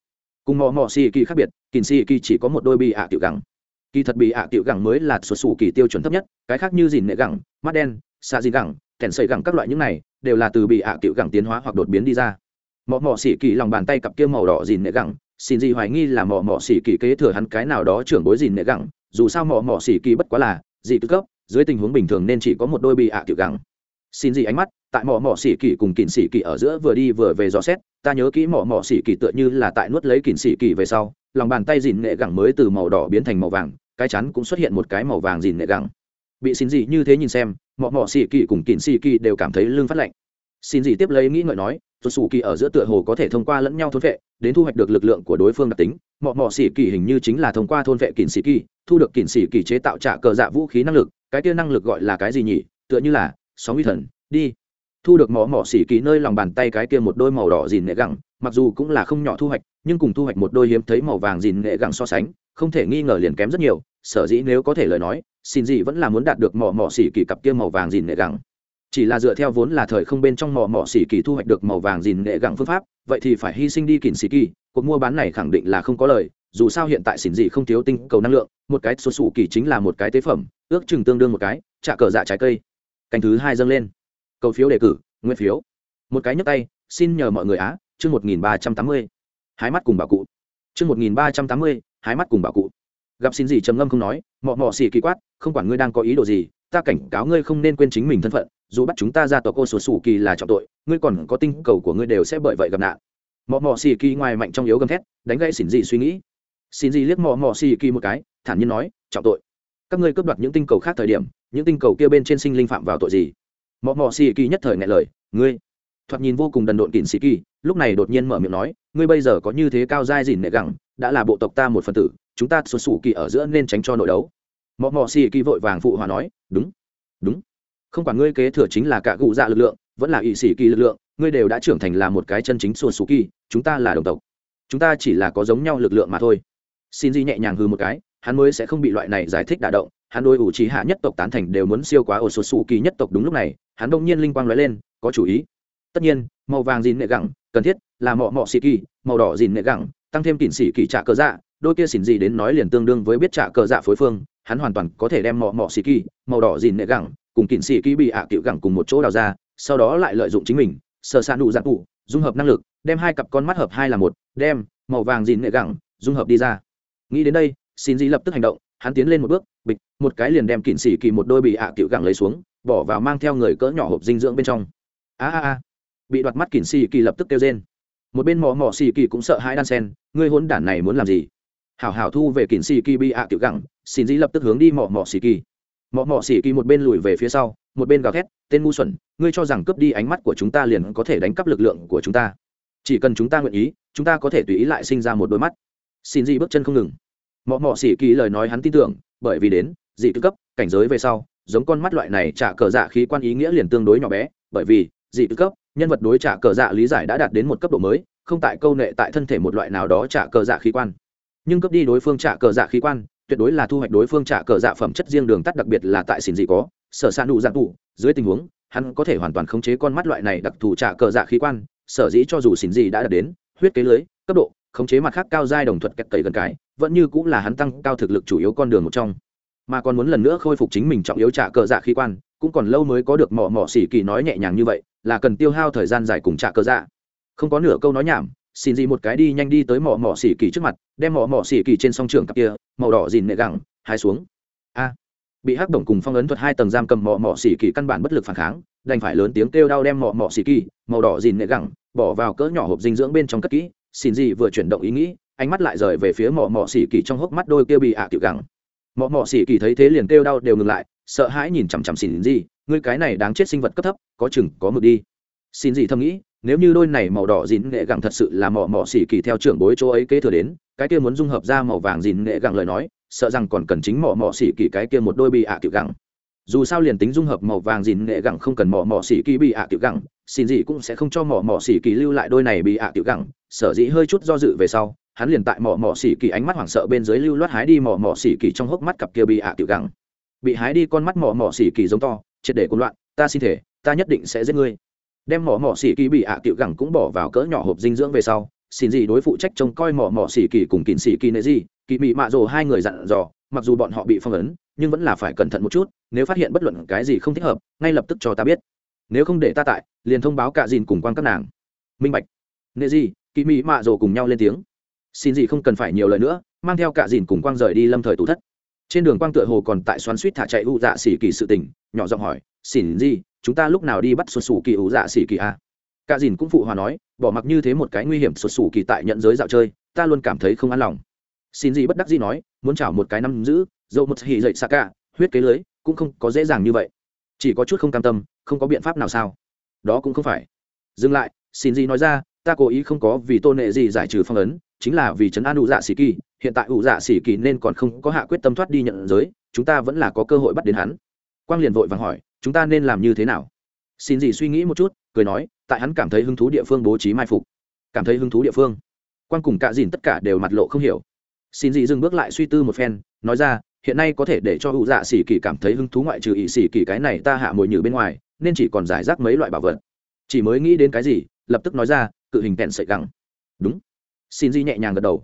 Cùng mò mò xì kỳ khác biệt, kìn xì kỳ chỉ có một đôi bị ạ tiểu gẳng. Kỳ thật bị ạ tiểu gẳng mới là sụt sụ kỳ tiêu chuẩn thấp nhất, cái khác như dìn nệ gẳng, mắt đen xa dìn gẳng, kèn sợi gẳng các loại những này, đều là từ bị ạ tiểu gẳng tiến hóa hoặc đột biến đi ra mò mọ xỉ kỳ lòng bàn tay cặp kia màu đỏ dìn nệ gẳng. Xin gì hoài nghi là mọ mọ xỉ kỳ kế thừa hắn cái nào đó trưởng bối dìn nệ gẳng. Dù sao mọ mọ xỉ kỳ bất quá là dị tư cấp, dưới tình huống bình thường nên chỉ có một đôi bị ạ tiểu gẳng. Xin gì ánh mắt, tại mỏ mỏ xỉ kỳ cùng kỳn xỉ kỳ ở giữa vừa đi vừa về dò xét, ta nhớ kỹ mỏ mỏ xỉ kỳ tựa như là tại nuốt lấy kỳn xỉ kỳ về sau, lòng bàn tay dìn nghệ gẳng mới từ màu đỏ biến thành màu vàng, cái chắn cũng xuất hiện một cái màu vàng dìn nghệ gẳng. Bị xin gì như thế nhìn xem mỏ mỏ xỉ kỳ cùng kỳn xỉ kỳ đều cảm thấy lưng phát lạnh xin gì tiếp lấy nghĩ ngợi nói tuột xù kỳ ở giữa tựa hồ có thể thông qua lẫn nhau thôn vệ, đến thu hoạch được lực lượng của đối phương đặc tính. Mọ mỏ xỉ kỳ hình như chính là thông qua thôn vệ kỳn xỉ kỳ, thu được kỳn xỉ kỳ chế tạo trả cờ dạ vũ khí năng lực, cái kia năng lực gọi là cái gì nhỉ? Tựa như là, sóng uy thần, đi. Thu được mỏ mỏ xỉ kỳ nơi lòng bàn tay cái kia một đôi màu đỏ dìn nghệ gẳng, mặc dù cũng là không nhỏ thu hoạch, nhưng cùng thu hoạch một đôi hiếm thấy màu vàng dìn nghệ gẳng so sánh, không thể nghi ngờ liền kém rất nhiều. Sở dĩ nếu có thể lời nói, xin gì vẫn là muốn đạt được mỏ mỏ xỉ kỳ cặp kia màu vàng dìn nghệ gẳng chỉ là dựa theo vốn là thời không bên trong mỏ mỏ xỉ kỳ thu hoạch được màu vàng dìn nghệ gẳng phương pháp, vậy thì phải hy sinh đi kỉnh xỉ kỳ, cuộc mua bán này khẳng định là không có lời, dù sao hiện tại xỉn dị không thiếu tinh cầu năng lượng, một cái số sụ kỳ chính là một cái tế phẩm, ước chừng tương đương một cái, trả cờ dạ trái cây. Cành thứ hai dâng lên. Cầu phiếu đề cử, nguyên phiếu. Một cái nhấp tay, xin nhờ mọi người á, chương một nghìn ba trăm tám mươi. Hái mắt cùng bảo cụ. Chương một nghìn ba trăm tám mươi, hái mắt cùng bảo cụ. Gặp xin gì trầm ngâm không nói mọ mọ xì kỳ quát, không quản ngươi đang có ý đồ gì, ta cảnh cáo ngươi không nên quên chính mình thân phận dù bắt chúng ta ra tòa cô sổ sủ kỳ là trọng tội, ngươi còn có tinh cầu của ngươi đều sẽ bởi vậy gặp nạn. Mọ mọ xì kỳ ngoài mạnh trong yếu gầm thét, đánh gãy xỉn gì suy nghĩ. Xỉn gì liếc mọ mọ xì kỳ một cái, thản nhiên nói, trọng tội. Các ngươi cướp đoạt những tinh cầu khác thời điểm, những tinh cầu kia bên trên sinh linh phạm vào tội gì? Mọ mọ xì kỳ nhất thời ngại lời, ngươi. Thoạt nhìn vô cùng đần độn kỉnh xì kỳ, lúc này đột nhiên mở miệng nói, ngươi bây giờ có như thế cao dai dỉn nệ gẳng, đã là bộ tộc ta một phần tử, chúng ta xuất xù kỳ ở giữa nên tránh cho nội đấu. Mọ mọ xì kỳ vội vàng phụ hòa nói, đúng. Đúng không quản ngươi kế thừa chính là cả cụ dạ lực lượng, vẫn là ỵ sĩ kỳ lực lượng, ngươi đều đã trưởng thành là một cái chân chính xuất xù kỳ, chúng ta là đồng tộc. Chúng ta chỉ là có giống nhau lực lượng mà thôi. Xin di nhẹ nhàng hư một cái, hắn mới sẽ không bị loại này giải thích đả động, hắn đôi ủ trí hạ nhất tộc tán thành đều muốn siêu quá ổ sột xù kỳ nhất tộc đúng lúc này, hắn đông nhiên linh quang nói lên, có chủ ý. Tất nhiên, màu vàng dìn nệ gẳng, cần thiết là mọ mọ xì kỳ, màu đỏ dìn nệ gẳng, tăng thêm kỉnh xỉ kỳ trả cờ dạ đôi kia xỉn gì đến nói liền tương đương với biết trả cờ dạ phối phương, hắn hoàn toàn có thể đem mọ mọ xì kỳ, màu đỏ dìn nệ gẳng cùng kỵ sĩ kỳ bị ạ à cựu gẳng cùng một chỗ đào ra, sau đó lại lợi dụng chính mình sơ san đủ dạng cụ, dung hợp năng lực, đem hai cặp con mắt hợp hai là một, đem màu vàng dìn nghệ gẳng, dung hợp đi ra. Nghĩ đến đây, xin dị lập tức hành động, hắn tiến lên một bước, bịch, một cái liền đem kỵ sĩ kỳ một đôi bị ạ à cựu gẳng lấy xuống, bỏ vào mang theo người cỡ nhỏ hộp dinh dưỡng bên trong. A a a. Bị đoạt mắt kỵ sĩ kỳ lập tức kêu trên một bên mò mò xì kỳ cũng sợ hãi đan sen, ngươi hôn đản này muốn làm gì? Hảo hảo thu về kỵ xì kỳ bị ạ cựu gẳng, xin dĩ lập tức hướng đi mò mò xì kỳ mọ mọ xỉ kỳ một bên lùi về phía sau, một bên gào thét, tên ngu xuẩn, ngươi cho rằng cướp đi ánh mắt của chúng ta liền có thể đánh cắp lực lượng của chúng ta. Chỉ cần chúng ta nguyện ý, chúng ta có thể tùy ý lại sinh ra một đôi mắt. Xin Dị bước chân không ngừng. Mọ mọ xỉ kỳ lời nói hắn tin tưởng, bởi vì đến, dị tư cấp, cảnh giới về sau, giống con mắt loại này trả cờ dạ khí quan ý nghĩa liền tương đối nhỏ bé, bởi vì, dị tư cấp, nhân vật đối trả cờ dạ lý giải đã đạt đến một cấp độ mới, không tại câu nệ tại thân thể một loại nào đó trả cờ dạ khí quan. Nhưng cấp đi đối phương trả cờ dạ khí quan tuyệt đối là thu hoạch đối phương trả cờ dạ phẩm chất riêng đường tắt đặc biệt là tại xỉn dị có, sở s ạ nụ dạng tụ, dưới tình huống, hắn có thể hoàn toàn khống chế con mắt loại này đặc thù trả cờ dạ khí quan, sở dĩ cho dù xỉn dị đã đạt đến huyết kế lưới, cấp độ, khống chế mặt khác cao giai đồng thuật kẹt cầy gần cái, vẫn như cũng là hắn tăng cao thực lực chủ yếu con đường một trong. Mà còn muốn lần nữa khôi phục chính mình trọng yếu trả cờ dạ khí quan, cũng còn lâu mới có được mỏ mỏ xỉ kỳ nói nhẹ nhàng như vậy, là cần tiêu hao thời gian dài cùng trả cờ dạ. Không có nửa câu nói nhảm xin gì một cái đi nhanh đi tới mỏ mỏ xỉ kỳ trước mặt, đem mỏ mỏ xỉ kỳ trên song trường cặp kia, màu đỏ dìn nệ gẳng, hai xuống. A. Bị hắc đồng cùng phong ấn thuật hai tầng giam cầm mỏ mỏ xỉ kỳ căn bản bất lực phản kháng, đành phải lớn tiếng kêu đau đem mỏ mỏ xỉ kỳ, màu đỏ dìn nệ gẳng, bỏ vào cỡ nhỏ hộp dinh dưỡng bên trong cất kỹ. Xin gì vừa chuyển động ý nghĩ, ánh mắt lại rời về phía mỏ mỏ xỉ kỳ trong hốc mắt đôi kia bị ạ à tiểu gẳng. Mỏ mỏ xỉ kỳ thấy thế liền kêu đau đều ngừng lại, sợ hãi nhìn chằm chằm xin gì, ngươi cái này đáng chết sinh vật cấp thấp, có chừng, có mực đi. Xin gì thầm nghĩ nếu như đôi này màu đỏ dìn nghệ gẳng thật sự là mỏ mỏ xỉ kỳ theo trưởng bối chỗ ấy kế thừa đến, cái kia muốn dung hợp ra màu vàng dìn nghệ gẳng lời nói, sợ rằng còn cần chính mỏ mỏ xỉ kỳ cái kia một đôi bị ạ tiểu gẳng. Dù sao liền tính dung hợp màu vàng dìn nghệ gẳng không cần mỏ mỏ xỉ kỳ bị ạ tiểu gẳng, xin gì cũng sẽ không cho mỏ mỏ xỉ kỳ lưu lại đôi này bị ạ tiểu gẳng. Sở dĩ hơi chút do dự về sau, hắn liền tại mỏ mỏ xỉ kỳ ánh mắt hoảng sợ bên dưới lưu loát hái đi mỏ mỏ xỉ kỳ trong hốc mắt cặp kia bị ạ tiểu gẳng. Bị hái đi con mắt mỏ mỏ xỉ kỳ giống to, triệt để cuốn loạn, ta xin thể, ta nhất định sẽ giết ngươi đem mỏ mỏ xỉ kỳ bị ạ tiểu gẳng cũng bỏ vào cỡ nhỏ hộp dinh dưỡng về sau, xin gì đối phụ trách trông coi mỏ mỏ xỉ kỳ cùng kín xỉ kỳ nệ gì, kỳ mị mạ rồ hai người dặn dò, mặc dù bọn họ bị phong ấn, nhưng vẫn là phải cẩn thận một chút, nếu phát hiện bất luận cái gì không thích hợp, ngay lập tức cho ta biết. Nếu không để ta tại, liền thông báo cả dìn cùng quan các nàng. Minh bạch. Nệ gì, kỳ mị mạ rồ cùng nhau lên tiếng. Xin gì không cần phải nhiều lời nữa, mang theo cả dìn cùng quang rời đi lâm thời tủ thất. Trên đường quang tựa hồ còn tại xoắn suýt thả chạy u dạ xỉ kỳ sự tình, nhỏ giọng hỏi xin gì, chúng ta lúc nào đi bắt xuất xù kỳ ủ dạ xỉ kỳ a cả dìn cũng phụ hòa nói, bỏ mặc như thế một cái nguy hiểm xuất xù kỳ tại nhận giới dạo chơi, ta luôn cảm thấy không an lòng. Xin gì bất đắc gì nói, muốn chảo một cái năm giữ dẫu một hỉ dậy xa cả huyết kế lưới, cũng không có dễ dàng như vậy. Chỉ có chút không cam tâm, không có biện pháp nào sao? Đó cũng không phải. Dừng lại xin gì nói ra, ta cố ý không có vì tôn nệ gì giải trừ phong ấn, chính là vì trấn an ủ dạ xỉ kỳ, hiện tại ủ dạ xỉ kỳ nên còn không có hạ quyết tâm thoát đi nhận giới, chúng ta vẫn là có cơ hội bắt đến hắn quang liền vội vàng hỏi, chúng ta nên làm như thế nào? Xin gì suy nghĩ một chút, cười nói, tại hắn cảm thấy hứng thú địa phương bố trí mai phục. Cảm thấy hứng thú địa phương? Quang cùng cả dìn tất cả đều mặt lộ không hiểu. Xin gì dừng bước lại suy tư một phen, nói ra, hiện nay có thể để cho hữu dạ xỉ kỳ cảm thấy hứng thú ngoại trừ ỵ xỉ kỳ cái này ta hạ mồi nhử bên ngoài, nên chỉ còn giải rác mấy loại bảo vật. Chỉ mới nghĩ đến cái gì, lập tức nói ra, cự hình tẹn sợi găng đúng. Xin di nhẹ nhàng gật đầu.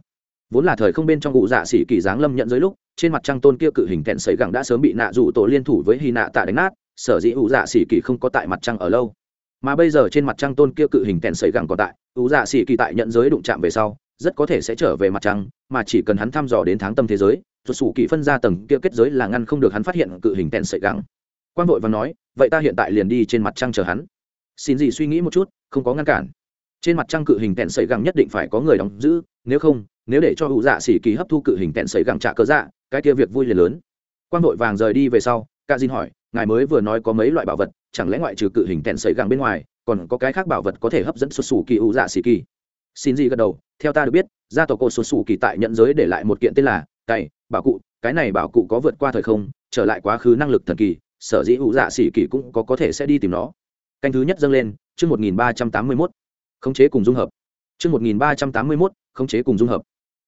Vốn là thời không bên trong cụ dạ xỉ kỳ giáng lâm nhận giới lúc trên mặt trăng tôn kia cự hình tẹn sợi gẳng đã sớm bị nạ dụ tổ liên thủ với hy nạ tạ đánh nát, sở dĩ ủ dạ xỉ kỳ không có tại mặt trăng ở lâu. Mà bây giờ trên mặt trăng tôn kia cự hình tẹn sợi gẳng còn tại ủ dạ xỉ kỳ tại nhận giới đụng chạm về sau, rất có thể sẽ trở về mặt trăng, mà chỉ cần hắn thăm dò đến tháng tâm thế giới rồi sủ kỳ phân ra tầng kia kết giới là ngăn không được hắn phát hiện cự hình tẹn sợi gẳng. Quan vội và nói, vậy ta hiện tại liền đi trên mặt trăng chờ hắn. Xin gì suy nghĩ một chút, không có ngăn cản. Trên mặt trăng cự hình tẹn sợi gẳng nhất định phải có người đóng giữ, nếu không, nếu để cho hữu dạ xỉ kỳ hấp thu cự hình tẹn sợi gẳng trả cớ dạ cái kia việc vui liền lớn. Quan vội vàng rời đi về sau ca dinh hỏi, ngài mới vừa nói có mấy loại bảo vật, chẳng lẽ ngoại trừ cự hình tèn sợi găng bên ngoài, còn có cái khác bảo vật có thể hấp dẫn xuất xù kỳ ủ dạ xỉ kỳ xin gì gật đầu, theo ta được biết, gia tộc cô xuất xù kỳ tại nhận giới để lại một kiện tên là cày, bảo cụ. Cái này bảo cụ có vượt qua thời không, trở lại quá khứ năng lực thần kỳ, sở dĩ ủ dạ xỉ kỳ cũng có có thể sẽ đi tìm nó. Canh thứ nhất dâng lên, chương một nghìn ba trăm tám mươi mốt. Khống chế cùng dung hợp. Chương một nghìn ba trăm tám mươi mốt, khống chế cùng dung hợp.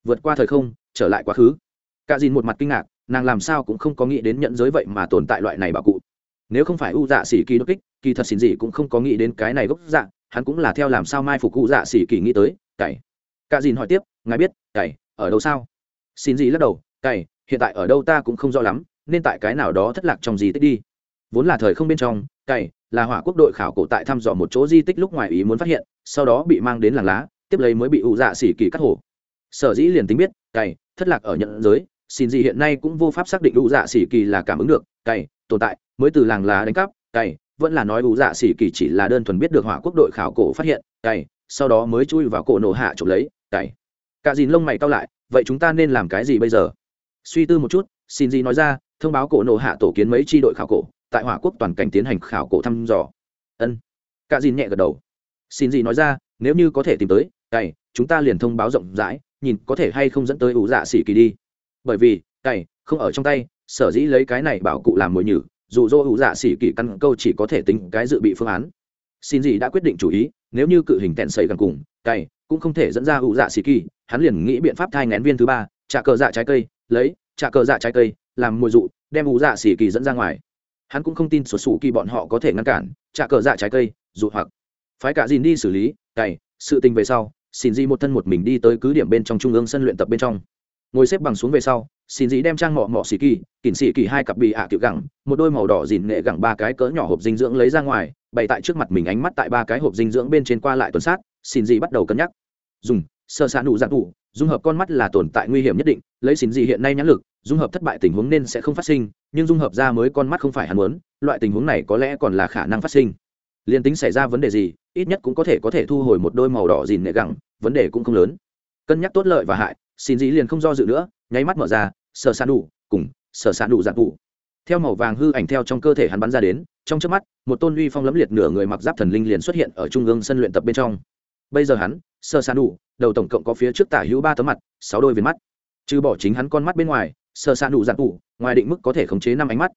Vượt qua thời không, trở lại quá khứ cả dìn một mặt kinh ngạc, nàng làm sao cũng không có nghĩ đến nhận giới vậy mà tồn tại loại này bảo cụ. Nếu không phải u dạ xỉ kỳ đột kích, kỳ thật xin gì cũng không có nghĩ đến cái này gốc dạ hắn cũng là theo làm sao mai phục u dạ xỉ kỳ nghĩ tới cày cả dìn hỏi tiếp, ngài biết cày ở đâu sao? Xin gì lắc đầu cày hiện tại ở đâu ta cũng không rõ lắm, nên tại cái nào đó thất lạc trong gì tích đi. Vốn là thời không bên trong cày là hỏa quốc đội khảo cổ tại thăm dò một chỗ di tích lúc ngoài ý muốn phát hiện, sau đó bị mang đến làng lá, tiếp lấy mới bị ủ dạ xỉ kỳ cắt hổ sở dĩ liền tính biết, cày, thất lạc ở nhận giới, xin gì hiện nay cũng vô pháp xác định ủ dạ xỉ kỳ là cảm ứng được, cày, tồn tại, mới từ làng lá đánh cắp, cày, vẫn là nói ủ dạ xỉ kỳ chỉ là đơn thuần biết được hỏa quốc đội khảo cổ phát hiện, cày, sau đó mới chui vào cổ nổ hạ trộm lấy, cày. Cả dìn lông mày cao lại, vậy chúng ta nên làm cái gì bây giờ? Suy tư một chút, xin gì nói ra, thông báo cổ nổ hạ tổ kiến mấy tri đội khảo cổ, tại hỏa quốc toàn cảnh tiến hành khảo cổ thăm dò. Ân. Cả dìn nhẹ gật đầu. Xin gì nói ra, nếu như có thể tìm tới, cày, chúng ta liền thông báo rộng rãi nhìn có thể hay không dẫn tới ủ dạ xỉ kỳ đi. Bởi vì, cày, không ở trong tay, sở dĩ lấy cái này bảo cụ làm mồi nhử, dù dỗ ủ dạ xỉ kỳ căn câu chỉ có thể tính cái dự bị phương án. Xin gì đã quyết định chủ ý, nếu như cự hình tẹn sẩy gần cùng, cày, cũng không thể dẫn ra ủ dạ xỉ kỳ, hắn liền nghĩ biện pháp thai ngén viên thứ ba trả cờ dạ trái cây, lấy trả cờ dạ trái cây, làm mồi dụ, đem ủ dạ xỉ kỳ dẫn ra ngoài. Hắn cũng không tin sổ sủ kỳ bọn họ có thể ngăn cản trả cờ dạ trái cây, dụ hoặc. Phái cả dìn đi xử lý, cày, sự tình về sau xin di một thân một mình đi tới cứ điểm bên trong trung ương sân luyện tập bên trong. Ngồi xếp bằng xuống về sau, xin dĩ đem trang mọ mọ xì kỳ, kỉnh xì kỳ hai cặp bị ạ à tiểu gẳng, một đôi màu đỏ dìn nghệ gẳng ba cái cỡ nhỏ hộp dinh dưỡng lấy ra ngoài, bày tại trước mặt mình ánh mắt tại ba cái hộp dinh dưỡng bên trên qua lại tuần sát, xin dĩ bắt đầu cân nhắc. Dùng, sơ xạ nụ dạng tụ dung hợp con mắt là tồn tại nguy hiểm nhất định, lấy xin dĩ hiện nay nhãn lực, dung hợp thất bại tình huống nên sẽ không phát sinh, nhưng dung hợp ra mới con mắt không phải hắn muốn, loại tình huống này có lẽ còn là khả năng phát sinh liên tính xảy ra vấn đề gì, ít nhất cũng có thể có thể thu hồi một đôi màu đỏ dìn nệ gẳng, vấn đề cũng không lớn. Cân nhắc tốt lợi và hại, xin dĩ liền không do dự nữa, nháy mắt mở ra, sở sàn đủ, cùng sở sàn đủ giặc vụ. Theo màu vàng hư ảnh theo trong cơ thể hắn bắn ra đến, trong trước mắt, một tôn uy phong lẫm liệt nửa người mặc giáp thần linh liền xuất hiện ở trung ương sân luyện tập bên trong. Bây giờ hắn sờ sàn đủ, đầu tổng cộng có phía trước tả hữu ba tấm mặt, sáu đôi viên mắt. Trừ bỏ chính hắn con mắt bên ngoài sờ sàn đủ giặc vụ, ngoài định mức có thể khống chế năm ánh mắt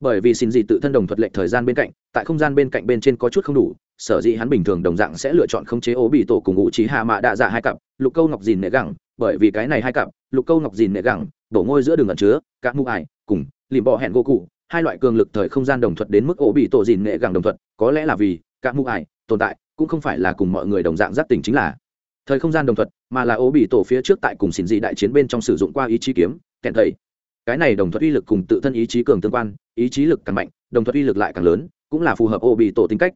bởi vì xin gì tự thân đồng thuật lệnh thời gian bên cạnh, tại không gian bên cạnh bên trên có chút không đủ, sở dĩ hắn bình thường đồng dạng sẽ lựa chọn khống chế ố bị tổ cùng ngụ trí hạ mạ đạ dạ hai cặp, lục câu ngọc dìn nệ gẳng, bởi vì cái này hai cặp, lục câu ngọc dìn nệ gẳng đổ ngôi giữa đường ẩn chứa, các mũ ải, cùng, lìm bỏ hẹn gỗ cụ, hai loại cường lực thời không gian đồng thuật đến mức ố bị tổ dìn nệ gẳng đồng thuật, có lẽ là vì các mũ ải tồn tại, cũng không phải là cùng mọi người đồng dạng giác tỉnh chính là. Thời không gian đồng thuật, mà là ố bị tổ phía trước tại cùng xin dị đại chiến bên trong sử dụng qua ý chí kiếm, kèn thầy cái này đồng thuật uy lực cùng tự thân ý chí cường tương quan, ý chí lực càng mạnh, đồng thuật uy lực lại càng lớn, cũng là phù hợp ô bị tổ tính cách.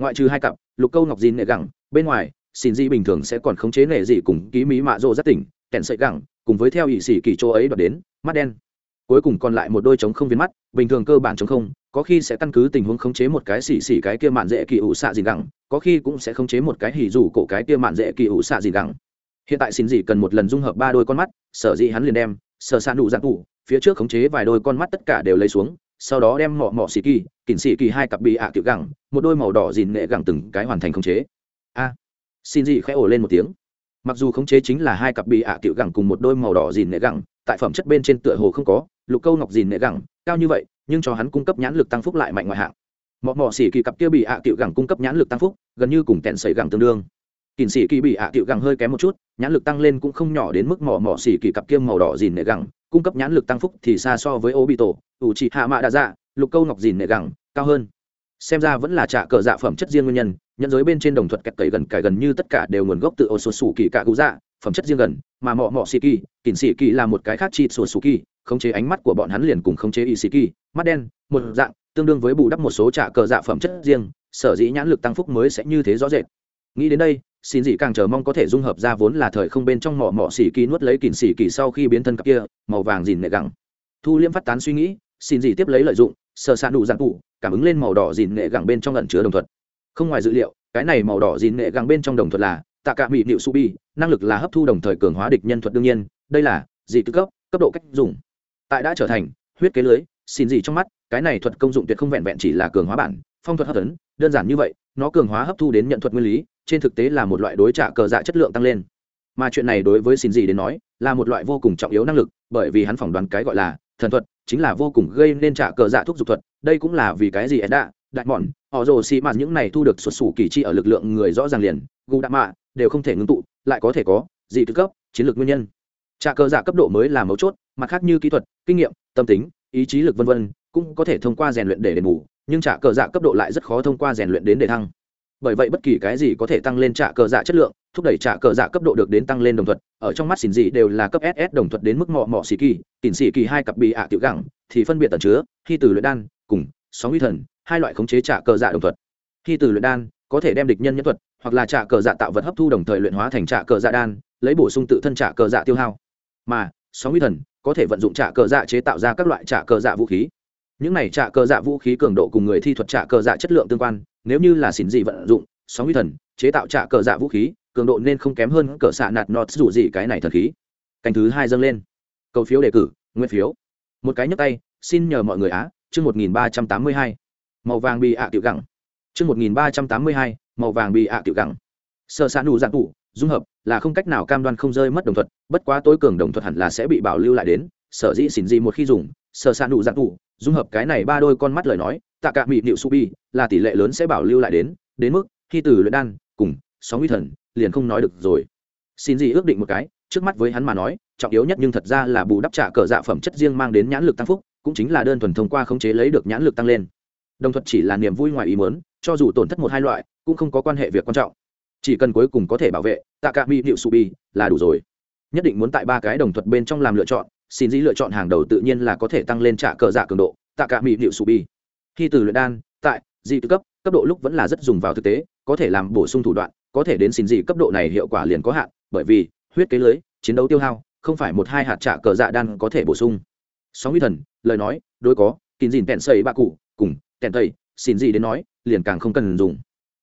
Ngoại trừ hai cặp, lục câu ngọc dìn nệ gẳng, bên ngoài, xin di bình thường sẽ còn khống chế nệ dị cùng ký mỹ mạ rộ rất tỉnh kẹn sợi gẳng, cùng với theo ỵ sĩ kỳ chỗ ấy đoạt đến, mắt đen. Cuối cùng còn lại một đôi trống không viên mắt, bình thường cơ bản trống không, có khi sẽ căn cứ tình huống khống chế một cái xỉ xỉ cái kia mạn dễ kỳ ủ xạ gì gẳng, có khi cũng sẽ khống chế một cái hỉ rủ cổ cái kia mạn dễ kỳ ủ xạ gì gẳng. Hiện tại xin dị cần một lần dung hợp ba đôi con mắt, sở dĩ hắn liền đem, sở xạ nụ dạng tủ phía trước khống chế vài đôi con mắt tất cả đều lấy xuống, sau đó đem mọ mọ xì kỳ, kỉnh xì kỳ hai cặp bị ạ à tiểu gẳng, một đôi màu đỏ dìn nghệ gẳng từng cái hoàn thành khống chế. A, xin gì khẽ ổ lên một tiếng. Mặc dù khống chế chính là hai cặp bị ạ à tiểu gẳng cùng một đôi màu đỏ dìn nghệ gẳng, tại phẩm chất bên trên tựa hồ không có, lục câu ngọc dìn nghệ gẳng, cao như vậy, nhưng cho hắn cung cấp nhãn lực tăng phúc lại mạnh ngoại hạng. Mọ mọ xỉ kỳ cặp kia bị ạ à tiểu gẳng cung cấp nhãn lực tăng phúc, gần như cùng tẹn sấy gẳng tương đương. Kỉnh xỉ kỳ bị ạ tiểu gẳng hơi kém một chút, nhãn lực tăng lên cũng không nhỏ đến mức mỏ mỏ xỉ kỳ cặp kia màu đỏ dìn nệ gẳng cung cấp nhãn lực tăng phúc thì xa so với ô bị tổ ủ trị hạ mạ đa dạ lục câu ngọc dìn nệ gẳng, cao hơn. Xem ra vẫn là trả cờ dạ phẩm chất riêng nguyên nhân nhân giới bên trên đồng thuật kẹt cậy gần cải gần như tất cả đều nguồn gốc từ ô sô sù kỳ cả cụ dạ phẩm chất riêng gần, mà mọ mọ xì kỳ sĩ xì kỳ là một cái khác chi sô sù kỳ khống chế ánh mắt của bọn hắn liền cùng khống chế y xì kỳ mắt đen, một dạng, tương đương với bù đắp một số trả cờ dạ phẩm chất riêng, sở dĩ nhãn lực tăng phúc mới sẽ như thế rõ rệt. Nghĩ đến đây xin dị càng chờ mong có thể dung hợp ra vốn là thời không bên trong mỏ mỏ xỉ kỳ nuốt lấy kìn xỉ kỳ sau khi biến thân cặp kia, màu vàng dìn nệ gẳng. Thu liễm phát tán suy nghĩ, xin dị tiếp lấy lợi dụng, sờ xạ đủ dạng cụ, cảm ứng lên màu đỏ dìn nệ gẳng bên trong lẩn chứa đồng thuật. Không ngoài dữ liệu, cái này màu đỏ dìn nệ gẳng bên trong đồng thuật là tạ cả bị nịu su bi, năng lực là hấp thu đồng thời cường hóa địch nhân thuật đương nhiên, đây là dị tư cấp cấp độ cách dùng. Tại đã trở thành huyết kế lưới, xin dị trong mắt, cái này thuật công dụng tuyệt không vẹn vẹn chỉ là cường hóa bản, phong thuật hấp tấn đơn giản như vậy, nó cường hóa hấp thu đến nhận thuật nguyên lý trên thực tế là một loại đối trả cờ dạ chất lượng tăng lên. Mà chuyện này đối với xin gì đến nói, là một loại vô cùng trọng yếu năng lực, bởi vì hắn phỏng đoán cái gọi là thần thuật chính là vô cùng gây nên trả cờ dạ thuốc dục thuật, đây cũng là vì cái gì đã đại bọn họ rồ xì mạt những này thu được xuất xù kỳ chi ở lực lượng người rõ ràng liền, gu đạ mạ đều không thể ngưng tụ, lại có thể có gì thứ cấp, chiến lược nguyên nhân. Trả cờ dạ cấp độ mới là mấu chốt, mặt khác như kỹ thuật, kinh nghiệm, tâm tính, ý chí lực vân vân cũng có thể thông qua rèn luyện để đền bù, nhưng trả cờ dạ cấp độ lại rất khó thông qua rèn luyện đến để thăng bởi vậy bất kỳ cái gì có thể tăng lên trả cờ dạ chất lượng, thúc đẩy trả cờ dạ cấp độ được đến tăng lên đồng thuật ở trong mắt xỉn dị đều là cấp ss đồng thuật đến mức mọ mọ xì kỳ, tỉn xì kỳ hai cặp bị ạ à tiểu gẳng, thì phân biệt tần chứa, khi từ luyện đan, cùng, sóng uy thần, hai loại khống chế trả cờ dạ đồng thuật khi từ luyện đan, có thể đem địch nhân nhân thuật, hoặc là trả cờ dạ tạo vật hấp thu đồng thời luyện hóa thành trả cờ dạ đan, lấy bổ sung tự thân trả cờ dạ tiêu hao. Mà, sóng uy thần, có thể vận dụng trả cờ dạ chế tạo ra các loại trả cờ dạ vũ khí những này trả cờ dạ vũ khí cường độ cùng người thi thuật trả cờ dạ chất lượng tương quan, nếu như là xỉn dị vận dụng, sóng huy thần, chế tạo trả cờ dạ vũ khí, cường độ nên không kém hơn cờ xạ nạt nọt dù gì cái này thần khí. Canh thứ hai dâng lên. Cầu phiếu đề cử, nguyên phiếu. Một cái nhấp tay, xin nhờ mọi người á, chương một nghìn ba trăm tám mươi hai. Màu vàng bị ạ tiểu gẳng. Chương một nghìn ba trăm tám mươi hai, màu vàng bị ạ tiểu gẳng. Sơ xạ nụ dạng tụ dung hợp, là không cách nào cam đoan không rơi mất đồng thuật, bất quá tối cường đồng thuật hẳn là sẽ bị bảo lưu lại đến, sở dĩ xỉn gì một khi dùng, sơ xã nụ dạng tụ dung hợp cái này ba đôi con mắt lời nói, tạ cả mị nịu subi là tỷ lệ lớn sẽ bảo lưu lại đến đến mức khi từ luyện đan cùng sóng uy thần liền không nói được rồi. Xin gì ước định một cái, trước mắt với hắn mà nói, trọng yếu nhất nhưng thật ra là bù đắp trả cờ dạ phẩm chất riêng mang đến nhãn lực tăng phúc, cũng chính là đơn thuần thông qua khống chế lấy được nhãn lực tăng lên. Đồng thuật chỉ là niềm vui ngoài ý muốn, cho dù tổn thất một hai loại, cũng không có quan hệ việc quan trọng. Chỉ cần cuối cùng có thể bảo vệ, tạ cả mi su subi là đủ rồi. Nhất định muốn tại ba cái đồng thuật bên trong làm lựa chọn xin dĩ lựa chọn hàng đầu tự nhiên là có thể tăng lên trả cờ dạ cường độ, tạ cả mỹ liệu subi khi từ luyện đan, tại dị tư cấp cấp độ lúc vẫn là rất dùng vào thực tế, có thể làm bổ sung thủ đoạn, có thể đến xin dị cấp độ này hiệu quả liền có hạn, bởi vì huyết kế lưới, chiến đấu tiêu hao, không phải một hai hạt trả cờ dạ đan có thể bổ sung. Sóng huy thần, lời nói, đối có, kín dìn tẹn xây ba cụ, cùng tẹn tây xin dị đến nói, liền càng không cần dùng.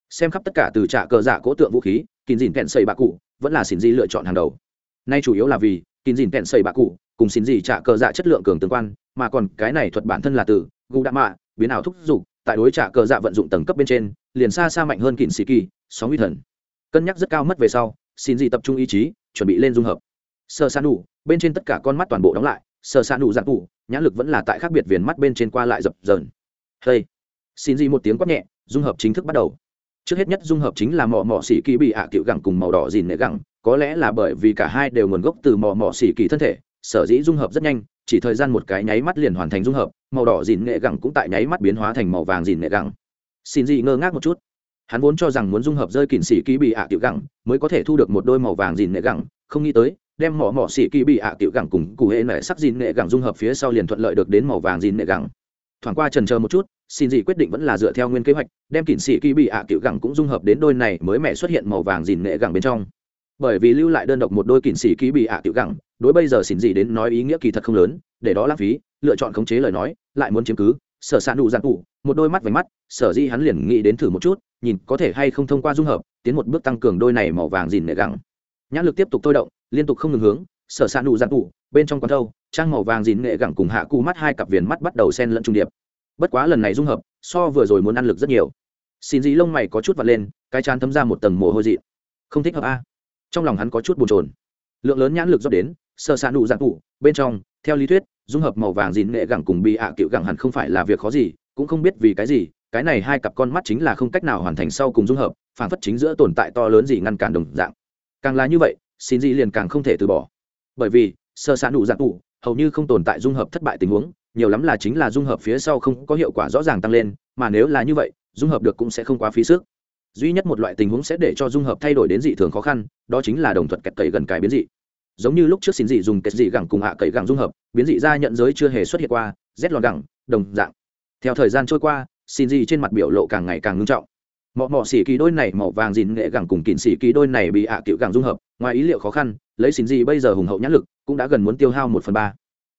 Xem khắp tất cả từ trả cờ dạ cố tượng vũ khí, kín dìn tẹn xây ba cụ vẫn là xin dị lựa chọn hàng đầu. Nay chủ yếu là vì kín dìn tẹn xây ba cụ cùng xin gì trả cờ dạ chất lượng cường tương quan, mà còn cái này thuật bản thân là từ gu đạ mạ, biến ảo thúc giục tại đối trả cờ dạ vận dụng tầng cấp bên trên, liền xa xa mạnh hơn kỳn sĩ kỳ, sóng uy thần. Cân nhắc rất cao mất về sau, xin gì tập trung ý chí, chuẩn bị lên dung hợp. Sơ san đủ bên trên tất cả con mắt toàn bộ đóng lại, sơ san đủ dạng đủ nhãn lực vẫn là tại khác biệt viền mắt bên trên qua lại dập dờn. Hey! Xin gì một tiếng quát nhẹ, dung hợp chính thức bắt đầu. Trước hết nhất dung hợp chính là mỏ mỏ xỉ kỳ bị ạ à cựu gẳng cùng màu đỏ dìn nệ gẳng, có lẽ là bởi vì cả hai đều nguồn gốc từ mỏ mỏ xỉ kỳ thân thể sở dĩ dung hợp rất nhanh, chỉ thời gian một cái nháy mắt liền hoàn thành dung hợp, màu đỏ dìn nghệ gẳng cũng tại nháy mắt biến hóa thành màu vàng dìn nghệ gẳng. Xin dị ngơ ngác một chút. Hắn vốn cho rằng muốn dung hợp rơi kỉnh xỉ kỳ bị ạ à tiểu gẳng mới có thể thu được một đôi màu vàng dìn nghệ gẳng, không nghĩ tới, đem mỏ mỏ xỉ kỳ bị ạ à tiểu gẳng cùng cụ hệ nệ sắc dìn nghệ gẳng dung hợp phía sau liền thuận lợi được đến màu vàng dìn nghệ gẳng. Thoảng qua trần chờ một chút, xin dị quyết định vẫn là dựa theo nguyên kế hoạch, đem kỉnh xỉ kỳ bị ạ à tiểu gẳng cũng dung hợp đến đôi này mới mẹ xuất hiện màu vàng dìn nghệ gẳng bên trong. Bởi vì lưu lại đơn độc một đôi kỉnh xỉ kỳ bị ạ tiểu gẳng đối bây giờ xin gì đến nói ý nghĩa kỳ thật không lớn, để đó lãng phí, lựa chọn khống chế lời nói, lại muốn chiếm cứ, sở s ạ nụ giản cụ một đôi mắt vánh mắt, sở di hắn liền nghĩ đến thử một chút, nhìn có thể hay không thông qua dung hợp, tiến một bước tăng cường đôi này màu vàng dìn nệ gẳng. Nhãn lực tiếp tục tôi động, liên tục không ngừng hướng, sở s ạ nụ giản cụ bên trong con thâu, trang màu vàng dìn nệ gẳng cùng hạ cụ mắt hai cặp viền mắt bắt đầu sen lẫn trung điệp. Bất quá lần này dung hợp, so vừa rồi muốn ăn lực rất nhiều. Xin gì lông mày có chút vật lên, cái chán thấm ra một tầng mồ hôi dị. Không thích hợp a. Trong lòng hắn có chút bồn trồn lượng lớn nhãn lực dốc đến sơ xạ nụ dạng tủ, bên trong, theo lý thuyết, dung hợp màu vàng dìn nghệ gẳng cùng bị ạ à cựu gẳng hẳn không phải là việc khó gì, cũng không biết vì cái gì, cái này hai cặp con mắt chính là không cách nào hoàn thành sau cùng dung hợp phản phất chính giữa tồn tại to lớn gì ngăn cản đồng dạng. Càng là như vậy, xin gì liền càng không thể từ bỏ. Bởi vì sơ xạ nụ dạng tủ, hầu như không tồn tại dung hợp thất bại tình huống, nhiều lắm là chính là dung hợp phía sau không có hiệu quả rõ ràng tăng lên, mà nếu là như vậy, dung hợp được cũng sẽ không quá phí sức. Duy nhất một loại tình huống sẽ để cho dung hợp thay đổi đến dị thường khó khăn, đó chính là đồng thuận kẹt cậy gần cái biến dị giống như lúc trước xin dị dùng kẹt dị gẳng cùng hạ cậy gẳng dung hợp, biến dị ra nhận giới chưa hề xuất hiện qua, rét lọt gẳng, đồng dạng. Theo thời gian trôi qua, xin dị trên mặt biểu lộ càng ngày càng ngưng trọng. Mọ mọ xỉ kỳ đôi này màu vàng dìn nghệ gẳng cùng kịn xỉ kỳ đôi này bị hạ à cựu gẳng dung hợp, ngoài ý liệu khó khăn, lấy xin dị bây giờ hùng hậu nhãn lực, cũng đã gần muốn tiêu hao một phần ba.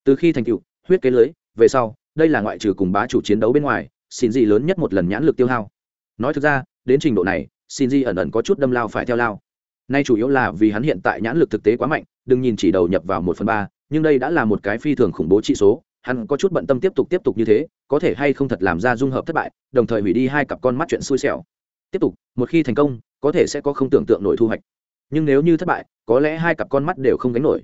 Từ khi thành cựu huyết kế lưới, về sau, đây là ngoại trừ cùng bá chủ chiến đấu bên ngoài, xin dị lớn nhất một lần nhãn lực tiêu hao. Nói thực ra, đến trình độ này, xin dị ẩn ẩn có chút đâm lao phải theo lao. Nay chủ yếu là vì hắn hiện tại nhãn lực thực tế quá mạnh đừng nhìn chỉ đầu nhập vào một phần ba, nhưng đây đã là một cái phi thường khủng bố trị số, hắn có chút bận tâm tiếp tục tiếp tục như thế, có thể hay không thật làm ra dung hợp thất bại, đồng thời hủy đi hai cặp con mắt chuyện xui xẻo. Tiếp tục, một khi thành công, có thể sẽ có không tưởng tượng nổi thu hoạch. Nhưng nếu như thất bại, có lẽ hai cặp con mắt đều không gánh nổi.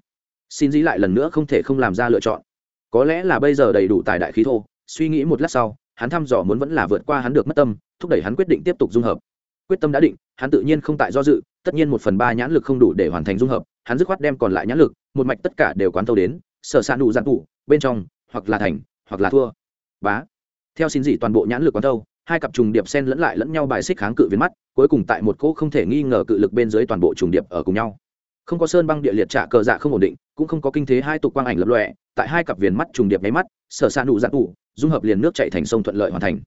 Xin dĩ lại lần nữa không thể không làm ra lựa chọn. Có lẽ là bây giờ đầy đủ tài đại khí thô, suy nghĩ một lát sau, hắn thăm dò muốn vẫn là vượt qua hắn được mất tâm, thúc đẩy hắn quyết định tiếp tục dung hợp quyết tâm đã định, hắn tự nhiên không tại do dự, tất nhiên một phần ba nhãn lực không đủ để hoàn thành dung hợp, hắn dứt khoát đem còn lại nhãn lực, một mạch tất cả đều quán thâu đến, sở s ạ nụ giàn bên trong, hoặc là thành, hoặc là thua. Bá. Theo xin dị toàn bộ nhãn lực quán thâu, hai cặp trùng điệp sen lẫn lại lẫn nhau bài xích kháng cự viên mắt, cuối cùng tại một cỗ không thể nghi ngờ cự lực bên dưới toàn bộ trùng điệp ở cùng nhau. Không có sơn băng địa liệt trả cờ dạ không ổn định, cũng không có kinh thế hai tục quang ảnh lập lọe tại hai cặp viền mắt trùng điệp nháy mắt, sở s ạ nụ giản tụ dung hợp liền nước chạy thành sông thuận lợi hoàn thành.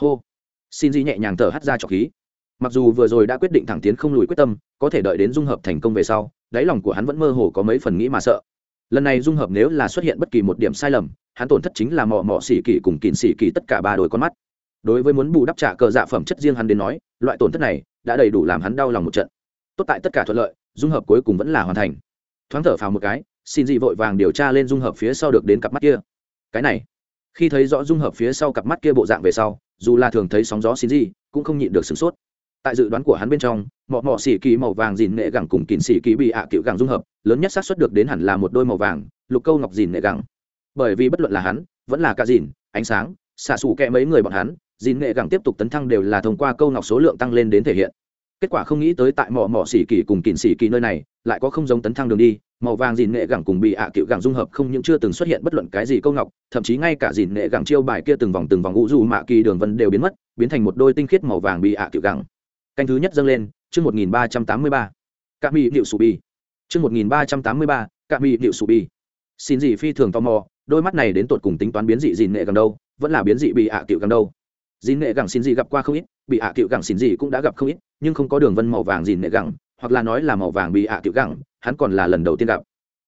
Hô. Xin dị nhẹ nhàng thở hắt ra trọc khí mặc dù vừa rồi đã quyết định thẳng tiến không lùi quyết tâm, có thể đợi đến dung hợp thành công về sau, đáy lòng của hắn vẫn mơ hồ có mấy phần nghĩ mà sợ. Lần này dung hợp nếu là xuất hiện bất kỳ một điểm sai lầm, hắn tổn thất chính là mò mò xỉ kỳ cùng kìn xỉ kỳ tất cả ba đôi con mắt. Đối với muốn bù đắp trả cờ dạ phẩm chất riêng hắn đến nói, loại tổn thất này đã đầy đủ làm hắn đau lòng một trận. Tốt tại tất cả thuận lợi, dung hợp cuối cùng vẫn là hoàn thành. Thoáng thở phào một cái, xin dị vội vàng điều tra lên dung hợp phía sau được đến cặp mắt kia. Cái này, khi thấy rõ dung hợp phía sau cặp mắt kia bộ dạng về sau, dù là thường thấy sóng gió xin dị, cũng không nhịn được sửng sốt tại dự đoán của hắn bên trong, mọ mọ xỉ kỳ màu vàng dìn nghệ gẳng cùng kìn xỉ kỳ bị ạ à cựu gẳng dung hợp, lớn nhất xác suất được đến hẳn là một đôi màu vàng, lục câu ngọc dìn nghệ gẳng. Bởi vì bất luận là hắn, vẫn là cả dìn, ánh sáng xạ xù kẹ mấy người bọn hắn, dìn nghệ gẳng tiếp tục tấn thăng đều là thông qua câu ngọc số lượng tăng lên đến thể hiện. Kết quả không nghĩ tới tại mỏ mỏ xỉ kỳ cùng kìn xỉ kỳ nơi này, lại có không giống tấn thăng đường đi, màu vàng dìn nghệ gẳng cùng bị ạ à cựu gẳng dung hợp không những chưa từng xuất hiện bất luận cái gì câu ngọc, thậm chí ngay cả dìn nghệ gẳng chiêu bài kia từng vòng từng vòng ngũ dù mạ kỳ đường vân đều biến mất, biến thành một đôi tinh khiết màu vàng bị ạ à cựu gẳng canh thứ nhất dâng lên, chương một nghìn ba trăm tám mươi ba. Cạ mỹ liệu sù bi chương một nghìn ba trăm tám mươi ba cạ mỹ liệu sù bi xin gì phi thường tò mò, đôi mắt này đến tột cùng tính toán biến dị dìn nệ gần đâu, vẫn là biến dị bị ạ à cựu gần đâu. Dìn nệ gẳng xin gì gặp qua không ít, bị ạ cựu gẳng xin gì cũng đã gặp không ít, nhưng không có đường vân màu vàng dìn nệ gẳng hoặc là nói là màu vàng bị ạ cựu gẳng hắn còn là lần đầu tiên gặp.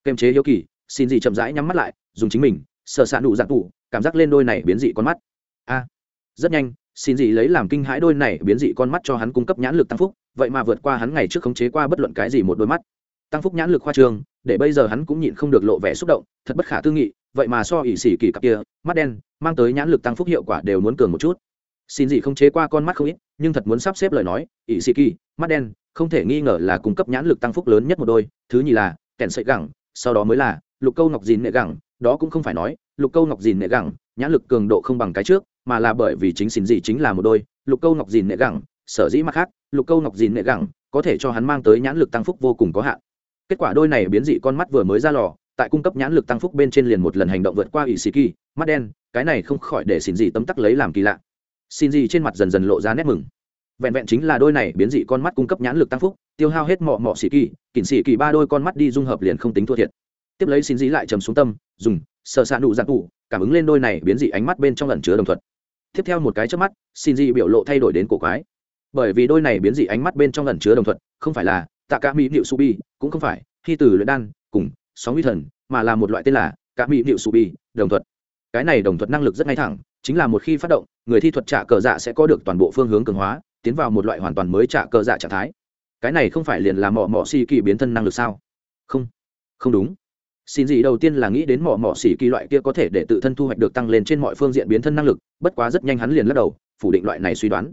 Kềm chế hiếu kỳ, xin gì chậm rãi nhắm mắt lại, dùng chính mình sợ xạ nụ dạng tụ cảm giác lên đôi này biến dị con mắt. A, rất nhanh xin gì lấy làm kinh hãi đôi này biến dị con mắt cho hắn cung cấp nhãn lực tăng phúc, vậy mà vượt qua hắn ngày trước khống chế qua bất luận cái gì một đôi mắt. Tăng phúc nhãn lực khoa trương để bây giờ hắn cũng nhịn không được lộ vẻ xúc động, thật bất khả tư nghị, vậy mà so ỷ xỉ kỳ cặp kia, mắt đen, mang tới nhãn lực tăng phúc hiệu quả đều muốn cường một chút. Xin gì không chế qua con mắt không ít, nhưng thật muốn sắp xếp lời nói, ỷ xỉ kỳ, mắt đen, không thể nghi ngờ là cung cấp nhãn lực tăng phúc lớn nhất một đôi, thứ nhì là, kèn sợi gẳng, sau đó mới là, lục câu ngọc dìn nệ gẳng, đó cũng không phải nói, lục câu ngọc dìn nệ gẳng, nhãn lực cường độ không bằng cái trước mà là bởi vì chính xin gì chính là một đôi, lục câu ngọc dìn nệ gẳng, sở dĩ mặt khác, lục câu ngọc dìn nệ gẳng, có thể cho hắn mang tới nhãn lực tăng phúc vô cùng có hạn. Kết quả đôi này biến dị con mắt vừa mới ra lò, tại cung cấp nhãn lực tăng phúc bên trên liền một lần hành động vượt qua ỷ xì kỳ mắt đen, cái này không khỏi để xin gì tấm tắc lấy làm kỳ lạ. Xin gì trên mặt dần dần lộ ra nét mừng. Vẹn vẹn chính là đôi này biến dị con mắt cung cấp nhãn lực tăng phúc, tiêu hao hết mọ mọ xì kỳ kỉnh xì kỳ ba đôi con mắt đi dung hợp liền không tính thua thiệt. Tiếp lấy xin dí lại trầm xuống tâm, dùng sợ xạ nụ giặc cụ cảm ứng lên đôi này biến dị ánh mắt bên trong lần chứa đồng thuận tiếp theo một cái trước mắt xin dị biểu lộ thay đổi đến cổ quái. Bởi vì đôi này biến dị ánh mắt bên trong lần chứa đồng thuận, không phải là tạ cả mỹ nịu subi cũng không phải khi từ luyện đan cùng sóng uy thần, mà là một loại tên là cả mỹ nịu subi đồng thuận. Cái này đồng thuận năng lực rất ngay thẳng, chính là một khi phát động, người thi thuật trả cờ dạ sẽ có được toàn bộ phương hướng cường hóa, tiến vào một loại hoàn toàn mới trả cờ dạ trạng thái. Cái này không phải liền là mỏ mỏ si kỳ biến thân năng lực sao? Không. Không đúng xin gì đầu tiên là nghĩ đến mỏ mỏ xỉ kỳ loại kia có thể để tự thân thu hoạch được tăng lên trên mọi phương diện biến thân năng lực, bất quá rất nhanh hắn liền lắc đầu, phủ định loại này suy đoán.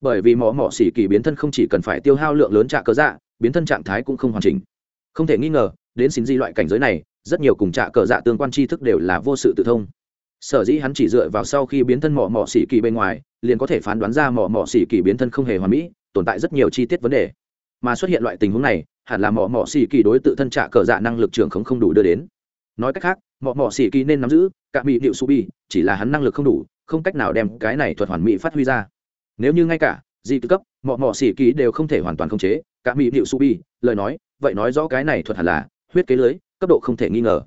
Bởi vì mỏ mỏ xỉ kỳ biến thân không chỉ cần phải tiêu hao lượng lớn trạ cớ dạ biến thân trạng thái cũng không hoàn chỉnh. Không thể nghi ngờ, đến xin di loại cảnh giới này, rất nhiều cùng trạ cờ dạ tương quan tri thức đều là vô sự tự thông. Sở dĩ hắn chỉ dựa vào sau khi biến thân mỏ mỏ xỉ kỳ bên ngoài, liền có thể phán đoán ra mỏ mỏ xỉ kỳ biến thân không hề hoàn mỹ, tồn tại rất nhiều chi tiết vấn đề. Mà xuất hiện loại tình huống này hẳn là mỏ mỏ xì kỳ đối tự thân trả cờ dạ năng lực trưởng không không đủ đưa đến. Nói cách khác mỏ mỏ xì kỳ nên nắm giữ, cả mỹ điệu su bi, chỉ là hắn năng lực không đủ, không cách nào đem cái này thuật hoàn mỹ phát huy ra. Nếu như ngay cả di cấp mỏ mỏ xì kỳ đều không thể hoàn toàn khống chế, cả mỹ điệu su bi, lời nói, vậy nói rõ cái này thuật hẳn là, huyết kế lưới, cấp độ không thể nghi ngờ.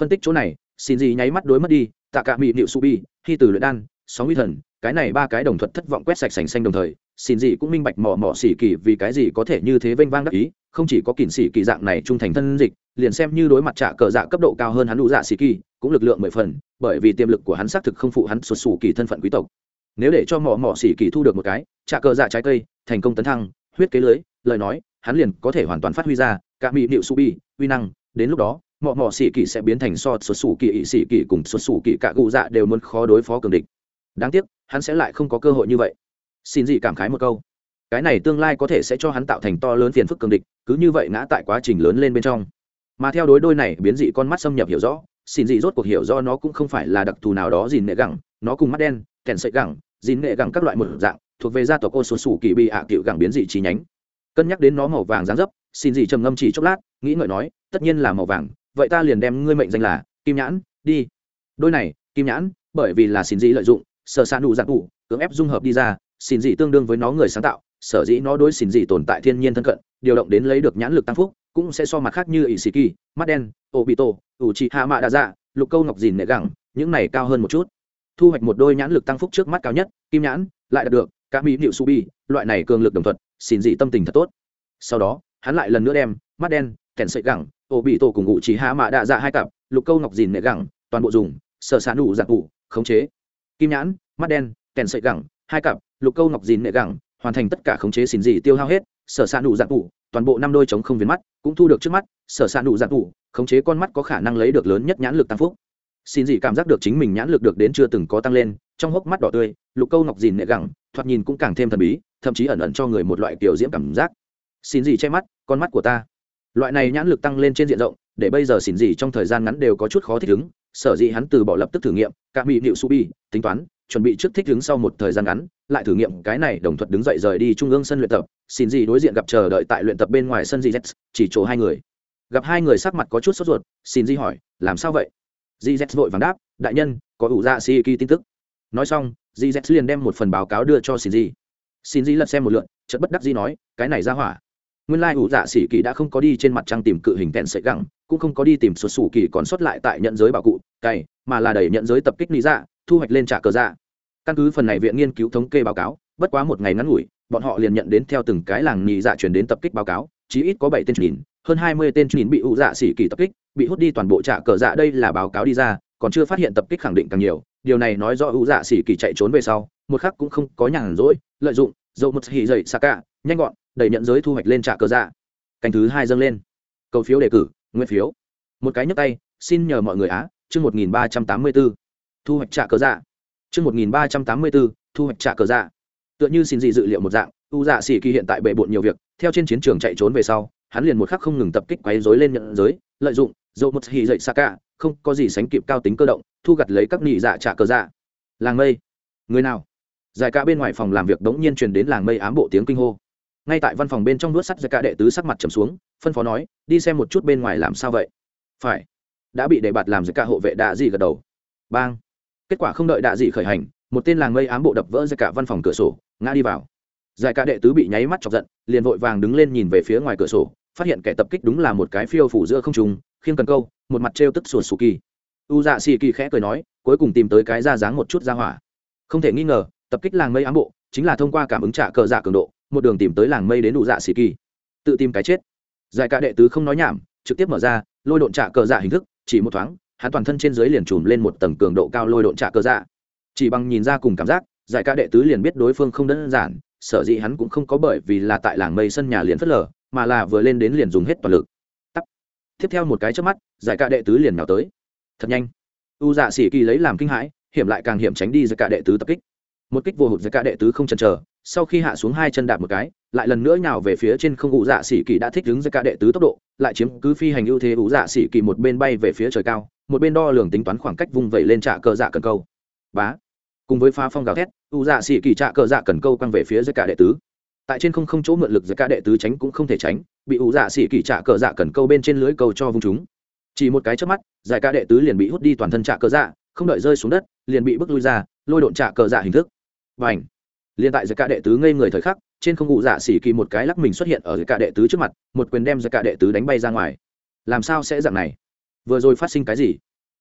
Phân tích chỗ này, xin gì nháy mắt đối mất đi, tạ cả mỹ điệu su bi khi từ luyện đan, sóng uy thần, cái này ba cái đồng thuật thất vọng quét sạch sành xanh đồng thời xin gì cũng minh bạch mỏ mỏ xỉ kỳ vì cái gì có thể như thế vênh vang đắc ý, không chỉ có kỉnh xỉ kỳ dạng này trung thành thân dịch, liền xem như đối mặt trả cờ dạ cấp độ cao hơn hắn đủ dạ xỉ kỳ, cũng lực lượng mười phần, bởi vì tiềm lực của hắn xác thực không phụ hắn xuất xù kỳ thân phận quý tộc. Nếu để cho mỏ mỏ xỉ kỳ thu được một cái, trả cờ dạ trái cây, thành công tấn thăng, huyết kế lưới, lời nói, hắn liền có thể hoàn toàn phát huy ra, cả mỹ điệu su bi, uy năng, đến lúc đó, mỏ mỏ xỉ kỳ sẽ biến thành so xuất xù kỳ ỵ xỉ kỳ cùng xuất xù kỳ cả cụ dạ đều muốn khó đối phó cường địch. Đáng tiếc, hắn sẽ lại không có cơ hội như vậy xin dị cảm khái một câu. Cái này tương lai có thể sẽ cho hắn tạo thành to lớn phiền phức cường địch, cứ như vậy ngã tại quá trình lớn lên bên trong. Mà theo đối đôi này, biến dị con mắt xâm nhập hiểu rõ, xin dị rốt cuộc hiểu do nó cũng không phải là đặc thù nào đó dìn nệ gẳng, nó cùng mắt đen, kèn sợi gẳng dìn nệ gẳng các loại một dạng, thuộc về gia tộc cô số sủ kỳ bị hạ cựu gẳng biến dị chi nhánh. Cân nhắc đến nó màu vàng dáng dấp, xin dị trầm ngâm chỉ chốc lát, nghĩ ngợi nói, tất nhiên là màu vàng, vậy ta liền đem ngươi mệnh danh là kim nhãn, đi. Đôi này, kim nhãn, bởi vì là xin dị lợi dụng sợ xa nụ giặc cụ cưỡng ép dung hợp đi ra xin dị tương đương với nó người sáng tạo sở dĩ nó đối xin dị tồn tại thiên nhiên thân cận điều động đến lấy được nhãn lực tăng phúc cũng sẽ so mặt khác như ỷ sĩ kỳ mắt đen obito ủ trị hạ mạ đa dạ lục câu ngọc dìn nệ gẳng những này cao hơn một chút. Thu hoạch một đôi nhãn lực tăng phúc trước mắt cao nhất kim nhãn lại đạt được cả mỹ nịu subi loại này cường lực đồng thuận xin dị tâm tình thật tốt. Sau đó hắn lại lần nữa đem mắt đen kèn sợi gẳng ô bị tổ cùng ngụ chỉ hạ mạ đa dạ hai cặp lục câu ngọc dìn nệ gẳng toàn bộ dùng sở sản đủ giặc ủ, khống chế. Kim nhãn mắt đen kèn sợi gẳng hai cặp, lục câu ngọc dìn nệ gẳng, hoàn thành tất cả khống chế xin dị tiêu hao hết, sở s ạ nụ dạng tủ, toàn bộ năm đôi chống không viên mắt, cũng thu được trước mắt, sở s ạ nụ dạng tủ, khống chế con mắt có khả năng lấy được lớn nhất nhãn lực tăng phúc. Xin gì cảm giác được chính mình nhãn lực được đến chưa từng có tăng lên, trong hốc mắt đỏ tươi, lục câu ngọc dìn nệ gẳng, thoạt nhìn cũng càng thêm thần bí, thậm chí ẩn ẩn cho người một loại kiểu diễm cảm giác. Xin gì che mắt, con mắt của ta. Loại này nhãn lực tăng lên trên diện rộng, để bây giờ xin gì trong thời gian ngắn đều có chút khó thích ứng, sở dĩ hắn từ bỏ lập tức thử nghiệm các mỹ liệu subi, tính toán chuẩn bị trước thích ứng sau một thời gian ngắn, lại thử nghiệm cái này đồng thuận đứng dậy rời đi trung ương sân luyện tập. Xin gì đối diện gặp chờ đợi tại luyện tập bên ngoài sân gz chỉ chỗ hai người. Gặp hai người sắc mặt có chút sốt ruột, xin gì hỏi, làm sao vậy? Gz vội vàng đáp, đại nhân, có ủ dạ si kỳ tin tức. Nói xong gz liền đem một phần báo cáo đưa cho xin gì xin gì lật xem một lượn chợt bất đắc dĩ nói, cái này ra hỏa nguyên lai ủ dạ xỉ kỳ đã không có đi trên mặt trăng tìm cự hình tèn sợi gẳng, cũng không có đi tìm xuất xù kỳ còn sót lại tại nhận giới bảo cụ, cày, mà là đẩy nhận giới tập kích lý dạ thu hoạch lên trả cờ dạ. Căn cứ phần này viện nghiên cứu thống kê báo cáo, bất quá một ngày ngắn ngủi, bọn họ liền nhận đến theo từng cái làng nhì dạ chuyển đến tập kích báo cáo, chí ít có bảy tên nhìn hơn hai mươi tên nhìn bị ủ dạ xỉ kỳ tập kích, bị hút đi toàn bộ trả cờ dạ đây là báo cáo đi ra, còn chưa phát hiện tập kích khẳng định càng nhiều, điều này nói rõ ủ dạ xỉ kỳ chạy trốn về sau, một khắc cũng không có nhàn rỗi, lợi dụng, dầu một hỉ dậy xa cả nhanh gọn đẩy nhận giới thu hoạch lên trả cờ dạ. Canh thứ hai dâng lên. Cầu phiếu đề cử nguyên phiếu. Một cái nhấp tay, xin nhờ mọi người á, chương một nghìn ba trăm tám mươi b ố thu hoạch trả cờ dạ. Chương một nghìn ba trăm tám mươi b ố thu hoạch trả cờ dạ. Tựa như xin gì dự liệu một dạng, u dạ xỉ kỳ hiện tại bệ bộn nhiều việc, theo trên chiến trường chạy trốn về sau, hắn liền một khắc không ngừng tập kích quấy dối lên nhận giới, lợi dụng dầu một hì dậy xa cả không có gì sánh kịp cao tính cơ động, thu gặt lấy các nị dạ trả cờ dạ. Làng mây. Người nào? Giải ca bên ngoài phòng làm việc đống nhiên truyền đến làng mây ám bộ tiếng kinh hô ngay tại văn phòng bên trong đuốt sắt ra cả đệ tứ sắc mặt trầm xuống, phân phó nói, đi xem một chút bên ngoài làm sao vậy. Phải. Đã bị đề bạt làm ra cả hộ vệ đạ dị gật đầu. Bang. Kết quả không đợi đạ dị khởi hành, một tên làng mây ám bộ đập vỡ ra cả văn phòng cửa sổ, ngã đi vào. Giải cả đệ tứ bị nháy mắt chọc giận, liền vội vàng đứng lên nhìn về phía ngoài cửa sổ, phát hiện kẻ tập kích đúng là một cái phiêu phủ giữa không trùng khiêng cần câu, một mặt trêu tức sùa sù kỳ. U dạ xì kỳ khẽ cười nói, cuối cùng tìm tới cái ra dáng một chút ra hỏa. Không thể nghi ngờ, tập kích làng mây ám bộ chính là thông qua cảm ứng trả cờ dạ cường độ một đường tìm tới làng mây đến đủ dạ xì kỳ. Tự tìm cái chết. Giải ca đệ tứ không nói nhảm, trực tiếp mở ra, lôi độn trả cờ dạ hình thức, chỉ một thoáng, hắn toàn thân trên dưới liền trùm lên một tầng cường độ cao lôi độn trả cờ dạ. Chỉ bằng nhìn ra cùng cảm giác, giải ca đệ tứ liền biết đối phương không đơn giản, sở dĩ hắn cũng không có bởi vì là tại làng mây sân nhà liền phất lờ, mà là vừa lên đến liền dùng hết toàn lực. Tắp. tiếp theo một cái trước mắt, giải ca đệ tứ liền nào tới. Thật nhanh. U dạ xỉ kỳ lấy làm kinh hãi, hiểm lại càng hiểm tránh đi giải ca đệ tứ tập kích. Một kích vô hụt giải ca đệ tứ không chần chờ sau khi hạ xuống hai chân đạp một cái, lại lần nữa nhào về phía trên không, ủ dạ xỉ kỳ đã thích đứng ra cả đệ tứ tốc độ, lại chiếm cứ phi hành ưu thế, ủ dạ xỉ kỳ một bên bay về phía trời cao, một bên đo lường tính toán khoảng cách vung vẩy lên trạ cờ dạ cần câu. Bá. Cùng với phá phong gào thét, ủ dạ xỉ kỳ trạ cờ dạ cần câu quăng về phía dưới cả đệ tứ. Tại trên không không chỗ mượn lực giải cả đệ tứ tránh cũng không thể tránh, bị ủ dạ xỉ kỳ trạ cờ dạ cần câu bên trên lưới câu cho vung chúng. Chỉ một cái trước mắt, giải ca đệ tứ liền bị hút đi toàn thân trạ cờ dạ không đợi rơi xuống đất, liền bị bước lui ra, lôi độn trạ cờ dạ hình thức. Và ảnh liền tại giải ca đệ tứ ngây người thời khắc, trên không ngụ dạ xỉ kỳ một cái lắc mình xuất hiện ở giải ca đệ tứ trước mặt, một quyền đem giải ca đệ tứ đánh bay ra ngoài. Làm sao sẽ dạng này? Vừa rồi phát sinh cái gì?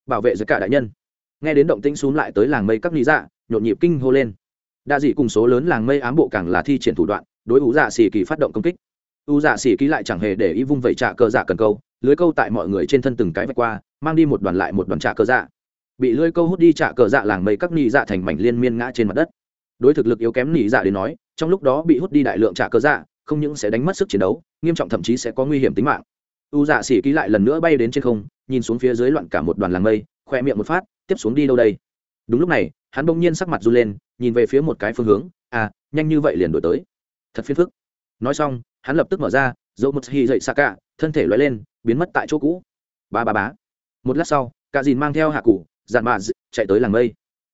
Bảo vệ giải ca đại nhân. Nghe đến động tĩnh xúm lại tới làng mây các lý dạ nhộn nhịp kinh hô lên. Đa dị cùng số lớn làng mây ám bộ càng là thi triển thủ đoạn, đối ủ dạ xỉ kỳ phát động công kích. U dạ xỉ kỳ lại chẳng hề để ý vung vẩy trạ cơ dạ cần câu, lưới câu tại mọi người trên thân từng cái vạch qua, mang đi một đoàn lại một đoàn trạ cơ dạ. Bị lưới câu hút đi trạ cờ dạ làng mây các nị dạ thành mảnh liên miên ngã trên mặt đất đối thực lực yếu kém nỉ dạ đến nói, trong lúc đó bị hút đi đại lượng trả cơ dạ không những sẽ đánh mất sức chiến đấu, nghiêm trọng thậm chí sẽ có nguy hiểm tính mạng. U dạ xỉ ký lại lần nữa bay đến trên không, nhìn xuống phía dưới loạn cả một đoàn làng mây khoe miệng một phát, tiếp xuống đi đâu đây? Đúng lúc này, hắn bỗng nhiên sắc mặt run lên, nhìn về phía một cái phương hướng à nhanh như vậy liền đổi tới. Thật phiền phức. Nói xong, hắn lập tức mở ra dẫu một hy dậy xa cả thân thể loay lên, biến mất tại chỗ cũ. Ba ba bá một lát sau cả dìn mang theo hạ cụ dạn mạ chạy tới làng mây.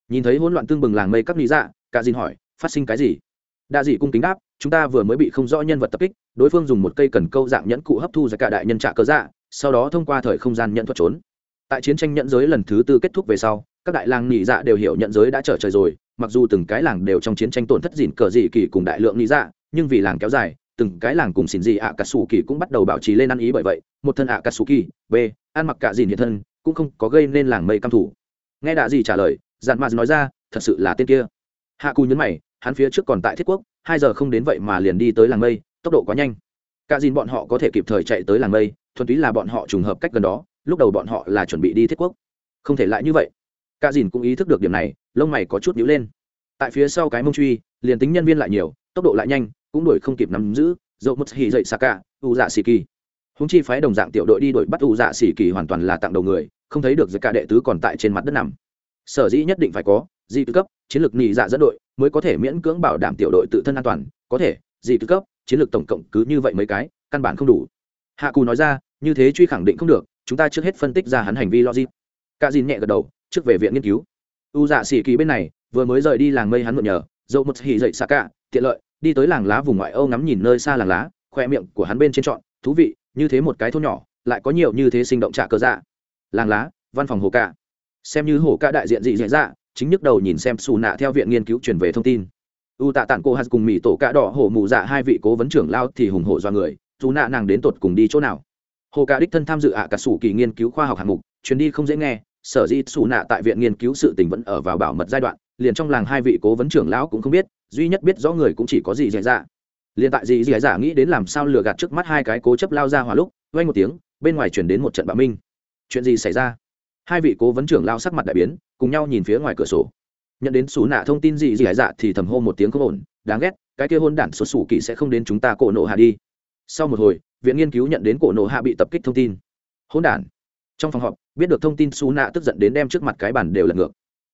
Nhìn thấy hỗn loạn tương bừng làng mây các lý dạ cả dìn hỏi, phát sinh cái gì? Đa dị cung kính đáp, chúng ta vừa mới bị không rõ nhân vật tập kích, đối phương dùng một cây cần câu dạng nhẫn cụ hấp thu ra cả đại nhân trạ cơ dạ sau đó thông qua thời không gian nhận thuật trốn. Tại chiến tranh nhận giới lần thứ tư kết thúc về sau, các đại làng nhị dạ đều hiểu nhận giới đã trở trời rồi, mặc dù từng cái làng đều trong chiến tranh tổn thất dịn cờ dị kỳ cùng đại lượng nhị dạ nhưng vì làng kéo dài, từng cái làng cùng xin dị ạ cà sù kỳ cũng bắt đầu bảo trì lên ăn ý bởi vậy, một thân ạ cà sù kỳ, b, ăn mặc cả dìn hiện thân, cũng không có gây nên làng mây căm thủ nghe đạ dị trả lời dàn mạt nói ra, thật sự là tên kia hạ cù nhấn mày, hắn phía trước còn tại thiết quốc, hai giờ không đến vậy mà liền đi tới làng mây, tốc độ quá nhanh. Cả dìn bọn họ có thể kịp thời chạy tới làng mây, thuần túy là bọn họ trùng hợp cách gần đó, lúc đầu bọn họ là chuẩn bị đi thiết quốc. Không thể lại như vậy. Cả dìn cũng ý thức được điểm này, lông mày có chút nhíu lên. Tại phía sau cái mông truy, liền tính nhân viên lại nhiều, tốc độ lại nhanh, cũng đuổi không kịp nắm giữ dậu mất hì dậy xa cả u dạ xì kỳ. Húng chi phái đồng dạng tiểu đội đi đuổi bắt u dạ xì kỳ hoàn toàn là tặng đầu người, không thấy được giật cả đệ tứ còn tại trên mặt đất nằm. Sở dĩ nhất định phải có Dị tư cấp, chiến lược nhị dạ dẫn đội mới có thể miễn cưỡng bảo đảm tiểu đội tự thân an toàn. Có thể dị tư cấp, chiến lược tổng cộng cứ như vậy mấy cái, căn bản không đủ. Hạ cù nói ra, như thế truy khẳng định không được, chúng ta trước hết phân tích ra hắn hành vi logic. Cả dìn nhẹ gật đầu, trước về viện nghiên cứu. U dạ xỉ kỳ bên này, vừa mới rời đi làng mây hắn mượn nhờ dậu một hỉ dậy xa cả, tiện lợi, đi tới làng lá vùng ngoại âu ngắm nhìn nơi xa làng lá, khoe miệng của hắn bên trên trọn, thú vị, như thế một cái thôn nhỏ, lại có nhiều như thế sinh động trả cờ dạ. Làng lá, văn phòng hồ ca. Xem như hồ ca đại diện dị dạ dạ chính nhức đầu nhìn xem xù nạ theo viện nghiên cứu truyền về thông tin. U tạ tản cô hạt cùng mỹ tổ cạ đỏ hổ mù dạ hai vị cố vấn trưởng lao thì hùng hổ do người dù nạ nàng đến tột cùng đi chỗ nào? Hồ ca đích thân tham dự ạ cả sủ kỳ nghiên cứu khoa học hạng mục, chuyến đi không dễ nghe, sở dĩ xù nạ tại viện nghiên cứu sự tình vẫn ở vào bảo mật giai đoạn, liền trong làng hai vị cố vấn trưởng lão cũng không biết, duy nhất biết rõ người cũng chỉ có gì dạy dạ. Liền tại gì dạy dạ nghĩ đến làm sao lừa gạt trước mắt hai cái cố chấp lao ra hỏa lúc vay một tiếng, bên ngoài chuyển đến một trận bạo minh. Chuyện gì xảy ra? Hai vị cố vấn trưởng lao sắc mặt đại biến cùng nhau nhìn phía ngoài cửa sổ. Nhận đến xù nạ thông tin gì gì hải dạ thì thầm hô một tiếng không ổn. Đáng ghét, cái kia hôn đản xuất xù kỳ sẽ không đến chúng ta cổ nộ hạ đi. Sau một hồi, viện nghiên cứu nhận đến cổ nộ hạ bị tập kích thông tin. Hôn đản. Trong phòng họp, biết được thông tin xù nạ tức giận đến đem trước mặt cái bản đều lật ngược.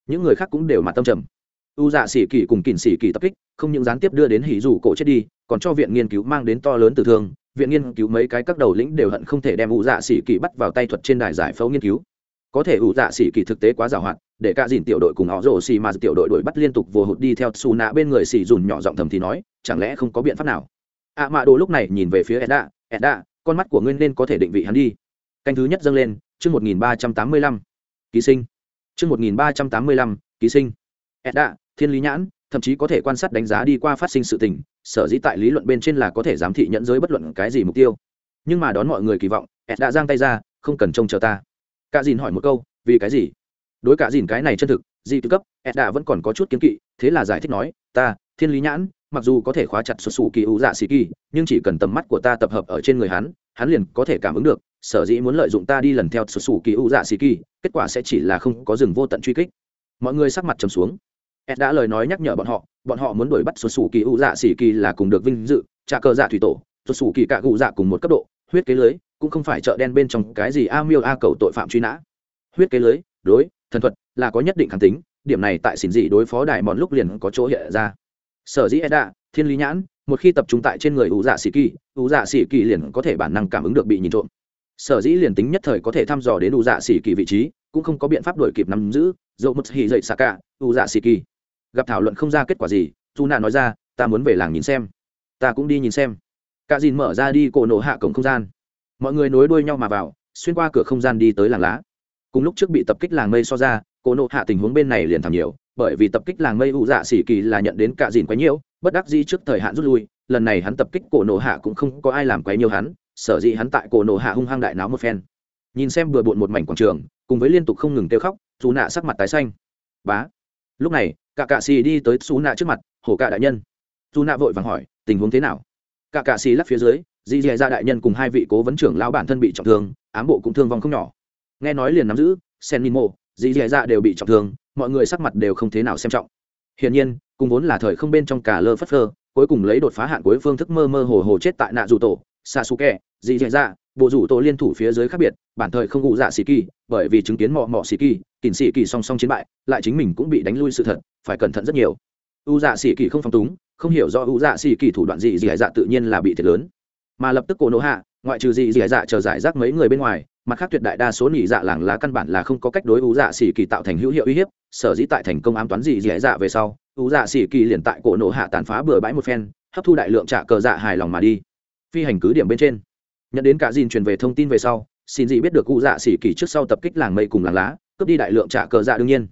Những người khác cũng đều mặt tâm trầm. U dạ xỉ kỳ cùng kỳn xỉ kỳ tập kích, không những gián tiếp đưa đến hỉ dù cổ chết đi, còn cho viện nghiên cứu mang đến to lớn từ thương. Viện nghiên cứu mấy cái các đầu lĩnh đều hận không thể đem u dạ xỉ kỳ bắt vào tay thuật trên đài giải phẫu nghiên cứu có thể ủ dạ xỉ kỳ thực tế quá giàu hạn, để cả dìn tiểu đội cùng họ rổ xì mà tiểu đội đuổi bắt liên tục vô hụt đi theo xù nạ bên người xì dùn nhỏ giọng thầm thì nói, chẳng lẽ không có biện pháp nào? Ạ à mạ đồ lúc này nhìn về phía edda edda, con mắt của ngươi nên có thể định vị hắn đi. Canh thứ nhất dâng lên, chương một nghìn ba trăm tám mươi lăm. Ký sinh. Chương một nghìn ba trăm tám mươi lăm, ký sinh. Edda, thiên lý nhãn, thậm chí có thể quan sát đánh giá đi qua phát sinh sự tình, sở dĩ tại lý luận bên trên là có thể giám thị nhận giới bất luận cái gì mục tiêu. Nhưng mà đón mọi người kỳ vọng, edda giang tay ra, không cần trông chờ ta cả dìn hỏi một câu, vì cái gì? Đối cả dìn cái này chân thực, dị tư cấp, edda vẫn còn có chút kiến kỵ, thế là giải thích nói, ta, thiên lý nhãn, mặc dù có thể khóa chặt xuất xù kỳ ưu dạ xì kỳ, nhưng chỉ cần tầm mắt của ta tập hợp ở trên người hắn hắn liền có thể cảm ứng được, sở dĩ muốn lợi dụng ta đi lần theo xuất xù kỳ ưu dạ xì kỳ, kết quả sẽ chỉ là không có rừng vô tận truy kích. Mọi người sắc mặt trầm xuống. Ed đã lời nói nhắc nhở bọn họ bọn họ muốn đuổi bắt xuất xù kỳ ưu dạ xì kỳ là cùng được vinh dự trả cờ dạ thủy tổ, xuất xù kỳ cạ cụ dạ cùng một cấp độ, huyết kế lưới cũng không phải chợ đen bên trong cái gì a miêu a cầu tội phạm truy nã. Huyết kế lưới, đối, thần thuật, là có nhất định kháng tính, điểm này tại xỉn dị đối phó đại mòn lúc liền có chỗ hiện ra. Sở dĩ edda thiên lý nhãn, một khi tập trung tại trên người ủ dạ sĩ kỳ ủ dạ sĩ kỳ liền có thể bản năng cảm ứng được bị nhìn trộm. Sở dĩ liền tính nhất thời có thể thăm dò đến ủ dạ sĩ kỳ vị trí, cũng không có biện pháp đổi kịp nắm giữ, dẫu mất hì dậy xạ cả ủ dạ sĩ kỳ. Gặp thảo luận không ra kết quả gì dù nạ nói ra, ta muốn về làng nhìn xem. Ta cũng đi nhìn xem. Cả dìn mở ra đi cổ nổ hạ cổng không gian mọi người nối đuôi nhau mà vào, xuyên qua cửa không gian đi tới làng lá. Cùng lúc trước bị tập kích làng mây so ra cổ nộ hạ tình huống bên này liền thảm nhiều, bởi vì tập kích làng mây ụ dạ xỉ kỳ là nhận đến cả dìn quấy nhiễu, bất đắc dĩ trước thời hạn rút lui, lần này hắn tập kích cổ nộ hạ cũng không có ai làm quấy nhiễu hắn, sở dĩ hắn tại cổ nộ hạ hung hăng đại náo một phen. Nhìn xem bừa bộn một mảnh quảng trường, cùng với liên tục không ngừng kêu khóc dù nạ sắc mặt tái xanh. Bá. Lúc này cả cạ xì đi tới xú nạ trước mặt, hổ cạ đại nhân. Dù nạ vội vàng hỏi, tình huống thế nào? Cả cạ xì lắc phía dưới dì dì ra đại nhân cùng hai vị cố vấn trưởng lão bản thân bị trọng thương, ám bộ cũng thương vong không nhỏ. Nghe nói liền nắm giữ, sen min mô dì dì ra đều bị trọng thương, mọi người sắc mặt đều không thế nào xem trọng. Hiển nhiên, cùng vốn là thời không bên trong cả lơ phất phơ, cuối cùng lấy đột phá hạn cuối phương thức mơ mơ hồ hồ chết tại nạ dù tổ xa su kẹ dì dì ra bộ rủ tổ liên thủ phía dưới khác biệt, bản thời không ngụ dạ xì kỳ, bởi vì chứng kiến mọ mọ xì kỳ kỳn xì kỳ song song chiến bại, lại chính mình cũng bị đánh lui sự thật, phải cẩn thận rất nhiều. U dạ xì kỳ không phong túng, không hiểu do u dạ xì kỳ thủ đoạn gì gì dạ tự nhiên là bị thiệt lớn mà lập tức cổ nổ hạ, ngoại trừ gì gì dạ chờ giải rác mấy người bên ngoài, mặt khác tuyệt đại đa số nhị dạ làng lá căn bản là không có cách đối ú dạ xỉ kỳ tạo thành hữu hiệu uy hiếp, sở dĩ tại thành công ám toán gì gì dạ về sau, ú dạ xỉ kỳ liền tại cổ nổ hạ tàn phá bừa bãi một phen, hấp thu đại lượng trả cờ dạ hài lòng mà đi. Phi hành cứ điểm bên trên. Nhận đến cả dìn truyền về thông tin về sau, xin dị biết được cụ dạ xỉ kỳ trước sau tập kích làng mây cùng làng lá, cướp đi đại lượng trả cờ dạ đương nhiên.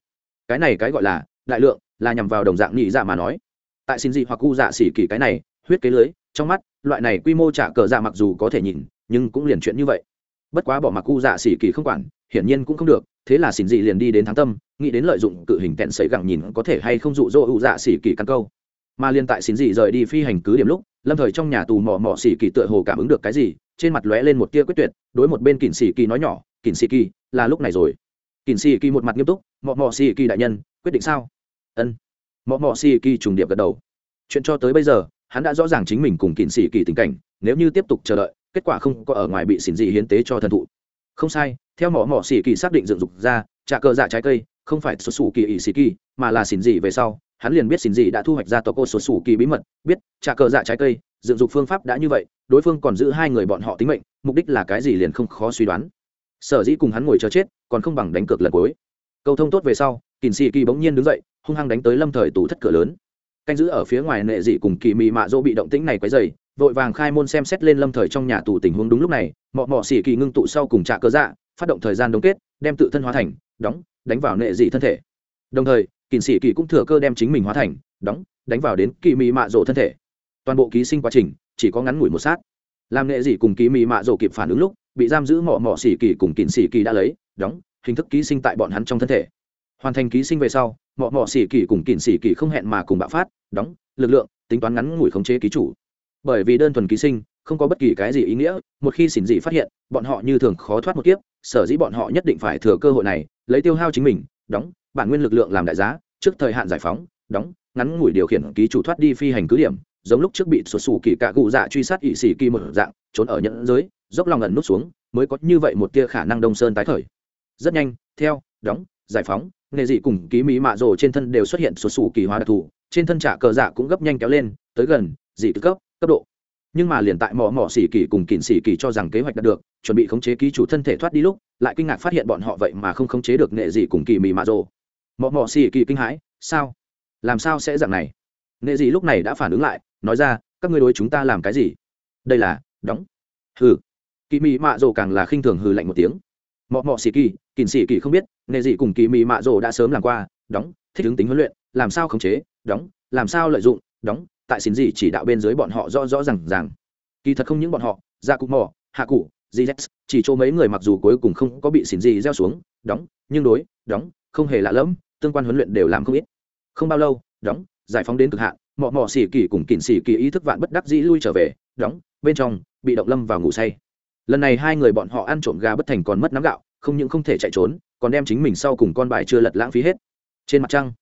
Cái này cái gọi là đại lượng là nhằm vào đồng dạng nhị dạ mà nói. Tại xin dị hoặc cụ dạ xỉ kỳ cái này, huyết kế lưới trong mắt, loại này quy mô trả cờ dạ mặc dù có thể nhìn, nhưng cũng liền chuyện như vậy. Bất quá bỏ mặc u dạ xỉ kỳ không quản, hiển nhiên cũng không được, thế là xin dị liền đi đến thắng tâm, nghĩ đến lợi dụng cự hình tẹn sấy gẳng nhìn có thể hay không dụ dỗ u dạ xỉ kỳ căn câu. Mà liên tại xin dị rời đi phi hành cứ điểm lúc, lâm thời trong nhà tù mò mò xỉ kỳ tựa hồ cảm ứng được cái gì, trên mặt lóe lên một tia quyết tuyệt, đối một bên kỳn xỉ kỳ nói nhỏ kỳn xỉ kỳ, là lúc này rồi. Kỳn xỉ kỳ một mặt nghiêm túc, mò mò xỉ kỳ đại nhân, quyết định sao? Ân. Mò mò xỉ kỳ trùng điệp gật đầu. Chuyện cho tới bây giờ hắn đã rõ ràng chính mình cùng kịn xỉ kỳ tình cảnh, nếu như tiếp tục chờ đợi, kết quả không có ở ngoài bị xỉn dị hiến tế cho thần thụ. Không sai, theo mỏ mỏ xỉ kỳ xác định dựng dục ra trả cờ dạ trái cây, không phải xuất xù kỳ ỵ xỉ kỳ, mà là xỉn dị về sau, hắn liền biết xỉn dị đã thu hoạch ra tộc cô xuất xù kỳ bí mật, biết trả cờ dạ trái cây, dựng dục phương pháp đã như vậy, đối phương còn giữ hai người bọn họ tính mệnh, mục đích là cái gì liền không khó suy đoán. Sở dĩ cùng hắn ngồi chờ chết, còn không bằng đánh cược lần cuối. Câu thông tốt về sau kỳn xì kỳ bỗng nhiên đứng dậy, hung hăng đánh tới lâm thời tủ thất cửa lớn canh giữ ở phía ngoài nệ dị cùng kỳ mị mạ dỗ bị động tĩnh này quấy dày vội vàng khai môn xem xét lên lâm thời trong nhà tù tình huống đúng lúc này, mọ mọ xỉ kỳ ngưng tụ sau cùng trạ cơ dạ phát động thời gian đóng kết, đem tự thân hóa thành, đóng, đánh vào nệ dị thân thể. Đồng thời kỳ xỉ kỳ cũng thừa cơ đem chính mình hóa thành, đóng, đánh vào đến kỳ mị mạ dỗ thân thể. Toàn bộ ký sinh quá trình, chỉ có ngắn ngủi một sát. Làm nệ dị cùng kỳ mị mạ dỗ kịp phản ứng lúc, bị giam giữ mọ mọ xỉ kỳ cùng kỳ xỉ kỳ đã lấy, đóng, hình thức ký sinh tại bọn hắn trong thân thể hoàn thành ký sinh về sau, mọ mọ xỉ kỳ cùng kỉn xỉ kỳ không hẹn mà cùng bạo phát, đóng, lực lượng, tính toán ngắn ngủi khống chế ký chủ. Bởi vì đơn thuần ký sinh, không có bất kỳ cái gì ý nghĩa, một khi xỉn dị phát hiện, bọn họ như thường khó thoát một kiếp, sở dĩ bọn họ nhất định phải thừa cơ hội này, lấy tiêu hao chính mình, đóng, bản nguyên lực lượng làm đại giá, trước thời hạn giải phóng, đóng, ngắn ngủi điều khiển ký chủ thoát đi phi hành cứ điểm, giống lúc trước bị sụt sù kỳ cạ cụ dạ truy sát ỵ xỉ kỳ một dạng, trốn ở nhận giới, dốc lòng ẩn nút xuống, mới có như vậy một tia khả năng đông sơn tái khởi. Rất nhanh, theo, đóng giải phóng nghề dị cùng ký mỹ mạ rồ trên thân đều xuất hiện sụt sù kỳ hóa đặc thù, trên thân trả cờ dạ cũng gấp nhanh kéo lên, tới gần, dị cấp cấp độ. Nhưng mà liền tại mỏ mỏ xỉ kỳ cùng kỳn xỉ kỳ cho rằng kế hoạch đạt được, chuẩn bị khống chế ký chủ thân thể thoát đi lúc, lại kinh ngạc phát hiện bọn họ vậy mà không khống chế được nghệ dị cùng kỳ mì mạ rồ. Mỏ mỏ xỉ kỳ kinh hãi, sao? Làm sao sẽ dạng này? Nghệ dị lúc này đã phản ứng lại, nói ra, các ngươi đối chúng ta làm cái gì? Đây là, đóng. Hừ. Kỳ mì mạ rồ càng là khinh thường hừ lạnh một tiếng. Mỏ mỏ xì kỳ kỳn xì kỳ không biết, nghề gì cùng kỳ mị mạ rồ đã sớm làm qua, đóng, thích ứng tính huấn luyện, làm sao khống chế, đóng, làm sao lợi dụng, đóng, tại xin gì chỉ đạo bên dưới bọn họ rõ rõ rằng rằng kỳ thật không những bọn họ ra cụ mò hạ cụ gz chỉ chỗ mấy người mặc dù cuối cùng không có bị xin gì gieo xuống, đóng, nhưng đối, đóng, không hề lạ lẫm, tương quan huấn luyện đều làm không ít. Không bao lâu, đóng, giải phóng đến cực hạn, mọ mọ xỉ kỳ cùng kỉnh xỉ kỳ ý thức vạn bất đắc dĩ lui trở về, đóng, bên trong, bị động lâm vào ngủ say. Lần này hai người bọn họ ăn trộm gà bất thành còn mất nắm gạo không những không thể chạy trốn, còn đem chính mình sau cùng con bài chưa lật lãng phí hết. Trên mặt trăng,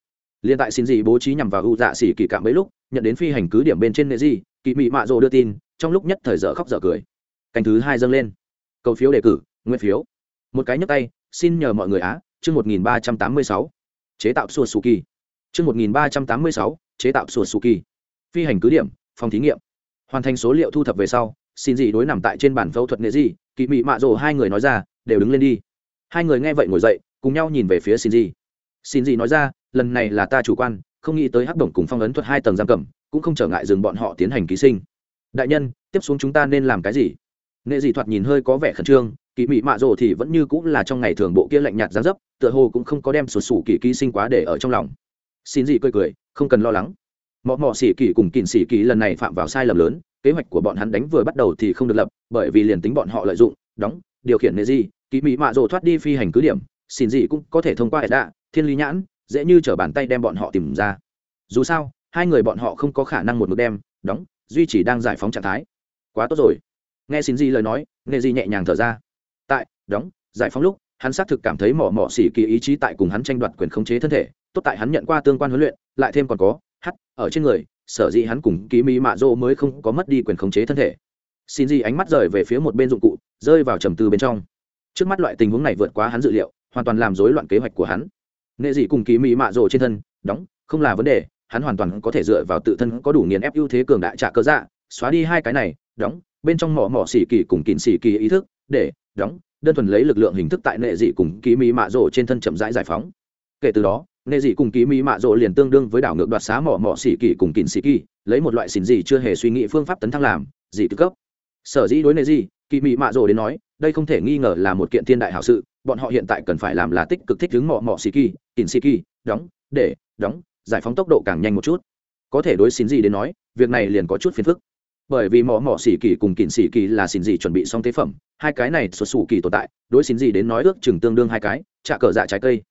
liên tại xin gì bố trí nhằm vào u dạ xỉ kỳ cạm mấy lúc, nhận đến phi hành cứ điểm bên trên nệ gì kỳ mị mạ rồ đưa tin, trong lúc nhất thời dở khóc dở cười. Canh thứ hai dâng lên. Cầu phiếu đề cử nguyên phiếu. Một cái nhấp tay, xin nhờ mọi người á, chương một nghìn ba trăm tám mươi sáu. Chế tạo sùa sù kỳ chương một nghìn ba trăm tám mươi sáu, chế tạo sùa sù kỳ phi hành cứ điểm, phòng thí nghiệm. Hoàn thành số liệu thu thập về sau, xin gì đối nằm tại trên bản phẫu thuật nghệ gì kỳ mị mạ rồ hai người nói ra, đều đứng lên đi. Hai người nghe vậy ngồi dậy, cùng nhau nhìn về phía xin gì xin gì nói ra, lần này là ta chủ quan, không nghĩ tới hắc đồng cùng phong ấn thuật hai tầng giam cầm, cũng không trở ngại dừng bọn họ tiến hành ký sinh. Đại nhân, tiếp xuống chúng ta nên làm cái gì? Nghệ dị thoạt nhìn hơi có vẻ khẩn trương, kỳ mị mạ rồ thì vẫn như cũng là trong ngày thường bộ kia lạnh nhạt giá dấp, tựa hồ cũng không có đem sụt sủ kỳ ký sinh quá để ở trong lòng. Xin dị cười cười, không cần lo lắng. Mọ mọ xỉ kỳ cùng kìn xỉ kỳ lần này phạm vào sai lầm lớn kế hoạch của bọn hắn đánh vừa bắt đầu thì không được lập, bởi vì liền tính bọn họ lợi dụng, đóng, điều khiển nghệ gì kỳ mỹ mạ rồ thoát đi phi hành cứ điểm, xin gì cũng có thể thông qua hệ đạ, thiên lý nhãn, dễ như chở bàn tay đem bọn họ tìm ra. Dù sao, hai người bọn họ không có khả năng một mực đem, đóng, duy chỉ đang giải phóng trạng thái. Quá tốt rồi. Nghe xin gì lời nói nghe gì nhẹ nhàng thở ra. Tại, đóng, giải phóng lúc, hắn xác thực cảm thấy mỏ mỏ xỉ kỳ ý chí tại cùng hắn tranh đoạt quyền khống chế thân thể, tốt tại hắn nhận qua tương quan huấn luyện, lại thêm còn có hắt ở trên người sở dĩ hắn cùng ký mỹ mạ dô mới không có mất đi quyền khống chế thân thể. Xin gì ánh mắt rời về phía một bên dụng cụ, rơi vào trầm tư bên trong. Trước mắt loại tình huống này vượt quá hắn dự liệu, hoàn toàn làm rối loạn kế hoạch của hắn. Nghệ dị cùng ký mỹ mạ rồ trên thân, đóng, không là vấn đề, hắn hoàn toàn có thể dựa vào tự thân có đủ nghiền ép ưu thế cường đại trả cơ dạ xóa đi hai cái này, đóng, bên trong mỏ mỏ xỉ kỳ cùng kìn xỉ kỳ ý thức, để, đóng, đơn thuần lấy lực lượng hình thức tại nệ dị cùng ký mỹ mạ rổ trên thân chậm rãi giải phóng. Kể từ đó nệ dị cùng ký mỹ mạ rộ liền tương đương với đảo ngược đoạt xá mỏ mỏ xỉ kỳ cùng kín xỉ kỳ lấy một loại xỉn dị chưa hề suy nghĩ phương pháp tấn thăng làm, dị tư cấp. Sở dĩ đối nệ dị kỳ mỹ mạ rộ đến nói, đây không thể nghi ngờ là một kiện thiên đại hảo sự, bọn họ hiện tại cần phải làm là tích cực thích ứng mỏ mỏ xỉ kỳ kín xỉ kỳ đóng, để, đóng, giải phóng tốc độ càng nhanh một chút. Có thể đối xỉn gì đến nói, việc này liền có chút phiền phức. Bởi vì mỏ mỏ xỉ kỳ cùng kín xỉ kỳ là xỉn gì chuẩn bị xong tế phẩm, hai cái này xuất xù kỳ tồn tại, đối xỉn gì đến nói ước chừng tương đương hai cái trả cờ dạ trái cây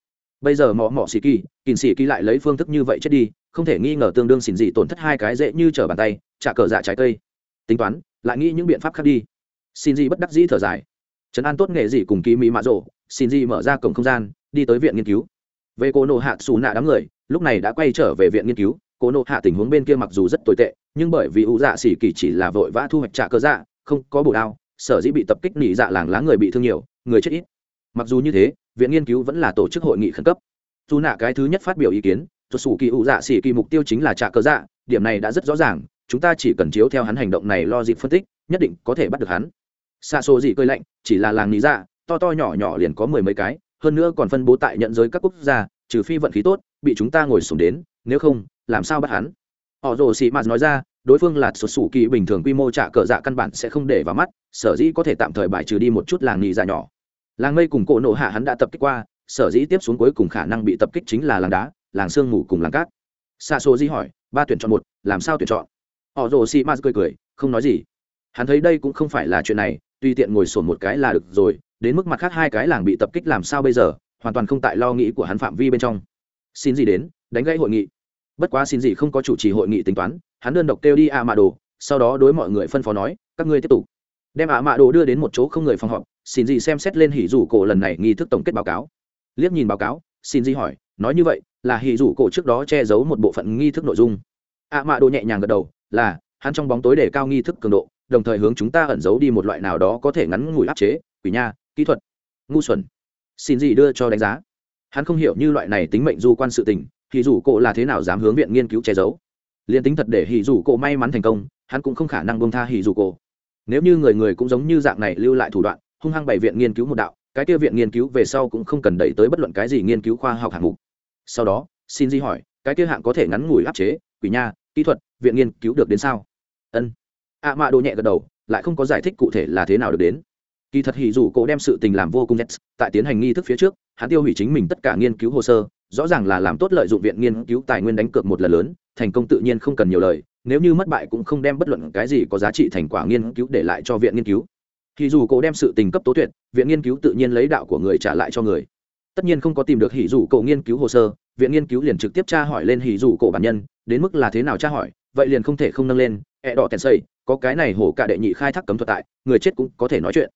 bây giờ mỏ mỏ xì kỳ kỉnh xì kỳ lại lấy phương thức như vậy chết đi, không thể nghi ngờ tương đương xỉn gì tổn thất hai cái dễ như trở bàn tay, trả cờ dạ trái cây. Tính toán, lại nghĩ những biện pháp khác đi. Xin gì bất đắc dĩ thở dài. Trấn an tốt nghề gì cùng kỳ mỹ mạ rộ xin gì mở ra cổng không gian, đi tới viện nghiên cứu. Về cô nộ hạ xù nạ đám người, lúc này đã quay trở về viện nghiên cứu. Cô nộ hạ tình huống bên kia mặc dù rất tồi tệ, nhưng bởi vì ủ dạ xỉ kỳ chỉ là vội vã thu hoạch trả cơ dạ không có bổ đao, sở dĩ bị tập kích nỉ dạ làng lá người bị thương nhiều, người chết ít. Mặc dù như thế viện nghiên cứu vẫn là tổ chức hội nghị khẩn cấp. Dù nạ cái thứ nhất phát biểu ý kiến cho sủ kỳ ủ dạ xỉ kỳ mục tiêu chính là trả cờ dạ điểm này đã rất rõ ràng, chúng ta chỉ cần chiếu theo hắn hành động này lo dịp phân tích, nhất định có thể bắt được hắn. Xa xô gì cơi lạnh, chỉ là làng lý dạ to to nhỏ nhỏ liền có mười mấy cái, hơn nữa còn phân bố tại nhận giới các quốc gia, trừ phi vận khí tốt, bị chúng ta ngồi sùng đến, nếu không, làm sao bắt hắn? Họ rồ sĩ mạt nói ra, đối phương là sụt sủ kỳ bình thường quy mô trả cờ dạ căn bản sẽ không để vào mắt, sở dĩ có thể tạm thời bài trừ đi một chút làng nhị dạ nhỏ làng mây cùng cỗ nộ hạ hắn đã tập kích qua, sở dĩ tiếp xuống cuối cùng khả năng bị tập kích chính là làng đá, làng sương mù cùng làng cát. Xa số di hỏi, ba tuyển chọn một, làm sao tuyển chọn? Họ rồ xị mạt cười cười, không nói gì. Hắn thấy đây cũng không phải là chuyện này, tùy tiện ngồi sổn một cái là được rồi, đến mức mặt khác hai cái làng bị tập kích làm sao bây giờ, hoàn toàn không tại lo nghĩ của hắn phạm vi bên trong. Xin gì đến, đánh gãy hội nghị. Bất quá xin gì không có chủ trì hội nghị tính toán, hắn đơn độc kêu đi a mạ đồ sau đó đối mọi người phân phó nói, các ngươi tiếp tục. Đem a mạ đồ đưa đến một chỗ không người phòng họp xin gì xem xét lên hỉ rủ cổ lần này nghi thức tổng kết báo cáo. Liếc nhìn báo cáo, xin gì hỏi, nói như vậy, là hỉ rủ cổ trước đó che giấu một bộ phận nghi thức nội dung. A mạ đồ nhẹ nhàng gật đầu, là, hắn trong bóng tối để cao nghi thức cường độ, đồng thời hướng chúng ta ẩn giấu đi một loại nào đó có thể ngắn ngủi áp chế, quỷ nha, kỹ thuật, ngu xuẩn. Xin gì đưa cho đánh giá. Hắn không hiểu như loại này tính mệnh du quan sự tình thì dù cổ là thế nào dám hướng viện nghiên cứu che giấu. Liền tính thật để hỉ dù cổ may mắn thành công, hắn cũng không khả năng bông tha hỉ dù cổ. Nếu như người người cũng giống như dạng này lưu lại thủ đoạn hung hăng bày viện nghiên cứu một đạo, cái kia viện nghiên cứu về sau cũng không cần đẩy tới bất luận cái gì nghiên cứu khoa học hạng mục. Sau đó, xin di hỏi, cái kia hạng có thể ngắn ngủi áp chế, quỷ nha, kỹ thuật, viện nghiên cứu được đến sao? Ân. Ạ mạ đồ nhẹ gật đầu, lại không có giải thích cụ thể là thế nào được đến. Kỳ thật hỉ dù cổ đem sự tình làm vô cùng nhất, tại tiến hành nghi thức phía trước, hắn tiêu hủy chính mình tất cả nghiên cứu hồ sơ, rõ ràng là làm tốt lợi dụng viện nghiên cứu tài nguyên đánh cược một lần lớn, thành công tự nhiên không cần nhiều lời, nếu như mất bại cũng không đem bất luận cái gì có giá trị thành quả nghiên cứu để lại cho viện nghiên cứu thì dù cổ đem sự tình cấp tố tuyệt, viện nghiên cứu tự nhiên lấy đạo của người trả lại cho người. Tất nhiên không có tìm được hỉ dù cổ nghiên cứu hồ sơ, viện nghiên cứu liền trực tiếp tra hỏi lên hỉ dù cổ bản nhân, đến mức là thế nào tra hỏi, vậy liền không thể không nâng lên, ẹ đỏ tèn xây có cái này hổ cả đệ nhị khai thác cấm thuật tại, người chết cũng có thể nói chuyện.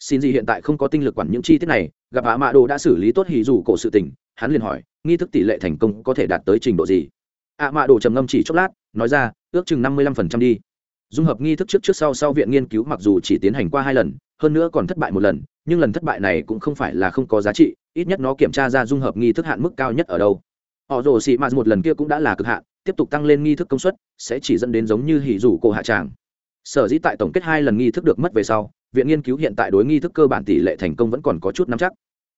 Xin gì hiện tại không có tinh lực quản những chi tiết này, gặp ạ mạ đồ đã xử lý tốt hỉ dù cổ sự tình, hắn liền hỏi, nghi thức tỷ lệ thành công có thể đạt tới trình độ gì? Ạ mạ đồ trầm ngâm chỉ chốc lát, nói ra, ước chừng năm mươi lăm phần trăm đi dung hợp nghi thức trước trước sau sau viện nghiên cứu mặc dù chỉ tiến hành qua hai lần, hơn nữa còn thất bại một lần, nhưng lần thất bại này cũng không phải là không có giá trị, ít nhất nó kiểm tra ra dung hợp nghi thức hạn mức cao nhất ở đâu. Họ rồ xị mạt một lần kia cũng đã là cực hạn, tiếp tục tăng lên nghi thức công suất, sẽ chỉ dẫn đến giống như hỉ rủ cổ hạ tràng. Sở dĩ tại tổng kết hai lần nghi thức được mất về sau, viện nghiên cứu hiện tại đối nghi thức cơ bản tỷ lệ thành công vẫn còn có chút nắm chắc.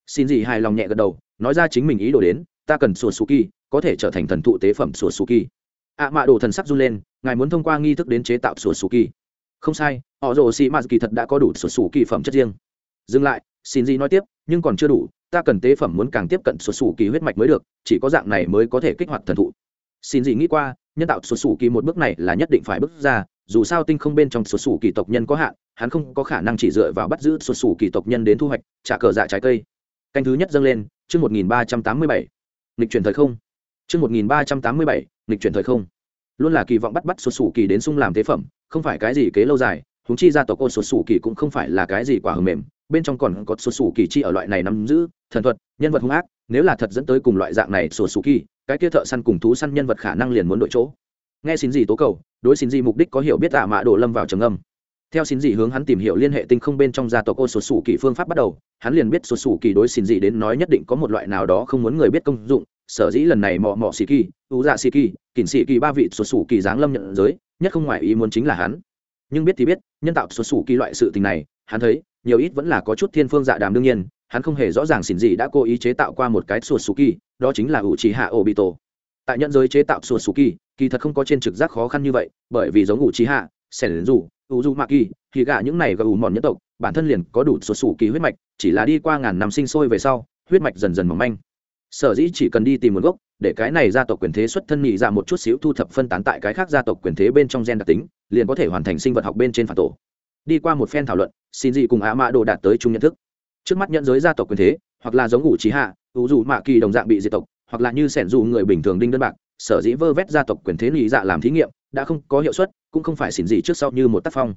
Xin gì hài lòng nhẹ gật đầu, nói ra chính mình ý đồ đến, ta cần sùa su kỳ có thể trở thành thần thụ tế phẩm sùa su kỳ ạ mạ đồ thần sắc run lên, ngài muốn thông qua nghi thức đến chế tạo sổ sủ kỳ. Không sai, họ rồ xì mạt kỳ thật đã có đủ sổ sủ kỳ phẩm chất riêng. Dừng lại, xin gì nói tiếp, nhưng còn chưa đủ, ta cần tế phẩm muốn càng tiếp cận sổ sủ kỳ huyết mạch mới được, chỉ có dạng này mới có thể kích hoạt thần thụ. Xin gì nghĩ qua, nhân tạo sổ sủ kỳ một bước này là nhất định phải bước ra, dù sao tinh không bên trong sổ sủ kỳ tộc nhân có hạn, hắn không có khả năng chỉ dựa vào bắt giữ sổ sủ kỳ tộc nhân đến thu hoạch, trả cờ dạ trái cây. Canh thứ nhất dâng lên, chương một nghìn ba trăm tám mươi bảy. Lịch chuyển thời không. Chương một nghìn ba trăm tám mươi bảy nghịch chuyển thời không. Luôn là kỳ vọng bắt bắt sụt sủ kỳ đến sung làm tế phẩm, không phải cái gì kế lâu dài húng chi ra tộc ô sụt sủ kỳ cũng không phải là cái gì quả hầm mềm, bên trong còn có sụt sủ kỳ chi ở loại này nắm giữ, thần thuật, nhân vật hung ác, nếu là thật dẫn tới cùng loại dạng này sụt sủ kỳ, cái kia thợ săn cùng thú săn nhân vật khả năng liền muốn đổi chỗ. Nghe xin gì tố cầu, đối xin gì mục đích có hiểu biết tạ mạ đổ lâm vào trầm âm theo xin dị hướng hắn tìm hiểu liên hệ tinh không bên trong gia tộc ô sột sủ kỳ phương pháp bắt đầu, hắn liền biết sột sủ kỳ đối xin dị đến nói nhất định có một loại nào đó không muốn người biết công dụng. Sở dĩ lần này mò mò xì kỳ ưu dạ xì kỳ kỳn xì kỳ ba vị sột sủ kỳ giáng lâm nhận giới, nhất không ngoài ý muốn chính là hắn. Nhưng biết thì biết, nhân tạo sột sủ kỳ loại sự tình này, hắn thấy, nhiều ít vẫn là có chút thiên phương dạ đàm đương nhiên, hắn không hề rõ ràng xin dị đã cố ý chế tạo qua một cái sột sủ kỳ, đó chính là ủ trí hạ ổ bị tổ. Tại nhận giới chế tạo sột sủ kỳ kỳ thật không có trên trực giác khó khăn như vậy, bởi vì giống ủ trí hạ sẻn dù u du mạ kỳ, thì gạ những này gà ủ mòn nhất tộc, bản thân liền có đủ sụt sủ kỳ huyết mạch, chỉ là đi qua ngàn năm sinh sôi về sau, huyết mạch dần dần mỏng manh. Sở dĩ chỉ cần đi tìm nguồn gốc, để cái này gia tộc quyền thế xuất thân nhị ra một chút xíu thu thập phân tán tại cái khác gia tộc quyền thế bên trong gen đặc tính, liền có thể hoàn thành sinh vật học bên trên phản tổ. Đi qua một phen thảo luận, xin dị cùng á mã đồ đạt tới chung nhận thức. Trước mắt nhận giới gia tộc quyền thế, hoặc là giống ủ trí hạ ủ dù mạ kỳ đồng dạng bị diệt tộc, hoặc là như sẻn dù người bình thường đinh đơn bạc, sở dĩ vơ vét gia tộc quyền thế nhị dạ làm thí nghiệm đã không có hiệu suất, cũng không phải xỉn gì trước sau như một tác phong.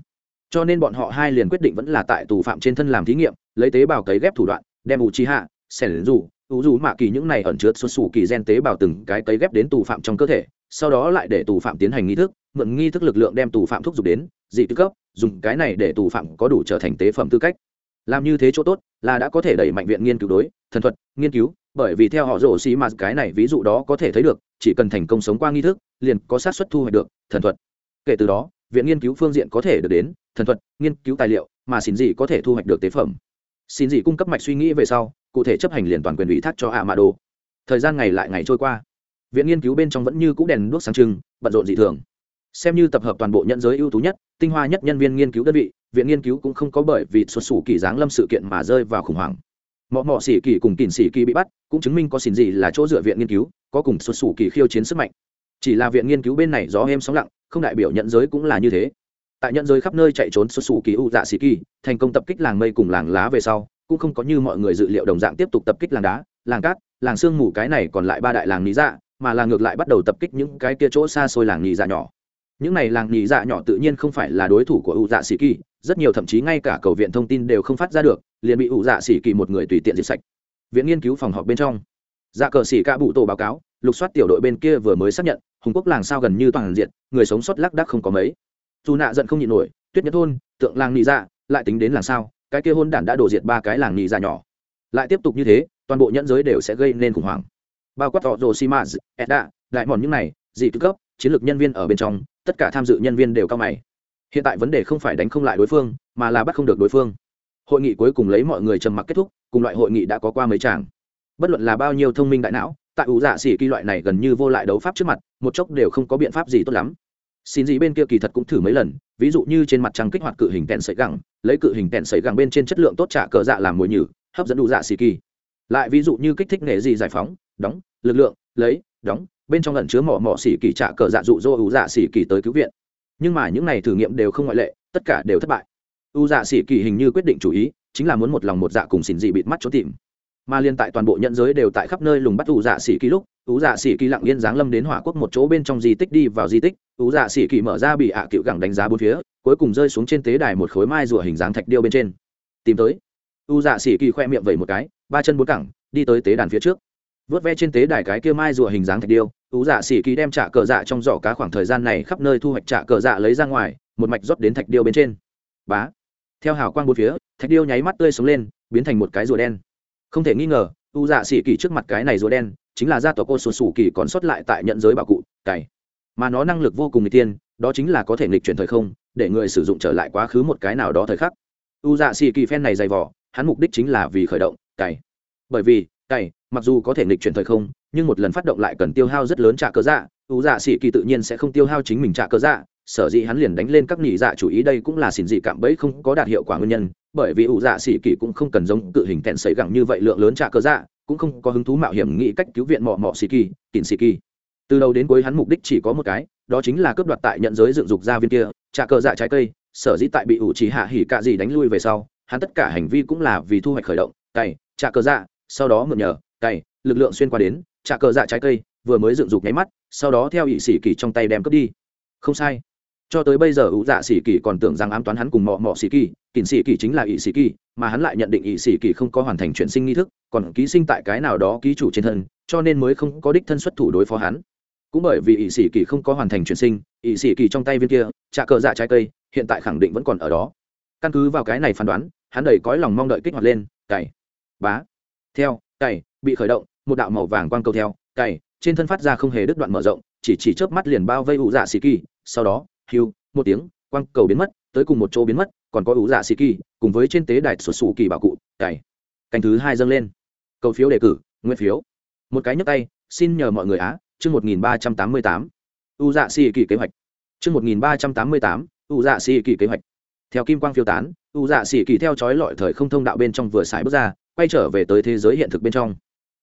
Cho nên bọn họ hai liền quyết định vẫn là tại tù phạm trên thân làm thí nghiệm, lấy tế bào cấy ghép thủ đoạn, đem ủ trí hạ sẻn rủ ủ rủ mạ kỳ những này ẩn chứa xuất xù kỳ gen tế bào từng cái cấy ghép đến tù phạm trong cơ thể, sau đó lại để tù phạm tiến hành nghi thức, mượn nghi thức lực lượng đem tù phạm thúc giục đến, dị tư cấp, dùng cái này để tù phạm có đủ trở thành tế phẩm tư cách. Làm như thế chỗ tốt là đã có thể đẩy mạnh viện nghiên cứu đối, thần thuật, nghiên cứu, bởi vì theo họ rổ xì mà cái này ví dụ đó có thể thấy được, chỉ cần thành công sống qua nghi thức liền có sát xuất thu hoạch được, thần thuật. Kể từ đó, viện nghiên cứu phương diện có thể được đến, thần thuật, nghiên cứu tài liệu, mà xin gì có thể thu hoạch được tế phẩm. Xin gì cung cấp mạch suy nghĩ về sau, cụ thể chấp hành liền toàn quyền ủy thác cho ạ mã đồ thời gian ngày lại ngày trôi qua. Viện nghiên cứu bên trong vẫn như c ũ đèn đuốc sáng trưng, bận rộn dị thường. Xem như tập hợp toàn bộ nhận giới ưu tú nhất, tinh hoa nhất nhân viên nghiên cứu đơn vị, viện nghiên cứu cũng không có bởi vì xuất xù kỳ giáng lâm sự kiện mà rơi vào khủng hoảng. Mọ mọ xỉ kỳ cùng kỳn xỉ kỳ bị bắt, cũng chứng minh có xin gì là chỗ dựa viện nghiên cứu, có cùng xuất xù kỳ khiêu chiến sức mạnh chỉ là viện nghiên cứu bên này gió êm sóng lặng, không đại biểu nhận giới cũng là như thế. Tại nhận giới khắp nơi chạy trốn xuất xù kỳ u dạ xì kỳ, thành công tập kích làng mây cùng làng lá về sau, cũng không có như mọi người dự liệu đồng dạng tiếp tục tập kích làng đá, làng cát, làng sương mù cái này còn lại ba đại làng lý dạ mà là ngược lại bắt đầu tập kích những cái kia chỗ xa xôi làng nhị dạ nhỏ. Những này làng nhị dạ nhỏ tự nhiên không phải là đối thủ của u dạ sĩ kỳ, rất nhiều thậm chí ngay cả cầu viện thông tin đều không phát ra được, liền bị u dạ sĩ kỳ một người tùy tiện diệt sạch. Viện nghiên cứu phòng họp bên trong. Dạ cờ sĩ ca bụ tổ báo cáo lục soát tiểu đội bên kia vừa mới xác nhận, hùng quốc làng sao gần như toàn diện, người sống sót lác đác không có mấy. Dù nạ giận không nhịn nổi, tuyết nhất thôn, tượng làng nị dạ lại tính đến làng sao, cái kia hôn đản đã đổ diệt ba cái làng nị dạ nhỏ. Lại tiếp tục như thế, toàn bộ nhẫn giới đều sẽ gây nên khủng hoảng. Bao quát họ rồ simaz edda, đại mòn những này, dị tư cấp, chiến lược nhân viên ở bên trong, tất cả tham dự nhân viên đều cao mày. Hiện tại vấn đề không phải đánh không lại đối phương, mà là bắt không được đối phương. Hội nghị cuối cùng lấy mọi người trầm mặc kết thúc, cùng loại hội nghị đã có qua mấy tràng. Bất luận là bao nhiêu thông minh đại não tại ủ dạ xỉ kỳ loại này gần như vô lại đấu pháp trước mặt, một chốc đều không có biện pháp gì tốt lắm. Xin gì bên kia kỳ thật cũng thử mấy lần, ví dụ như trên mặt trăng kích hoạt cự hình tèn sấy gẳng, lấy cự hình tèn sấy gẳng bên trên chất lượng tốt trả cờ dạ làm mồi nhử, hấp dẫn đủ dạ xì kỳ. Lại ví dụ như kích thích nghề gì giải phóng, đóng, lực lượng, lấy, đóng, bên trong lần chứa mỏ mỏ xỉ kỳ trả cờ dạ dụ dỗ ủ dạ xỉ kỳ tới cứu viện. Nhưng mà những này thử nghiệm đều không ngoại lệ, tất cả đều thất bại. U dạ xỉ kỳ hình như quyết định chủ ý, chính là muốn một lòng một dạ cùng xin dị bịt mắt trốn tìm mà liên tại toàn bộ nhận giới đều tại khắp nơi lùng bắt u dạ xỉ kỳ lúc u dạ xỉ kỳ lặng yên giáng lâm đến hỏa quốc một chỗ bên trong di tích đi vào di tích u dạ xỉ kỳ mở ra bị ạ à cựu gẳng đánh giá bốn phía, cuối cùng rơi xuống trên tế đài một khối mai rùa hình dáng thạch điêu bên trên. Tìm tới. U dạ xỉ kỳ khoe miệng vẩy một cái, ba chân bốn cẳng, đi tới tế đàn phía trước. Vớt ve trên tế đài cái kia mai rùa hình dáng thạch điêu u dạ xỉ kỳ đem trả cờ dạ trong giỏ cá khoảng thời gian này khắp nơi thu hoạch trả cờ dạ lấy ra ngoài, một mạch rót đến thạch điêu bên trên. Bá. Theo hào quang bốn phía, thạch điêu nháy mắt tươi sống lên, biến thành một cái rùa đen không thể nghi ngờ, u dạ xỉ kỳ trước mặt cái này rùa đen, chính là gia tộc cô sù sù kỳ còn sót lại tại nhận giới bảo cụ, cày. Mà nó năng lực vô cùng người tiên, đó chính là có thể nghịch chuyển thời không, để người sử dụng trở lại quá khứ một cái nào đó thời khắc. U dạ xỉ kỳ phen này dày vỏ hắn mục đích chính là vì khởi động, cày. Bởi vì, cày, mặc dù có thể nghịch chuyển thời không, nhưng một lần phát động lại cần tiêu hao rất lớn trả cớ dạ u dạ xỉ kỳ tự nhiên sẽ không tiêu hao chính mình trả cớ dạ sở dĩ hắn liền đánh lên các nhị dạ chủ ý đây cũng là xỉn dị cạm bẫy không có đạt hiệu quả nguyên nhân, bởi vì ủ dạ xỉ kỳ cũng không cần giống cự hình tẹn xảy gẳng như vậy lượng lớn trả cớ dạ cũng không có hứng thú mạo hiểm nghĩ cách cứu viện mọ mọ xỉ kỳ kỉnh xỉ kỳ từ đầu đến cuối hắn mục đích chỉ có một cái, đó chính là cướp đoạt tại nhận giới dựng dục gia viên kia, trả cờ dạ trái cây, sở dĩ tại bị ủ chỉ hạ hỉ cạ gì đánh lui về sau, hắn tất cả hành vi cũng là vì thu hoạch khởi động, cày, trả cờ dạ sau đó mượn nhờ, cày, lực lượng xuyên qua đến, trả cờ dạ trái cây, vừa mới dựng dục nháy mắt, sau đó theo ỵ sĩ kỳ trong tay đem cướp đi. Không sai cho tới bây giờ ủ dạ xỉ kỳ còn tưởng rằng ám toán hắn cùng mọ mọ xỉ kỳ kỳn xỉ kỳ chính là ỵ xỉ kỳ, mà hắn lại nhận định ỵ xỉ kỳ không có hoàn thành chuyển sinh nghi thức, còn ký sinh tại cái nào đó ký chủ trên thân, cho nên mới không có đích thân xuất thủ đối phó hắn. Cũng bởi vì ỵ sĩ kỳ không có hoàn thành chuyển sinh ỵ sĩ kỳ trong tay viên kia trà cờ dạ trái cây, hiện tại khẳng định vẫn còn ở đó. Căn cứ vào cái này phán đoán, hắn đầy cõi lòng mong đợi kích hoạt lên, cày, bá, theo, cày, bị khởi động, một đạo màu vàng quang cầu theo, cày, trên thân phát ra không hề đứt đoạn mở rộng, chỉ chỉ chớp mắt liền bao vây ủ dạ xì kỳ, sau đó hiu một tiếng, quang cầu biến mất, tới cùng một chỗ biến mất, còn có ủ dạ xì kỳ, cùng với trên tế đài sụt sù kỳ bảo cụ, cày. Canh thứ hai dâng lên. Cầu phiếu đề cử, nguyên phiếu. Một cái nhấp tay, xin nhờ mọi người á, chương một nghìn ba trăm tám mươi tám. U dạ xì kỳ kế hoạch. Chương một nghìn ba trăm tám mươi tám u dạ xì kỳ kế hoạch. Theo kim quang phiêu tán u dạ xì kỳ theo chói lọi thời không thông đạo bên trong vừa xài bước ra, quay trở về tới thế giới hiện thực bên trong.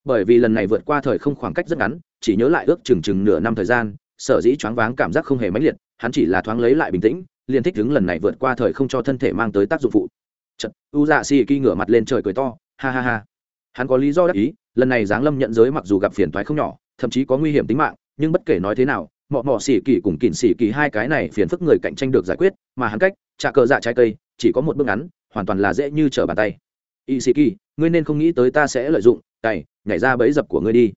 Bởi vì lần này vượt qua thời không khoảng cách rất ngắn, chỉ nhớ lại ước chừng chừng nửa năm thời gian sở dĩ choáng váng cảm giác không hề mãnh liệt hắn chỉ là thoáng lấy lại bình tĩnh liền thích đứng lần này vượt qua thời không cho thân thể mang tới tác dụng phụ. Chật, u dạ xì kỳ ngửa mặt lên trời cười to ha ha ha. Hắn có lý do đắc ý lần này giáng lâm nhận giới mặc dù gặp phiền toái không nhỏ thậm chí có nguy hiểm tính mạng nhưng bất kể nói thế nào mọ mọ xỉ kỳ cùng kỉn xỉ kỳ hai cái này phiền phức người cạnh tranh được giải quyết mà hắn cách trả cờ dạ trái cây chỉ có một bước ngắn hoàn toàn là dễ như trở bàn tay. Y xỉ kỳ ngươi nên không nghĩ tới ta sẽ lợi dụng cày nhảy ra bẫy dập của ngươi đi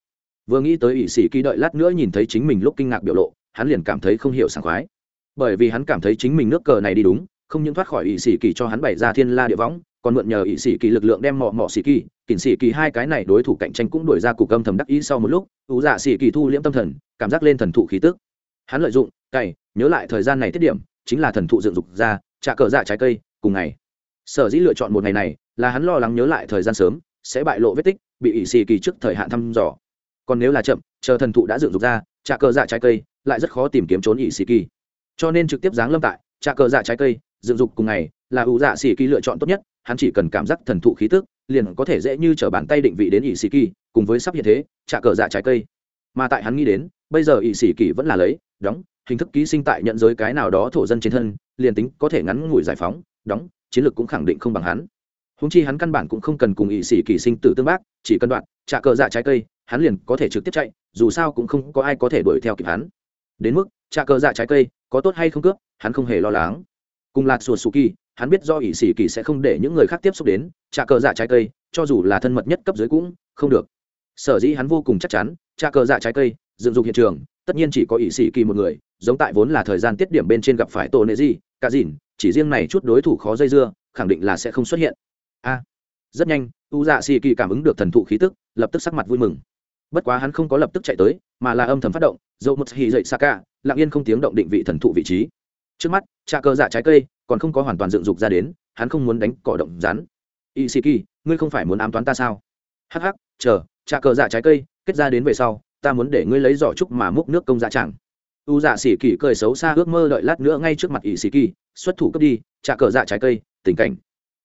vừa nghĩ tới ỵ sĩ kỳ đợi lát nữa nhìn thấy chính mình lúc kinh ngạc biểu lộ, hắn liền cảm thấy không hiểu sảng khoái. Bởi vì hắn cảm thấy chính mình nước cờ này đi đúng, không những thoát khỏi ỵ sĩ kỳ cho hắn bày ra thiên la địa võng, còn mượn nhờ ỵ sĩ kỳ lực lượng đem mọ mọ sĩ kỳ kỉnh sĩ kỳ hai cái này đối thủ cạnh tranh cũng đổi ra cục âm thầm đắc ý sau một lúc ủ dạ sĩ kỳ thu liễm tâm thần, cảm giác lên thần thụ khí tức. Hắn lợi dụng, cày, nhớ lại thời gian này tiết điểm, chính là thần thụ dựng dục ra, trả cờ dạ trái cây, cùng ngày. Sở dĩ lựa chọn một ngày này là hắn lo lắng nhớ lại thời gian sớm, sẽ bại lộ vết tích, bị ỵ sĩ kỳ trước thời hạn thăm dò còn nếu là chậm, chờ thần thụ đã dựng dục ra trả cờ dạ trái cây lại rất khó tìm kiếm trốn ỵ sĩ kỳ. Cho nên trực tiếp giáng lâm tại trả cờ dạ trái cây, dựng dục cùng ngày là ủ dạ sĩ kỳ lựa chọn tốt nhất, hắn chỉ cần cảm giác thần thụ khí tức, liền có thể dễ như chở bàn tay định vị đến ỵ sĩ kỳ, cùng với sắp hiện thế trả cờ dạ trái cây. Mà tại hắn nghĩ đến, bây giờ ỵ sĩ kỳ vẫn là lấy, đóng, hình thức ký sinh tại nhận giới cái nào đó thổ dân trên thân, liền tính có thể ngắn ngủi giải phóng, đóng, chiến lược cũng khẳng định không bằng hắn. Húng chi hắn căn bản cũng không cần cùng ỵ sĩ kỳ sinh tử tương bác, chỉ cần đoạn trả cờ dạ trái cây hắn liền có thể trực tiếp chạy, dù sao cũng không có ai có thể đuổi theo kịp hắn. Đến mức trả cờ dạ trái cây, có tốt hay không cướp, hắn không hề lo lắng. Cùng lạt sùa sù kỳ, hắn biết do ỷ sĩ kỳ sẽ không để những người khác tiếp xúc đến trả cờ dạ trái cây, cho dù là thân mật nhất cấp dưới cũng không được. Sở dĩ hắn vô cùng chắc chắn trả cờ dạ trái cây, dựng dục hiện trường, tất nhiên chỉ có ỷ sĩ kỳ một người, giống tại vốn là thời gian tiết điểm bên trên gặp phải tổ nệ gì cả dìn, chỉ riêng này chút đối thủ khó dây dưa, khẳng định là sẽ không xuất hiện. A, rất nhanh u dạ xì kỳ cảm ứng được thần thụ khí tức, lập tức sắc mặt vui mừng bất quá hắn không có lập tức chạy tới, mà là âm thầm phát động dầu một hì dậy xa cả lặng yên không tiếng động định vị thần thụ vị trí. Trước mắt, trà cơ dạ trái cây còn không có hoàn toàn dựng dục ra đến, hắn không muốn đánh cỏ động rắn. Y sĩ kỳ ngươi không phải muốn ám toán ta sao? Hắc hắc, chờ, trà cờ dạ trái cây kết ra đến về sau, ta muốn để ngươi lấy giỏ trúc mà múc nước công dạ chẳng. U dạ sĩ kỳ cười xấu xa ước mơ đợi lát nữa ngay trước mặt y sĩ kỳ xuất thủ cướp đi, trà cờ dạ trái cây, tình cảnh.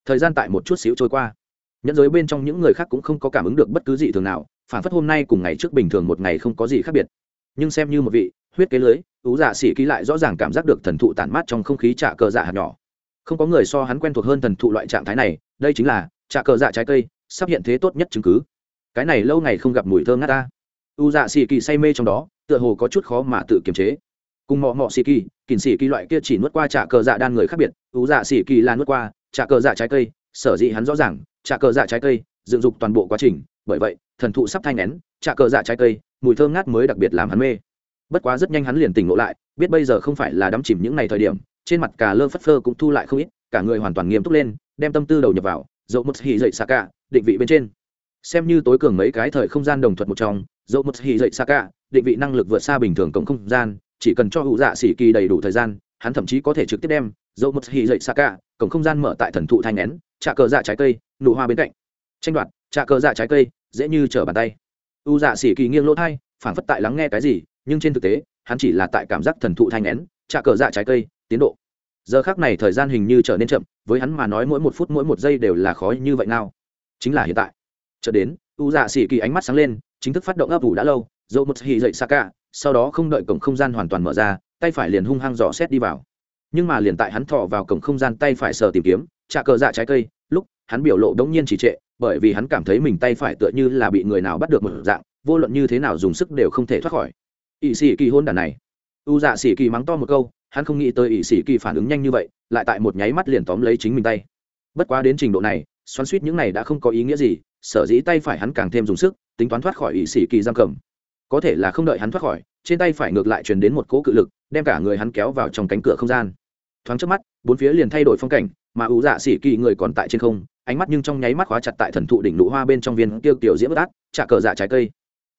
Thời gian tại một chút xíu trôi qua. Nhẫn giới bên trong những người khác cũng không có cảm ứng được bất cứ gì thường nào phản phất hôm nay cùng ngày trước bình thường một ngày không có gì khác biệt. Nhưng xem như một vị huyết kế lưới, ú dạ xỉ ký lại rõ ràng cảm giác được thần thụ tản mát trong không khí trả cờ dạ hạt nhỏ. Không có người so hắn quen thuộc hơn thần thụ loại trạng thái này, đây chính là trả cờ dạ trái cây, sắp hiện thế tốt nhất chứng cứ. Cái này lâu ngày không gặp mùi thơm ngát ta. U dạ sĩ kỳ say mê trong đó, tựa hồ có chút khó mà tự kiềm chế. Cùng mọ mọ xì kỳ kỳn xì kỳ loại kia chỉ nuốt qua trả cờ dạ đan người khác biệt Tú dạ xì kỳ là nuốt qua trả cờ dạ trái cây, sở dĩ hắn rõ ràng trả cờ dạ trái cây, dựng dục toàn bộ quá trình, bởi vậy thần thụ sắp thanh nén trà cờ dạ trái cây, mùi thơm ngát mới đặc biệt làm hắn mê. Bất quá rất nhanh hắn liền tỉnh ngộ lại, biết bây giờ không phải là đắm chìm những ngày thời điểm, trên mặt cả lơ phất phơ cũng thu lại không ít, cả người hoàn toàn nghiêm túc lên, đem tâm tư đầu nhập vào, dẫu một hì dậy xa cả định vị bên trên. Xem như tối cường mấy cái thời không gian đồng thuận một trong, dẫu một hì dậy xa cả định vị năng lực vượt xa bình thường cộng không gian, chỉ cần cho hữu dạ xỉ kỳ đầy đủ thời gian, hắn thậm chí có thể trực tiếp đem, dẫu một hì dậy xa cả cổng không gian mở tại thần thụ thanh nén trà cờ dạ trái cây, nụ hoa bên cạnh. Tranh đoạt trà cờ dạ trái cây dễ như trở bàn tay. U dạ xỉ kỳ nghiêng lỗ thai phản phất tại lắng nghe cái gì, nhưng trên thực tế, hắn chỉ là tại cảm giác thần thụ thanh nén trà cờ dạ trái cây, tiến độ. Giờ khác này thời gian hình như trở nên chậm, với hắn mà nói mỗi một phút mỗi một giây đều là khó như vậy nào. Chính là hiện tại. Chợt đến, u dạ xỉ kỳ ánh mắt sáng lên, chính thức phát động ấp ủ đã lâu dẫu một hì dậy xa cả sau đó không đợi cổng không gian hoàn toàn mở ra, tay phải liền hung hăng dò xét đi vào. Nhưng mà liền tại hắn thọ vào cổng không gian tay phải sờ tìm kiếm trà cờ dạ trái cây, lúc, hắn biểu lộ đống nhiên chỉ trệ bởi vì hắn cảm thấy mình tay phải tựa như là bị người nào bắt được một dạng, vô luận như thế nào dùng sức đều không thể thoát khỏi. Ỵ sĩ kỳ hôn đàn này. U dạ sĩ kỳ mắng to một câu, hắn không nghĩ tới ỵ sĩ kỳ phản ứng nhanh như vậy, lại tại một nháy mắt liền tóm lấy chính mình tay. Bất quá đến trình độ này, xoắn suýt những này đã không có ý nghĩa gì, sở dĩ tay phải hắn càng thêm dùng sức, tính toán thoát khỏi ỵ sĩ kỳ giam cầm. Có thể là không đợi hắn thoát khỏi, trên tay phải ngược lại truyền đến một cỗ cự lực, đem cả người hắn kéo vào trong cánh cửa không gian. Thoáng trước mắt, bốn phía liền thay đổi phong cảnh, mà ủ dạ sĩ kỳ người còn tại trên không ánh mắt nhưng trong nháy mắt khóa chặt tại thần thụ đỉnh nụ hoa bên trong viên tiêu tiểu diễm bất át trả cờ dạ trái cây.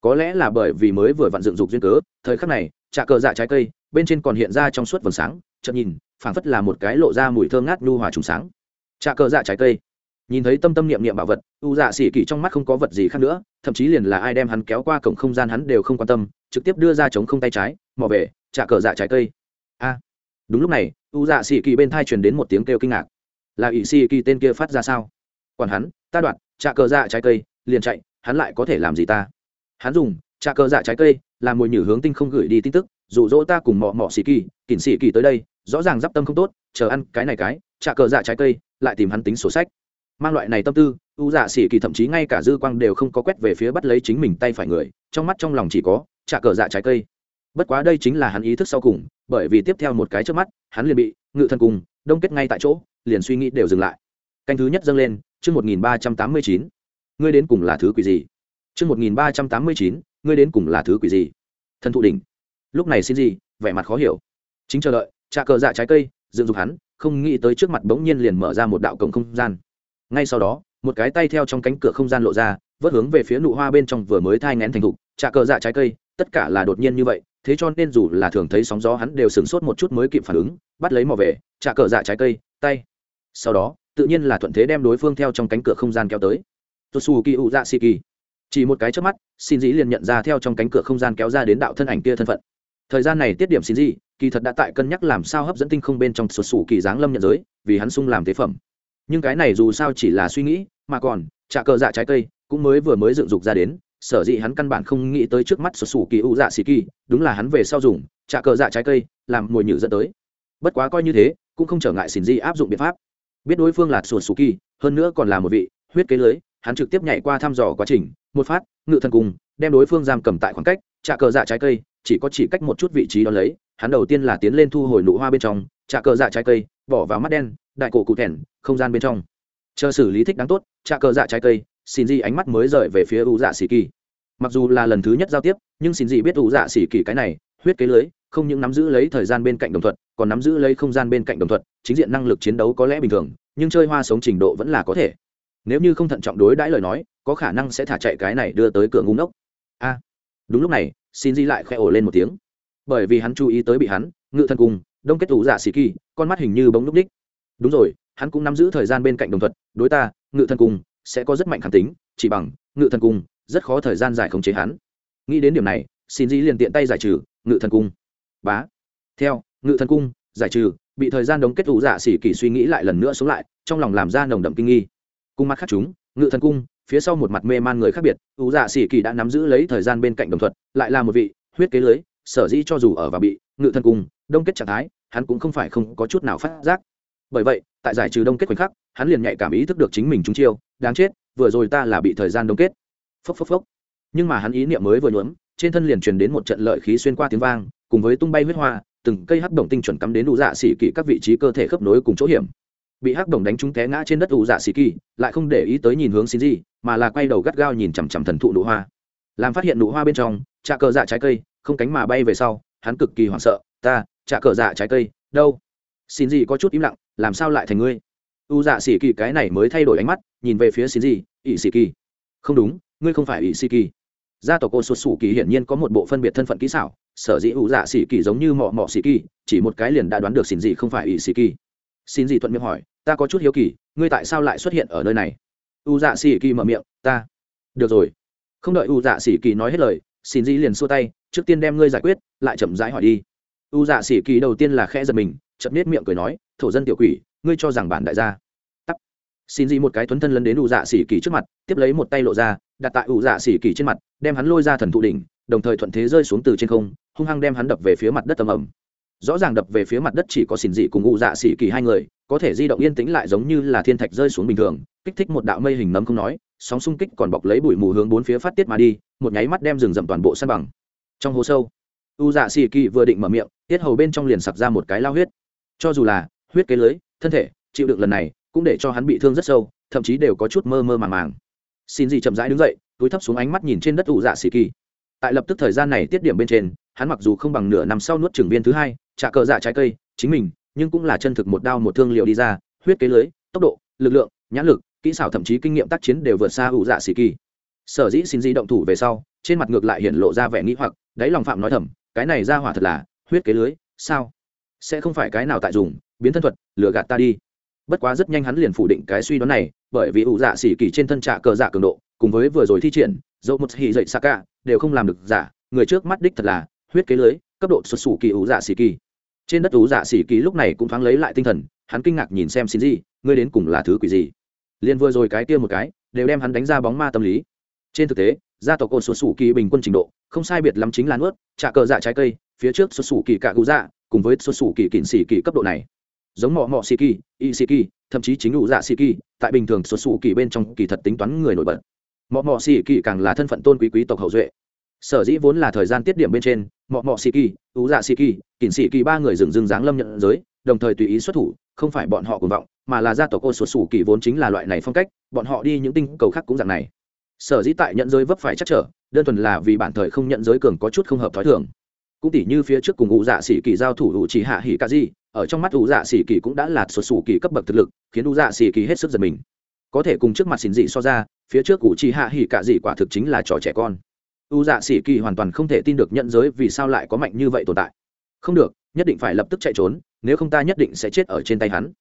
Có lẽ là bởi vì mới vừa vặn dựng dục duyên cớ, thời khắc này trả cờ dạ trái cây bên trên còn hiện ra trong suốt vầng sáng, chợt nhìn, phảng phất là một cái lộ ra mùi thơm ngát nhu hòa trùng sáng. Trả cờ dạ trái cây. Nhìn thấy tâm tâm niệm niệm bảo vật, u dạ xỉ kỳ trong mắt không có vật gì khác nữa, thậm chí liền là ai đem hắn kéo qua cổng không gian hắn đều không quan tâm, trực tiếp đưa ra chống không tay trái, mò về trả cờ dạ trái cây. A. Đúng lúc này, u dạ xỉ kỳ bên thai truyền đến một tiếng kêu kinh ngạc. Là ỵ xỉ kỳ tên kia phát ra sao? Còn hắn, ta đoạt trả cờ dạ trái cây, liền chạy, hắn lại có thể làm gì ta? Hắn dùng trả cờ dạ trái cây làm mồi nhử hướng tinh không gửi đi tin tức, dụ dỗ ta cùng mọ mọ xì kỳ, kỉnh xì kỳ tới đây, rõ ràng d i p tâm không tốt, chờ ăn cái này cái trả cờ dạ trái cây, lại tìm hắn tính sổ sách. Mang loại này tâm tư, u dạ xì kỳ thậm chí ngay cả dư quang đều không có quét về phía bắt lấy chính mình tay phải người, trong mắt trong lòng chỉ có trả cờ dạ trái cây. Bất quá đây chính là hắn ý thức sau cùng, bởi vì tiếp theo một cái trước mắt, hắn liền bị, ngự thân cùng, đông kết ngay tại chỗ, liền suy nghĩ đều dừng lại. Canh thứ nhất dâng lên chương một nghìn ba trăm tám mươi chín. Ngươi đến cùng là thứ quỷ gì? Chương một nghìn ba trăm tám mươi chín, ngươi đến cùng là thứ quỷ gì? Thần thụ đỉnh. Lúc này xin gì, vẻ mặt khó hiểu. Chính chờ đợi trả cờ dạ trái cây, dựng dục hắn, không nghĩ tới trước mặt bỗng nhiên liền mở ra một đạo cổng không gian. Ngay sau đó, một cái tay theo trong cánh cửa không gian lộ ra, vớt hướng về phía nụ hoa bên trong vừa mới thai ngén thành thục, trà cờ dạ trái cây, tất cả là đột nhiên như vậy, thế cho nên dù là thường thấy sóng gió hắn đều sửng sốt một chút mới kịp phản ứng, bắt lấy mò về, trà cờ dạ trái cây, tay. Sau đó tự nhiên là thuận thế đem đối phương theo trong cánh cửa không gian kéo tới. Tosu ki u dạ si kỳ chỉ một cái trước mắt xin dĩ liền nhận ra theo trong cánh cửa không gian kéo ra đến đạo thân ảnh kia thân phận. Thời gian này tiết điểm xin dĩ kỳ thật đã tại cân nhắc làm sao hấp dẫn tinh không bên trong sụt sù kỳ giáng lâm nhận giới, vì hắn sung làm tế phẩm. Nhưng cái này dù sao chỉ là suy nghĩ, mà còn, trà cờ dạ trái cây cũng mới vừa mới dựng dục ra đến, sở dĩ hắn căn bản không nghĩ tới trước mắt sụt sù kỳ u dạ xì kỳ đúng là hắn về sau dùng trà cờ dạ trái cây làm mồi nhử dẫn tới. Bất quá coi như thế, cũng không trở ngại xin dĩ áp dụng biện pháp biết đối phương là sùa sù kỳ, hơn nữa còn là một vị huyết kế lưới, hắn trực tiếp nhảy qua thăm dò quá trình, một phát, ngự thần cùng, đem đối phương giam cầm tại khoảng cách trả cờ dạ trái cây, chỉ có chỉ cách một chút vị trí đó lấy, hắn đầu tiên là tiến lên thu hồi nụ hoa bên trong trả cờ dạ trái cây, bỏ vào mắt đen, đại cổ cụ thẻn không gian bên trong. Chờ xử lý thích đáng tốt trả cờ dạ trái cây xin di ánh mắt mới rời về phía u dạ xì kỳ mặc dù là lần thứ nhất giao tiếp, nhưng xin di biết u dạ xì kỳ cái này huyết kế lưới, không những nắm giữ lấy thời gian bên cạnh đồng thuận, còn nắm giữ lấy không gian bên cạnh đồng thuận, chính diện năng lực chiến đấu có lẽ bình thường, nhưng chơi hoa sống trình độ vẫn là có thể. Nếu như không thận trọng đối đãi lời nói, có khả năng sẽ thả chạy cái này đưa tới cửa ngu ngốc. A. Đúng lúc này, xin di lại khẽ ổ lên một tiếng. Bởi vì hắn chú ý tới bị hắn, ngự thân cùng, đông kết thủ dạ xì kỳ, con mắt hình như bóng núp đích đúng rồi, hắn cũng nắm giữ thời gian bên cạnh đồng thuận, đối ta, ngự thân cùng, sẽ có rất mạnh khẳng tính, chỉ bằng, ngự thân cung rất khó thời gian giải khống chế hắn. Nghĩ đến điểm này, xin di liền tiện tay giải trừ ngự thần cung. Bá. Theo, ngự thần cung, giải trừ, bị thời gian đóng kết ủ dạ xỉ kỳ suy nghĩ lại lần nữa xuống lại, trong lòng làm ra nồng đậm kinh nghi. Cung mắt khác chúng, ngự thần cung, phía sau một mặt mê man người khác biệt, ủ dạ xỉ kỳ đã nắm giữ lấy thời gian bên cạnh đồng thuận, lại là một vị, huyết kế lưới, sở dĩ cho dù ở và bị, ngự thần cung, đông kết trạng thái, hắn cũng không phải không có chút nào phát giác. Bởi vậy, tại giải trừ đông kết khoảnh khắc, hắn liền nhạy cảm ý thức được chính mình trúng chiêu, đáng chết, vừa rồi ta là bị thời gian đông kết. Phốc phốc phốc. Nhưng mà hắn ý niệm mới vừa nhuốm trên thân liền truyền đến một trận lợi khí xuyên qua tiếng vang, cùng với tung bay huyết hoa, từng cây hắc đồng tinh chuẩn cắm đến đủ dạ xỉ kỳ các vị trí cơ thể khớp nối cùng chỗ hiểm. Bị hắc đồng đánh trúng té ngã trên đất đủ dạ xỉ kỳ lại không để ý tới nhìn hướng xin gì mà là quay đầu gắt gao nhìn chằm chằm thần thụ nụ hoa. Làm phát hiện nụ hoa bên trong trà cờ dạ trái cây, không cánh mà bay về sau, hắn cực kỳ hoảng sợ, ta trà cờ dạ trái cây, đâu? Xin gì có chút im lặng, làm sao lại thành ngươi? U dạ xỉ kỳ cái này mới thay đổi ánh mắt, nhìn về phía xin gì ỵ xỉ kỳ không đúng, ngươi không phải ỵ xỉ kỳ gia tộc cô xuất xù kỳ hiển nhiên có một bộ phân biệt thân phận kỹ xảo, sở dĩ u dạ xỉ kỳ giống như mọ mọ xỉ kỳ, chỉ một cái liền đã đoán được xin gì không phải ỷ xỉ kỳ. Xin gì thuận miệng hỏi, ta có chút hiếu kỳ, ngươi tại sao lại xuất hiện ở nơi này? U dạ xỉ kỳ mở miệng, ta. Được rồi. Không đợi u dạ xỉ kỳ nói hết lời, xin gì liền xua tay, trước tiên đem ngươi giải quyết, lại chậm rãi hỏi đi. U dạ xỉ kỳ đầu tiên là khẽ giật mình chậm nết miệng cười nói, thổ dân tiểu quỷ, ngươi cho rằng bản đại gia? Tắt xin gì một cái thuấn thân lấn đến u dạ xỉ kỳ trước mặt, tiếp lấy một tay lộ ra đặt tại ủ dạ xỉ kỳ trên mặt, đem hắn lôi ra thần thụ đỉnh, đồng thời thuận thế rơi xuống từ trên không, hung hăng đem hắn đập về phía mặt đất tầm ẩm rõ ràng đập về phía mặt đất chỉ có xỉn dị cùng ủ dạ xỉ kỳ hai người, có thể di động yên tĩnh lại giống như là thiên thạch rơi xuống bình thường, kích thích một đạo mây hình nấm không nói, sóng xung kích còn bọc lấy bụi mù hướng bốn phía phát tiết mà đi, một nháy mắt đem rừng rậm toàn bộ săn bằng. Trong hố sâu u dạ xì kỳ vừa định mở miệng, tiết hầu bên trong liền sặc ra một cái lao huyết. Cho dù là huyết kế lưới, thân thể, chịu đựng lần này, cũng để cho hắn bị thương rất sâu, thậm chí đều có chút mơ mơ màng màng xin gì chậm rãi đứng dậy, túi thấp xuống ánh mắt nhìn trên đất ủ dạ xì kỳ. Tại lập tức thời gian này tiết điểm bên trên, hắn mặc dù không bằng nửa năm sau nuốt trưởng viên thứ hai, trả cờ dạ trái cây, chính mình, nhưng cũng là chân thực một đao một thương liệu đi ra, huyết kế lưới, tốc độ, lực lượng, nhãn lực, kỹ xảo thậm chí kinh nghiệm tác chiến đều vượt xa ủ dạ xì kỳ. Sở dĩ xin di động thủ về sau, trên mặt ngược lại hiện lộ ra vẻ nghĩ hoặc, đáy lòng phạm nói thầm, cái này ra hỏa thật là, huyết kế lưới, sao? Sẽ không phải cái nào tại dùng, biến thân thuật, lừa gạt ta đi. Bất quá rất nhanh hắn liền phủ định cái suy đoán này bởi vì ủ dạ xỉ kỳ trên thân trạ cờ dạ cường độ, cùng với vừa rồi thi triển, dẫu một hì dậy xa cả đều không làm được giả. Người trước mắt đích thật là huyết kế lưới, cấp độ xuất xù kỳ ủ dạ xỉ kỳ. Trên đất ủ dạ xỉ kỳ lúc này cũng thoáng lấy lại tinh thần, hắn kinh ngạc nhìn xem xin gì ngươi đến cùng là thứ quỷ gì? Liền vừa rồi cái kia một cái, đều đem hắn đánh ra bóng ma tâm lý. Trên thực tế, gia tộc cột xuất xù kỳ bình quân trình độ, không sai biệt lắm chính là nuốt trạ cờ dạ trái cây, phía trước xuất xù kỳ cạ cụ dạ cùng với xuất xù kỳ kỉnh xỉ kỳ cấp độ này giống mọ mọ xì kỳ y xì kỳ thậm chí chính ủ dạ xì kỳ tại bình thường xuất xù kỳ bên trong kỳ thật tính toán người nổi bật. Mọ mọ xì kỳ càng là thân phận tôn quý quý tộc hậu duệ. Sở dĩ vốn là thời gian tiết điểm bên trên, mọ mọ xì kỳ ủ dạ xì kỳ kỉnh xì kỳ ba người dừng dừng dáng lâm nhận giới, đồng thời tùy ý xuất thủ, không phải bọn họ cuồng vọng, mà là gia tộc ô xuất xù kỳ vốn chính là loại này phong cách, bọn họ đi những tinh cầu khác cũng dạng này. Sở dĩ tại nhận giới vấp phải chắc trở, đơn thuần là vì bản thời không nhận giới cường có chút không hợp thói thường. Cũng tỉ như phía trước cùng ngụ dạ sĩ kỳ giao thủ hữu chỉ hạ hỉ ca di ở trong mắt u dạ xỉ kỳ cũng đã là xuất xù kỳ cấp bậc thực lực, khiến u dạ xỉ kỳ hết sức giật mình. Có thể cùng trước mặt xin dị so ra, phía trước cụ chi hạ hỉ cả dị quả thực chính là trò trẻ con. U dạ xỉ kỳ hoàn toàn không thể tin được nhận giới vì sao lại có mạnh như vậy tồn tại. Không được, nhất định phải lập tức chạy trốn, nếu không ta nhất định sẽ chết ở trên tay hắn.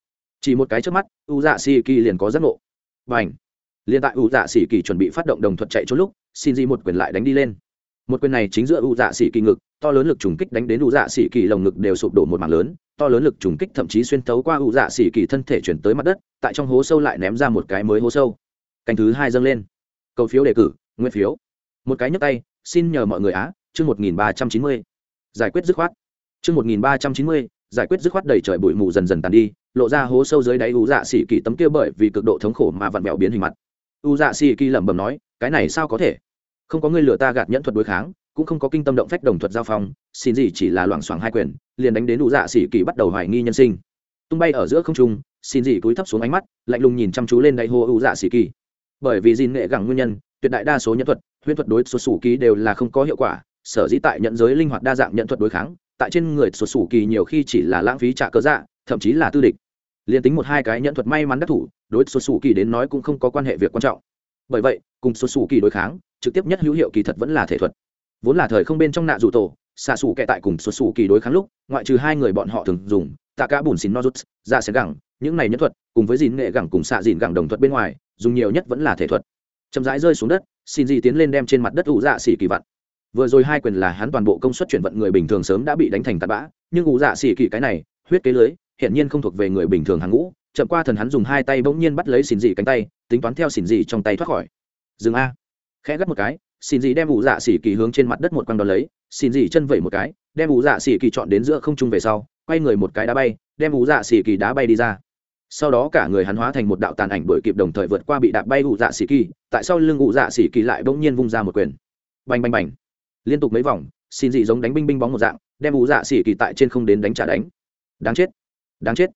Chỉ một cái trước mắt, u dạ xỉ kỳ liền có giấc ngộ. Và ảnh liền tại u dạ xỉ kỳ chuẩn bị phát động đồng thuận chạy trốn lúc, xin dị một quyền lại đánh đi lên một quyền này chính giữa u dạ xỉ kỳ ngực, to lớn lực trùng kích đánh đến u dạ xỉ kỳ lồng ngực đều sụp đổ một mảng lớn, to lớn lực trùng kích thậm chí xuyên tấu qua u dạ xỉ kỳ thân thể chuyển tới mặt đất, tại trong hố sâu lại ném ra một cái mới hố sâu. Canh thứ hai dâng lên. Cầu phiếu đề cử, nguyên phiếu. Một cái nhấp tay, xin nhờ mọi người á, chương một nghìn ba trăm chín mươi. Giải quyết dứt khoát. Chương một nghìn ba trăm chín mươi, giải quyết dứt khoát đầy trời bụi mù dần dần tàn đi, lộ ra hố sâu dưới đáy u dạ xỉ kỳ tấm kia bởi vì cực độ thống khổ mà vặn vẹo biến hình mặt. U dạ xỉ kỳ lẩm bẩm nói, cái này sao có thể? Không có người lừa ta gạt nhẫn thuật đối kháng, cũng không có kinh tâm động phách đồng thuật giao phong, xin gì chỉ là loảng xoảng hai quyền, liền đánh đến đủ dạ xỉ kỳ bắt đầu hoài nghi nhân sinh. Tung bay ở giữa không trung, xin gì cúi thấp xuống ánh mắt, lạnh lùng nhìn chăm chú lên đại hô ưu dạ xỉ kỳ. Bởi vì gìn nghệ gẳng nguyên nhân, tuyệt đại đa số nhân thuật, huyễn thuật đối số sủ kỳ đều là không có hiệu quả, sở dĩ tại nhận giới linh hoạt đa dạng nhận thuật đối kháng, tại trên người số sủ kỳ nhiều khi chỉ là lãng phí trả cớ dạ thậm chí là tư địch. Liền tính một hai cái nhận thuật may mắn đắc thủ, đối số sủ kỳ đến nói cũng không có quan hệ việc quan trọng. Bởi vậy, cùng số sủ kỳ đối kháng trực tiếp nhất hữu hiệu kỳ thật vẫn là thể thuật. Vốn là thời không bên trong nạ dù tổ, xạ xù kệ tại cùng xuất xù kỳ đối kháng lúc, ngoại trừ hai người bọn họ thường dùng, tạ cả bùn xin nozuts ra sẽ gẳng, những này nhất thuật, cùng với dìn nghệ gẳng cùng xạ dìn gẳng đồng thuật bên ngoài, dùng nhiều nhất vẫn là thể thuật. Chậm rãi rơi xuống đất, xin gì tiến lên đem trên mặt đất ủ dạ xỉ kỳ vặn. Vừa rồi hai quyền là hắn toàn bộ công suất chuyển vận người bình thường sớm đã bị đánh thành tạt bã, nhưng ủ dạ xỉ kỳ cái này, huyết kế lưới, hiển nhiên không thuộc về người bình thường hàng ngũ, chậm qua thần hắn dùng hai tay bỗng nhiên bắt lấy xỉn dị cánh tay, tính toán theo xỉn dị trong tay thoát khỏi. Dừng a khẽ gắt một cái, xin gì đem ủ dạ xỉ kỳ hướng trên mặt đất một quăng đón lấy, xin gì chân vẩy một cái, đem ủ dạ xỉ kỳ chọn đến giữa không trung về sau, quay người một cái đá bay, đem ủ dạ xỉ kỳ đá bay đi ra. Sau đó cả người hắn hóa thành một đạo tàn ảnh đuổi kịp đồng thời vượt qua bị đạp bay ủ dạ xỉ kỳ, tại sau lưng ủ dạ xỉ kỳ lại bỗng nhiên vung ra một quyền. Bành bành bành. Liên tục mấy vòng, xin dị giống đánh binh binh bóng một dạng, đem ủ dạ xỉ kỳ tại trên không đến đánh trả đánh. Đáng chết. Đáng chết.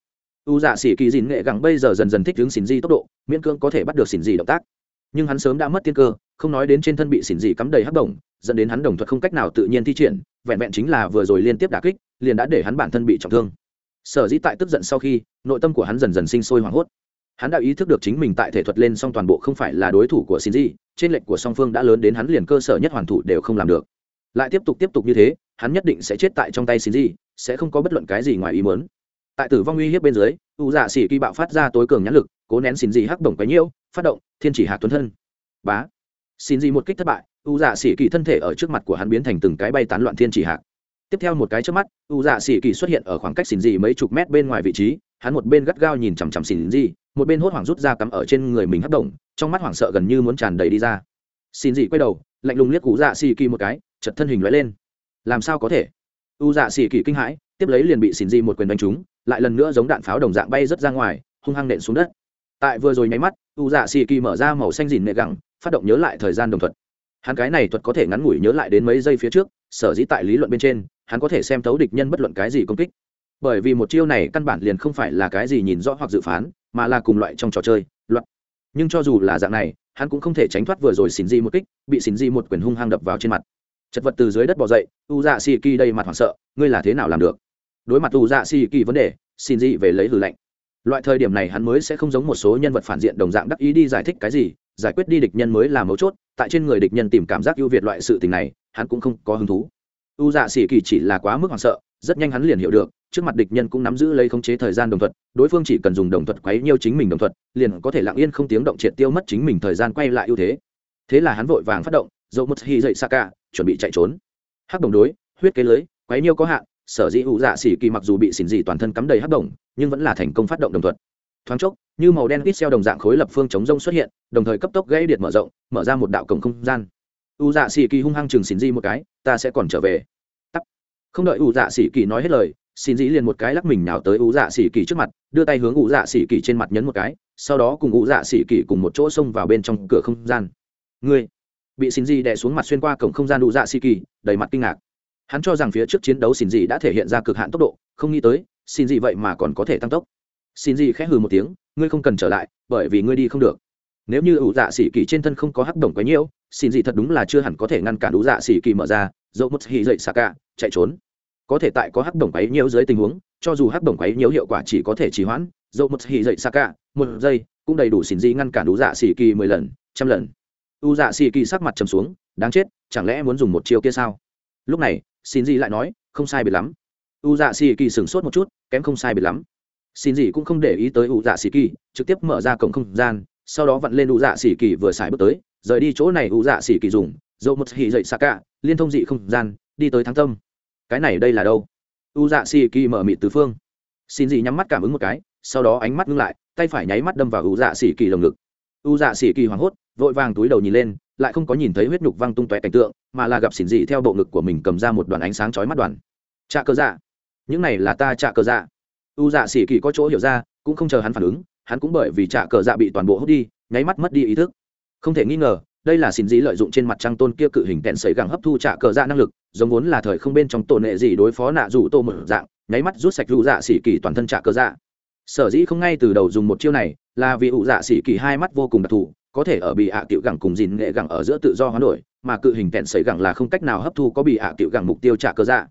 U dạ xỉ kỳ dìn nghệ gẳng bây giờ dần dần thích hướng xin di tốc độ, miễn cưỡng có thể bắt được xin di động tác nhưng hắn sớm đã mất tiên cơ, không nói đến trên thân bị xỉn dị cắm đầy hắc đồng, dẫn đến hắn đồng thuật không cách nào tự nhiên thi triển, vẹn vẹn chính là vừa rồi liên tiếp đả kích, liền đã để hắn bản thân bị trọng thương. Sở dĩ tại tức giận sau khi, nội tâm của hắn dần dần sinh sôi hoảng hốt. Hắn đã ý thức được chính mình tại thể thuật lên song toàn bộ không phải là đối thủ của xin dị, trên lệnh của song phương đã lớn đến hắn liền cơ sở nhất hoàn thủ đều không làm được. Lại tiếp tục tiếp tục như thế, hắn nhất định sẽ chết tại trong tay xin dị, sẽ không có bất luận cái gì ngoài ý muốn. Tại tử vong uy hiếp bên dưới, u dạ xỉ kỳ bạo phát ra tối cường nhãn lực cố nén xin gì hắc đồng cái nhiễu, phát động, thiên chỉ hạ tuấn thân. Bá. Xin gì một kích thất bại, u dạ xỉ kỳ thân thể ở trước mặt của hắn biến thành từng cái bay tán loạn thiên chỉ hạc tiếp theo một cái trước mắt, u dạ xỉ kỳ xuất hiện ở khoảng cách xin gì mấy chục mét bên ngoài vị trí, hắn một bên gắt gao nhìn chằm chằm xin gì, một bên hốt hoảng rút ra cắm ở trên người mình hắc động trong mắt hoảng sợ gần như muốn tràn đầy đi ra. Xin gì quay đầu, lạnh lùng liếc u dạ xỉ kỳ một cái chật thân hình lóe lên. Làm sao có thể? U dạ xỉ kỳ kinh hãi, tiếp lấy liền bị xin gì một quyền đánh trúng, lại lần nữa giống đạn pháo đồng dạng bay rất ra ngoài, hung hăng nện xuống đất tại vừa rồi nháy mắt, u dạ xì kỳ mở ra màu xanh dìn nệ gẳng, phát động nhớ lại thời gian đồng thuật. Hắn cái này thuật có thể ngắn ngủi nhớ lại đến mấy giây phía trước, sở dĩ tại lý luận bên trên, hắn có thể xem thấu địch nhân bất luận cái gì công kích. Bởi vì một chiêu này căn bản liền không phải là cái gì nhìn rõ hoặc dự phán, mà là cùng loại trong trò chơi luật nhưng cho dù là dạng này, hắn cũng không thể tránh thoát vừa rồi xin di một kích, bị xin di một quyền hung hăng đập vào trên mặt. Chật vật từ dưới đất bỏ dậy, u dạ xì kỳ đầy mặt hoảng sợ, ngươi là thế nào làm được? Đối mặt u dạ xì kỳ vấn đề xin di về lấy hử lạnh loại thời điểm này hắn mới sẽ không giống một số nhân vật phản diện đồng dạng đắc ý đi giải thích cái gì, giải quyết đi địch nhân mới là mấu chốt, tại trên người địch nhân tìm cảm giác ưu việt loại sự tình này, hắn cũng không có hứng thú. U dạ xỉ kỳ chỉ là quá mức hoảng sợ, rất nhanh hắn liền hiểu được, trước mặt địch nhân cũng nắm giữ lấy khống chế thời gian đồng thuận đối phương chỉ cần dùng đồng thuận quấy nhiêu chính mình đồng thuận liền có thể lặng yên không tiếng động triệt tiêu mất chính mình thời gian quay lại ưu thế. Thế là hắn vội vàng phát động, dẫu mất hy dậy saka chuẩn bị chạy trốn. Hắc đồng đối, huyết kế lưới, quấy nhiêu có hạn sở dĩ u dạ xỉ kỳ mặc dù bị xỉn dị toàn thân cắm đầy hắc động, nhưng vẫn là thành công phát động đồng thuận thoáng chốc như màu đen ít xeo đồng dạng khối lập phương chống rông xuất hiện đồng thời cấp tốc gãy điện mở rộng mở ra một đạo cổng không gian. U dạ xỉ kỳ hung hăng chừng xỉn dị một cái ta sẽ còn trở về. Tắt không đợi u dạ xỉ kỳ nói hết lời xỉn dị liền một cái lắc mình nào tới u dạ xỉ kỳ trước mặt đưa tay hướng u dạ xỉ kỳ trên mặt nhấn một cái sau đó cùng u dạ xỉ kỳ cùng một chỗ xông vào bên trong cửa không gian. Ngươi! Bị xỉn dị đè xuống mặt xuyên qua cổng không gian u dạ xỉ kỳ đầy mặt kinh ngạc hắn cho rằng phía trước chiến đấu xin dị đã thể hiện ra cực hạn tốc độ, không nghĩ tới xin dị vậy mà còn có thể tăng tốc. Xin dị khẽ hừ một tiếng, ngươi không cần trở lại, bởi vì ngươi đi không được. Nếu như ủ dạ xỉ kỳ trên thân không có hắc đồng quấy nhiễu xin dị thật đúng là chưa hẳn có thể ngăn cản ủ dạ xỉ kỳ mở ra, dẫu mất hỉ dậy xạ cả, chạy trốn. Có thể tại có hắc đồng quấy nhiễu dưới tình huống, cho dù hắc đồng quấy nhiễu hiệu quả chỉ có thể trì hoãn, dẫu một hỉ dậy xa cả, một giây, cũng đầy đủ xin dị ngăn cản ủ dạ xỉ kỳ mười lần, trăm lần. U dạ xỉ kỳ sắc mặt trầm xuống, đáng chết, chẳng lẽ muốn dùng một chiêu kia sao? Lúc này xin gì lại nói, không sai biệt lắm. U dạ xì kỳ sửng sốt một chút, kém không sai biệt lắm. Xin gì cũng không để ý tới u dạ xì kỳ, trực tiếp mở ra cổng không gian, sau đó vặn lên u dạ xì kỳ vừa xài bước tới, rời đi chỗ này u dạ xì kỳ dùng, dẫu một hỉ dậy xa cả liên thông dị không gian, đi tới thắng tâm. Cái này đây là đâu? U dạ xì kỳ mở mịt tứ phương. Xin gì nhắm mắt cảm ứng một cái, sau đó ánh mắt ngưng lại, tay phải nháy mắt đâm vào u dạ xì kỳ lồng ngực. U dạ xì kỳ hoảng hốt, vội vàng túi đầu nhìn lên lại không có nhìn thấy huyết nhục văng tung tóe cảnh tượng, mà là gặp xỉn dị theo bộ ngực của mình cầm ra một đoàn ánh sáng chói mắt đoàn. Trạ cơ dạ. Những này là ta trạ cơ dạ. U dạ xỉ kỳ có chỗ hiểu ra, cũng không chờ hắn phản ứng, hắn cũng bởi vì trạ cờ dạ bị toàn bộ hút đi, nháy mắt mất đi ý thức. Không thể nghi ngờ, đây là xin dĩ lợi dụng trên mặt trăng tôn kia cự hình tẹn sấy gẳng hấp thu trạ cờ dạ năng lực, giống vốn là thời không bên trong tổ nệ gì đối phó nạ dù tô mở dạng, nháy mắt rút sạch u dạ xỉ kỳ toàn thân trạ cờ dạ. Sở dĩ không ngay từ đầu dùng một chiêu này, là vì u dạ xỉ kỳ hai mắt vô cùng đặc thù có thể ở bị hạ à tiểu gẳng cùng dìn nghệ gẳng ở giữa tự do hoán đổi, mà cự hình tẹn sấy gẳng là không cách nào hấp thu có bị hạ à tiểu gẳng mục tiêu trả cơ dạ.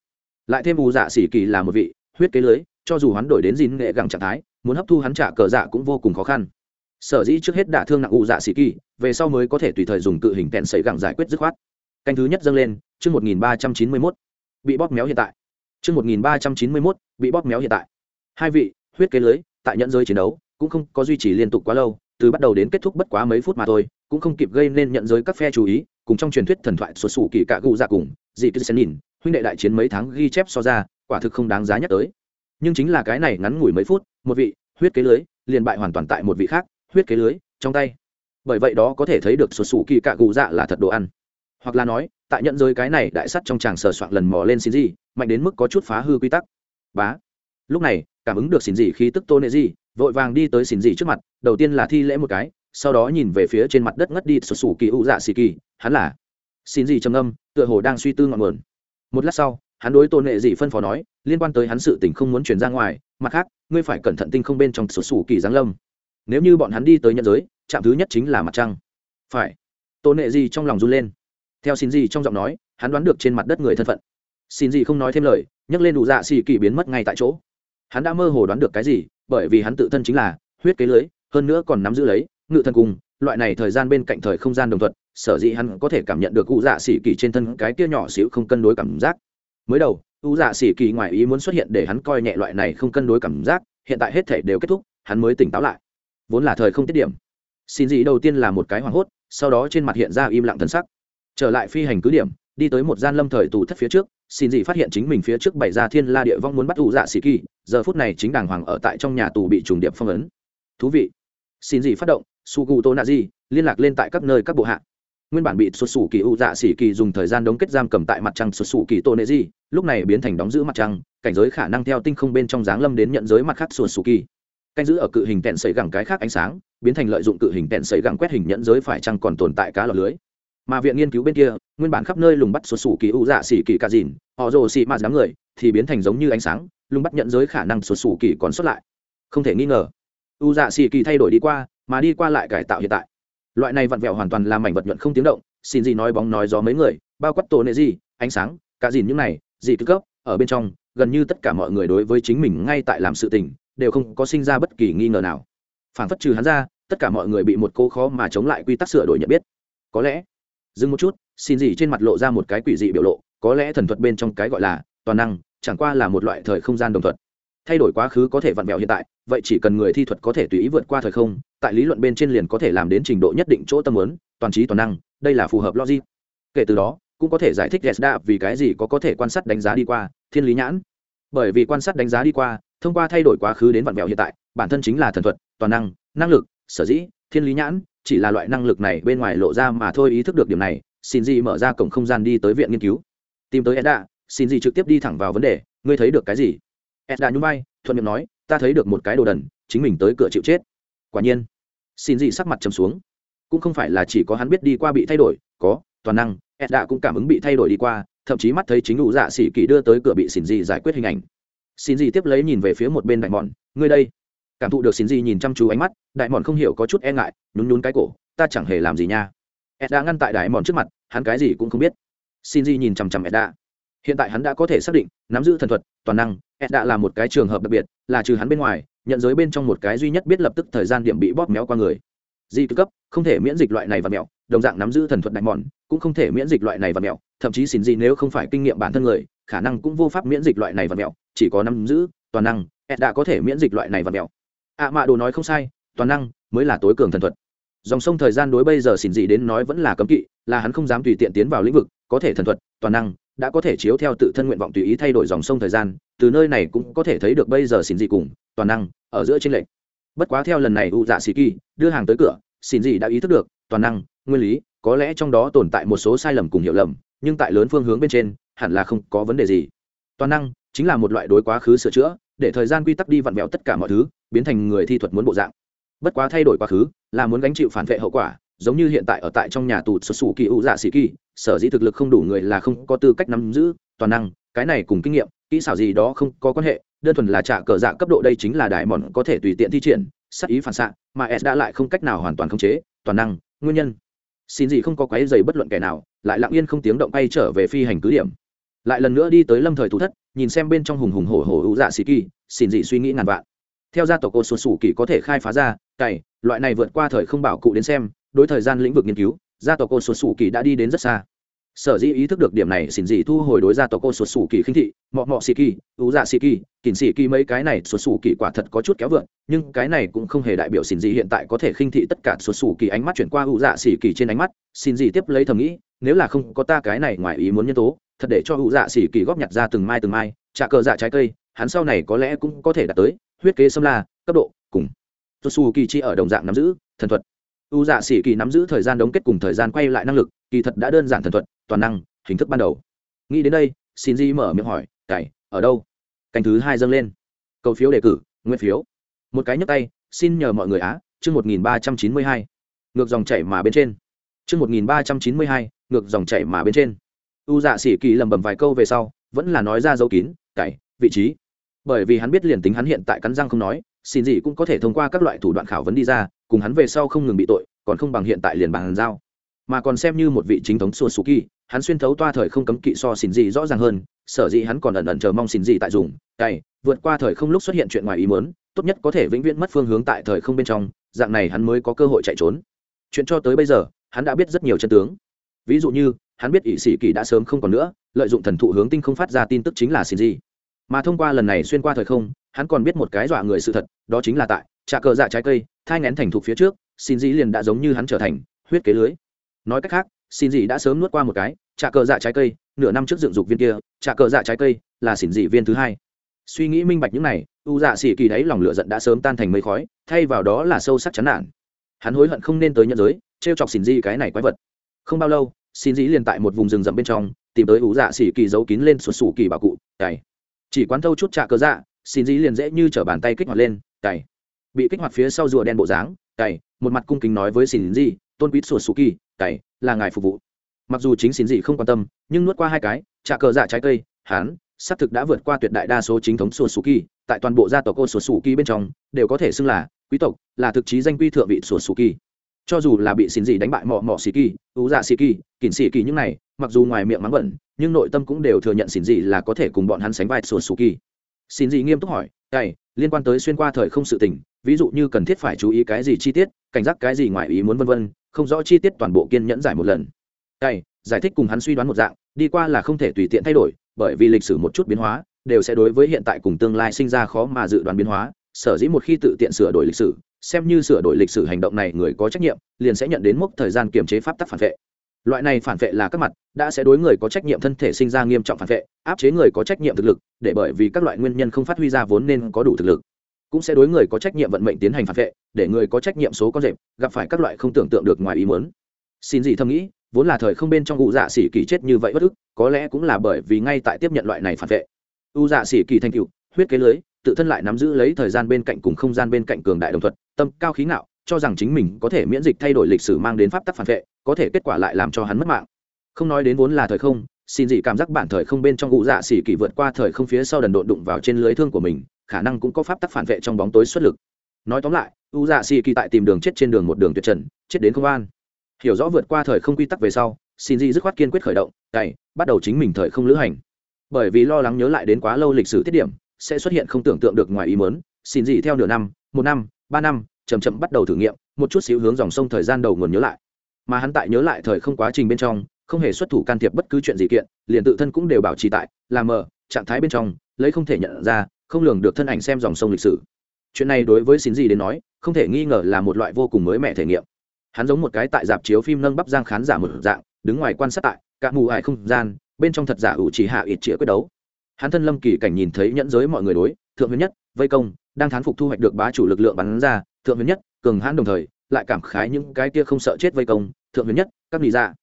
Lại thêm u dạ xỉ kỳ là một vị, huyết kế lưới, cho dù hoán đổi đến dìn nghệ gẳng trạng thái, muốn hấp thu hắn trả cờ dạ cũng vô cùng khó khăn. Sở dĩ trước hết đả thương nặng u dạ xỉ kỳ, về sau mới có thể tùy thời dùng cự hình tẹn sấy gẳng giải quyết dứt khoát. Canh thứ nhất dâng lên, chương một nghìn ba trăm chín mươi mốt. Bị bóp méo hiện tại. Chương một nghìn ba trăm chín mươi mốt, bị bóp méo hiện tại. Hai vị, huyết kế lưới, tại nhận giới chiến đấu, cũng không có duy trì liên tục quá lâu từ bắt đầu đến kết thúc bất quá mấy phút mà thôi, cũng không kịp gây nên nhận giới các phe chú ý, cùng trong truyền thuyết thần thoại xuất xù kỳ cạ gụ ra dạ cùng, dị cứ sẽ nhìn, huynh đệ đại chiến mấy tháng ghi chép so ra, quả thực không đáng giá nhắc tới. Nhưng chính là cái này ngắn ngủi mấy phút, một vị, huyết kế lưới, liền bại hoàn toàn tại một vị khác, huyết kế lưới, trong tay. Bởi vậy đó có thể thấy được xuất xù kỳ cạ gù dạ là thật đồ ăn. Hoặc là nói, tại nhận giới cái này đại sắt trong tràng sờ soạn lần mò lên xin gì mạnh đến mức có chút phá hư quy tắc. Bá. Lúc này, cảm ứng được xin gì khí tức tôn nệ gì vội vàng đi tới xin gì trước mặt, đầu tiên là thi lễ một cái, sau đó nhìn về phía trên mặt đất ngất đi sụt sủ kỳ u dạ xì kỳ, hắn là xin gì trầm âm tựa hồ đang suy tư ngọn nguồn. Một lát sau, hắn đối tôn nệ gì phân phó nói, liên quan tới hắn sự tình không muốn chuyển ra ngoài, mặt khác, ngươi phải cẩn thận tinh không bên trong sụt sủ kỳ giáng lâm. Nếu như bọn hắn đi tới nhân giới, trạm thứ nhất chính là mặt trăng. Phải. Tôn nệ gì trong lòng run lên. Theo xin gì trong giọng nói, hắn đoán được trên mặt đất người thân phận. Xin gì không nói thêm lời, nhấc lên đủ dạ xì kỳ biến mất ngay tại chỗ. Hắn đã mơ hồ đoán được cái gì bởi vì hắn tự thân chính là huyết kế lưới, hơn nữa còn nắm giữ lấy ngự thân cùng, loại này thời gian bên cạnh thời không gian đồng thuận, sở dĩ hắn có thể cảm nhận được cụ dạ xỉ kỳ trên thân cái kia nhỏ xíu không cân đối cảm giác. Mới đầu cụ dạ xỉ kỳ ngoài ý muốn xuất hiện để hắn coi nhẹ loại này không cân đối cảm giác, hiện tại hết thể đều kết thúc, hắn mới tỉnh táo lại. Vốn là thời không tiết điểm. Xin dị đầu tiên là một cái hoảng hốt, sau đó trên mặt hiện ra im lặng thân sắc. Trở lại phi hành cứ điểm, đi tới một gian lâm thời tù thất phía trước, xin dị phát hiện chính mình phía trước bày ra thiên la địa vong muốn bắt cụ dạ xỉ kỳ giờ phút này chính đàng hoàng ở tại trong nhà tù bị trùng điệp phong ấn. Thú vị. Xin gì phát động, su gu tô na di, liên lạc lên tại các nơi các bộ hạ. Nguyên bản bị xuất xù kỳ u dạ xỉ kỳ dùng thời gian đóng kết giam cầm tại mặt trăng xuất xù kỳ tô nệ di, lúc này biến thành đóng giữ mặt trăng, cảnh giới khả năng theo tinh không bên trong dáng lâm đến nhận giới mặt khác xuất xù kỳ. Canh giữ ở cự hình tẹn sẩy gẳng cái khác ánh sáng, biến thành lợi dụng cự hình tẹn sẩy gẳng quét hình nhận giới phải chăng còn tồn tại cá lọc lưới mà viện nghiên cứu bên kia, nguyên bản khắp nơi lùng bắt số sủ kỳ u dạ xỉ kỳ cả dìn, họ rồ xị mạt đám người, thì biến thành giống như ánh sáng, lùng bắt nhận giới khả năng số sủ kỳ còn xuất lại. Không thể nghi ngờ u dạ xỉ kỳ thay đổi đi qua, mà đi qua lại cải tạo hiện tại. Loại này vặn vẹo hoàn toàn làm mảnh vật nhuận không tiếng động, xin gì nói bóng nói gió mấy người, bao quát tổ nệ gì, ánh sáng cả dìn những này, gì tư cấp, ở bên trong, gần như tất cả mọi người đối với chính mình ngay tại làm sự tình, đều không có sinh ra bất kỳ nghi ngờ nào. Phản phất trừ hắn ra, tất cả mọi người bị một cô khó mà chống lại quy tắc sửa đổi nhận biết. Có lẽ dừng một chút, xin gì trên mặt lộ ra một cái quỷ dị biểu lộ, có lẽ thần thuật bên trong cái gọi là toàn năng, chẳng qua là một loại thời không gian đồng thuật. Thay đổi quá khứ có thể vặn vẹo hiện tại, vậy chỉ cần người thi thuật có thể tùy ý vượt qua thời không, tại lý luận bên trên liền có thể làm đến trình độ nhất định chỗ tâm lớn toàn trí toàn năng, đây là phù hợp logic. Kể từ đó, cũng có thể giải thích Gesda vì cái gì có có thể quan sát đánh giá đi qua, thiên lý nhãn. Bởi vì quan sát đánh giá đi qua, thông qua thay đổi quá khứ đến vặn vẹo hiện tại, bản thân chính là thần thuật, toàn năng năng lực, sở dĩ, thiên lý nhãn chỉ là loại năng lực này bên ngoài lộ ra mà thôi ý thức được điểm này, xin gì mở ra cổng không gian đi tới viện nghiên cứu. Tìm tới edda, xin gì trực tiếp đi thẳng vào vấn đề, ngươi thấy được cái gì? Edda nhún vai, thuận miệng nói, ta thấy được một cái đồ đần, chính mình tới cửa chịu chết. Quả nhiên, xin gì sắc mặt trầm xuống. Cũng không phải là chỉ có hắn biết đi qua bị thay đổi, có, toàn năng, edda cũng cảm ứng bị thay đổi đi qua, thậm chí mắt thấy chính đủ dạ xỉ kỳ đưa tới cửa bị xin gì giải quyết hình ảnh. Xin gì tiếp lấy nhìn về phía một bên đại mòn ngươi đây cảm thụ được xin gì nhìn chăm chú ánh mắt, đại mòn không hiểu có chút e ngại, nhún nhún cái cổ, ta chẳng hề làm gì nha. Edda ngăn tại đại mòn trước mặt, hắn cái gì cũng không biết. Xin gì nhìn chằm chằm edda. Hiện tại hắn đã có thể xác định, nắm giữ thần thuật, toàn năng, edda đã là một cái trường hợp đặc biệt, là trừ hắn bên ngoài, nhận giới bên trong một cái duy nhất biết lập tức thời gian điểm bị bóp méo qua người. Di tư cấp, không thể miễn dịch loại này và mẹo, đồng dạng nắm giữ thần thuật đại mòn, cũng không thể miễn dịch loại này và mẹo, thậm chí xin gì nếu không phải kinh nghiệm bản thân người, khả năng cũng vô pháp miễn dịch loại này và mẹo, chỉ có nắm giữ, toàn năng, edda đã có thể miễn dịch loại này và mẹo ạ à mạ đồ nói không sai, toàn năng mới là tối cường thần thuật. Dòng sông thời gian đối bây giờ xỉn dị đến nói vẫn là cấm kỵ, là hắn không dám tùy tiện tiến vào lĩnh vực, có thể thần thuật, toàn năng đã có thể chiếu theo tự thân nguyện vọng tùy ý thay đổi dòng sông thời gian, từ nơi này cũng có thể thấy được bây giờ xỉn dị cùng toàn năng ở giữa trên lệch. Bất quá theo lần này u dạ xì kỳ đưa hàng tới cửa, xỉn dị đã ý thức được, toàn năng, nguyên lý, có lẽ trong đó tồn tại một số sai lầm cùng hiểu lầm, nhưng tại lớn phương hướng bên trên, hẳn là không có vấn đề gì. Toàn năng chính là một loại đối quá khứ sửa chữa để thời gian quy tắc đi vặn vẹo tất cả mọi thứ, biến thành người thi thuật muốn bộ dạng. Bất quá thay đổi quá khứ, là muốn gánh chịu phản vệ hậu quả, giống như hiện tại ở tại trong nhà tù xuất xù kỳ ủ dạ sĩ kỳ, sở dĩ thực lực không đủ người là không có tư cách nắm giữ, toàn năng, cái này cùng kinh nghiệm, kỹ xảo gì đó không có quan hệ, đơn thuần là trả cờ dạ cấp độ đây chính là đại mòn có thể tùy tiện thi triển sắc ý phản xạ, mà s đã lại không cách nào hoàn toàn khống chế, toàn năng, nguyên nhân. Xin gì không có quái dày bất luận kẻ nào, lại lặng yên không tiếng động bay trở về phi hành cứ điểm lại lần nữa đi tới lâm thời thủ thất, nhìn xem bên trong hùng hùng hổ hổ ủ dạ xì kỳ xin gì suy nghĩ ngàn vạn. Theo gia tộc cô xuân sủ kỳ có thể khai phá ra, cày, loại này vượt qua thời không bảo cụ đến xem, đối thời gian lĩnh vực nghiên cứu, gia tộc cô xuân sủ kỳ đã đi đến rất xa. Sở dĩ ý thức được điểm này xin dị thu hồi đối gia tộc cô xuân sủ kỳ khinh thị, mọ mọ xì kỳ ú dạ xì kỳ kỳn xì kỳ mấy cái này xuân sủ kỳ quả thật có chút kéo vượn, nhưng cái này cũng không hề đại biểu xin dị hiện tại có thể khinh thị tất cả xuân sủ kỳ ánh mắt chuyển qua ú dạ xì kỳ trên ánh mắt xin dị tiếp lấy thầm nghĩ, nếu là không có ta cái này ngoài ý muốn nhân tố thật để cho hữu dạ xỉ kỳ góp nhặt ra từng mai từng mai, trả cờ dạ trái cây, hắn sau này có lẽ cũng có thể đạt tới huyết kế xâm la, cấp độ, cùng. Sụt sủ kỳ chi ở đồng dạng nắm giữ thần thuật. U dạ xỉ kỳ nắm giữ thời gian đống kết cùng thời gian quay lại năng lực, kỳ thật đã đơn giản thần thuật, toàn năng, hình thức ban đầu. Nghĩ đến đây xin di mở miệng hỏi cày ở đâu? Canh thứ hai dâng lên. Cầu phiếu đề cử, nguyên phiếu. Một cái nhấp tay, xin nhờ mọi người á, chương một nghìn ba trăm chín mươi hai. Ngược dòng chảy mà bên trên. Chương một nghìn ba trăm chín mươi hai, ngược dòng chảy mà bên trên u dạ xỉ kỳ lầm bầm vài câu về sau, vẫn là nói ra dấu kín cày vị trí. Bởi vì hắn biết liền tính hắn hiện tại cắn răng không nói, xin gì cũng có thể thông qua các loại thủ đoạn khảo vấn đi ra, cùng hắn về sau không ngừng bị tội, còn không bằng hiện tại liền bàn giao. Mà còn xem như một vị chính thống sùa su kỳ, hắn xuyên thấu toa thời không cấm kỵ so xin gì rõ ràng hơn, sở dĩ hắn còn ẩn ẩn chờ mong xin gì tại dùng cày vượt qua thời không lúc xuất hiện chuyện ngoài ý muốn, tốt nhất có thể vĩnh viễn mất phương hướng tại thời không bên trong, dạng này hắn mới có cơ hội chạy trốn. Chuyện cho tới bây giờ, hắn đã biết rất nhiều chân tướng. Ví dụ như hắn biết ỷ sĩ kỳ đã sớm không còn nữa, lợi dụng thần thụ hướng tinh không phát ra tin tức chính là xin gì mà thông qua lần này xuyên qua thời không, hắn còn biết một cái dọa người sự thật, đó chính là tại trà cờ dạ trái cây, thai ngén thành thục phía trước xin dĩ liền đã giống như hắn trở thành huyết kế lưới. Nói cách khác xin dĩ đã sớm nuốt qua một cái trà cờ dạ trái cây, nửa năm trước dựng dục viên kia, trà cờ dạ trái cây là xỉn dị viên thứ hai. Suy nghĩ minh bạch những này, u dạ xỉ kỳ đấy lòng lửa giận đã sớm tan thành mây khói, thay vào đó là sâu sắc chán nản. Hắn hối hận không nên tới nhận giới t r e o chọc xỉn dị cái này quái vật. Không bao lâu xin dĩ liền tại một vùng rừng rậm bên trong tìm tới ủ dạ xỉ kỳ giấu kín lên sụt sủ kỳ bảo cụ cày. Chỉ quán thâu chút trạ cờ dạ xin dĩ liền dễ như t bàn tay kích hoạt lên cày. Bị kích hoạt phía sau rùa đen bộ dáng cày. Một mặt cung kính nói với xin dĩ, tôn quýt sụt sủ kỳ cày là ngài phục vụ. Mặc dù chính xin dĩ không quan tâm nhưng nuốt qua hai cái trả cờ dạ trái cây hán xác thực đã vượt qua tuyệt đại đa số chính thống sụt sủ kỳ tại toàn bộ gia tộc ô sụt sủ kỳ bên trong đều có thể xưng là quý tộc là thực chí danh quy thượng vị sụt sủ kỳ cho dù là bị xin gì đánh bại mọ mọ xì kỳ, ú dạ xì kỳ kỳn xì kỳ những này, mặc dù ngoài miệng mắng bẩn, nhưng nội tâm cũng đều thừa nhận xin gì là có thể cùng bọn hắn sánh vai sùa sù kỳ. Xin gì nghiêm túc hỏi cày liên quan tới xuyên qua thời không sự tình, ví dụ như cần thiết phải chú ý cái gì chi tiết, cảnh giác cái gì ngoài ý muốn vân vân, không rõ chi tiết toàn bộ kiên nhẫn giải một lần. Cày giải thích cùng hắn suy đoán một dạng, đi qua là không thể tùy tiện thay đổi, bởi vì lịch sử một chút biến hóa, đều sẽ đối với hiện tại cùng tương lai sinh ra khó mà dự đoán biến hóa, sở dĩ một khi tự tiện sửa đổi lịch sử xem như sửa đổi lịch sử hành động này người có trách nhiệm, liền sẽ nhận đến mốc thời gian kiềm chế pháp tắc phản vệ. Loại này phản vệ là các mặt, đã sẽ đối người có trách nhiệm thân thể sinh ra nghiêm trọng phản vệ, áp chế người có trách nhiệm thực lực, để bởi vì các loại nguyên nhân không phát huy ra vốn nên có đủ thực lực. Cũng sẽ đối người có trách nhiệm vận mệnh tiến hành phản vệ, để người có trách nhiệm số con rệp, gặp phải các loại không tưởng tượng được ngoài ý muốn. Xin gì thầm nghĩ, vốn là thời không bên trong cụ dạ xỉ kỳ chết như vậy bất ức, có lẽ cũng là bởi vì ngay tại tiếp nhận loại này phản vệ. U dạ xỉ kỳ thành cựu huyết kế lưới tự thân lại nắm giữ lấy thời gian bên cạnh cùng không gian bên cạnh cường đại đồng thuận, tâm cao khí ngạo, cho rằng chính mình có thể miễn dịch thay đổi lịch sử mang đến pháp tắc phản vệ, có thể kết quả lại làm cho hắn mất mạng. Không nói đến vốn là thời không, xin gì cảm giác bản thời không bên trong cụ dạ xỉ kỳ vượt qua thời không phía sau đần độn đụng vào trên lưới thương của mình, khả năng cũng có pháp tắc phản vệ trong bóng tối xuất lực. Nói tóm lại u dạ xỉ kỳ tại tìm đường chết trên đường một đường tuyệt trần, chết đến không an. Hiểu rõ vượt qua thời không quy tắc về sau, xin gì dứt khoát kiên quyết khởi động, cày, bắt đầu chính mình thời không lữ hành. Bởi vì lo lắng nhớ lại đến quá lâu lịch sử tiết điểm sẽ xuất hiện không tưởng tượng được ngoài ý mớn xin gì theo nửa năm, một năm, ba năm chầm chậm bắt đầu thử nghiệm, một chút xíu hướng dòng sông thời gian đầu nguồn nhớ lại. Mà hắn tại nhớ lại thời không quá trình bên trong, không hề xuất thủ can thiệp bất cứ chuyện gì kiện, liền tự thân cũng đều bảo trì tại, làm mờ, trạng thái bên trong, lấy không thể nhận ra, không lường được thân ảnh xem dòng sông lịch sử. Chuyện này đối với xin gì đến nói, không thể nghi ngờ là một loại vô cùng mới mẻ thể nghiệm. Hắn giống một cái tại dạp chiếu phim nâng bắp giang khán giả một dạng, đứng ngoài quan sát tại, cả mù ải không gian, bên trong thật giả ủ chỉ hạ ít chĩa quyết đấu hắn thân lâm kỳ cảnh nhìn thấy nhẫn giới mọi người đối, thượng huyền nhất, vây công, đang thán phục thu hoạch được bá chủ lực lượng bắn ra, thượng huyền nhất, cường hãn đồng thời, lại cảm khái những cái kia không sợ chết vây công, thượng huyền nhất, các lý ra dạ.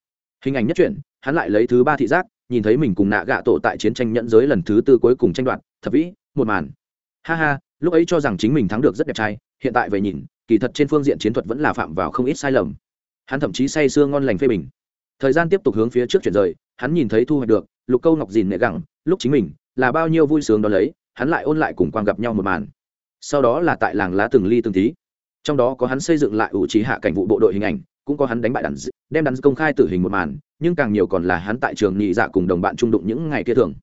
hình ảnh nhất chuyển hắn lại lấy thứ ba thị giác, nhìn thấy mình cùng nạ gạ tổ tại chiến tranh nhẫn giới lần thứ tư cuối cùng tranh đoạt thập vĩ, một màn. Ha ha, lúc ấy cho rằng chính mình thắng được rất đẹp trai, hiện tại về nhìn, kỳ thật trên phương diện chiến thuật vẫn là phạm vào không ít sai lầm. Hắn thậm chí say sưa ngon lành phê bình. Thời gian tiếp tục hướng phía trước chuyển rời, hắn nhìn thấy thu hoạch được, lục câu ngọc dìn nệ gẳng, lúc chính mình là bao nhiêu vui sướng đó lấy, hắn lại ôn lại cùng quang gặp nhau một màn. Sau đó là tại làng lá từng ly từng tí. Trong đó có hắn xây dựng lại ủ trí hạ cảnh vụ bộ đội hình ảnh, cũng có hắn đánh bại đàn đem đàn công khai tử hình một màn, nhưng càng nhiều còn là hắn tại trường nhị dạ cùng đồng bạn trung đụng những ngày kia thường.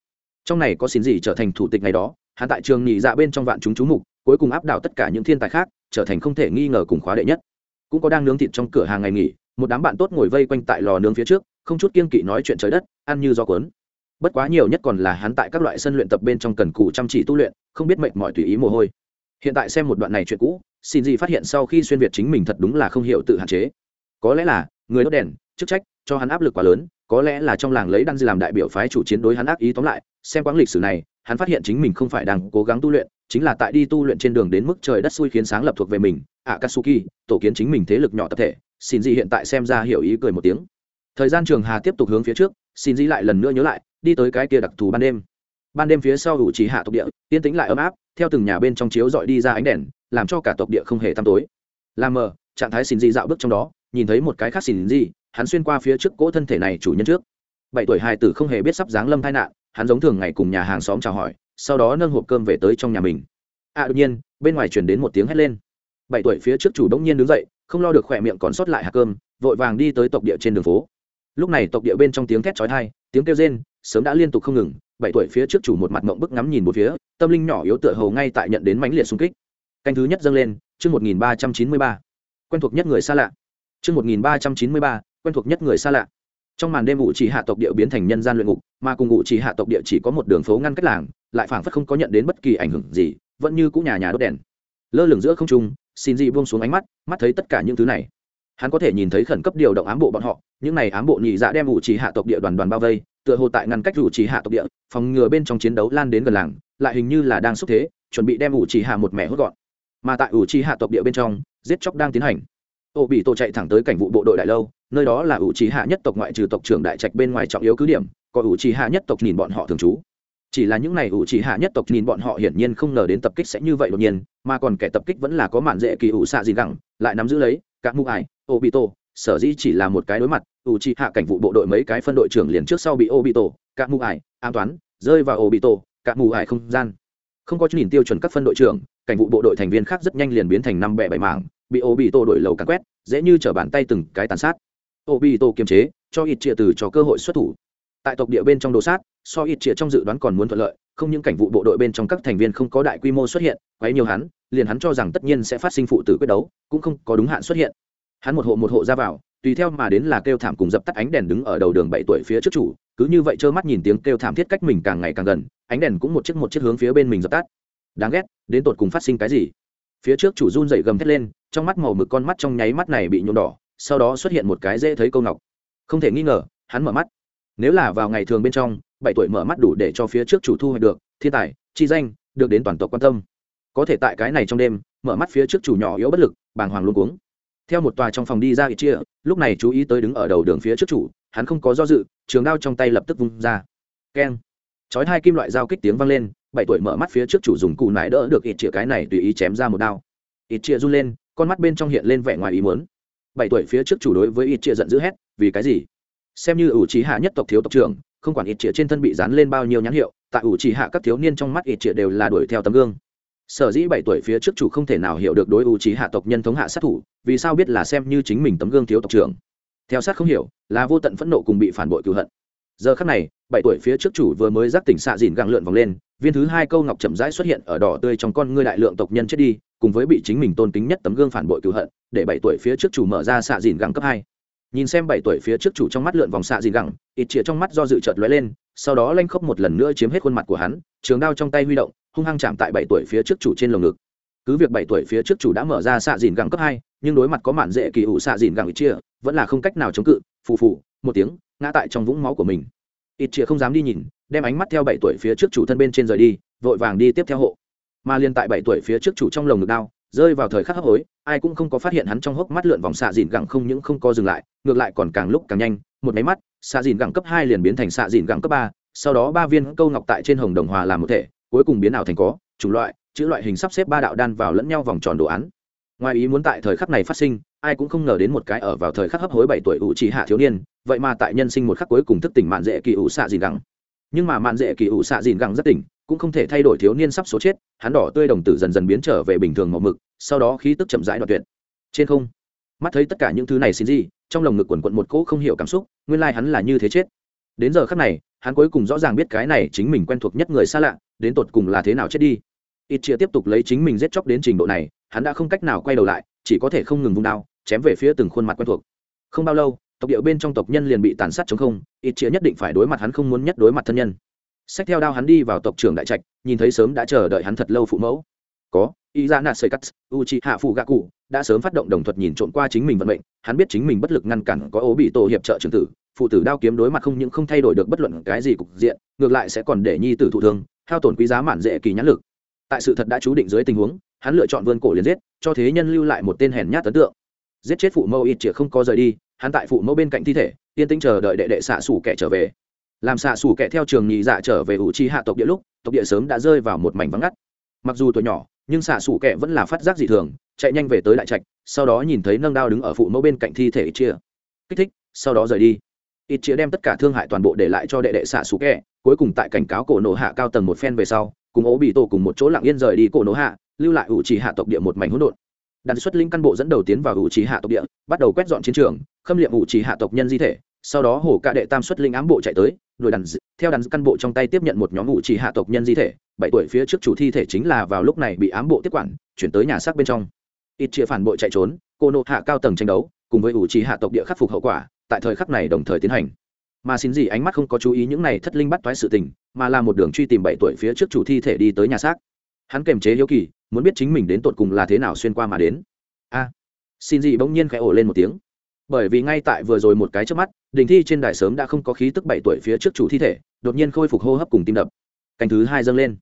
Trong này có xin gì trở thành thủ tịch ngày đó, hắn tại trường nhị dạ bên trong vạn chúng chú mục, cuối cùng áp đảo tất cả những thiên tài khác, trở thành không thể nghi ngờ cùng khóa đệ nhất. Cũng có đang nướng thịt trong cửa hàng ngày nghỉ, một đám bạn tốt ngồi vây quanh tại lò nướng phía trước, không chút kiên kỵ nói chuyện trời đất, ăn như do cuốn bất quá nhiều nhất còn là hắn tại các loại sân luyện tập bên trong cần cù chăm chỉ tu luyện, không biết mệnh mọi tùy ý mồ hôi. Hiện tại xem một đoạn này chuyện cũ xin gì phát hiện sau khi xuyên việt chính mình thật đúng là không hiểu tự hạn chế. Có lẽ là, người đốt đèn, chức trách, cho hắn áp lực quá lớn, có lẽ là trong làng lấy đăng làm đại biểu phái chủ chiến đối hắn ác ý tóm lại, xem quãng lịch sử này, hắn phát hiện chính mình không phải đang cố gắng tu luyện, chính là tại đi tu luyện trên đường đến mức trời đất xui khiến sáng lập thuộc về mình, akatsuki, tổ kiến chính mình thế lực nhỏ tập thể xin gì hiện tại xem ra hiểu ý cười một tiếng. Thời gian trường hà tiếp tục hướng phía trước xin dĩ lại lần nữa nhớ lại, đi tới cái kia đặc thù ban đêm. Ban đêm phía sau hữu trí hạ tộc địa tiên tĩnh lại ấm áp, theo từng nhà bên trong chiếu dọi đi ra ánh đèn, làm cho cả tộc địa không hề tăm tối. Làm mờ, trạng thái xin dĩ dạo bước trong đó, nhìn thấy một cái khác xin dĩ, hắn xuyên qua phía trước cỗ thân thể này chủ nhân trước. Bảy tuổi hài tử không hề biết sắp dáng lâm tai nạn, hắn giống thường ngày cùng nhà hàng xóm chào hỏi, sau đó nâng hộp cơm về tới trong nhà mình. À đột nhiên, bên ngoài chuyển đến một tiếng hét lên. Bảy tuổi phía trước chủ đông nhiên đứng dậy, không lo được khỏe miệng còn sót lại hạt cơm, vội vàng đi tới tộc địa trên đường phố lúc này tộc địa bên trong tiếng thét chói tai, tiếng kêu rên, sớm đã liên tục không ngừng, bảy tuổi phía trước chủ một mặt mộng bức ngắm nhìn một phía, tâm linh nhỏ yếu tựa hồ ngay tại nhận đến mãnh liệt xung kích. Canh thứ nhất dâng lên, chương một nghìn ba trăm chín mươi ba. Quen thuộc nhất người xa lạ. Chương một nghìn ba trăm chín mươi ba, quen thuộc nhất người xa lạ. Trong màn đêm ủ chỉ hạ tộc địa biến thành nhân gian luyện ngục, mà cùng ủ chỉ hạ tộc địa chỉ có một đường phố ngăn cách làng, lại phảng phất không có nhận đến bất kỳ ảnh hưởng gì, vẫn như cũ nhà nhà đốt đèn. Lơ lửng giữa không trung, xin dị buông xuống ánh mắt mắt thấy tất cả những thứ này hắn có thể nhìn thấy khẩn cấp điều động ám bộ bọn họ, những này ám bộ nhị dạ đem ủ trì hạ tộc địa đoàn đoàn bao vây, tựa hồ tại ngăn cách ủ trì hạ tộc địa, phòng ngừa bên trong chiến đấu lan đến gần làng, lại hình như là đang xúc thế, chuẩn bị đem ủ trì hạ một mẹ hốt gọn. Mà tại ủ trì hạ tộc địa bên trong, giết chóc đang tiến hành. Ô bị tổ chạy thẳng tới cảnh vụ bộ đội đại lâu, nơi đó là ủ trì hạ nhất tộc ngoại trừ tộc trưởng đại trạch bên ngoài trọng yếu cứ điểm, có ủ trì hạ nhất tộc nhìn bọn họ thường trú chỉ là những này ủ chỉ hạ nhất tộc nhìn bọn họ hiển nhiên không ngờ đến tập kích sẽ như vậy đột nhiên, mà còn kẻ tập kích vẫn là có mạn dễ kỳ ủ xạ gì gẳng, lại nắm giữ lấy các mụ ải ô bị tổ sở dĩ chỉ là một cái đối mặt, ủ chỉ hạ cảnh vụ bộ đội mấy cái phân đội trưởng liền trước sau bị ô bị tổ các mụ ải, an toán, rơi vào ô bị tổ các mụ ải không gian. Không có nhìn tiêu chuẩn các phân đội trưởng, cảnh vụ bộ đội thành viên khác rất nhanh liền biến thành năm bẻ bảy mảng, bị ô bị tổ đội lầu cắn quét, dễ như trở bàn tay từng cái tàn sát. Ô bị tổ kiềm chế, cho ít chia từ cho cơ hội xuất thủ tại tộc địa bên trong đồ sát, so ít chĩa trong dự đoán còn muốn thuận lợi, không những cảnh vụ bộ đội bên trong các thành viên không có đại quy mô xuất hiện, quấy nhiều hắn, liền hắn cho rằng tất nhiên sẽ phát sinh phụ tử quyết đấu, cũng không có đúng hạn xuất hiện. Hắn một hộ một hộ ra vào, tùy theo mà đến là kêu thảm cùng dập tắt ánh đèn đứng ở đầu đường bảy tuổi phía trước chủ, cứ như vậy trơ mắt nhìn tiếng kêu thảm thiết cách mình càng ngày càng gần, ánh đèn cũng một chiếc một chiếc hướng phía bên mình dập tắt. Đáng ghét, đến tột cùng phát sinh cái gì? Phía trước chủ run dậy gầm thét lên, trong mắt màu mực con mắt trong nháy mắt này bị nhuộm đỏ, sau đó xuất hiện một cái dễ thấy câu ngọc. Không thể nghi ngờ, hắn mở mắt nếu là vào ngày thường bên trong, bảy tuổi mở mắt đủ để cho phía trước chủ thu hoạch được, thiên tài, chi danh, được đến toàn tộc quan tâm. Có thể tại cái này trong đêm, mở mắt phía trước chủ nhỏ yếu bất lực, bàng hoàng luôn cuống. Theo một tòa trong phòng đi ra ít chia lúc này chú ý tới đứng ở đầu đường phía trước chủ, hắn không có do dự, trường đao trong tay lập tức vung ra. Keng. Chói hai kim loại dao kích tiếng vang lên, bảy tuổi mở mắt phía trước chủ dùng cụ nải đỡ được ít chia cái này tùy ý chém ra một đao. Ít chia run lên, con mắt bên trong hiện lên vẻ ngoài ý muốn. Bảy tuổi phía trước chủ đối với ít chia giận dữ hét, vì cái gì? Xem như ủ trí hạ nhất tộc thiếu tộc trưởng, không quản ít trịa trên thân bị dán lên bao nhiêu nhãn hiệu, tại ủ trí hạ các thiếu niên trong mắt ít trịa đều là đuổi theo tấm gương. Sở dĩ bảy tuổi phía trước chủ không thể nào hiểu được đối ủ trí hạ tộc nhân thống hạ sát thủ, vì sao biết là xem như chính mình tấm gương thiếu tộc trưởng. Theo sát không hiểu, là vô tận phẫn nộ cùng bị phản bội cựu hận. Giờ khắc này, bảy tuổi phía trước chủ vừa mới giác tỉnh xạ dìn gặng lượn vòng lên, viên thứ hai câu ngọc chậm rãi xuất hiện ở đỏ tươi trong con ngươi đại lượng tộc nhân chết đi, cùng với bị chính mình tôn kính nhất tấm gương phản bội cựu hận, để bảy tuổi phía trước chủ mở ra xạ dìn gặng cấp hai nhìn xem bảy tuổi phía trước chủ trong mắt lượn vòng xạ dìn gẳng, ít chĩa trong mắt do dự chợt lóe lên sau đó lanh khóc một lần nữa chiếm hết khuôn mặt của hắn trường đao trong tay huy động hung hăng chạm tại bảy tuổi phía trước chủ trên lồng ngực. Cứ việc bảy tuổi phía trước chủ đã mở ra xạ dìn gẳng cấp hai nhưng đối mặt có mạn dễ kỳ ủ xạ dìn gẳng ít chia vẫn là không cách nào chống cự phù phù một tiếng ngã tại trong vũng máu của mình. Ít chia không dám đi nhìn đem ánh mắt theo bảy tuổi phía trước chủ thân bên trên rời đi vội vàng đi tiếp theo hộ. Mà liên tại bảy tuổi phía trước chủ trong lồng ngực đao rơi vào thời khắc hấp hối, ai cũng không có phát hiện hắn trong hốc mắt lượn vòng xạ dìn gẳng không những không có dừng lại, ngược lại còn càng lúc càng nhanh, một máy mắt, xạ dìn gẳng cấp hai liền biến thành xạ dìn gẳng cấp ba, sau đó ba viên câu ngọc tại trên hồng đồng hòa làm một thể, cuối cùng biến ảo thành có, chủng loại, chữ loại hình sắp xếp ba đạo đan vào lẫn nhau vòng tròn đồ án. Ngoài ý muốn tại thời khắc này phát sinh, ai cũng không ngờ đến một cái ở vào thời khắc hấp hối bảy tuổi ủ chỉ hạ thiếu niên, vậy mà tại nhân sinh một khắc cuối cùng thức tỉnh mạn dễ kỳ ủ xạ dìn gẳng. Nhưng mà mạn dễ kỳ ủ xạ dìn gẳng rất tỉnh cũng không thể thay đổi thiếu niên sắp số chết, hắn đỏ tươi đồng tử dần dần biến trở về bình thường màu mực, sau đó khí tức chậm rãi đoạt tuyệt. Trên không, mắt thấy tất cả những thứ này xin gì, trong lồng ngực quần quận một cỗ không hiểu cảm xúc, nguyên lai hắn là như thế chết. Đến giờ khắc này, hắn cuối cùng rõ ràng biết cái này chính mình quen thuộc nhất người xa lạ, đến tột cùng là thế nào chết đi. Ít chia tiếp tục lấy chính mình giết chóc đến trình độ này, hắn đã không cách nào quay đầu lại, chỉ có thể không ngừng vung đao, chém về phía từng khuôn mặt quen thuộc. Không bao lâu, tộc điệu bên trong tộc nhân liền bị tàn sát chống không, ít chia nhất định phải đối mặt hắn không muốn nhất đối mặt thân nhân. Xách theo đao hắn đi vào tộc trưởng đại trạch, nhìn thấy sớm đã chờ đợi hắn thật lâu phụ mẫu. Có, ý ra nạt sợi cắt, hạ phụ gạ cụ, đã sớm phát động đồng thuật nhìn trộm qua chính mình vận mệnh, hắn biết chính mình bất lực ngăn cản có ố bị tổ hiệp trợ trưởng tử, phụ tử đao kiếm đối mặt không những không thay đổi được bất luận cái gì cục diện, ngược lại sẽ còn để nhi tử thụ thương, hao tổn quý giá mạn dễ kỳ nhãn lực. Tại sự thật đã chú định dưới tình huống, hắn lựa chọn vươn cổ liền giết, cho thế nhân lưu lại một tên hèn nhát ấn tượng. Giết chết phụ mẫu ít không có rời đi, hắn tại phụ mẫu bên cạnh thi thể, yên tĩnh chờ đợi đệ đệ xạ sủ kẻ trở về làm xạ xù kẻ theo trường nhị dạ trở về ủ chi hạ tộc địa lúc, tộc địa sớm đã rơi vào một mảnh vắng ngắt. Mặc dù tuổi nhỏ, nhưng xạ xù kẻ vẫn là phát giác dị thường, chạy nhanh về tới đại trạch, sau đó nhìn thấy nâng đao đứng ở phụ mẫu bên cạnh thi thể ít chia. Kích thích, sau đó rời đi. Ít chia đem tất cả thương hại toàn bộ để lại cho đệ đệ xạ xù kẻ, cuối cùng tại cảnh cáo cổ nổ hạ cao tầng một phen về sau, cùng ố bị tổ cùng một chỗ lặng yên rời đi cổ nổ hạ, lưu lại ủ trì hạ tộc địa một mảnh hỗn độn. Đàn xuất linh căn bộ dẫn đầu tiến vào ủ trì hạ tộc địa, bắt đầu quét dọn chiến trường, khâm liệm ủ trì hạ tộc nhân di thể sau đó hổ ca đệ tam xuất linh ám bộ chạy tới, đuổi đàn theo đàn căn bộ trong tay tiếp nhận một nhóm ngụ trì hạ tộc nhân di thể, bảy tuổi phía trước chủ thi thể chính là vào lúc này bị ám bộ tiếp quản, chuyển tới nhà xác bên trong. Ít chia phản bội chạy trốn, cô nộ hạ cao tầng tranh đấu, cùng với ủ trì hạ tộc địa khắc phục hậu quả, tại thời khắc này đồng thời tiến hành. Mà xin gì ánh mắt không có chú ý những này thất linh bắt toái sự tình, mà là một đường truy tìm bảy tuổi phía trước chủ thi thể đi tới nhà xác. Hắn kềm chế hiếu kỳ, muốn biết chính mình đến tột cùng là thế nào xuyên qua mà đến. A, xin gì bỗng nhiên khẽ ổ lên một tiếng bởi vì ngay tại vừa rồi một cái trước mắt, đình thi trên đài sớm đã không có khí tức bảy tuổi phía trước chủ thi thể, đột nhiên khôi phục hô hấp cùng tim đập. Cành thứ hai dâng lên.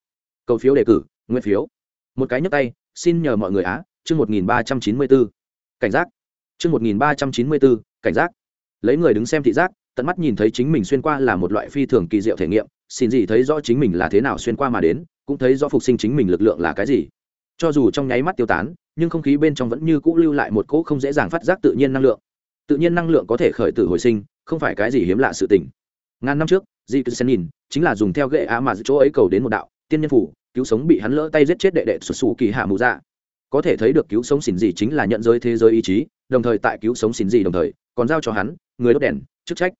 Cầu phiếu đề cử, nguyên phiếu. Một cái nhấc tay, xin nhờ mọi người á, chương một nghìn ba trăm chín mươi bốn cảnh giác. Chương một nghìn ba trăm chín mươi bốn cảnh giác. Lấy người đứng xem thị giác, tận mắt nhìn thấy chính mình xuyên qua là một loại phi thường kỳ diệu thể nghiệm, xin gì thấy rõ chính mình là thế nào xuyên qua mà đến, cũng thấy rõ phục sinh chính mình lực lượng là cái gì. Cho dù trong nháy mắt tiêu tán, nhưng không khí bên trong vẫn như cũ lưu lại một cỗ không dễ dàng phát giác tự nhiên năng lượng tự nhiên năng lượng có thể khởi tử hồi sinh, không phải cái gì hiếm lạ sự tình. Ngàn năm trước, di cứ nhìn, chính là dùng theo gậy á mà chỗ ấy cầu đến một đạo, tiên nhân phủ, cứu sống bị hắn lỡ tay giết chết đệ đệ xuất xù kỳ hạ mù dạ. Có thể thấy được cứu sống xỉn gì chính là nhận giới thế giới ý chí, đồng thời tại cứu sống xỉn gì đồng thời, còn giao cho hắn, người đốt đèn, chức trách.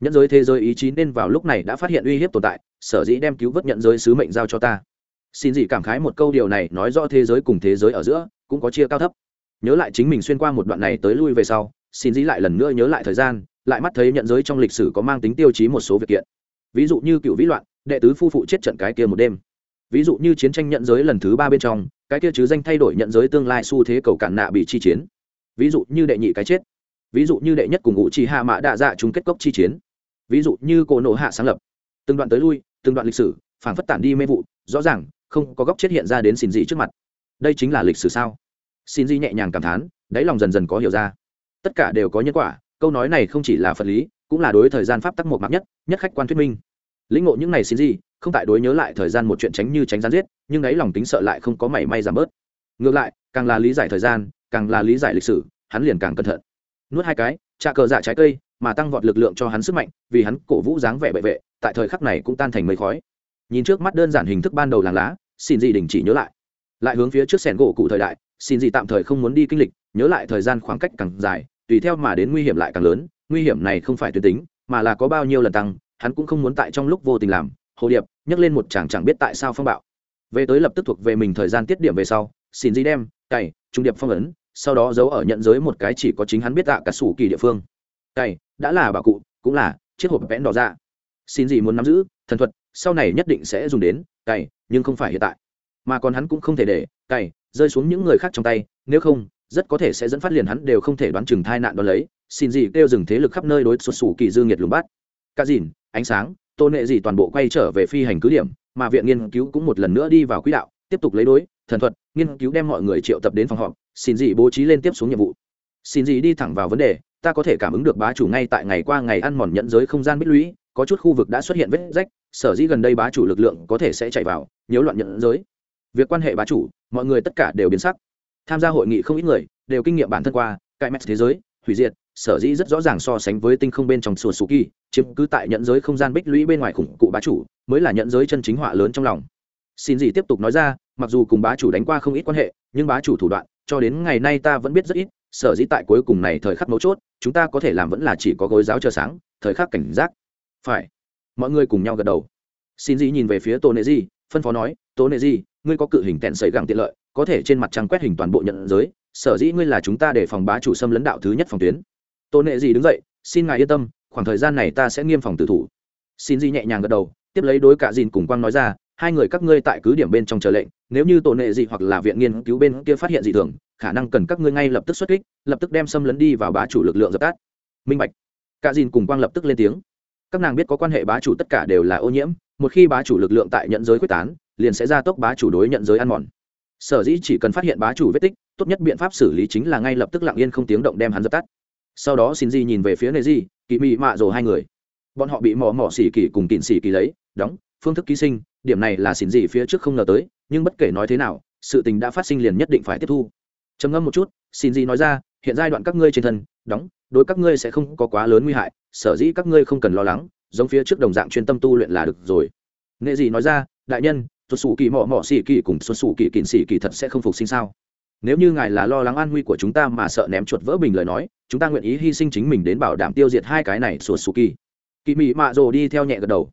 Nhận giới thế giới ý chí nên vào lúc này đã phát hiện uy hiếp tồn tại, sở dĩ đem cứu vớt nhận giới sứ mệnh giao cho ta. Xin gì cảm khái một câu điều này nói rõ thế giới cùng thế giới ở giữa, cũng có chia cao thấp. Nhớ lại chính mình xuyên qua một đoạn này tới lui về sau xin dĩ lại lần nữa nhớ lại thời gian, lại mắt thấy nhận giới trong lịch sử có mang tính tiêu chí một số việc kiện. Ví dụ như cựu vĩ loạn, đệ tứ phu phụ chết trận cái kia một đêm. Ví dụ như chiến tranh nhận giới lần thứ ba bên trong, cái kia chứ danh thay đổi nhận giới tương lai xu thế cầu cản nạ bị chi chiến. Ví dụ như đệ nhị cái chết. Ví dụ như đệ nhất cùng ngụ chi hạ mã đạ dạ chung kết cốc chi chiến. Ví dụ như cổ nộ hạ sáng lập. Từng đoạn tới lui, từng đoạn lịch sử phản phất tản đi mê vụ, rõ ràng, không có góc chết hiện ra đến xin dị trước mặt. Đây chính là lịch sử sao? Xin dị nhẹ nhàng cảm thán, đáy lòng dần dần có hiểu ra tất cả đều có nhân quả, câu nói này không chỉ là phật lý, cũng là đối thời gian pháp tắc một mạc nhất nhất khách quan thuyết minh. Lĩnh ngộ những này xin gì, không tại đối nhớ lại thời gian một chuyện tránh như tránh gián giết, nhưng ấy lòng tính sợ lại không có mảy may giảm bớt. Ngược lại, càng là lý giải thời gian, càng là lý giải lịch sử, hắn liền càng cẩn thận. Nuốt hai cái, trà cờ dạ trái cây, mà tăng vọt lực lượng cho hắn sức mạnh, vì hắn cổ vũ dáng vẻ bệ vệ, tại thời khắc này cũng tan thành mây khói. Nhìn trước mắt đơn giản hình thức ban đầu làng lá, xin gì đình chỉ nhớ lại. Lại hướng phía trước sẻn gỗ cụ thời đại xin gì tạm thời không muốn đi kinh lịch, nhớ lại thời gian khoảng cách càng dài, tùy theo mà đến nguy hiểm lại càng lớn. Nguy hiểm này không phải tuyến tính, mà là có bao nhiêu lần tăng, hắn cũng không muốn tại trong lúc vô tình làm. Hồ điệp nhấc lên một chàng chẳng biết tại sao phong bạo. Về tới lập tức thuộc về mình thời gian tiết điểm về sau, xin di đem, cày, trung điệp phong ấn, sau đó giấu ở nhận giới một cái chỉ có chính hắn biết tạ cả sủ kỳ địa phương. Cày, đã là bà cụ, cũng là chiếc hộp vẽn đỏ ra xin gì muốn nắm giữ, thần thuật, sau này nhất định sẽ dùng đến, cày, nhưng không phải hiện tại. Mà còn hắn cũng không thể để, cày rơi xuống những người khác trong tay, nếu không, rất có thể sẽ dẫn phát liền hắn đều không thể đoán chừng thai nạn đó lấy. Xin gì kêu dừng thế lực khắp nơi đối xuất xù kỳ dư nghiệt lùng bắt. Cá dìn, ánh sáng tôn nệ gì toàn bộ quay trở về phi hành cứ điểm, mà viện nghiên cứu cũng một lần nữa đi vào quỹ đạo, tiếp tục lấy đối, thần thuật, nghiên cứu đem mọi người triệu tập đến phòng họp. Xin gì bố trí lên tiếp xuống nhiệm vụ. Xin gì đi thẳng vào vấn đề, ta có thể cảm ứng được bá chủ ngay tại ngày qua ngày ăn mòn nhận giới không gian bích lũy, có chút khu vực đã xuất hiện vết rách, sở dĩ gần đây bá chủ lực lượng có thể sẽ chạy vào, nhiễu loạn nhận giới việc quan hệ bá chủ, mọi người tất cả đều biến sắc. Tham gia hội nghị không ít người đều kinh nghiệm bản thân qua cải mét thế giới, hủy diệt, sở dĩ rất rõ ràng so sánh với tinh không bên trong sùa sù kỳ, chiếm cứ tại nhận giới không gian bích lũy bên ngoài khủng cụ bá chủ, mới là nhận giới chân chính họa lớn trong lòng. Xin gì tiếp tục nói ra, mặc dù cùng bá chủ đánh qua không ít quan hệ, nhưng bá chủ thủ đoạn, cho đến ngày nay ta vẫn biết rất ít, sở dĩ tại cuối cùng này thời khắc mấu chốt, chúng ta có thể làm vẫn là chỉ có gối giáo chờ sáng, thời khắc cảnh giác. Phải. Mọi người cùng nhau gật đầu. Xin gì nhìn về phía tô nệ di, phân phó nói, tô nệ di ngươi có cự hình tẹn sấy gẳng tiện lợi, có thể trên mặt trăng quét hình toàn bộ nhận giới, sở dĩ ngươi là chúng ta để phòng bá chủ xâm lấn đạo thứ nhất phòng tuyến. Tôn nệ gì đứng dậy, xin ngài yên tâm, khoảng thời gian này ta sẽ nghiêm phòng tử thủ. Xin gì nhẹ nhàng gật đầu, tiếp lấy đối cả dìn cùng quang nói ra, hai người các ngươi tại cứ điểm bên trong chờ lệnh, nếu như tổ nệ gì hoặc là viện nghiên cứu bên kia phát hiện gì thường, khả năng cần các ngươi ngay lập tức xuất kích, lập tức đem xâm lấn đi vào bá chủ lực lượng dập tắt. Minh bạch. Cả dìn cùng quang lập tức lên tiếng. Các nàng biết có quan hệ bá chủ tất cả đều là ô nhiễm, một khi bá chủ lực lượng tại nhận giới quyết tán liền sẽ ra tốc bá chủ đối nhận giới ăn mòn. Sở dĩ chỉ cần phát hiện bá chủ vết tích, tốt nhất biện pháp xử lý chính là ngay lập tức lặng yên không tiếng động đem hắn dập tắt. Sau đó xin di nhìn về phía nề di kỳ mị mạ rồ hai người. Bọn họ bị mò mỏ xỉ kỳ cùng kịn xỉ kỳ lấy, đóng, phương thức ký sinh, điểm này là xin di phía trước không ngờ tới, nhưng bất kể nói thế nào, sự tình đã phát sinh liền nhất định phải tiếp thu. Trầm ngâm một chút, xin di nói ra, hiện giai đoạn các ngươi trên thân, đóng, đối các ngươi sẽ không có quá lớn nguy hại, sở dĩ các ngươi không cần lo lắng, giống phía trước đồng dạng chuyên tâm tu luyện là được rồi. Nghệ gì nói ra, đại nhân xuất xù kỳ mỏ mỏ xỉ kỳ cùng xuất xù kỳ kịn xỉ kỳ thật sẽ không phục sinh sao? Nếu như ngài là lo lắng an nguy của chúng ta mà sợ ném chuột vỡ bình lời nói, chúng ta nguyện ý hy sinh chính mình đến bảo đảm tiêu diệt hai cái này xuất xù kỳ kỳ mị mạ rồ đi theo nhẹ gật đầu.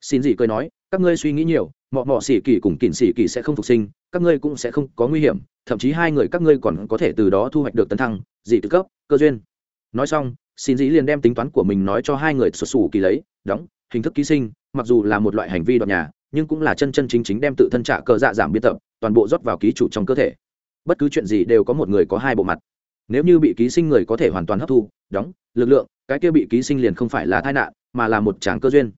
Xin gì cười nói, các ngươi suy nghĩ nhiều mọ mọ xỉ kỳ cùng kỳn xỉ kỳ sẽ không phục sinh, các ngươi cũng sẽ không có nguy hiểm, thậm chí hai người các ngươi còn có thể từ đó thu hoạch được tấn thăng, dị tự cấp, cơ duyên. Nói xong, xin dĩ liền đem tính toán của mình nói cho hai người xuất xù kỳ lấy, đóng, hình thức ký sinh, mặc dù là một loại hành vi đoạt nhà nhưng cũng là chân chân chính chính đem tự thân trả cờ dạ giảm biên tập, toàn bộ rót vào ký chủ trong cơ thể. Bất cứ chuyện gì đều có một người có hai bộ mặt. Nếu như bị ký sinh người có thể hoàn toàn hấp thu, đóng, lực lượng, cái kia bị ký sinh liền không phải là tai nạn, mà là một tráng cơ duyên.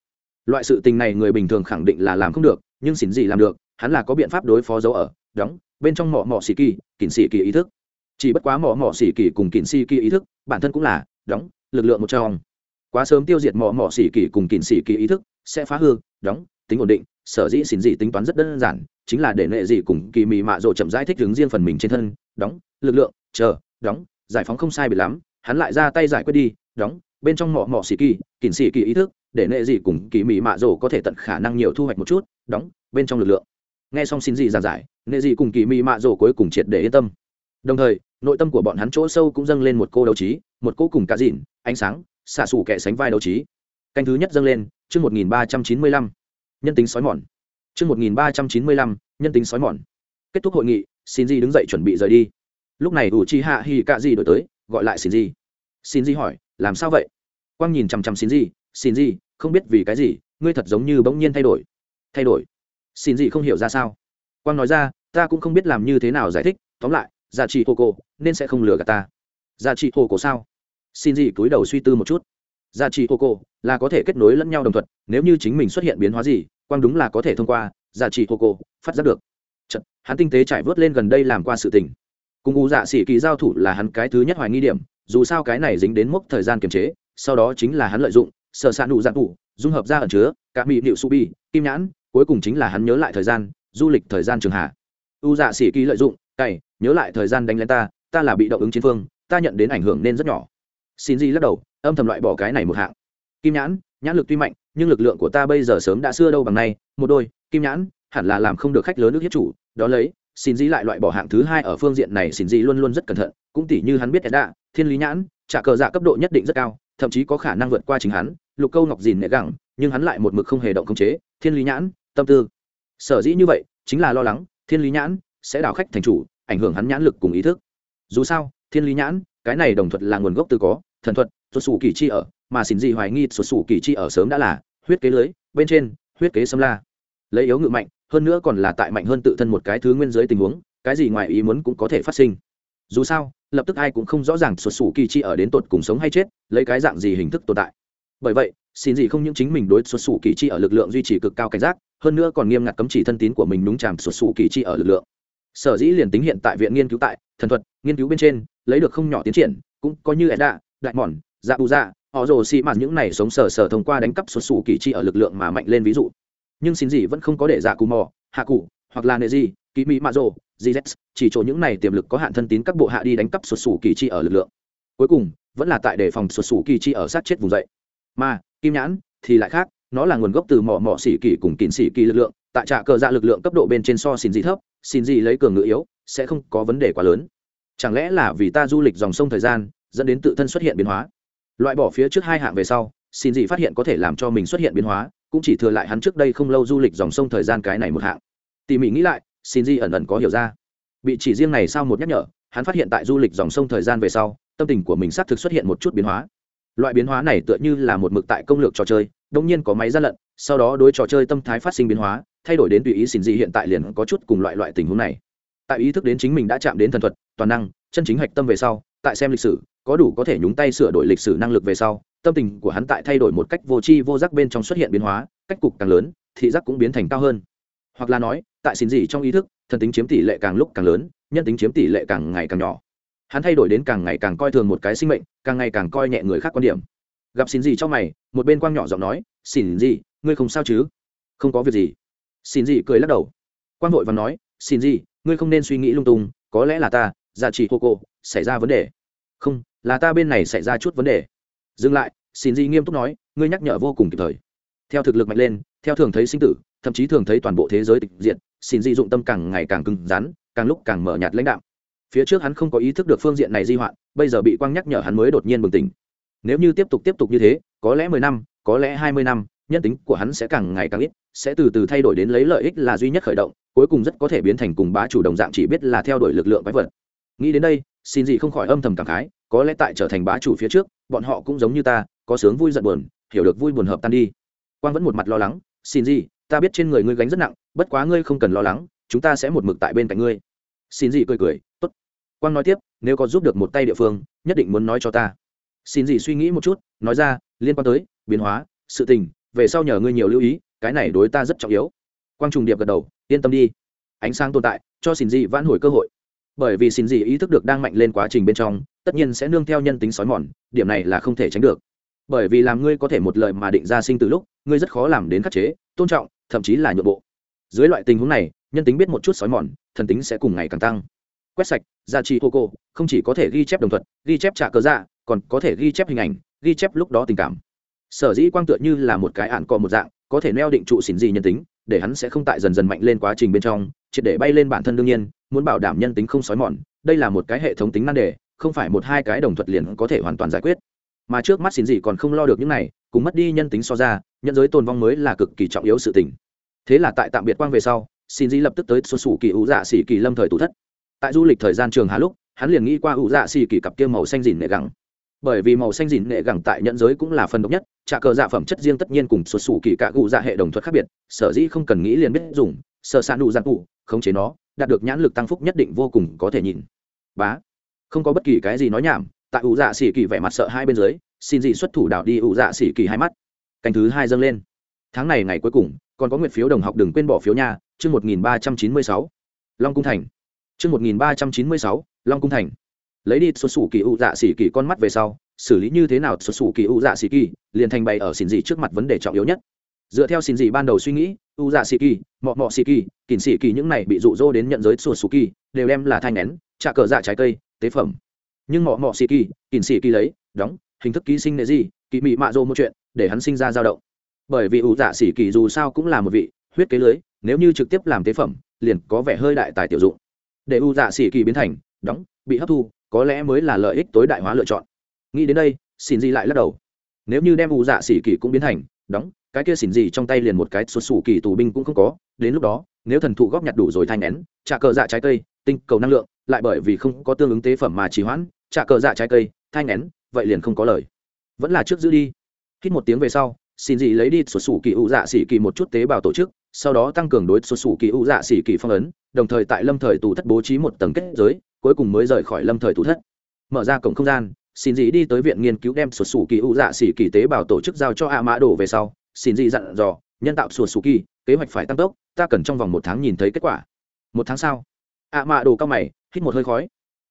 Loại sự tình này người bình thường khẳng định là làm không được, nhưng xỉn gì làm được, hắn là có biện pháp đối phó dấu ở, đóng, bên trong mỏ mỏ xì kỳ, kỉnh xì kỳ ý thức. Chỉ bất quá mỏ mỏ xì kỳ cùng kỉnh xì kỳ ý thức, bản thân cũng là, đóng, lực lượng một trong. Quá sớm tiêu diệt mỏ mỏ xì kỳ cùng kỉnh xì kỳ ý thức, sẽ phá hư, đóng, tính ổn định sở dĩ xin dị tính toán rất đơn giản, chính là để nệ dị cùng kỳ mị mạ rộ chậm rãi thích ứng riêng phần mình trên thân. Đóng, lực lượng, chờ, đóng, giải phóng không sai bị lắm, hắn lại ra tay giải quyết đi. Đóng, bên trong mỏ mỏ xì kỳ kỉnh xì kỳ ý thức, để nệ dị cùng kỳ mị mạ rộ có thể tận khả năng nhiều thu hoạch một chút. Đóng, bên trong lực lượng. Nghe xong xin dị giảng giải, nệ dị cùng kỳ mị mạ rộ cuối cùng triệt để yên tâm. Đồng thời, nội tâm của bọn hắn chỗ sâu cũng dâng lên một cô đấu trí, một cô cùng cá dịn, ánh sáng, xạ xù kẻ sánh vai đấu trí. Canh thứ nhất dâng lên, chương một nghìn ba trăm chín mươi lăm nhân tính sói mòn. Chương một nghìn ba trăm chín mươi lăm, nhân tính sói mòn. Kết thúc hội nghị xin di đứng dậy chuẩn bị rời đi. Lúc này Uchiha chi hạ đổi tới, gọi lại xin di xin di hỏi, làm sao vậy? Quang nhìn chằm chằm xin di xin di không biết vì cái gì, ngươi thật giống như bỗng nhiên thay đổi. Thay đổi? Xin di không hiểu ra sao. Quang nói ra, ta cũng không biết làm như thế nào giải thích, tóm lại giá trị hồ cổ nên sẽ không lừa gạt ta. Giá trị hồ cổ sao? Xin di cúi đầu suy tư một chút giá trị hồ cô là có thể kết nối lẫn nhau đồng thuận nếu như chính mình xuất hiện biến hóa gì quang đúng là có thể thông qua giá trị hồ cô phát giác được. Chật, hắn tinh tế trải vớt lên gần đây làm qua sự tình. Cùng u dạ sĩ kỳ giao thủ là hắn cái thứ nhất hoài nghi điểm dù sao cái này dính đến mốc thời gian kiềm chế sau đó chính là hắn lợi dụng sợ xạ nụ dạng thủ dung hợp ra ẩn chứa cả mỹ nịu su bi kim nhãn cuối cùng chính là hắn nhớ lại thời gian du lịch thời gian trường hạ. U dạ sĩ kỳ lợi dụng cày nhớ lại thời gian đánh lên ta ta là bị động ứng chiến phương ta nhận đến ảnh hưởng nên rất nhỏ. Xin di lắc đầu âm thầm loại bỏ cái này một hạng. Kim nhãn nhãn lực tuy mạnh, nhưng lực lượng của ta bây giờ sớm đã xưa đâu bằng nay. Một đôi, kim nhãn, hẳn là làm không được khách lớn nước hiếp chủ. Đó lấy, xin dĩ lại loại bỏ hạng thứ hai ở phương diện này, xin dĩ luôn luôn rất cẩn thận. Cũng tỉ như hắn biết đã thiên lý nhãn, trả cờ dạ cấp độ nhất định rất cao, thậm chí có khả năng vượt qua chính hắn. Lục câu ngọc dìn nệ gẳng, nhưng hắn lại một mực không hề động khống chế. Thiên lý nhãn, tâm tư. Sở dĩ như vậy, chính là lo lắng, thiên lý nhãn sẽ đảo khách thành chủ, ảnh hưởng hắn nhãn lực cùng ý thức. Dù sao, thiên lý nhãn, cái này đồng thuật là nguồn gốc từ có, thần thuật xuất xù kỳ chi ở, mà xin gì hoài nghi xuất xù kỳ chi ở sớm đã là huyết kế lưới, bên trên, huyết kế xâm la. Lấy yếu ngự mạnh, hơn nữa còn là tại mạnh hơn tự thân một cái thứ nguyên giới tình huống, cái gì ngoài ý muốn cũng có thể phát sinh. Dù sao, lập tức ai cũng không rõ ràng xuất xù kỳ chi ở đến tột cùng sống hay chết, lấy cái dạng gì hình thức tồn tại. Bởi vậy, xin gì không những chính mình đối xuất xù kỳ chi ở lực lượng duy trì cực cao cảnh giác, hơn nữa còn nghiêm ngặt cấm chỉ thân tín của mình đúng chàm xuất xù kỳ chi ở lực lượng. Sở dĩ liền tính hiện tại viện nghiên cứu tại, thần thuật, nghiên cứu bên trên, lấy được không nhỏ tiến triển, cũng có như edda đại mòn dạ bù dạ họ rồ xị mạt những này sống sờ sờ thông qua đánh cắp xuất xù kỳ chi ở lực lượng mà mạnh lên ví dụ. Nhưng xin gì vẫn không có để dạ cù mò, hạ cụ hoặc là nệ gì kỳ mỹ mạ rồ gz chỉ chỗ những này tiềm lực có hạn thân tín các bộ hạ đi đánh cắp xuất xù kỳ chi ở lực lượng. Cuối cùng, vẫn là tại đề phòng xuất xù kỳ chi ở sát chết vùng dậy. Mà, kim nhãn thì lại khác, nó là nguồn gốc từ mỏ mỏ xỉ kỳ cùng kín xỉ kỳ lực lượng, tại trạ cờ dạ lực lượng cấp độ bên trên so xin gì thấp, xin gì lấy cường ngự yếu, sẽ không có vấn đề quá lớn. Chẳng lẽ là vì ta du lịch dòng sông thời gian, dẫn đến tự thân xuất hiện biến hóa? Loại bỏ phía trước hai hạng về sau, xin gì phát hiện có thể làm cho mình xuất hiện biến hóa, cũng chỉ thừa lại hắn trước đây không lâu du lịch dòng sông thời gian cái này một hạng. Tỉ mỉ nghĩ lại, xin gì ẩn ẩn có hiểu ra. Bị chỉ riêng này sau một nhắc nhở, hắn phát hiện tại du lịch dòng sông thời gian về sau, tâm tình của mình xác thực xuất hiện một chút biến hóa. Loại biến hóa này tựa như là một mực tại công lược trò chơi đông nhiên có máy gian lận, sau đó đối trò chơi tâm thái phát sinh biến hóa, thay đổi đến tùy ý xin gì hiện tại liền có chút cùng loại loại tình huống này. Tại ý thức đến chính mình đã chạm đến thần thuật, toàn năng, chân chính hạch tâm về sau tại xem lịch sử, có đủ có thể nhúng tay sửa đổi lịch sử năng lực về sau, tâm tình của hắn tại thay đổi một cách vô tri vô giác bên trong xuất hiện biến hóa, cách cục càng lớn, thị giác cũng biến thành cao hơn. Hoặc là nói, tại xin gì trong ý thức, thần tính chiếm tỷ lệ càng lúc càng lớn, nhân tính chiếm tỷ lệ càng ngày càng nhỏ. Hắn thay đổi đến càng ngày càng coi thường một cái sinh mệnh, càng ngày càng coi nhẹ người khác quan điểm. Gặp xin gì trong mày, một bên quang nhỏ giọng nói, xin gì, ngươi không sao chứ? Không có việc gì. Xin gì cười lắc đầu. Quang vội và nói, xin gì, ngươi không nên suy nghĩ lung tung, có lẽ là ta giả chỉ hô cô, xảy ra vấn đề. Không, là ta bên này xảy ra chút vấn đề. Dừng lại, xin Di nghiêm túc nói, ngươi nhắc nhở vô cùng kịp thời. Theo thực lực mạnh lên, theo thường thấy sinh tử, thậm chí thường thấy toàn bộ thế giới tịch diện xin di dụng tâm càng ngày càng cứng rắn, càng lúc càng mở nhạt lãnh đạo phía trước hắn không có ý thức được phương diện này di hoạn, bây giờ bị quang nhắc nhở hắn mới đột nhiên bừng tỉnh. Nếu như tiếp tục tiếp tục như thế, có lẽ mười năm, có lẽ hai mươi năm, nhân tính của hắn sẽ càng ngày càng ít, sẽ từ từ thay đổi đến lấy lợi ích là duy nhất khởi động, cuối cùng rất có thể biến thành cùng bá chủ đồng dạng chỉ biết là theo đuổi lực lượng quái vật nghĩ đến đây, xin gì không khỏi âm thầm cảm khái, có lẽ tại trở thành bá chủ phía trước, bọn họ cũng giống như ta, có sướng vui giận buồn, hiểu được vui buồn hợp tan đi. Quang vẫn một mặt lo lắng, xin gì, ta biết trên người ngươi gánh rất nặng, bất quá ngươi không cần lo lắng, chúng ta sẽ một mực tại bên cạnh ngươi. Xin gì cười cười, tốt. Quang nói tiếp, nếu có giúp được một tay địa phương, nhất định muốn nói cho ta. Xin gì suy nghĩ một chút, nói ra, liên quan tới, biến hóa, sự tình, về sau nhờ ngươi nhiều lưu ý, cái này đối ta rất trọng yếu. Quang trùng điệp gật đầu, yên tâm đi. Ánh sáng tồn tại, cho xin gì vãn hồi cơ hội bởi vì xin gì ý thức được đang mạnh lên quá trình bên trong, tất nhiên sẽ nương theo nhân tính sói mòn, điểm này là không thể tránh được. Bởi vì làm ngươi có thể một lời mà định ra sinh từ lúc, ngươi rất khó làm đến khắc chế, tôn trọng, thậm chí là nhượng bộ. Dưới loại tình huống này, nhân tính biết một chút sói mòn, thần tính sẽ cùng ngày càng tăng. Quét sạch, gia trì hô cô, không chỉ có thể ghi chép đồng thuận ghi chép trả cớ dạ còn có thể ghi chép hình ảnh, ghi chép lúc đó tình cảm. Sở dĩ quang tựa như là một cái ạn cò một dạng có thể neo định trụ xỉn gì nhân tính, để hắn sẽ không tại dần dần mạnh lên quá trình bên trong, triệt để bay lên bản thân đương nhiên, muốn bảo đảm nhân tính không xói mòn, đây là một cái hệ thống tính nan đề, không phải một hai cái đồng thuật liền có thể hoàn toàn giải quyết. Mà trước mắt xỉn gì còn không lo được những này, cùng mất đi nhân tính so ra, nhân giới tồn vong mới là cực kỳ trọng yếu sự tình. Thế là tại tạm biệt quang về sau xin dĩ lập tức tới xuân sủ kỳ ủ dạ xỉ kỳ lâm thời tủ thất. Tại du lịch thời gian trường hà lúc, hắn liền nghĩ qua ủ dạ xỉ kỳ cặp kia màu xanh dìn nệ gẳng bởi vì màu xanh dìn nghệ gẳng tại nhận giới cũng là phần độc nhất, trà cờ dạ phẩm chất riêng tất nhiên cùng xuất xù kỳ cạ cụ dạ hệ đồng thuật khác biệt, sở dĩ không cần nghĩ liền biết dùng sợ s nụ giàn cụ, khống chế nó, đạt được nhãn lực tăng phúc nhất định vô cùng có thể nhìn. Bá, không có bất kỳ cái gì nói nhảm, tại ủ dạ xỉ kỳ vẻ mặt sợ hai bên dưới, xin dị xuất thủ đảo đi ủ dạ xỉ kỳ hai mắt. Canh thứ hai dâng lên. Tháng này ngày cuối cùng, còn có nguyện phiếu đồng học đừng quên bỏ phiếu nha, chương một nghìn ba trăm chín mươi sáu, long cung thành. Chương một nghìn ba trăm chín mươi sáu, long cung thành lấy đi xuất xù kỳ ủ dạ xỉ kỳ con mắt về sau, xử lý như thế nào xuất xù kỳ ủ dạ xỉ kỳ, liền thành bày ở xin gì trước mặt vấn đề trọng yếu nhất. Dựa theo xin gì ban đầu suy nghĩ u dạ xỉ kỳ, mọ mọ xỉ kỳ kỳn xỉ kỳ những này bị rụ rỗ đến nhận giới xuất xù kỳ, đều đem là thanh nén trả cờ dạ trái cây, tế phẩm. Nhưng mọ mọ xỉ kỳ kỳn xỉ kỳ lấy, đóng, hình thức ký sinh nệ gì kỳ mị mạ rô một chuyện, để hắn sinh ra dao động. Bởi vì u dạ xỉ kỳ dù sao cũng là một vị, huyết kế lưới, nếu như trực tiếp làm tế phẩm, liền có vẻ hơi đại tài tiểu dụng. Để u dạ xỉ kỳ biến thành, đóng bị hấp thu, có lẽ mới là lợi ích tối đại hóa lựa chọn. Nghĩ đến đây, xin gì lại lắc đầu. Nếu như đem u dạ xỉ kỳ cũng biến thành, đóng, cái kia xỉn gì trong tay liền một cái xuất xù kỳ tù binh cũng không có, đến lúc đó, nếu thần thụ góp nhặt đủ rồi thanh nén, trả cờ dạ trái cây, tinh cầu năng lượng, lại bởi vì không có tương ứng tế phẩm mà trì hoãn, trả cờ dạ trái cây, thanh nén, vậy liền không có lời. Vẫn là trước giữ đi. Hít một tiếng về sau, xin gì lấy đi xuất xù kỳ u dạ xỉ kỳ một chút tế bào tổ chức, sau đó tăng cường đối xuất xù kỳ u dạ xỉ kỳ phong ấn, đồng thời tại lâm thời tù thất bố trí một tầng kết giới cuối cùng mới rời khỏi lâm thời thủ thất. Mở ra cổng không gian, xin dị đi tới viện nghiên cứu đem xuất sủ kỳ ụ dạ xỉ kỳ tế bào tổ chức giao cho a mã đổ về sau, xin dị dặn dò, nhân tạo sùa sủ kỳ, kế hoạch phải tăng tốc, ta cần trong vòng một tháng nhìn thấy kết quả. Một tháng sau a mã đồ cao mày, hít một hơi khói.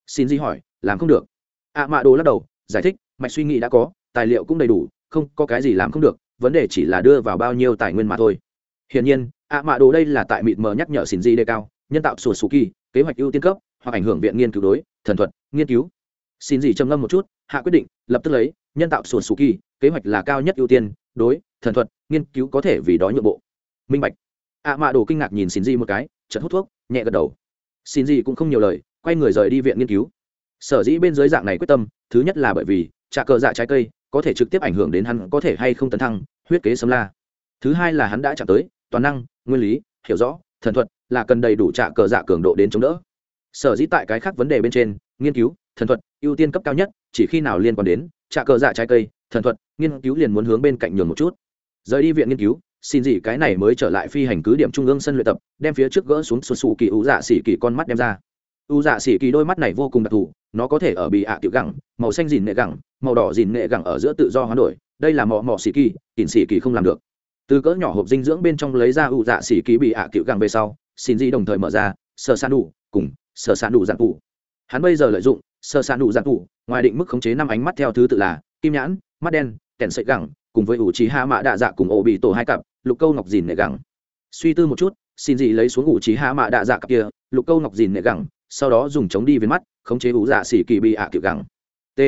Xin dị hỏi, làm không được. A mã đồ lắc đầu, giải thích, mạch suy nghĩ đã có, tài liệu cũng đầy đủ, không có cái gì làm không được, vấn đề chỉ là đưa vào bao nhiêu tài nguyên mà thôi. Hiển nhiên ạ mã đồ đây là tại mịt mờ nhắc nhở xin dị đề cao, nhân tạo sùa sủ kỳ, kế hoạch ưu tiên cấp hoặc ảnh hưởng viện nghiên cứu đối, thần thuật, nghiên cứu. Xin gì trầm ngâm một chút, hạ quyết định, lập tức lấy, nhân tạo sùa sù kỳ, kế hoạch là cao nhất ưu tiên, đối, thần thuật, nghiên cứu có thể vì đó nhượng bộ. Minh bạch. Ạ mạ đồ kinh ngạc nhìn xin gì một cái chật hút thuốc, nhẹ gật đầu. Xin gì cũng không nhiều lời, quay người rời đi viện nghiên cứu. Sở dĩ bên dưới dạng này quyết tâm, thứ nhất là bởi vì, trà cờ dạ trái cây, có thể trực tiếp ảnh hưởng đến hắn có thể hay không tấn thăng, huyết kế sấm la. Thứ hai là hắn đã chạm tới, toàn năng, nguyên lý, hiểu rõ, thần thuật, là cần đầy đủ trà cờ dạ cường độ đến chống đỡ sở dĩ tại cái khác vấn đề bên trên, nghiên cứu, thần thuật, ưu tiên cấp cao nhất, chỉ khi nào liên quan đến trạ cờ dạ trái cây, thần thuật, nghiên cứu liền muốn hướng bên cạnh nhường một chút. Rời đi viện nghiên cứu, xin gì cái này mới trở lại phi hành cứ điểm trung ương sân luyện tập, đem phía trước gỡ xuống sụt sụ kỳ ưu dạ xỉ kỳ con mắt đem ra. U dạ xỉ kỳ đôi mắt này vô cùng đặc thù, nó có thể ở bị ạ tiểu gẳng, màu xanh dìn nệ gẳng, màu đỏ dìn nệ gẳng ở giữa tự do hoán đổi, đây là mỏ mỏ xỉ kỳ kỳn xỉ kỳ không làm được. Từ cỡ nhỏ hộp dinh dưỡng bên trong lấy ra u dạ xỉ kỳ bị ạ tiểu gẳng về sau, xin gì đồng thời mở ra sơ san đủ, cùng sở san đủ dạng tủ. Hắn bây giờ lợi dụng sở san đủ dạng tủ, ngoài định mức khống chế năm ánh mắt theo thứ tự là kim nhãn, mắt đen, kèn sợi gẳng, cùng với ủ trí hạ mạ đạ dạ cùng ổ bị tổ hai cặp, lục câu ngọc dìn nệ gẳng. Suy tư một chút, xin dị lấy xuống ủ trí hạ mạ đạ dạ cặp kia, lục câu ngọc dìn nệ gẳng, sau đó dùng chống đi với mắt, khống chế ủ dạ xỉ kỳ bị ạ kiểu gẳng. T.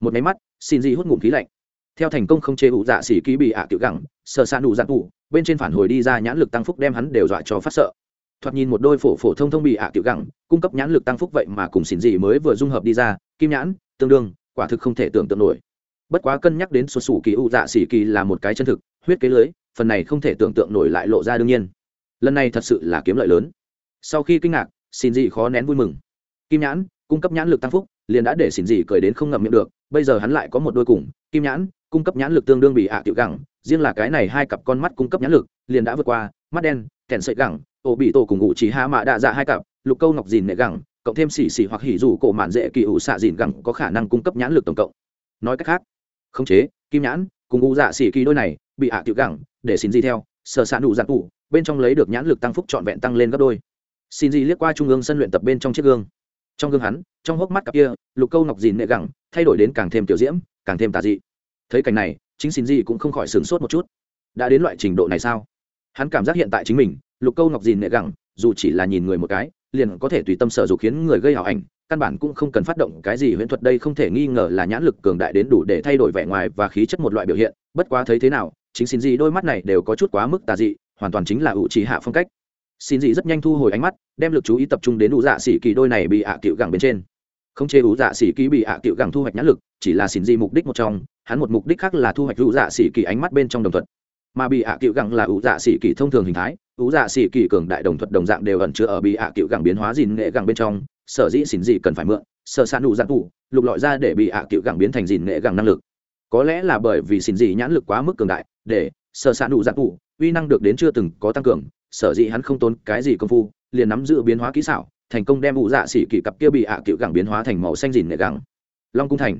Một máy mắt, xin dị hút ngụm khí lạnh. Theo thành công khống chế ủ dạ xỉ kỳ bị ạ kiểu gẳng sợ san đủ dạng tủ, bên trên phản hồi đi ra nhãn lực tăng phúc đem hắn đều dọa cho phát sợ thoạt nhìn một đôi phổ phổ thông thông bị ạ tiểu gẳng, cung cấp nhãn lực tăng phúc vậy mà cùng xin dị mới vừa dung hợp đi ra, kim nhãn, tương đương, quả thực không thể tưởng tượng nổi. Bất quá cân nhắc đến xuất xù kỳ ủ dạ xỉ kỳ là một cái chân thực, huyết kế lưới, phần này không thể tưởng tượng nổi lại lộ ra đương nhiên. Lần này thật sự là kiếm lợi lớn. Sau khi kinh ngạc xin gì khó nén vui mừng. Kim nhãn, cung cấp nhãn lực tăng phúc, liền đã để xin gì cười đến không ngậm miệng được, bây giờ hắn lại có một đôi cùng, kim nhãn, cung cấp nhãn lực tương đương bị ạ tiểu gẳng, riêng là cái này hai cặp con mắt cung cấp nhãn lực, liền đã vượt qua, mắt đen, kèn sợi gẳng ổ bị tổ cùng ngụ chỉ hạ mạ đạ dạ hai cặp, lục câu ngọc dìn nệ gẳng, cộng thêm xỉ xỉ hoặc hỉ dù cổ mạn dễ kỳ ủ xạ dìn gẳng có khả năng cung cấp nhãn lực tổng cộng. Nói cách khác, khống chế, kim nhãn, cùng ngụ dạ xỉ kỳ đôi này, bị hạ tiểu gẳng, để xin gì theo sở xạ nụ dạ giặc cụ bên trong lấy được nhãn lực tăng phúc trọn vẹn tăng lên gấp đôi. Xin gì liếc qua trung ương sân luyện tập bên trong chiếc gương. Trong gương hắn, trong hốc mắt cặp kia, lục câu ngọc dìn nệ gẳng, thay đổi đến càng thêm tiểu diễm, càng thêm tà dị. Thấy cảnh này, chính xin gì cũng không khỏi sửng sốt một chút. Đã đến loại trình độ này sao? Hắn cảm giác hiện tại chính mình lục câu ngọc dìn nệ gẳng, dù chỉ là nhìn người một cái, liền có thể tùy tâm sở dục khiến người gây hảo ảnh, căn bản cũng không cần phát động cái gì huyễn thuật đây không thể nghi ngờ là nhãn lực cường đại đến đủ để thay đổi vẻ ngoài và khí chất một loại biểu hiện, bất quá thấy thế nào, chính xin gì đôi mắt này đều có chút quá mức tà dị, hoàn toàn chính là ủ trì hạ phong cách. Xin dị rất nhanh thu hồi ánh mắt, đem lực chú ý tập trung đến ủ dạ xỉ kỳ đôi này bị ạ à cựu gẳng bên trên. Không chê ủ dạ xỉ kỳ bị ạ à cựu gẳng thu hoạch nhãn lực, chỉ là xin dị mục đích một trong, hắn một mục đích khác là thu hoạch ủ dạ xỉ kỳ ánh mắt bên trong đồng thuận. Mà bị ạ à cựu gẳng là ủ dạ xỉ kỳ thông thường hình thái ú dạ xỉ kỳ cường đại đồng thuật đồng dạng đều ẩn chứa ở bị ạ cựu gẳng biến hóa dìn nghệ gẳng bên trong, sở dĩ xỉn dị cần phải mượn sợ san đủ dạng cụ lục lọi ra để bị ạ cựu gẳng biến thành dìn nghệ gẳng năng lực. Có lẽ là bởi vì xỉn dị nhãn lực quá mức cường đại, để sợ san đủ dạng cụ uy năng được đến chưa từng có tăng cường, sở dĩ hắn không tốn cái gì công phu, liền nắm giữ biến hóa kỹ xảo, thành công đem ú dạ xỉ kỳ cặp kia bị ạ cựu gẳng biến hóa thành màu xanh dìn nghệ gẳng. Long cung thành.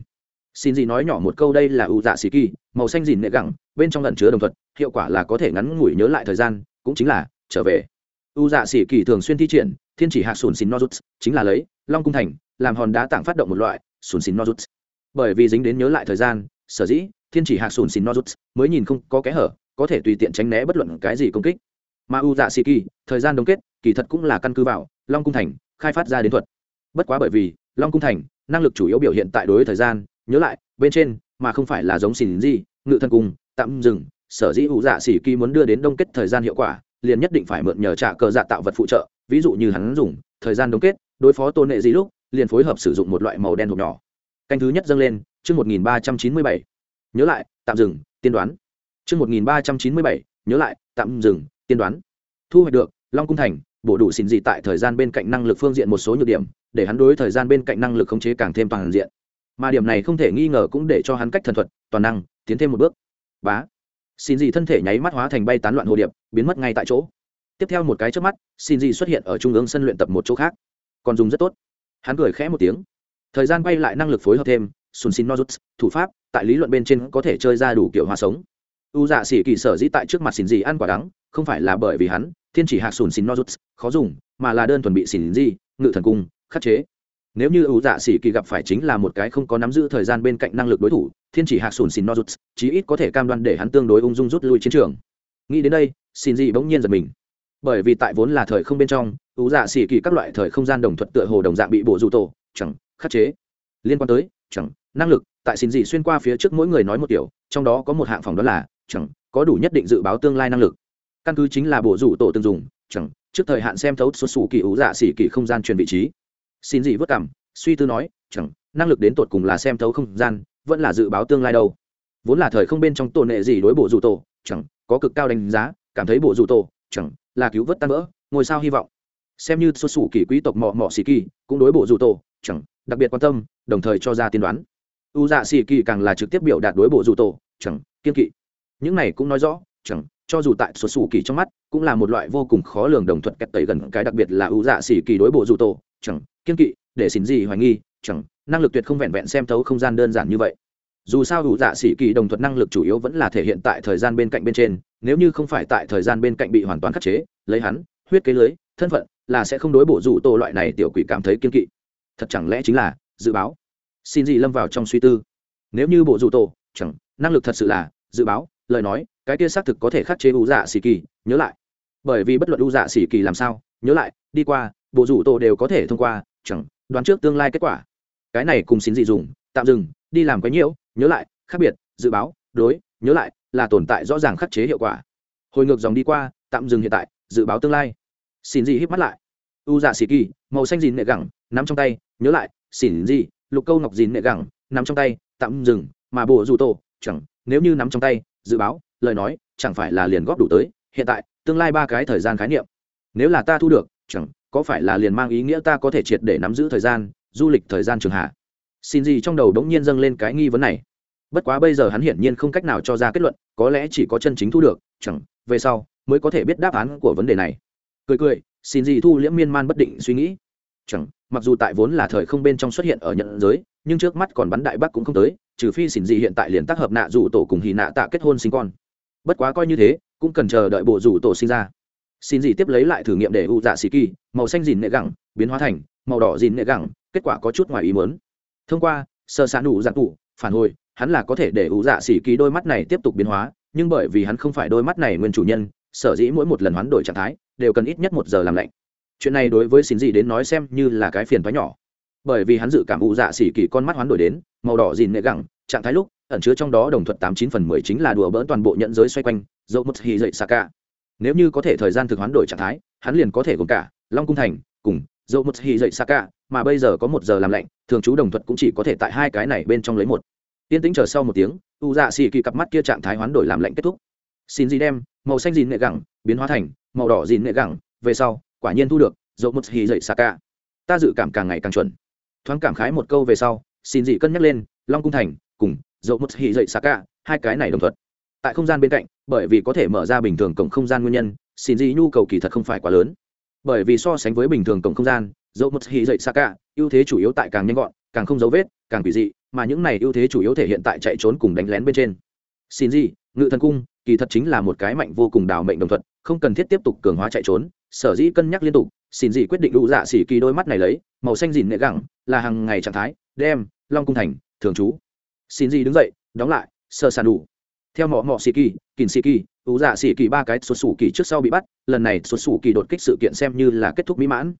Xin gì nói nhỏ một câu đây là ưu dạ xì kỳ, màu xanh dìn nệ gẳng, bên trong lẩn chứa đồng thuật, hiệu quả là có thể ngắn ngủi nhớ lại thời gian cũng chính là trở về. U dạ xỉ kỳ thường xuyên thi triển, thiên chỉ hạ sùn xin nozuts chính là lấy, long cung thành, làm hòn đá tảng phát động một loại sùn xin nozuts bởi vì dính đến nhớ lại thời gian, sở dĩ thiên chỉ hạ sùn xin nozuts mới nhìn không có kẽ hở, có thể tùy tiện tránh né bất luận cái gì công kích. Mà u dạ xì kỳ, thời gian đông kết, kỳ thật cũng là căn cứ vào long cung thành khai phát ra đến thuật. Bất quá bởi vì long cung thành năng lực chủ yếu biểu hiện tại đối với thời gian, nhớ lại, bên trên mà không phải là giống xỉn gì, ngự thần cung, tạm dừng sở dĩ u dạ xỉ kỳ muốn đưa đến đông kết thời gian hiệu quả liền nhất định phải mượn nhờ trả cờ dạ tạo vật phụ trợ ví dụ như hắn dùng thời gian đông kết đối phó tôn nệ dĩ lúc liền phối hợp sử dụng một loại màu đen hộp nhỏ canh thứ nhất dâng lên chương một nghìn ba trăm chín mươi bảy nhớ lại tạm dừng tiên đoán Trước 1397, nhớ lại, tạm dừng, tiên đoán. Thu hoạch được, Long Cung Thành, bổ đủ xin gì tại thời gian bên cạnh năng lực phương diện một số nhược điểm, để hắn đối thời gian bên cạnh năng lực khống chế càng thêm toàn diện. Mà điểm này không thể nghi ngờ cũng để cho hắn cách thần thuật, toàn năng, tiến thêm một bước. Bá. Xin gì thân thể nháy mắt hóa thành bay tán loạn hồ điệp, biến mất ngay tại chỗ. Tiếp theo một cái trước mắt, xin gì xuất hiện ở trung ương sân luyện tập một chỗ khác. Còn dùng rất tốt. Hắn cười khẽ một tiếng. Thời gian bay lại năng lực phối hợp thêm, Sun Xin Nozuts, thủ pháp, tại lý luận bên trên có thể chơi ra đủ kiểu hoa sống u dạ xỉ kỳ sở dĩ tại trước mặt xin gì ăn quả đắng không phải là bởi vì hắn thiên chỉ hạc sùn xin nozuts khó dùng mà là đơn thuần bị xin gì ngự thần cung khắc chế nếu như u dạ xỉ kỳ gặp phải chính là một cái không có nắm giữ thời gian bên cạnh năng lực đối thủ thiên chỉ hạc sùn xin nozuts chí ít có thể cam đoan để hắn tương đối ung dung rút lui chiến trường. Nghĩ đến đây, xin dị bỗng nhiên giật mình. Bởi vì tại vốn là thời không bên trong ưu dạ xỉ kỳ các loại thời không gian đồng thuận tựa hồ đồng dạng bị bộ dù tổ, chẳng, khắc chế. Liên quan tới, chẳng, năng lực, tại xin dị xuyên qua phía trước mỗi người nói một kiểu, trong đó có một hạng phòng đó là, chẳng, có đủ nhất định dự báo tương lai năng lực. Căn cứ chính là bộ rủ tổ tương dùng, chẳng, trước thời hạn xem thấu xuất xù kỳ ủ dạ xỉ kỳ không gian truyền vị trí. Xin dị vất cảm, suy tư nói, chẳng, năng lực đến tột cùng là xem thấu không gian vẫn là dự báo tương lai đâu. Vốn là thời không bên trong tổ nệ gì đối bộ rủ tổ, chẳng, có cực cao đánh giá, cảm thấy bộ rủ tổ, chẳng, là cứu vớt tan vỡ, ngôi sao hy vọng. Xem như xuất xù kỳ quý tộc mọ mọ xì kỳ, cũng đối bộ rủ tổ, chẳng, đặc biệt quan tâm, đồng thời cho ra tiên đoán. U dạ xì kỳ càng là trực tiếp biểu đạt đối bộ rủ tổ, chẳng, kiên kỵ. Những này cũng nói rõ, chẳng, cho dù tại xuất xù kỳ trong mắt, cũng là một loại vô cùng khó lường đồng thuận kẹt tẩy gần cái đặc biệt là ưu dạ xì kỳ đối bộ dù tổ, chẳng, kiên kỵ, để xin gì hoài nghi, chẳng năng lực tuyệt không vẹn vẹn xem thấu không gian đơn giản như vậy. Dù sao hữu dạ sĩ kỳ đồng thuật năng lực chủ yếu vẫn là thể hiện tại thời gian bên cạnh bên trên, nếu như không phải tại thời gian bên cạnh bị hoàn toàn khắc chế, lấy hắn, huyết kế lưới, thân phận, là sẽ không đối bộ rủ tổ loại này tiểu quỷ cảm thấy kiên kỵ. Thật chẳng lẽ chính là dự báo? Xin gì lâm vào trong suy tư. Nếu như bộ rủ tổ, chẳng, năng lực thật sự là dự báo, lời nói, cái kia xác thực có thể khắc chế u dạ xì kỳ, nhớ lại. Bởi vì bất luận u dạ xì kỳ làm sao, nhớ lại, đi qua, bộ rủ tổ đều có thể thông qua, chẳng, đoán trước tương lai kết quả cái này cùng xin dị dùng, tạm dừng, đi làm cái nhiễu, nhớ lại, khác biệt, dự báo, đối, nhớ lại, là tồn tại rõ ràng khắc chế hiệu quả. Hồi ngược dòng đi qua, tạm dừng hiện tại, dự báo tương lai. Xin dị hít mắt lại. U dạ xì kỳ, màu xanh dìn nệ gẳng, nắm trong tay, nhớ lại xỉn dị, lục câu ngọc dìn nệ gẳng, nắm trong tay, tạm dừng, mà bồ dù tổ, chẳng, nếu như nắm trong tay, dự báo, lời nói, chẳng phải là liền góp đủ tới, hiện tại, tương lai ba cái thời gian khái niệm. Nếu là ta thu được, chẳng, có phải là liền mang ý nghĩa ta có thể triệt để nắm giữ thời gian du lịch thời gian trường hạ. Xin gì trong đầu đống nhiên dâng lên cái nghi vấn này. Bất quá bây giờ hắn hiển nhiên không cách nào cho ra kết luận, có lẽ chỉ có chân chính thu được, chẳng, về sau, mới có thể biết đáp án của vấn đề này. Cười cười, xin gì thu liễm miên man bất định suy nghĩ. Chẳng, mặc dù tại vốn là thời không bên trong xuất hiện ở nhận giới, nhưng trước mắt còn bắn đại bắc cũng không tới, trừ phi xin gì hiện tại liền tác hợp nạ rủ tổ cùng hì nạ tạ kết hôn sinh con. Bất quá coi như thế, cũng cần chờ đợi bộ rủ tổ sinh ra. Xin gì tiếp lấy lại thử nghiệm để u dạ xì kỳ, màu xanh dìn nệ gẳng, biến hóa thành màu đỏ dìn nệ gẳng, kết quả có chút ngoài ý mớn thông qua, sơ xạ nụ dạng tụ phản hồi, hắn là có thể để u dạ xỉ kỳ đôi mắt này tiếp tục biến hóa, nhưng bởi vì hắn không phải đôi mắt này nguyên chủ nhân, sở dĩ mỗi một lần hoán đổi trạng thái, đều cần ít nhất một giờ làm lạnh. Chuyện này đối với xin gì đến nói xem như là cái phiền thoái nhỏ. Bởi vì hắn dự cảm u dạ xỉ kỳ con mắt hoán đổi đến, màu đỏ dìn nệ gẳng, trạng thái lúc, ẩn chứa trong đó đồng thuận tám chín phần mười chính là đùa bỡn toàn bộ nhận giới xoay quanh, dẫu mất hy dậy xa cả. Nếu như có thể thời gian thực hoán đổi trạng thái, hắn liền có thể gồm cả long cung thành cùng dẫu một hì dậy xa cả mà bây giờ có một giờ làm lạnh, thường trú đồng thuận cũng chỉ có thể tại hai cái này bên trong lấy một. Tiên tĩnh chờ sau một tiếng, u dạ xì kỳ cặp mắt kia trạng thái hoán đổi làm lạnh kết thúc. Xin gì đem, màu xanh dìn nệ gẳng, biến hóa thành, màu đỏ dìn nệ gẳng, về sau, quả nhiên thu được, dẫu một hì dậy xa cả ta dự cảm càng ngày càng chuẩn. Thoáng cảm khái một câu về sau, xin dị cân nhắc lên, long cung thành, cùng dậu một hỉ dậy xa cả hai cái này đồng thuận tại không gian bên cạnh, bởi vì có thể mở ra bình thường cổng không gian nguyên nhân, xin dị nhu cầu kỳ thật không phải quá lớn bởi vì so sánh với bình thường cổng không gian dẫu một hì dậy xa cả ưu thế chủ yếu tại càng nhanh gọn càng không dấu vết càng quỷ dị mà những này ưu thế chủ yếu thể hiện tại chạy trốn cùng đánh lén bên trên. Xin gì, ngự thần cung kỳ thật chính là một cái mạnh vô cùng đào mệnh đồng thuận không cần thiết tiếp tục cường hóa chạy trốn sở dĩ cân nhắc liên tục xin gì quyết định đủ dạ xỉ kỳ đôi mắt này lấy màu xanh dìn nệ gẳng là hàng ngày trạng thái đem long cung thành thường trú. Xin gì đứng dậy đóng lại sơ sàn đủ theo mỏ mỏ xì kỳ, kìn xì kỳ ưu dạ xì kỳ ba cái xuất xù kỳ trước sau bị bắt, lần này xuất xù kỳ đột kích sự kiện xem như là kết thúc mỹ mãn.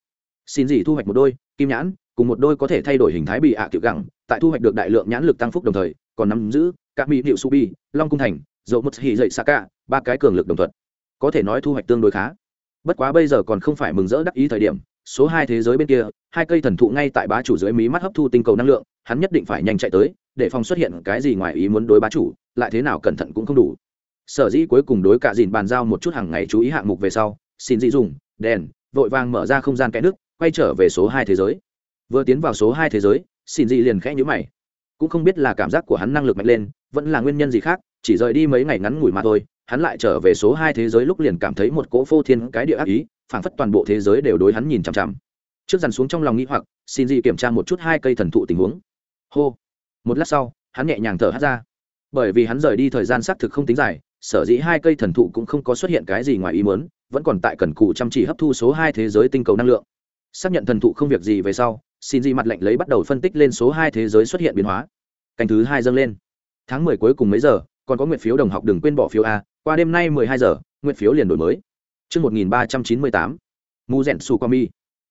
Xin gì thu hoạch một đôi, kim nhãn, cùng một đôi có thể thay đổi hình thái bị ạ à tiểu gẳng, tại thu hoạch được đại lượng nhãn lực tăng phúc đồng thời, còn nắm giữ các mỹ liệu su bi long cung thành dậu mất hì dậy xa cả ba cái cường lực đồng thuận. Có thể nói thu hoạch tương đối khá. Bất quá bây giờ còn không phải mừng rỡ đắc ý thời điểm, số hai thế giới bên kia, hai cây thần thụ ngay tại bá chủ dưới mí mắt hấp thu tinh cầu năng lượng, hắn nhất định phải nhanh chạy tới để phòng xuất hiện cái gì ngoài ý muốn đối bá chủ, lại thế nào cẩn thận cũng không đủ. Sở dĩ cuối cùng đối cả dìn bàn giao một chút hàng ngày chú ý hạng mục về sau, xin dị dùng, đèn, vội vàng mở ra không gian kẽ nước, quay trở về số hai thế giới. Vừa tiến vào số hai thế giới, xin dị liền khẽ nhữ mày. Cũng không biết là cảm giác của hắn năng lực mạnh lên, vẫn là nguyên nhân gì khác, chỉ rời đi mấy ngày ngắn ngủi mà thôi, hắn lại trở về số hai thế giới lúc liền cảm thấy một cỗ phô thiên cái địa ác ý, phảng phất toàn bộ thế giới đều đối hắn nhìn chằm chằm. Trước dằn xuống trong lòng nghĩ hoặc, xin dị kiểm tra một chút hai cây thần thụ tình huống. Hô một lát sau, hắn nhẹ nhàng thở hát ra. Bởi vì hắn rời đi thời gian xác thực không tính dài, sở dĩ hai cây thần thụ cũng không có xuất hiện cái gì ngoài ý muốn, vẫn còn tại cần cụ chăm chỉ hấp thu số hai thế giới tinh cầu năng lượng. Xác nhận thần thụ không việc gì về sau, xin di mặt lệnh lấy bắt đầu phân tích lên số hai thế giới xuất hiện biến hóa. Canh thứ hai dâng lên. Tháng mười cuối cùng mấy giờ, còn có nguyện phiếu đồng học đừng quên bỏ phiếu a, qua đêm nay mười hai giờ, nguyện phiếu liền đổi mới. Chương một nghìn ba trăm chín mươi tám mù rèn su qua mi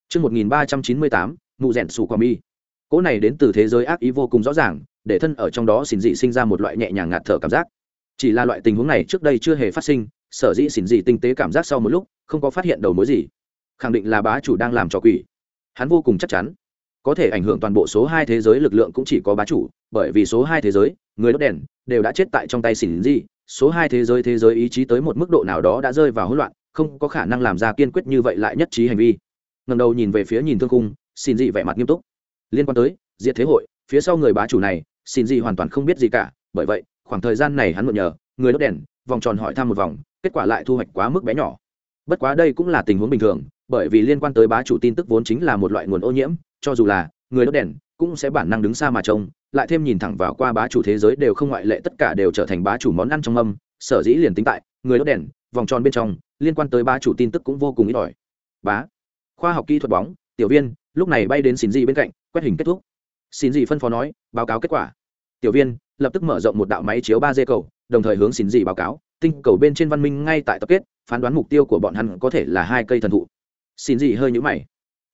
chương một nghìn ba trăm chín mươi tám mù rèn su qua mi cỗ này đến từ thế giới ác ý vô cùng rõ ràng, để thân ở trong đó xin dị sinh ra một loại nhẹ nhàng ngạt thở cảm giác. Chỉ là loại tình huống này trước đây chưa hề phát sinh, sở dĩ xỉn dị tinh tế cảm giác sau một lúc, không có phát hiện đầu mối gì. Khẳng định là bá chủ đang làm trò quỷ. Hắn vô cùng chắc chắn. Có thể ảnh hưởng toàn bộ số hai thế giới lực lượng cũng chỉ có bá chủ, bởi vì số hai thế giới, người đốt đèn, đều đã chết tại trong tay xỉn dị. Số hai thế giới thế giới ý chí tới một mức độ nào đó đã rơi vào hỗn loạn, không có khả năng làm ra kiên quyết như vậy lại nhất trí hành vi. Ngầm đầu nhìn về phía nhìn thương cung xin dị vẻ mặt nghiêm túc liên quan tới, diệt thế hội, phía sau người bá chủ này, xin gì hoàn toàn không biết gì cả, bởi vậy, khoảng thời gian này hắn mượn nhờ, người đốt đèn, vòng tròn hỏi thăm một vòng, kết quả lại thu hoạch quá mức bé nhỏ. Bất quá đây cũng là tình huống bình thường, bởi vì liên quan tới bá chủ tin tức vốn chính là một loại nguồn ô nhiễm, cho dù là người đốt đèn, cũng sẽ bản năng đứng xa mà trông, lại thêm nhìn thẳng vào qua bá chủ thế giới đều không ngoại lệ, tất cả đều trở thành bá chủ món ăn trong âm sở dĩ liền tính tại, người đốt đèn, vòng tròn bên trong, liên quan tới bá chủ tin tức cũng vô cùng ít ỏi. Bá, khoa học kỹ thuật bóng, tiểu viên, lúc này bay đến xin gì bên cạnh quét hình kết thúc. Xin gì phân phó nói, báo cáo kết quả. Tiểu viên lập tức mở rộng một đạo máy chiếu ba d cầu, đồng thời hướng xin gì báo cáo, tinh cầu bên trên văn minh ngay tại tập kết, phán đoán mục tiêu của bọn hắn có thể là hai cây thần thụ. Xin gì hơi nhũ mày.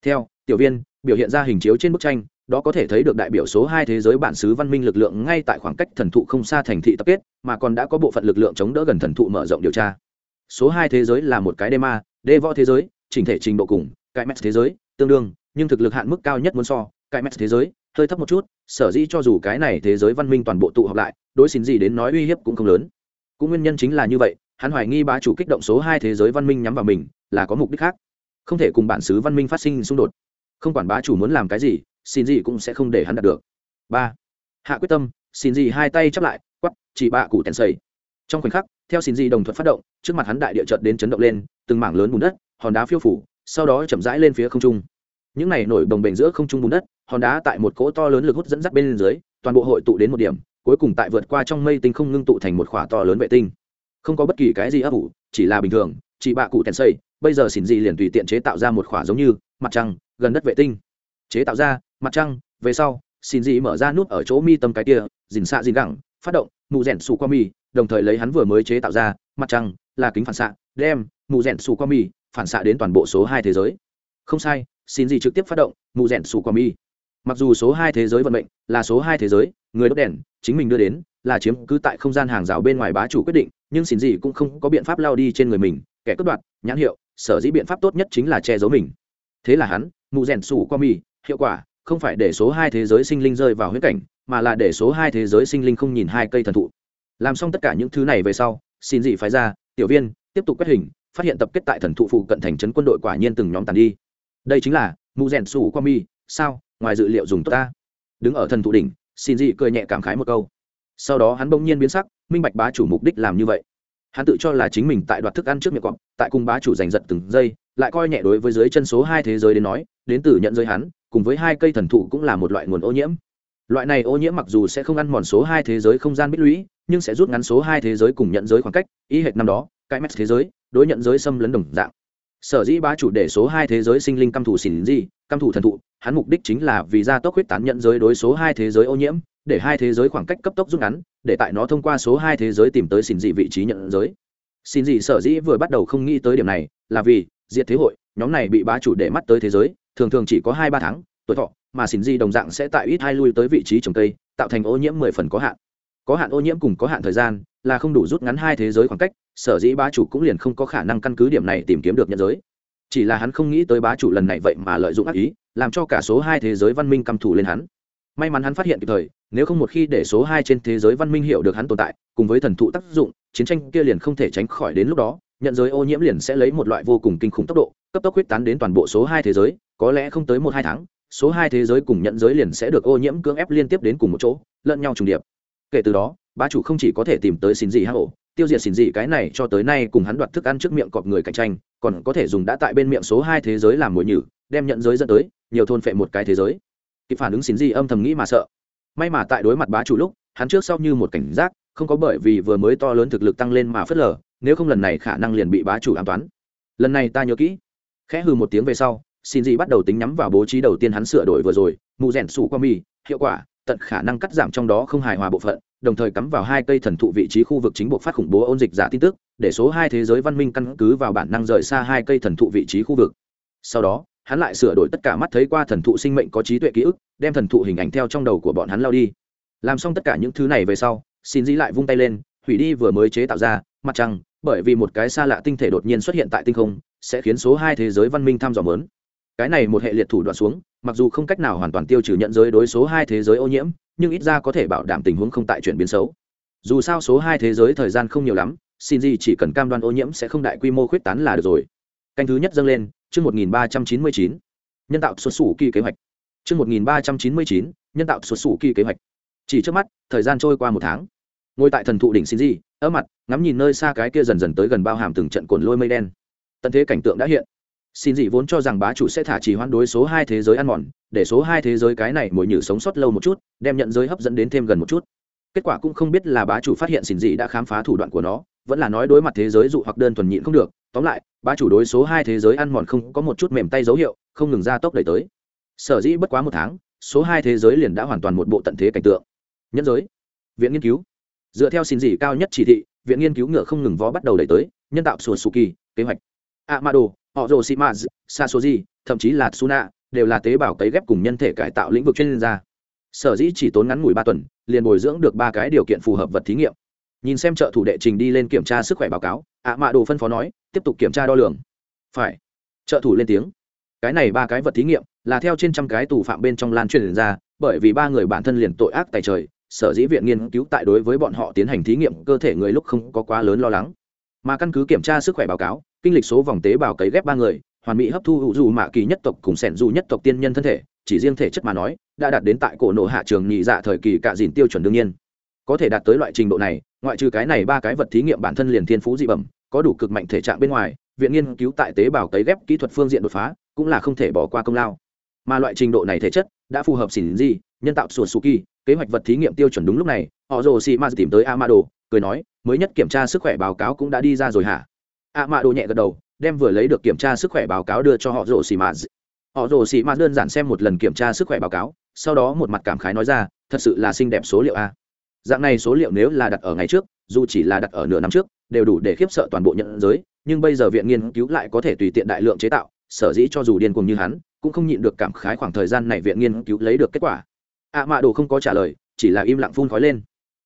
Theo, tiểu viên biểu hiện ra hình chiếu trên bức tranh, đó có thể thấy được đại biểu số hai thế giới bản xứ văn minh lực lượng ngay tại khoảng cách thần thụ không xa thành thị tập kết, mà còn đã có bộ phận lực lượng chống đỡ gần thần thụ mở rộng điều tra. Số hai thế giới là một cái đê ma, đê võ thế giới, chỉnh thể trình độ cùng, cái mét thế giới, tương đương, nhưng thực lực hạn mức cao nhất muốn so cái mét thế giới, hơi thấp một chút, sở dĩ cho dù cái này thế giới văn minh toàn bộ tụ họp lại, đối xin gì đến nói uy hiếp cũng không lớn. Cũng nguyên nhân chính là như vậy, hắn hoài nghi bá chủ kích động số hai thế giới văn minh nhắm vào mình, là có mục đích khác. Không thể cùng bản xứ văn minh phát sinh xung đột. Không quản bá chủ muốn làm cái gì, xin gì cũng sẽ không để hắn đạt được. Ba. Hạ quyết tâm, xin gì hai tay chắp lại quắp chỉ bạ cụ tèn sầy. Trong khoảnh khắc, theo xin gì đồng thuận phát động, trước mặt hắn đại địa chợt đến chấn động lên, từng mảng lớn bùn đất, hòn đá phiêu phủ, sau đó chậm rãi lên phía không trung. Những này nổi bồng bềnh giữa không trung bùn đất hòn đá tại một cỗ to lớn lực hút dẫn dắt bên dưới, toàn bộ hội tụ đến một điểm, cuối cùng tại vượt qua trong mây tinh không ngưng tụ thành một khỏa to lớn vệ tinh. Không có bất kỳ cái gì ấp ủ, chỉ là bình thường, chỉ bạ cụ tèn xây, bây giờ xỉn gì liền tùy tiện chế tạo ra một khỏa giống như mặt trăng, gần đất vệ tinh. Chế tạo ra, mặt trăng, về sau xin gì mở ra nút ở chỗ mi tâm cái kia dìn xạ dìn gẳng, phát động mụ rẻn xù qua mi, đồng thời lấy hắn vừa mới chế tạo ra, mặt trăng, là kính phản xạ, đem mụ rẻn xù qua mi phản xạ đến toàn bộ số hai thế giới. Không sai xin gì trực tiếp phát động mụ rẻn xù qua mi mặc dù số hai thế giới vận mệnh là số hai thế giới, người đốt đèn, chính mình đưa đến, là chiếm cứ tại không gian hàng rào bên ngoài bá chủ quyết định, nhưng xin gì cũng không có biện pháp lao đi trên người mình, kẻ cướp đoạt, nhãn hiệu, sở dĩ biện pháp tốt nhất chính là che giấu mình. Thế là hắn mụ rèn sủ qua mì, hiệu quả, không phải để số hai thế giới sinh linh rơi vào huyết cảnh, mà là để số hai thế giới sinh linh không nhìn hai cây thần thụ. Làm xong tất cả những thứ này về sau, xin gì phái ra, tiểu viên, tiếp tục quét hình, phát hiện tập kết tại thần thụ phụ cận thành trấn quân đội quả nhiên từng nhóm tàn đi. Đây chính là mụ rèn sủ qua mi sao? Ngoài dự liệu dùng tốt ta. Đứng ở thần thụ đỉnh, xin dị cười nhẹ cảm khái một câu. Sau đó hắn bỗng nhiên biến sắc, minh bạch bá chủ mục đích làm như vậy. Hắn tự cho là chính mình tại đoạt thức ăn trước miệng cọp, tại cùng bá chủ giành giật từng giây, lại coi nhẹ đối với dưới chân số hai thế giới đến nói, đến từ nhận giới hắn, cùng với hai cây thần thụ cũng là một loại nguồn ô nhiễm. Loại này ô nhiễm mặc dù sẽ không ăn mòn số hai thế giới không gian bích lũy, nhưng sẽ rút ngắn số hai thế giới cùng nhận giới khoảng cách ý hệt năm đó, cái mét thế giới, đối nhận giới xâm lấn đồng dạng sở dĩ bá chủ để số hai thế giới sinh linh căm thủ xỉn gì căm thủ thần thụ, hắn mục đích chính là vì gia tốc huyết tán nhận giới đối số hai thế giới ô nhiễm, để hai thế giới khoảng cách cấp tốc rút ngắn, để tại nó thông qua số hai thế giới tìm tới xỉn dị vị trí nhận giới. Xỉn dị sở dĩ vừa bắt đầu không nghĩ tới điểm này, là vì, diệt thế hội, nhóm này bị bá chủ để mắt tới thế giới, thường thường chỉ có hai ba tháng, tuổi thọ, mà xỉn dị đồng dạng sẽ tại ít hai lui tới vị trí trồng cây, tạo thành ô nhiễm mười phần có hạn. Có hạn ô nhiễm cùng có hạn thời gian, là không đủ rút ngắn hai thế giới khoảng cách sở dĩ bá chủ cũng liền không có khả năng căn cứ điểm này tìm kiếm được nhận giới. Chỉ là hắn không nghĩ tới bá chủ lần này vậy mà lợi dụng ác ý, làm cho cả số hai thế giới văn minh căm thủ lên hắn. May mắn hắn phát hiện kịp thời, nếu không một khi để số hai trên thế giới văn minh hiểu được hắn tồn tại, cùng với thần thụ tác dụng, chiến tranh kia liền không thể tránh khỏi đến lúc đó, nhận giới ô nhiễm liền sẽ lấy một loại vô cùng kinh khủng tốc độ, cấp tốc huyết tán đến toàn bộ số hai thế giới, có lẽ không tới một hai tháng, số hai thế giới cùng nhận giới liền sẽ được ô nhiễm cưỡng ép liên tiếp đến cùng một chỗ, lẫn nhau trùng điệp. Kể từ đó, bá chủ không chỉ có thể tìm tới xin gì hạ ổ tiêu diệt xỉn gì cái này cho tới nay cùng hắn đoạt thức ăn trước miệng cọp người cạnh tranh, còn có thể dùng đã tại bên miệng số hai thế giới làm mồi nhử, đem nhận giới dẫn tới, nhiều thôn phệ một cái thế giới. Kịp phản ứng xỉn gì âm thầm nghĩ mà sợ. May mà tại đối mặt bá chủ lúc, hắn trước sau như một cảnh giác, không có bởi vì vừa mới to lớn thực lực tăng lên mà phớt lờ, nếu không lần này khả năng liền bị bá chủ an toán. Lần này ta nhớ kỹ. Khẽ hừ một tiếng về sau xin gì bắt đầu tính nhắm vào bố trí đầu tiên hắn sửa đổi vừa rồi mụ rèn sủ qua mì, hiệu quả, tận khả năng cắt giảm trong đó không hài hòa bộ phận đồng thời cắm vào hai cây thần thụ vị trí khu vực chính buộc phát khủng bố ôn dịch giả tin tức, để số hai thế giới văn minh căn cứ vào bản năng rời xa hai cây thần thụ vị trí khu vực. Sau đó, hắn lại sửa đổi tất cả mắt thấy qua thần thụ sinh mệnh có trí tuệ ký ức, đem thần thụ hình ảnh theo trong đầu của bọn hắn lao đi. Làm xong tất cả những thứ này về sau, xin dĩ lại vung tay lên, hủy đi vừa mới chế tạo ra, mặt trăng, bởi vì một cái xa lạ tinh thể đột nhiên xuất hiện tại tinh không, sẽ khiến số hai thế giới văn minh thăm dò mớn. Cái này một hệ liệt thủ đoạn xuống, mặc dù không cách nào hoàn toàn tiêu trừ nhận giới đối số hai thế giới ô nhiễm nhưng ít ra có thể bảo đảm tình huống không tại chuyển biến xấu. Dù sao số hai thế giới thời gian không nhiều lắm, xin gì chỉ cần cam đoan ô nhiễm sẽ không đại quy mô khuyết tán là được rồi. Canh thứ nhất dâng lên, chương một nghìn ba trăm chín mươi chín. Nhân tạo xuất xù kỳ kế hoạch. Chương một nghìn ba trăm chín mươi chín, nhân tạo xuất xù kỳ kế hoạch. Chỉ trước mắt, thời gian trôi qua một tháng. Ngồi tại thần thụ đỉnh xin gì ở mặt, ngắm nhìn nơi xa cái kia dần dần tới gần bao hàm từng trận cồn lôi mây đen. Tận thế cảnh tượng đã hiện xin dị vốn cho rằng bá chủ sẽ thả trì hoãn đối số hai thế giới ăn mòn, để số hai thế giới cái này mồi nhử sống sót lâu một chút, đem nhận giới hấp dẫn đến thêm gần một chút. Kết quả cũng không biết là bá chủ phát hiện xin dị đã khám phá thủ đoạn của nó, vẫn là nói đối mặt thế giới dụ hoặc đơn thuần nhịn không được. Tóm lại, bá chủ đối số hai thế giới ăn mòn không có một chút mềm tay dấu hiệu, không ngừng ra tốc đẩy tới. Sở dĩ bất quá một tháng, số hai thế giới liền đã hoàn toàn một bộ tận thế cảnh tượng. Nhân giới, viện nghiên cứu. Dựa theo xin dị cao nhất chỉ thị, viện nghiên cứu ngựa không ngừng vó bắt đầu đẩy tới, nhân tạo sùa sù kỳ kế hoạch. Amado họ rồ sĩ maz sasoji, thậm chí là suna đều là tế bào cấy ghép cùng nhân thể cải tạo lĩnh vực chuyên gia. Sở dĩ chỉ tốn ngắn ngủi ba tuần, liền bồi dưỡng được ba cái điều kiện phù hợp vật thí nghiệm. Nhìn xem trợ thủ đệ trình đi lên kiểm tra sức khỏe báo cáo, ạ mạ đồ phân phó nói, tiếp tục kiểm tra đo lường. Phải. Trợ thủ lên tiếng. Cái này ba cái vật thí nghiệm là theo trên trăm cái tù phạm bên trong lan truyền ra, bởi vì ba người bản thân liền tội ác tài trời, sở dĩ viện nghiên cứu tại đối với bọn họ tiến hành thí nghiệm cơ thể người lúc không có quá lớn lo lắng. Mà căn cứ kiểm tra sức khỏe báo cáo kinh lịch số vòng tế bào cấy ghép ba người, hoàn mỹ hấp thu hữu dù mạ kỳ nhất tộc cùng sẻn dù nhất tộc tiên nhân thân thể, chỉ riêng thể chất mà nói, đã đạt đến tại cổ nộ hạ trường nhị dạ thời kỳ cạ dìn tiêu chuẩn đương nhiên. Có thể đạt tới loại trình độ này, ngoại trừ cái này ba cái vật thí nghiệm bản thân liền thiên phú dị bẩm, có đủ cực mạnh thể trạng bên ngoài, viện nghiên cứu tại tế bào cấy ghép kỹ thuật phương diện đột phá, cũng là không thể bỏ qua công lao. Mà loại trình độ này thể chất, đã phù hợp xỉn gì nhân tạo sùa suki kế hoạch vật thí nghiệm tiêu chuẩn đúng lúc này họ rồ xì ma tìm tới amado, cười nói, mới nhất kiểm tra sức khỏe báo cáo cũng đã đi ra rồi hả? Amado nhẹ gật đầu, đem vừa lấy được kiểm tra sức khỏe báo cáo đưa cho họ rồ xì ma họ rồ xì ma đơn giản xem một lần kiểm tra sức khỏe báo cáo, sau đó một mặt cảm khái nói ra, thật sự là xinh đẹp số liệu a. Dạng này số liệu nếu là đặt ở ngày trước, dù chỉ là đặt ở nửa năm trước, đều đủ để khiếp sợ toàn bộ nhận giới, nhưng bây giờ viện nghiên cứu lại có thể tùy tiện đại lượng chế tạo, sở dĩ cho dù điên cuồng như hắn, cũng không nhịn được cảm khái khoảng thời gian này viện nghiên cứu lấy được kết quả. Ạ mạ đồ không có trả lời, chỉ là im lặng phun khói lên.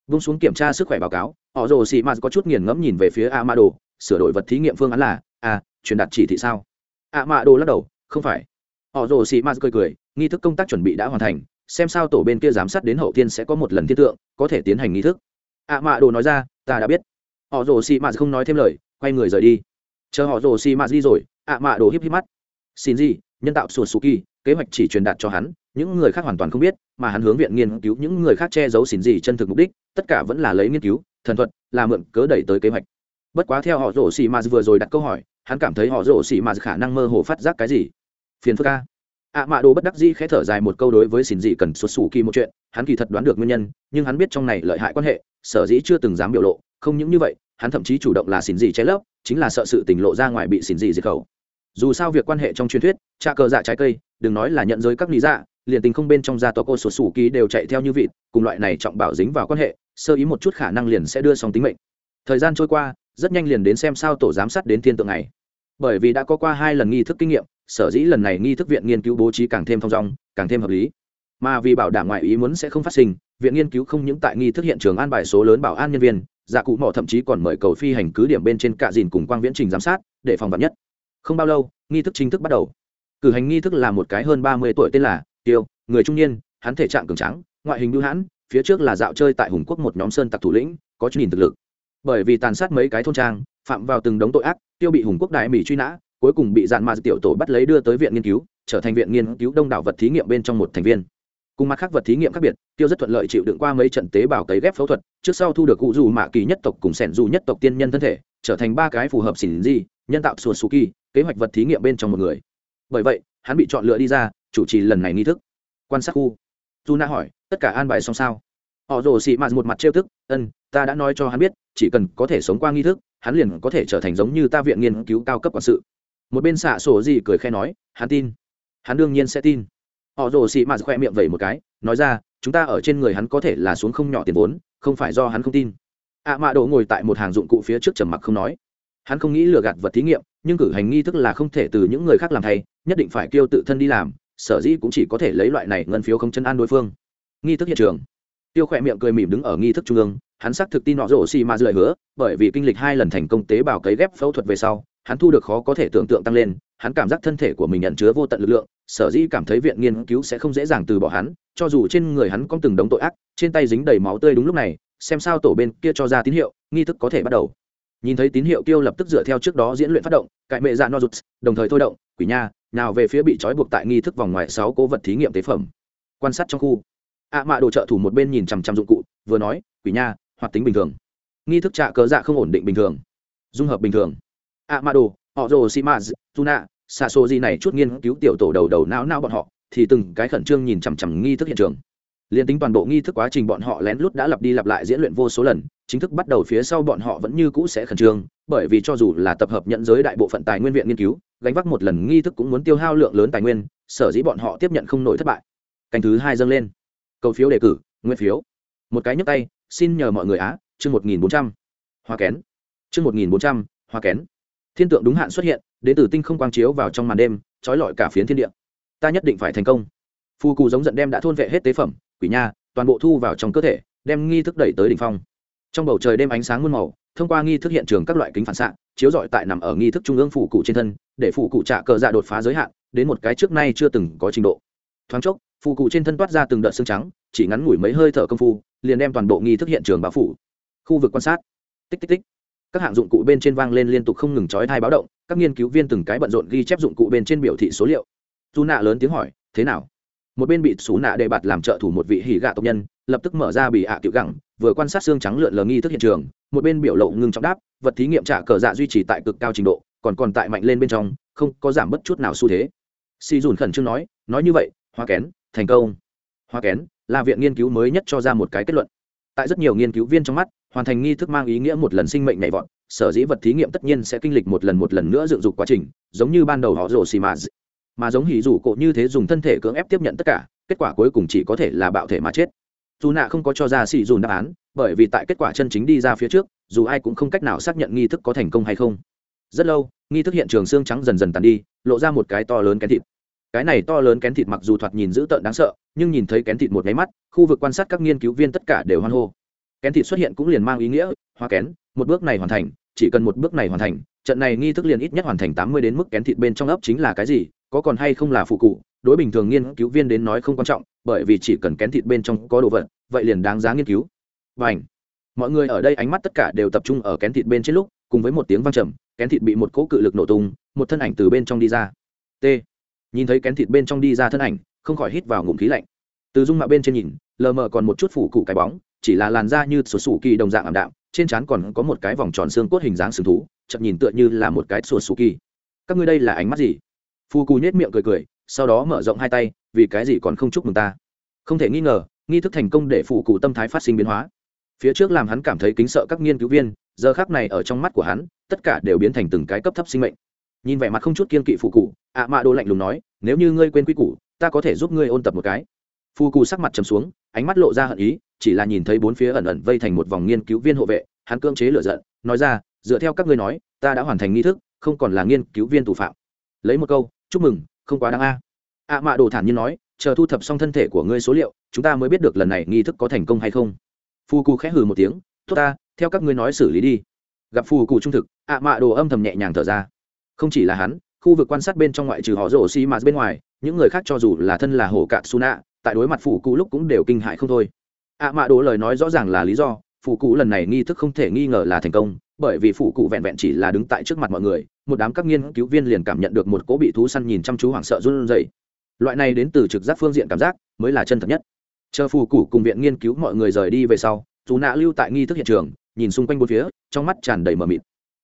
Vung xuống kiểm tra sức khỏe báo cáo, họ rồ xì mạt có chút nghiền ngẫm nhìn về phía ạ mạ đồ sửa đổi vật thí nghiệm phương án là à truyền đạt chỉ thị sao? Ạ mạ đồ lắc đầu không phải. Họ rồ xì ma cười cười nghi thức công tác chuẩn bị đã hoàn thành xem sao tổ bên kia giám sát đến hậu tiên sẽ có một lần thiên tượng có thể tiến hành nghi thức. Ạ mạ đồ nói ra ta đã biết. Họ rồ xì ma không nói thêm lời quay người rời đi. Chờ họ rồ xì ma đi rồi ạ mạ đồ híp híp mắt. Xin gì nhân tạo sùa kỳ, kế hoạch chỉ truyền đạt cho hắn những người khác hoàn toàn không biết mà hắn hướng viện nghiên cứu những người khác che giấu xin gì chân thực mục đích tất cả vẫn là lấy nghiên cứu thần thuật là mượn cớ đẩy tới kế hoạch bất quá theo họ rổ xì mà vừa rồi đặt câu hỏi, hắn cảm thấy họ rổ xì mà khả năng mơ hồ phát giác cái gì? Phiền phức ca ạ mạ đồ bất đắc dĩ khẽ thở dài một câu đối với xin dị cần xuất xù kỳ một chuyện, hắn kỳ thật đoán được nguyên nhân, nhưng hắn biết trong này lợi hại quan hệ, sở dĩ chưa từng dám biểu lộ, không những như vậy, hắn thậm chí chủ động là xin dị trái lấp, chính là sợ sự tình lộ ra ngoài bị xin dị diệt khẩu. Dù sao việc quan hệ trong truyền thuyết trà cờ dạ trái cây, đừng nói là nhận giới các lý dạ liền tình không bên trong gia tộc cô sổ sủ kỳ đều chạy theo như vịt, cùng loại này trọng bảo dính vào quan hệ, sơ ý một chút khả năng liền sẽ đưa xong tính mệnh. Thời gian trôi qua rất nhanh liền đến xem sao tổ giám sát đến thiên tượng này. Bởi vì đã có qua hai lần nghi thức kinh nghiệm, sở dĩ lần này nghi thức viện nghiên cứu bố trí càng thêm thong dong, càng thêm hợp lý. Mà vì bảo đảm ngoại ý muốn sẽ không phát sinh, viện nghiên cứu không những tại nghi thức hiện trường an bài số lớn bảo an nhân viên giả dạ cụ mỏ thậm chí còn mời cầu phi hành cứ điểm bên trên cạ dìn cùng quang viễn trình giám sát, để phòng vật nhất. Không bao lâu, nghi thức chính thức bắt đầu. Cử hành nghi thức là một cái hơn ba mươi tuổi tên là tiêu, người trung niên, hắn thể trạng cường trắng ngoại hình bưu hãn, phía trước là dạo chơi tại hùng quốc một nhóm sơn tặc thủ lĩnh, có chút nhìn thực lực bởi vì tàn sát mấy cái thôn trang, phạm vào từng đống tội ác, tiêu bị hùng quốc đại mỹ truy nã, cuối cùng bị dạn mà tiểu tổ bắt lấy đưa tới viện nghiên cứu, trở thành viện nghiên cứu đông đảo vật thí nghiệm bên trong một thành viên. Cùng mặt khác vật thí nghiệm khác biệt, tiêu rất thuận lợi chịu đựng qua mấy trận tế bào cấy ghép phẫu thuật, trước sau thu được cụ dù mạ kỳ nhất tộc cùng sẻn dù nhất tộc tiên nhân thân thể, trở thành ba cái phù hợp xỉn di nhân tạo sùa su kỳ, kế hoạch vật thí nghiệm bên trong một người. Bởi vậy, hắn bị chọn lựa đi ra, chủ trì lần này nghi thức. Quan sát khu. Dù na hỏi, tất cả an bài xong sao? Họ rồ xị mạt một mặt trêu tức ân ta đã nói cho hắn biết, chỉ cần có thể sống qua nghi thức, hắn liền có thể trở thành giống như ta viện nghiên cứu cao cấp quản sự. Một bên xạ sổ gì cười khe nói, hắn tin. Hắn đương nhiên sẽ tin. Họ rồ xị mạt khoe miệng vẩy một cái, nói ra, chúng ta ở trên người hắn có thể là xuống không nhỏ tiền vốn, không phải do hắn không tin. Ạ à mạ đổ ngồi tại một hàng dụng cụ phía trước trầm mặc không nói. Hắn không nghĩ lừa gạt vật thí nghiệm, nhưng cử hành nghi thức là không thể từ những người khác làm thay, nhất định phải kêu tự thân đi làm, sở dĩ cũng chỉ có thể lấy loại này ngân phiếu không chân an đối phương. Nghi thức hiện trường tiêu khỏe miệng cười mỉm đứng ở nghi thức trung ương, hắn xác thực tin nọ rổ xì mà lời hứa, bởi vì kinh lịch hai lần thành công tế bào cấy ghép phẫu thuật về sau, hắn thu được khó có thể tưởng tượng tăng lên, hắn cảm giác thân thể của mình nhận chứa vô tận lực lượng, sở dĩ cảm thấy viện nghiên cứu sẽ không dễ dàng từ bỏ hắn, cho dù trên người hắn có từng đống tội ác, trên tay dính đầy máu tươi đúng lúc này, xem sao tổ bên kia cho ra tín hiệu, nghi thức có thể bắt đầu. Nhìn thấy tín hiệu tiêu lập tức dựa theo trước đó diễn luyện phát động, cải mệ dạ no rụt đồng thời thôi động, quỷ nha, nào về phía bị trói buộc tại nghi thức vòng ngoài sáu cố vật thí nghiệm tế phẩm. Quan sát trong khu ạ mạ đồ trợ thủ một bên nhìn chằm chằm dụng cụ, vừa nói, quỷ nha, hoạt tính bình thường. Nghi thức trạ cớ dạ không ổn định bình thường. Dung hợp bình thường. ạ mạ đồ, họ rồ xi maz tuna xa xô gì này chút nghiên cứu tiểu tổ đầu đầu não não bọn họ, thì từng cái khẩn trương nhìn chằm chằm nghi thức hiện trường. Liền tính toàn bộ nghi thức quá trình bọn họ lén lút đã lặp đi lặp lại diễn luyện vô số lần, chính thức bắt đầu phía sau bọn họ vẫn như cũ sẽ khẩn trương, bởi vì cho dù là tập hợp nhận giới đại bộ phận tài nguyên viện nghiên cứu, gánh vác một lần nghi thức cũng muốn tiêu hao lượng lớn tài nguyên, sở dĩ bọn họ tiếp nhận không nổi thất bại. Canh thứ hai dâng lên cầu phiếu đề cử nguyên phiếu. Một cái nhấp tay, xin nhờ mọi người á, chương một nghìn bốn trăm. Hoa kén. Chương một nghìn bốn trăm, hoa kén. Thiên tượng đúng hạn xuất hiện đến từ tinh không quang chiếu vào trong màn đêm, trói lọi cả phiến thiên địa. Ta nhất định phải thành công. Phù cù giống giận đem đã thôn vệ hết tế phẩm, quỷ nha, toàn bộ thu vào trong cơ thể, đem nghi thức đẩy tới đỉnh phong. Trong bầu trời đêm ánh sáng muôn màu, thông qua nghi thức hiện trường các loại kính phản xạ, chiếu rọi tại nằm ở nghi thức trung ương phủ cụ trên thân, để phủ cụ trả cờ dạ đột phá giới hạn, đến một cái trước nay chưa từng có trình độ thoáng chốc, phù cụ trên thân toát ra từng đợt xương trắng, chỉ ngắn ngủi mấy hơi thở công phu, liền đem toàn bộ nghi thức hiện trường báo phủ. Khu vực quan sát. Tích tích tích. Các hạng dụng cụ bên trên vang lên liên tục không ngừng chói thai báo động, các nghiên cứu viên từng cái bận rộn ghi chép dụng cụ bên trên biểu thị số liệu. Dù nạ lớn tiếng hỏi, thế nào? Một bên bị xú nạ đề bạt làm trợ thủ một vị hỉ gạ tộc nhân, lập tức mở ra bị ạ à tiểu gẳng, vừa quan sát xương trắng lượn lờ nghi thức hiện trường, một bên biểu lộ ngưng trọng đáp, vật thí nghiệm trả cờ dạ duy trì tại cực cao trình độ, còn còn tại mạnh lên bên trong, không có giảm bất chút nào xu thế. Si dùn khẩn trương nói nói như vậy hoa kén, thành công. Hoa kén là viện nghiên cứu mới nhất cho ra một cái kết luận. Tại rất nhiều nghiên cứu viên trong mắt, hoàn thành nghi thức mang ý nghĩa một lần sinh mệnh nhảy vọt, sở dĩ vật thí nghiệm tất nhiên sẽ kinh lịch một lần một lần nữa dựng dục quá trình, giống như ban đầu họ rổ xì mà mà giống hỉ rủ cộ như thế dùng thân thể cưỡng ép tiếp nhận tất cả, kết quả cuối cùng chỉ có thể là bạo thể mà chết. Dù nạ không có cho ra xì dùn đáp án, bởi vì tại kết quả chân chính đi ra phía trước, dù ai cũng không cách nào xác nhận nghi thức có thành công hay không. Rất lâu, nghi thức hiện trường xương trắng dần dần tàn đi, lộ ra một cái to lớn kén thịt cái này to lớn kén thịt mặc dù thoạt nhìn dữ tợn đáng sợ, nhưng nhìn thấy kén thịt một máy mắt, khu vực quan sát các nghiên cứu viên tất cả đều hoan hô. Kén thịt xuất hiện cũng liền mang ý nghĩa, hoa kén, một bước này hoàn thành, chỉ cần một bước này hoàn thành, trận này nghi thức liền ít nhất hoàn thành tám mươi đến mức kén thịt bên trong ấp chính là cái gì, có còn hay không là phụ cụ đối bình thường nghiên cứu viên đến nói không quan trọng, bởi vì chỉ cần kén thịt bên trong có đồ vật, vậy liền đáng giá nghiên cứu. Và ảnh mọi người ở đây ánh mắt tất cả đều tập trung ở kén thịt bên trên lúc, cùng với một tiếng vang trầm, kén thịt bị một cỗ cự lực nổ tung, một thân ảnh từ bên trong đi ra. T nhìn thấy kén thịt bên trong đi ra thân ảnh, không khỏi hít vào ngụm khí lạnh. Từ dung mạo bên trên nhìn, lờ mờ còn một chút phủ cụ cái bóng, chỉ là làn da như sổ sủ kỳ đồng dạng ảm đạm, trên trán còn có một cái vòng tròn xương cốt hình dáng sừng thú chậm nhìn tựa như là một cái sổ sủ kỳ. Các ngươi đây là ánh mắt gì? Phu cù nhét miệng cười cười, sau đó mở rộng hai tay, vì cái gì còn không chúc mừng ta? Không thể nghi ngờ, nghi thức thành công để phủ cụ tâm thái phát sinh biến hóa. Phía trước làm hắn cảm thấy kính sợ các nghiên cứu viên, giờ khác này ở trong mắt của hắn, tất cả đều biến thành từng cái cấp thấp sinh mệnh nhìn vẻ mặt không chút kiên kỵ phù cụ ạ mạ đồ lạnh lùng nói, nếu như ngươi quên quy củ, ta có thể giúp ngươi ôn tập một cái. Phù cụ sắc mặt trầm xuống, ánh mắt lộ ra hận ý, chỉ là nhìn thấy bốn phía ẩn ẩn vây thành một vòng nghiên cứu viên hộ vệ, hắn cưỡng chế lựa giận, nói ra, dựa theo các ngươi nói, ta đã hoàn thành nghi thức, không còn là nghiên cứu viên thủ phạm. Lấy một câu, chúc mừng, không quá đáng a. Ạ mạ đồ thản nhiên nói, chờ thu thập xong thân thể của ngươi số liệu, chúng ta mới biết được lần này nghi thức có thành công hay không. Phù cụ khẽ hừ một tiếng, tốt ta, theo các ngươi nói xử lý đi. Gặp phù cụ trung thực, ạ mạ đồ âm thầm nhẹ nhàng thở ra không chỉ là hắn, khu vực quan sát bên trong ngoại trừ họ rổ xi mà bên ngoài, những người khác cho dù là thân là hổ cạn su nạ tại đối mặt phụ cụ lúc cũng đều kinh hại không thôi. Ạ mạ đỗ lời nói rõ ràng là lý do phụ cụ lần này nghi thức không thể nghi ngờ là thành công, bởi vì phụ cụ vẹn vẹn chỉ là đứng tại trước mặt mọi người, một đám các nghiên cứu viên liền cảm nhận được một cỗ bị thú săn nhìn chăm chú hoảng sợ run rẩy. Loại này đến từ trực giác phương diện cảm giác mới là chân thật nhất. Chờ phù cụ cùng viện nghiên cứu mọi người rời đi về sau dù nạ lưu tại nghi thức hiện trường, nhìn xung quanh bốn phía, trong mắt tràn đầy mờ mịt.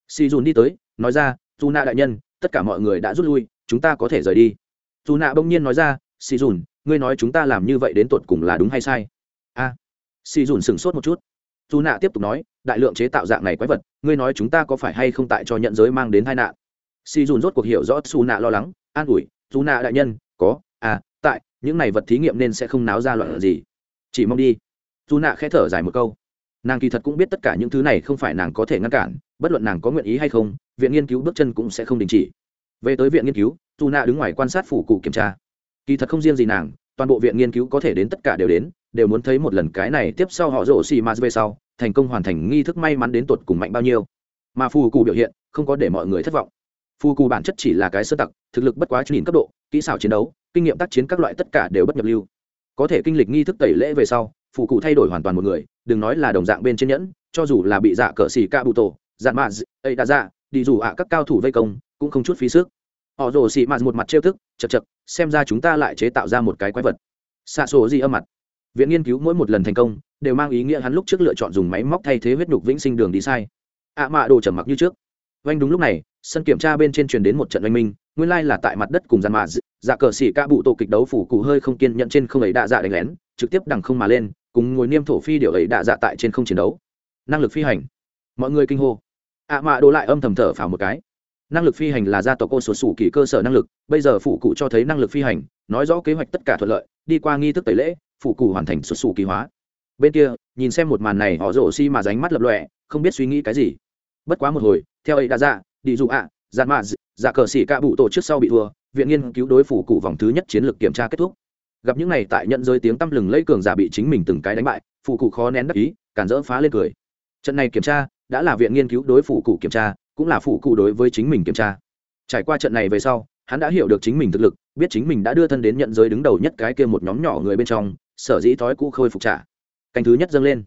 Si dùn đi tới, nói ra dù nạ đại nhân tất cả mọi người đã rút lui chúng ta có thể rời đi. Dù nạ bỗng nhiên nói ra si dùn ngươi nói chúng ta làm như vậy đến tột cùng là đúng hay sai? A. À, si dùn sửng sốt một chút. Dù nạ tiếp tục nói đại lượng chế tạo dạng này quái vật ngươi nói chúng ta có phải hay không tại cho nhận giới mang đến tai nạn? Si dùn rốt cuộc hiểu rõ xù nạ lo lắng an ủi dù nạ đại nhân có à tại những này vật thí nghiệm nên sẽ không náo ra loạn gì. Chỉ mong đi. Dù nạ khẽ thở dài một câu nàng kỳ thật cũng biết tất cả những thứ này không phải nàng có thể ngăn cản, bất luận nàng có nguyện ý hay không, viện nghiên cứu bước chân cũng sẽ không đình chỉ. Về tới viện nghiên cứu dù nạ đứng ngoài quan sát phủ cụ kiểm tra. Kỳ thật không riêng gì nàng, toàn bộ viện nghiên cứu có thể đến tất cả đều đến, đều muốn thấy một lần cái này tiếp sau họ rổ xì ma về sau, thành công hoàn thành nghi thức may mắn đến tột cùng mạnh bao nhiêu. Mà phù cụ biểu hiện, không có để mọi người thất vọng. Phù cụ bản chất chỉ là cái sơ tặc, thực lực bất quá nhìn cấp độ, kỹ xảo chiến đấu, kinh nghiệm tác chiến các loại tất cả đều bất nhập lưu. Có thể kinh lịch nghi thức tẩy lễ về sau Phụ cụ thay đổi hoàn toàn một người, đừng nói là đồng dạng bên trên nhẫn, cho dù là bị dạ cờ xì ca bụ tổ dạn mạ ấy đã dạ đi dù ạ các cao thủ vây công, cũng không chút phí sức. Họ rồ xì mạt một mặt trêu thức chật chật, xem ra chúng ta lại chế tạo ra một cái quái vật. Xa số gì âm mặt. Viện nghiên cứu mỗi một lần thành công, đều mang ý nghĩa hắn lúc trước lựa chọn dùng máy móc thay thế huyết nhục vĩnh sinh đường đi sai. Ạ à mạ đồ trầm mặc như trước. Vanh đúng lúc này, sân kiểm tra bên trên truyền đến một trận oanh minh, nguyên lai là tại mặt đất cùng gian mạ dạ cờ xỉ ca bụ tổ kịch đấu phủ cụ hơi không kiên nhận trên không ấy đạ dạ đánh lén, trực tiếp đằng không mà lên, cùng ngồi niêm thổ phi điều ấy đạ dạ tại trên không chiến đấu. Năng lực phi hành. Mọi người kinh hô. Ạ à mạ đồ lại âm thầm thở phào một cái. Năng lực phi hành là gia tộc cô số sủ kỳ cơ sở năng lực, bây giờ phụ cụ cho thấy năng lực phi hành, nói rõ kế hoạch tất cả thuận lợi, đi qua nghi thức tẩy lễ phụ cụ hoàn thành xuất sủ kỳ hóa. Bên kia, nhìn xem một màn này, họ rổ xi mà ránh mắt lập lọe không biết suy nghĩ cái gì. Bất quá một hồi, theo ấy đã ra dạ, đi dụ ạ dạn mạ dạ cờ xỉ ca bụ tổ trước sau bị thua viện nghiên cứu đối phủ cụ vòng thứ nhất chiến lược kiểm tra kết thúc. Gặp những này tại nhận rơi tiếng tăm lừng lấy cường giả bị chính mình từng cái đánh bại phụ cụ khó nén đắc ý cản dỡ phá lên cười. Trận này kiểm tra đã là viện nghiên cứu đối phụ cụ kiểm tra, cũng là phụ cụ đối với chính mình kiểm tra. Trải qua trận này về sau, hắn đã hiểu được chính mình thực lực, biết chính mình đã đưa thân đến nhận giới đứng đầu nhất cái kia một nhóm nhỏ người bên trong, sở dĩ thói cũ khôi phục trả. Canh thứ nhất dâng lên.